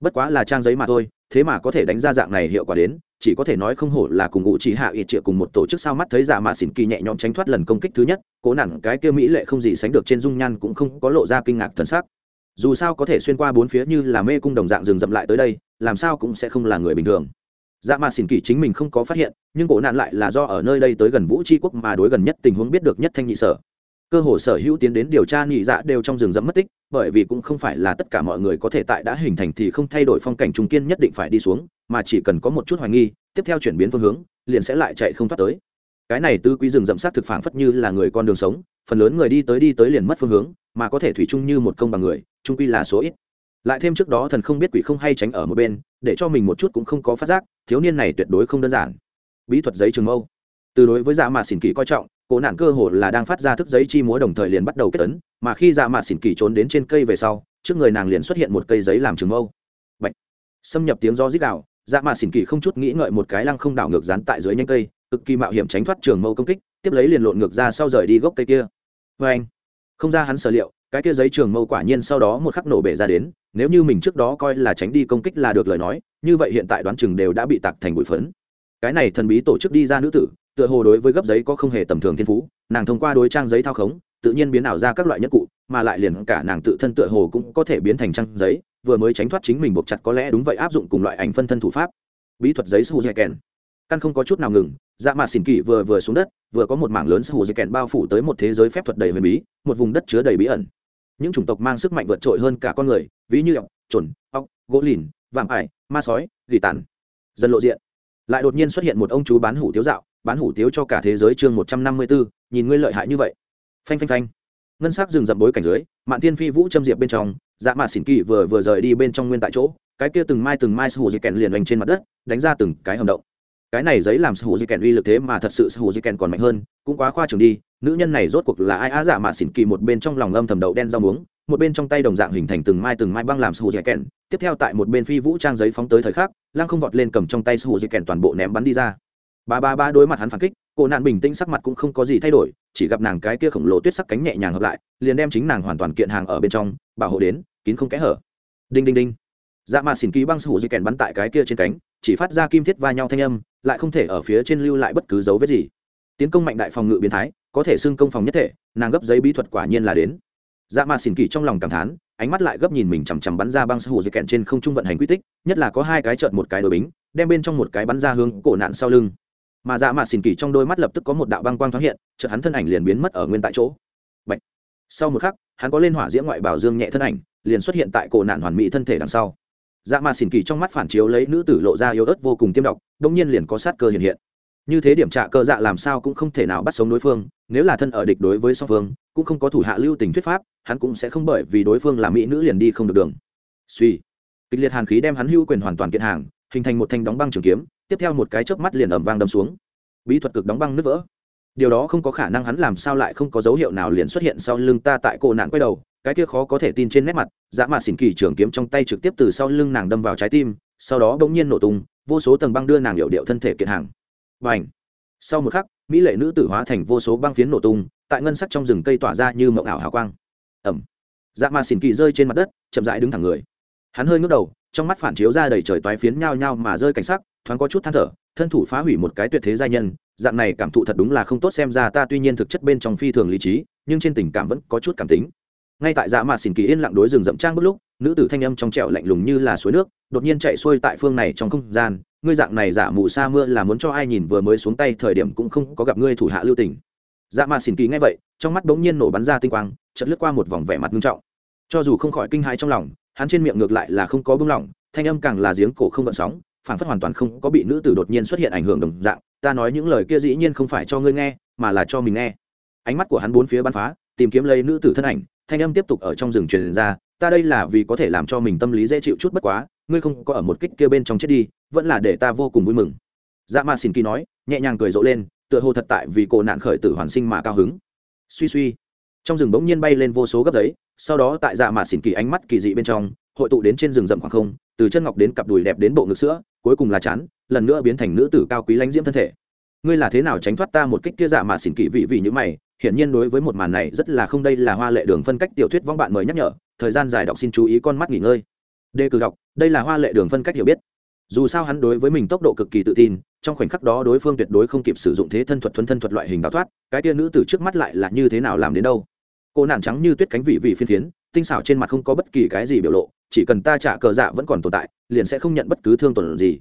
Bất quá là trang giấy mà thôi thế mà có thể đánh ra dạng này hiệu quả đến, chỉ có thể nói không hổ là cùng ngụ chỉ hạ ít triệu cùng một tổ chức sao mắt thấy giả mạ xỉn kỳ nhẹ nhõm tránh thoát lần công kích thứ nhất, cố nản cái kia mỹ lệ không gì sánh được trên dung nhan cũng không có lộ ra kinh ngạc thần sắc. Dù sao có thể xuyên qua bốn phía như là mê cung đồng dạng rừng rậm lại tới đây, làm sao cũng sẽ không là người bình thường. Dạ mạ xỉn kỳ chính mình không có phát hiện, nhưng cổ nạn lại là do ở nơi đây tới gần vũ tri quốc mà đối gần nhất tình huống biết được nhất thanh nhị sở cơ hồ sở hữu tiến đến điều tra nhị dạ đều trong rừng rậm mất tích, bởi vì cũng không phải là tất cả mọi người có thể tại đã hình thành thì không thay đổi phong cảnh trung kiên nhất định phải đi xuống, mà chỉ cần có một chút hoài nghi, tiếp theo chuyển biến phương hướng, liền sẽ lại chạy không thoát tới. Cái này tứ quý rừng rậm sát thực phản phất như là người con đường sống, phần lớn người đi tới đi tới liền mất phương hướng, mà có thể thủy chung như một công bằng người trung quy là số ít. Lại thêm trước đó thần không biết quỷ không hay tránh ở một bên, để cho mình một chút cũng không có phát giác, thiếu niên này tuyệt đối không đơn giản. Bí thuật giấy trường mâu từ đối với dạ mạt xỉn kỳ coi trọng cổ nạn cơ hồ là đang phát ra thức giấy chi múa đồng thời liền bắt đầu kết ấn, mà khi dạ mạt xỉn kỳ trốn đến trên cây về sau, trước người nàng liền xuất hiện một cây giấy làm trường mâu. Bạch. xâm nhập tiếng do rít đạo dạ mạt xỉn kỳ không chút nghĩ ngợi một cái lăng không đảo ngược dán tại dưới nhanh cây, cực kỳ mạo hiểm tránh thoát trường mâu công kích, tiếp lấy liền lộn ngược ra sau rời đi gốc cây kia. Vê anh, không ra hắn sở liệu, cái kia giấy trường mâu quả nhiên sau đó một khắc nổ bể ra đến, nếu như mình trước đó coi là tránh đi công kích là được lời nói, như vậy hiện tại đoán chừng đều đã bị tạc thành bụi phấn. Cái này thần bí tổ chức đi ra nữ tử tựa hồ đối với gấp giấy có không hề tầm thường thiên phú, nàng thông qua đối trang giấy thao khống, tự nhiên biến ảo ra các loại nhất cụ, mà lại liền cả nàng tự thân tựa hồ cũng có thể biến thành trang giấy, vừa mới tránh thoát chính mình buộc chặt có lẽ đúng vậy áp dụng cùng loại ảnh phân thân thủ pháp. Bí thuật giấy sù dây kèn. Căn không có chút nào ngừng dạ mà xỉn kỳ vừa vừa xuống đất, vừa có một mảng lớn sù dây kèn bao phủ tới một thế giới phép thuật đầy huyền bí, một vùng đất chứa đầy bí ẩn. Những chủng tộc mang sức mạnh vượt trội hơn cả con người, ví như ọc trồn ọc gỗ lìn, vạm ải, ma sói, gỉ tàn. Dần lộ diện. Lại đột nhiên xuất hiện một ông chú bán hủ tiếu dạo bán hủ tiếu cho cả thế giới chương một trăm năm mươi bốn nhìn ngươi lợi hại như vậy. Phanh phanh phanh. Ngân s ắ c rừng rậm bối cảnh dưới, mạn thiên phi vũ châm diệp bên trong dạ mạ xỉn kỳ vừa vừa rời đi bên trong nguyên tại chỗ, cái kia từng mai từng mai sù di kèn liền đánh trên mặt đất, đánh ra từng cái hầm động. Cái này giấy làm sù di kèn uy lực thế mà thật sự sù di kèn còn mạnh hơn, cũng quá khoa trường đi, nữ nhân này rốt cuộc là ai? Á dạ mạ xỉn kỳ một bên trong lòng âm thầm đậu đen rau muống, một bên trong tay đồng dạng hình thành từng mai từng mai băng làm sù di kèn. Tiếp theo tại một bên phi vũ trang giấy phóng tới thời khắc lang không vọt lên cầm trong tay sù di kèn toàn bộ ném bắn đi ra ba ba ba đối mặt hắn phản kích, cô nạn bình tĩnh sắc mặt cũng không có gì thay đổi, chỉ gặp nàng cái kia khổng lồ tuyết sắc cánh nhẹ nhàng hợp lại, liền đem chính nàng hoàn toàn kiện hàng ở bên trong, bảo hộ đến, kín không kẽ hở. Đinh đinh đinh. Dạ mà xỉn ký băng sủ di kèn bắn tại cái kia trên cánh, chỉ phát ra kim thiết va nhau thanh âm, lại không thể ở phía trên lưu lại bất cứ dấu vết gì. Tiến công mạnh đại phòng ngự biến thái, có thể xưng công phòng nhất thể, nàng gấp giấy bí thuật quả nhiên là đến. Dạ mà xỉn kỳ trong lòng cảm thán, ánh mắt lại gấp nhìn mình chằm chằm bắn ra băng sủ di kèn trên không trung vận hành quy tích, nhất là có hai cái trợn một cái đối bính, đem bên trong một cái bắn ra hướng cổ nạn sau lưng mà dạ mạ xỉn kỳ trong đôi mắt lập tức có một đạo băng quang thoáng hiện, chợt hắn thân ảnh liền biến mất ở nguyên tại chỗ. Bạch. sau một khắc, hắn có lên hỏa diễm ngoại bảo dương nhẹ thân ảnh, liền xuất hiện tại cổ nạn hoàn mỹ thân thể đằng sau. Dạ mạ xỉn kỳ trong mắt phản chiếu lấy nữ tử lộ ra yếu ớt vô cùng tiêm độc đông nhiên liền có sát cơ hiện hiện. Như thế điểm trạ cơ dạ làm sao cũng không thể nào bắt sống đối phương, nếu là thân ở địch đối với song phương, cũng không có thủ hạ lưu tình thuyết pháp, hắn cũng sẽ không bởi vì đối phương là mỹ nữ liền đi không được đường. Suy. Kịch liệt hàn khí đem hắn hưu quyền hoàn toàn kiện hàng, hình thành một thanh đóng băng trường kiếm tiếp theo một cái chớp mắt liền ầm vang đâm xuống. Bí thuật cực đóng băng nứt vỡ. Điều đó không có khả năng hắn làm sao lại không có dấu hiệu nào liền xuất hiện sau lưng ta tại cổ nạn quay đầu, cái kia khó có thể tin trên nét mặt, dã mạ xỉn kỳ trường kiếm trong tay trực tiếp từ sau lưng nàng đâm vào trái tim, sau đó bỗng nhiên nổ tung, vô số tầng băng đưa nàng hiệu điệu thân thể kiện hàng. Và ảnh sau một khắc, mỹ lệ nữ tử hóa thành vô số băng phiến nổ tung, tại ngân sắc trong rừng cây tỏa ra như mộng ảo hào quang. Ẩm dã mạ xỉn kỳ rơi trên mặt đất, chậm rãi đứng thẳng người. Hắn hơi ngước đầu trong mắt phản chiếu ra đầy trời toái phiến nhao nhao mà rơi cảnh sắc, thoáng có chút than thở, thân thủ phá hủy một cái tuyệt thế gia nhân, dạng này cảm thụ thật đúng là không tốt xem ra ta tuy nhiên thực chất bên trong phi thường lý trí, nhưng trên tình cảm vẫn có chút cảm tính. Ngay tại dạ mà xỉn kỳ yên lặng đối rừng rậm trang bước lúc, nữ tử thanh âm trong trẻo lạnh lùng như là suối nước, đột nhiên chạy xuôi tại phương này trong không gian, ngươi dạng này giả mù sa mưa là muốn cho ai nhìn vừa mới xuống tay thời điểm cũng không có gặp ngươi thủ hạ lưu tình. Dạ mà xỉn kỳ nghe vậy, trong mắt bỗng nhiên nổ bắn ra tinh quang, chợt lướt qua một vòng vẻ mặt nghiêm trọng cho dù không khỏi kinh hãi trong lòng, hắn trên miệng ngược lại là không có bưng lỏng, thanh âm càng là giếng cổ không gợn sóng phản phất hoàn toàn không có bị nữ tử đột nhiên xuất hiện ảnh hưởng đồng dạng, ta nói những lời kia dĩ nhiên không phải cho ngươi nghe, mà là cho mình nghe. Ánh mắt của hắn bốn phía bắn phá, tìm kiếm lấy nữ tử thân ảnh, thanh âm tiếp tục ở trong rừng truyền ra, ta đây là vì có thể làm cho mình tâm lý dễ chịu chút bất quá, ngươi không có ở một kích kia bên trong chết đi, vẫn là để ta vô cùng vui mừng. Dạ ma xin kỳ nói, nhẹ nhàng cười rộ lên, tựa hồ thật tại vì cổ nạn khởi tử hoàn sinh mà cao hứng. Suy suy trong rừng bỗng nhiên bay lên vô số gấp giấy, sau đó tại dạ mà xỉn kỳ ánh mắt kỳ dị bên trong, hội tụ đến trên rừng rậm khoảng không, từ chân ngọc đến cặp đùi đẹp đến bộ ngực sữa, cuối cùng là chán, lần nữa biến thành nữ tử cao quý lãnh diễm thân thể. Ngươi là thế nào tránh thoát ta một kích kia dạ mà xỉn kỳ vị vị như mày, hiển nhiên đối với một màn này rất là không đây là hoa lệ đường phân cách tiểu thuyết vong bạn mới nhắc nhở, thời gian dài đọc xin chú ý con mắt nghỉ ngơi. Đề cử đọc, đây là hoa lệ đường phân cách hiểu biết. Dù sao hắn đối với mình tốc độ cực kỳ tự tin, trong khoảnh khắc đó đối phương tuyệt đối không kịp sử dụng thế thân thuật thuần thân thuật loại hình đào thoát, cái tia nữ từ trước mắt lại là như thế nào làm đến đâu? Cô nàng trắng như tuyết cánh vị vị phiên phiến, tinh xảo trên mặt không có bất kỳ cái gì biểu lộ, chỉ cần ta trả cờ dạ vẫn còn tồn tại, liền sẽ không nhận bất cứ thương tổn gì.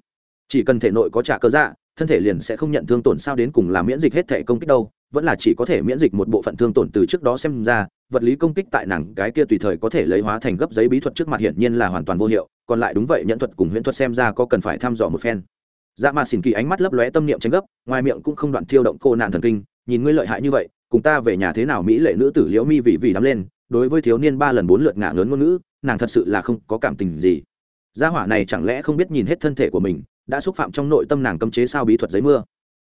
Chỉ cần thể nội có trả cờ dạ thân thể liền sẽ không nhận thương tổn sao đến cùng là miễn dịch hết thể công kích đâu, vẫn là chỉ có thể miễn dịch một bộ phận thương tổn từ trước đó xem ra, vật lý công kích tại nàng cái kia tùy thời có thể lấy hóa thành gấp giấy bí thuật trước mặt hiển nhiên là hoàn toàn vô hiệu, còn lại đúng vậy nhận thuật cùng huyễn thuật xem ra có cần phải thăm dò một phen. Dạ mà xỉn kỳ ánh mắt lấp lóe tâm niệm tranh gấp, ngoài miệng cũng không đoạn thiêu động cô nạn thần kinh, nhìn ngươi lợi hại như vậy cùng ta về nhà thế nào mỹ lệ nữ tử liễu mi vì vì đắm lên, đối với thiếu niên ba lần bốn lượt ngả ngớn ngôn ngữ, nàng thật sự là không có cảm tình gì. Gia hỏa này chẳng lẽ không biết nhìn hết thân thể của mình, đã xúc phạm trong nội tâm nàng cấm chế sao bí thuật giấy mưa.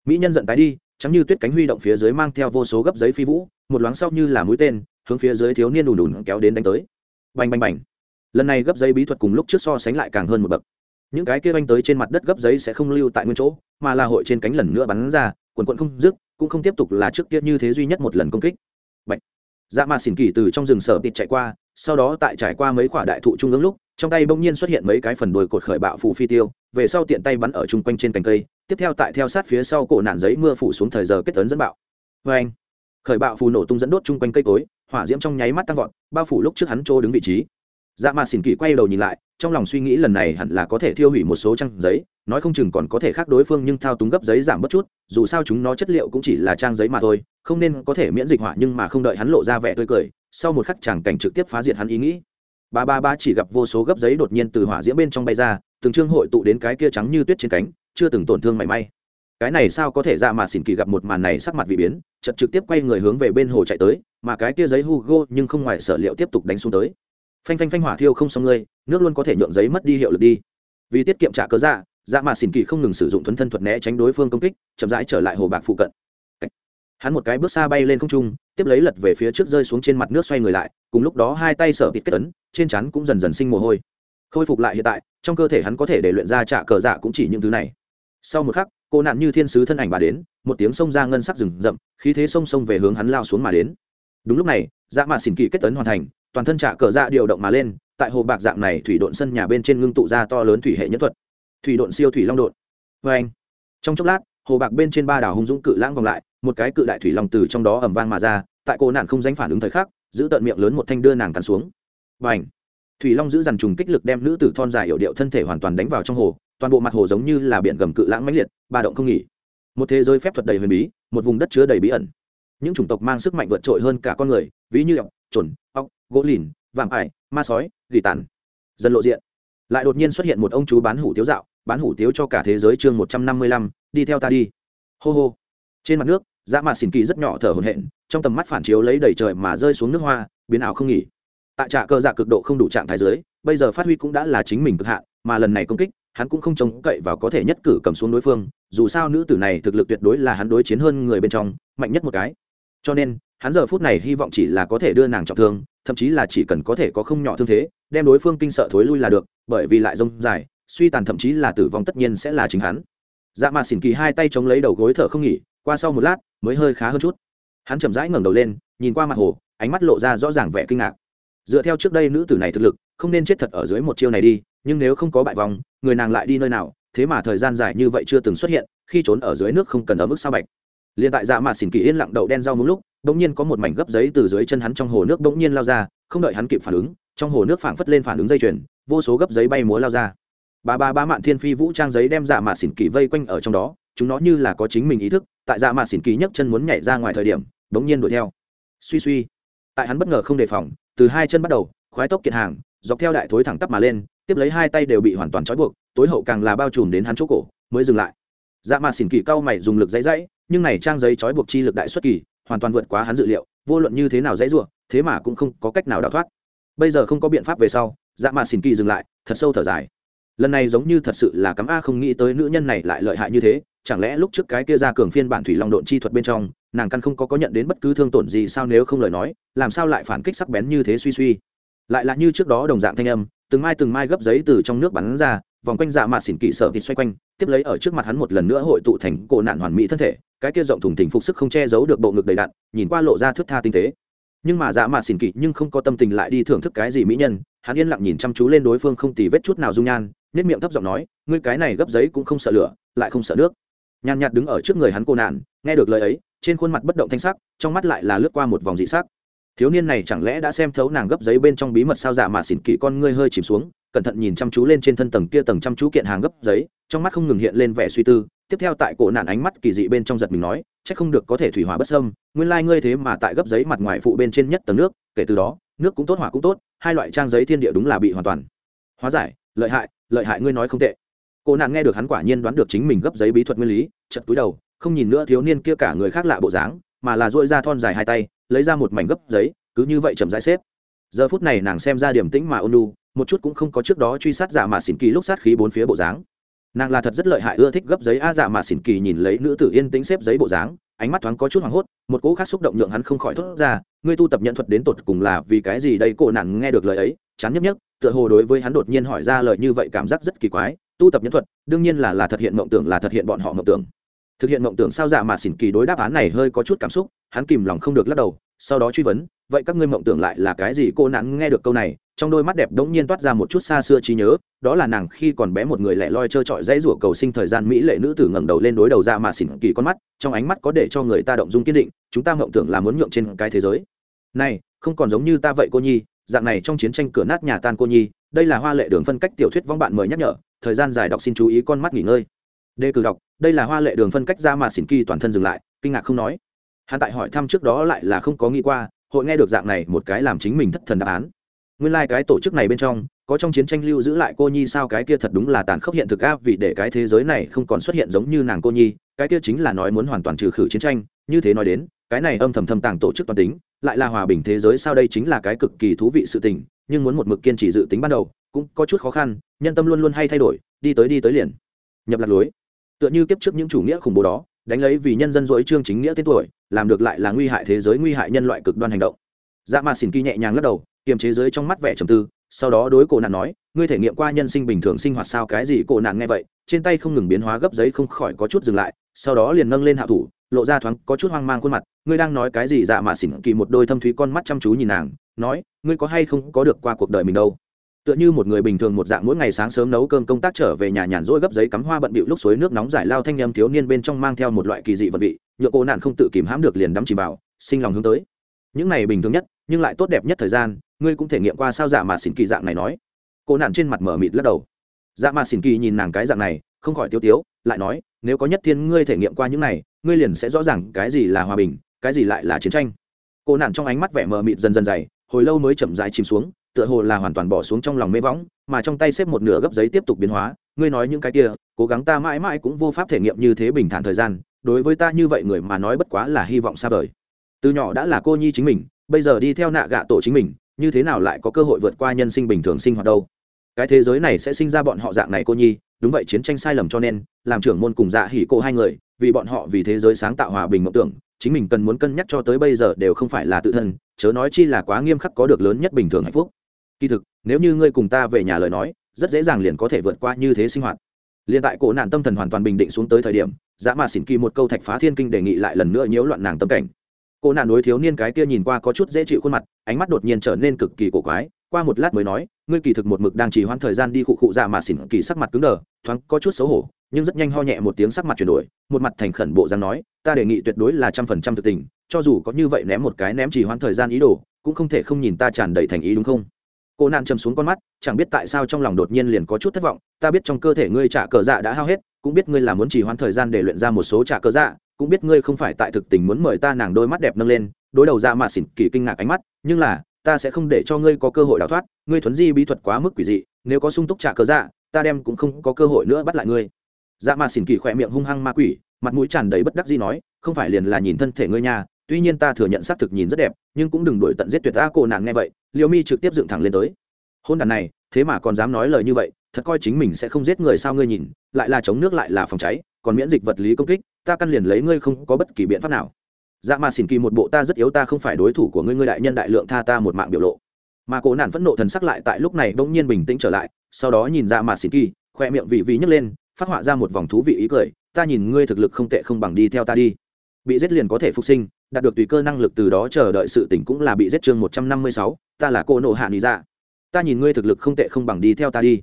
Mỹ nhân giận tái đi, chẳng như tuyết cánh huy động phía dưới mang theo vô số gấp giấy phi vũ, một loáng sau như là mũi tên, hướng phía dưới thiếu niên đùn đùn kéo đến đánh tới. Bành bành bành. Lần này gấp giấy bí thuật cùng lúc trước so sánh lại càng hơn một bậc. Những cái kia anh tới trên mặt đất gấp giấy sẽ không lưu tại nguyên chỗ, mà là hội trên cánh lần nữa bắn ra quần quận không dứt, cũng không tiếp tục là trước kia như thế duy nhất một lần công kích. Bạch. dạ mà xỉn kỳ từ trong rừng sở tịt chạy qua, sau đó tại trải qua mấy khoả đại thụ trung ương lúc, trong tay bỗng nhiên xuất hiện mấy cái phần đồi cột khởi bạo phủ phi tiêu, về sau tiện tay bắn ở chung quanh trên cành cây, tiếp theo tại theo sát phía sau cổ nạn giấy mưa phủ xuống thời giờ kết tấn dẫn bạo. Vê anh, khởi bạo phù nổ tung dẫn đốt chung quanh cây cối, hỏa diễm trong nháy mắt tăng vọt, bao phủ lúc trước hắn chỗ đứng vị trí. Dạ mà xỉn kỳ quay đầu nhìn lại trong lòng suy nghĩ lần này hẳn là có thể thiêu hủy một số trang giấy, nói không chừng còn có thể khác đối phương nhưng thao túng gấp giấy giảm bất chút, dù sao chúng nó chất liệu cũng chỉ là trang giấy mà thôi, không nên có thể miễn dịch hỏa nhưng mà không đợi hắn lộ ra vẻ tươi cười, sau một khắc chàng cảnh trực tiếp phá diệt hắn ý nghĩ. Ba ba ba chỉ gặp vô số gấp giấy đột nhiên từ hỏa diễm bên trong bay ra, từng trương hội tụ đến cái kia trắng như tuyết trên cánh, chưa từng tổn thương mảy may. Cái này sao có thể ra mà xỉn kỳ gặp một màn này sắc mặt vị biến chật trực tiếp quay người hướng về bên hồ chạy tới, mà cái kia giấy hugo nhưng không ngoài sở liệu tiếp tục đánh xuống tới phanh phanh phanh hỏa thiêu không xong ngươi, nước luôn có thể nhượng giấy mất đi hiệu lực đi. Vì tiết kiệm trả cớ dạ dạ mà xỉn kỳ không ngừng sử dụng thuấn thân thuật né tránh đối phương công kích, chậm rãi trở lại hồ bạc phụ cận. Hắn một cái bước xa bay lên không trung, tiếp lấy lật về phía trước rơi xuống trên mặt nước xoay người lại, cùng lúc đó hai tay sở bịt kết tấn trên chắn cũng dần dần sinh mồ hôi. Khôi phục lại hiện tại, trong cơ thể hắn có thể để luyện ra trả cờ dạ cũng chỉ những thứ này. Sau một khắc, cô nạn như thiên sứ thân ảnh bà đến, một tiếng sông ra ngân sắc rừng rậm, khí thế sông sông về hướng hắn lao xuống mà đến. Đúng lúc này dạ mạ xỉn kỳ kết tấn hoàn thành toàn thân trả cờ dạ điều động mà lên, tại hồ bạc dạng này thủy độn sân nhà bên trên ngưng tụ ra to lớn thủy hệ nhất thuật. Thủy độn siêu thủy long độn. Vê anh, trong chốc lát, hồ bạc bên trên ba đảo hung dũng cự lãng vòng lại, một cái cự đại thủy long từ trong đó ẩm vang mà ra, tại cô nạn không danh phản ứng thời khắc, giữ tận miệng lớn một thanh đưa nàng cắn xuống. Và ảnh thủy long giữ dằn trùng kích lực đem nữ tử thon dài hiệu điệu thân thể hoàn toàn đánh vào trong hồ, toàn bộ mặt hồ giống như là biển gầm cự lãng mãnh liệt, ba động không nghỉ. Một thế giới phép thuật đầy huyền bí, một vùng đất chứa đầy bí ẩn. Những chủng tộc mang sức mạnh vượt trội hơn cả con người, ví như ọc, trồn gỗ lìn, vạm ải, ma sói, gỉ tàn. Dần lộ diện. Lại đột nhiên xuất hiện một ông chú bán hủ tiếu dạo, bán hủ tiếu cho cả thế giới chương một trăm năm mươi lăm, đi theo ta đi. Hô hô. Trên mặt nước, dã mạ xỉn kỳ rất nhỏ thở hồn hện trong tầm mắt phản chiếu lấy đầy trời mà rơi xuống nước hoa, biến ảo không nghỉ. Tại trạ cơ dạ cực độ không đủ trạng thái giới bây giờ phát huy cũng đã là chính mình cực hạn, mà lần này công kích, hắn cũng không trông cậy vào có thể nhất cử cầm xuống đối phương, dù sao nữ tử này thực lực tuyệt đối là hắn đối chiến hơn người bên trong, mạnh nhất một cái. Cho nên hắn giờ phút này hy vọng chỉ là có thể đưa nàng trọng thương, thậm chí là chỉ cần có thể có không nhỏ thương thế, đem đối phương kinh sợ thối lui là được, bởi vì lại rông dài, suy tàn thậm chí là tử vong tất nhiên sẽ là chính hắn. Dạ mà xỉn kỳ hai tay chống lấy đầu gối thở không nghỉ, qua sau một lát, mới hơi khá hơn chút. Hắn chậm rãi ngẩng đầu lên, nhìn qua mặt hồ, ánh mắt lộ ra rõ ràng vẻ kinh ngạc. Dựa theo trước đây nữ tử này thực lực, không nên chết thật ở dưới một chiêu này đi, nhưng nếu không có bại vòng người nàng lại đi nơi nào, thế mà thời gian dài như vậy chưa từng xuất hiện, khi trốn ở dưới nước không cần ở mức sao bạch. Liền tại dạ mạ xỉn kỳ yên lặng đậu đen rau một lúc bỗng nhiên có một mảnh gấp giấy từ dưới chân hắn trong hồ nước bỗng nhiên lao ra, không đợi hắn kịp phản ứng, trong hồ nước phảng phất lên phản ứng dây chuyền, vô số gấp giấy bay múa lao ra. Ba ba ba mạn thiên phi vũ trang giấy đem dạ mạ xỉn kỳ vây quanh ở trong đó, chúng nó như là có chính mình ý thức, tại dạ mạ xỉn kỳ nhấc chân muốn nhảy ra ngoài thời điểm, bỗng nhiên đuổi theo. Suy suy, tại hắn bất ngờ không đề phòng, từ hai chân bắt đầu, khoái tốc kiệt hàng, dọc theo đại thối thẳng tắp mà lên, tiếp lấy hai tay đều bị hoàn toàn trói buộc, tối hậu càng là bao trùm đến hắn chỗ cổ, mới dừng lại. Dạ mạ xỉn kỳ cao mày dùng lực dãy dãy, nhưng này trang giấy trói buộc chi lực đại xuất kỳ hoàn toàn vượt quá hắn dự liệu, vô luận như thế nào dãy ruộng thế mà cũng không có cách nào đào thoát. Bây giờ không có biện pháp về sau dạ mạt xỉn kỳ dừng lại, thật sâu thở dài. Lần này giống như thật sự là cắm a không nghĩ tới nữ nhân này lại lợi hại như thế, chẳng lẽ lúc trước cái kia ra cường phiên bản thủy long độn chi thuật bên trong, nàng căn không có có nhận đến bất cứ thương tổn gì sao nếu không lời nói, làm sao lại phản kích sắc bén như thế suy suy? Lại là như trước đó đồng dạng thanh âm từng mai từng mai gấp giấy từ trong nước bắn ra, vòng quanh dạ mạ xỉn kỳ sợ thịt xoay quanh, tiếp lấy ở trước mặt hắn một lần nữa hội tụ thành cổ nạn hoàn mỹ thân thể, cái kia rộng thùng thình phục sức không che giấu được bộ ngực đầy đặn, nhìn qua lộ ra thước tha tinh tế. Nhưng mà dạ mạ xỉn kỳ nhưng không có tâm tình lại đi thưởng thức cái gì mỹ nhân, hắn yên lặng nhìn chăm chú lên đối phương không tì vết chút nào dung nhan nết miệng thấp giọng nói, ngươi cái này gấp giấy cũng không sợ lửa, lại không sợ nước. Nhàn nhạt đứng ở trước người hắn cô nạn, nghe được lời ấy, trên khuôn mặt bất động thanh sắc, trong mắt lại là lướt qua một vòng dị sắc thiếu niên này chẳng lẽ đã xem thấu nàng gấp giấy bên trong bí mật sao? Dạ mà xỉn kỳ con ngươi hơi chìm xuống, cẩn thận nhìn chăm chú lên trên thân tầng kia tầng chăm chú kiện hàng gấp giấy, trong mắt không ngừng hiện lên vẻ suy tư. Tiếp theo tại cổ nạn ánh mắt kỳ dị bên trong giật mình nói, chắc không được có thể thủy hỏa bất sâm nguyên lai ngươi thế mà tại gấp giấy mặt ngoài phụ bên trên nhất tầng nước, kể từ đó, nước cũng tốt, hỏa cũng tốt, hai loại trang giấy thiên địa đúng là bị hoàn toàn hóa giải. Lợi hại lợi hại ngươi nói không tệ. Cổ nạn nghe được hắn quả nhiên đoán được chính mình gấp giấy bí thuật nguyên lý chật túi đầu, không nhìn nữa thiếu niên kia cả người khác lạ bộ dáng mà là dội ra thon dài hai tay, lấy ra một mảnh gấp giấy, cứ như vậy chậm rãi xếp. Giờ phút này nàng xem ra điểm tĩnh mà ôn lu một chút cũng không có trước đó truy sát giả mà xỉn kỳ lúc sát khí bốn phía bộ dáng. Nàng là thật rất lợi hại, ưa thích gấp giấy, a dạ mà xỉn kỳ nhìn lấy nữ tử yên tĩnh xếp giấy bộ dáng, ánh mắt thoáng có chút hoảng hốt, một cỗ khác xúc động nhượng hắn không khỏi thốt ra, ngươi tu tập nhận thuật đến tột cùng là vì cái gì đây? Cổ nàng nghe được lời ấy, chán nhấp nhấp tựa hồ đối với hắn đột nhiên hỏi ra lời như vậy cảm giác rất kỳ quái, tu tập nhân thuật, đương nhiên là là thực hiện mộng tưởng, là thực hiện bọn họ mộng tưởng thực hiện mộng tưởng sao dạ mà xỉn kỳ đối đáp án này hơi có chút cảm xúc, hắn kìm lòng không được lắc đầu, sau đó truy vấn, vậy các ngươi mộng tưởng lại là cái gì? Cô nắn nghe được câu này, trong đôi mắt đẹp đống nhiên toát ra một chút xa xưa trí nhớ, đó là nàng khi còn bé một người lẻ loi trơ trọi dãy rủa cầu sinh thời gian mỹ lệ nữ tử ngẩng đầu lên đối đầu ra mà xỉn kỳ con mắt, trong ánh mắt có để cho người ta động dung kiên định, chúng ta mộng tưởng là muốn nhượng trên cái thế giới. Này, không còn giống như ta vậy cô nhi, dạng này trong chiến tranh cửa nát nhà tan cô nhi, đây là hoa lệ đường phân cách tiểu thuyết vong bạn mời nhắc nhở, thời gian dài đọc xin chú ý con mắt nghỉ ngơi đề cử đọc, đây là hoa lệ đường phân cách ra mà xỉn kỳ toàn thân dừng lại, kinh ngạc không nói. Hắn tại hỏi thăm trước đó lại là không có nghĩ qua, hội nghe được dạng này một cái làm chính mình thất thần đáp án. Nguyên lai、like、cái tổ chức này bên trong, có trong chiến tranh lưu giữ lại cô nhi sao cái kia thật đúng là tàn khốc hiện thực áp vì để cái thế giới này không còn xuất hiện giống như nàng cô nhi, cái kia chính là nói muốn hoàn toàn trừ khử chiến tranh, như thế nói đến, cái này âm thầm thầm tàng tổ chức toàn tính, lại là hòa bình thế giới sao đây chính là cái cực kỳ thú vị sự tình, nhưng muốn một mực kiên trì dự tính ban đầu, cũng có chút khó khăn, nhân tâm luôn luôn hay thay đổi, đi tới đi tới liền. Nhập lạc lối tựa như kiếp trước những chủ nghĩa khủng bố đó, đánh lấy vì nhân dân dỗi trương chính nghĩa tên tuổi, làm được lại là nguy hại thế giới nguy hại nhân loại cực đoan hành động. Dạ mà xỉn kỳ nhẹ nhàng lắc đầu, kiềm chế giới trong mắt vẻ trầm tư, sau đó đối cổ nạn nói, ngươi thể nghiệm qua nhân sinh bình thường sinh hoạt sao? Cái gì cổ nạn nghe vậy, trên tay không ngừng biến hóa gấp giấy không khỏi có chút dừng lại, sau đó liền nâng lên hạ thủ, lộ ra thoáng có chút hoang mang khuôn mặt. Ngươi đang nói cái gì? Dạ mà xỉn kỳ một đôi thâm thúy con mắt chăm chú nhìn nàng, nói, ngươi có hay không có được qua cuộc đời mình đâu? Tựa như một người bình thường một dạng mỗi ngày sáng sớm nấu cơm công tác trở về nhà nhàn rỗi gấp giấy cắm hoa bận bịu lúc suối nước nóng giải lao thanh em thiếu niên bên trong mang theo một loại kỳ dị vật vị nhựa cô nạn không tự kìm hãm được liền đắm chìm vào, sinh lòng hướng tới. Những này bình thường nhất, nhưng lại tốt đẹp nhất thời gian, ngươi cũng thể nghiệm qua sao dạ mà xỉn kỳ dạng này nói. Cô nạn trên mặt mở mịt lắc đầu. Dạ mà xỉn kỳ nhìn nàng cái dạng này, không khỏi tiêu tiếu, lại nói, nếu có nhất thiên ngươi thể nghiệm qua những này, ngươi liền sẽ rõ ràng cái gì là hòa bình, cái gì lại là chiến tranh. Cô nạn trong ánh mắt vẻ mờ mịt dần dần dày, hồi lâu mới chậm rãi chìm xuống tựa hồ là hoàn toàn bỏ xuống trong lòng mê võng, mà trong tay xếp một nửa gấp giấy tiếp tục biến hóa, ngươi nói những cái kia, cố gắng ta mãi mãi cũng vô pháp thể nghiệm như thế bình thản thời gian, đối với ta như vậy người mà nói bất quá là hy vọng xa vời. Từ nhỏ đã là cô nhi chính mình, bây giờ đi theo nạ gạ tổ chính mình, như thế nào lại có cơ hội vượt qua nhân sinh bình thường sinh hoạt đâu? Cái thế giới này sẽ sinh ra bọn họ dạng này cô nhi, đúng vậy chiến tranh sai lầm cho nên, làm trưởng môn cùng dạ hỉ cô hai người, vì bọn họ vì thế giới sáng tạo hòa bình mộng tưởng, chính mình cần muốn cân nhắc cho tới bây giờ đều không phải là tự thân, chớ nói chi là quá nghiêm khắc có được lớn nhất bình thường hạnh phúc kỳ thực, nếu như ngươi cùng ta về nhà lời nói, rất dễ dàng liền có thể vượt qua như thế sinh hoạt. Liền tại cổ nạn tâm thần hoàn toàn bình định xuống tới thời điểm dạ dã mà xỉn kỳ một câu thạch phá thiên kinh đề nghị lại lần nữa nhiễu loạn nàng tâm cảnh. Cô nạn đối thiếu niên cái kia nhìn qua có chút dễ chịu khuôn mặt, ánh mắt đột nhiên trở nên cực kỳ cổ quái, qua một lát mới nói, ngươi kỳ thực một mực đang chỉ hoãn thời gian đi khụ khụ dạ mà xỉn kỳ sắc mặt cứng đờ, thoáng có chút xấu hổ, nhưng rất nhanh ho nhẹ một tiếng sắc mặt chuyển đổi, một mặt thành khẩn bộ dáng nói, ta đề nghị tuyệt đối là trăm phần trăm thực tình, cho dù có như vậy ném một cái ném chỉ hoãn thời gian ý đồ, cũng không thể không nhìn ta tràn đầy thành ý đúng không? Cô nạn chầm xuống con mắt, chẳng biết tại sao trong lòng đột nhiên liền có chút thất vọng, ta biết trong cơ thể ngươi trả cờ dạ đã hao hết, cũng biết ngươi là muốn chỉ hoãn thời gian để luyện ra một số trả cờ dạ cũng biết ngươi không phải tại thực tình muốn mời ta nàng đôi mắt đẹp nâng lên đối đầu dạ ra mà xỉn kỳ kinh ngạc ánh mắt, nhưng là, ta sẽ không để cho ngươi có cơ hội đào thoát, ngươi thuấn di bí thuật quá mức quỷ dị, nếu có sung túc trả cờ dạ ta đem cũng không có cơ hội nữa bắt lại ngươi dạ mà xỉn kỳ khỏe miệng hung hăng ma quỷ, mặt mũi tràn đầy bất đắc dĩ nói, không phải liền là nhìn thân thể ngươi nhà tuy nhiên ta thừa nhận xác thực nhìn rất đẹp, nhưng cũng đừng đổi tận giết tuyệt ta cô nàng nghe vậy, liêu mi trực tiếp dựng thẳng lên tới. Hôn đàn này, thế mà còn dám nói lời như vậy, thật coi chính mình sẽ không giết người sao ngươi nhìn, lại là chống nước lại là phòng cháy, còn miễn dịch vật lý công kích, ta căn liền lấy ngươi không có bất kỳ biện pháp nào. Dạ mà xỉn kỳ một bộ ta rất yếu ta không phải đối thủ của ngươi ngươi đại nhân đại lượng tha ta một mạng biểu lộ. Mà cổ nạn phẫn nộ thần sắc lại tại lúc này bỗng nhiên bình tĩnh trở lại, sau đó nhìn dạ mà xỉn kỳ, khoe miệng vị vị nhấc lên, phát họa ra một vòng thú vị ý cười, ta nhìn ngươi thực lực không tệ không bằng đi theo ta đi. Bị giết liền có thể phục sinh đạt được tùy cơ năng lực từ đó chờ đợi sự tỉnh cũng là bị giết chương một trăm năm mươi sáu, ta là cô nộ hạ lý dạ. Ta nhìn ngươi thực lực không tệ không bằng đi theo ta đi.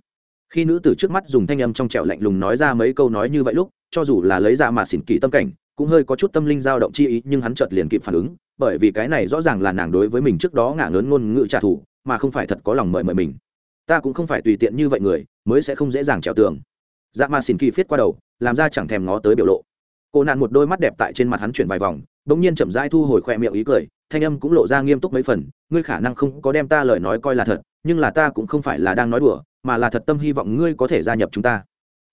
Khi nữ tử trước mắt dùng thanh âm trong trẻo lạnh lùng nói ra mấy câu nói như vậy lúc, cho dù là lấy ra mà xỉn kỳ tâm cảnh, cũng hơi có chút tâm linh dao động chi ý, nhưng hắn chợt liền kịp phản ứng, bởi vì cái này rõ ràng là nàng đối với mình trước đó ngả ngớn ngôn ngữ trả thù, mà không phải thật có lòng mời mời mình. Ta cũng không phải tùy tiện như vậy người, mới sẽ không dễ dàng trèo tường. Dạ mà xỉn kỳ phiết qua đầu, làm ra chẳng thèm ngó tới biểu lộ. Cô nạn một đôi mắt đẹp tại trên mặt hắn chuyển vài vòng bỗng nhiên chậm rãi thu hồi khỏe miệng ý cười, thanh âm cũng lộ ra nghiêm túc mấy phần, ngươi khả năng không có đem ta lời nói coi là thật, nhưng là ta cũng không phải là đang nói đùa, mà là thật tâm hy vọng ngươi có thể gia nhập chúng ta.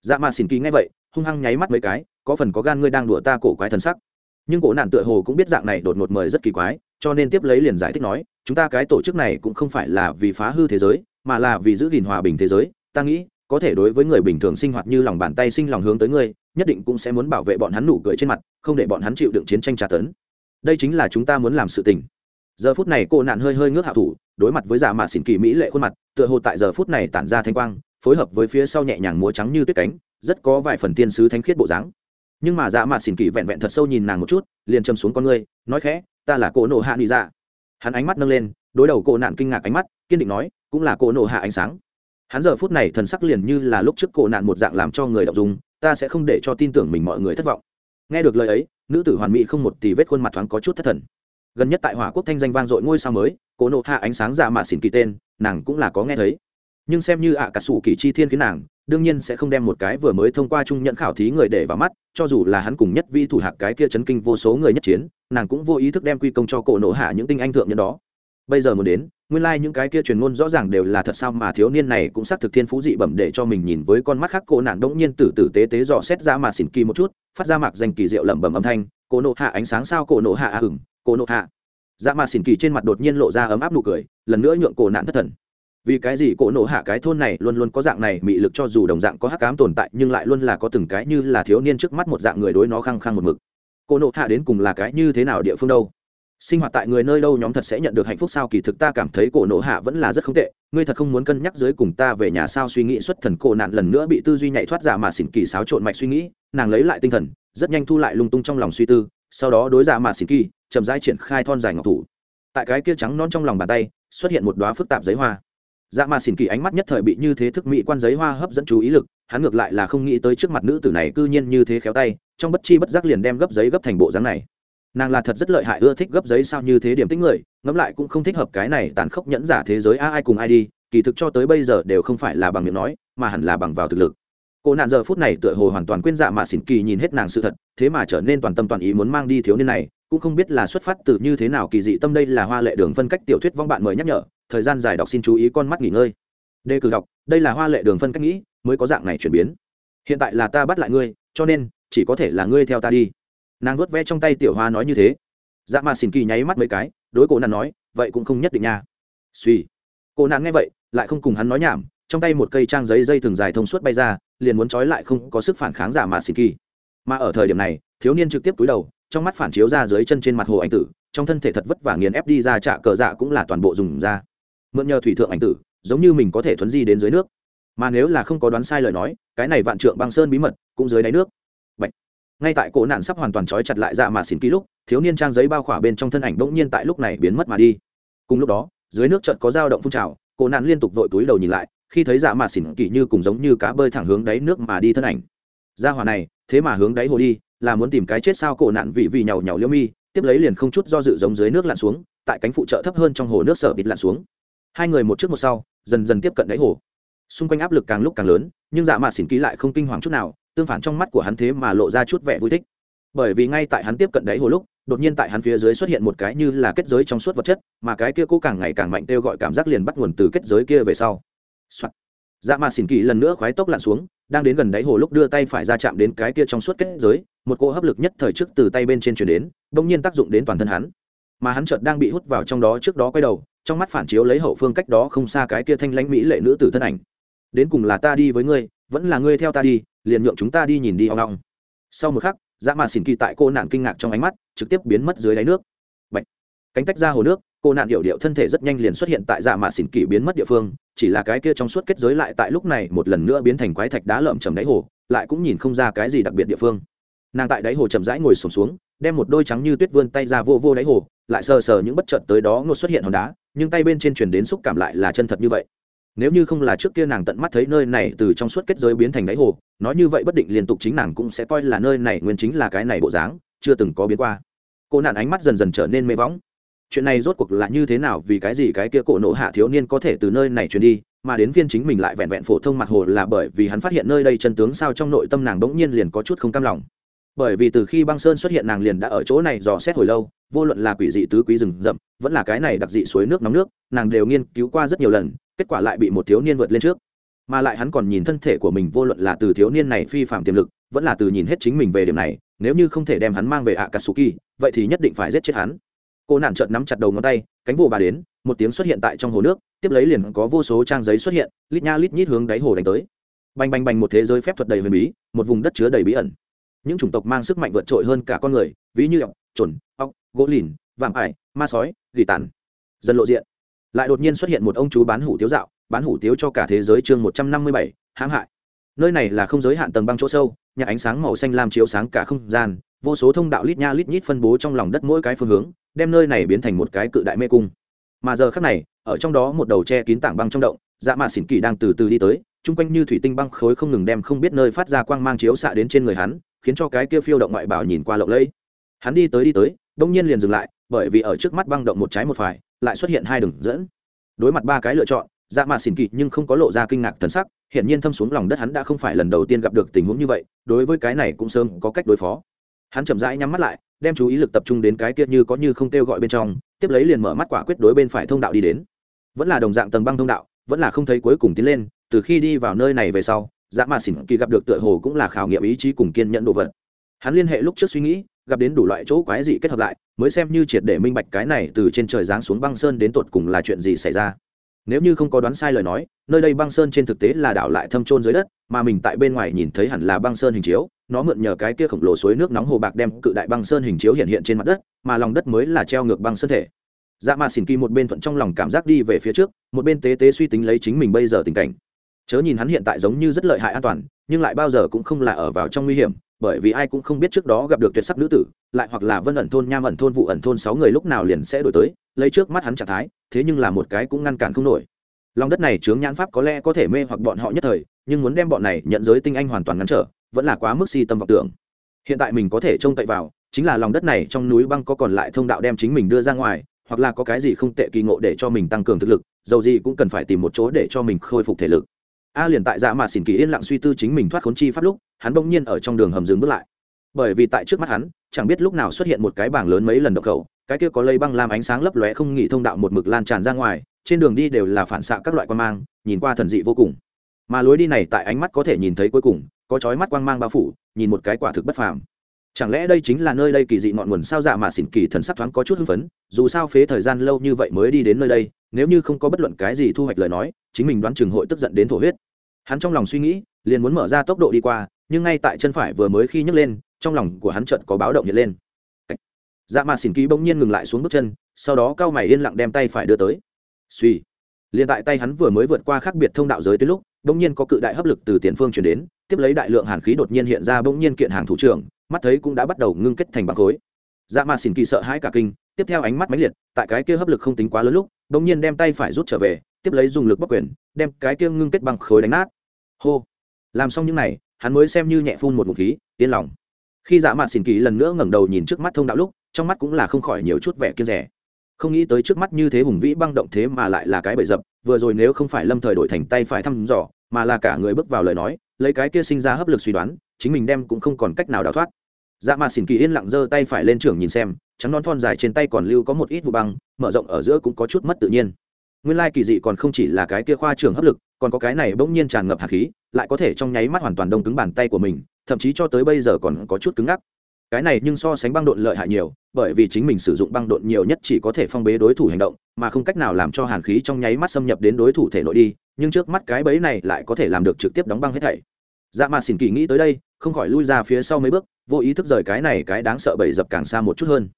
Dạ mà xỉn kỳ nghe vậy, hung hăng nháy mắt mấy cái, có phần có gan ngươi đang đùa ta cổ quái thần sắc. Nhưng cổ nạn tựa hồ cũng biết dạng này đột ngột mời rất kỳ quái, cho nên tiếp lấy liền giải thích nói, chúng ta cái tổ chức này cũng không phải là vì phá hư thế giới, mà là vì giữ gìn hòa bình thế giới, ta nghĩ có thể đối với người bình thường sinh hoạt như lòng bàn tay sinh lòng hướng tới ngươi, nhất định cũng sẽ muốn bảo vệ bọn hắn nụ cười trên mặt, không để bọn hắn chịu đựng chiến tranh tra tấn. Đây chính là chúng ta muốn làm sự tình. Giờ phút này cô nạn hơi hơi ngước hạ thủ, đối mặt với giả mạ xỉn kỳ mỹ lệ khuôn mặt, tựa hồ tại giờ phút này tản ra thanh quang, phối hợp với phía sau nhẹ nhàng múa trắng như tuyết cánh, rất có vài phần tiên sứ thánh khiết bộ dáng. Nhưng mà dạ mạ xỉn kỳ vẹn vẹn thật sâu nhìn nàng một chút, liền châm xuống con ngươi, nói khẽ, ta là cô nộ hạ đi dạ. Hắn ánh mắt nâng lên, đối đầu cô nạn kinh ngạc ánh mắt, kiên định nói, cũng là cô nộ hạ ánh sáng hắn giờ phút này thần sắc liền như là lúc trước cổ nạn một dạng làm cho người đọc dùng ta sẽ không để cho tin tưởng mình mọi người thất vọng. Nghe được lời ấy, nữ tử hoàn mỹ không một tì vết khuôn mặt thoáng có chút thất thần. Gần nhất tại hỏa quốc thanh danh vang dội ngôi sao mới, cổ nộ hạ ánh sáng giả mạ xỉn kỳ tên, nàng cũng là có nghe thấy. Nhưng xem như ạ cả sủ kỳ chi thiên kiến nàng, đương nhiên sẽ không đem một cái vừa mới thông qua trung nhận khảo thí người để vào mắt, cho dù là hắn cùng nhất vi thủ hạc cái kia chấn kinh vô số người nhất chiến, nàng cũng vô ý thức đem quy công cho cổ nộ hạ những tinh anh thượng nhân đó bây giờ muốn đến, nguyên lai、like、những cái kia truyền ngôn rõ ràng đều là thật sao mà thiếu niên này cũng xác thực thiên phú dị bẩm để cho mình nhìn với con mắt khác, cổ nạn đ ỗ n g nhiên tử tử tế tế dò xét ra mà xỉn kỳ một chút, phát ra mạc danh kỳ diệu lẩm bẩm âm thanh, cổ nộ hạ ánh sáng sao, cổ nộ hạ à ừng cổ nộ hạ. Dạ mà xỉn kỳ trên mặt đột nhiên lộ ra ấm áp nụ cười, lần nữa nhượng cổ nạn thất thần. Vì cái gì cổ nộ hạ cái thôn này luôn luôn có dạng này mị lực cho dù đồng dạng có hắc cám tồn tại, nhưng lại luôn là có từng cái như là thiếu niên trước mắt một dạng người đối nó khăng khăng một mực. Cổ nộ hạ đến cùng là cái như thế nào địa phương đâu? Sinh hoạt tại người nơi đâu nhóm thật sẽ nhận được hạnh phúc sao? Kỳ thực ta cảm thấy cổ nổ hạ vẫn là rất không tệ. Ngươi thật không muốn cân nhắc dưới cùng ta về nhà sao? Suy nghĩ xuất thần cổ nạn lần nữa bị tư duy nhảy thoát giả mà xỉn kỳ xáo trộn mạch suy nghĩ. Nàng lấy lại tinh thần, rất nhanh thu lại lung tung trong lòng suy tư. Sau đó đối giả mà xỉn kỳ, chậm rãi triển khai thon dài ngọc thủ. Tại cái kia trắng non trong lòng bàn tay, xuất hiện một đoá phức tạp giấy hoa. Dạ mà xỉn kỳ ánh mắt nhất thời bị như thế thức mỹ quan giấy hoa hấp dẫn chú ý lực, hắn ngược lại là không nghĩ tới trước mặt nữ tử này cư nhiên như thế khéo tay, trong bất chi bất giác liền đem gấp giấy gấp thành bộ dáng này nàng là thật rất lợi hại, ưa thích gấp giấy sao như thế điểm tích người, ngẫm lại cũng không thích hợp cái này tàn khốc nhẫn giả thế giới a, ai cùng ai đi, kỳ thực cho tới bây giờ đều không phải là bằng miệng nói, mà hẳn là bằng vào thực lực. Cô nạn giờ phút này tựa hồ hoàn toàn quên dạ mà xỉn kỳ nhìn hết nàng sự thật, thế mà trở nên toàn tâm toàn ý muốn mang đi thiếu niên này, cũng không biết là xuất phát từ như thế nào, kỳ dị tâm đây là hoa lệ đường phân cách tiểu thuyết vong bạn mời nhắc nhở, thời gian dài đọc xin chú ý con mắt nghỉ ngơi. Đề cử đọc, đây là hoa lệ đường phân cách nghĩ, mới có dạng này chuyển biến. Hiện tại là ta bắt lại ngươi, cho nên, chỉ có thể là ngươi theo ta đi nàng vuốt ve trong tay tiểu hoa nói như thế. Dạ mà xin kỳ nháy mắt mấy cái, đối cổ nạn nói, vậy cũng không nhất định nha. Suy cổ nạn nghe vậy, lại không cùng hắn nói nhảm, trong tay một cây trang giấy dây thường dài thông suốt bay ra, liền muốn trói lại không có sức phản kháng giả mà xin kỳ. Mà ở thời điểm này, thiếu niên trực tiếp túi đầu, trong mắt phản chiếu ra dưới chân trên mặt hồ ảnh tử, trong thân thể thật vất vả nghiền ép đi ra trạ cờ dạ cũng là toàn bộ dùng ra. Mượn nhờ thủy thượng ảnh tử, giống như mình có thể thuấn di đến dưới nước. Mà nếu là không có đoán sai lời nói, cái này vạn trượng băng sơn bí mật cũng dưới đáy nước ngay tại cổ nạn sắp hoàn toàn trói chặt lại dạ mà xin ký lúc, thiếu niên trang giấy bao khỏa bên trong thân ảnh bỗng nhiên tại lúc này biến mất mà đi. Cùng lúc đó, dưới nước trận có dao động phun trào cổ nạn liên tục vội túi đầu nhìn lại, khi thấy dạ mà xỉn kỳ như cùng giống như cá bơi thẳng hướng đáy nước mà đi thân ảnh. Ra hỏa này, thế mà hướng đáy hồ đi, là muốn tìm cái chết sao cổ nạn vị vì nhàu nhàu liêu mi, tiếp lấy liền không chút do dự giống dưới nước lặn xuống, tại cánh phụ trợ thấp hơn trong hồ nước sở bịt lặn xuống. Hai người một trước một sau, dần dần tiếp cận đáy hồ. Xung quanh áp lực càng lúc càng lớn, nhưng dạ mà xỉn ký lại không kinh hoàng chút nào tương phản trong mắt của hắn thế mà lộ ra chút vẻ vui thích. Bởi vì ngay tại hắn tiếp cận đáy hồ lúc, đột nhiên tại hắn phía dưới xuất hiện một cái như là kết giới trong suốt vật chất, mà cái kia cố càng ngày càng mạnh kêu gọi cảm giác liền bắt nguồn từ kết giới kia về sau、Soạn. dạ mà xỉn kỳ lần nữa khoái tốc lặn xuống, đang đến gần đáy hồ lúc đưa tay phải ra chạm đến cái kia trong suốt kết giới, một cỗ hấp lực nhất thời trước từ tay bên trên chuyển đến, bỗng nhiên tác dụng đến toàn thân hắn. Mà hắn chợt đang bị hút vào trong đó trước đó quay đầu, trong mắt phản chiếu lấy hậu phương cách đó không xa cái kia thanh lãnh mỹ lệ nữ tử thân ảnh. Đến cùng là ta đi với ngươi vẫn là ngươi theo ta đi, liền nhượng chúng ta đi nhìn đi hoang long sau một khắc dã mạn xỉn kỳ tại cô nạn kinh ngạc trong ánh mắt, trực tiếp biến mất dưới đáy nước. Bạch. cánh tách ra hồ nước, cô nạn điệu điệu thân thể rất nhanh liền xuất hiện tại dạ mạ xỉn kỳ biến mất địa phương, chỉ là cái kia trong suốt kết giới lại tại lúc này một lần nữa biến thành quái thạch đá lợm chầm đáy hồ, lại cũng nhìn không ra cái gì đặc biệt địa phương. Nàng tại đáy hồ chầm rãi ngồi sổm xuống, đem một đôi trắng như tuyết vươn tay ra vô vô đáy hồ, lại sờ sờ những bất chợt tới đó ngột xuất hiện hòn đá, nhưng tay bên trên truyền đến xúc cảm lại là chân thật như vậy nếu như không là trước kia nàng tận mắt thấy nơi này từ trong suốt kết giới biến thành đáy hồ, nói như vậy bất định liên tục chính nàng cũng sẽ coi là nơi này nguyên chính là cái này bộ dáng, chưa từng có biến qua. Cô nạn ánh mắt dần dần trở nên mê võng. Chuyện này rốt cuộc là như thế nào, vì cái gì cái kia cổ nộ hạ thiếu niên có thể từ nơi này chuyển đi, mà đến viên chính mình lại vẹn vẹn phổ thông mặt hồ là bởi vì hắn phát hiện nơi đây chân tướng sao trong nội tâm nàng bỗng nhiên liền có chút không cam lòng. Bởi vì từ khi băng sơn xuất hiện nàng liền đã ở chỗ này dò xét hồi lâu, vô luận là quỷ dị tứ quý rừng rậm, vẫn là cái này đặc dị suối nước nóng nước, nàng đều nghiên cứu qua rất nhiều lần kết quả lại bị một thiếu niên vượt lên trước. Mà lại hắn còn nhìn thân thể của mình, vô luận là từ thiếu niên này phi phạm tiềm lực, vẫn là từ nhìn hết chính mình về điểm này, nếu như không thể đem hắn mang về ạ katsuki vậy thì nhất định phải giết chết hắn. Cô nản trợn nắm chặt đầu ngón tay, cánh vồ bà đến, một tiếng xuất hiện tại trong hồ nước, tiếp lấy liền có vô số trang giấy xuất hiện, lít nha lít nhít hướng đáy hồ đánh tới. Bành bành bành một thế giới phép thuật đầy huyền bí, một vùng đất chứa đầy bí ẩn. Những chủng tộc mang sức mạnh vượt trội hơn cả con người, ví như ọc trồn ọc gỗ lìn, vạm ải, ma sói, gỉ tàn. Dần lộ diện lại đột nhiên xuất hiện một ông chú bán hủ tiếu dạo, bán hủ tiếu cho cả thế giới chương một trăm năm mươi bảy, hãm hại. Nơi này là không giới hạn tầng băng chỗ sâu nhạc ánh sáng màu xanh lam chiếu sáng cả không gian, vô số thông đạo lít nha lít nhít phân bố trong lòng đất mỗi cái phương hướng, đem nơi này biến thành một cái cự đại mê cung. Mà giờ khác này, ở trong đó một đầu che kín tảng băng trong động dạ mạ xỉn kỳ đang từ từ đi tới, chung quanh như thủy tinh băng khối không ngừng đem không biết nơi phát ra quang mang chiếu xạ đến trên người hắn, khiến cho cái kia phiêu động ngoại bảo nhìn qua lộng lẫy. Hắn đi tới đi tới, đông nhiên liền dừng lại, bởi vì ở trước mắt băng động một trái một phải lại xuất hiện hai đường dẫn. Đối mặt ba cái lựa chọn dạ mạ xỉn kỳ nhưng không có lộ ra kinh ngạc thần sắc hiện nhiên thâm xuống lòng đất hắn đã không phải lần đầu tiên gặp được tình huống như vậy, đối với cái này cũng sớm có cách đối phó. Hắn chậm rãi nhắm mắt lại, đem chú ý lực tập trung đến cái kia như có như không kêu gọi bên trong, tiếp lấy liền mở mắt quả quyết đối bên phải thông đạo đi đến. Vẫn là đồng dạng tầng băng thông đạo, vẫn là không thấy cuối cùng tiến lên, từ khi đi vào nơi này về sau dạ mạ xỉn kỳ gặp được tựa hồ cũng là khảo nghiệm ý chí cùng kiên nhẫn đồ vật. Hắn liên hệ lúc trước suy nghĩ gặp đến đủ loại chỗ quái dị kết hợp lại, mới xem như triệt để minh bạch cái này từ trên trời giáng xuống băng sơn đến tột cùng là chuyện gì xảy ra. Nếu như không có đoán sai lời nói, nơi đây băng sơn trên thực tế là đảo lại thâm trôn dưới đất, mà mình tại bên ngoài nhìn thấy hẳn là băng sơn hình chiếu, nó mượn nhờ cái kia khổng lồ suối nước nóng hồ bạc đem cự đại băng sơn hình chiếu hiện hiện trên mặt đất, mà lòng đất mới là treo ngược băng sơn thể. Dạ mà xỉn kỳ một bên thuận trong lòng cảm giác đi về phía trước, một bên tế tế suy tính lấy chính mình bây giờ tình cảnh. Chớ nhìn hắn hiện tại giống như rất lợi hại an toàn, nhưng lại bao giờ cũng không là ở vào trong nguy hiểm bởi vì ai cũng không biết trước đó gặp được tuyệt sắc nữ tử, lại hoặc là vân ẩn thôn, nham ẩn thôn vụ ẩn thôn sáu người lúc nào liền sẽ đổi tới, lấy trước mắt hắn trạng thái, thế nhưng là một cái cũng ngăn cản không nổi. Lòng đất này chướng nhãn pháp có lẽ có thể mê hoặc bọn họ nhất thời, nhưng muốn đem bọn này nhận giới tinh anh hoàn toàn ngăn trở, vẫn là quá mức si tâm vọng tưởng. Hiện tại mình có thể trông cậy vào, chính là lòng đất này trong núi băng có còn lại thông đạo đem chính mình đưa ra ngoài, hoặc là có cái gì không tệ kỳ ngộ để cho mình tăng cường thực lực, dầu gì cũng cần phải tìm một chỗ để cho mình khôi phục thể lực a liền tại dạ mà xỉn kỳ yên lặng suy tư chính mình thoát khốn chi pháp lúc, hắn bỗng nhiên ở trong đường hầm dừng bước lại. Bởi vì tại trước mắt hắn, chẳng biết lúc nào xuất hiện một cái bảng lớn mấy lần độc khẩu, cái kia có lây băng làm ánh sáng lấp lóe không nghỉ thông đạo một mực lan tràn ra ngoài, trên đường đi đều là phản xạ các loại quan mang, nhìn qua thần dị vô cùng. Mà lối đi này tại ánh mắt có thể nhìn thấy cuối cùng, có chói mắt quang mang bao phủ, nhìn một cái quả thực bất phàm. Chẳng lẽ đây chính là nơi đây kỳ dị ngọn nguồn sao dạ mà xỉn kỳ thần sắc thoáng có chút hưng phấn, dù sao phế thời gian lâu như vậy mới đi đến nơi đây nếu như không có bất luận cái gì thu hoạch lời nói, chính mình đoán chừng hội tức giận đến thổ huyết. Hắn trong lòng suy nghĩ, liền muốn mở ra tốc độ đi qua, nhưng ngay tại chân phải vừa mới khi nhấc lên, trong lòng của hắn chợt có báo động hiện lên. Dạ mà xỉn kỳ bỗng nhiên ngừng lại xuống bước chân, sau đó cao mày yên lặng đem tay phải đưa tới. Suy. Liền tại tay hắn vừa mới vượt qua khác biệt thông đạo giới tới lúc, bỗng nhiên có cự đại hấp lực từ tiền phương chuyển đến, tiếp lấy đại lượng hàn khí đột nhiên hiện ra bỗng nhiên kiện hàng thủ trưởng, mắt thấy cũng đã bắt đầu ngưng kết thành băng khối. Dạ mà xỉn kỳ sợ hãi cả kinh, tiếp theo ánh mắt máy liệt, tại cái kia hấp lực không tính quá lớn lúc bỗng nhiên đem tay phải rút trở về, tiếp lấy dùng lực bắc quyền, đem cái kia ngưng kết bằng khối đánh nát. Hô. Làm xong những này, hắn mới xem như nhẹ phun một ngụm khí, yên lòng. Khi dạ mạn xỉn kỳ lần nữa ngẩng đầu nhìn trước mắt thông đạo lúc, trong mắt cũng là không khỏi nhiều chút vẻ kiên rẻ. Không nghĩ tới trước mắt như thế hùng vĩ băng động thế mà lại là cái bẫy dập, vừa rồi nếu không phải lâm thời đổi thành tay phải thăm dò, mà là cả người bước vào lời nói, lấy cái kia sinh ra hấp lực suy đoán, chính mình đem cũng không còn cách nào đào thoát. Dạ mạn xỉn kỳ yên lặng giơ tay phải lên trưởng nhìn xem trắng non thon dài trên tay còn lưu có một ít vụ băng, mở rộng ở giữa cũng có chút mất tự nhiên. Nguyên lai kỳ dị còn không chỉ là cái kia khoa trường hấp lực, còn có cái này bỗng nhiên tràn ngập hạt khí, lại có thể trong nháy mắt hoàn toàn đông cứng bàn tay của mình, thậm chí cho tới bây giờ còn có chút cứng ngắc. Cái này nhưng so sánh băng độn lợi hại nhiều, bởi vì chính mình sử dụng băng độn nhiều nhất chỉ có thể phong bế đối thủ hành động, mà không cách nào làm cho hàn khí trong nháy mắt xâm nhập đến đối thủ thể nội đi, nhưng trước mắt cái bẫy này lại có thể làm được trực tiếp đóng băng hết thảy. Dạ mà xỉn kỳ nghĩ tới đây, không khỏi lui ra phía sau mấy bước, vô ý thức rời cái này cái đáng sợ bẫy dập càng xa một chút hơn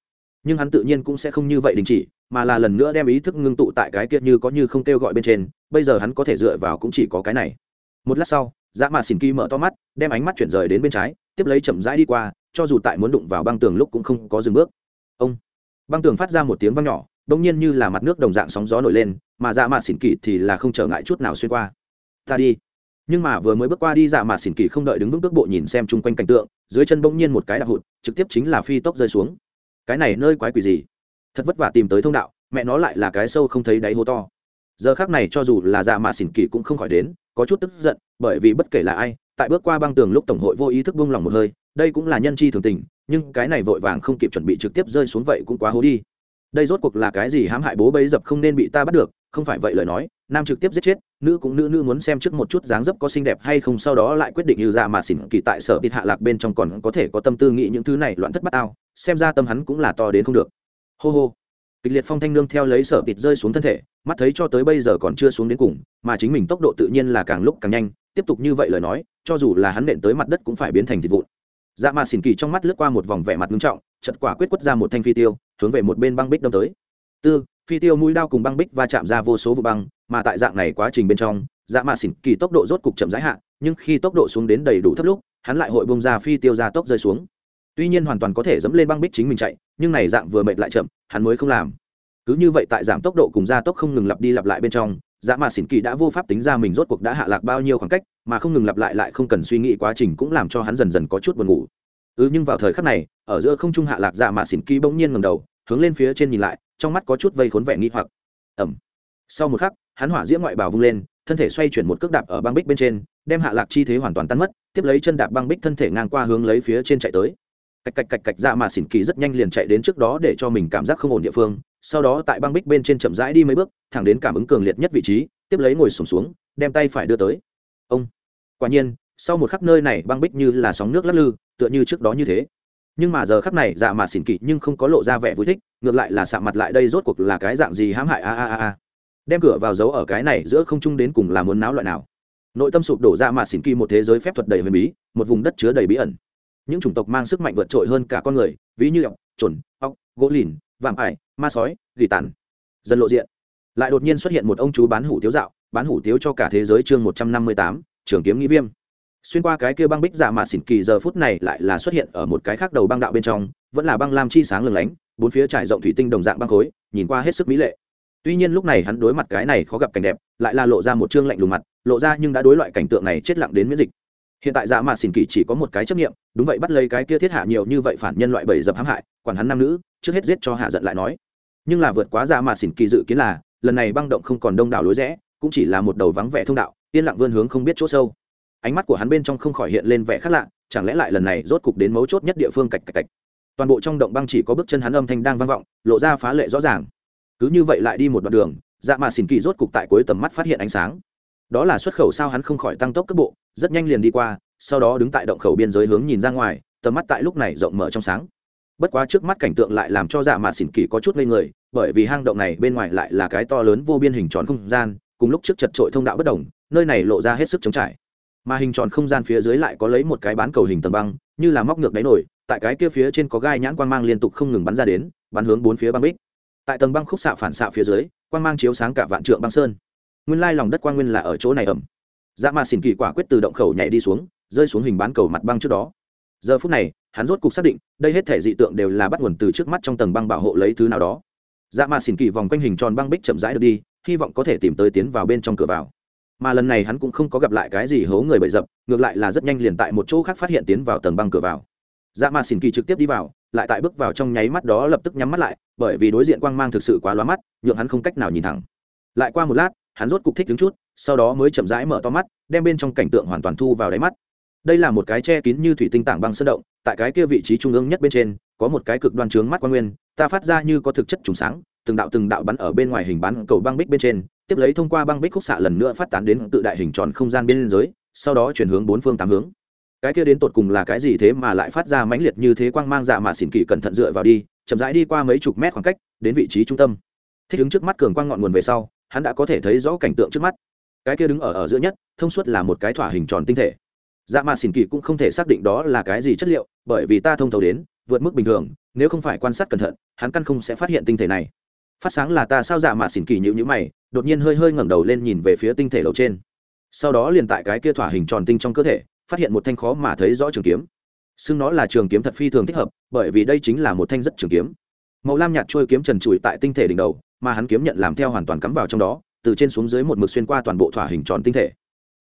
nhưng hắn tự nhiên cũng sẽ không như vậy đình chỉ, mà là lần nữa đem ý thức ngưng tụ tại cái kia như có như không kêu gọi bên trên, bây giờ hắn có thể dựa vào cũng chỉ có cái này. Một lát sau dạ mà xỉn kỳ mở to mắt, đem ánh mắt chuyển rời đến bên trái, tiếp lấy chậm rãi đi qua, cho dù tại muốn đụng vào băng tường lúc cũng không có dừng bước. Ông! Băng tường phát ra một tiếng vang nhỏ đông nhiên như là mặt nước đồng dạng sóng gió nổi lên, mà dạ mạt xỉn kỳ thì là không trở ngại chút nào xuyên qua. Ta đi. Nhưng mà vừa mới bước qua đi dạ mạt xỉn kỳ không đợi đứng vững bước bộ nhìn xem chung quanh cảnh tượng, dưới chân bỗng nhiên một cái đạp hụt, trực tiếp chính là phi tốc rơi xuống cái này nơi quái quỷ gì? Thật vất vả tìm tới thông đạo, mẹ nó lại là cái sâu không thấy đáy hố to. Giờ khác này cho dù là dạ mạ xỉn kỳ cũng không khỏi đến, có chút tức giận, bởi vì bất kể là ai, tại bước qua băng tường lúc tổng hội vô ý thức buông lòng một hơi, đây cũng là nhân chi thường tình, nhưng cái này vội vàng không kịp chuẩn bị trực tiếp rơi xuống vậy cũng quá hố đi. Đây rốt cuộc là cái gì hãm hại bố bấy dập không nên bị ta bắt được không phải vậy lời nói, nam trực tiếp giết chết, nữ cũng nữ nữ muốn xem trước một chút dáng dấp có xinh đẹp hay không, sau đó lại quyết định như ra mà xỉn kỳ tại sở thịt hạ lạc bên trong còn có thể có tâm tư nghĩ những thứ này loạn thất bát ao, xem ra tâm hắn cũng là to đến không được. Hô hô. Kịch liệt phong thanh nương theo lấy sở thịt rơi xuống thân thể, mắt thấy cho tới bây giờ còn chưa xuống đến cùng, mà chính mình tốc độ tự nhiên là càng lúc càng nhanh, tiếp tục như vậy lời nói, cho dù là hắn nện tới mặt đất cũng phải biến thành thịt vụn. Dạ mà xỉn kỳ trong mắt lướt qua một vòng vẻ mặt nghiêm trọng chật quả quyết quất ra một thanh phi tiêu, hướng về một bên băng bích đâm tới. Tư phi tiêu mũi đao cùng băng bích va chạm ra vô số vụ băng, mà tại dạng này quá trình bên trong dạ mà xỉn kỳ tốc độ rốt cục chậm rãi hạ, nhưng khi tốc độ xuống đến đầy đủ thấp lúc, hắn lại hội bông ra phi tiêu ra tốc rơi xuống. Tuy nhiên hoàn toàn có thể dẫm lên băng bích chính mình chạy, nhưng này dạng vừa mệt lại chậm, hắn mới không làm. Cứ như vậy tại giảm tốc độ cùng gia tốc không ngừng lặp đi lặp lại bên trong dạ mà xỉn kỳ đã vô pháp tính ra mình rốt cuộc đã hạ lạc bao nhiêu khoảng cách, mà không ngừng lặp lại lại không cần suy nghĩ quá trình cũng làm cho hắn dần dần có chút buồn ngủ. Ừ nhưng vào thời khắc này, ở giữa không trung hạ lạc dạ mà xỉn kỳ bỗng nhiên ngầm đầu, hướng lên phía trên nhìn lại trong mắt có chút vây khốn vẻ nghi hoặc. Ẩm sau một khắc hắn hỏa diễm ngoại bào vung lên thân thể xoay chuyển một cước đạp ở băng bích bên trên đem hạ lạc chi thế hoàn toàn tan mất tiếp lấy chân đạp băng bích thân thể ngang qua hướng lấy phía trên chạy tới. Cạch cạch cạch cạch dạ mà xỉn kỳ rất nhanh liền chạy đến trước đó để cho mình cảm giác không ổn địa phương sau đó tại băng bích bên trên chậm rãi đi mấy bước thẳng đến cảm ứng cường liệt nhất vị trí tiếp lấy ngồi sùng xuống, xuống đem tay phải đưa tới. Ông. Quả nhiên sau một khắc nơi này băng bích như là sóng nước lắc lư tựa như trước đó như thế nhưng mà giờ khắc này dạ mà xỉn kỳ nhưng không có lộ ra vẻ vui thích, ngược lại là sạ mặt lại đây rốt cuộc là cái dạng gì hãm hại a a a a. Đem cửa vào giấu ở cái này giữa không trung đến cùng là muốn náo loại nào. Nội tâm sụp đổ dạ mà xỉn kỳ một thế giới phép thuật đầy huyền bí, một vùng đất chứa đầy bí ẩn. Những chủng tộc mang sức mạnh vượt trội hơn cả con người, ví như ọc trồn ọc gỗ lìn, vạm ải, ma sói, gỉ tàn. Dần lộ diện. Lại đột nhiên xuất hiện một ông chú bán hủ tiếu dạo, bán hủ tiếu cho cả thế giới chương một trăm năm mươi tám, trường kiếm nghĩ viêm xuyên qua cái kia băng bích dạ mạ xỉn kỳ giờ phút này lại là xuất hiện ở một cái khác đầu băng đạo bên trong, vẫn là băng lam chi sáng lừng lánh, bốn phía trải rộng thủy tinh đồng dạng băng khối, nhìn qua hết sức mỹ lệ. Tuy nhiên lúc này hắn đối mặt cái này khó gặp cảnh đẹp, lại là lộ ra một chương lạnh lùng mặt, lộ ra nhưng đã đối loại cảnh tượng này chết lặng đến miễn dịch. Hiện tại dạ mạ xỉn kỳ chỉ có một cái chấp nghiệm đúng vậy bắt lấy cái kia thiết hạ nhiều như vậy phản nhân loại bầy dập hãm hại, quản hắn nam nữ, trước hết giết cho hạ giận lại nói. Nhưng là vượt quá dạ mạ xỉn kỳ dự kiến là, lần này băng động không còn đông đảo lối rẽ, cũng chỉ là một đầu vắng vẻ thông đạo, yên lặng vươn hướng không biết chỗ sâu ánh mắt của hắn bên trong không khỏi hiện lên vẻ khác lạ, chẳng lẽ lại lần này rốt cục đến mấu chốt nhất địa phương cạch cạch cạch. Toàn bộ trong động băng chỉ có bước chân hắn âm thanh đang vang vọng, lộ ra phá lệ rõ ràng. Cứ như vậy lại đi một đoạn đường dạ mà xỉn kỳ rốt cục tại cuối tầm mắt phát hiện ánh sáng. Đó là xuất khẩu sao hắn không khỏi tăng tốc cấp bộ, rất nhanh liền đi qua, sau đó đứng tại động khẩu biên giới hướng nhìn ra ngoài, tầm mắt tại lúc này rộng mở trong sáng. Bất quá trước mắt cảnh tượng lại làm cho dạ mà xỉn kỳ có chút ngây người, bởi vì hang động này bên ngoài lại là cái to lớn vô biên hình tròn không gian, cùng lúc trước chật trội thông đạo bất đồng, nơi này lộ ra hết sức chống trải mà hình tròn không gian phía dưới lại có lấy một cái bán cầu hình tầng băng, như là móc ngược đáy nổi, tại cái kia phía trên có gai nhãn quang mang liên tục không ngừng bắn ra đến, bắn hướng bốn phía băng bích. Tại tầng băng khúc xạ phản xạ phía dưới, quang mang chiếu sáng cả vạn trượng băng sơn. Nguyên lai lòng đất quang nguyên là ở chỗ này ẩm. Dạ mà xỉn kỳ quả quyết từ động khẩu nhảy đi xuống, rơi xuống hình bán cầu mặt băng trước đó. Giờ phút này, hắn rốt cục xác định, đây hết thể dị tượng đều là bắt nguồn từ trước mắt trong tầng băng bảo hộ lấy thứ nào đó. Dạ mà xỉn kỳ vòng quanh hình tròn băng bích chậm rãi được đi, hy vọng có thể tìm tới tiến vào bên trong cửa vào mà lần này hắn cũng không có gặp lại cái gì hố người bậy dập ngược lại là rất nhanh liền tại một chỗ khác phát hiện tiến vào tầng băng cửa vào. Dạ mà xin kỳ trực tiếp đi vào, lại tại bước vào trong nháy mắt đó lập tức nhắm mắt lại, bởi vì đối diện quang mang thực sự quá lóa mắt, nhượng hắn không cách nào nhìn thẳng. Lại qua một lát, hắn rốt cục thích đứng chút, sau đó mới chậm rãi mở to mắt, đem bên trong cảnh tượng hoàn toàn thu vào đáy mắt. Đây là một cái che kín như thủy tinh tảng băng sơn động, tại cái kia vị trí trung ương nhất bên trên, có một cái cực đoan trướng mắt quan nguyên, ta phát ra như có thực chất trùng sáng, từng đạo từng đạo bắn ở bên ngoài hình bán cầu băng bích bên trên tiếp lấy thông qua băng bích khúc xạ lần nữa phát tán đến tự đại hình tròn không gian biên giới, sau đó chuyển hướng bốn phương tám hướng. Cái kia đến tột cùng là cái gì thế mà lại phát ra mãnh liệt như thế quang mang dạ mà xỉn kỳ cẩn thận dựa vào đi, chậm rãi đi qua mấy chục mét khoảng cách, đến vị trí trung tâm. Thích ứng trước mắt cường quang ngọn nguồn về sau, hắn đã có thể thấy rõ cảnh tượng trước mắt. Cái kia đứng ở ở giữa nhất, thông suốt là một cái thỏa hình tròn tinh thể. Dạ mà xỉn kỳ cũng không thể xác định đó là cái gì chất liệu, bởi vì ta thông thấu đến, vượt mức bình thường, nếu không phải quan sát cẩn thận, hắn căn không sẽ phát hiện tinh thể này phát sáng là ta sao dạ mà xỉn kỳ nhữ nhữ mày, đột nhiên hơi hơi ngẩng đầu lên nhìn về phía tinh thể lầu trên. Sau đó liền tại cái kia thỏa hình tròn tinh trong cơ thể, phát hiện một thanh khó mà thấy rõ trường kiếm. Xưng nó là trường kiếm thật phi thường thích hợp, bởi vì đây chính là một thanh rất trường kiếm. Màu lam nhạt trôi kiếm trần trụi tại tinh thể đỉnh đầu, mà hắn kiếm nhận làm theo hoàn toàn cắm vào trong đó, từ trên xuống dưới một mực xuyên qua toàn bộ thỏa hình tròn tinh thể.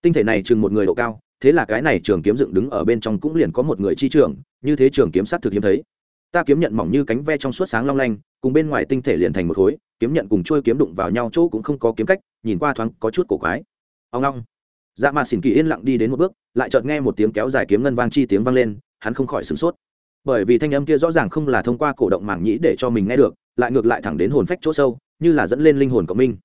Tinh thể này chừng một người độ cao, thế là cái này trường kiếm dựng đứng ở bên trong cũng liền có một người chi trường như thế trường kiếm sát thực hiếm thấy. Ta kiếm nhận mỏng như cánh ve trong suốt sáng long lanh cùng bên ngoài tinh thể liền thành một khối, kiếm nhận cùng trôi kiếm đụng vào nhau chỗ cũng không có kiếm cách, nhìn qua thoáng có chút cổ quái. Ông long dạ mà xỉn kỳ yên lặng đi đến một bước, lại chợt nghe một tiếng kéo dài kiếm ngân vang chi tiếng vang lên, hắn không khỏi sửng sốt. Bởi vì thanh âm kia rõ ràng không là thông qua cổ động mảng nhĩ để cho mình nghe được, lại ngược lại thẳng đến hồn phách chỗ sâu, như là dẫn lên linh hồn của mình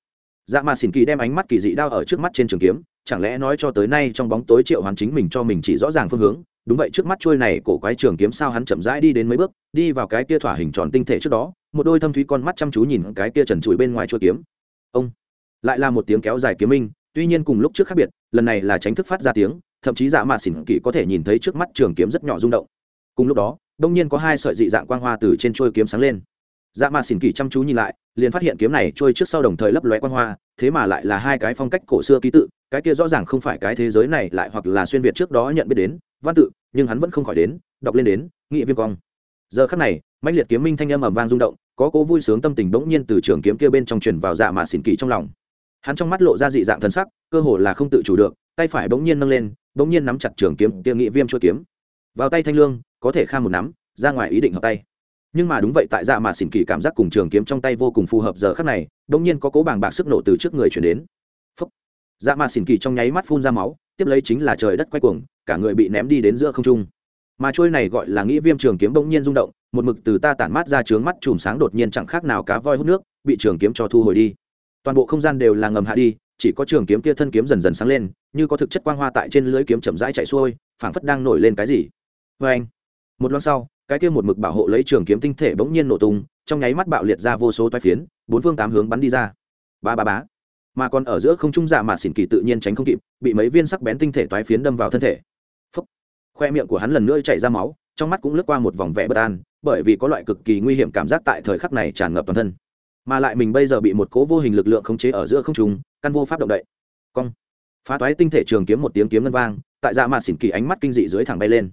dạ mà xỉn kỳ đem ánh mắt kỳ dị đao ở trước mắt trên trường kiếm, chẳng lẽ nói cho tới nay trong bóng tối triệu hoàn chính mình cho mình chỉ rõ ràng phương hướng? Đúng vậy, trước mắt trôi này cổ quái trường kiếm sao hắn chậm rãi đi đến mấy bước, đi vào cái kia thỏa hình tròn tinh thể trước đó một đôi thâm thúy con mắt chăm chú nhìn cái kia trần trụi bên ngoài chuôi kiếm. Ông lại là một tiếng kéo dài kiếm minh, tuy nhiên cùng lúc trước khác biệt, lần này là tránh thức phát ra tiếng, thậm chí dạ mạt xỉn kỳ có thể nhìn thấy trước mắt trường kiếm rất nhỏ rung động. Cùng lúc đó, đông nhiên có hai sợi dị dạng quang hoa từ trên trôi kiếm sáng lên. Dạ mạt xỉn kỳ chăm chú nhìn lại, liền phát hiện kiếm này trôi trước sau đồng thời lấp lóe quang hoa, thế mà lại là hai cái phong cách cổ xưa ký tự, cái kia rõ ràng không phải cái thế giới này lại hoặc là xuyên việt trước đó nhận biết đến, văn tự, nhưng hắn vẫn không khỏi đến, đọc lên đến, nghị viêm cong giờ khắc này mạnh liệt kiếm minh thanh âm ầm vang rung động, có cố vui sướng tâm tình bỗng nhiên từ trường kiếm kia bên trong truyền vào dạ mà xỉn kỳ trong lòng. Hắn trong mắt lộ ra dị dạng thân sắc, cơ hồ là không tự chủ được, tay phải bỗng nhiên nâng lên, bỗng nhiên nắm chặt trường kiếm kia nghị viêm chuôi kiếm. Vào tay thanh lương, có thể kha một nắm, ra ngoài ý định hợp tay. Nhưng mà đúng vậy tại dạ mà xỉn kỳ cảm giác cùng trường kiếm trong tay vô cùng phù hợp giờ khắc này, bỗng nhiên có cố bàng bạc sức nổ từ trước người chuyển đến. Phúc. dạ mà xỉn kỳ trong nháy mắt phun ra máu, tiếp lấy chính là trời đất quay cuồng, cả người bị ném đi đến giữa không trung mà trôi này gọi là nghĩ viêm trường kiếm bỗng nhiên rung động, một mực từ ta tản mát ra trướng mắt chùm sáng đột nhiên chẳng khác nào cá voi hút nước, bị trường kiếm cho thu hồi đi. Toàn bộ không gian đều là ngầm hạ đi, chỉ có trường kiếm kia thân kiếm dần dần sáng lên, như có thực chất quang hoa tại trên lưới kiếm chậm rãi chạy xuôi, phảng phất đang nổi lên cái gì. Vê anh một loan sau, cái kia một mực bảo hộ lấy trường kiếm tinh thể bỗng nhiên nổ tung, trong nháy mắt bạo liệt ra vô số toái phiến, bốn phương tám hướng bắn đi ra. Ba ba bá mà còn ở giữa không trung dạ mà xỉn kỳ tự nhiên tránh không kịp, bị mấy viên sắc bén tinh thể toái phiến đâm vào thân thể khoe miệng của hắn lần nữa chảy ra máu, trong mắt cũng lướt qua một vòng vẻ bất an, bởi vì có loại cực kỳ nguy hiểm cảm giác tại thời khắc này tràn ngập toàn thân. Mà lại mình bây giờ bị một cố vô hình lực lượng khống chế ở giữa không trung, căn vô pháp động đậy. Cong. Phá toái tinh thể trường kiếm một tiếng kiếm ngân vang, tại dạ mạn xỉn kỳ ánh mắt kinh dị dưới thẳng bay lên.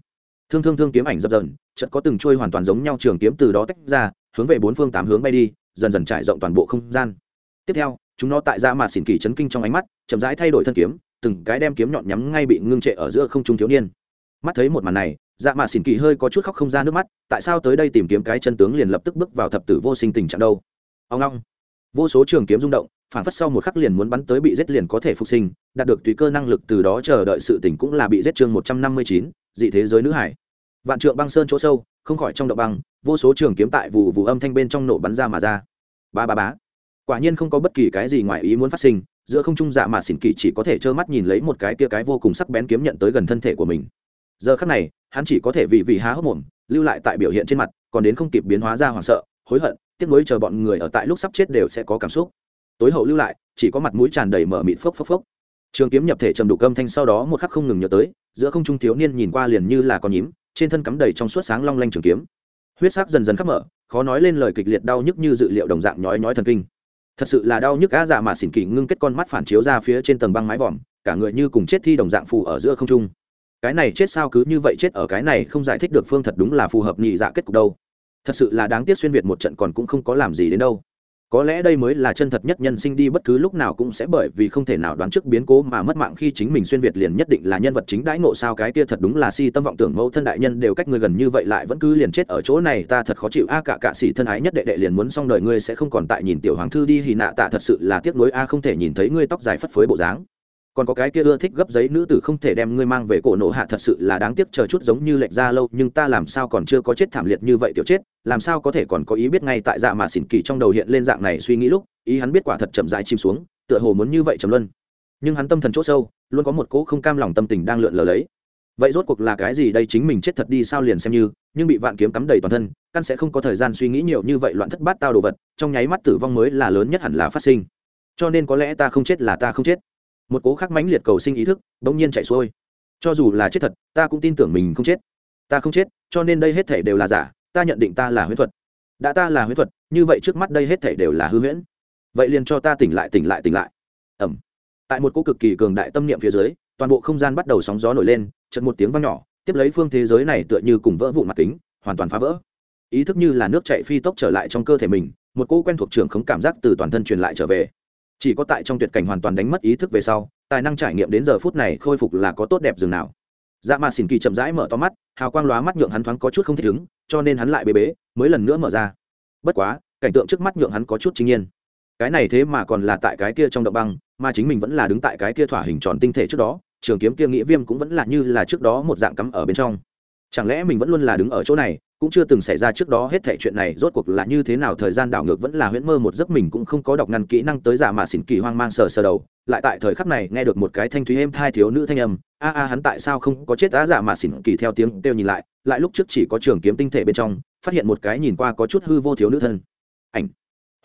Thương thương thương kiếm ảnh dập dần chợt có từng trôi hoàn toàn giống nhau trường kiếm từ đó tách ra, hướng về bốn phương tám hướng bay đi, dần dần trải rộng toàn bộ không gian. Tiếp theo, chúng nó tại dạ mạn xỉn kỳ chấn kinh trong ánh mắt, chậm rãi thay đổi thân kiếm, từng cái đem kiếm nhọn nhắm ngay bị ngưng trệ ở giữa không trung thiếu niên mắt thấy một màn này dạ mạ xỉn kỳ hơi có chút khóc không ra nước mắt, tại sao tới đây tìm kiếm cái chân tướng liền lập tức bước vào thập tử vô sinh tình trạng đâu? Ông long vô số trường kiếm rung động, phản phất sau một khắc liền muốn bắn tới bị giết liền có thể phục sinh, đạt được tùy cơ năng lực từ đó chờ đợi sự tỉnh cũng là bị giết chương một trăm năm mươi chín, dị thế giới nữ hải. Vạn trượng băng sơn chỗ sâu, không khỏi trong động băng, vô số trường kiếm tại vụ vụ âm thanh bên trong nổ bắn ra mà ra. Ba ba bá quả nhiên không có bất kỳ cái gì ngoài ý muốn phát sinh, giữa không trung dạ mà xỉn kỳ chỉ có thể trơ mắt nhìn lấy một cái kia cái vô cùng sắc bén kiếm nhận tới gần thân thể của mình giờ khắc này, hắn chỉ có thể vì vì há hốc mồm, lưu lại tại biểu hiện trên mặt, còn đến không kịp biến hóa ra hoảng sợ, hối hận, tiếc nuối chờ bọn người ở tại lúc sắp chết đều sẽ có cảm xúc. Tối hậu lưu lại, chỉ có mặt mũi tràn đầy mở mịt phốc phốc phốc. Trường kiếm nhập thể trầm đủ âm thanh sau đó một khắc không ngừng nhớ tới, giữa không trung thiếu niên nhìn qua liền như là con nhím, trên thân cắm đầy trong suốt sáng long lanh trường kiếm. Huyết sắc dần dần khắp mở, khó nói lên lời kịch liệt đau nhức như dự liệu đồng dạng nhói nhói thần kinh. Thật sự là đau nhức á dạ mà xỉn kỳ ngưng kết con mắt phản chiếu ra phía trên tầng băng mái vòm, cả người như cùng chết thi đồng dạng phù ở giữa không trung cái này chết sao cứ như vậy chết ở cái này không giải thích được phương thật đúng là phù hợp nhị dạ kết cục đâu. Thật sự là đáng tiếc xuyên việt một trận còn cũng không có làm gì đến đâu. Có lẽ đây mới là chân thật nhất nhân sinh đi, bất cứ lúc nào cũng sẽ bởi vì không thể nào đoán trước biến cố mà mất mạng khi chính mình xuyên việt liền nhất định là nhân vật chính đãi ngộ sao cái kia thật đúng là si tâm vọng tưởng mẫu thân đại nhân đều cách người gần như vậy lại vẫn cứ liền chết ở chỗ này, ta thật khó chịu. A cả cạ sĩ thân ái nhất đệ đệ liền muốn xong đời, ngươi sẽ không còn tại nhìn tiểu hoàng thư đi, hì nạ tạ thật sự là tiếc nuối. A không thể nhìn thấy ngươi tóc dài phất phới bộ dáng còn có cái kia ưa thích gấp giấy nữ tử không thể đem ngươi mang về cổ nổ hạ thật sự là đáng tiếc, chờ chút giống như lệnh ra lâu, nhưng ta làm sao còn chưa có chết thảm liệt như vậy tiểu chết, làm sao có thể còn có ý biết ngay tại dạ mà xỉn kỳ trong đầu hiện lên dạng này suy nghĩ lúc, ý hắn biết quả thật chậm rãi chìm xuống, tựa hồ muốn như vậy trầm luân. Nhưng hắn tâm thần chỗ sâu, luôn có một cỗ không cam lòng tâm tình đang lượn lờ lấy. Vậy rốt cuộc là cái gì đây, chính mình chết thật đi sao liền xem như, nhưng bị vạn kiếm cắm đầy toàn thân, căn sẽ không có thời gian suy nghĩ nhiều như vậy loạn thất bát tao đồ vật, trong nháy mắt tử vong mới là lớn nhất hẳn là phát sinh. Cho nên có lẽ ta không chết là ta không chết một cố khắc mãnh liệt cầu sinh ý thức bỗng nhiên chạy xuôi. Cho dù là chết thật, ta cũng tin tưởng mình không chết. Ta không chết, cho nên đây hết thể đều là giả, ta nhận định ta là huyễn thuật. Đã ta là huyễn thuật, như vậy trước mắt đây hết thể đều là hư huyễn. Vậy liền cho ta tỉnh lại tỉnh lại tỉnh lại. Ẩm tại một cỗ cực kỳ cường đại tâm niệm phía dưới, toàn bộ không gian bắt đầu sóng gió nổi lên chật một tiếng vang nhỏ, tiếp lấy phương thế giới này tựa như cùng vỡ vụn mặt kính, hoàn toàn phá vỡ. Ý thức như là nước chạy phi tốc trở lại trong cơ thể mình, một cỗ quen thuộc trường không cảm giác từ toàn thân truyền lại trở về chỉ có tại trong tuyệt cảnh hoàn toàn đánh mất ý thức về sau, tài năng trải nghiệm đến giờ phút này khôi phục là có tốt đẹp dường nào. Dạ mà xỉn kỳ chậm rãi mở to mắt, hào quang lóa mắt nhượng hắn thoáng có chút không thích ứng, cho nên hắn lại bế bế, mới lần nữa mở ra. Bất quá, cảnh tượng trước mắt nhượng hắn có chút chính nhiên cái này thế mà còn là tại cái kia trong động băng, mà chính mình vẫn là đứng tại cái kia thỏa hình tròn tinh thể trước đó, trường kiếm kia nghĩa viêm cũng vẫn là như là trước đó một dạng cắm ở bên trong chẳng lẽ mình vẫn luôn là đứng ở chỗ này, cũng chưa từng xảy ra trước đó hết thảy chuyện này, rốt cuộc là như thế nào, thời gian đảo ngược vẫn là huyễn mơ một giấc, mình cũng không có đọc ngăn kỹ năng tới giả mà xỉn kỳ hoang mang sờ sờ đầu. Lại tại thời khắc này, nghe được một cái thanh thúy êm thai thiếu nữ thanh âm, a a, hắn tại sao không có chết? Á, giả mà xỉn kỳ theo tiếng kêu nhìn lại lại lúc trước chỉ có trường kiếm tinh thể bên trong, phát hiện một cái nhìn qua có chút hư vô thiếu nữ thân. Ảnh.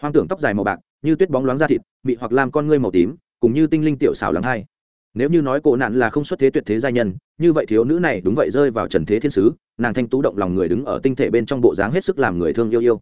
Hoang tưởng tóc dài màu bạc, như tuyết bóng loáng da thịt bị hoặc làm con ngươi màu tím, cùng như tinh linh tiểu xảo lắng hai nếu như nói cổ nạn là không xuất thế tuyệt thế gia nhân, như vậy thiếu nữ này đúng vậy rơi vào trần thế thiên sứ, nàng thanh tú động lòng người đứng ở tinh thể bên trong bộ dáng hết sức làm người thương yêu yêu.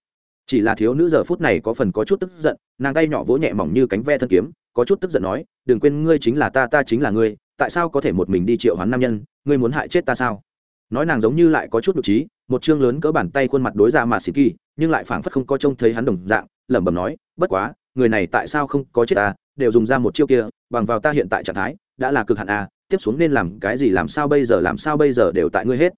Chỉ là thiếu nữ giờ phút này có phần có chút tức giận, nàng tay nhỏ vỗ nhẹ mỏng như cánh ve thân kiếm, có chút tức giận nói, đừng quên ngươi chính là ta ta chính là ngươi, tại sao có thể một mình đi triệu hoán nam nhân, ngươi muốn hại chết ta sao? Nói nàng giống như lại có chút nhục trí, một chương lớn cỡ bàn tay khuôn mặt đối ra mà xịt kỳ, nhưng lại phảng phất không có trông thấy hắn đồng dạng, lẩm bẩm nói, bất quá, người này tại sao không có chết ta, đều dùng ra một chiêu kia, bằng vào ta hiện tại trạng thái đã là cực hạn à, tiếp xuống nên làm cái gì làm sao bây giờ làm sao bây giờ đều tại ngươi hết.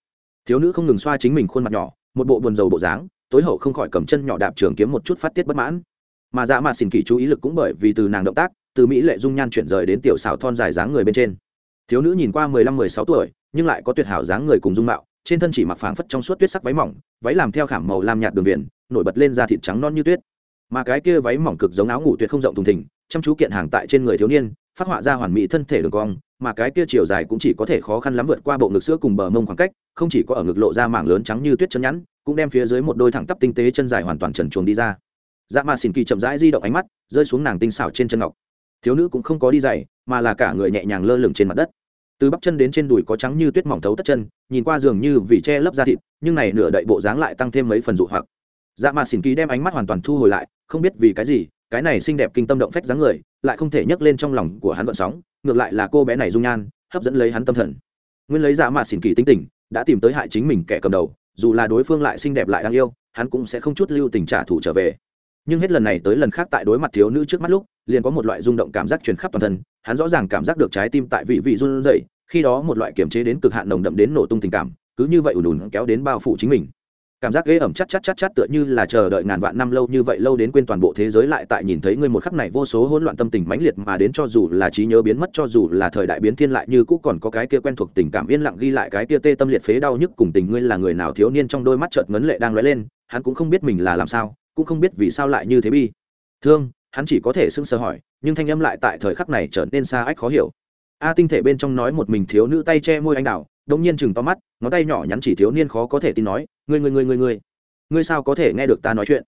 Thiếu nữ không ngừng xoa chính mình khuôn mặt nhỏ một bộ buồn rầu bộ dáng tối hậu không khỏi cầm chân nhỏ đạp trường kiếm một chút phát tiết bất mãn. Mà dạ mà xỉn kỳ chú ý lực cũng bởi vì từ nàng động tác từ mỹ lệ dung nhan chuyển rời đến tiểu xảo thon dài dáng người bên trên. Thiếu nữ nhìn qua mười lăm mười sáu tuổi nhưng lại có tuyệt hảo dáng người cùng dung mạo trên thân chỉ mặc phảng phất trong suốt tuyết sắc váy mỏng váy làm theo khảm màu lam nhạt đường viền nổi bật lên da thịt trắng non như tuyết. Mà cái kia váy mỏng cực giống áo ngủ tuyệt không rộng thùng thình chăm chú kiện hàng tại trên người thiếu niên phát họa ra hoàn mỹ thân thể đường cong, mà cái kia chiều dài cũng chỉ có thể khó khăn lắm vượt qua bộ ngực sữa cùng bờ mông khoảng cách, không chỉ có ở ngực lộ ra mảng lớn trắng như tuyết chân nhẵn, cũng đem phía dưới một đôi thẳng tắp tinh tế chân dài hoàn toàn trần chuồng đi ra. Dạ mà xỉn kỳ chậm rãi di động ánh mắt, rơi xuống nàng tinh xảo trên chân ngọc. Thiếu nữ cũng không có đi dày mà là cả người nhẹ nhàng lơ lửng trên mặt đất. Từ bắp chân đến trên đùi có trắng như tuyết mỏng thấu tất chân, nhìn qua giường như vì che lấp da thịt, nhưng này nửa đậy bộ dáng lại tăng thêm mấy phần dụ hoặc. Dạ mà xỉn kỳ đem ánh mắt hoàn toàn thu hồi lại, không biết vì cái gì cái này xinh đẹp kinh tâm động phách dáng người, lại không thể nhấc lên trong lòng của hắn vận sóng, ngược lại là cô bé này dung nhan, hấp dẫn lấy hắn tâm thần. Nguyên lấy dạ giả mà xỉn kỳ tính tình, đã tìm tới hại chính mình kẻ cầm đầu, dù là đối phương lại xinh đẹp lại đáng yêu, hắn cũng sẽ không chút lưu tình trả thù trở về. Nhưng hết lần này tới lần khác tại đối mặt thiếu nữ trước mắt lúc, liền có một loại rung động cảm giác truyền khắp toàn thân, hắn rõ ràng cảm giác được trái tim tại vị vị run rẩy, khi đó một loại kiềm chế đến cực hạn nồng đậm đến nổ tung tình cảm, cứ như vậy ùn ùn kéo đến bao phủ chính mình cảm giác ghê ẩm chắc chắc chắc chắc tựa như là chờ đợi ngàn vạn năm lâu như vậy, lâu đến quên toàn bộ thế giới lại tại nhìn thấy ngươi một khắc này, vô số hỗn loạn tâm tình mãnh liệt mà đến cho dù là trí nhớ biến mất, cho dù là thời đại biến thiên lại như cũ còn có cái kia quen thuộc tình cảm yên lặng ghi lại cái kia tê tâm liệt phế đau nhức cùng tình ngươi là người nào thiếu niên trong đôi mắt chợt ngấn lệ đang lóe lên, hắn cũng không biết mình là làm sao, cũng không biết vì sao lại như thế bi. Thương, hắn chỉ có thể sưng sờ hỏi, nhưng thanh âm lại tại thời khắc này trở nên xa ách khó hiểu. A tinh thể bên trong nói một mình thiếu nữ tay che môi anh đào đông nhiên chừng to mắt, ngón tay nhỏ nhắn chỉ thiếu niên khó có thể tin nói, ngươi ngươi ngươi ngươi ngươi ngươi sao có thể nghe được ta nói chuyện?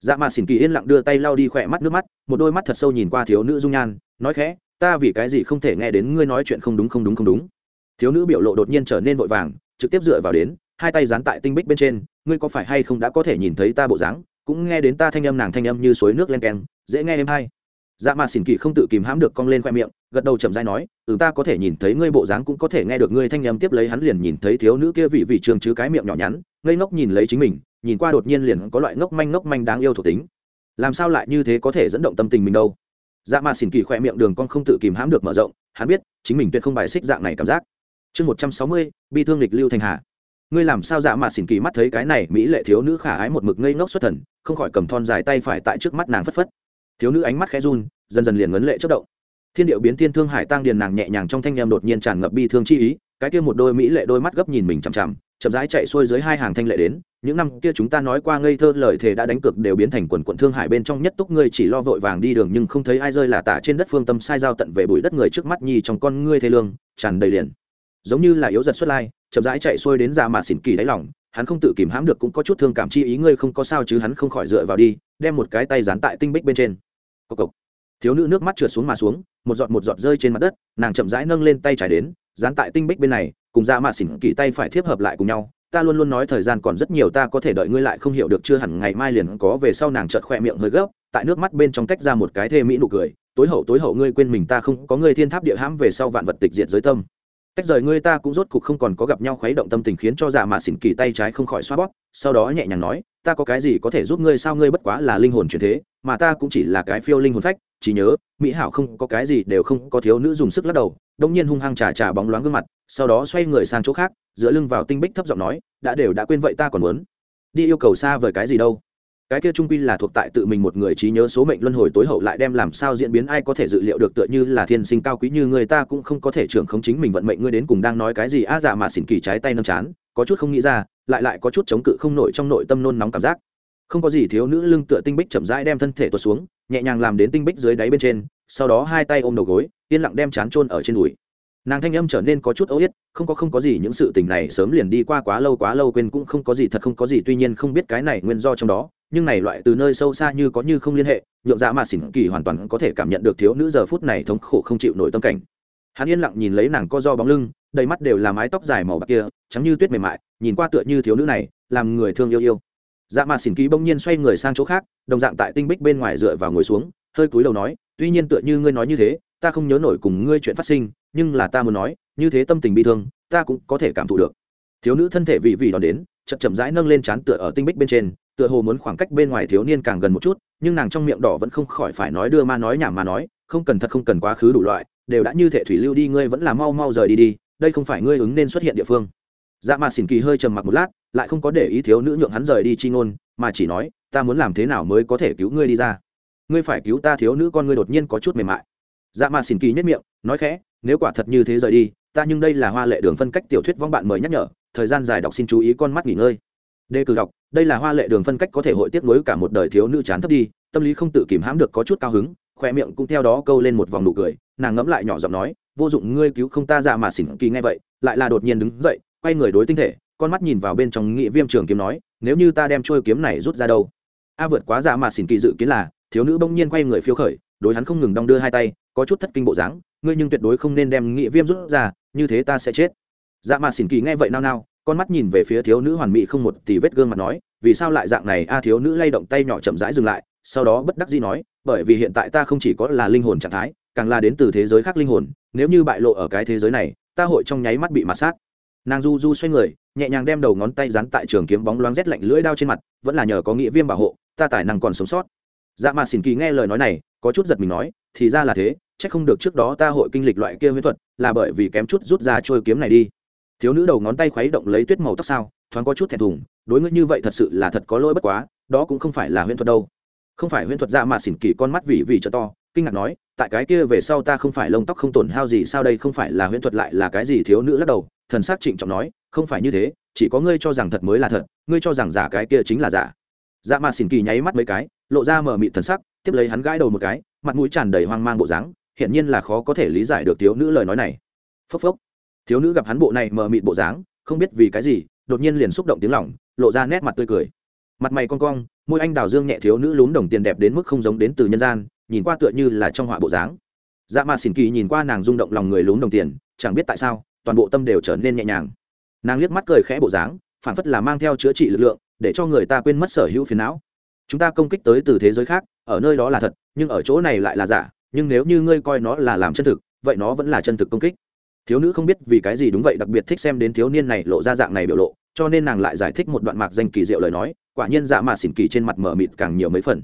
Dạ mà xỉn kỳ yên lặng đưa tay lau đi khỏe mắt nước mắt, một đôi mắt thật sâu nhìn qua thiếu nữ dung nhan, nói khẽ, ta vì cái gì không thể nghe đến ngươi nói chuyện không đúng không đúng không đúng? Thiếu nữ biểu lộ đột nhiên trở nên vội vàng, trực tiếp dựa vào đến, hai tay dán tại tinh bích bên trên, ngươi có phải hay không đã có thể nhìn thấy ta bộ dáng, cũng nghe đến ta thanh âm nàng thanh âm như suối nước len keng, dễ nghe em hay dạ mà xỉn kỳ không tự kìm hãm được cong lên khoe miệng, gật đầu chậm dai nói ừ ta có thể nhìn thấy ngươi bộ dáng cũng có thể nghe được ngươi thanh âm tiếp lấy hắn liền nhìn thấy thiếu nữ kia vị vị trường chứ cái miệng nhỏ nhắn, ngây ngốc nhìn lấy chính mình, nhìn qua đột nhiên liền có loại ngốc manh ngốc manh đáng yêu thuộc tính. Làm sao lại như thế có thể dẫn động tâm tình mình đâu? Dạ mà xỉn kỳ khoe miệng đường con không tự kìm hãm được mở rộng, hắn biết, chính mình tuyệt không bài xích dạng này cảm giác. Chương một trăm sáu mươi, bi thương lịch lưu thành hà ngươi làm sao dạ mà xỉn kỳ mắt thấy cái này mỹ lệ thiếu nữ khả ái một mực ngây ngốc xuất thần, không khỏi cầm thon dài tay phải tại trước mắt nàng phất phất thiếu nữ ánh mắt khẽ run, dần dần liền ngấn lệ chất động. Thiên điệu biến thiên thương hải tăng điền nàng nhẹ nhàng trong thanh em đột nhiên tràn ngập bi thương chi ý, cái kia một đôi mỹ lệ đôi mắt gấp nhìn mình chằm chằm, chậm rãi chạy xuôi dưới hai hàng thanh lệ đến, những năm kia chúng ta nói qua ngây thơ lời thề đã đánh cược đều biến thành quần quận thương hải bên trong nhất túc ngươi chỉ lo vội vàng đi đường nhưng không thấy ai rơi là tả trên đất phương tâm sai giao tận về bụi đất người trước mắt nhi trong con ngươi thê lương, tràn đầy liền. Giống như là yếu giật xuất lai, chậm rãi chạy xuôi đến ra mà xỉn kỳ đáy lòng, hắn không tự kìm hãm được cũng có chút thương cảm chi ý ngươi không có sao chứ hắn không khỏi dựa vào đi, đem một cái tay dán tại tinh bích bên trên cộc cộc. Thiếu nữ nước mắt trượt xuống mà xuống, một giọt một giọt rơi trên mặt đất, nàng chậm rãi nâng lên tay trái đến, dán tại tinh bích bên này, cùng dạ ra mà xỉn kỳ tay phải thiếp hợp lại cùng nhau. Ta luôn luôn nói thời gian còn rất nhiều, ta có thể đợi ngươi lại không hiểu được chưa hẳn ngày mai liền có về sau nàng chợt khỏe miệng hơi gấp, tại nước mắt bên trong tách ra một cái thê mỹ nụ cười. Tối hậu tối hậu ngươi quên mình, ta không có ngươi thiên tháp địa hãm về sau vạn vật tịch diệt giới tâm. Tách rời ngươi ta cũng rốt cục không còn có gặp nhau khuấy động tâm tình khiến cho dạ mạ xỉn kỳ tay trái không khỏi xoa bóp, sau đó nhẹ nhàng nói, ta có cái gì có thể giúp ngươi sao ngươi bất quá là linh hồn chuyển thế mà ta cũng chỉ là cái phiêu linh hồn phách, chỉ nhớ, mỹ hảo không có cái gì đều không có thiếu nữ dùng sức lắc đầu đông nhiên hung hăng trà trà bóng loáng gương mặt, sau đó xoay người sang chỗ khác, dựa lưng vào tinh bích thấp giọng nói, đã đều đã quên vậy ta còn muốn đi yêu cầu xa vời cái gì đâu. Cái kia trung quy là thuộc tại tự mình một người trí nhớ số mệnh luân hồi tối hậu lại đem làm sao diễn biến ai có thể dự liệu được tựa như là thiên sinh cao quý như người ta cũng không có thể trưởng khống chính mình vận mệnh ngươi đến cùng đang nói cái gì. A dạ mà xỉn kỳ trái tay nâng chán, có chút không nghĩ ra, lại lại có chút chống cự không nổi trong nội tâm nôn nóng cảm giác không có gì thiếu nữ lưng tựa tinh bích chậm rãi đem thân thể tuột xuống, nhẹ nhàng làm đến tinh bích dưới đáy bên trên, sau đó hai tay ôm đầu gối, yên lặng đem chán trôn ở trên đùi. Nàng thanh âm trở nên có chút ấu yết, không có không có gì những sự tình này sớm liền đi qua quá lâu quá lâu quên cũng không có gì thật không có gì, tuy nhiên không biết cái này nguyên do trong đó, nhưng này loại từ nơi sâu xa như có như không liên hệ, nhượng dạ mà xỉn kỳ hoàn toàn có thể cảm nhận được thiếu nữ giờ phút này thống khổ không chịu nổi tâm cảnh. Hắn yên lặng nhìn lấy nàng co do bóng lưng, đầy mắt đều là mái tóc dài màu bạc kia, trắng như tuyết mềm mại, nhìn qua tựa như thiếu nữ này, làm người thương yêu yêu dạ mạt xỉn kỳ bỗng nhiên xoay người sang chỗ khác, đồng dạng tại tinh bích bên ngoài dựa vào ngồi xuống, hơi cúi đầu nói, tuy nhiên tựa như ngươi nói như thế, ta không nhớ nổi cùng ngươi chuyện phát sinh, nhưng là ta muốn nói, như thế tâm tình bi thương, ta cũng có thể cảm thụ được. Thiếu nữ thân thể vị vị đón đến, chậm chậm rãi nâng lên trán tựa ở tinh bích bên trên, tựa hồ muốn khoảng cách bên ngoài thiếu niên càng gần một chút, nhưng nàng trong miệng đỏ vẫn không khỏi phải nói đưa ma nói nhảm mà nói, không cần thật không cần quá khứ đủ loại, đều đã như thể thủy lưu đi, ngươi vẫn là mau mau rời đi đi, đây không phải ngươi ứng nên xuất hiện địa phương. Dạ mà xỉn kỳ hơi trầm mặc một lát lại không có để ý thiếu nữ nhượng hắn rời đi chi ngôn, mà chỉ nói, ta muốn làm thế nào mới có thể cứu ngươi đi ra? Ngươi phải cứu ta thiếu nữ con ngươi đột nhiên có chút mềm mại. Dạ mà xỉn kỳ nhất miệng, nói khẽ, nếu quả thật như thế rời đi, ta nhưng đây là hoa lệ đường phân cách tiểu thuyết vong bạn mời nhắc nhở, thời gian dài đọc xin chú ý con mắt nghỉ ngơi. Đề cử đọc, đây là hoa lệ đường phân cách có thể hội tiếp nối cả một đời thiếu nữ chán thấp đi, tâm lý không tự kìm hãm được có chút cao hứng. Khoe miệng cũng theo đó câu lên một vòng nụ cười, nàng ngẫm lại nhỏ giọng nói, vô dụng ngươi cứu không ta dạ mà xỉn kỳ nghe vậy, lại là đột nhiên đứng dậy, quay người đối tinh thể con mắt nhìn vào bên trong nghị viêm trường kiếm nói, nếu như ta đem trôi kiếm này rút ra đâu? A vượt quá dạ mà xỉn kỳ dự kiến là, thiếu nữ bỗng nhiên quay người phiêu khởi, đối hắn không ngừng đong đưa hai tay, có chút thất kinh bộ dáng, ngươi nhưng tuyệt đối không nên đem nghị viêm rút ra, như thế ta sẽ chết. Dạ mà xỉn kỳ nghe vậy nao nao, con mắt nhìn về phía thiếu nữ hoàn mỹ không một tỷ vết gương mặt nói, vì sao lại dạng này? A thiếu nữ lay động tay nhỏ chậm rãi dừng lại, sau đó bất đắc dĩ nói, bởi vì hiện tại ta không chỉ có là linh hồn trạng thái, càng là đến từ thế giới khác linh hồn, nếu như bại lộ ở cái thế giới này, ta hội trong nháy mắt bị mạt sát nàng du du xoay người, nhẹ nhàng đem đầu ngón tay dán tại trường kiếm bóng loáng rét lạnh lưỡi đao trên mặt, vẫn là nhờ có nghĩa viêm bảo hộ, ta tài năng còn sống sót. Dạ mà xỉn kỳ nghe lời nói này, có chút giật mình nói, thì ra là thế, chắc không được trước đó ta hội kinh lịch loại kia huyễn thuật, là bởi vì kém chút rút ra trôi kiếm này đi. Thiếu nữ đầu ngón tay khuấy động lấy tuyết màu tóc sao, thoáng có chút thẹn thùng, đối ngữ như vậy thật sự là thật có lỗi bất quá, đó cũng không phải là huyễn thuật đâu. Không phải huyễn thuật dạ mà xỉn kỳ con mắt vì vì cho to kinh ngạc nói, tại cái kia về sau ta không phải lông tóc không tổn hao gì, sao đây không phải là huyễn thuật lại là cái gì thiếu nữ lắc đầu? Thần sắc trịnh trọng nói, không phải như thế, chỉ có ngươi cho rằng thật mới là thật, ngươi cho rằng giả cái kia chính là giả. Dạ mà xỉn kỳ nháy mắt mấy cái, lộ ra mờ mịt thần sắc, tiếp lấy hắn gãi đầu một cái, mặt mũi tràn đầy hoang mang bộ dáng hiện nhiên là khó có thể lý giải được thiếu nữ lời nói này. Phốc phốc. Thiếu nữ gặp hắn bộ này mờ mịt bộ dáng, không biết vì cái gì, đột nhiên liền xúc động tiếng lỏng lộ ra nét mặt tươi cười. Mặt mày con cong, môi anh đào dương nhẹ thiếu nữ lún đồng tiền đẹp đến mức không giống đến từ nhân gian nhìn qua tựa như là trong họa bộ dáng. Dạ mà xỉn kỳ nhìn qua nàng rung động lòng người lún đồng tiền, chẳng biết tại sao, toàn bộ tâm đều trở nên nhẹ nhàng. Nàng liếc mắt cười khẽ bộ dáng, phản phất là mang theo chữa trị lực lượng, để cho người ta quên mất sở hữu phiền não. Chúng ta công kích tới từ thế giới khác, ở nơi đó là thật, nhưng ở chỗ này lại là giả, nhưng nếu như ngươi coi nó là làm chân thực, vậy nó vẫn là chân thực công kích. Thiếu nữ không biết vì cái gì đúng vậy, đặc biệt thích xem đến thiếu niên này lộ ra dạng này biểu lộ, cho nên nàng lại giải thích một đoạn mạc danh kỳ diệu lời nói, quả nhiên dạ mà xỉn kỳ trên mặt mở mịt càng nhiều mấy phần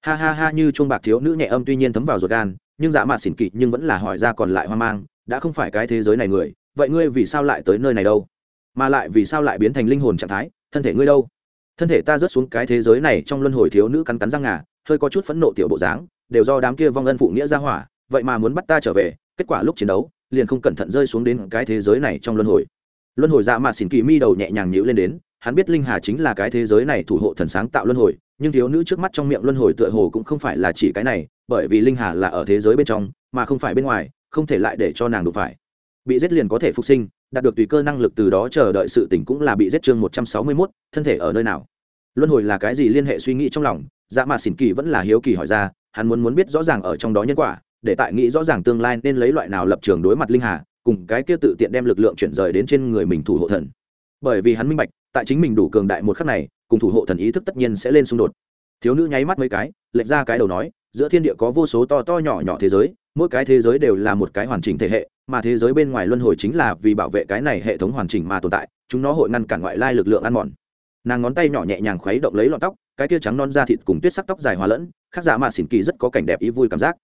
ha ha ha, như chuông bạc thiếu nữ nhẹ âm tuy nhiên thấm vào ruột gan, nhưng dạ mạt xỉn kỵ nhưng vẫn là hỏi ra còn lại hoang mang, đã không phải cái thế giới này người, vậy ngươi vì sao lại tới nơi này đâu? Mà lại vì sao lại biến thành linh hồn trạng thái, thân thể ngươi đâu? Thân thể ta rớt xuống cái thế giới này trong luân hồi thiếu nữ cắn cắn răng ngà, hơi có chút phẫn nộ tiểu bộ dáng, đều do đám kia vong ân phụ nghĩa ra hỏa, vậy mà muốn bắt ta trở về, kết quả lúc chiến đấu, liền không cẩn thận rơi xuống đến cái thế giới này trong luân hồi. Luân hồi dạ mạn xỉn kỳ mi đầu nhẹ nhàng nhữ lên đến, hắn biết linh hà chính là cái thế giới này thủ hộ thần sáng tạo luân hồi nhưng thiếu nữ trước mắt trong miệng luân hồi tựa hồ cũng không phải là chỉ cái này, bởi vì linh hà là ở thế giới bên trong, mà không phải bên ngoài, không thể lại để cho nàng đụng phải. Bị giết liền có thể phục sinh, đạt được tùy cơ năng lực từ đó chờ đợi sự tỉnh cũng là bị giết chương một trăm sáu mươi mốt, thân thể ở nơi nào? Luân hồi là cái gì liên hệ suy nghĩ trong lòng dạ mà xỉn kỳ vẫn là hiếu kỳ hỏi ra, hắn muốn muốn biết rõ ràng ở trong đó nhân quả, để tại nghĩ rõ ràng tương lai nên lấy loại nào lập trường đối mặt linh hà, cùng cái kia tự tiện đem lực lượng chuyển rời đến trên người mình thủ hộ thần bởi vì hắn minh bạch, tại chính mình đủ cường đại một khắc này, cùng thủ hộ thần ý thức tất nhiên sẽ lên xung đột. Thiếu nữ nháy mắt mấy cái, lệch ra cái đầu nói, giữa thiên địa có vô số to to nhỏ nhỏ thế giới, mỗi cái thế giới đều là một cái hoàn chỉnh thể hệ, mà thế giới bên ngoài luân hồi chính là vì bảo vệ cái này hệ thống hoàn chỉnh mà tồn tại, chúng nó hội ngăn cản ngoại lai lực lượng ăn mòn. Nàng ngón tay nhỏ nhẹ nhàng khuấy động lấy lọn tóc, cái kia trắng non da thịt cùng tuyết sắc tóc dài hòa lẫn, khác dạ giả mà xỉn kỳ rất có cảnh đẹp ý vui cảm giác.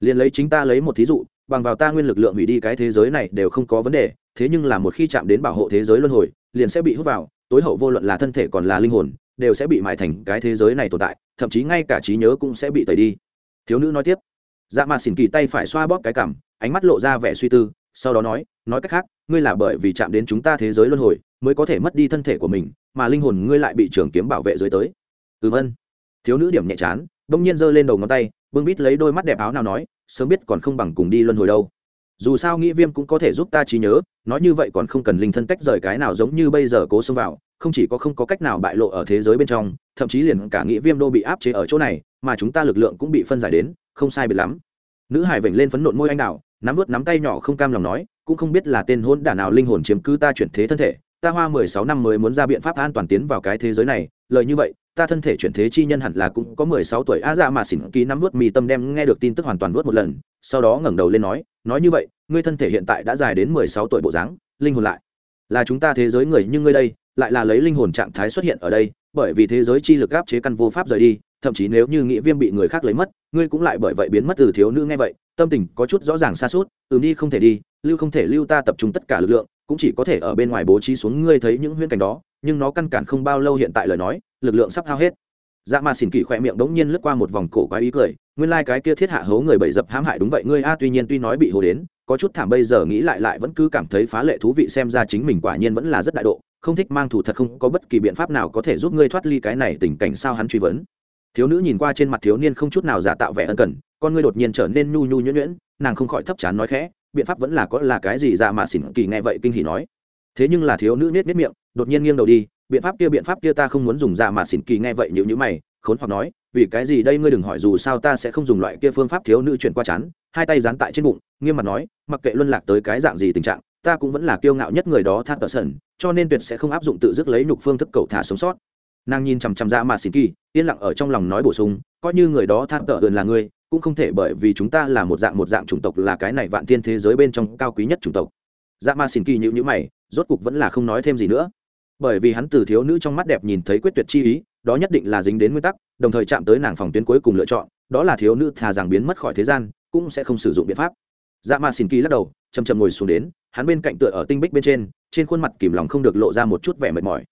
Liền lấy chính ta lấy một thí dụ, bằng vào ta nguyên lực lượng hủy đi cái thế giới này đều không có vấn đề, thế nhưng là một khi chạm đến bảo hộ thế giới luân hồi liền sẽ bị hút vào, tối hậu vô luận là thân thể còn là linh hồn, đều sẽ bị mại thành cái thế giới này tồn tại, thậm chí ngay cả trí nhớ cũng sẽ bị tẩy đi. Thiếu nữ nói tiếp dạ mạt xỉn kỳ tay phải xoa bóp cái cảm ánh mắt lộ ra vẻ suy tư, sau đó nói nói cách khác, ngươi là bởi vì chạm đến chúng ta thế giới luân hồi, mới có thể mất đi thân thể của mình, mà linh hồn ngươi lại bị trường kiếm bảo vệ dưới tới. Ừm ân. Thiếu nữ điểm nhẹ chán, bỗng nhiên giơ lên đầu ngón tay, bưng bít lấy đôi mắt đẹp áo nào nói, sớm biết còn không bằng cùng đi luân hồi đâu dù sao nghĩ viêm cũng có thể giúp ta trí nhớ, nói như vậy còn không cần linh thân tách rời cái nào giống như bây giờ cố xông vào, không chỉ có không có cách nào bại lộ ở thế giới bên trong, thậm chí liền cả nghĩ viêm đô bị áp chế ở chỗ này, mà chúng ta lực lượng cũng bị phân giải đến, không sai biệt lắm. Nữ hải vểnh lên phấn nộn môi anh đạo nắm vớt nắm tay nhỏ không cam lòng nói, cũng không biết là tên hôn đả nào linh hồn chiếm cứ ta chuyển thế thân thể, ta hoa mười sáu năm mới muốn ra biện pháp an toàn tiến vào cái thế giới này, lời như vậy ta thân thể chuyển thế chi nhân hẳn là cũng có mười sáu tuổi. A dạ mà xỉn ký nắm vớt mì tâm đem nghe được tin tức hoàn toàn vớt một lần, sau đó ngẩng đầu lên nói nói như vậy, ngươi thân thể hiện tại đã dài đến mười sáu tuổi bộ dáng, linh hồn lại là chúng ta thế giới người nhưng ngươi đây, lại là lấy linh hồn trạng thái xuất hiện ở đây, bởi vì thế giới chi lực áp chế căn vô pháp rời đi, thậm chí nếu như nghĩa viêm bị người khác lấy mất, ngươi cũng lại bởi vậy biến mất từ thiếu nữ nghe vậy, tâm tình có chút rõ ràng xa suốt, ừm đi, không thể đi, lưu không thể, lưu ta tập trung tất cả lực lượng, cũng chỉ có thể ở bên ngoài bố trí xuống ngươi thấy những huyễn cảnh đó nhưng nó căn cản không bao lâu hiện tại lời nói, lực lượng sắp hao hết. Dạ mà xỉn kỳ khỏe miệng đống nhiên lướt qua một vòng cổ quái ý cười, nguyên lai、like、cái kia thiết hạ hố người bậy dập hãm hại đúng vậy, ngươi a, tuy nhiên tuy nói bị hố đến, có chút thảm bây giờ nghĩ lại lại vẫn cứ cảm thấy phá lệ thú vị, xem ra chính mình quả nhiên vẫn là rất đại độ, không thích mang thủ thật không có bất kỳ biện pháp nào có thể giúp ngươi thoát ly cái này tình cảnh sao hắn truy vấn. Thiếu nữ nhìn qua trên mặt thiếu niên không chút nào giả tạo vẻ ân cần, con ngươi đột nhiên trở nên nhu nhu nhuyễn nhuyễn, nàng không khỏi thấp chán nói khẽ, biện pháp vẫn là có là cái gì? Dạ mà xỉn kỳ nghe vậy kinh hỉ nói. Thế nhưng là thiếu nữ nết nết miệng đột nhiên nghiêng đầu đi, biện pháp kia biện pháp kia ta không muốn dùng dạ mà xỉn kỳ nghe vậy nhữ nhữ mày, khốn hoặc nói, vì cái gì đây ngươi đừng hỏi dù sao ta sẽ không dùng loại kia phương pháp thiếu nữ chuyển qua chán, hai tay dán tại trên bụng, nghiêm mặt nói, mặc kệ luân lạc tới cái dạng gì tình trạng, ta cũng vẫn là kiêu ngạo nhất người đó thác tờ sần, cho nên tuyệt sẽ không áp dụng tự dứt lấy nhục phương thức cầu thả sống sót. Nàng nhìn chằm chằm dạ ra mà xỉn kỳ, yên lặng ở trong lòng nói bổ sung, coi như người đó thác tờ ườn là ngươi, cũng không thể bởi vì chúng ta là một dạng một dạng chủng tộc là cái này vạn thiên thế giới bên trong cao quý nhất chủng tộc. Dạ ma xin kỳ nhữ nhữ mày, rốt cục vẫn là không nói thêm gì nữa bởi vì hắn từ thiếu nữ trong mắt đẹp nhìn thấy quyết tuyệt chi ý, đó nhất định là dính đến nguyên tắc, đồng thời chạm tới nàng phòng tuyến cuối cùng lựa chọn, đó là thiếu nữ thà rằng biến mất khỏi thế gian, cũng sẽ không sử dụng biện pháp. Dạ ma xin kỳ lắc đầu chầm chầm ngồi xuống đến, hắn bên cạnh tựa ở tinh bích bên trên trên khuôn mặt kìm lòng không được lộ ra một chút vẻ mệt mỏi.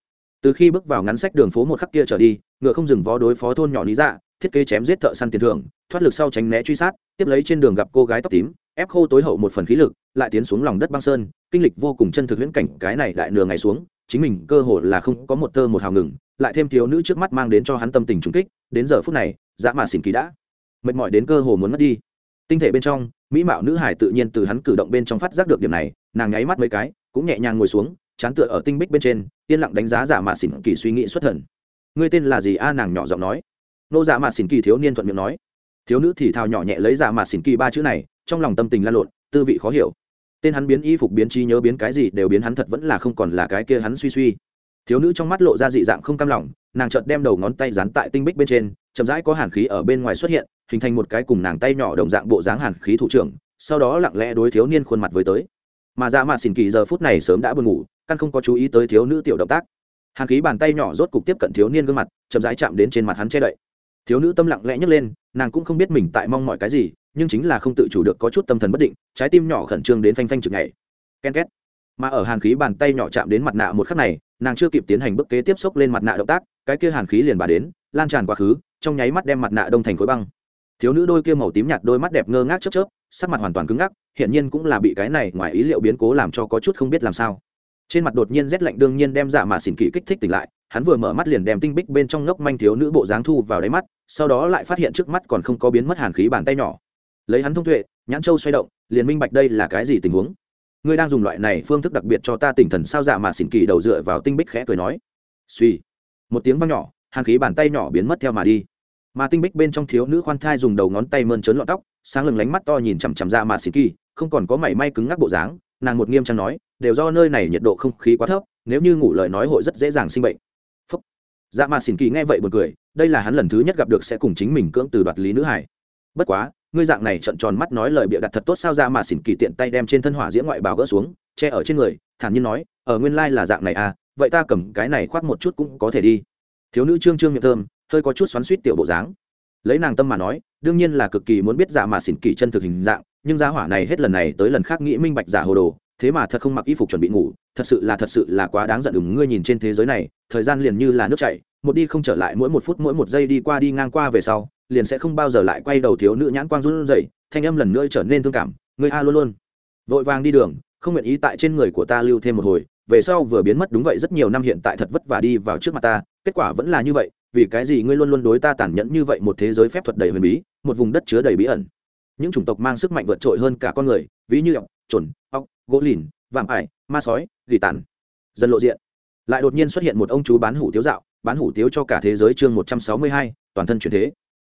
Từ khi bước vào ngắn sách đường phố một khắc kia trở đi, ngựa không dừng vó đối phó thôn nhỏ lý dạ thiết kế chém giết thợ săn tiền thưởng, thoát lực sau tránh né truy sát, tiếp lấy trên đường gặp cô gái tóc tím, ép khô tối hậu một phần khí lực, lại tiến xuống lòng đất băng sơn, kinh lịch vô cùng chân thực huyễn cảnh cái này đại nửa ngày xuống chính mình cơ hồ là không có một tơ một hào ngừng, lại thêm thiếu nữ trước mắt mang đến cho hắn tâm tình trùng kích, đến giờ phút này, dã mà xỉn kỳ đã. Mệt mỏi đến cơ hồ muốn mất đi. Tinh thể bên trong, mỹ mạo nữ hải tự nhiên từ hắn cử động bên trong phát giác được điểm này, nàng nháy mắt mấy cái, cũng nhẹ nhàng ngồi xuống, chán tựa ở tinh bích bên trên, yên lặng đánh giá giả mà xỉn kỳ suy nghĩ xuất thần. Ngươi tên là gì? A nàng nhỏ giọng nói. Nô giả mà xỉn kỳ thiếu niên thuận miệng nói. Thiếu nữ thì thào nhỏ nhẹ lấy giả mà xỉn kỳ ba chữ này, trong lòng tâm tình lan lộn, tư vị khó hiểu tên hắn biến y phục biến trí nhớ biến cái gì đều biến hắn thật vẫn là không còn là cái kia hắn suy suy. Thiếu nữ trong mắt lộ ra dị dạng không cam lòng, nàng chợt đem đầu ngón tay dán tại tinh bích bên trên, chậm rãi có hàn khí ở bên ngoài xuất hiện, hình thành một cái cùng nàng tay nhỏ đồng dạng bộ dáng hàn khí thủ trưởng, sau đó lặng lẽ đối thiếu niên khuôn mặt với tới. Mà dạ mạn xỉn kỳ giờ phút này sớm đã buồn ngủ, căn không có chú ý tới thiếu nữ tiểu động tác. Hàn khí bàn tay nhỏ rốt cục tiếp cận thiếu niên gương mặt, chậm rãi chạm đến trên mặt hắn che đậy thiếu nữ tâm lặng lẽ nhấc lên, nàng cũng không biết mình tại mong mọi cái gì, nhưng chính là không tự chủ được có chút tâm thần bất định, trái tim nhỏ khẩn trương đến phanh phanh chừng ngày ken két. Mà ở hàn khí bàn tay nhỏ chạm đến mặt nạ một khắc này, nàng chưa kịp tiến hành bước kế tiếp xúc lên mặt nạ động tác, cái kia hàn khí liền bà đến, lan tràn quá khứ, trong nháy mắt đem mặt nạ đông thành khối băng. Thiếu nữ đôi kia màu tím nhạt đôi mắt đẹp ngơ ngác chớp chớp, sắc mặt hoàn toàn cứng ngắc hiện nhiên cũng là bị cái này ngoài ý liệu biến cố làm cho có chút không biết làm sao. Trên mặt đột nhiên rét lạnh đương nhiên đem dạ mà xỉn kỳ kích thích tỉnh lại hắn vừa mở mắt liền đem tinh bích bên trong ngốc manh thiếu nữ bộ dáng thu vào đáy mắt, sau đó lại phát hiện trước mắt còn không có biến mất hàn khí bàn tay nhỏ. Lấy hắn thông tuệ, nhãn châu xoay động, liền minh bạch đây là cái gì tình huống. Ngươi đang dùng loại này phương thức đặc biệt cho ta tỉnh thần sao dạ mà xỉn kỳ đầu dựa vào tinh bích khẽ cười nói. Suy một tiếng vang nhỏ, hàn khí bàn tay nhỏ biến mất theo mà đi. Mà tinh bích bên trong thiếu nữ khoan thai dùng đầu ngón tay mơn trớn lọn tóc, sáng lừng lánh mắt to nhìn chằm chằm ra mà xỉn kỳ, không còn có mảy may cứng ngắc bộ dáng, nàng một nghiêm trang nói, đều do nơi này nhiệt độ không khí quá thấp, nếu như ngủ lời nói hội rất dễ dàng sinh bệnh dạ mà xỉn kỳ nghe vậy buồn cười, đây là hắn lần thứ nhất gặp được sẽ cùng chính mình cưỡng từ đoạt lý nữ hải bất quá, ngươi dạng này trận tròn mắt nói lời bịa đặt thật tốt sao? Ra mà xỉn kỳ tiện tay đem trên thân hỏa diễm ngoại bào gỡ xuống, che ở trên người, thản nhiên nói, ở nguyên lai là dạng này à vậy ta cầm cái này khoác một chút cũng có thể đi. Thiếu nữ trương trương miệng thơm, hơi có chút xoắn suýt tiểu bộ dáng. Lấy nàng tâm mà nói, đương nhiên là cực kỳ muốn biết giả mà xỉn kỳ chân thực hình dạng, nhưng giá hỏa này hết lần này tới lần khác nghĩ minh bạch giả hồ đồ thế mà thật không mặc y phục chuẩn bị ngủ, thật sự là thật sự là quá đáng giận đừng ngươi nhìn trên thế giới này, thời gian liền như là nước chảy, một đi không trở lại, mỗi một phút mỗi một giây đi qua đi ngang qua về sau, liền sẽ không bao giờ lại quay đầu thiếu nữ nhãn quang run rẩy, thanh âm lần nữa trở nên thương cảm, ngươi a luôn luôn. Vội vàng đi đường, không nguyện ý tại trên người của ta lưu thêm một hồi, về sau vừa biến mất đúng vậy rất nhiều năm hiện tại thật vất vả đi vào trước mặt ta, kết quả vẫn là như vậy, vì cái gì ngươi luôn luôn đối ta tàn nhẫn như vậy, một thế giới phép thuật đầy huyền bí, một vùng đất chứa đầy bí ẩn. Những chủng tộc mang sức mạnh vượt trội hơn cả con người, ví như ọc trồn ọc gỗ lìn, vạm ải, ma sói, gỉ tàn dần lộ diện. Lại đột nhiên xuất hiện một ông chú bán hủ tiếu dạo, bán hủ tiếu cho cả thế giới chương một trăm sáu mươi hai, toàn thân chuyển thế.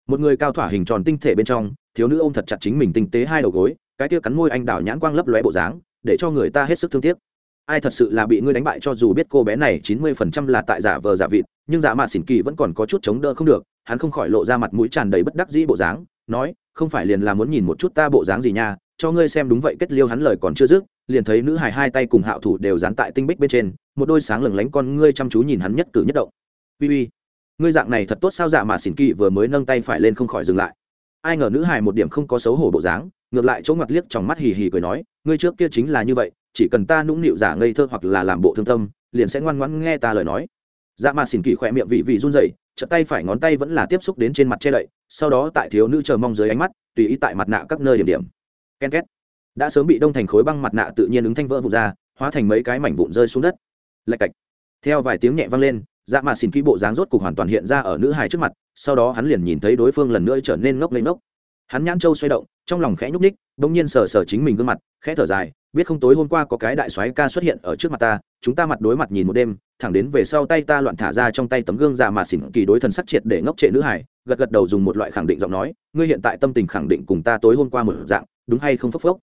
Một người cao thỏa hình tròn tinh thể bên trong, thiếu nữ ôm thật chặt chính mình tinh tế hai đầu gối, cái tia cắn môi anh đào nhãn quang lấp lóe bộ dáng, để cho người ta hết sức thương tiếc. Ai thật sự là bị ngươi đánh bại cho dù biết cô bé này chín mươi phần trăm là tại giả vờ giả vịt, nhưng giả mạt xỉn kỳ vẫn còn có chút chống đỡ không được, hắn không khỏi lộ ra mặt mũi tràn đầy bất đắc dĩ bộ dáng, nói, không phải liền là muốn nhìn một chút ta bộ dáng gì nha, cho ngươi xem đúng vậy kết liêu hắn lời còn chưa dứt liền thấy nữ hài hai tay cùng hạo thủ đều dán tại tinh bích bên trên, một đôi sáng lừng lánh con ngươi chăm chú nhìn hắn nhất cử nhất động. Uy uy, ngươi dạng này thật tốt sao dạ mà xỉn kỳ vừa mới nâng tay phải lên không khỏi dừng lại. Ai ngờ nữ hài một điểm không có xấu hổ bộ dáng, ngược lại chỗ ngặt liếc trong mắt hì hì cười nói, ngươi trước kia chính là như vậy, chỉ cần ta nũng nịu giả ngây thơ hoặc là làm bộ thương tâm, liền sẽ ngoan ngoãn nghe ta lời nói. Dạ mà xỉn kỳ khỏe miệng vị vị run rẩy, chợt tay phải ngón tay vẫn là tiếp xúc đến trên mặt che đậy, sau đó tại thiếu nữ chờ mong dưới ánh mắt, tùy ý tại mặt nạ các nơi điểm điểm. Ken két đã sớm bị đông thành khối băng mặt nạ tự nhiên ứng thanh vỡ vụn ra, hóa thành mấy cái mảnh vụn rơi xuống đất. Lạch cạch. Theo vài tiếng nhẹ vang lên dạ mà xỉn kỹ bộ dáng rốt cục hoàn toàn hiện ra ở nữ hài trước mặt, sau đó hắn liền nhìn thấy đối phương lần nữa trở nên ngốc lên ngốc. Hắn nhãn châu xoay động, trong lòng khẽ nhúc ních bỗng nhiên sờ sờ chính mình gương mặt, khẽ thở dài, biết không tối hôm qua có cái đại soái ca xuất hiện ở trước mặt ta, chúng ta mặt đối mặt nhìn một đêm, thẳng đến về sau tay ta loạn thả ra trong tay tấm gương dạ mà xỉn kỳ đối thần sắc triệt để ngốc trệ nữ hải gật gật đầu dùng một loại khẳng định giọng nói, ngươi hiện tại tâm tình khẳng định cùng ta tối hôm qua một dạng, đúng hay không phốc phốc?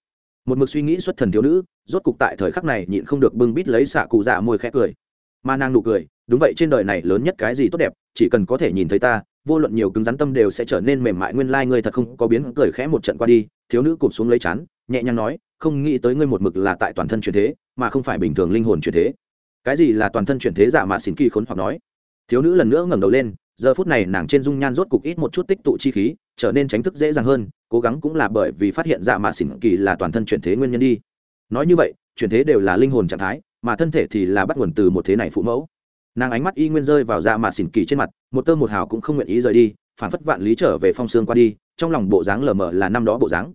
Một mực suy nghĩ xuất thần thiếu nữ, rốt cục tại thời khắc này nhịn không được bưng bít lấy xạ cụ dạ môi khẽ cười. Mà nàng nụ cười, đúng vậy, trên đời này lớn nhất cái gì tốt đẹp, chỉ cần có thể nhìn thấy ta, vô luận nhiều cứng rắn tâm đều sẽ trở nên mềm mại, nguyên lai ngươi thật không có biến, cười khẽ một trận qua đi, thiếu nữ cụp xuống lấy chán, nhẹ nhàng nói, không nghĩ tới ngươi một mực là tại toàn thân chuyển thế, mà không phải bình thường linh hồn chuyển thế. Cái gì là toàn thân chuyển thế giả mà xin kỳ khốn hoặc nói? Thiếu nữ lần nữa ngẩng đầu lên giờ phút này nàng trên dung nhan rốt cục ít một chút tích tụ chi khí, trở nên tránh thức dễ dàng hơn, cố gắng cũng là bởi vì phát hiện dạ mạ xỉn kỳ là toàn thân chuyển thế nguyên nhân đi. Nói như vậy, chuyển thế đều là linh hồn trạng thái, mà thân thể thì là bắt nguồn từ một thế này phụ mẫu. Nàng ánh mắt y nguyên rơi vào dạ mạ xỉn kỳ trên mặt, một tơ một hào cũng không nguyện ý rời đi, phản phất vạn lý trở về phong sương qua đi, trong lòng bộ dáng lờ mờ là năm đó bộ dáng.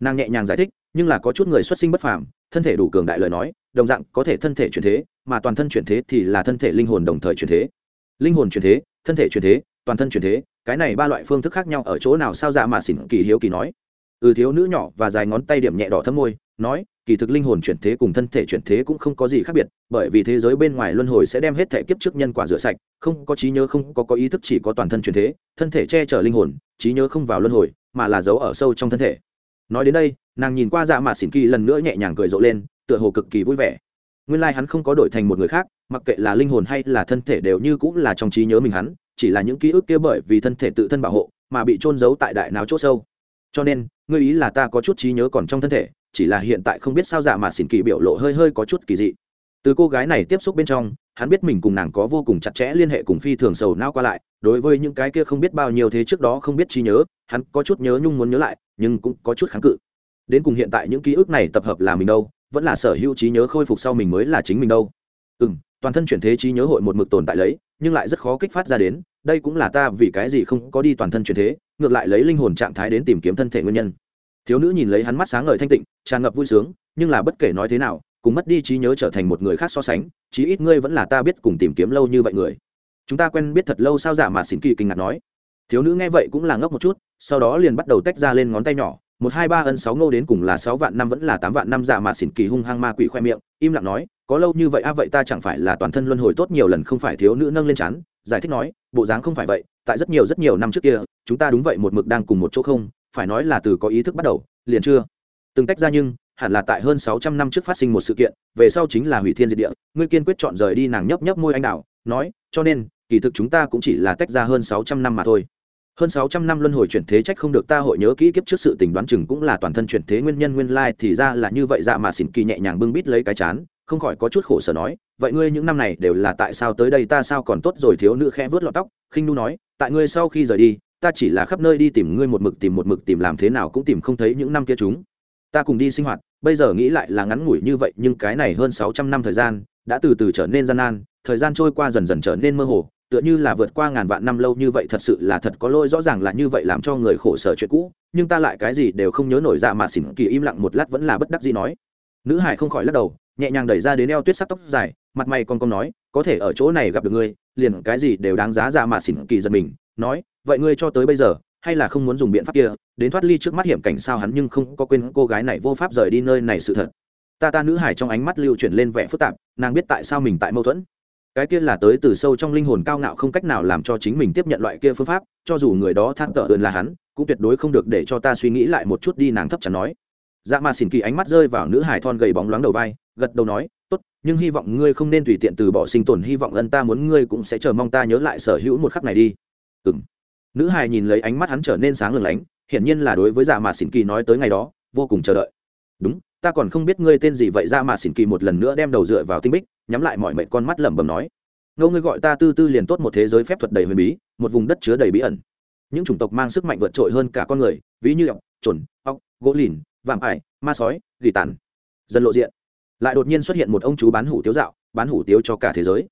Nàng nhẹ nhàng giải thích, nhưng là có chút người xuất sinh bất phàm, thân thể đủ cường đại lời nói, đồng dạng có thể thân thể chuyển thế, mà toàn thân chuyển thế thì là thân thể linh hồn đồng thời chuyển thế linh hồn chuyển thế, thân thể chuyển thế, toàn thân chuyển thế, cái này ba loại phương thức khác nhau ở chỗ nào sao dạ mà xỉn kỳ hiếu kỳ nói. Ừ thiếu nữ nhỏ và dài ngón tay điểm nhẹ đỏ thâm môi, nói, kỳ thực linh hồn chuyển thế cùng thân thể chuyển thế cũng không có gì khác biệt, bởi vì thế giới bên ngoài luân hồi sẽ đem hết thể kiếp trước nhân quả rửa sạch, không có trí nhớ không có có ý thức chỉ có toàn thân chuyển thế, thân thể che chở linh hồn, trí nhớ không vào luân hồi, mà là giấu ở sâu trong thân thể. Nói đến đây, nàng nhìn qua dạ mà xỉn kỳ lần nữa nhẹ nhàng cười rộ lên, tựa hồ cực kỳ vui vẻ nguyên lai、like、hắn không có đổi thành một người khác, mặc kệ là linh hồn hay là thân thể đều như cũng là trong trí nhớ mình hắn, chỉ là những ký ức kia bởi vì thân thể tự thân bảo hộ mà bị trôn giấu tại đại não c h ỗ sâu. Cho nên, ngươi ý là ta có chút trí nhớ còn trong thân thể, chỉ là hiện tại không biết sao dạ mà xỉn kỳ biểu lộ hơi hơi có chút kỳ dị. Từ cô gái này tiếp xúc bên trong, hắn biết mình cùng nàng có vô cùng chặt chẽ liên hệ cùng phi thường sầu nao qua lại, đối với những cái kia không biết bao nhiêu thế trước đó không biết trí nhớ, hắn có chút nhớ nhung muốn nhớ lại, nhưng cũng có chút kháng cự. Đến cùng hiện tại những ký ức này tập hợp là mình đâu vẫn là sở hữu trí nhớ khôi phục sau mình mới là chính mình đâu. Ừ m toàn thân chuyển thế trí nhớ hội một mực tồn tại lấy, nhưng lại rất khó kích phát ra đến, đây cũng là ta vì cái gì không có đi toàn thân chuyển thế, ngược lại lấy linh hồn trạng thái đến tìm kiếm thân thể nguyên nhân. Thiếu nữ nhìn lấy hắn mắt sáng ngời thanh tịnh, tràn ngập vui sướng, nhưng là bất kể nói thế nào, cùng mất đi trí nhớ trở thành một người khác so sánh, chí ít ngươi vẫn là ta biết cùng tìm kiếm lâu như vậy người. Chúng ta quen biết thật lâu sao giả mà xỉn kỳ kinh ngạc nói. Thiếu nữ nghe vậy cũng là ngốc một chút, sau đó liền bắt đầu tách ra lên ngón tay nhỏ một hai ba ân sáu ngô đến cùng là sáu vạn năm vẫn là tám vạn năm dạ giả mà xỉn kỳ hung hăng ma quỷ khoe miệng, im lặng nói, có lâu như vậy a vậy ta chẳng phải là toàn thân luân hồi tốt nhiều lần không phải thiếu nữ nâng lên chán. Giải thích nói, bộ dáng không phải vậy, tại rất nhiều rất nhiều năm trước kia, chúng ta đúng vậy một mực đang cùng một chỗ không, phải nói là từ có ý thức bắt đầu, liền chưa? Từng tách ra nhưng, hẳn là tại hơn sáu trăm năm trước phát sinh một sự kiện, về sau chính là hủy thiên diệt địa, ngươi kiên quyết chọn rời đi nàng nhấp nhấp môi anh đạo nói, cho nên, kỳ thực chúng ta cũng chỉ là tách ra hơn sáu trăm năm mà thôi hơn sáu trăm năm luân hồi chuyển thế trách không được ta hội nhớ kỹ kiếp trước sự tình đoán chừng cũng là toàn thân chuyển thế nguyên nhân nguyên lai thì ra là như vậy dạ mà xỉn kỳ nhẹ nhàng bưng bít lấy cái chán, không khỏi có chút khổ sở nói, vậy ngươi những năm này đều là tại sao tới đây ta sao còn tốt rồi thiếu nữ khẽ vớt lọt tóc, khinh nu nói, tại ngươi sau khi rời đi, ta chỉ là khắp nơi đi tìm ngươi một mực tìm một mực tìm làm thế nào cũng tìm không thấy những năm kia chúng. Ta cùng đi sinh hoạt, bây giờ nghĩ lại là ngắn ngủi như vậy nhưng cái này hơn sáu trăm năm thời gian, đã từ từ trở nên gian nan, thời gian trôi qua dần dần trở nên mơ hồ tựa như là vượt qua ngàn vạn năm lâu như vậy thật sự là thật có lỗi, rõ ràng là như vậy làm cho người khổ sở chuyện cũ, nhưng ta lại cái gì đều không nhớ nổi ra dạ mà xỉn kỳ im lặng một lát vẫn là bất đắc gì nói. Nữ hải không khỏi lắc đầu, nhẹ nhàng đẩy ra đến eo tuyết sắc tóc dài, mặt mày con con nói, có thể ở chỗ này gặp được ngươi, liền cái gì đều đáng giá. Ra dạ mà xỉn kỳ giật mình, nói, vậy ngươi cho tới bây giờ, hay là không muốn dùng biện pháp kia, đến thoát ly trước mắt hiểm cảnh sao hắn nhưng không có quên cô gái này vô pháp rời đi nơi này sự thật. Ta ta nữ hải trong ánh mắt lưu chuyển lên vẻ phức tạp, nàng biết tại sao mình tại mâu thuẫn cái kia là tới từ sâu trong linh hồn cao ngạo không cách nào làm cho chính mình tiếp nhận loại kia phương pháp, cho dù người đó than tợ ơn là hắn, cũng tuyệt đối không được để cho ta suy nghĩ lại một chút đi nàng thấp chắn nói. Dạ mà xỉn kỳ ánh mắt rơi vào nữ hải thon gầy bóng loáng đầu vai, gật đầu nói, tốt, nhưng hy vọng ngươi không nên tùy tiện từ bỏ sinh tồn, hy vọng ân ta muốn ngươi cũng sẽ chờ mong ta nhớ lại sở hữu một khắc này đi. Ừng nữ hải nhìn lấy ánh mắt hắn trở nên sáng lừng lánh, hiển nhiên là đối với dạ mà xỉn kỳ nói tới ngày đó, vô cùng chờ đợi. Đúng ta còn không biết ngươi tên gì vậy, ra mà xỉn kỳ một lần nữa đem đầu dựa vào tinh bích, nhắm lại mọi mệnh con mắt lẩm bẩm nói. Ngâu ngươi gọi ta tư tư liền tốt một thế giới phép thuật đầy huyền bí, một vùng đất chứa đầy bí ẩn. Những chủng tộc mang sức mạnh vượt trội hơn cả con người, ví như ọc trồn ọc gỗ lìn, vạm ải, ma sói, gỉ tàn. Dần lộ diện. Lại đột nhiên xuất hiện một ông chú bán hủ tiếu dạo, bán hủ tiếu cho cả thế giới.